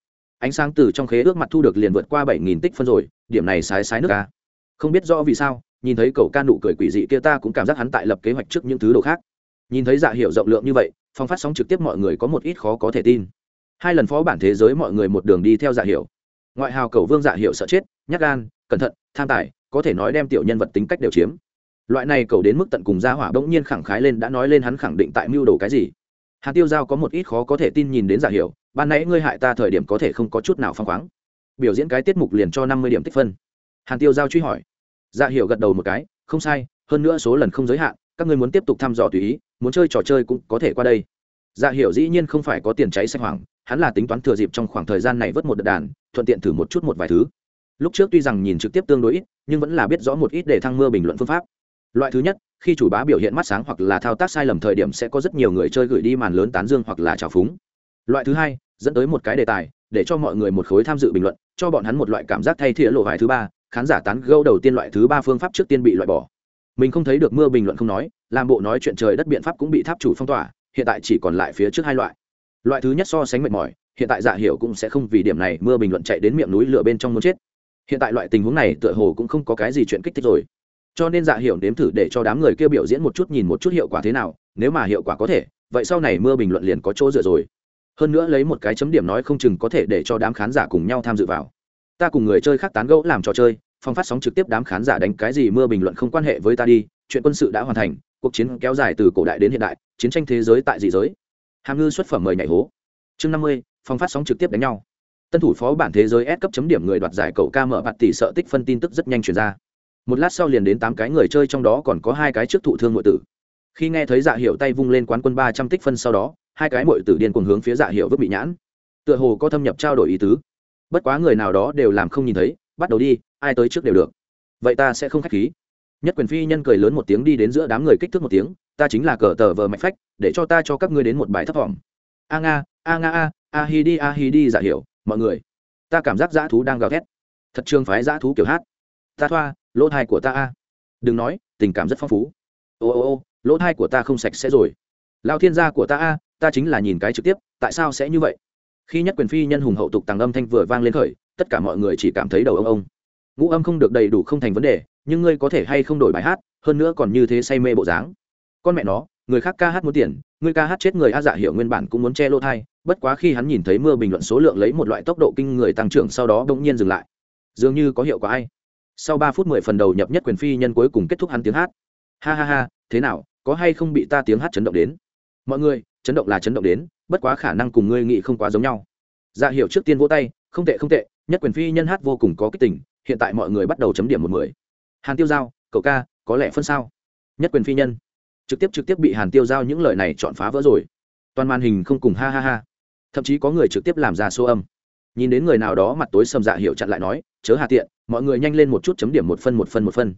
ánh sáng từ trong khế ước mặt thu được liền vượt qua bảy nghìn tích phân rồi, điểm này sái sái nước ca không biết rõ vì sao, nhìn thấy cậu ca nụ cười quỷ dị kia ta cũng cảm giác hắn tại lập kế hoạch trước những thứ đồ khác. Nhìn thấy dạ hiệu rộng lượng như vậy, phong phát sóng trực tiếp mọi người có một ít khó có thể tin. Hai lần phó bản thế giới mọi người một đường đi theo dạ hiệu ngoại hào cầu vương dạ hiệu sợ chết nhắc gan, cẩn thận, tham tài, có thể nói đem tiểu nhân vật tính cách đều chiếm. Loại này cầu đến mức tận cùng gia hỏa bỗng nhiên khẳng khái lên đã nói lên hắn khẳng định tại mưu đồ cái gì. Hạt tiêu giao có một ít khó có thể tin nhìn đến giả hiểu ban nãy ngươi hại ta thời điểm có thể không có chút nào phăng khoáng. Biểu diễn cái tiết mục liền cho năm mươi điểm tích phân. Hàn tiêu giao truy hỏi. Dạ hiểu gật đầu một cái, không sai, hơn nữa số lần không giới hạn, các ngươi muốn tiếp tục thăm dò tùy ý, muốn chơi trò chơi cũng có thể qua đây. Dạ hiểu dĩ nhiên không phải có tiền cháy xanh hoàng hắn là tính toán thừa dịp trong khoảng thời gian này vớt một đợt đàn, thuận tiện thử một chút một vài thứ. Lúc trước tuy rằng nhìn trực tiếp tương đối ít, nhưng vẫn là biết rõ một ít để thăng mưa bình luận phương pháp. Loại thứ nhất, khi chủ bá biểu hiện mắt sáng hoặc là thao tác sai lầm thời điểm sẽ có rất nhiều người chơi gửi đi màn lớn tán dương hoặc là trào phúng loại thứ hai, dẫn tới một cái đề tài, để cho mọi người một khối tham dự bình luận, cho bọn hắn một loại cảm giác thay thế lộ vải thứ ba, khán giả tán gâu đầu tiên loại thứ ba phương pháp trước tiên bị loại bỏ. Mình không thấy được mưa bình luận không nói, làm bộ nói chuyện trời đất biện pháp cũng bị tháp chủ phong tỏa, hiện tại chỉ còn lại phía trước hai loại. Loại thứ nhất so sánh mệt mỏi, hiện tại dạ hiểu cũng sẽ không vì điểm này mưa bình luận chạy đến miệng núi lửa bên trong muốn chết. Hiện tại loại tình huống này tựa hồ cũng không có cái gì chuyện kích thích rồi. Cho nên dạ hiểu nếm thử để cho đám người kia biểu diễn một chút nhìn một chút hiệu quả thế nào, nếu mà hiệu quả có thể, vậy sau này mưa bình luận liền có chỗ dựa rồi hơn nữa lấy một cái chấm điểm nói không chừng có thể để cho đám khán giả cùng nhau tham dự vào. Ta cùng người chơi khác tán gẫu làm trò chơi, phong phát sóng trực tiếp đám khán giả đánh cái gì mưa bình luận không quan hệ với ta đi, chuyện quân sự đã hoàn thành, cuộc chiến kéo dài từ cổ đại đến hiện đại, chiến tranh thế giới tại dị giới. Hàm ngư xuất phẩm mời nhảy hố. Chương năm mươi, phong phát sóng trực tiếp đánh nhau. Tân thủ phó bản thế giới S cấp chấm điểm người đoạt giải cậu ca mở bạt tỷ sợ tích phân tin tức rất nhanh truyền ra. Một lát sau liền đến tám cái người chơi trong đó còn có hai cái trước thụ thương nội tử. Khi nghe thấy dạ hiệu tay vung lên quán quân ba trăm tích phân sau đó hai cái mội tử điên cuồng hướng phía dạ hiệu vứt bị nhãn. Tựa hồ có thâm nhập trao đổi ý tứ. Bất quá người nào đó đều làm không nhìn thấy, bắt đầu đi, ai tới trước đều được. Vậy ta sẽ không k h á c h khí. Nhất quyền phi nhân cười lớn một tiếng đi đến giữa đám người kích thước một tiếng, ta chính là cờ tờ vờ mạnh phách, để cho ta cho các ngươi đến một bài thấp thỏm a nga a nga, a a hi đi, a hi đi dạ giả hiểu mọi người. Ta cảm giác dã thú đang gào thét. Thật trường phái dã thú kiểu hát. Ta thoa, lỗ thai của ta a. Đừng nói, tình cảm rất phong phú. Ô ô ô, lỗ thai của ta không sạch sẽ rồi. Lao thiên gia của ta a ta chính là nhìn cái trực tiếp, tại sao sẽ như vậy? Khi nhất quyền phi nhân hùng hậu tục tàng âm thanh vừa vang lên khởi, tất cả mọi người chỉ cảm thấy đầu ông ông. Ngũ âm không được đầy đủ không thành vấn đề, nhưng ngươi có thể hay không đổi bài hát, hơn nữa còn như thế say mê bộ dáng. Con mẹ nó, người khác ca hát muốn tiền người ca hát chết người a dạ hiểu nguyên bản cũng muốn che lỗ thai, bất quá khi hắn nhìn thấy mưa bình luận số lượng lấy một loại tốc độ kinh người tăng trưởng sau đó bỗng nhiên dừng lại. Dường như có hiệu quả ai. Sau ba phút mười phần đầu nhập nhất quyền phi nhân cuối cùng kết thúc hắn tiếng hát. Ha ha ha, thế nào, có hay không bị ta tiếng hát chấn động đến? Mọi người chấn động là chấn động đến, bất quá khả năng cùng ngươi nghĩ không quá giống nhau. Dạ hiệu trước tiên vỗ tay, không tệ không tệ, nhất quyền phi nhân hát vô cùng có kích tình, hiện tại mọi người bắt đầu chấm điểm một mười. Hàn tiêu giao, cậu ca, có lẽ phân sao? Nhất quyền phi nhân. Trực tiếp trực tiếp bị hàn tiêu giao những lời này chọn phá vỡ rồi. Toàn màn hình không cùng ha ha ha. Thậm chí có người trực tiếp làm ra số âm. Nhìn đến người nào đó mặt tối sầm dạ hiệu chặn lại nói, chớ hà tiện, mọi người nhanh lên một chút chấm điểm một phân một phân một phân.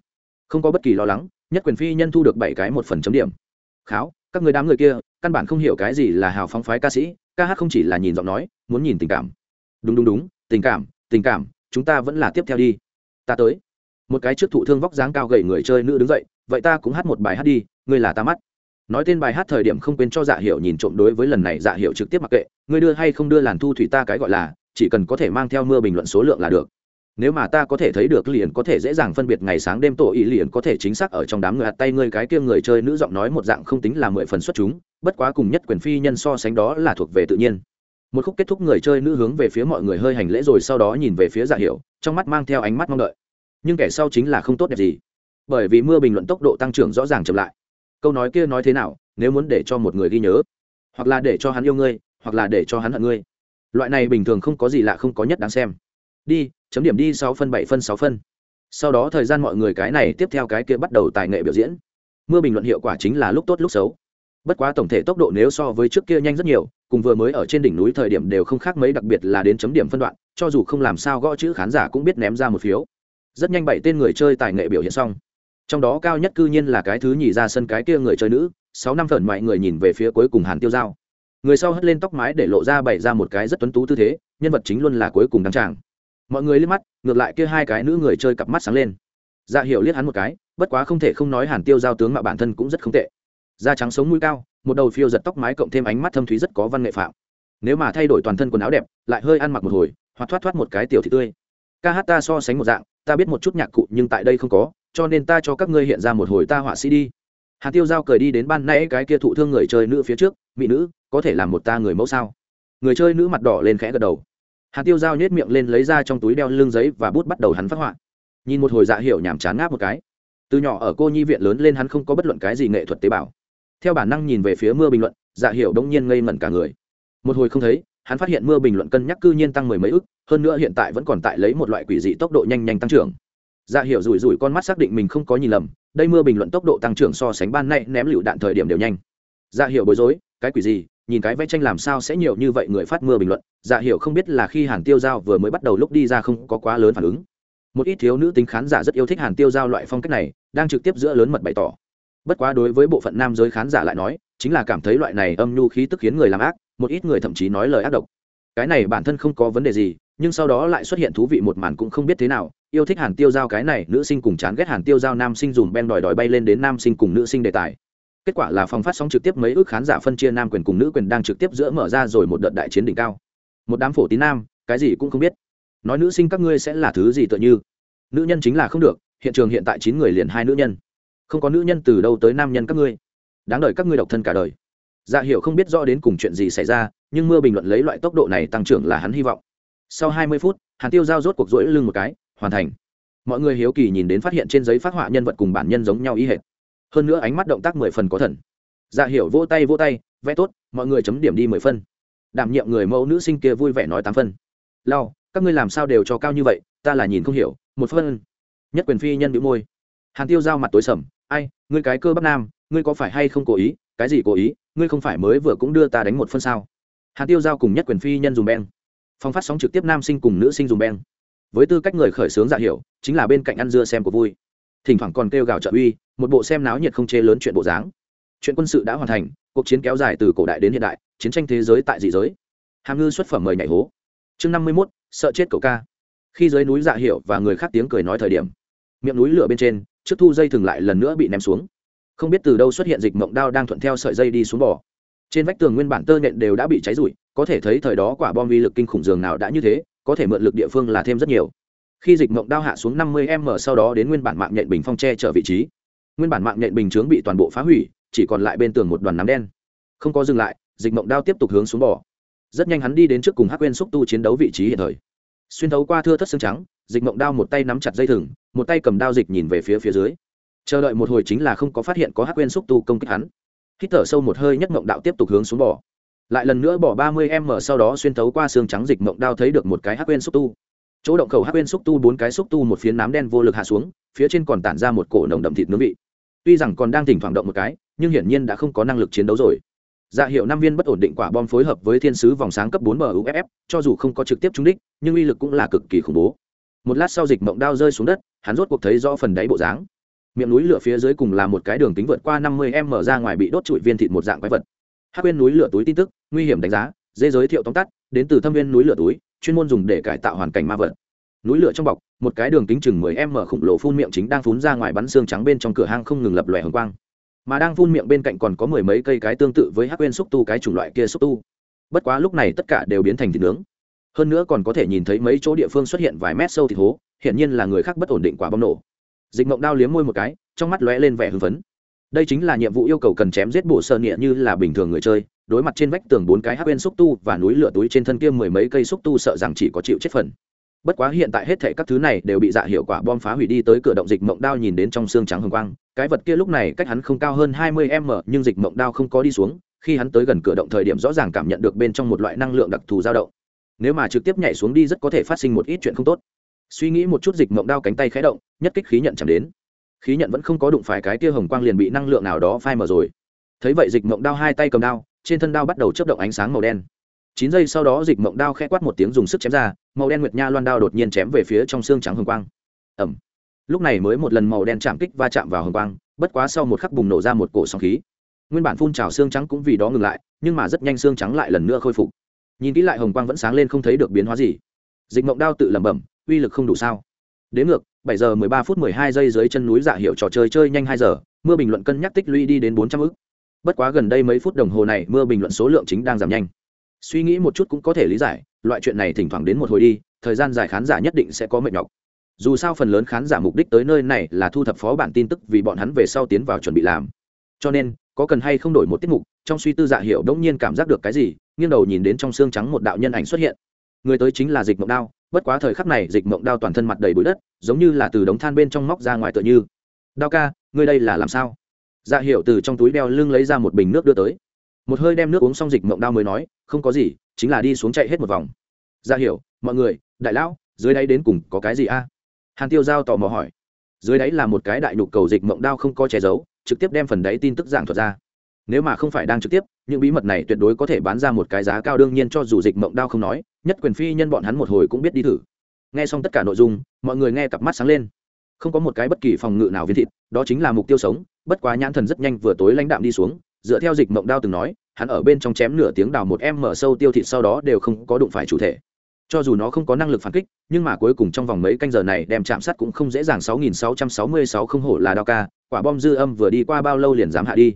Không có bất kỳ lo lắng, nhất quyền phi nhân thu được bảy cái một phần chấm điểm kháo, các người đám người kia, căn bản không hiểu cái gì là hào phóng phái ca sĩ, ca hát không chỉ là nhìn giọng nói, muốn nhìn tình cảm. Đúng đúng đúng, tình cảm tình cảm, chúng ta vẫn là tiếp theo đi. Ta tới. Một cái trước thụ thương vóc dáng cao gầy người chơi nữ đứng dậy, vậy ta cũng hát một bài hát đi, ngươi là ta mắt. Nói tên bài hát thời điểm không quên cho dạ hiệu nhìn trộm đối với lần này dạ hiệu trực tiếp mặc kệ, ngươi đưa hay không đưa làn thu thủy ta cái gọi là, chỉ cần có thể mang theo mưa bình luận số lượng là được nếu mà ta có thể thấy được liền có thể dễ dàng phân biệt ngày sáng đêm tổ ý liền có thể chính xác ở trong đám người hạt tay ngươi cái kia người chơi nữ giọng nói một dạng không tính là mười phần xuất chúng, bất quá cùng nhất quyền phi nhân so sánh đó là thuộc về tự nhiên. Một khúc kết thúc người chơi nữ hướng về phía mọi người hơi hành lễ rồi sau đó nhìn về phía dạ hiệu trong mắt mang theo ánh mắt mong đợi. Nhưng kẻ sau chính là không tốt đẹp gì, bởi vì mưa bình luận tốc độ tăng trưởng rõ ràng chậm lại. Câu nói kia nói thế nào, nếu muốn để cho một người ghi nhớ, hoặc là để cho hắn yêu ngươi, hoặc là để cho hắn hận ngươi, loại này bình thường không có gì lạ không có nhất đáng xem đi, chấm điểm đi sáu phân, bảy phân, sáu phân. Sau đó thời gian mọi người cái này tiếp theo cái kia bắt đầu tài nghệ biểu diễn. Mưa bình luận hiệu quả chính là lúc tốt, lúc xấu. Bất quá tổng thể tốc độ nếu so với trước kia nhanh rất nhiều, cùng vừa mới ở trên đỉnh núi thời điểm đều không khác mấy, đặc biệt là đến chấm điểm phân đoạn, cho dù không làm sao gõ chữ khán giả cũng biết ném ra một phiếu. Rất nhanh bảy tên người chơi tài nghệ biểu hiện xong. Trong đó cao nhất cư nhiên là cái thứ nhì ra sân cái kia người chơi nữ, sáu năm phần mọi người nhìn về phía cuối cùng hàn tiêu dao người sau hất lên tóc mái để lộ ra bày ra một cái rất tuấn tú tư thế, nhân vật chính luôn là cuối cùng đăng tràng mọi người liếc mắt, ngược lại kia hai cái nữ người chơi cặp mắt sáng lên. Dạ hiệu liếc hắn một cái, bất quá không thể không nói hàn tiêu giao tướng mà bản thân cũng rất không tệ. Da trắng sống mũi cao, một đầu phiêu giật tóc mái cộng thêm ánh mắt thâm thúy rất có văn nghệ phạm. Nếu mà thay đổi toàn thân quần áo đẹp, lại hơi ăn mặc một hồi, hoặc thoát thoát một cái tiểu thị tươi. Ca hát ta so sánh một dạng, ta biết một chút nhạc cụ nhưng tại đây không có, cho nên ta cho các ngươi hiện ra một hồi ta họa sĩ đi. Hàn tiêu giao cười đi đến ban nãy cái kia thụ thương người chơi nữ phía trước, mỹ nữ, có thể làm một ta người mẫu sao? Người chơi nữ mặt đỏ lên khẽ gật đầu hàn tiêu giao nhét miệng lên lấy ra trong túi đeo lưng giấy và bút bắt đầu hắn phát họa. Nhìn một hồi dạ Hiểu nhảm chán ngáp một cái. Từ nhỏ ở cô nhi viện lớn lên hắn không có bất luận cái gì nghệ thuật tế bào. Theo bản năng nhìn về phía mưa bình luận dạ Hiểu đông nhiên ngây ngẩn cả người. Một hồi không thấy, hắn phát hiện mưa bình luận cân nhắc cư nhiên tăng mười mấy ức, hơn nữa hiện tại vẫn còn tại lấy một loại quỷ dị tốc độ nhanh nhanh tăng trưởng. Dạ Hiểu rủi rủi con mắt xác định mình không có nhìn lầm, đây mưa bình luận tốc độ tăng trưởng so sánh ban nay ném lựu đạn thời điểm đều nhanh. Dạ Hiểu bối rối, cái quỷ gì nhìn cái vẽ tranh làm sao sẽ nhiều như vậy người phát mưa bình luận dạ hiểu không biết là khi hàn tiêu giao vừa mới bắt đầu lúc đi ra không có quá lớn phản ứng. Một ít thiếu nữ tính khán giả rất yêu thích hàn tiêu giao loại phong cách này, đang trực tiếp giữa lớn mật bày tỏ. Bất quá đối với bộ phận nam giới khán giả lại nói, chính là cảm thấy loại này âm nhu khí tức khiến người làm ác, một ít người thậm chí nói lời ác độc. Cái này bản thân không có vấn đề gì, nhưng sau đó lại xuất hiện thú vị một màn cũng không biết thế nào, yêu thích hàn tiêu giao cái này, nữ sinh cùng chán ghét hàn tiêu giao nam sinh dùng ben đòi đòi bay lên đến nam sinh cùng nữ sinh đề tài kết quả là phòng phát sóng trực tiếp mấy ước khán giả phân chia nam quyền cùng nữ quyền đang trực tiếp giữa mở ra rồi một đợt đại chiến đỉnh cao. Một đám phổ tín nam, cái gì cũng không biết. Nói nữ sinh các ngươi sẽ là thứ gì tựa như? Nữ nhân chính là không được, hiện trường hiện tại chín người liền hai nữ nhân. Không có nữ nhân từ đâu tới nam nhân các ngươi. Đáng đợi các ngươi độc thân cả đời. Dạ hiểu không biết rõ đến cùng chuyện gì xảy ra, nhưng mưa bình luận lấy loại tốc độ này tăng trưởng là hắn hy vọng. Sau hai mươi phút, hàn tiêu giao rốt cuộc rỗi lưng một cái, hoàn thành. Mọi người hiếu kỳ nhìn đến phát hiện trên giấy phát họa nhân vật cùng bản nhân giống nhau ý hệt hơn nữa ánh mắt động tác mười phần có thần. Dạ hiểu vỗ tay vỗ tay, vẽ tốt, mọi người chấm điểm đi mười phân. Đảm nhiệm người mẫu nữ sinh kia vui vẻ nói tám phân. Lao các ngươi làm sao đều cho cao như vậy, ta là nhìn không hiểu, một phân. Nhất quyền phi nhân bị môi. Hàn tiêu giao mặt tối sầm, ai, ngươi cái cơ bắp nam, ngươi có phải hay không cố ý, cái gì cố ý, ngươi không phải mới vừa cũng đưa ta đánh một phân sao? Hàn tiêu giao cùng nhất quyền phi nhân dùng beng. Phong phát sóng trực tiếp nam sinh cùng nữ sinh dùng beng. Với tư cách người khởi xướng dạ hiểu, chính là bên cạnh ăn dưa xem của vui thỉnh thoảng còn kêu gào trợ uy, một bộ xem náo nhiệt không chê lớn chuyện bộ dáng. Chuyện quân sự đã hoàn thành, cuộc chiến kéo dài từ cổ đại đến hiện đại, chiến tranh thế giới tại dị giới. Hàm ngư xuất phẩm mời nhảy hố. Chương năm mươi mốt, sợ chết cậu ca. Khi dưới núi dạ hiệu và người khác tiếng cười nói thời điểm, miệng núi lửa bên trên, trước thu dây thừng lại lần nữa bị ném xuống. Không biết từ đâu xuất hiện dịch mộng đao đang thuận theo sợi dây đi xuống bò. Trên vách tường nguyên bản tơ nhện đều đã bị cháy rụi, có thể thấy thời đó quả bom vi lực kinh khủng dường nào đã như thế, có thể mượn lực địa phương là thêm rất nhiều khi dịch mộng đao hạ xuống năm mươi m sau đó đến nguyên bản mạng nhện bình phong tre trở vị trí. Nguyên bản mạng nhện bình chướng bị toàn bộ phá hủy, chỉ còn lại bên tường một đoàn nắm đen. Không có dừng lại, dịch mộng đao tiếp tục hướng xuống bò. Rất nhanh hắn đi đến trước cùng hắc quên xúc tu chiến đấu vị trí hiện thời. Xuyên thấu qua thưa thất xương trắng, dịch mộng đao một tay nắm chặt dây thừng, một tay cầm đao dịch nhìn về phía phía dưới. Chờ đợi một hồi chính là không có phát hiện có hắc quên xúc tu công kích hắn. Hít thở sâu một hơi nhất mộng đạo tiếp tục hướng xuống bò. Lại lần nữa bỏ ba mươi m sau đó xuyên thấu qua xương trắng dịch mộng đao thấy được một cái hắc quên xúc tu chỗ động khẩu hắc quên xúc tu bốn cái xúc tu một phiến nám đen vô lực hạ xuống, phía trên còn tản ra một cổ nồng đậm thịt nướng vị. Tuy rằng còn đang thỉnh thoảng động một cái, nhưng hiển nhiên đã không có năng lực chiến đấu rồi. Dạ hiệu năm viên bất ổn định quả bom phối hợp với thiên sứ vòng sáng cấp bốn muff cho dù không có trực tiếp trúng đích, nhưng uy lực cũng là cực kỳ khủng bố. Một lát sau dịch mộng đao rơi xuống đất, hắn rốt cuộc thấy rõ phần đáy bộ dáng. Miệng núi lửa phía dưới cùng là một cái đường kính vượt qua năm mươi m ra ngoài bị đốt trụi viên thịt một dạng quái vật. Hát quên núi lửa túi tin tức, nguy hiểm đánh giá dê giới thiệu tóm tắt, đến từ thâm viên núi lửa túi chuyên môn dùng để cải tạo hoàn cảnh ma vật. Núi lửa trong bọc, một cái đường kính chừng 10 m khủng lồ phun miệng chính đang phun ra ngoài bắn xương trắng bên trong cửa hang không ngừng lập lòe hồng quang. Mà đang phun miệng bên cạnh còn có mười mấy cây cái tương tự với hắc quên xúc tu cái chủng loại kia xúc tu. Bất quá lúc này tất cả đều biến thành thịt nướng. Hơn nữa còn có thể nhìn thấy mấy chỗ địa phương xuất hiện vài mét sâu thịt hố, hiển nhiên là người khác bất ổn định quả bom nổ. Dịch mộng đao liếm môi một cái, trong mắt lóe lên vẻ hưng phấn. Đây chính là nhiệm vụ yêu cầu cần chém giết bộ sơ nghĩa như là bình thường người chơi đối mặt trên vách tường bốn cái hắc quên xúc tu và núi lửa túi trên thân kia mười mấy cây xúc tu sợ rằng chỉ có chịu chết phần. Bất quá hiện tại hết thảy các thứ này đều bị dạ hiệu quả bom phá hủy đi tới cửa động dịch mộng đao nhìn đến trong xương trắng hồng quang. Cái vật kia lúc này cách hắn không cao hơn hai mươi m nhưng dịch mộng đao không có đi xuống. Khi hắn tới gần cửa động thời điểm rõ ràng cảm nhận được bên trong một loại năng lượng đặc thù dao động. Nếu mà trực tiếp nhảy xuống đi rất có thể phát sinh một ít chuyện không tốt. Suy nghĩ một chút dịch mộng đao cánh tay khẽ động, nhất kích khí nhận chẳng đến. Khí nhận vẫn không có đụng phải cái kia hồng quang liền bị năng lượng nào đó phai mở rồi. Thấy vậy dịch mộng đao hai tay cầm đao trên thân đao bắt đầu chớp động ánh sáng màu đen. Chín giây sau đó, dịch mộng đao khẽ quát một tiếng dùng sức chém ra, màu đen nguyệt nha loan đao đột nhiên chém về phía trong xương trắng hồng quang. Ẩm lúc này mới một lần màu đen chạm kích va chạm vào hồng quang, bất quá sau một khắc bùng nổ ra một cổ sóng khí. Nguyên bản phun trào xương trắng cũng vì đó ngừng lại, nhưng mà rất nhanh xương trắng lại lần nữa khôi phục. Nhìn kỹ lại hồng quang vẫn sáng lên không thấy được biến hóa gì. Dịch mộng đao tự lẩm bẩm, uy lực không đủ sao? Đến ngược, bảy giờ mười ba phút mười hai giây dưới chân núi dạ hiệu trò chơi chơi nhanh hai giờ, mưa bình luận cân nhắc tích lũy đi đến bốn trăm ức bất quá gần đây mấy phút đồng hồ này, mưa bình luận số lượng chính đang giảm nhanh. Suy nghĩ một chút cũng có thể lý giải, loại chuyện này thỉnh thoảng đến một hồi đi, thời gian dài khán giả nhất định sẽ có mệt nhọc. Dù sao phần lớn khán giả mục đích tới nơi này là thu thập phó bản tin tức vì bọn hắn về sau tiến vào chuẩn bị làm. Cho nên, có cần hay không đổi một tiết mục, trong suy tư dạ hiệu đ ỗ n g nhiên cảm giác được cái gì, nghiêng đầu nhìn đến trong xương trắng một đạo nhân ảnh xuất hiện. Người tới chính là dịch mộng đao, bất quá thời khắc này dịch mộng đao toàn thân mặt đầy bụi đất, giống như là từ đống than bên trong móc ra ngoài tựa như. Đao ca, ngươi đây là làm sao? Dạ hiệu từ trong túi đeo lưng lấy ra một bình nước đưa tới. Một hơi đem nước uống xong dịch mộng đao mới nói, không có gì, chính là đi xuống chạy hết một vòng. Dạ hiệu mọi người, đại lão, dưới đáy đến cùng có cái gì a? Hàn tiêu giao tò mò hỏi. Dưới đáy là một cái đại nhục cầu dịch mộng đao không có che giấu, trực tiếp đem phần đáy tin tức giảng thuật ra. Nếu mà không phải đang trực tiếp, những bí mật này tuyệt đối có thể bán ra một cái giá cao đương nhiên cho dù dịch mộng đao không nói, nhất quyền phi nhân bọn hắn một hồi cũng biết đi thử. Nghe xong tất cả nội dung, mọi người nghe cặp mắt sáng lên không có một cái bất kỳ phòng ngự nào viên thịt, đó chính là mục tiêu sống, bất quá nhãn thần rất nhanh vừa tối lãnh đạm đi xuống, dựa theo dịch mộng đao từng nói, hắn ở bên trong chém nửa tiếng đào một em mở sâu tiêu thịt sau đó đều không có đụng phải chủ thể. Cho dù nó không có năng lực phản kích, nhưng mà cuối cùng trong vòng mấy canh giờ này đem chạm sát cũng không dễ dàng 6666 không hổ là đao ca, quả bom dư âm vừa đi qua bao lâu liền dám hạ đi.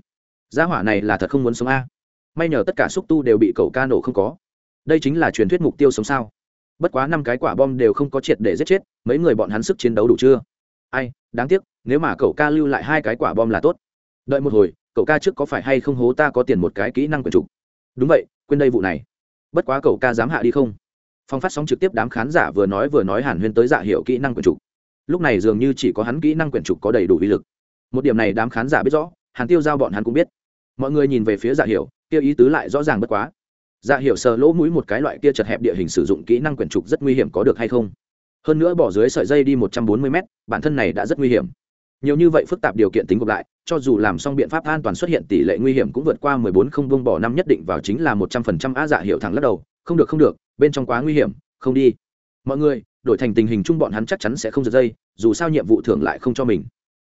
Gia hỏa này là thật không muốn sống a. May nhờ tất cả xúc tu đều bị cậu ca nổ không có. Đây chính là truyền thuyết mục tiêu sống sao? Bất quá năm cái quả bom đều không có triệt để giết chết, mấy người bọn hắn sức chiến đấu đủ chưa? Ai, đáng tiếc, nếu mà cậu ca lưu lại hai cái quả bom là tốt. Đợi một hồi, cậu ca trước có phải hay không hố ta có tiền một cái kỹ năng quyền trục đúng vậy, quên đây vụ này. Bất quá cậu ca dám hạ đi không? Phong phát sóng trực tiếp đám khán giả vừa nói vừa nói hàn huyên tới dạ hiệu kỹ năng quyền trục lúc này dường như chỉ có hắn kỹ năng quyền trục có đầy đủ uy lực. Một điểm này đám khán giả biết rõ, hàn tiêu giao bọn hắn cũng biết. Mọi người nhìn về phía dạ hiệu kia ý tứ lại rõ ràng bất quá. Dạ hiệu sờ lỗ mũi một cái loại kia chật hẹp địa hình sử dụng kỹ năng quyển trục rất nguy hiểm có được hay không? Hơn nữa bỏ dưới sợi dây đi một trăm bốn mươi mét, bản thân này đã rất nguy hiểm. Nhiều như vậy phức tạp điều kiện tính gộp lại, cho dù làm xong biện pháp an toàn xuất hiện tỷ lệ nguy hiểm cũng vượt qua mười bốn không buông bỏ năm nhất định vào chính là một trăm phần trăm á dạ hiệu thẳng lắc đầu. Không được không được, bên trong quá nguy hiểm, không đi. Mọi người, đổi thành tình hình chung bọn hắn chắc chắn sẽ không giật dây, dù sao nhiệm vụ thưởng lại không cho mình.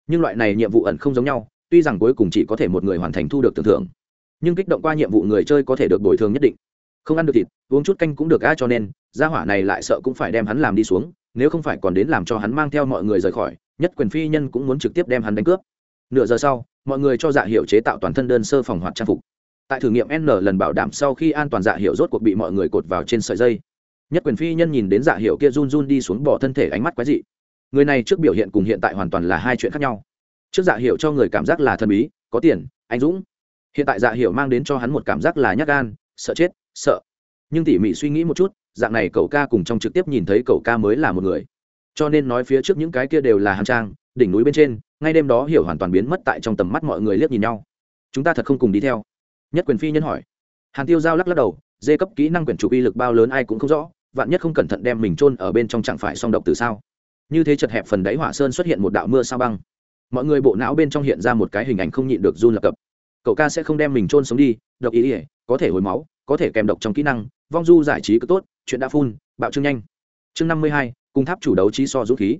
Nhưng loại này nhiệm vụ ẩn không giống nhau, tuy rằng cuối cùng chỉ có thể một người hoàn thành thu được tưởng thưởng. Nhưng kích động qua nhiệm vụ người chơi có thể được bồi thường nhất định. Không ăn được thịt, uống chút canh cũng được a cho nên gia hỏa này lại sợ cũng phải đem hắn làm đi xuống, nếu không phải còn đến làm cho hắn mang theo mọi người rời khỏi, nhất quyền phi nhân cũng muốn trực tiếp đem hắn đánh cướp. Nửa giờ sau, mọi người cho dạ hiệu chế tạo toàn thân đơn sơ phòng hoạt trang phục. Tại thử nghiệm n lần bảo đảm sau khi an toàn dạ hiệu rốt cuộc bị mọi người cột vào trên sợi dây. Nhất quyền phi nhân nhìn đến dạ hiệu kia run run đi xuống bỏ thân thể ánh mắt quái dị. Người này trước biểu hiện cùng hiện tại hoàn toàn là hai chuyện khác nhau. Trước dạ hiệu cho người cảm giác là thần bí, có tiền, anh dũng. Hiện tại dạ hiệu mang đến cho hắn một cảm giác là nhát gan, sợ chết, sợ. Nhưng tỉ mỉ suy nghĩ một chút dạng này cậu ca cùng trong trực tiếp nhìn thấy cậu ca mới là một người. Cho nên nói phía trước những cái kia đều là hàng trang, đỉnh núi bên trên, ngay đêm đó hiểu hoàn toàn biến mất tại trong tầm mắt mọi người liếc nhìn nhau. Chúng ta thật không cùng đi theo. Nhất quyền phi nhân hỏi. Hàn tiêu giao lắc lắc đầu, dê cấp kỹ năng quyển chủ uy lực bao lớn ai cũng không rõ, vạn nhất không cẩn thận đem mình trôn ở bên trong chẳng phải song độc từ sao? Như thế chật hẹp phần đáy hỏa sơn xuất hiện một đạo mưa sao băng. Mọi người bộ não bên trong hiện ra một cái hình ảnh không nhịn được run lập cập. Cậu ca sẽ không đem mình trôn sống đi, độc ý ỉa có thể hồi máu, có thể kèm độc trong kỹ năng, vong du giải trí cứ tốt chuyện đã phun, bạo trương nhanh. Chương năm mươi hai, cùng tháp chủ đấu trí so dũng khí.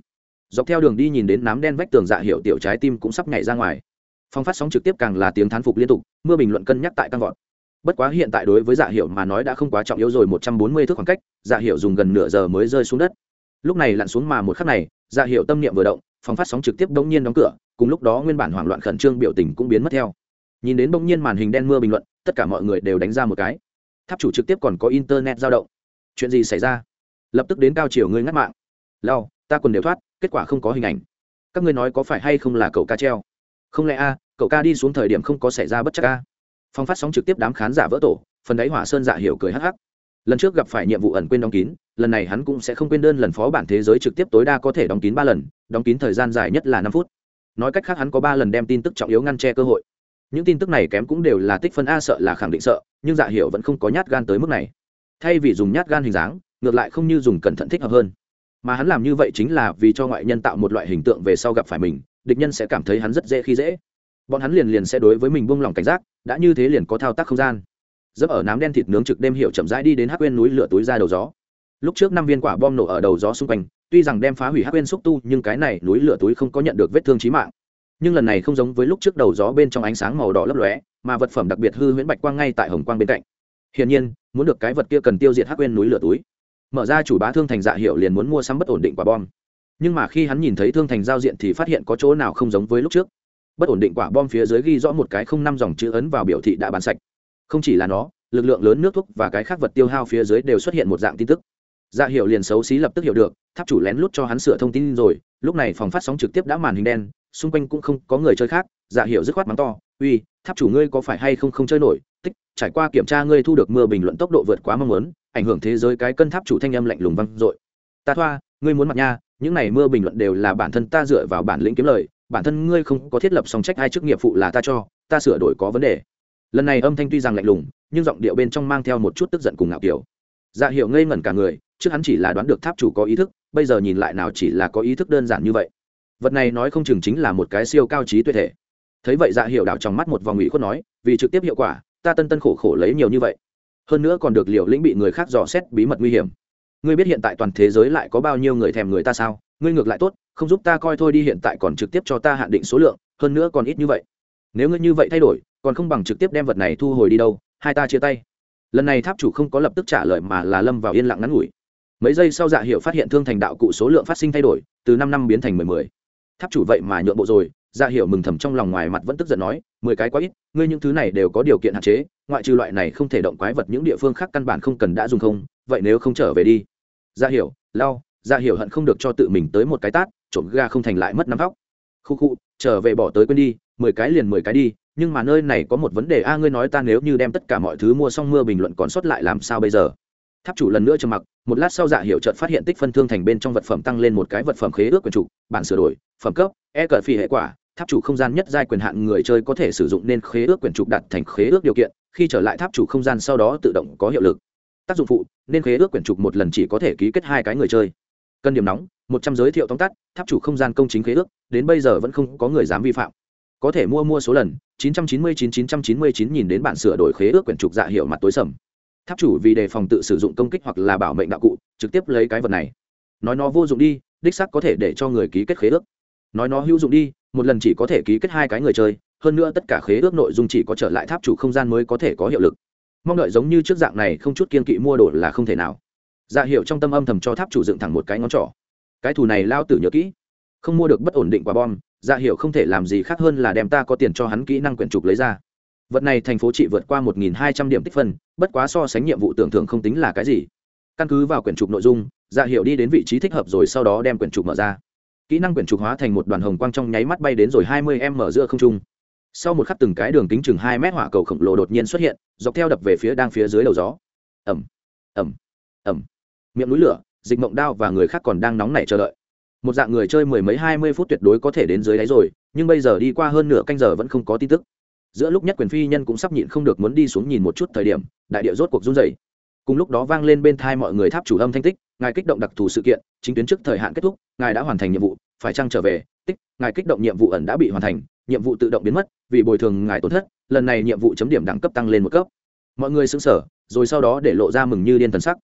Dọc theo đường đi nhìn đến nám đen vách tường dạ hiệu tiểu trái tim cũng sắp nhảy ra ngoài. Phong phát sóng trực tiếp càng là tiếng thán phục liên tục, mưa bình luận cân nhắc tại căn vọt. Bất quá hiện tại đối với dạ hiệu mà nói đã không quá trọng yếu rồi, một trăm bốn mươi thước khoảng cách dạ hiệu dùng gần nửa giờ mới rơi xuống đất. Lúc này lặn xuống mà một khắc này dạ hiệu tâm niệm vừa động phòng phát sóng trực tiếp đống nhiên đóng cửa, cùng lúc đó nguyên bản hoảng loạn khẩn trương biểu tình cũng biến mất theo. Nhìn đến bỗng nhiên màn hình đen mưa bình luận, tất cả mọi người đều đánh ra một cái. Tháp chủ trực tiếp còn có internet dao động chuyện gì xảy ra? Lập tức đến cao chiều ngươi ngắt mạng. Lao, ta quần đều thoát, kết quả không có hình ảnh. Các ngươi nói có phải hay không là cậu ca treo? Không lẽ a, cậu ca đi xuống thời điểm không có xảy ra bất chắc a? Phong phát sóng trực tiếp đám khán giả vỡ tổ, phần đáy hỏa sơn dạ hiểu cười hắc hắc. Lần trước gặp phải nhiệm vụ ẩn quên đóng kín, lần này hắn cũng sẽ không quên đơn lần phó bản thế giới trực tiếp tối đa có thể đóng kín ba lần, đóng kín thời gian dài nhất là năm phút. Nói cách khác hắn có ba lần đem tin tức trọng yếu ngăn che cơ hội. Những tin tức này kém cũng đều là tích phân a, sợ là khẳng định sợ, nhưng dạ hiểu vẫn không có nhát gan tới mức này thay vì dùng nhát gan hình dáng, ngược lại không như dùng cẩn thận thích hợp hơn. Mà hắn làm như vậy chính là vì cho ngoại nhân tạo một loại hình tượng về sau gặp phải mình, địch nhân sẽ cảm thấy hắn rất dễ khi dễ. Bọn hắn liền liền sẽ đối với mình buông lỏng cảnh giác, đã như thế liền có thao tác không gian. Dấp ở nám đen thịt nướng trực đêm hiệu chậm rãi đi đến hắc quên núi lửa túi ra đầu gió. Lúc trước năm viên quả bom nổ ở đầu gió xung quanh, tuy rằng đem phá hủy hắc quên xúc tu, nhưng cái này núi lửa túi không có nhận được vết thương trí mạng. Nhưng lần này không giống với lúc trước đầu gió bên trong ánh sáng màu đỏ lấp lóe, mà vật phẩm đặc biệt hư huyễn bạch quang ngay tại hồng quang bên cạnh hiển nhiên, muốn được cái vật kia cần tiêu diệt hắc quên núi lửa túi. Mở ra chủ bá thương thành dạ hiệu liền muốn mua sắm bất ổn định quả bom. Nhưng mà khi hắn nhìn thấy thương thành giao diện thì phát hiện có chỗ nào không giống với lúc trước. Bất ổn định quả bom phía dưới ghi rõ một cái không năm dòng chữ ấn vào biểu thị đã bán sạch. Không chỉ là nó, lực lượng lớn nước thuốc và cái khác vật tiêu hao phía dưới đều xuất hiện một dạng tin tức. Dạ hiệu liền xấu xí lập tức hiểu được, tháp chủ lén lút cho hắn sửa thông tin rồi, lúc này phòng phát sóng trực tiếp đã màn hình đen, xung quanh cũng không có người chơi khác. Dạ hiệu dứt khoát mắng to, uy, tháp chủ ngươi có phải hay không không chơi nổi? Tích, trải qua kiểm tra ngươi thu được mưa bình luận tốc độ vượt quá mong muốn, ảnh hưởng thế giới cái cân tháp chủ thanh âm lạnh lùng văng dội. Ta thoa, ngươi muốn mặt nha, những này mưa bình luận đều là bản thân ta dựa vào bản lĩnh kiếm lời, bản thân ngươi không có thiết lập song trách ai chức nghiệp phụ là ta cho, ta sửa đổi có vấn đề. Lần này âm thanh tuy rằng lạnh lùng, nhưng giọng điệu bên trong mang theo một chút tức giận cùng ngạo kiểu. Dạ hiệu ngây ngẩn cả người, trước hắn chỉ là đoán được tháp chủ có ý thức, bây giờ nhìn lại nào chỉ là có ý thức đơn giản như vậy. Vật này nói không chừng chính là một cái siêu cao trí tuệ thể. Thấy vậy dạ hiệu đảo trong mắt một vòng ủy khuất nói, vì trực tiếp hiệu quả ta tân tân khổ khổ lấy nhiều như vậy. Hơn nữa còn được liều lĩnh bị người khác dò xét bí mật nguy hiểm. Ngươi biết hiện tại toàn thế giới lại có bao nhiêu người thèm người ta sao? Ngươi ngược lại tốt, không giúp ta coi thôi đi, hiện tại còn trực tiếp cho ta hạn định số lượng, hơn nữa còn ít như vậy. Nếu ngươi như vậy thay đổi, còn không bằng trực tiếp đem vật này thu hồi đi đâu, hai ta chia tay. Lần này tháp chủ không có lập tức trả lời mà là lâm vào yên lặng ngắn ngủi. Mấy giây sau dạ hiệu phát hiện thương thành đạo cụ số lượng phát sinh thay đổi, từ năm năm biến thành mười mười. Tháp chủ vậy mà nhượng bộ rồi dạ Hiểu mừng thầm trong lòng ngoài mặt vẫn tức giận nói mười cái quá ít ngươi những thứ này đều có điều kiện hạn chế ngoại trừ loại này không thể động quái vật những địa phương khác căn bản không cần đã dùng không vậy nếu không trở về đi. Dạ Hiểu, lao dạ Hiểu hận không được cho tự mình tới một cái tát trộm ga không thành lại mất nắm vóc khu khu trở về bỏ tới quên đi mười cái liền mười cái đi nhưng mà nơi này có một vấn đề a ngươi nói ta nếu như đem tất cả mọi thứ mua xong mưa bình luận còn sót lại làm sao bây giờ? Tháp chủ lần nữa trầm mặc một lát sau dạ hiệu trợt phát hiện tích phân thương thành bên trong vật phẩm tăng lên một cái vật phẩm khế ước quyền chủ bản sửa đổi phẩm cấp e cờ phi hệ quả tháp chủ không gian nhất giai quyền hạn người chơi có thể sử dụng nên khế ước quyền trục đặt thành khế ước điều kiện, khi trở lại tháp chủ không gian sau đó tự động có hiệu lực. Tác dụng phụ, nên khế ước quyển trục một lần chỉ có thể ký kết hai cái người chơi. Cân điểm nóng, một trăm giới thiệu tóm tắt, tháp chủ không gian công chính khế ước, đến bây giờ vẫn không có người dám vi phạm. Có thể mua mua số lần 999-999 nhìn đến bản sửa đổi khế ước quyển trục dạ hiệu mặt tối sầm. Tháp chủ vì đề phòng tự sử dụng công kích hoặc là bảo mệnh đạo cụ, trực tiếp lấy cái vật này. Nói nó vô dụng đi, đích sắc có thể để cho người ký kết khế ước. Nói nó hữu dụng đi một lần chỉ có thể ký kết hai cái người chơi, hơn nữa tất cả khế ước nội dung chỉ có trở lại tháp chủ không gian mới có thể có hiệu lực. Mong đợi giống như trước dạng này không chút kiên kỵ mua đồ là không thể nào. Dạ hiệu trong tâm âm thầm cho tháp chủ dựng thẳng một cái ngón trỏ. Cái thù này lao tử nhớ kỹ. Không mua được bất ổn định quả bom dạ hiệu không thể làm gì khác hơn là đem ta có tiền cho hắn kỹ năng quyển trục lấy ra. Vật này thành phố trị vượt qua một nghìn hai trăm điểm tích phân, bất quá so sánh nhiệm vụ tưởng thưởng không tính là cái gì. Căn cứ vào quyển trục nội dung dạ hiệu đi đến vị trí thích hợp rồi sau đó đem quyển trục mở ra kỹ năng quyển trục hóa thành một đoàn hồng quang trong nháy mắt bay đến rồi hai mươi em mở giữa không trung. Sau một khắc từng cái đường kính chừng hai mét hỏa cầu khổng lồ đột nhiên xuất hiện, dọc theo đập về phía đang phía dưới đầu gió. Ẩm ẩm ẩm miệng núi lửa, dịch mộng đao và người khác còn đang nóng nảy chờ đợi. Một dạng người chơi mười mấy hai mươi phút tuyệt đối có thể đến dưới đáy rồi, nhưng bây giờ đi qua hơn nửa canh giờ vẫn không có tin tức. Giữa lúc nhất quyền phi nhân cũng sắp nhịn không được muốn đi xuống nhìn một chút thời điểm, đại địa rốt cuộc run dày cùng lúc đó vang lên bên thai mọi người tháp chủ âm thanh tích ngài kích động đặc thù sự kiện, chính tuyến trước thời hạn kết thúc, ngài đã hoàn thành nhiệm vụ, phải chăng trở về? Tích, ngài kích động nhiệm vụ ẩn đã bị hoàn thành, nhiệm vụ tự động biến mất, vì bồi thường ngài tổn thất, lần này nhiệm vụ chấm điểm đẳng cấp tăng lên một cấp. Mọi người xứng sở rồi sau đó để lộ ra mừng như điên thần sắc.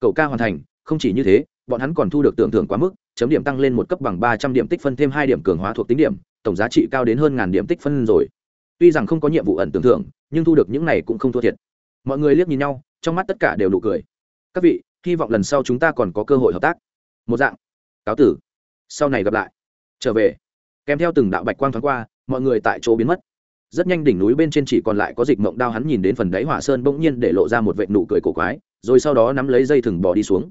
Cậu ca hoàn thành, không chỉ như thế, bọn hắn còn thu được tưởng thưởng quá mức, chấm điểm tăng lên một cấp bằng ba trăm điểm tích phân thêm hai điểm cường hóa thuộc tính điểm, tổng giá trị cao đến hơn ngàn điểm tích phân rồi. Tuy rằng không có nhiệm vụ ẩn tưởng thưởng, nhưng thu được những này cũng không thua thiệt. Mọi người liếc nhìn nhau, trong mắt tất cả đều nụ cười. Các vị hy vọng lần sau chúng ta còn có cơ hội hợp tác. Một dạng. Cáo tử. Sau này gặp lại. Trở về. Kèm theo từng đạo bạch quang thoáng qua, mọi người tại chỗ biến mất. Rất nhanh đỉnh núi bên trên chỉ còn lại có dịch mộng đao hắn nhìn đến phần đáy hỏa sơn bỗng nhiên để lộ ra một vệ nụ cười cổ quái, rồi sau đó nắm lấy dây thừng bỏ đi xuống.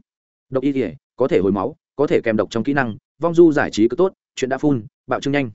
Độc y thể có thể hồi máu, có thể kèm độc trong kỹ năng, vong du giải trí cứ tốt, chuyện đã phun, bạo trưng nhanh.